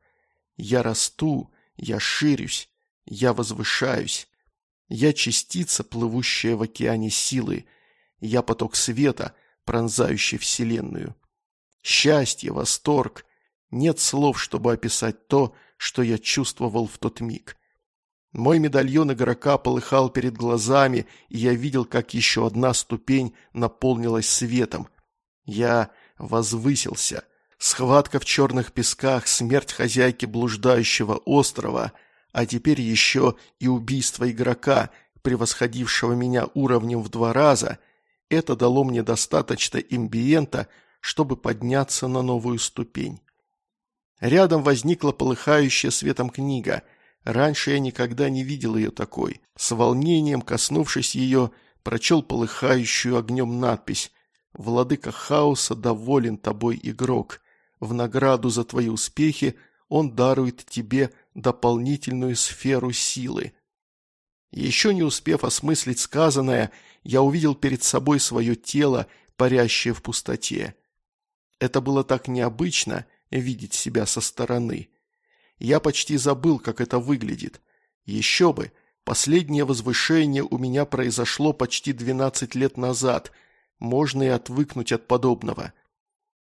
Я расту, я ширюсь, я возвышаюсь. Я частица, плывущая в океане силы. Я поток света, пронзающий вселенную. Счастье, восторг. Нет слов, чтобы описать то, что я чувствовал в тот миг. Мой медальон игрока полыхал перед глазами, и я видел, как еще одна ступень наполнилась светом. Я возвысился. Схватка в черных песках, смерть хозяйки блуждающего острова, а теперь еще и убийство игрока, превосходившего меня уровнем в два раза – это дало мне достаточно имбиента, чтобы подняться на новую ступень. Рядом возникла полыхающая светом книга. Раньше я никогда не видел ее такой. С волнением, коснувшись ее, прочел полыхающую огнем надпись «Владыка хаоса доволен тобой, игрок. В награду за твои успехи он дарует тебе дополнительную сферу силы». Еще не успев осмыслить сказанное, я увидел перед собой свое тело, парящее в пустоте. Это было так необычно видеть себя со стороны. Я почти забыл, как это выглядит. Еще бы, последнее возвышение у меня произошло почти 12 лет назад, можно и отвыкнуть от подобного.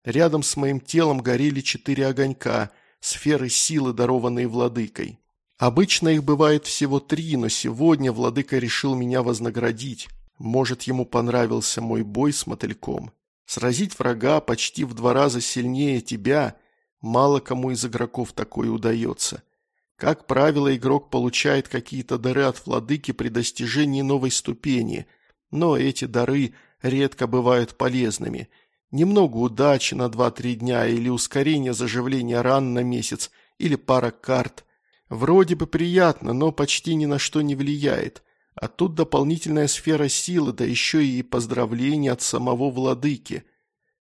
Рядом с моим телом горели четыре огонька, сферы силы, дарованные владыкой. Обычно их бывает всего три, но сегодня владыка решил меня вознаградить. Может, ему понравился мой бой с мотыльком. Сразить врага почти в два раза сильнее тебя мало кому из игроков такое удается. Как правило, игрок получает какие-то дары от владыки при достижении новой ступени, но эти дары редко бывают полезными. Немного удачи на 2-3 дня или ускорение заживления ран на месяц, или пара карт. Вроде бы приятно, но почти ни на что не влияет. А тут дополнительная сфера силы, да еще и поздравления от самого владыки.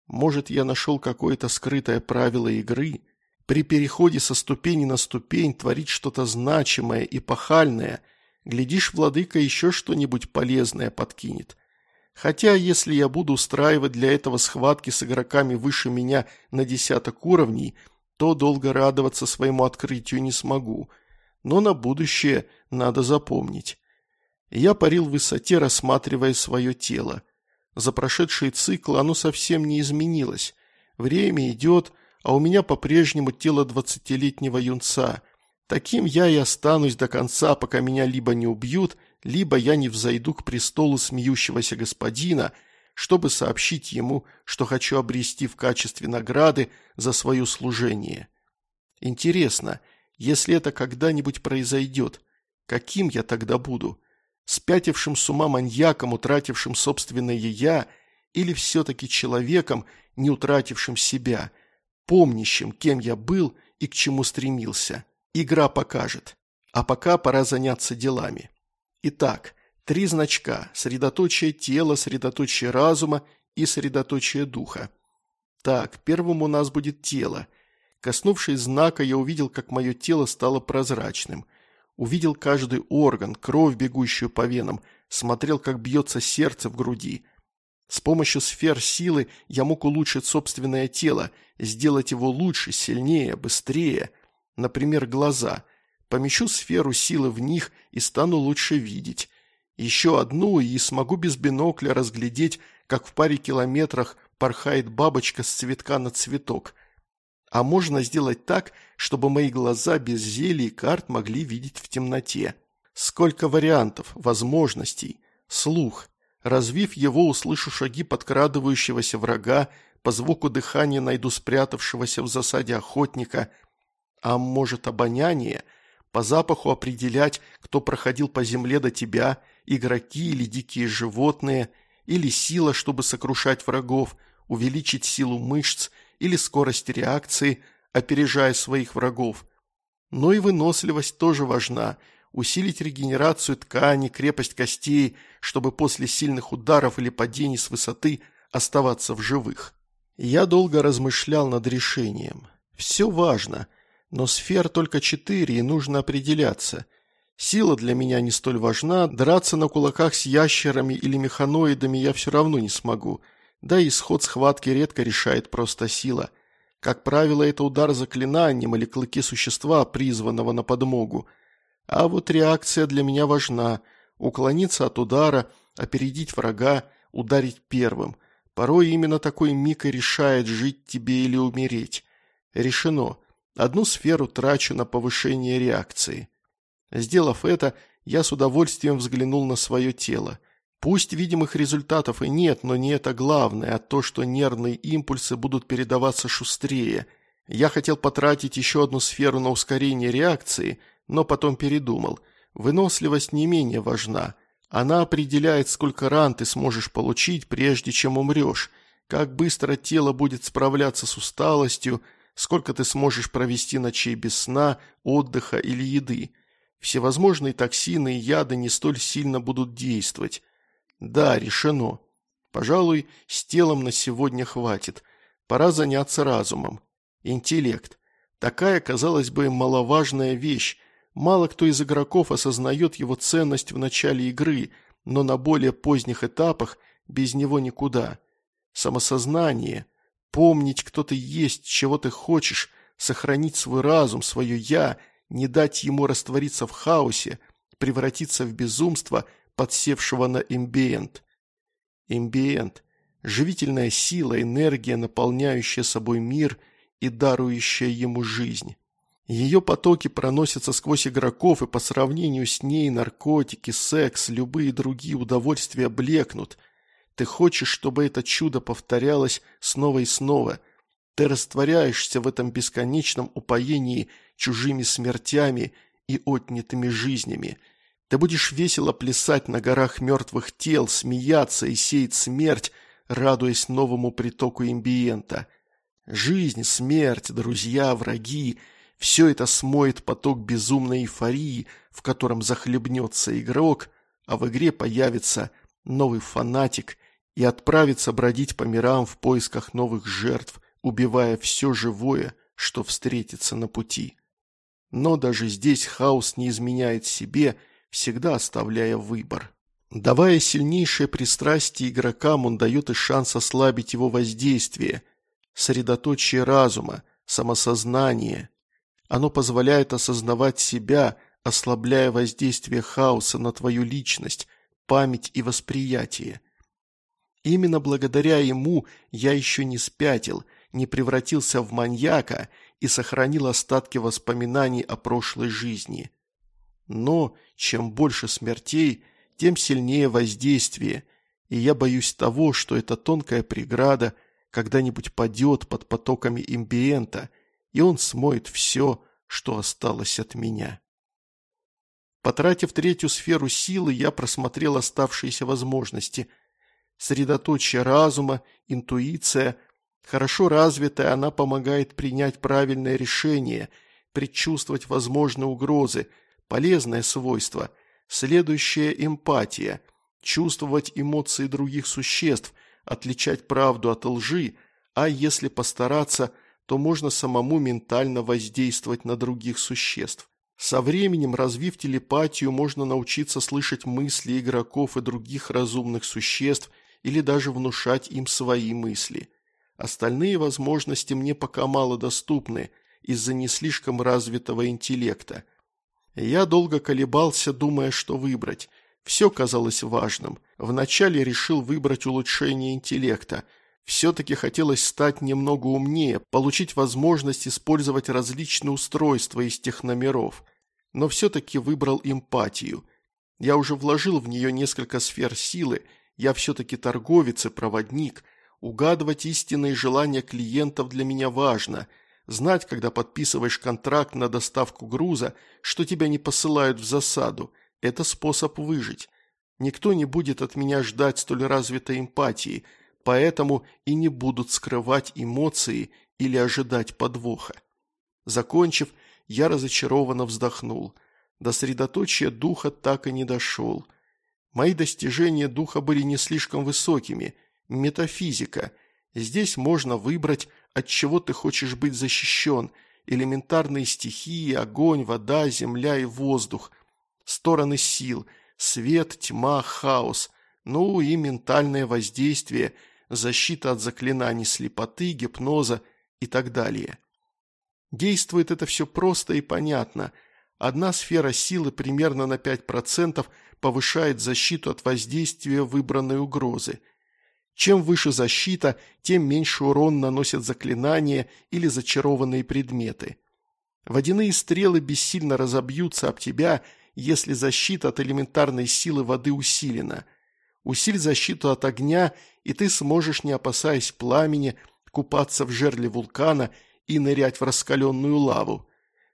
Может, я нашел какое-то скрытое правило игры – при переходе со ступени на ступень творить что-то значимое и пахальное. Глядишь, владыка еще что-нибудь полезное подкинет. Хотя, если я буду устраивать для этого схватки с игроками выше меня на десяток уровней, то долго радоваться своему открытию не смогу. Но на будущее надо запомнить. Я парил в высоте, рассматривая свое тело. За прошедшие циклы оно совсем не изменилось. Время идет, а у меня по-прежнему тело двадцатилетнего юнца. Таким я и останусь до конца, пока меня либо не убьют, либо я не взойду к престолу смеющегося господина, чтобы сообщить ему, что хочу обрести в качестве награды за свое служение. Интересно, если это когда-нибудь произойдет, каким я тогда буду? Спятившим с ума маньяком, утратившим собственное «я», или все-таки человеком, не утратившим себя – помнящим, кем я был и к чему стремился. Игра покажет. А пока пора заняться делами. Итак, три значка – средоточие тела, средоточие разума и средоточие духа. Так, первым у нас будет тело. Коснувшись знака, я увидел, как мое тело стало прозрачным. Увидел каждый орган, кровь, бегущую по венам, смотрел, как бьется сердце в груди – с помощью сфер силы я мог улучшить собственное тело, сделать его лучше, сильнее, быстрее. Например, глаза. Помещу сферу силы в них и стану лучше видеть. Еще одну и смогу без бинокля разглядеть, как в паре километрах порхает бабочка с цветка на цветок. А можно сделать так, чтобы мои глаза без зелий и карт могли видеть в темноте. Сколько вариантов, возможностей. Слух – Развив его, услышу шаги подкрадывающегося врага, по звуку дыхания найду спрятавшегося в засаде охотника. А может, обоняние? По запаху определять, кто проходил по земле до тебя, игроки или дикие животные, или сила, чтобы сокрушать врагов, увеличить силу мышц или скорость реакции, опережая своих врагов. Но и выносливость тоже важна – усилить регенерацию ткани, крепость костей, чтобы после сильных ударов или падений с высоты оставаться в живых. Я долго размышлял над решением. Все важно, но сфер только четыре, и нужно определяться. Сила для меня не столь важна, драться на кулаках с ящерами или механоидами я все равно не смогу, да и исход схватки редко решает просто сила. Как правило, это удар заклинанием или клыки существа, призванного на подмогу – а вот реакция для меня важна. Уклониться от удара, опередить врага, ударить первым. Порой именно такой миг и решает, жить тебе или умереть. Решено. Одну сферу трачу на повышение реакции. Сделав это, я с удовольствием взглянул на свое тело. Пусть видимых результатов и нет, но не это главное, а то, что нервные импульсы будут передаваться шустрее. Я хотел потратить еще одну сферу на ускорение реакции – но потом передумал. Выносливость не менее важна. Она определяет, сколько ран ты сможешь получить, прежде чем умрешь, как быстро тело будет справляться с усталостью, сколько ты сможешь провести ночей без сна, отдыха или еды. Всевозможные токсины и яды не столь сильно будут действовать. Да, решено. Пожалуй, с телом на сегодня хватит. Пора заняться разумом. Интеллект. Такая, казалось бы, маловажная вещь, Мало кто из игроков осознает его ценность в начале игры, но на более поздних этапах без него никуда. Самосознание, помнить, кто ты есть, чего ты хочешь, сохранить свой разум, свое «я», не дать ему раствориться в хаосе, превратиться в безумство, подсевшего на эмбиент. Эмбиент – живительная сила, энергия, наполняющая собой мир и дарующая ему жизнь. Ее потоки проносятся сквозь игроков, и по сравнению с ней наркотики, секс, любые другие удовольствия блекнут. Ты хочешь, чтобы это чудо повторялось снова и снова. Ты растворяешься в этом бесконечном упоении чужими смертями и отнятыми жизнями. Ты будешь весело плясать на горах мертвых тел, смеяться и сеять смерть, радуясь новому притоку имбиента. Жизнь, смерть, друзья, враги – все это смоет поток безумной эйфории, в котором захлебнется игрок, а в игре появится новый фанатик и отправится бродить по мирам в поисках новых жертв, убивая все живое, что встретится на пути. Но даже здесь хаос не изменяет себе, всегда оставляя выбор. Давая сильнейшее пристрастие игрокам, он дает и шанс ослабить его воздействие, средоточие разума, самосознание. Оно позволяет осознавать себя, ослабляя воздействие хаоса на твою личность, память и восприятие. Именно благодаря ему я еще не спятил, не превратился в маньяка и сохранил остатки воспоминаний о прошлой жизни. Но чем больше смертей, тем сильнее воздействие, и я боюсь того, что эта тонкая преграда когда-нибудь падет под потоками имбиента, и он смоет все, что осталось от меня. Потратив третью сферу силы, я просмотрел оставшиеся возможности. Средоточие разума, интуиция. Хорошо развитая, она помогает принять правильное решение, предчувствовать возможные угрозы, полезное свойство – Следующая – эмпатия. Чувствовать эмоции других существ, отличать правду от лжи, а если постараться, то можно самому ментально воздействовать на других существ. Со временем, развив телепатию, можно научиться слышать мысли игроков и других разумных существ или даже внушать им свои мысли. Остальные возможности мне пока мало доступны из-за не слишком развитого интеллекта – я долго колебался, думая, что выбрать. Все казалось важным. Вначале решил выбрать улучшение интеллекта. Все-таки хотелось стать немного умнее, получить возможность использовать различные устройства из техномеров. Но все-таки выбрал эмпатию. Я уже вложил в нее несколько сфер силы, я все-таки торговец и проводник. Угадывать истинные желания клиентов для меня важно – Знать, когда подписываешь контракт на доставку груза, что тебя не посылают в засаду – это способ выжить. Никто не будет от меня ждать столь развитой эмпатии, поэтому и не будут скрывать эмоции или ожидать подвоха. Закончив, я разочарованно вздохнул. До средоточия духа так и не дошел. Мои достижения духа были не слишком высокими. Метафизика. Здесь можно выбрать от чего ты хочешь быть защищен, элементарные стихии, огонь, вода, земля и воздух, стороны сил, свет, тьма, хаос, ну и ментальное воздействие, защита от заклинаний слепоты, гипноза и так далее. Действует это все просто и понятно. Одна сфера силы примерно на 5% повышает защиту от воздействия выбранной угрозы – чем выше защита, тем меньше урон наносят заклинания или зачарованные предметы. Водяные стрелы бессильно разобьются об тебя, если защита от элементарной силы воды усилена. Усиль защиту от огня, и ты сможешь, не опасаясь пламени, купаться в жерле вулкана и нырять в раскаленную лаву.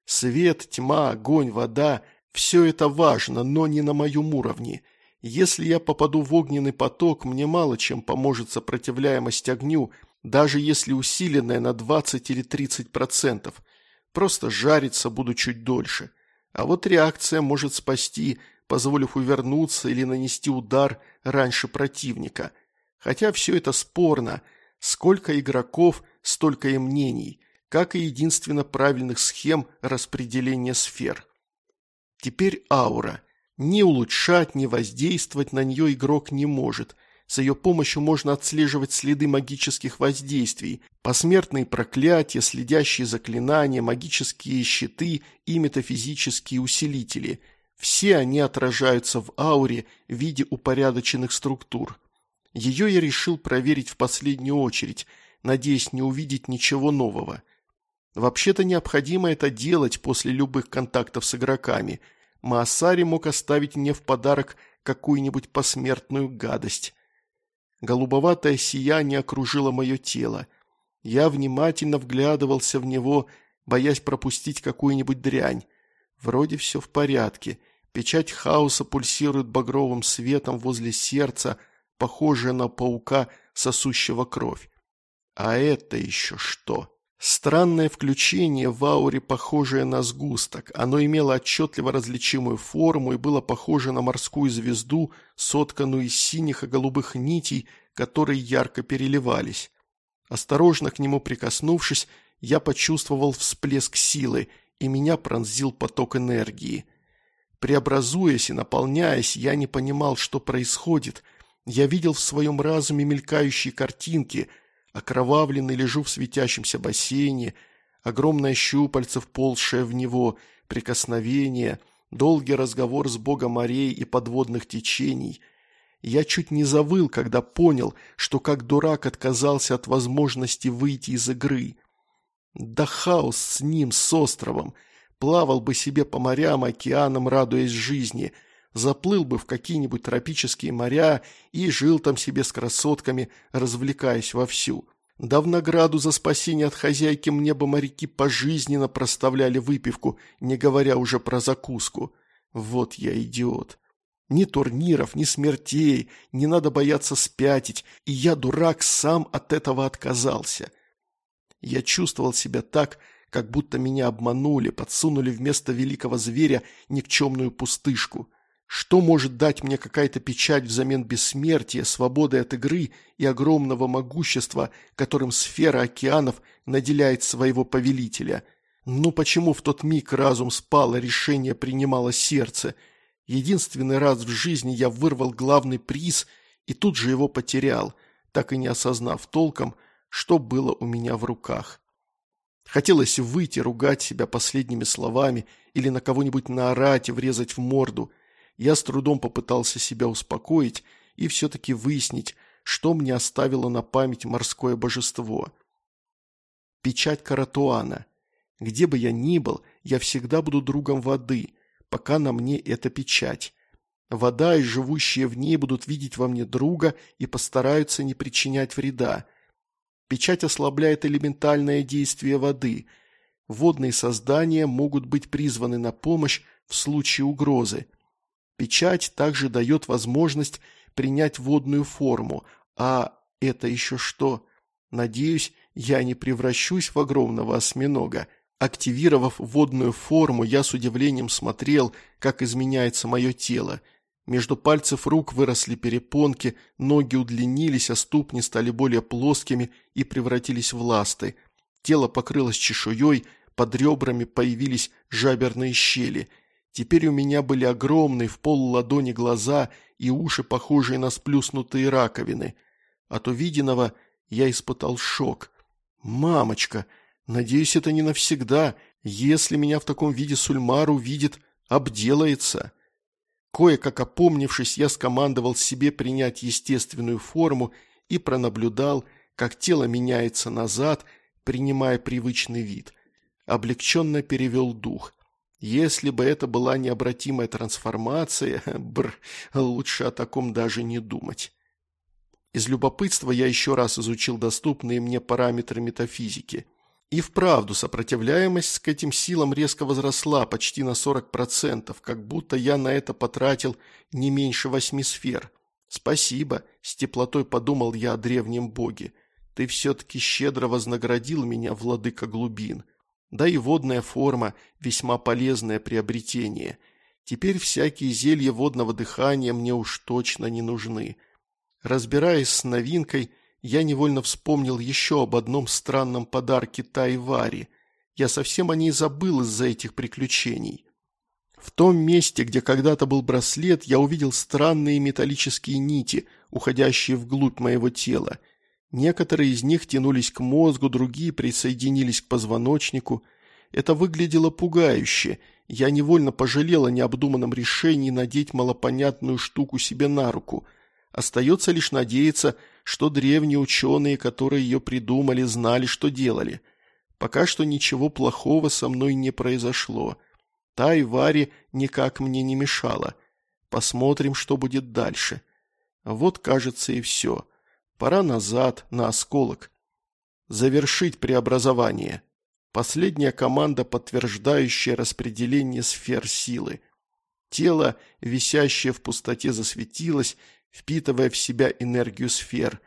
Свет, тьма, огонь, вода – все это важно, но не на моем уровне – если я попаду в огненный поток, мне мало чем поможет сопротивляемость огню, даже если усиленная на 20 или 30 процентов. Просто жариться буду чуть дольше. А вот реакция может спасти, позволив увернуться или нанести удар раньше противника. Хотя все это спорно. Сколько игроков, столько и мнений, как и единственно правильных схем распределения сфер. Теперь аура – ни улучшать, ни воздействовать на нее игрок не может. С ее помощью можно отслеживать следы магических воздействий, посмертные проклятия, следящие заклинания, магические щиты и метафизические усилители. Все они отражаются в ауре в виде упорядоченных структур. Ее я решил проверить в последнюю очередь, надеясь не увидеть ничего нового. Вообще-то необходимо это делать после любых контактов с игроками. Маасари мог оставить мне в подарок какую-нибудь посмертную гадость. Голубоватое сияние окружило мое тело. Я внимательно вглядывался в него, боясь пропустить какую-нибудь дрянь. Вроде все в порядке. Печать хаоса пульсирует багровым светом возле сердца, похожая на паука, сосущего кровь. А это еще что? Странное включение в ауре, похожее на сгусток. Оно имело отчетливо различимую форму и было похоже на морскую звезду, сотканную из синих и голубых нитей, которые ярко переливались. Осторожно к нему прикоснувшись, я почувствовал всплеск силы, и меня пронзил поток энергии. Преобразуясь и наполняясь, я не понимал, что происходит. Я видел в своем разуме мелькающие картинки – Окровавленный лежу в светящемся бассейне, огромное щупальце, вползшее в него, прикосновение, долгий разговор с богом морей и подводных течений. Я чуть не завыл, когда понял, что как дурак отказался от возможности выйти из игры. Да хаос с ним, с островом. Плавал бы себе по морям, океанам, радуясь жизни – заплыл бы в какие-нибудь тропические моря и жил там себе с красотками, развлекаясь вовсю. Да в награду за спасение от хозяйки мне бы моряки пожизненно проставляли выпивку, не говоря уже про закуску. Вот я идиот. Ни турниров, ни смертей, не надо бояться спятить, и я, дурак, сам от этого отказался. Я чувствовал себя так, как будто меня обманули, подсунули вместо великого зверя никчемную пустышку – что может дать мне какая-то печать взамен бессмертия, свободы от игры и огромного могущества, которым сфера океанов наделяет своего повелителя? Ну почему в тот миг разум спал, а решение принимало сердце? Единственный раз в жизни я вырвал главный приз и тут же его потерял, так и не осознав толком, что было у меня в руках. Хотелось выйти, ругать себя последними словами или на кого-нибудь наорать и врезать в морду – я с трудом попытался себя успокоить и все-таки выяснить, что мне оставило на память морское божество. Печать Каратуана. Где бы я ни был, я всегда буду другом воды, пока на мне эта печать. Вода и живущие в ней будут видеть во мне друга и постараются не причинять вреда. Печать ослабляет элементальное действие воды. Водные создания могут быть призваны на помощь в случае угрозы – Печать также дает возможность принять водную форму. А это еще что? Надеюсь, я не превращусь в огромного осьминога. Активировав водную форму, я с удивлением смотрел, как изменяется мое тело. Между пальцев рук выросли перепонки, ноги удлинились, а ступни стали более плоскими и превратились в ласты. Тело покрылось чешуей, под ребрами появились жаберные щели – Теперь у меня были огромные в пол ладони глаза и уши, похожие на сплюснутые раковины. От увиденного я испытал шок. «Мамочка! Надеюсь, это не навсегда. Если меня в таком виде Сульмар увидит, обделается». Кое-как опомнившись, я скомандовал себе принять естественную форму и пронаблюдал, как тело меняется назад, принимая привычный вид. Облегченно перевел дух – если бы это была необратимая трансформация, бр, лучше о таком даже не думать. Из любопытства я еще раз изучил доступные мне параметры метафизики. И вправду сопротивляемость к этим силам резко возросла почти на 40%, как будто я на это потратил не меньше восьми сфер. «Спасибо», – с теплотой подумал я о древнем боге. «Ты все-таки щедро вознаградил меня, владыка глубин». Да и водная форма – весьма полезное приобретение. Теперь всякие зелья водного дыхания мне уж точно не нужны. Разбираясь с новинкой, я невольно вспомнил еще об одном странном подарке Тайвари. Я совсем о ней забыл из-за этих приключений. В том месте, где когда-то был браслет, я увидел странные металлические нити, уходящие вглубь моего тела – Некоторые из них тянулись к мозгу, другие присоединились к позвоночнику. Это выглядело пугающе. Я невольно пожалел о необдуманном решении надеть малопонятную штуку себе на руку. Остается лишь надеяться, что древние ученые, которые ее придумали, знали, что делали. Пока что ничего плохого со мной не произошло. Та и Варе никак мне не мешала. Посмотрим, что будет дальше. Вот, кажется, и все. Пора назад, на осколок. Завершить преобразование. Последняя команда, подтверждающая распределение сфер силы. Тело, висящее в пустоте, засветилось, впитывая в себя энергию сфер.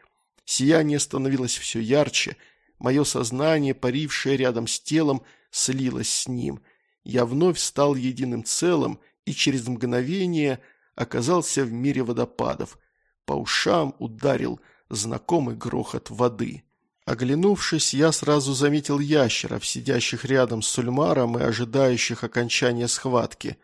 Сияние становилось все ярче. Мое сознание, парившее рядом с телом, слилось с ним. Я вновь стал единым целым и через мгновение оказался в мире водопадов. По ушам ударил знакомый грохот воды. Оглянувшись, я сразу заметил ящеров, сидящих рядом с Сульмаром и ожидающих окончания схватки.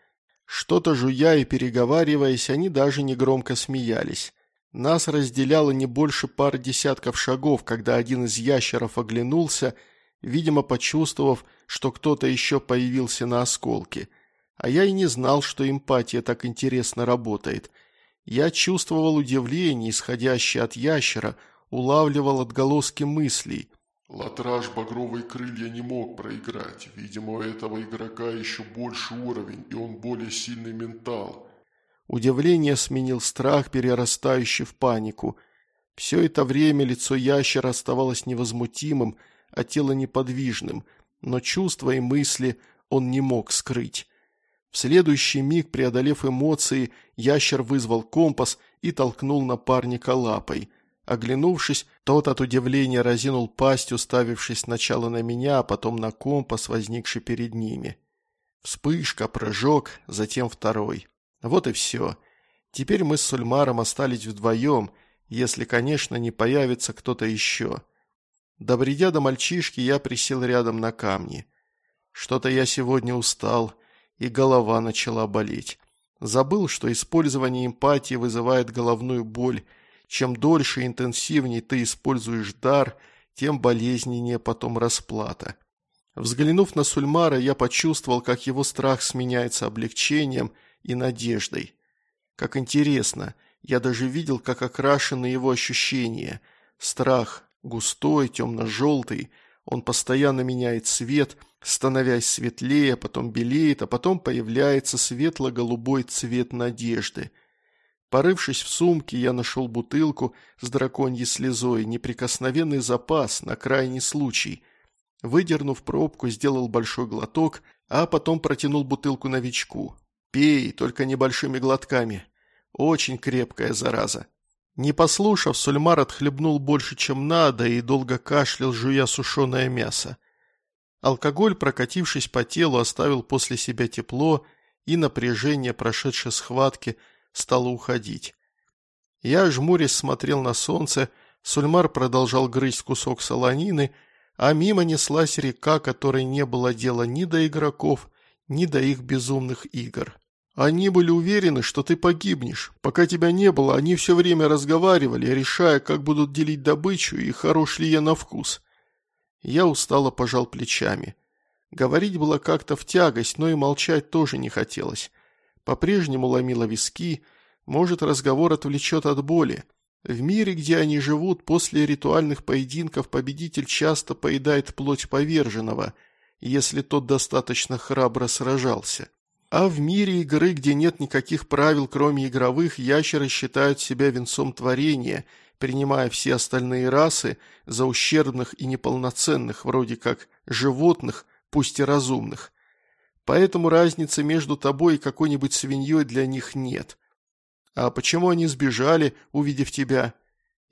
Что-то жуя и переговариваясь, они даже негромко смеялись. Нас разделяло не больше пары десятков шагов, когда один из ящеров оглянулся, видимо, почувствовав, что кто-то еще появился на осколке. А я и не знал, что эмпатия так интересно работает. Я чувствовал удивление, исходящее от ящера – улавливал отголоски мыслей. Латраж «Багровые крылья» не мог проиграть. Видимо, у этого игрока еще больше уровень, и он более сильный ментал. Удивление сменил страх, перерастающий в панику. Все это время лицо ящера оставалось невозмутимым, а тело неподвижным, но чувства и мысли он не мог скрыть. В следующий миг, преодолев эмоции, ящер вызвал компас и толкнул напарника лапой – Оглянувшись, тот от удивления разинул пасть, уставившись сначала на меня, а потом на компас, возникший перед ними. Вспышка, прыжок, затем второй. Вот и все. Теперь мы с Сульмаром остались вдвоем, если, конечно, не появится кто-то еще. Добредя до мальчишки, я присел рядом на камни. Что-то я сегодня устал, и голова начала болеть. Забыл, что использование эмпатии вызывает головную боль, чем дольше и интенсивнее ты используешь дар, тем болезненнее потом расплата. Взглянув на Сульмара, я почувствовал, как его страх сменяется облегчением и надеждой. Как интересно, я даже видел, как окрашены его ощущения. Страх густой, темно-желтый, он постоянно меняет цвет, становясь светлее, потом белеет, а потом появляется светло-голубой цвет надежды. Порывшись в сумке, я нашел бутылку с драконьей слезой, неприкосновенный запас на крайний случай. Выдернув пробку, сделал большой глоток, а потом протянул бутылку новичку. «Пей, только небольшими глотками. Очень крепкая зараза». Не послушав, Сульмар отхлебнул больше, чем надо, и долго кашлял, жуя сушеное мясо. Алкоголь, прокатившись по телу, оставил после себя тепло и напряжение прошедшей схватки – стала уходить. Я, жмурясь, смотрел на солнце, Сульмар продолжал грызть кусок солонины, а мимо неслась река, которой не было дела ни до игроков, ни до их безумных игр. Они были уверены, что ты погибнешь. Пока тебя не было, они все время разговаривали, решая, как будут делить добычу и хорош ли я на вкус. Я устало пожал плечами. Говорить было как-то в тягость, но и молчать тоже не хотелось. По-прежнему ломила виски, может, разговор отвлечет от боли. В мире, где они живут, после ритуальных поединков победитель часто поедает плоть поверженного, если тот достаточно храбро сражался. А в мире игры, где нет никаких правил, кроме игровых, ящеры считают себя венцом творения, принимая все остальные расы за ущербных и неполноценных, вроде как животных, пусть и разумных – Поэтому разницы между тобой и какой-нибудь свиньей для них нет. А почему они сбежали, увидев тебя?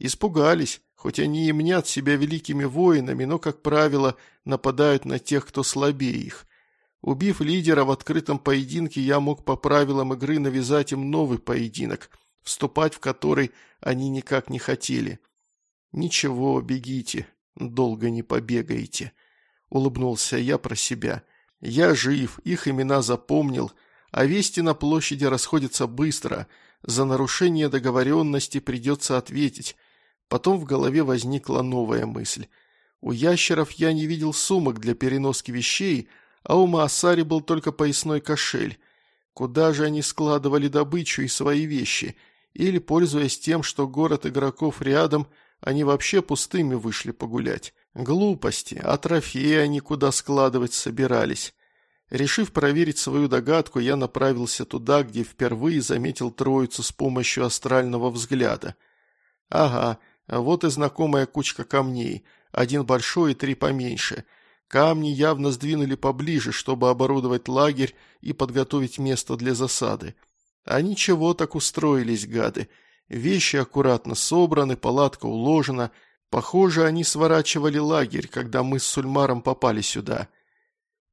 Испугались, хоть они и мнят себя великими воинами, но, как правило, нападают на тех, кто слабее их. Убив лидера в открытом поединке, я мог по правилам игры навязать им новый поединок, вступать в который они никак не хотели. «Ничего, бегите, долго не побегаете», — улыбнулся я про себя. Я жив, их имена запомнил, а вести на площади расходятся быстро. За нарушение договоренности придется ответить. Потом в голове возникла новая мысль. У ящеров я не видел сумок для переноски вещей, а у Маасари был только поясной кошель. Куда же они складывали добычу и свои вещи? Или, пользуясь тем, что город игроков рядом, они вообще пустыми вышли погулять? Глупости, а трофеи они куда складывать собирались. Решив проверить свою догадку, я направился туда, где впервые заметил троицу с помощью астрального взгляда. Ага, вот и знакомая кучка камней, один большой и три поменьше. Камни явно сдвинули поближе, чтобы оборудовать лагерь и подготовить место для засады. А ничего так устроились, гады. Вещи аккуратно собраны, палатка уложена. Похоже, они сворачивали лагерь, когда мы с Сульмаром попали сюда.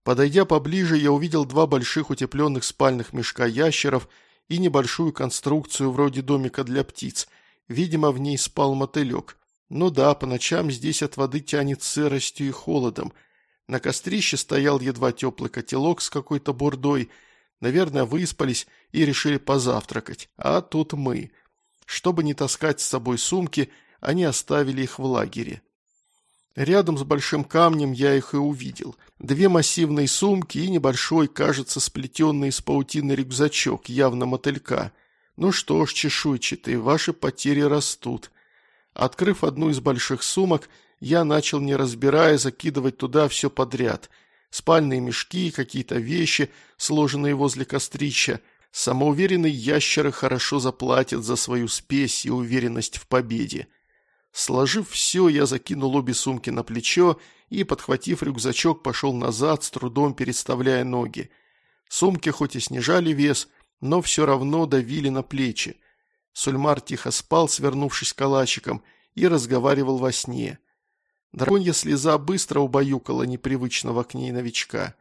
Подойдя поближе, я увидел два больших утепленных спальных мешка ящеров и небольшую конструкцию вроде домика для птиц. Видимо, в ней спал мотылек. Ну да, по ночам здесь от воды тянет сыростью и холодом. На кострище стоял едва теплый котелок с какой-то бурдой. Наверное, выспались и решили позавтракать. А тут мы – чтобы не таскать с собой сумки, они оставили их в лагере. Рядом с большим камнем я их и увидел. Две массивные сумки и небольшой, кажется, сплетенный из паутины рюкзачок, явно мотылька. Ну что ж, чешуйчатые, ваши потери растут. Открыв одну из больших сумок, я начал, не разбирая, закидывать туда все подряд. Спальные мешки, какие-то вещи, сложенные возле кострища – Самоуверенные ящеры хорошо заплатят за свою спесь и уверенность в победе. Сложив все, я закинул обе сумки на плечо и, подхватив рюкзачок, пошел назад, с трудом переставляя ноги. Сумки хоть и снижали вес, но все равно давили на плечи. Сульмар тихо спал, свернувшись калачиком, и разговаривал во сне. Драконья слеза быстро убаюкала непривычного к ней новичка.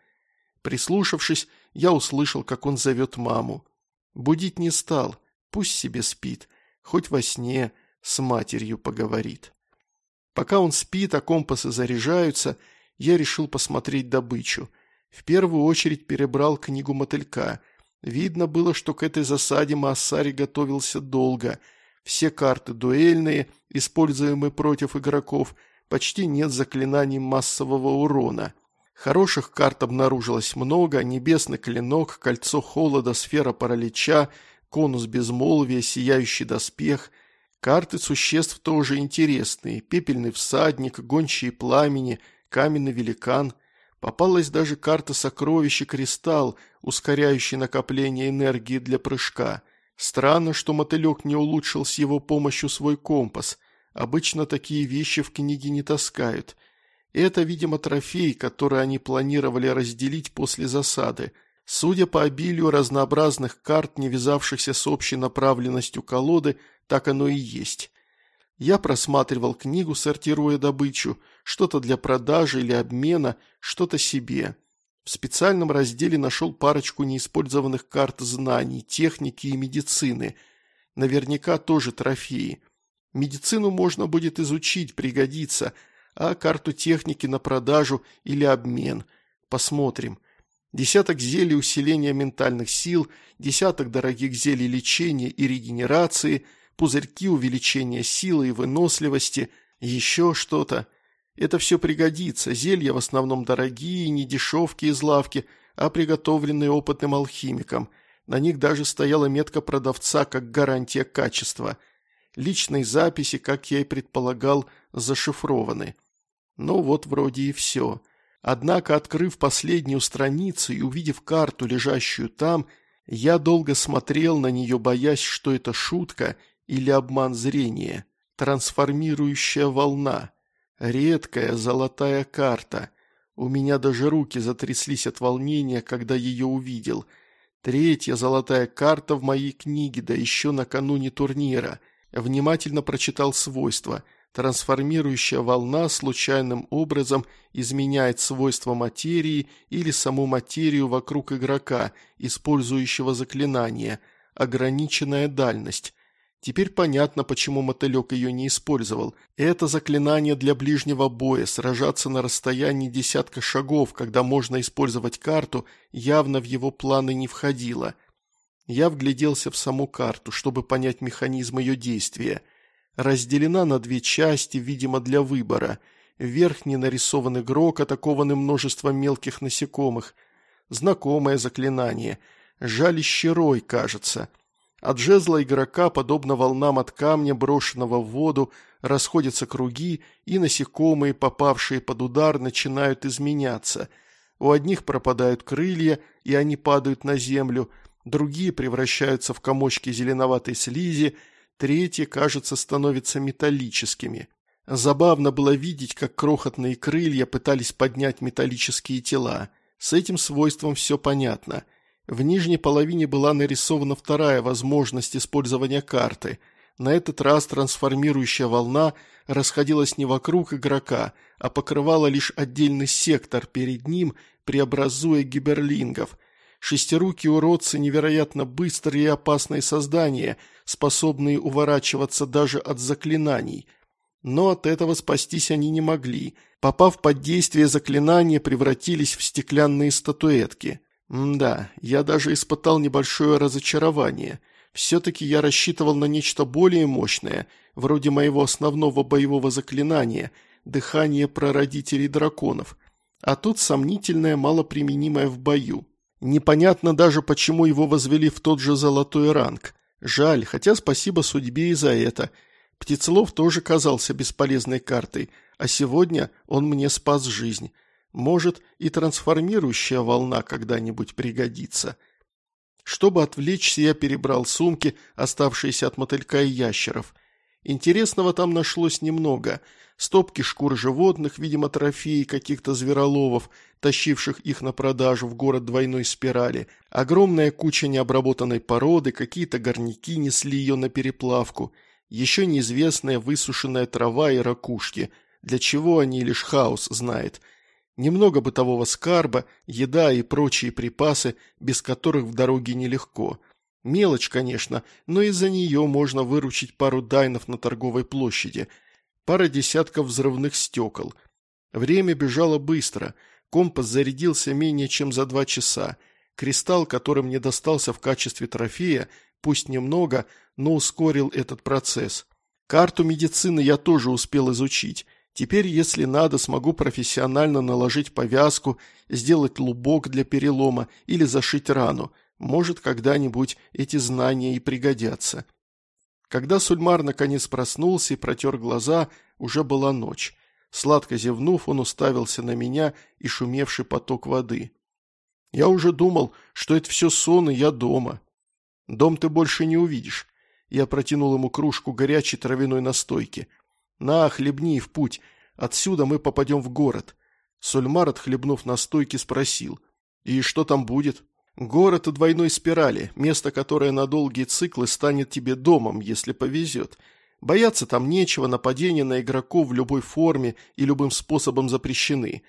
Прислушавшись, я услышал, как он зовет маму. Будить не стал, пусть себе спит, хоть во сне с матерью поговорит. Пока он спит, а компасы заряжаются, я решил посмотреть добычу. В первую очередь перебрал книгу мотылька. Видно было, что к этой засаде Массари готовился долго. Все карты дуэльные, используемые против игроков, почти нет заклинаний массового урона – Хороших карт обнаружилось много, небесный клинок, кольцо холода, сфера паралича, конус безмолвия, сияющий доспех. Карты существ тоже интересные, пепельный всадник, гончие пламени, каменный великан. Попалась даже карта сокровища кристалл, ускоряющий накопление энергии для прыжка. Странно, что мотылек не улучшил с его помощью свой компас. Обычно такие вещи в книге не таскают – это, видимо, трофей, который они планировали разделить после засады. Судя по обилию разнообразных карт, не вязавшихся с общей направленностью колоды, так оно и есть. Я просматривал книгу, сортируя добычу, что-то для продажи или обмена, что-то себе. В специальном разделе нашел парочку неиспользованных карт знаний, техники и медицины. Наверняка тоже трофеи. Медицину можно будет изучить, пригодится – а карту техники на продажу или обмен. Посмотрим. Десяток зелий усиления ментальных сил, десяток дорогих зелий лечения и регенерации, пузырьки увеличения силы и выносливости, еще что-то. Это все пригодится, зелья в основном дорогие, не дешевки из лавки, а приготовленные опытным алхимиком. На них даже стояла метка продавца как гарантия качества. Личные записи, как я и предполагал, зашифрованы. Ну вот вроде и все. Однако, открыв последнюю страницу и увидев карту, лежащую там, я долго смотрел на нее, боясь, что это шутка или обман зрения. Трансформирующая волна. Редкая золотая карта. У меня даже руки затряслись от волнения, когда ее увидел. Третья золотая карта в моей книге, да еще накануне турнира. Внимательно прочитал свойства – Трансформирующая волна случайным образом изменяет свойства материи или саму материю вокруг игрока, использующего заклинание. Ограниченная дальность. Теперь понятно, почему мотылек ее не использовал. Это заклинание для ближнего боя, сражаться на расстоянии десятка шагов, когда можно использовать карту, явно в его планы не входило. Я вгляделся в саму карту, чтобы понять механизм ее действия – разделена на две части, видимо, для выбора. Верхний нарисован игрок, атакованный множеством мелких насекомых. Знакомое заклинание. Жалище рой, кажется. От жезла игрока, подобно волнам от камня, брошенного в воду, расходятся круги, и насекомые, попавшие под удар, начинают изменяться. У одних пропадают крылья, и они падают на землю, другие превращаются в комочки зеленоватой слизи, третьи, кажется, становятся металлическими. Забавно было видеть, как крохотные крылья пытались поднять металлические тела. С этим свойством все понятно – в нижней половине была нарисована вторая возможность использования карты. На этот раз трансформирующая волна расходилась не вокруг игрока, а покрывала лишь отдельный сектор перед ним, преобразуя гиберлингов. Шестирукие уродцы невероятно быстрые и опасные создания, способные уворачиваться даже от заклинаний. Но от этого спастись они не могли. Попав под действие заклинания, превратились в стеклянные статуэтки. М-да, я даже испытал небольшое разочарование. Все-таки я рассчитывал на нечто более мощное, вроде моего основного боевого заклинания – дыхание прародителей драконов. А тут сомнительное, малоприменимое в бою. Непонятно даже, почему его возвели в тот же золотой ранг. Жаль, хотя спасибо судьбе и за это. Птицелов тоже казался бесполезной картой, а сегодня он мне спас жизнь. Может, и трансформирующая волна когда-нибудь пригодится. Чтобы отвлечься, я перебрал сумки, оставшиеся от мотылька и ящеров. Интересного там нашлось немного. Стопки шкур животных, видимо, трофеи каких-то звероловов, тащивших их на продажу в город двойной спирали. Огромная куча необработанной породы, какие-то горняки несли ее на переплавку. Еще неизвестная высушенная трава и ракушки. Для чего они лишь хаос знает – Немного бытового скарба, еда и прочие припасы, без которых в дороге нелегко. Мелочь, конечно, но из-за нее можно выручить пару дайнов на торговой площади, пара десятков взрывных стекол. Время бежало быстро, компас зарядился менее чем за два часа. Кристалл, который мне достался в качестве трофея, пусть немного, но ускорил этот процесс. Карту медицины я тоже успел изучить. Теперь, если надо, смогу профессионально наложить повязку, сделать лубок для перелома или зашить рану. Может, когда-нибудь эти знания и пригодятся. Когда Сульмар наконец проснулся и протер глаза, уже была ночь. Сладко зевнув, он уставился на меня и шумевший поток воды. Я уже думал, что это все сон, и я дома. Дом ты больше не увидишь. Я протянул ему кружку горячей травяной настойки – «На, хлебни в путь. Отсюда мы попадем в город». Сульмар, отхлебнув настойки, спросил. «И что там будет?» «Город двойной спирали, место, которое на долгие циклы станет тебе домом, если повезет. Бояться там нечего, нападения на игроков в любой форме и любым способом запрещены.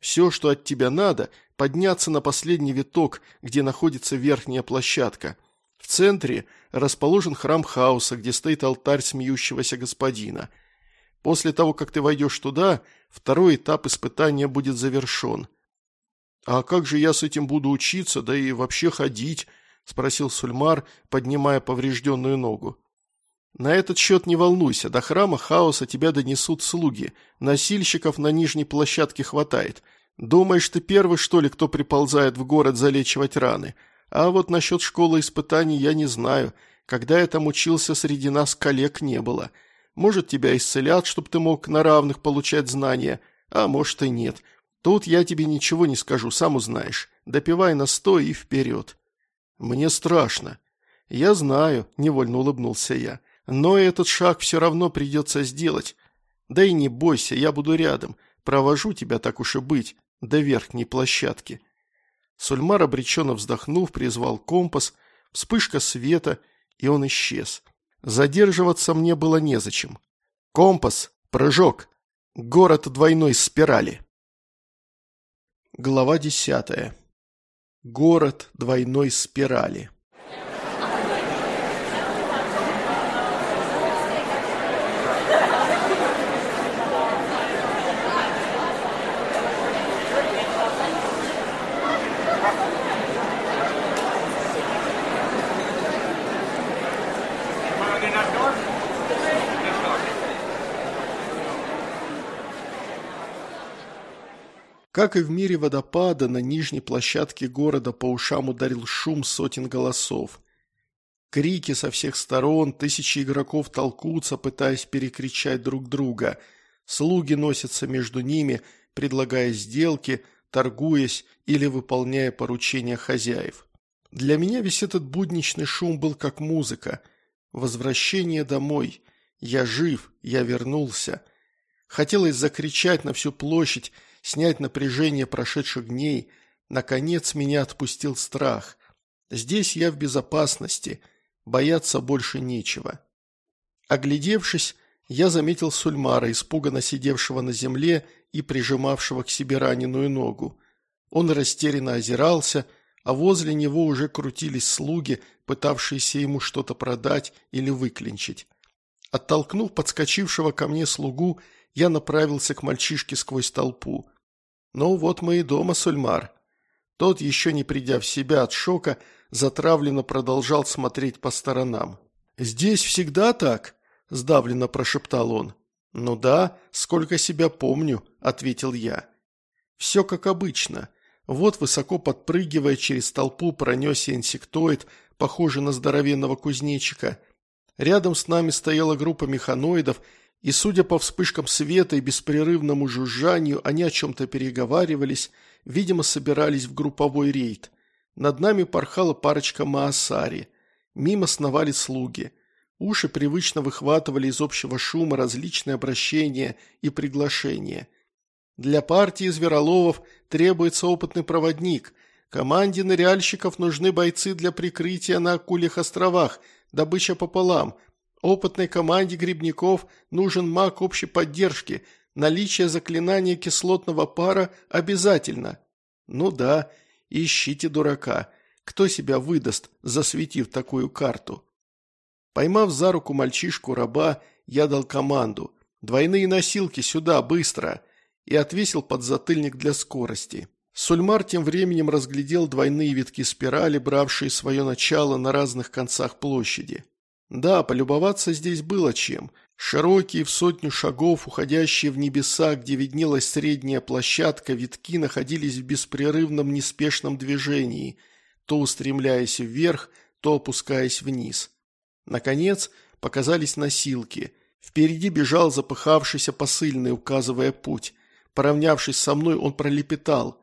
Все, что от тебя надо, подняться на последний виток, где находится верхняя площадка. В центре расположен храм хаоса, где стоит алтарь смеющегося господина». После того, как ты войдешь туда, второй этап испытания будет завершен. «А как же я с этим буду учиться, да и вообще ходить?» – спросил Сульмар, поднимая поврежденную ногу. «На этот счет не волнуйся, до храма хаоса тебя донесут слуги, носильщиков на нижней площадке хватает. Думаешь, ты первый, что ли, кто приползает в город залечивать раны? А вот насчет школы испытаний я не знаю. Когда я там учился, среди нас коллег не было». Может, тебя исцелят, чтобы ты мог на равных получать знания, а может и нет. Тут я тебе ничего не скажу, сам узнаешь. Допивай настой и вперед. Мне страшно. Я знаю, невольно улыбнулся я. Но этот шаг все равно придется сделать. Да и не бойся, я буду рядом. Провожу тебя, так уж и быть, до верхней площадки. Сульмар, обреченно вздохнув, призвал компас, вспышка света, и он исчез. Задерживаться мне было незачем. Компас, прыжок, город двойной спирали. Глава десятая. Город двойной спирали. Как и в мире водопада, на нижней площадке города по ушам ударил шум сотен голосов. Крики со всех сторон, тысячи игроков толкутся, пытаясь перекричать друг друга. Слуги носятся между ними, предлагая сделки, торгуясь или выполняя поручения хозяев. Для меня весь этот будничный шум был как музыка. Возвращение домой. Я жив, я вернулся. Хотелось закричать на всю площадь, снять напряжение прошедших дней. Наконец меня отпустил страх. Здесь я в безопасности – Бояться больше нечего. Оглядевшись, я заметил Сульмара, испуганно сидевшего на земле и прижимавшего к себе раненую ногу. Он растерянно озирался, а возле него уже крутились слуги, пытавшиеся ему что-то продать или выклинчить. Оттолкнув подскочившего ко мне слугу, я направился к мальчишке сквозь толпу. «Ну вот мы и дома, Сульмар». Тот, еще не придя в себя от шока, затравленно продолжал смотреть по сторонам. «Здесь всегда так?» – сдавленно прошептал он. «Ну да, сколько себя помню», – ответил я. «Все как обычно. Вот, высоко подпрыгивая через толпу, пронесся инсектоид, похожий на здоровенного кузнечика. Рядом с нами стояла группа механоидов, и, судя по вспышкам света и беспрерывному жужжанию, они о чем-то переговаривались, видимо, собирались в групповой рейд. Над нами порхала парочка Маасари. Мимо сновали слуги. Уши привычно выхватывали из общего шума различные обращения и приглашения. Для партии звероловов требуется опытный проводник. Команде ныряльщиков нужны бойцы для прикрытия на Акульих островах, добыча пополам. Опытной команде грибников нужен маг общей поддержки. Наличие заклинания кислотного пара обязательно. Ну да, Ищите дурака. Кто себя выдаст, засветив такую карту? Поймав за руку мальчишку-раба, я дал команду. «Двойные носилки сюда, быстро!» и отвесил подзатыльник для скорости. Сульмар тем временем разглядел двойные витки спирали, бравшие свое начало на разных концах площади. Да, полюбоваться здесь было чем. Широкие в сотню шагов, уходящие в небеса, где виднелась средняя площадка, витки находились в беспрерывном неспешном движении, то устремляясь вверх, то опускаясь вниз. Наконец показались носилки. Впереди бежал запыхавшийся посыльный, указывая путь. Поравнявшись со мной, он пролепетал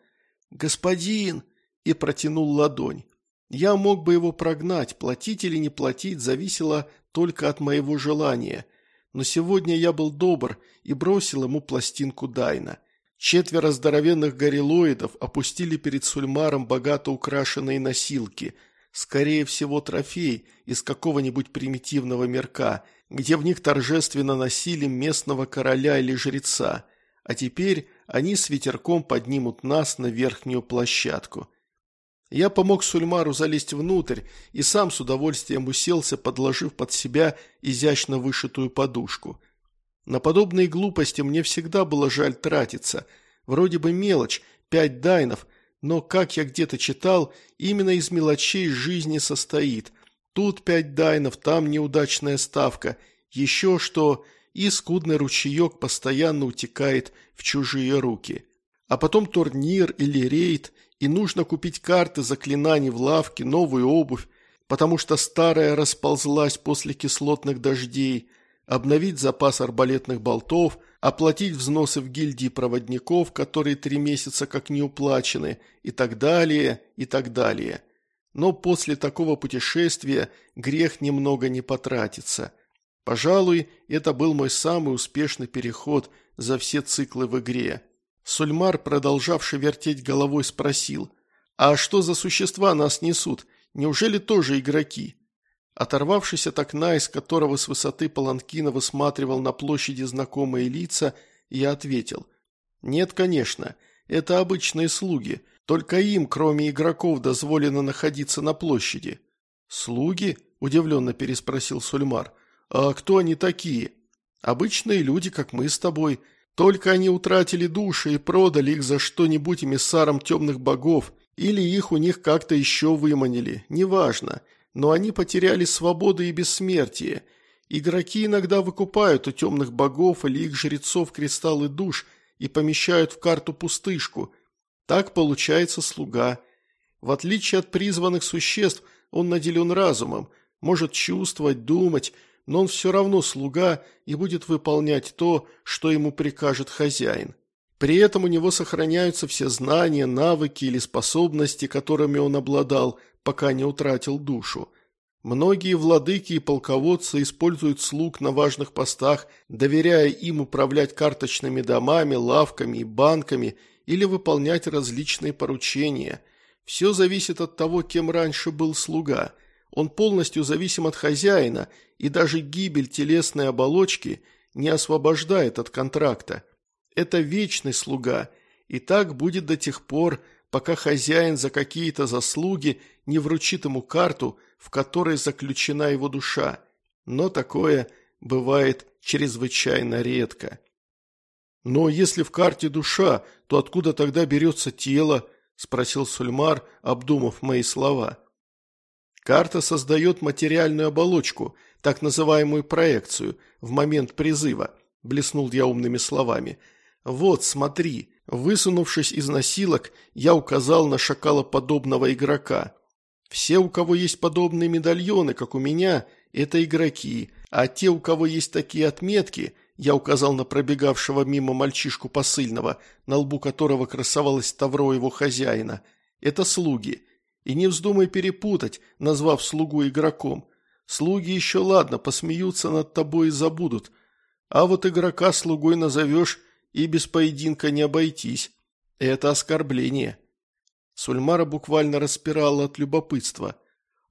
«Господин!» и протянул ладонь. Я мог бы его прогнать, платить или не платить зависело только от моего желания – но сегодня я был добр и бросил ему пластинку Дайна. Четверо здоровенных горилоидов опустили перед Сульмаром богато украшенные носилки, скорее всего трофей из какого-нибудь примитивного мирка, где в них торжественно носили местного короля или жреца, а теперь они с ветерком поднимут нас на верхнюю площадку. Я помог Сульмару залезть внутрь и сам с удовольствием уселся, подложив под себя изящно вышитую подушку. На подобные глупости мне всегда было жаль тратиться. Вроде бы мелочь, пять дайнов, но, как я где-то читал, именно из мелочей жизни состоит. Тут пять дайнов, там неудачная ставка, еще что, и скудный ручеек постоянно утекает в чужие руки. А потом турнир или рейд – и нужно купить карты заклинаний в лавке, новую обувь, потому что старая расползлась после кислотных дождей, обновить запас арбалетных болтов, оплатить взносы в гильдии проводников, которые три месяца как не уплачены, и так далее, и так далее. Но после такого путешествия грех немного не потратится. Пожалуй, это был мой самый успешный переход за все циклы в игре. Сульмар, продолжавший вертеть головой, спросил, «А что за существа нас несут? Неужели тоже игроки?» Оторвавшись от окна, из которого с высоты паланкина высматривал на площади знакомые лица, я ответил, «Нет, конечно, это обычные слуги, только им, кроме игроков, дозволено находиться на площади». «Слуги?» – удивленно переспросил Сульмар. «А кто они такие?» «Обычные люди, как мы с тобой», только они утратили души и продали их за что-нибудь эмиссарам темных богов, или их у них как-то еще выманили, неважно. Но они потеряли свободу и бессмертие. Игроки иногда выкупают у темных богов или их жрецов кристаллы душ и помещают в карту пустышку. Так получается слуга. В отличие от призванных существ, он наделен разумом, может чувствовать, думать, но он все равно слуга и будет выполнять то, что ему прикажет хозяин. При этом у него сохраняются все знания, навыки или способности, которыми он обладал, пока не утратил душу. Многие владыки и полководцы используют слуг на важных постах, доверяя им управлять карточными домами, лавками и банками или выполнять различные поручения. Все зависит от того, кем раньше был слуга. Он полностью зависим от хозяина, и даже гибель телесной оболочки не освобождает от контракта. Это вечный слуга, и так будет до тех пор, пока хозяин за какие-то заслуги не вручит ему карту, в которой заключена его душа. Но такое бывает чрезвычайно редко. «Но если в карте душа, то откуда тогда берется тело?» – спросил Сульмар, обдумав мои слова. «Карта создает материальную оболочку, так называемую проекцию, в момент призыва», – блеснул я умными словами. «Вот, смотри, Высунувшись из носилок, я указал на шакалоподобного игрока. Все, у кого есть подобные медальоны, как у меня, это игроки, а те, у кого есть такие отметки, я указал на пробегавшего мимо мальчишку посыльного, на лбу которого красовалось тавро его хозяина, это слуги. И не вздумай перепутать, назвав слугу игроком. Слуги еще ладно, посмеются над тобой и забудут. А вот игрока слугой назовешь, и без поединка не обойтись. Это оскорбление. Сульмара буквально распирала от любопытства.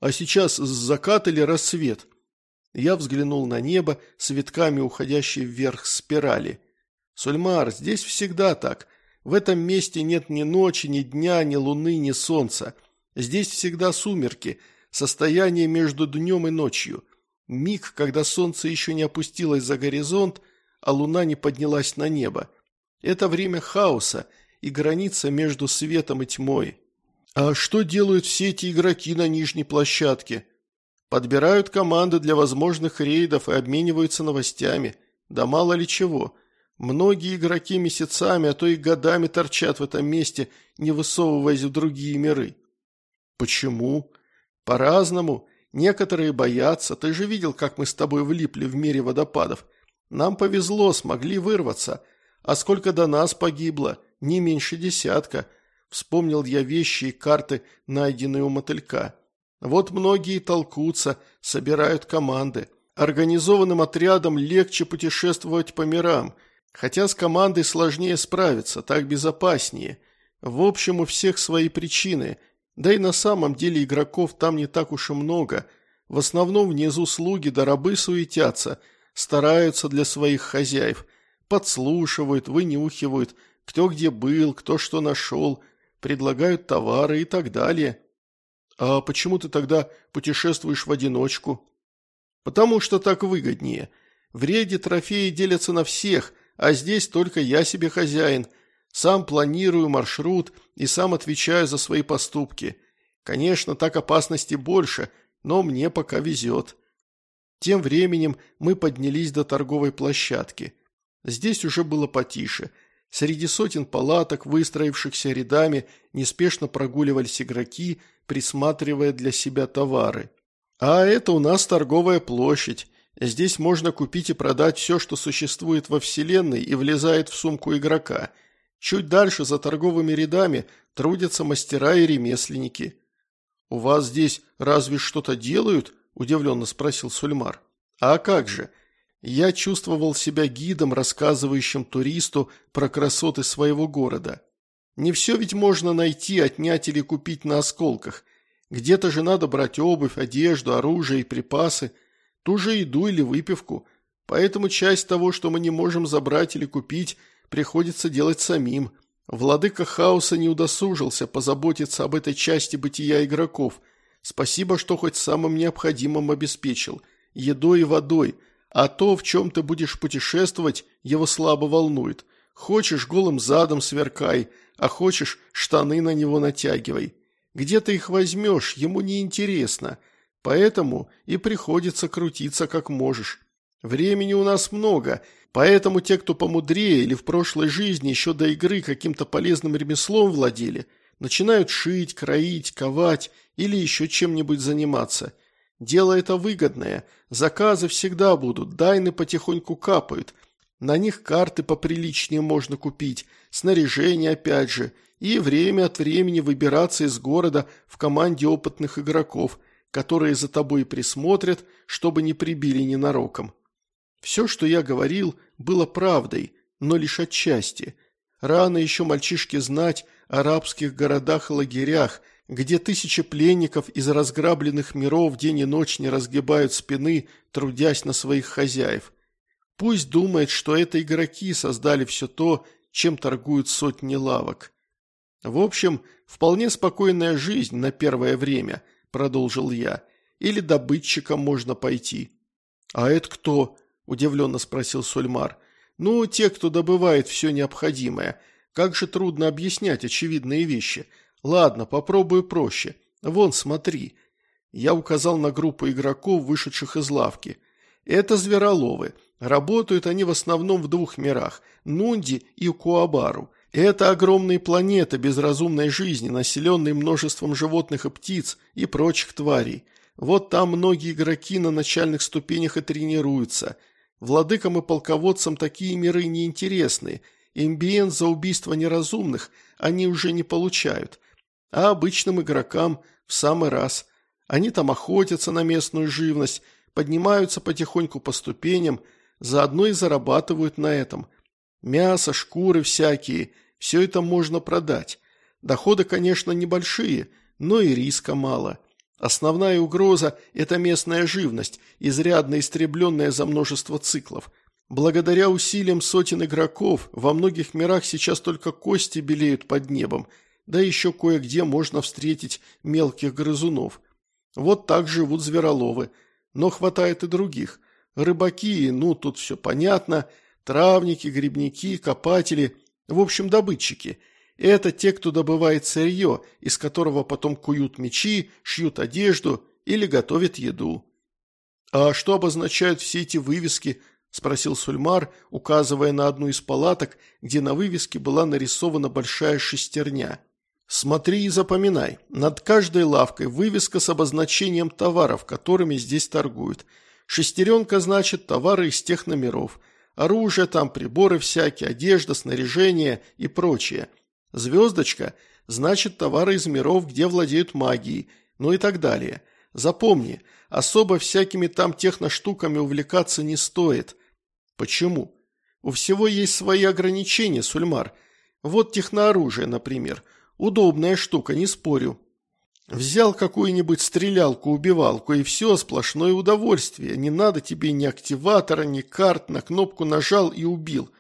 А сейчас закат или рассвет? Я взглянул на небо с витками, уходящей вверх спирали. Сульмар, здесь всегда так. В этом месте нет ни ночи, ни дня, ни луны, ни солнца. Здесь всегда сумерки, состояние между днем и ночью. Миг, когда солнце еще не опустилось за горизонт, а луна не поднялась на небо. Это время хаоса и граница между светом и тьмой. А что делают все эти игроки на нижней площадке? Подбирают команды для возможных рейдов и обмениваются новостями. Да мало ли чего. Многие игроки месяцами, а то и годами торчат в этом месте, не высовываясь в другие миры. Почему? По-разному. Некоторые боятся. Ты же видел, как мы с тобой влипли в мире водопадов. Нам повезло, смогли вырваться. А сколько до нас погибло? Не меньше десятка. Вспомнил я вещи и карты, найденные у мотылька. Вот многие толкутся, собирают команды. Организованным отрядом легче путешествовать по мирам. Хотя с командой сложнее справиться, так безопаснее. В общем, у всех свои причины. Да и на самом деле игроков там не так уж и много. В основном внизу слуги да рабы суетятся – стараются для своих хозяев, подслушивают, вынюхивают, кто где был, кто что нашел, предлагают товары и так далее. А почему ты тогда путешествуешь в одиночку? Потому что так выгоднее. В рейде трофеи делятся на всех, а здесь только я себе хозяин. Сам планирую маршрут и сам отвечаю за свои поступки. Конечно, так опасности больше, но мне пока везет. Тем временем мы поднялись до торговой площадки. Здесь уже было потише. Среди сотен палаток, выстроившихся рядами, неспешно прогуливались игроки, присматривая для себя товары. А это у нас торговая площадь. Здесь можно купить и продать все, что существует во Вселенной и влезает в сумку игрока. Чуть дальше, за торговыми рядами, трудятся мастера и ремесленники. «У вас здесь разве что-то делают?» – удивленно спросил Сульмар. «А как же?» Я чувствовал себя гидом, рассказывающим туристу про красоты своего города. Не все ведь можно найти, отнять или купить на осколках. Где-то же надо брать обувь, одежду, оружие и припасы, ту же еду или выпивку. Поэтому часть того, что мы не можем забрать или купить, приходится делать самим. Владыка хаоса не удосужился позаботиться об этой части бытия игроков – Спасибо, что хоть самым необходимым обеспечил – едой и водой, а то, в чем ты будешь путешествовать, его слабо волнует. Хочешь – голым задом сверкай, а хочешь – штаны на него натягивай. Где ты их возьмешь, ему не интересно, поэтому и приходится крутиться как можешь. Времени у нас много, поэтому те, кто помудрее или в прошлой жизни еще до игры каким-то полезным ремеслом владели – Начинают шить, кроить, ковать или еще чем-нибудь заниматься. Дело это выгодное, заказы всегда будут, дайны потихоньку капают. На них карты поприличнее можно купить, снаряжение опять же, и время от времени выбираться из города в команде опытных игроков, которые за тобой присмотрят, чтобы не прибили ненароком. Все, что я говорил, было правдой, но лишь отчасти. Рано еще мальчишке знать о арабских городах и лагерях, где тысячи пленников из разграбленных миров день и ночь не разгибают спины, трудясь на своих хозяев. Пусть думает, что это игроки создали все то, чем торгуют сотни лавок. В общем, вполне спокойная жизнь на первое время, продолжил я. Или добытчиком можно пойти. А это кто? Удивленно спросил Сульмар. Ну, те, кто добывает все необходимое. Как же трудно объяснять очевидные вещи. Ладно, попробую проще. Вон, смотри. Я указал на группу игроков, вышедших из лавки. Это звероловы. Работают они в основном в двух мирах – Нунди и Куабару. Это огромные планеты без разумной жизни, населенные множеством животных и птиц и прочих тварей. Вот там многие игроки на начальных ступенях и тренируются. Владыкам и полководцам такие миры неинтересны. Имбиен за убийство неразумных они уже не получают. А обычным игрокам в самый раз. Они там охотятся на местную живность, поднимаются потихоньку по ступеням, заодно и зарабатывают на этом. Мясо, шкуры всякие – все это можно продать. Доходы, конечно, небольшие, но и риска мало. Основная угроза – это местная живность, изрядно истребленная за множество циклов. Благодаря усилиям сотен игроков во многих мирах сейчас только кости белеют под небом, да еще кое-где можно встретить мелких грызунов. Вот так живут звероловы. Но хватает и других. Рыбаки, ну тут все понятно, травники, грибники, копатели – в общем, добытчики. Это те, кто добывает сырье, из которого потом куют мечи, шьют одежду или готовят еду. «А что обозначают все эти вывески?» – спросил Сульмар, указывая на одну из палаток, где на вывеске была нарисована большая шестерня. «Смотри и запоминай. Над каждой лавкой вывеска с обозначением товаров, которыми здесь торгуют. Шестеренка значит товары из тех номеров – Оружие там, приборы всякие, одежда, снаряжение и прочее. Звездочка – значит товары из миров, где владеют магией, ну и так далее. Запомни, особо всякими там техноштуками увлекаться не стоит. Почему? У всего есть свои ограничения, Сульмар. Вот технооружие, например. Удобная штука, не спорю. Взял какую-нибудь стрелялку-убивалку, и все, сплошное удовольствие. Не надо тебе ни активатора, ни карт, на кнопку нажал и убил.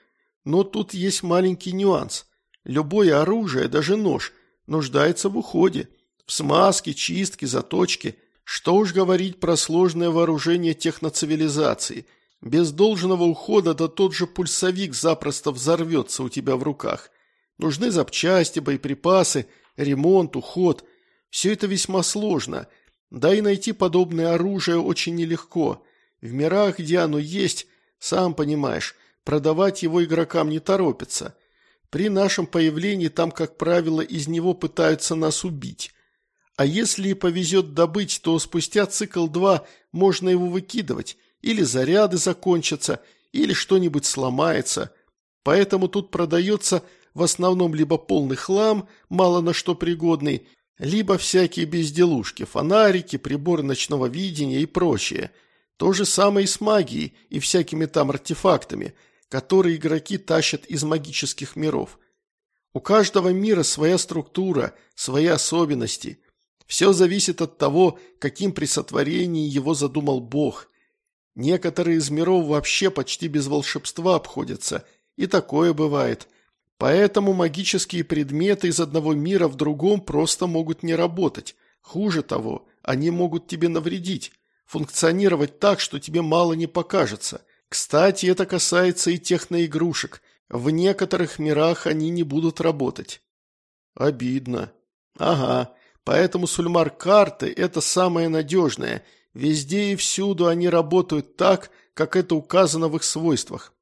Но тут есть маленький нюанс. Любое оружие, даже нож, нуждается в уходе. В смазке, чистке, заточке. Что уж говорить про сложное вооружение техноцивилизации. Без должного ухода да тот же пульсовик запросто взорвется у тебя в руках. Нужны запчасти, боеприпасы, ремонт, уход – все это весьма сложно, да и найти подобное оружие очень нелегко. В мирах, где оно есть, сам понимаешь, продавать его игрокам не торопятся. При нашем появлении там, как правило, из него пытаются нас убить. А если и повезет добыть, то спустя цикл 2 можно его выкидывать, или заряды закончатся, или что-нибудь сломается. Поэтому тут продается в основном либо полный хлам, мало на что пригодный, либо всякие безделушки, фонарики, приборы ночного видения и прочее. То же самое и с магией и всякими там артефактами, которые игроки тащат из магических миров. У каждого мира своя структура, свои особенности. Все зависит от того, каким при сотворении его задумал Бог. Некоторые из миров вообще почти без волшебства обходятся, и такое бывает – Поэтому магические предметы из одного мира в другом просто могут не работать. Хуже того, они могут тебе навредить, функционировать так, что тебе мало не покажется. Кстати, это касается и техноигрушек. В некоторых мирах они не будут работать. Обидно. Ага, поэтому сульмар-карты – это самое надежное. Везде и всюду они работают так, как это указано в их свойствах.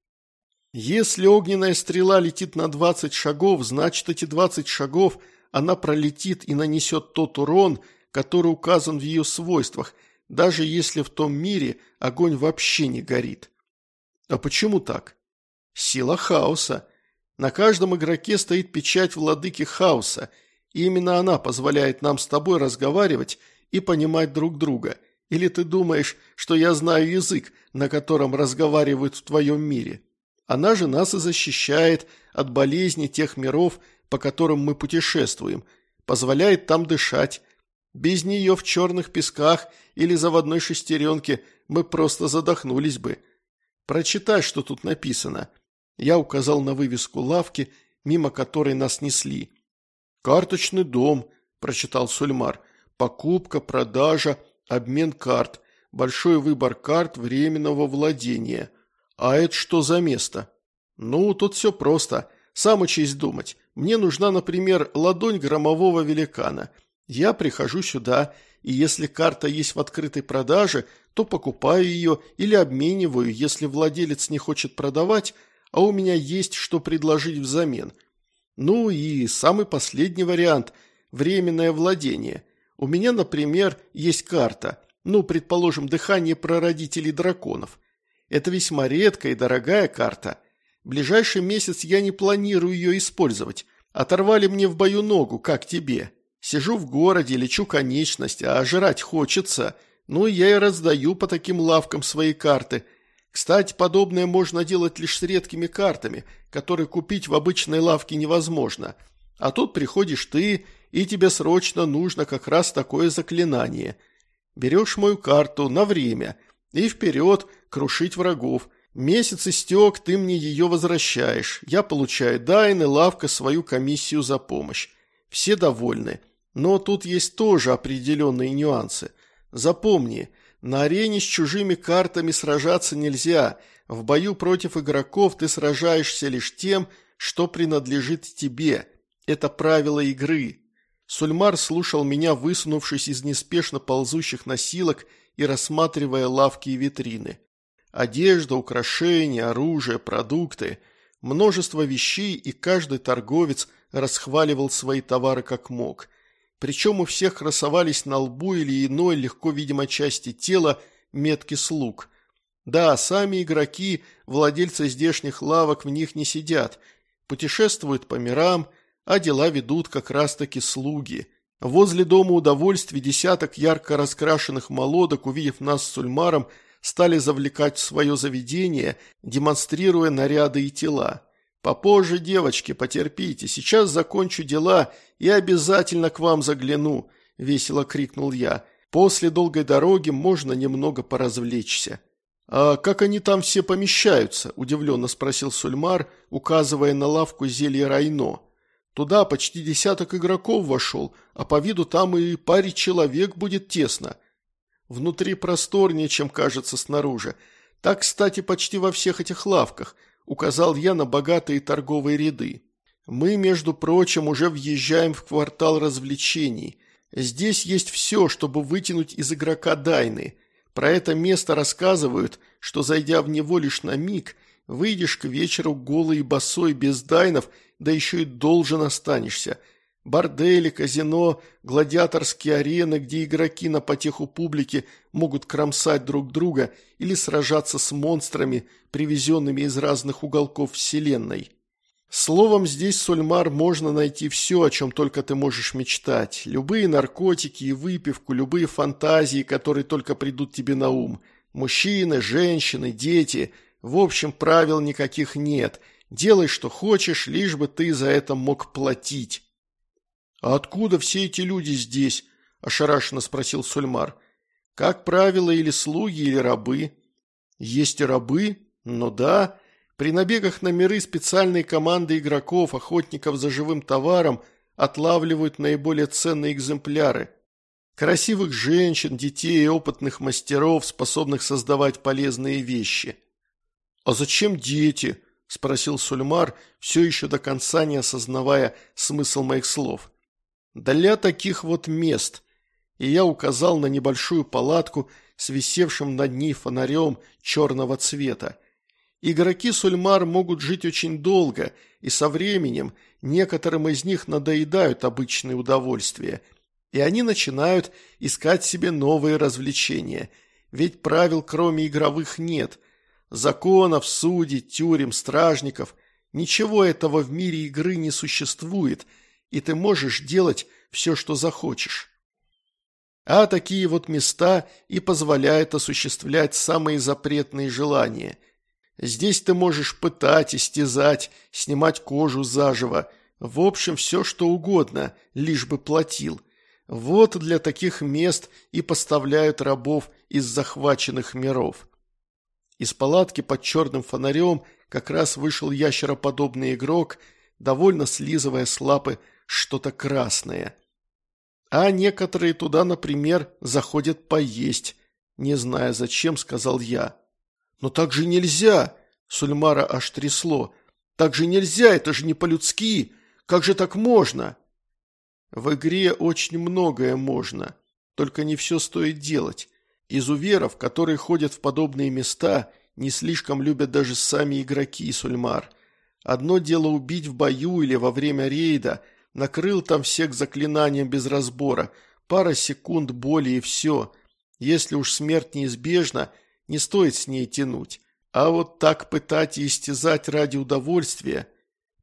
Если огненная стрела летит на 20 шагов, значит эти 20 шагов она пролетит и нанесет тот урон, который указан в ее свойствах, даже если в том мире огонь вообще не горит. А почему так? Сила хаоса. На каждом игроке стоит печать владыки хаоса, и именно она позволяет нам с тобой разговаривать и понимать друг друга. Или ты думаешь, что я знаю язык, на котором разговаривают в твоем мире? Она же нас и защищает от болезней тех миров, по которым мы путешествуем, позволяет там дышать. Без нее в черных песках или заводной шестеренке мы просто задохнулись бы. Прочитай, что тут написано. Я указал на вывеску лавки, мимо которой нас несли. «Карточный дом», – прочитал Сульмар. «Покупка, продажа, обмен карт, большой выбор карт временного владения. А это что за место?» «Ну, тут все просто. Сам учись думать. Мне нужна, например, ладонь громового великана. Я прихожу сюда, и если карта есть в открытой продаже, то покупаю ее или обмениваю, если владелец не хочет продавать, а у меня есть что предложить взамен. Ну и самый последний вариант – временное владение. У меня, например, есть карта, ну, предположим, дыхание прародителей драконов. Это весьма редкая и дорогая карта. Ближайший месяц я не планирую ее использовать. Оторвали мне в бою ногу, как тебе. Сижу в городе, лечу конечность, а жрать хочется. Ну, я и раздаю по таким лавкам свои карты. Кстати, подобное можно делать лишь с редкими картами, которые купить в обычной лавке невозможно. А тут приходишь ты, и тебе срочно нужно как раз такое заклинание. Берешь мою карту на время и вперед крушить врагов. Месяц истек, ты мне ее возвращаешь. Я получаю дайны, лавка свою комиссию за помощь. Все довольны. Но тут есть тоже определенные нюансы. Запомни, на арене с чужими картами сражаться нельзя. В бою против игроков ты сражаешься лишь тем, что принадлежит тебе. Это правило игры. Сульмар слушал меня, высунувшись из неспешно ползущих носилок и рассматривая лавки и витрины. Одежда, украшения, оружие, продукты. Множество вещей, и каждый торговец расхваливал свои товары как мог. Причем у всех красовались на лбу или иной легко видимой части тела метки слуг. Да, сами игроки, владельцы здешних лавок в них не сидят, путешествуют по мирам, а дела ведут как раз-таки слуги. Возле дома удовольствий десяток ярко раскрашенных молодок, увидев нас с Сульмаром, стали завлекать в свое заведение, демонстрируя наряды и тела. «Попозже, девочки, потерпите, сейчас закончу дела и обязательно к вам загляну», – весело крикнул я. «После долгой дороги можно немного поразвлечься». «А как они там все помещаются?» – удивленно спросил Сульмар, указывая на лавку зелья Райно. «Туда почти десяток игроков вошел, а по виду там и паре человек будет тесно. Внутри просторнее, чем кажется снаружи. Так, кстати, почти во всех этих лавках –– указал я на богатые торговые ряды. «Мы, между прочим, уже въезжаем в квартал развлечений. Здесь есть все, чтобы вытянуть из игрока дайны. Про это место рассказывают, что, зайдя в него лишь на миг, выйдешь к вечеру голый и босой, без дайнов, да еще и должен останешься – Бордели, казино, гладиаторские арены, где игроки на потеху публики могут кромсать друг друга или сражаться с монстрами, привезенными из разных уголков вселенной. Словом, здесь, Сульмар, можно найти все, о чем только ты можешь мечтать. Любые наркотики и выпивку, любые фантазии, которые только придут тебе на ум. Мужчины, женщины, дети. В общем, правил никаких нет. Делай, что хочешь, лишь бы ты за это мог платить. «А откуда все эти люди здесь?» – ошарашенно спросил Сульмар. «Как правило, или слуги, или рабы». «Есть и рабы? Ну да. При набегах на миры специальные команды игроков, охотников за живым товаром отлавливают наиболее ценные экземпляры. Красивых женщин, детей и опытных мастеров, способных создавать полезные вещи». «А зачем дети?» – спросил Сульмар, все еще до конца не осознавая смысл моих слов. Для таких вот мест. И я указал на небольшую палатку с висевшим над ней фонарем черного цвета. Игроки Сульмар могут жить очень долго, и со временем некоторым из них надоедают обычные удовольствия. И они начинают искать себе новые развлечения. Ведь правил кроме игровых нет. Законов, судей, тюрем, стражников. Ничего этого в мире игры не существует, и ты можешь делать все, что захочешь. А такие вот места и позволяют осуществлять самые запретные желания. Здесь ты можешь пытать, истязать, снимать кожу заживо. В общем, все что угодно, лишь бы платил. Вот для таких мест и поставляют рабов из захваченных миров. Из палатки под черным фонарем как раз вышел ящероподобный игрок, довольно слизывая с лапы что-то красное – а некоторые туда, например, заходят поесть. Не зная зачем, сказал я. Но так же нельзя, Сульмара аж трясло. Так же нельзя, это же не по-людски. Как же так можно? В игре очень многое можно, только не все стоит делать. Изуверов, которые ходят в подобные места, не слишком любят даже сами игроки Сульмар. Одно дело убить в бою или во время рейда, Накрыл там всех заклинанием без разбора. Пара секунд боли и все. Если уж смерть неизбежна, не стоит с ней тянуть. А вот так пытать и истязать ради удовольствия.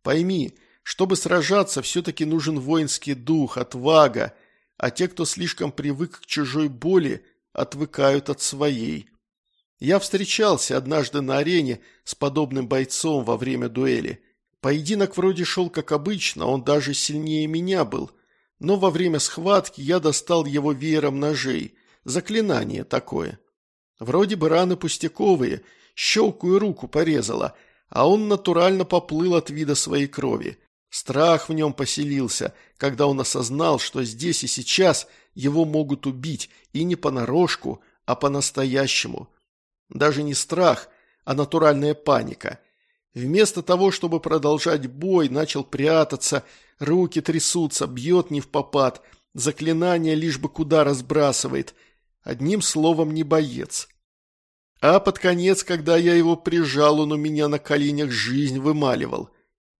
Пойми, чтобы сражаться, все-таки нужен воинский дух, отвага, а те, кто слишком привык к чужой боли, отвыкают от своей. Я встречался однажды на арене с подобным бойцом во время дуэли. Поединок вроде шел как обычно, он даже сильнее меня был. Но во время схватки я достал его веером ножей. Заклинание такое. Вроде бы раны пустяковые, щелку и руку порезала, а он натурально поплыл от вида своей крови. Страх в нем поселился, когда он осознал, что здесь и сейчас его могут убить, и не понарошку, а по-настоящему. Даже не страх, а натуральная паника – Вместо того, чтобы продолжать бой, начал прятаться, руки трясутся, бьет не в попад, заклинание лишь бы куда разбрасывает. Одним словом, не боец. А под конец, когда я его прижал, он у меня на коленях жизнь вымаливал.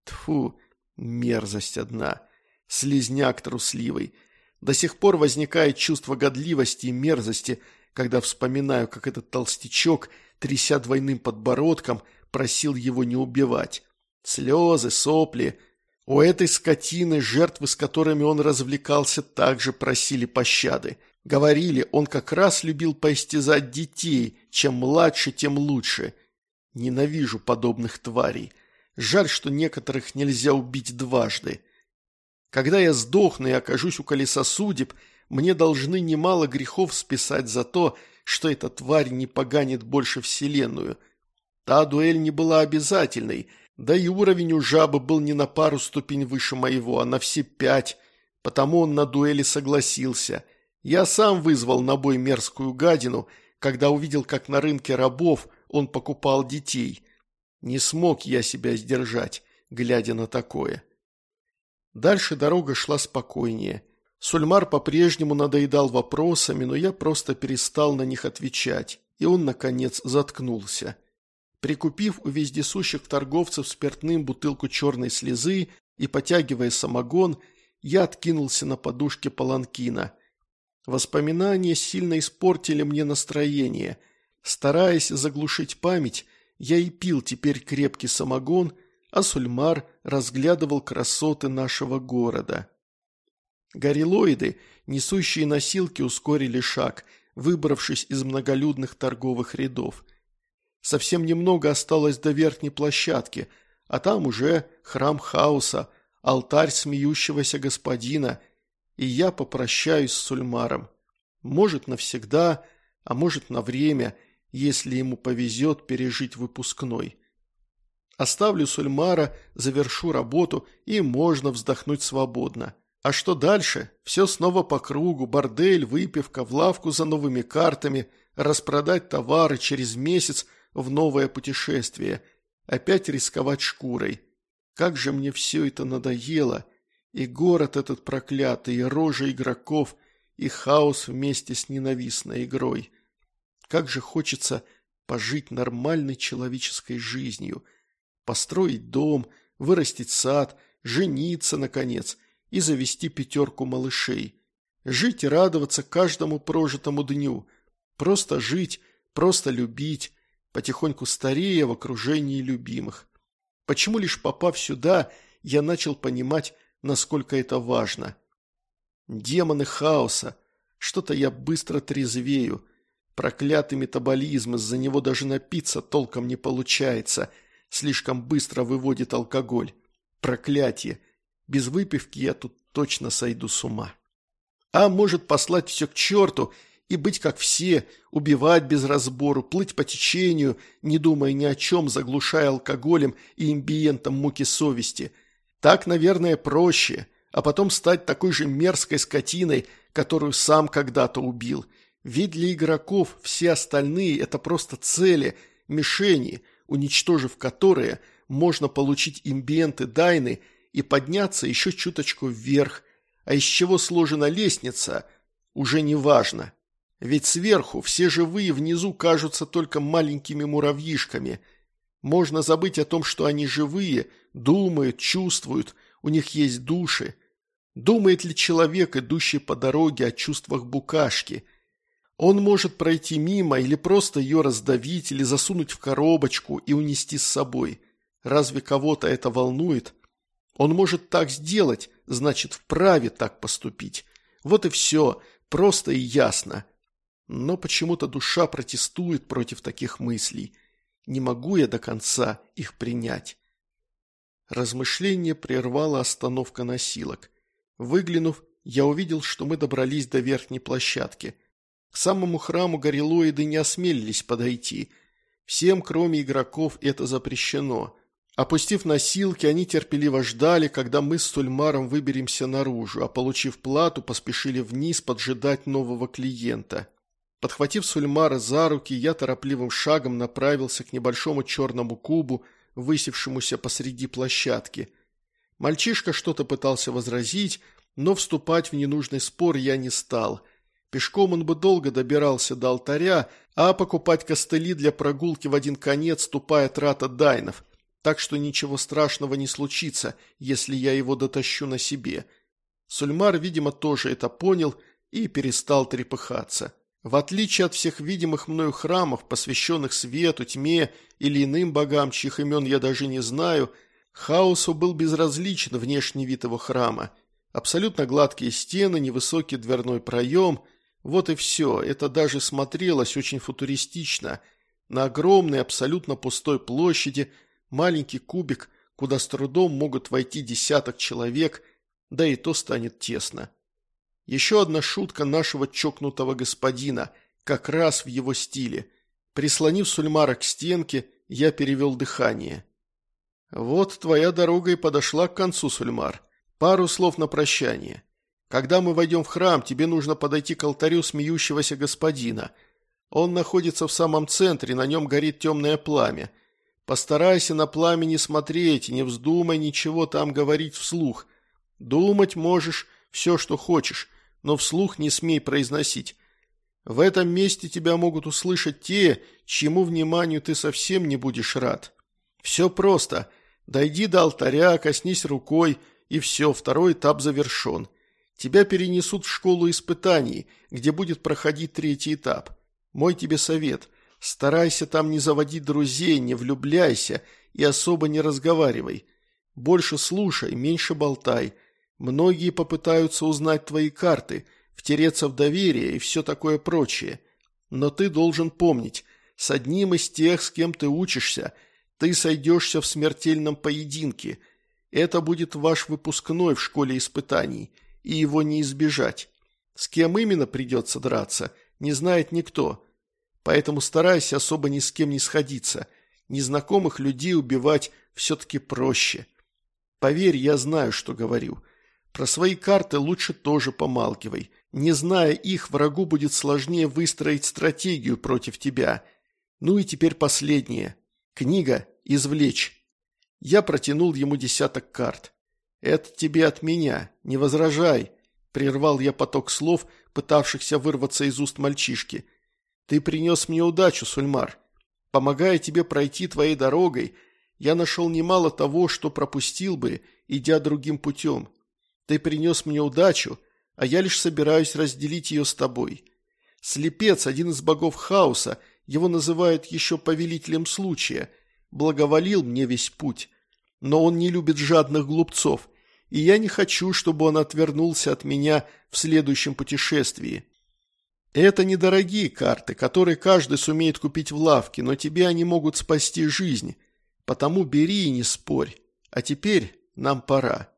Тфу, мерзость одна. Слизняк трусливый. До сих пор возникает чувство годливости и мерзости, когда вспоминаю, как этот толстячок, тряся двойным подбородком, просил его не убивать. Слезы, сопли. У этой скотины, жертвы, с которыми он развлекался, также просили пощады. Говорили, он как раз любил поистязать детей, чем младше, тем лучше. Ненавижу подобных тварей. Жаль, что некоторых нельзя убить дважды. Когда я сдохну и окажусь у колеса судеб, мне должны немало грехов списать за то, что эта тварь не поганит больше Вселенную – Та дуэль не была обязательной, да и уровень у жабы был не на пару ступень выше моего, а на все пять, потому он на дуэли согласился. Я сам вызвал на бой мерзкую гадину, когда увидел, как на рынке рабов он покупал детей. Не смог я себя сдержать, глядя на такое. Дальше дорога шла спокойнее. Сульмар по-прежнему надоедал вопросами, но я просто перестал на них отвечать, и он, наконец, заткнулся. Прикупив у вездесущих торговцев спиртным бутылку черной слезы и потягивая самогон, я откинулся на подушке паланкина. Воспоминания сильно испортили мне настроение. Стараясь заглушить память, я и пил теперь крепкий самогон, а Сульмар разглядывал красоты нашего города. Горилоиды, несущие носилки, ускорили шаг, выбравшись из многолюдных торговых рядов. Совсем немного осталось до верхней площадки, а там уже храм хаоса, алтарь смеющегося господина, и я попрощаюсь с Сульмаром. Может, навсегда, а может, на время, если ему повезет пережить выпускной. Оставлю Сульмара, завершу работу, и можно вздохнуть свободно. А что дальше? Все снова по кругу, бордель, выпивка, в лавку за новыми картами, распродать товары через месяц – в новое путешествие, опять рисковать шкурой. Как же мне все это надоело, и город этот проклятый, и рожи игроков, и хаос вместе с ненавистной игрой. Как же хочется пожить нормальной человеческой жизнью, построить дом, вырастить сад, жениться, наконец, и завести пятерку малышей. Жить и радоваться каждому прожитому дню. Просто жить, просто любить, потихоньку старея в окружении любимых. Почему лишь попав сюда, я начал понимать, насколько это важно. Демоны хаоса. Что-то я быстро трезвею. Проклятый метаболизм, из-за него даже напиться толком не получается. Слишком быстро выводит алкоголь. Проклятие. Без выпивки я тут точно сойду с ума. А может послать все к черту и быть как все, убивать без разбору, плыть по течению, не думая ни о чем, заглушая алкоголем и имбиентом муки совести. Так, наверное, проще, а потом стать такой же мерзкой скотиной, которую сам когда-то убил. Ведь для игроков все остальные – это просто цели, мишени, уничтожив которые, можно получить имбиенты Дайны и подняться еще чуточку вверх, а из чего сложена лестница, уже не важно. Ведь сверху все живые внизу кажутся только маленькими муравьишками. Можно забыть о том, что они живые, думают, чувствуют, у них есть души. Думает ли человек, идущий по дороге о чувствах букашки? Он может пройти мимо или просто ее раздавить или засунуть в коробочку и унести с собой. Разве кого-то это волнует? Он может так сделать, значит вправе так поступить. Вот и все, просто и ясно. Но почему-то душа протестует против таких мыслей. Не могу я до конца их принять. Размышление прервала остановка носилок. Выглянув, я увидел, что мы добрались до верхней площадки. К самому храму горилоиды не осмелились подойти. Всем, кроме игроков, это запрещено. Опустив носилки, они терпеливо ждали, когда мы с Сульмаром выберемся наружу, а получив плату, поспешили вниз поджидать нового клиента. Подхватив Сульмара за руки, я торопливым шагом направился к небольшому черному кубу, высевшемуся посреди площадки. Мальчишка что-то пытался возразить, но вступать в ненужный спор я не стал. Пешком он бы долго добирался до алтаря, а покупать костыли для прогулки в один конец – тупая трата дайнов – так что ничего страшного не случится, если я его дотащу на себе. Сульмар, видимо, тоже это понял и перестал трепыхаться. В отличие от всех видимых мною храмов, посвященных свету, тьме или иным богам, чьих имен я даже не знаю, хаосу был безразличен внешний вид его храма. Абсолютно гладкие стены, невысокий дверной проем – вот и все, это даже смотрелось очень футуристично. На огромной, абсолютно пустой площади – Маленький кубик, куда с трудом могут войти десяток человек, да и то станет тесно. Еще одна шутка нашего чокнутого господина, как раз в его стиле. Прислонив Сульмара к стенке, я перевел дыхание. «Вот твоя дорога и подошла к концу, Сульмар. Пару слов на прощание. Когда мы войдем в храм, тебе нужно подойти к алтарю смеющегося господина. Он находится в самом центре, на нем горит темное пламя. Постарайся на пламя не смотреть не вздумай ничего там говорить вслух. Думать можешь все, что хочешь, но вслух не смей произносить. В этом месте тебя могут услышать те, чьему вниманию ты совсем не будешь рад. Все просто. Дойди до алтаря, коснись рукой, и все, второй этап завершен. Тебя перенесут в школу испытаний, где будет проходить третий этап. Мой тебе совет – Старайся там не заводить друзей, не влюбляйся и особо не разговаривай. Больше слушай, меньше болтай. Многие попытаются узнать твои карты, втереться в доверие и все такое прочее. Но ты должен помнить, с одним из тех, с кем ты учишься, ты сойдешься в смертельном поединке. Это будет ваш выпускной в школе испытаний, и его не избежать. С кем именно придется драться, не знает никто. Поэтому старайся особо ни с кем не сходиться. Незнакомых людей убивать все-таки проще. Поверь, я знаю, что говорю. Про свои карты лучше тоже помалкивай. Не зная их, врагу будет сложнее выстроить стратегию против тебя. Ну и теперь последнее. Книга «Извлечь». Я протянул ему десяток карт. «Это тебе от меня, не возражай», – прервал я поток слов, пытавшихся вырваться из уст мальчишки – ты принес мне удачу, Сульмар. Помогая тебе пройти твоей дорогой, я нашел немало того, что пропустил бы, идя другим путем. Ты принес мне удачу, а я лишь собираюсь разделить ее с тобой. Слепец – один из богов хаоса, его называют еще повелителем случая, благоволил мне весь путь. Но он не любит жадных глупцов, и я не хочу, чтобы он отвернулся от меня в следующем путешествии. Это недорогие карты, которые каждый сумеет купить в лавке, но тебе они могут спасти жизнь. Потому бери и не спорь. А теперь нам пора.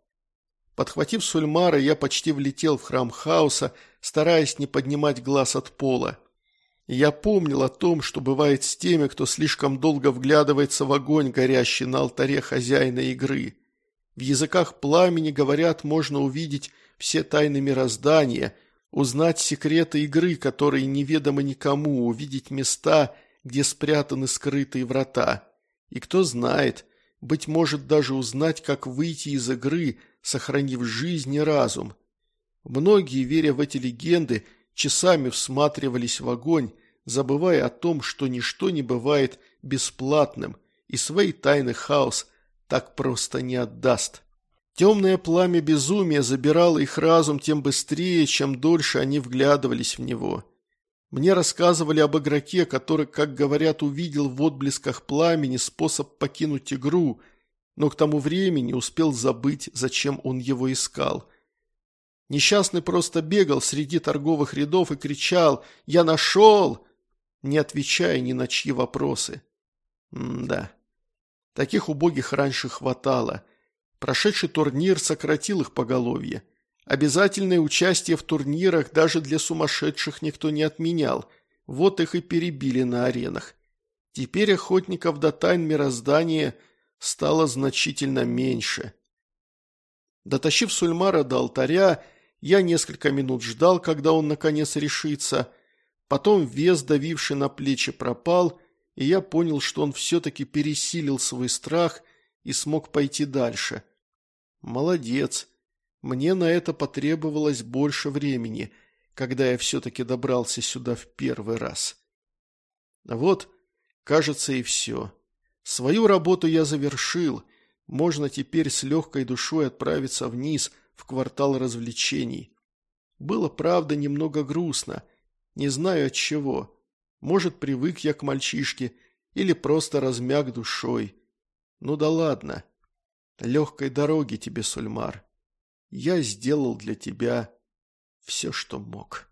Подхватив Сульмара, я почти влетел в храм хаоса, стараясь не поднимать глаз от пола. Я помнил о том, что бывает с теми, кто слишком долго вглядывается в огонь, горящий на алтаре хозяина игры. В языках пламени, говорят, можно увидеть все тайны мироздания – Узнать секреты игры, которые неведомы никому, увидеть места, где спрятаны скрытые врата. И кто знает, быть может даже узнать, как выйти из игры, сохранив жизнь и разум. Многие, веря в эти легенды, часами всматривались в огонь, забывая о том, что ничто не бывает бесплатным, и свои тайны хаос так просто не отдаст. Темное пламя безумия забирало их разум тем быстрее, чем дольше они вглядывались в него. Мне рассказывали об игроке, который, как говорят, увидел в отблесках пламени способ покинуть игру, но к тому времени успел забыть, зачем он его искал. Несчастный просто бегал среди торговых рядов и кричал «Я нашел!», не отвечая ни на чьи вопросы. М да, таких убогих раньше хватало – Прошедший турнир сократил их поголовье. Обязательное участие в турнирах даже для сумасшедших никто не отменял. Вот их и перебили на аренах. Теперь охотников до тайн мироздания стало значительно меньше. Дотащив Сульмара до алтаря, я несколько минут ждал, когда он наконец решится. Потом вес, давивший на плечи, пропал, и я понял, что он все-таки пересилил свой страх и смог пойти дальше. Молодец. Мне на это потребовалось больше времени, когда я все-таки добрался сюда в первый раз. Вот, кажется, и все. Свою работу я завершил. Можно теперь с легкой душой отправиться вниз, в квартал развлечений. Было, правда, немного грустно. Не знаю от чего. Может, привык я к мальчишке или просто размяк душой. Ну да ладно. Легкой дороги тебе, Сульмар. Я сделал для тебя все, что мог».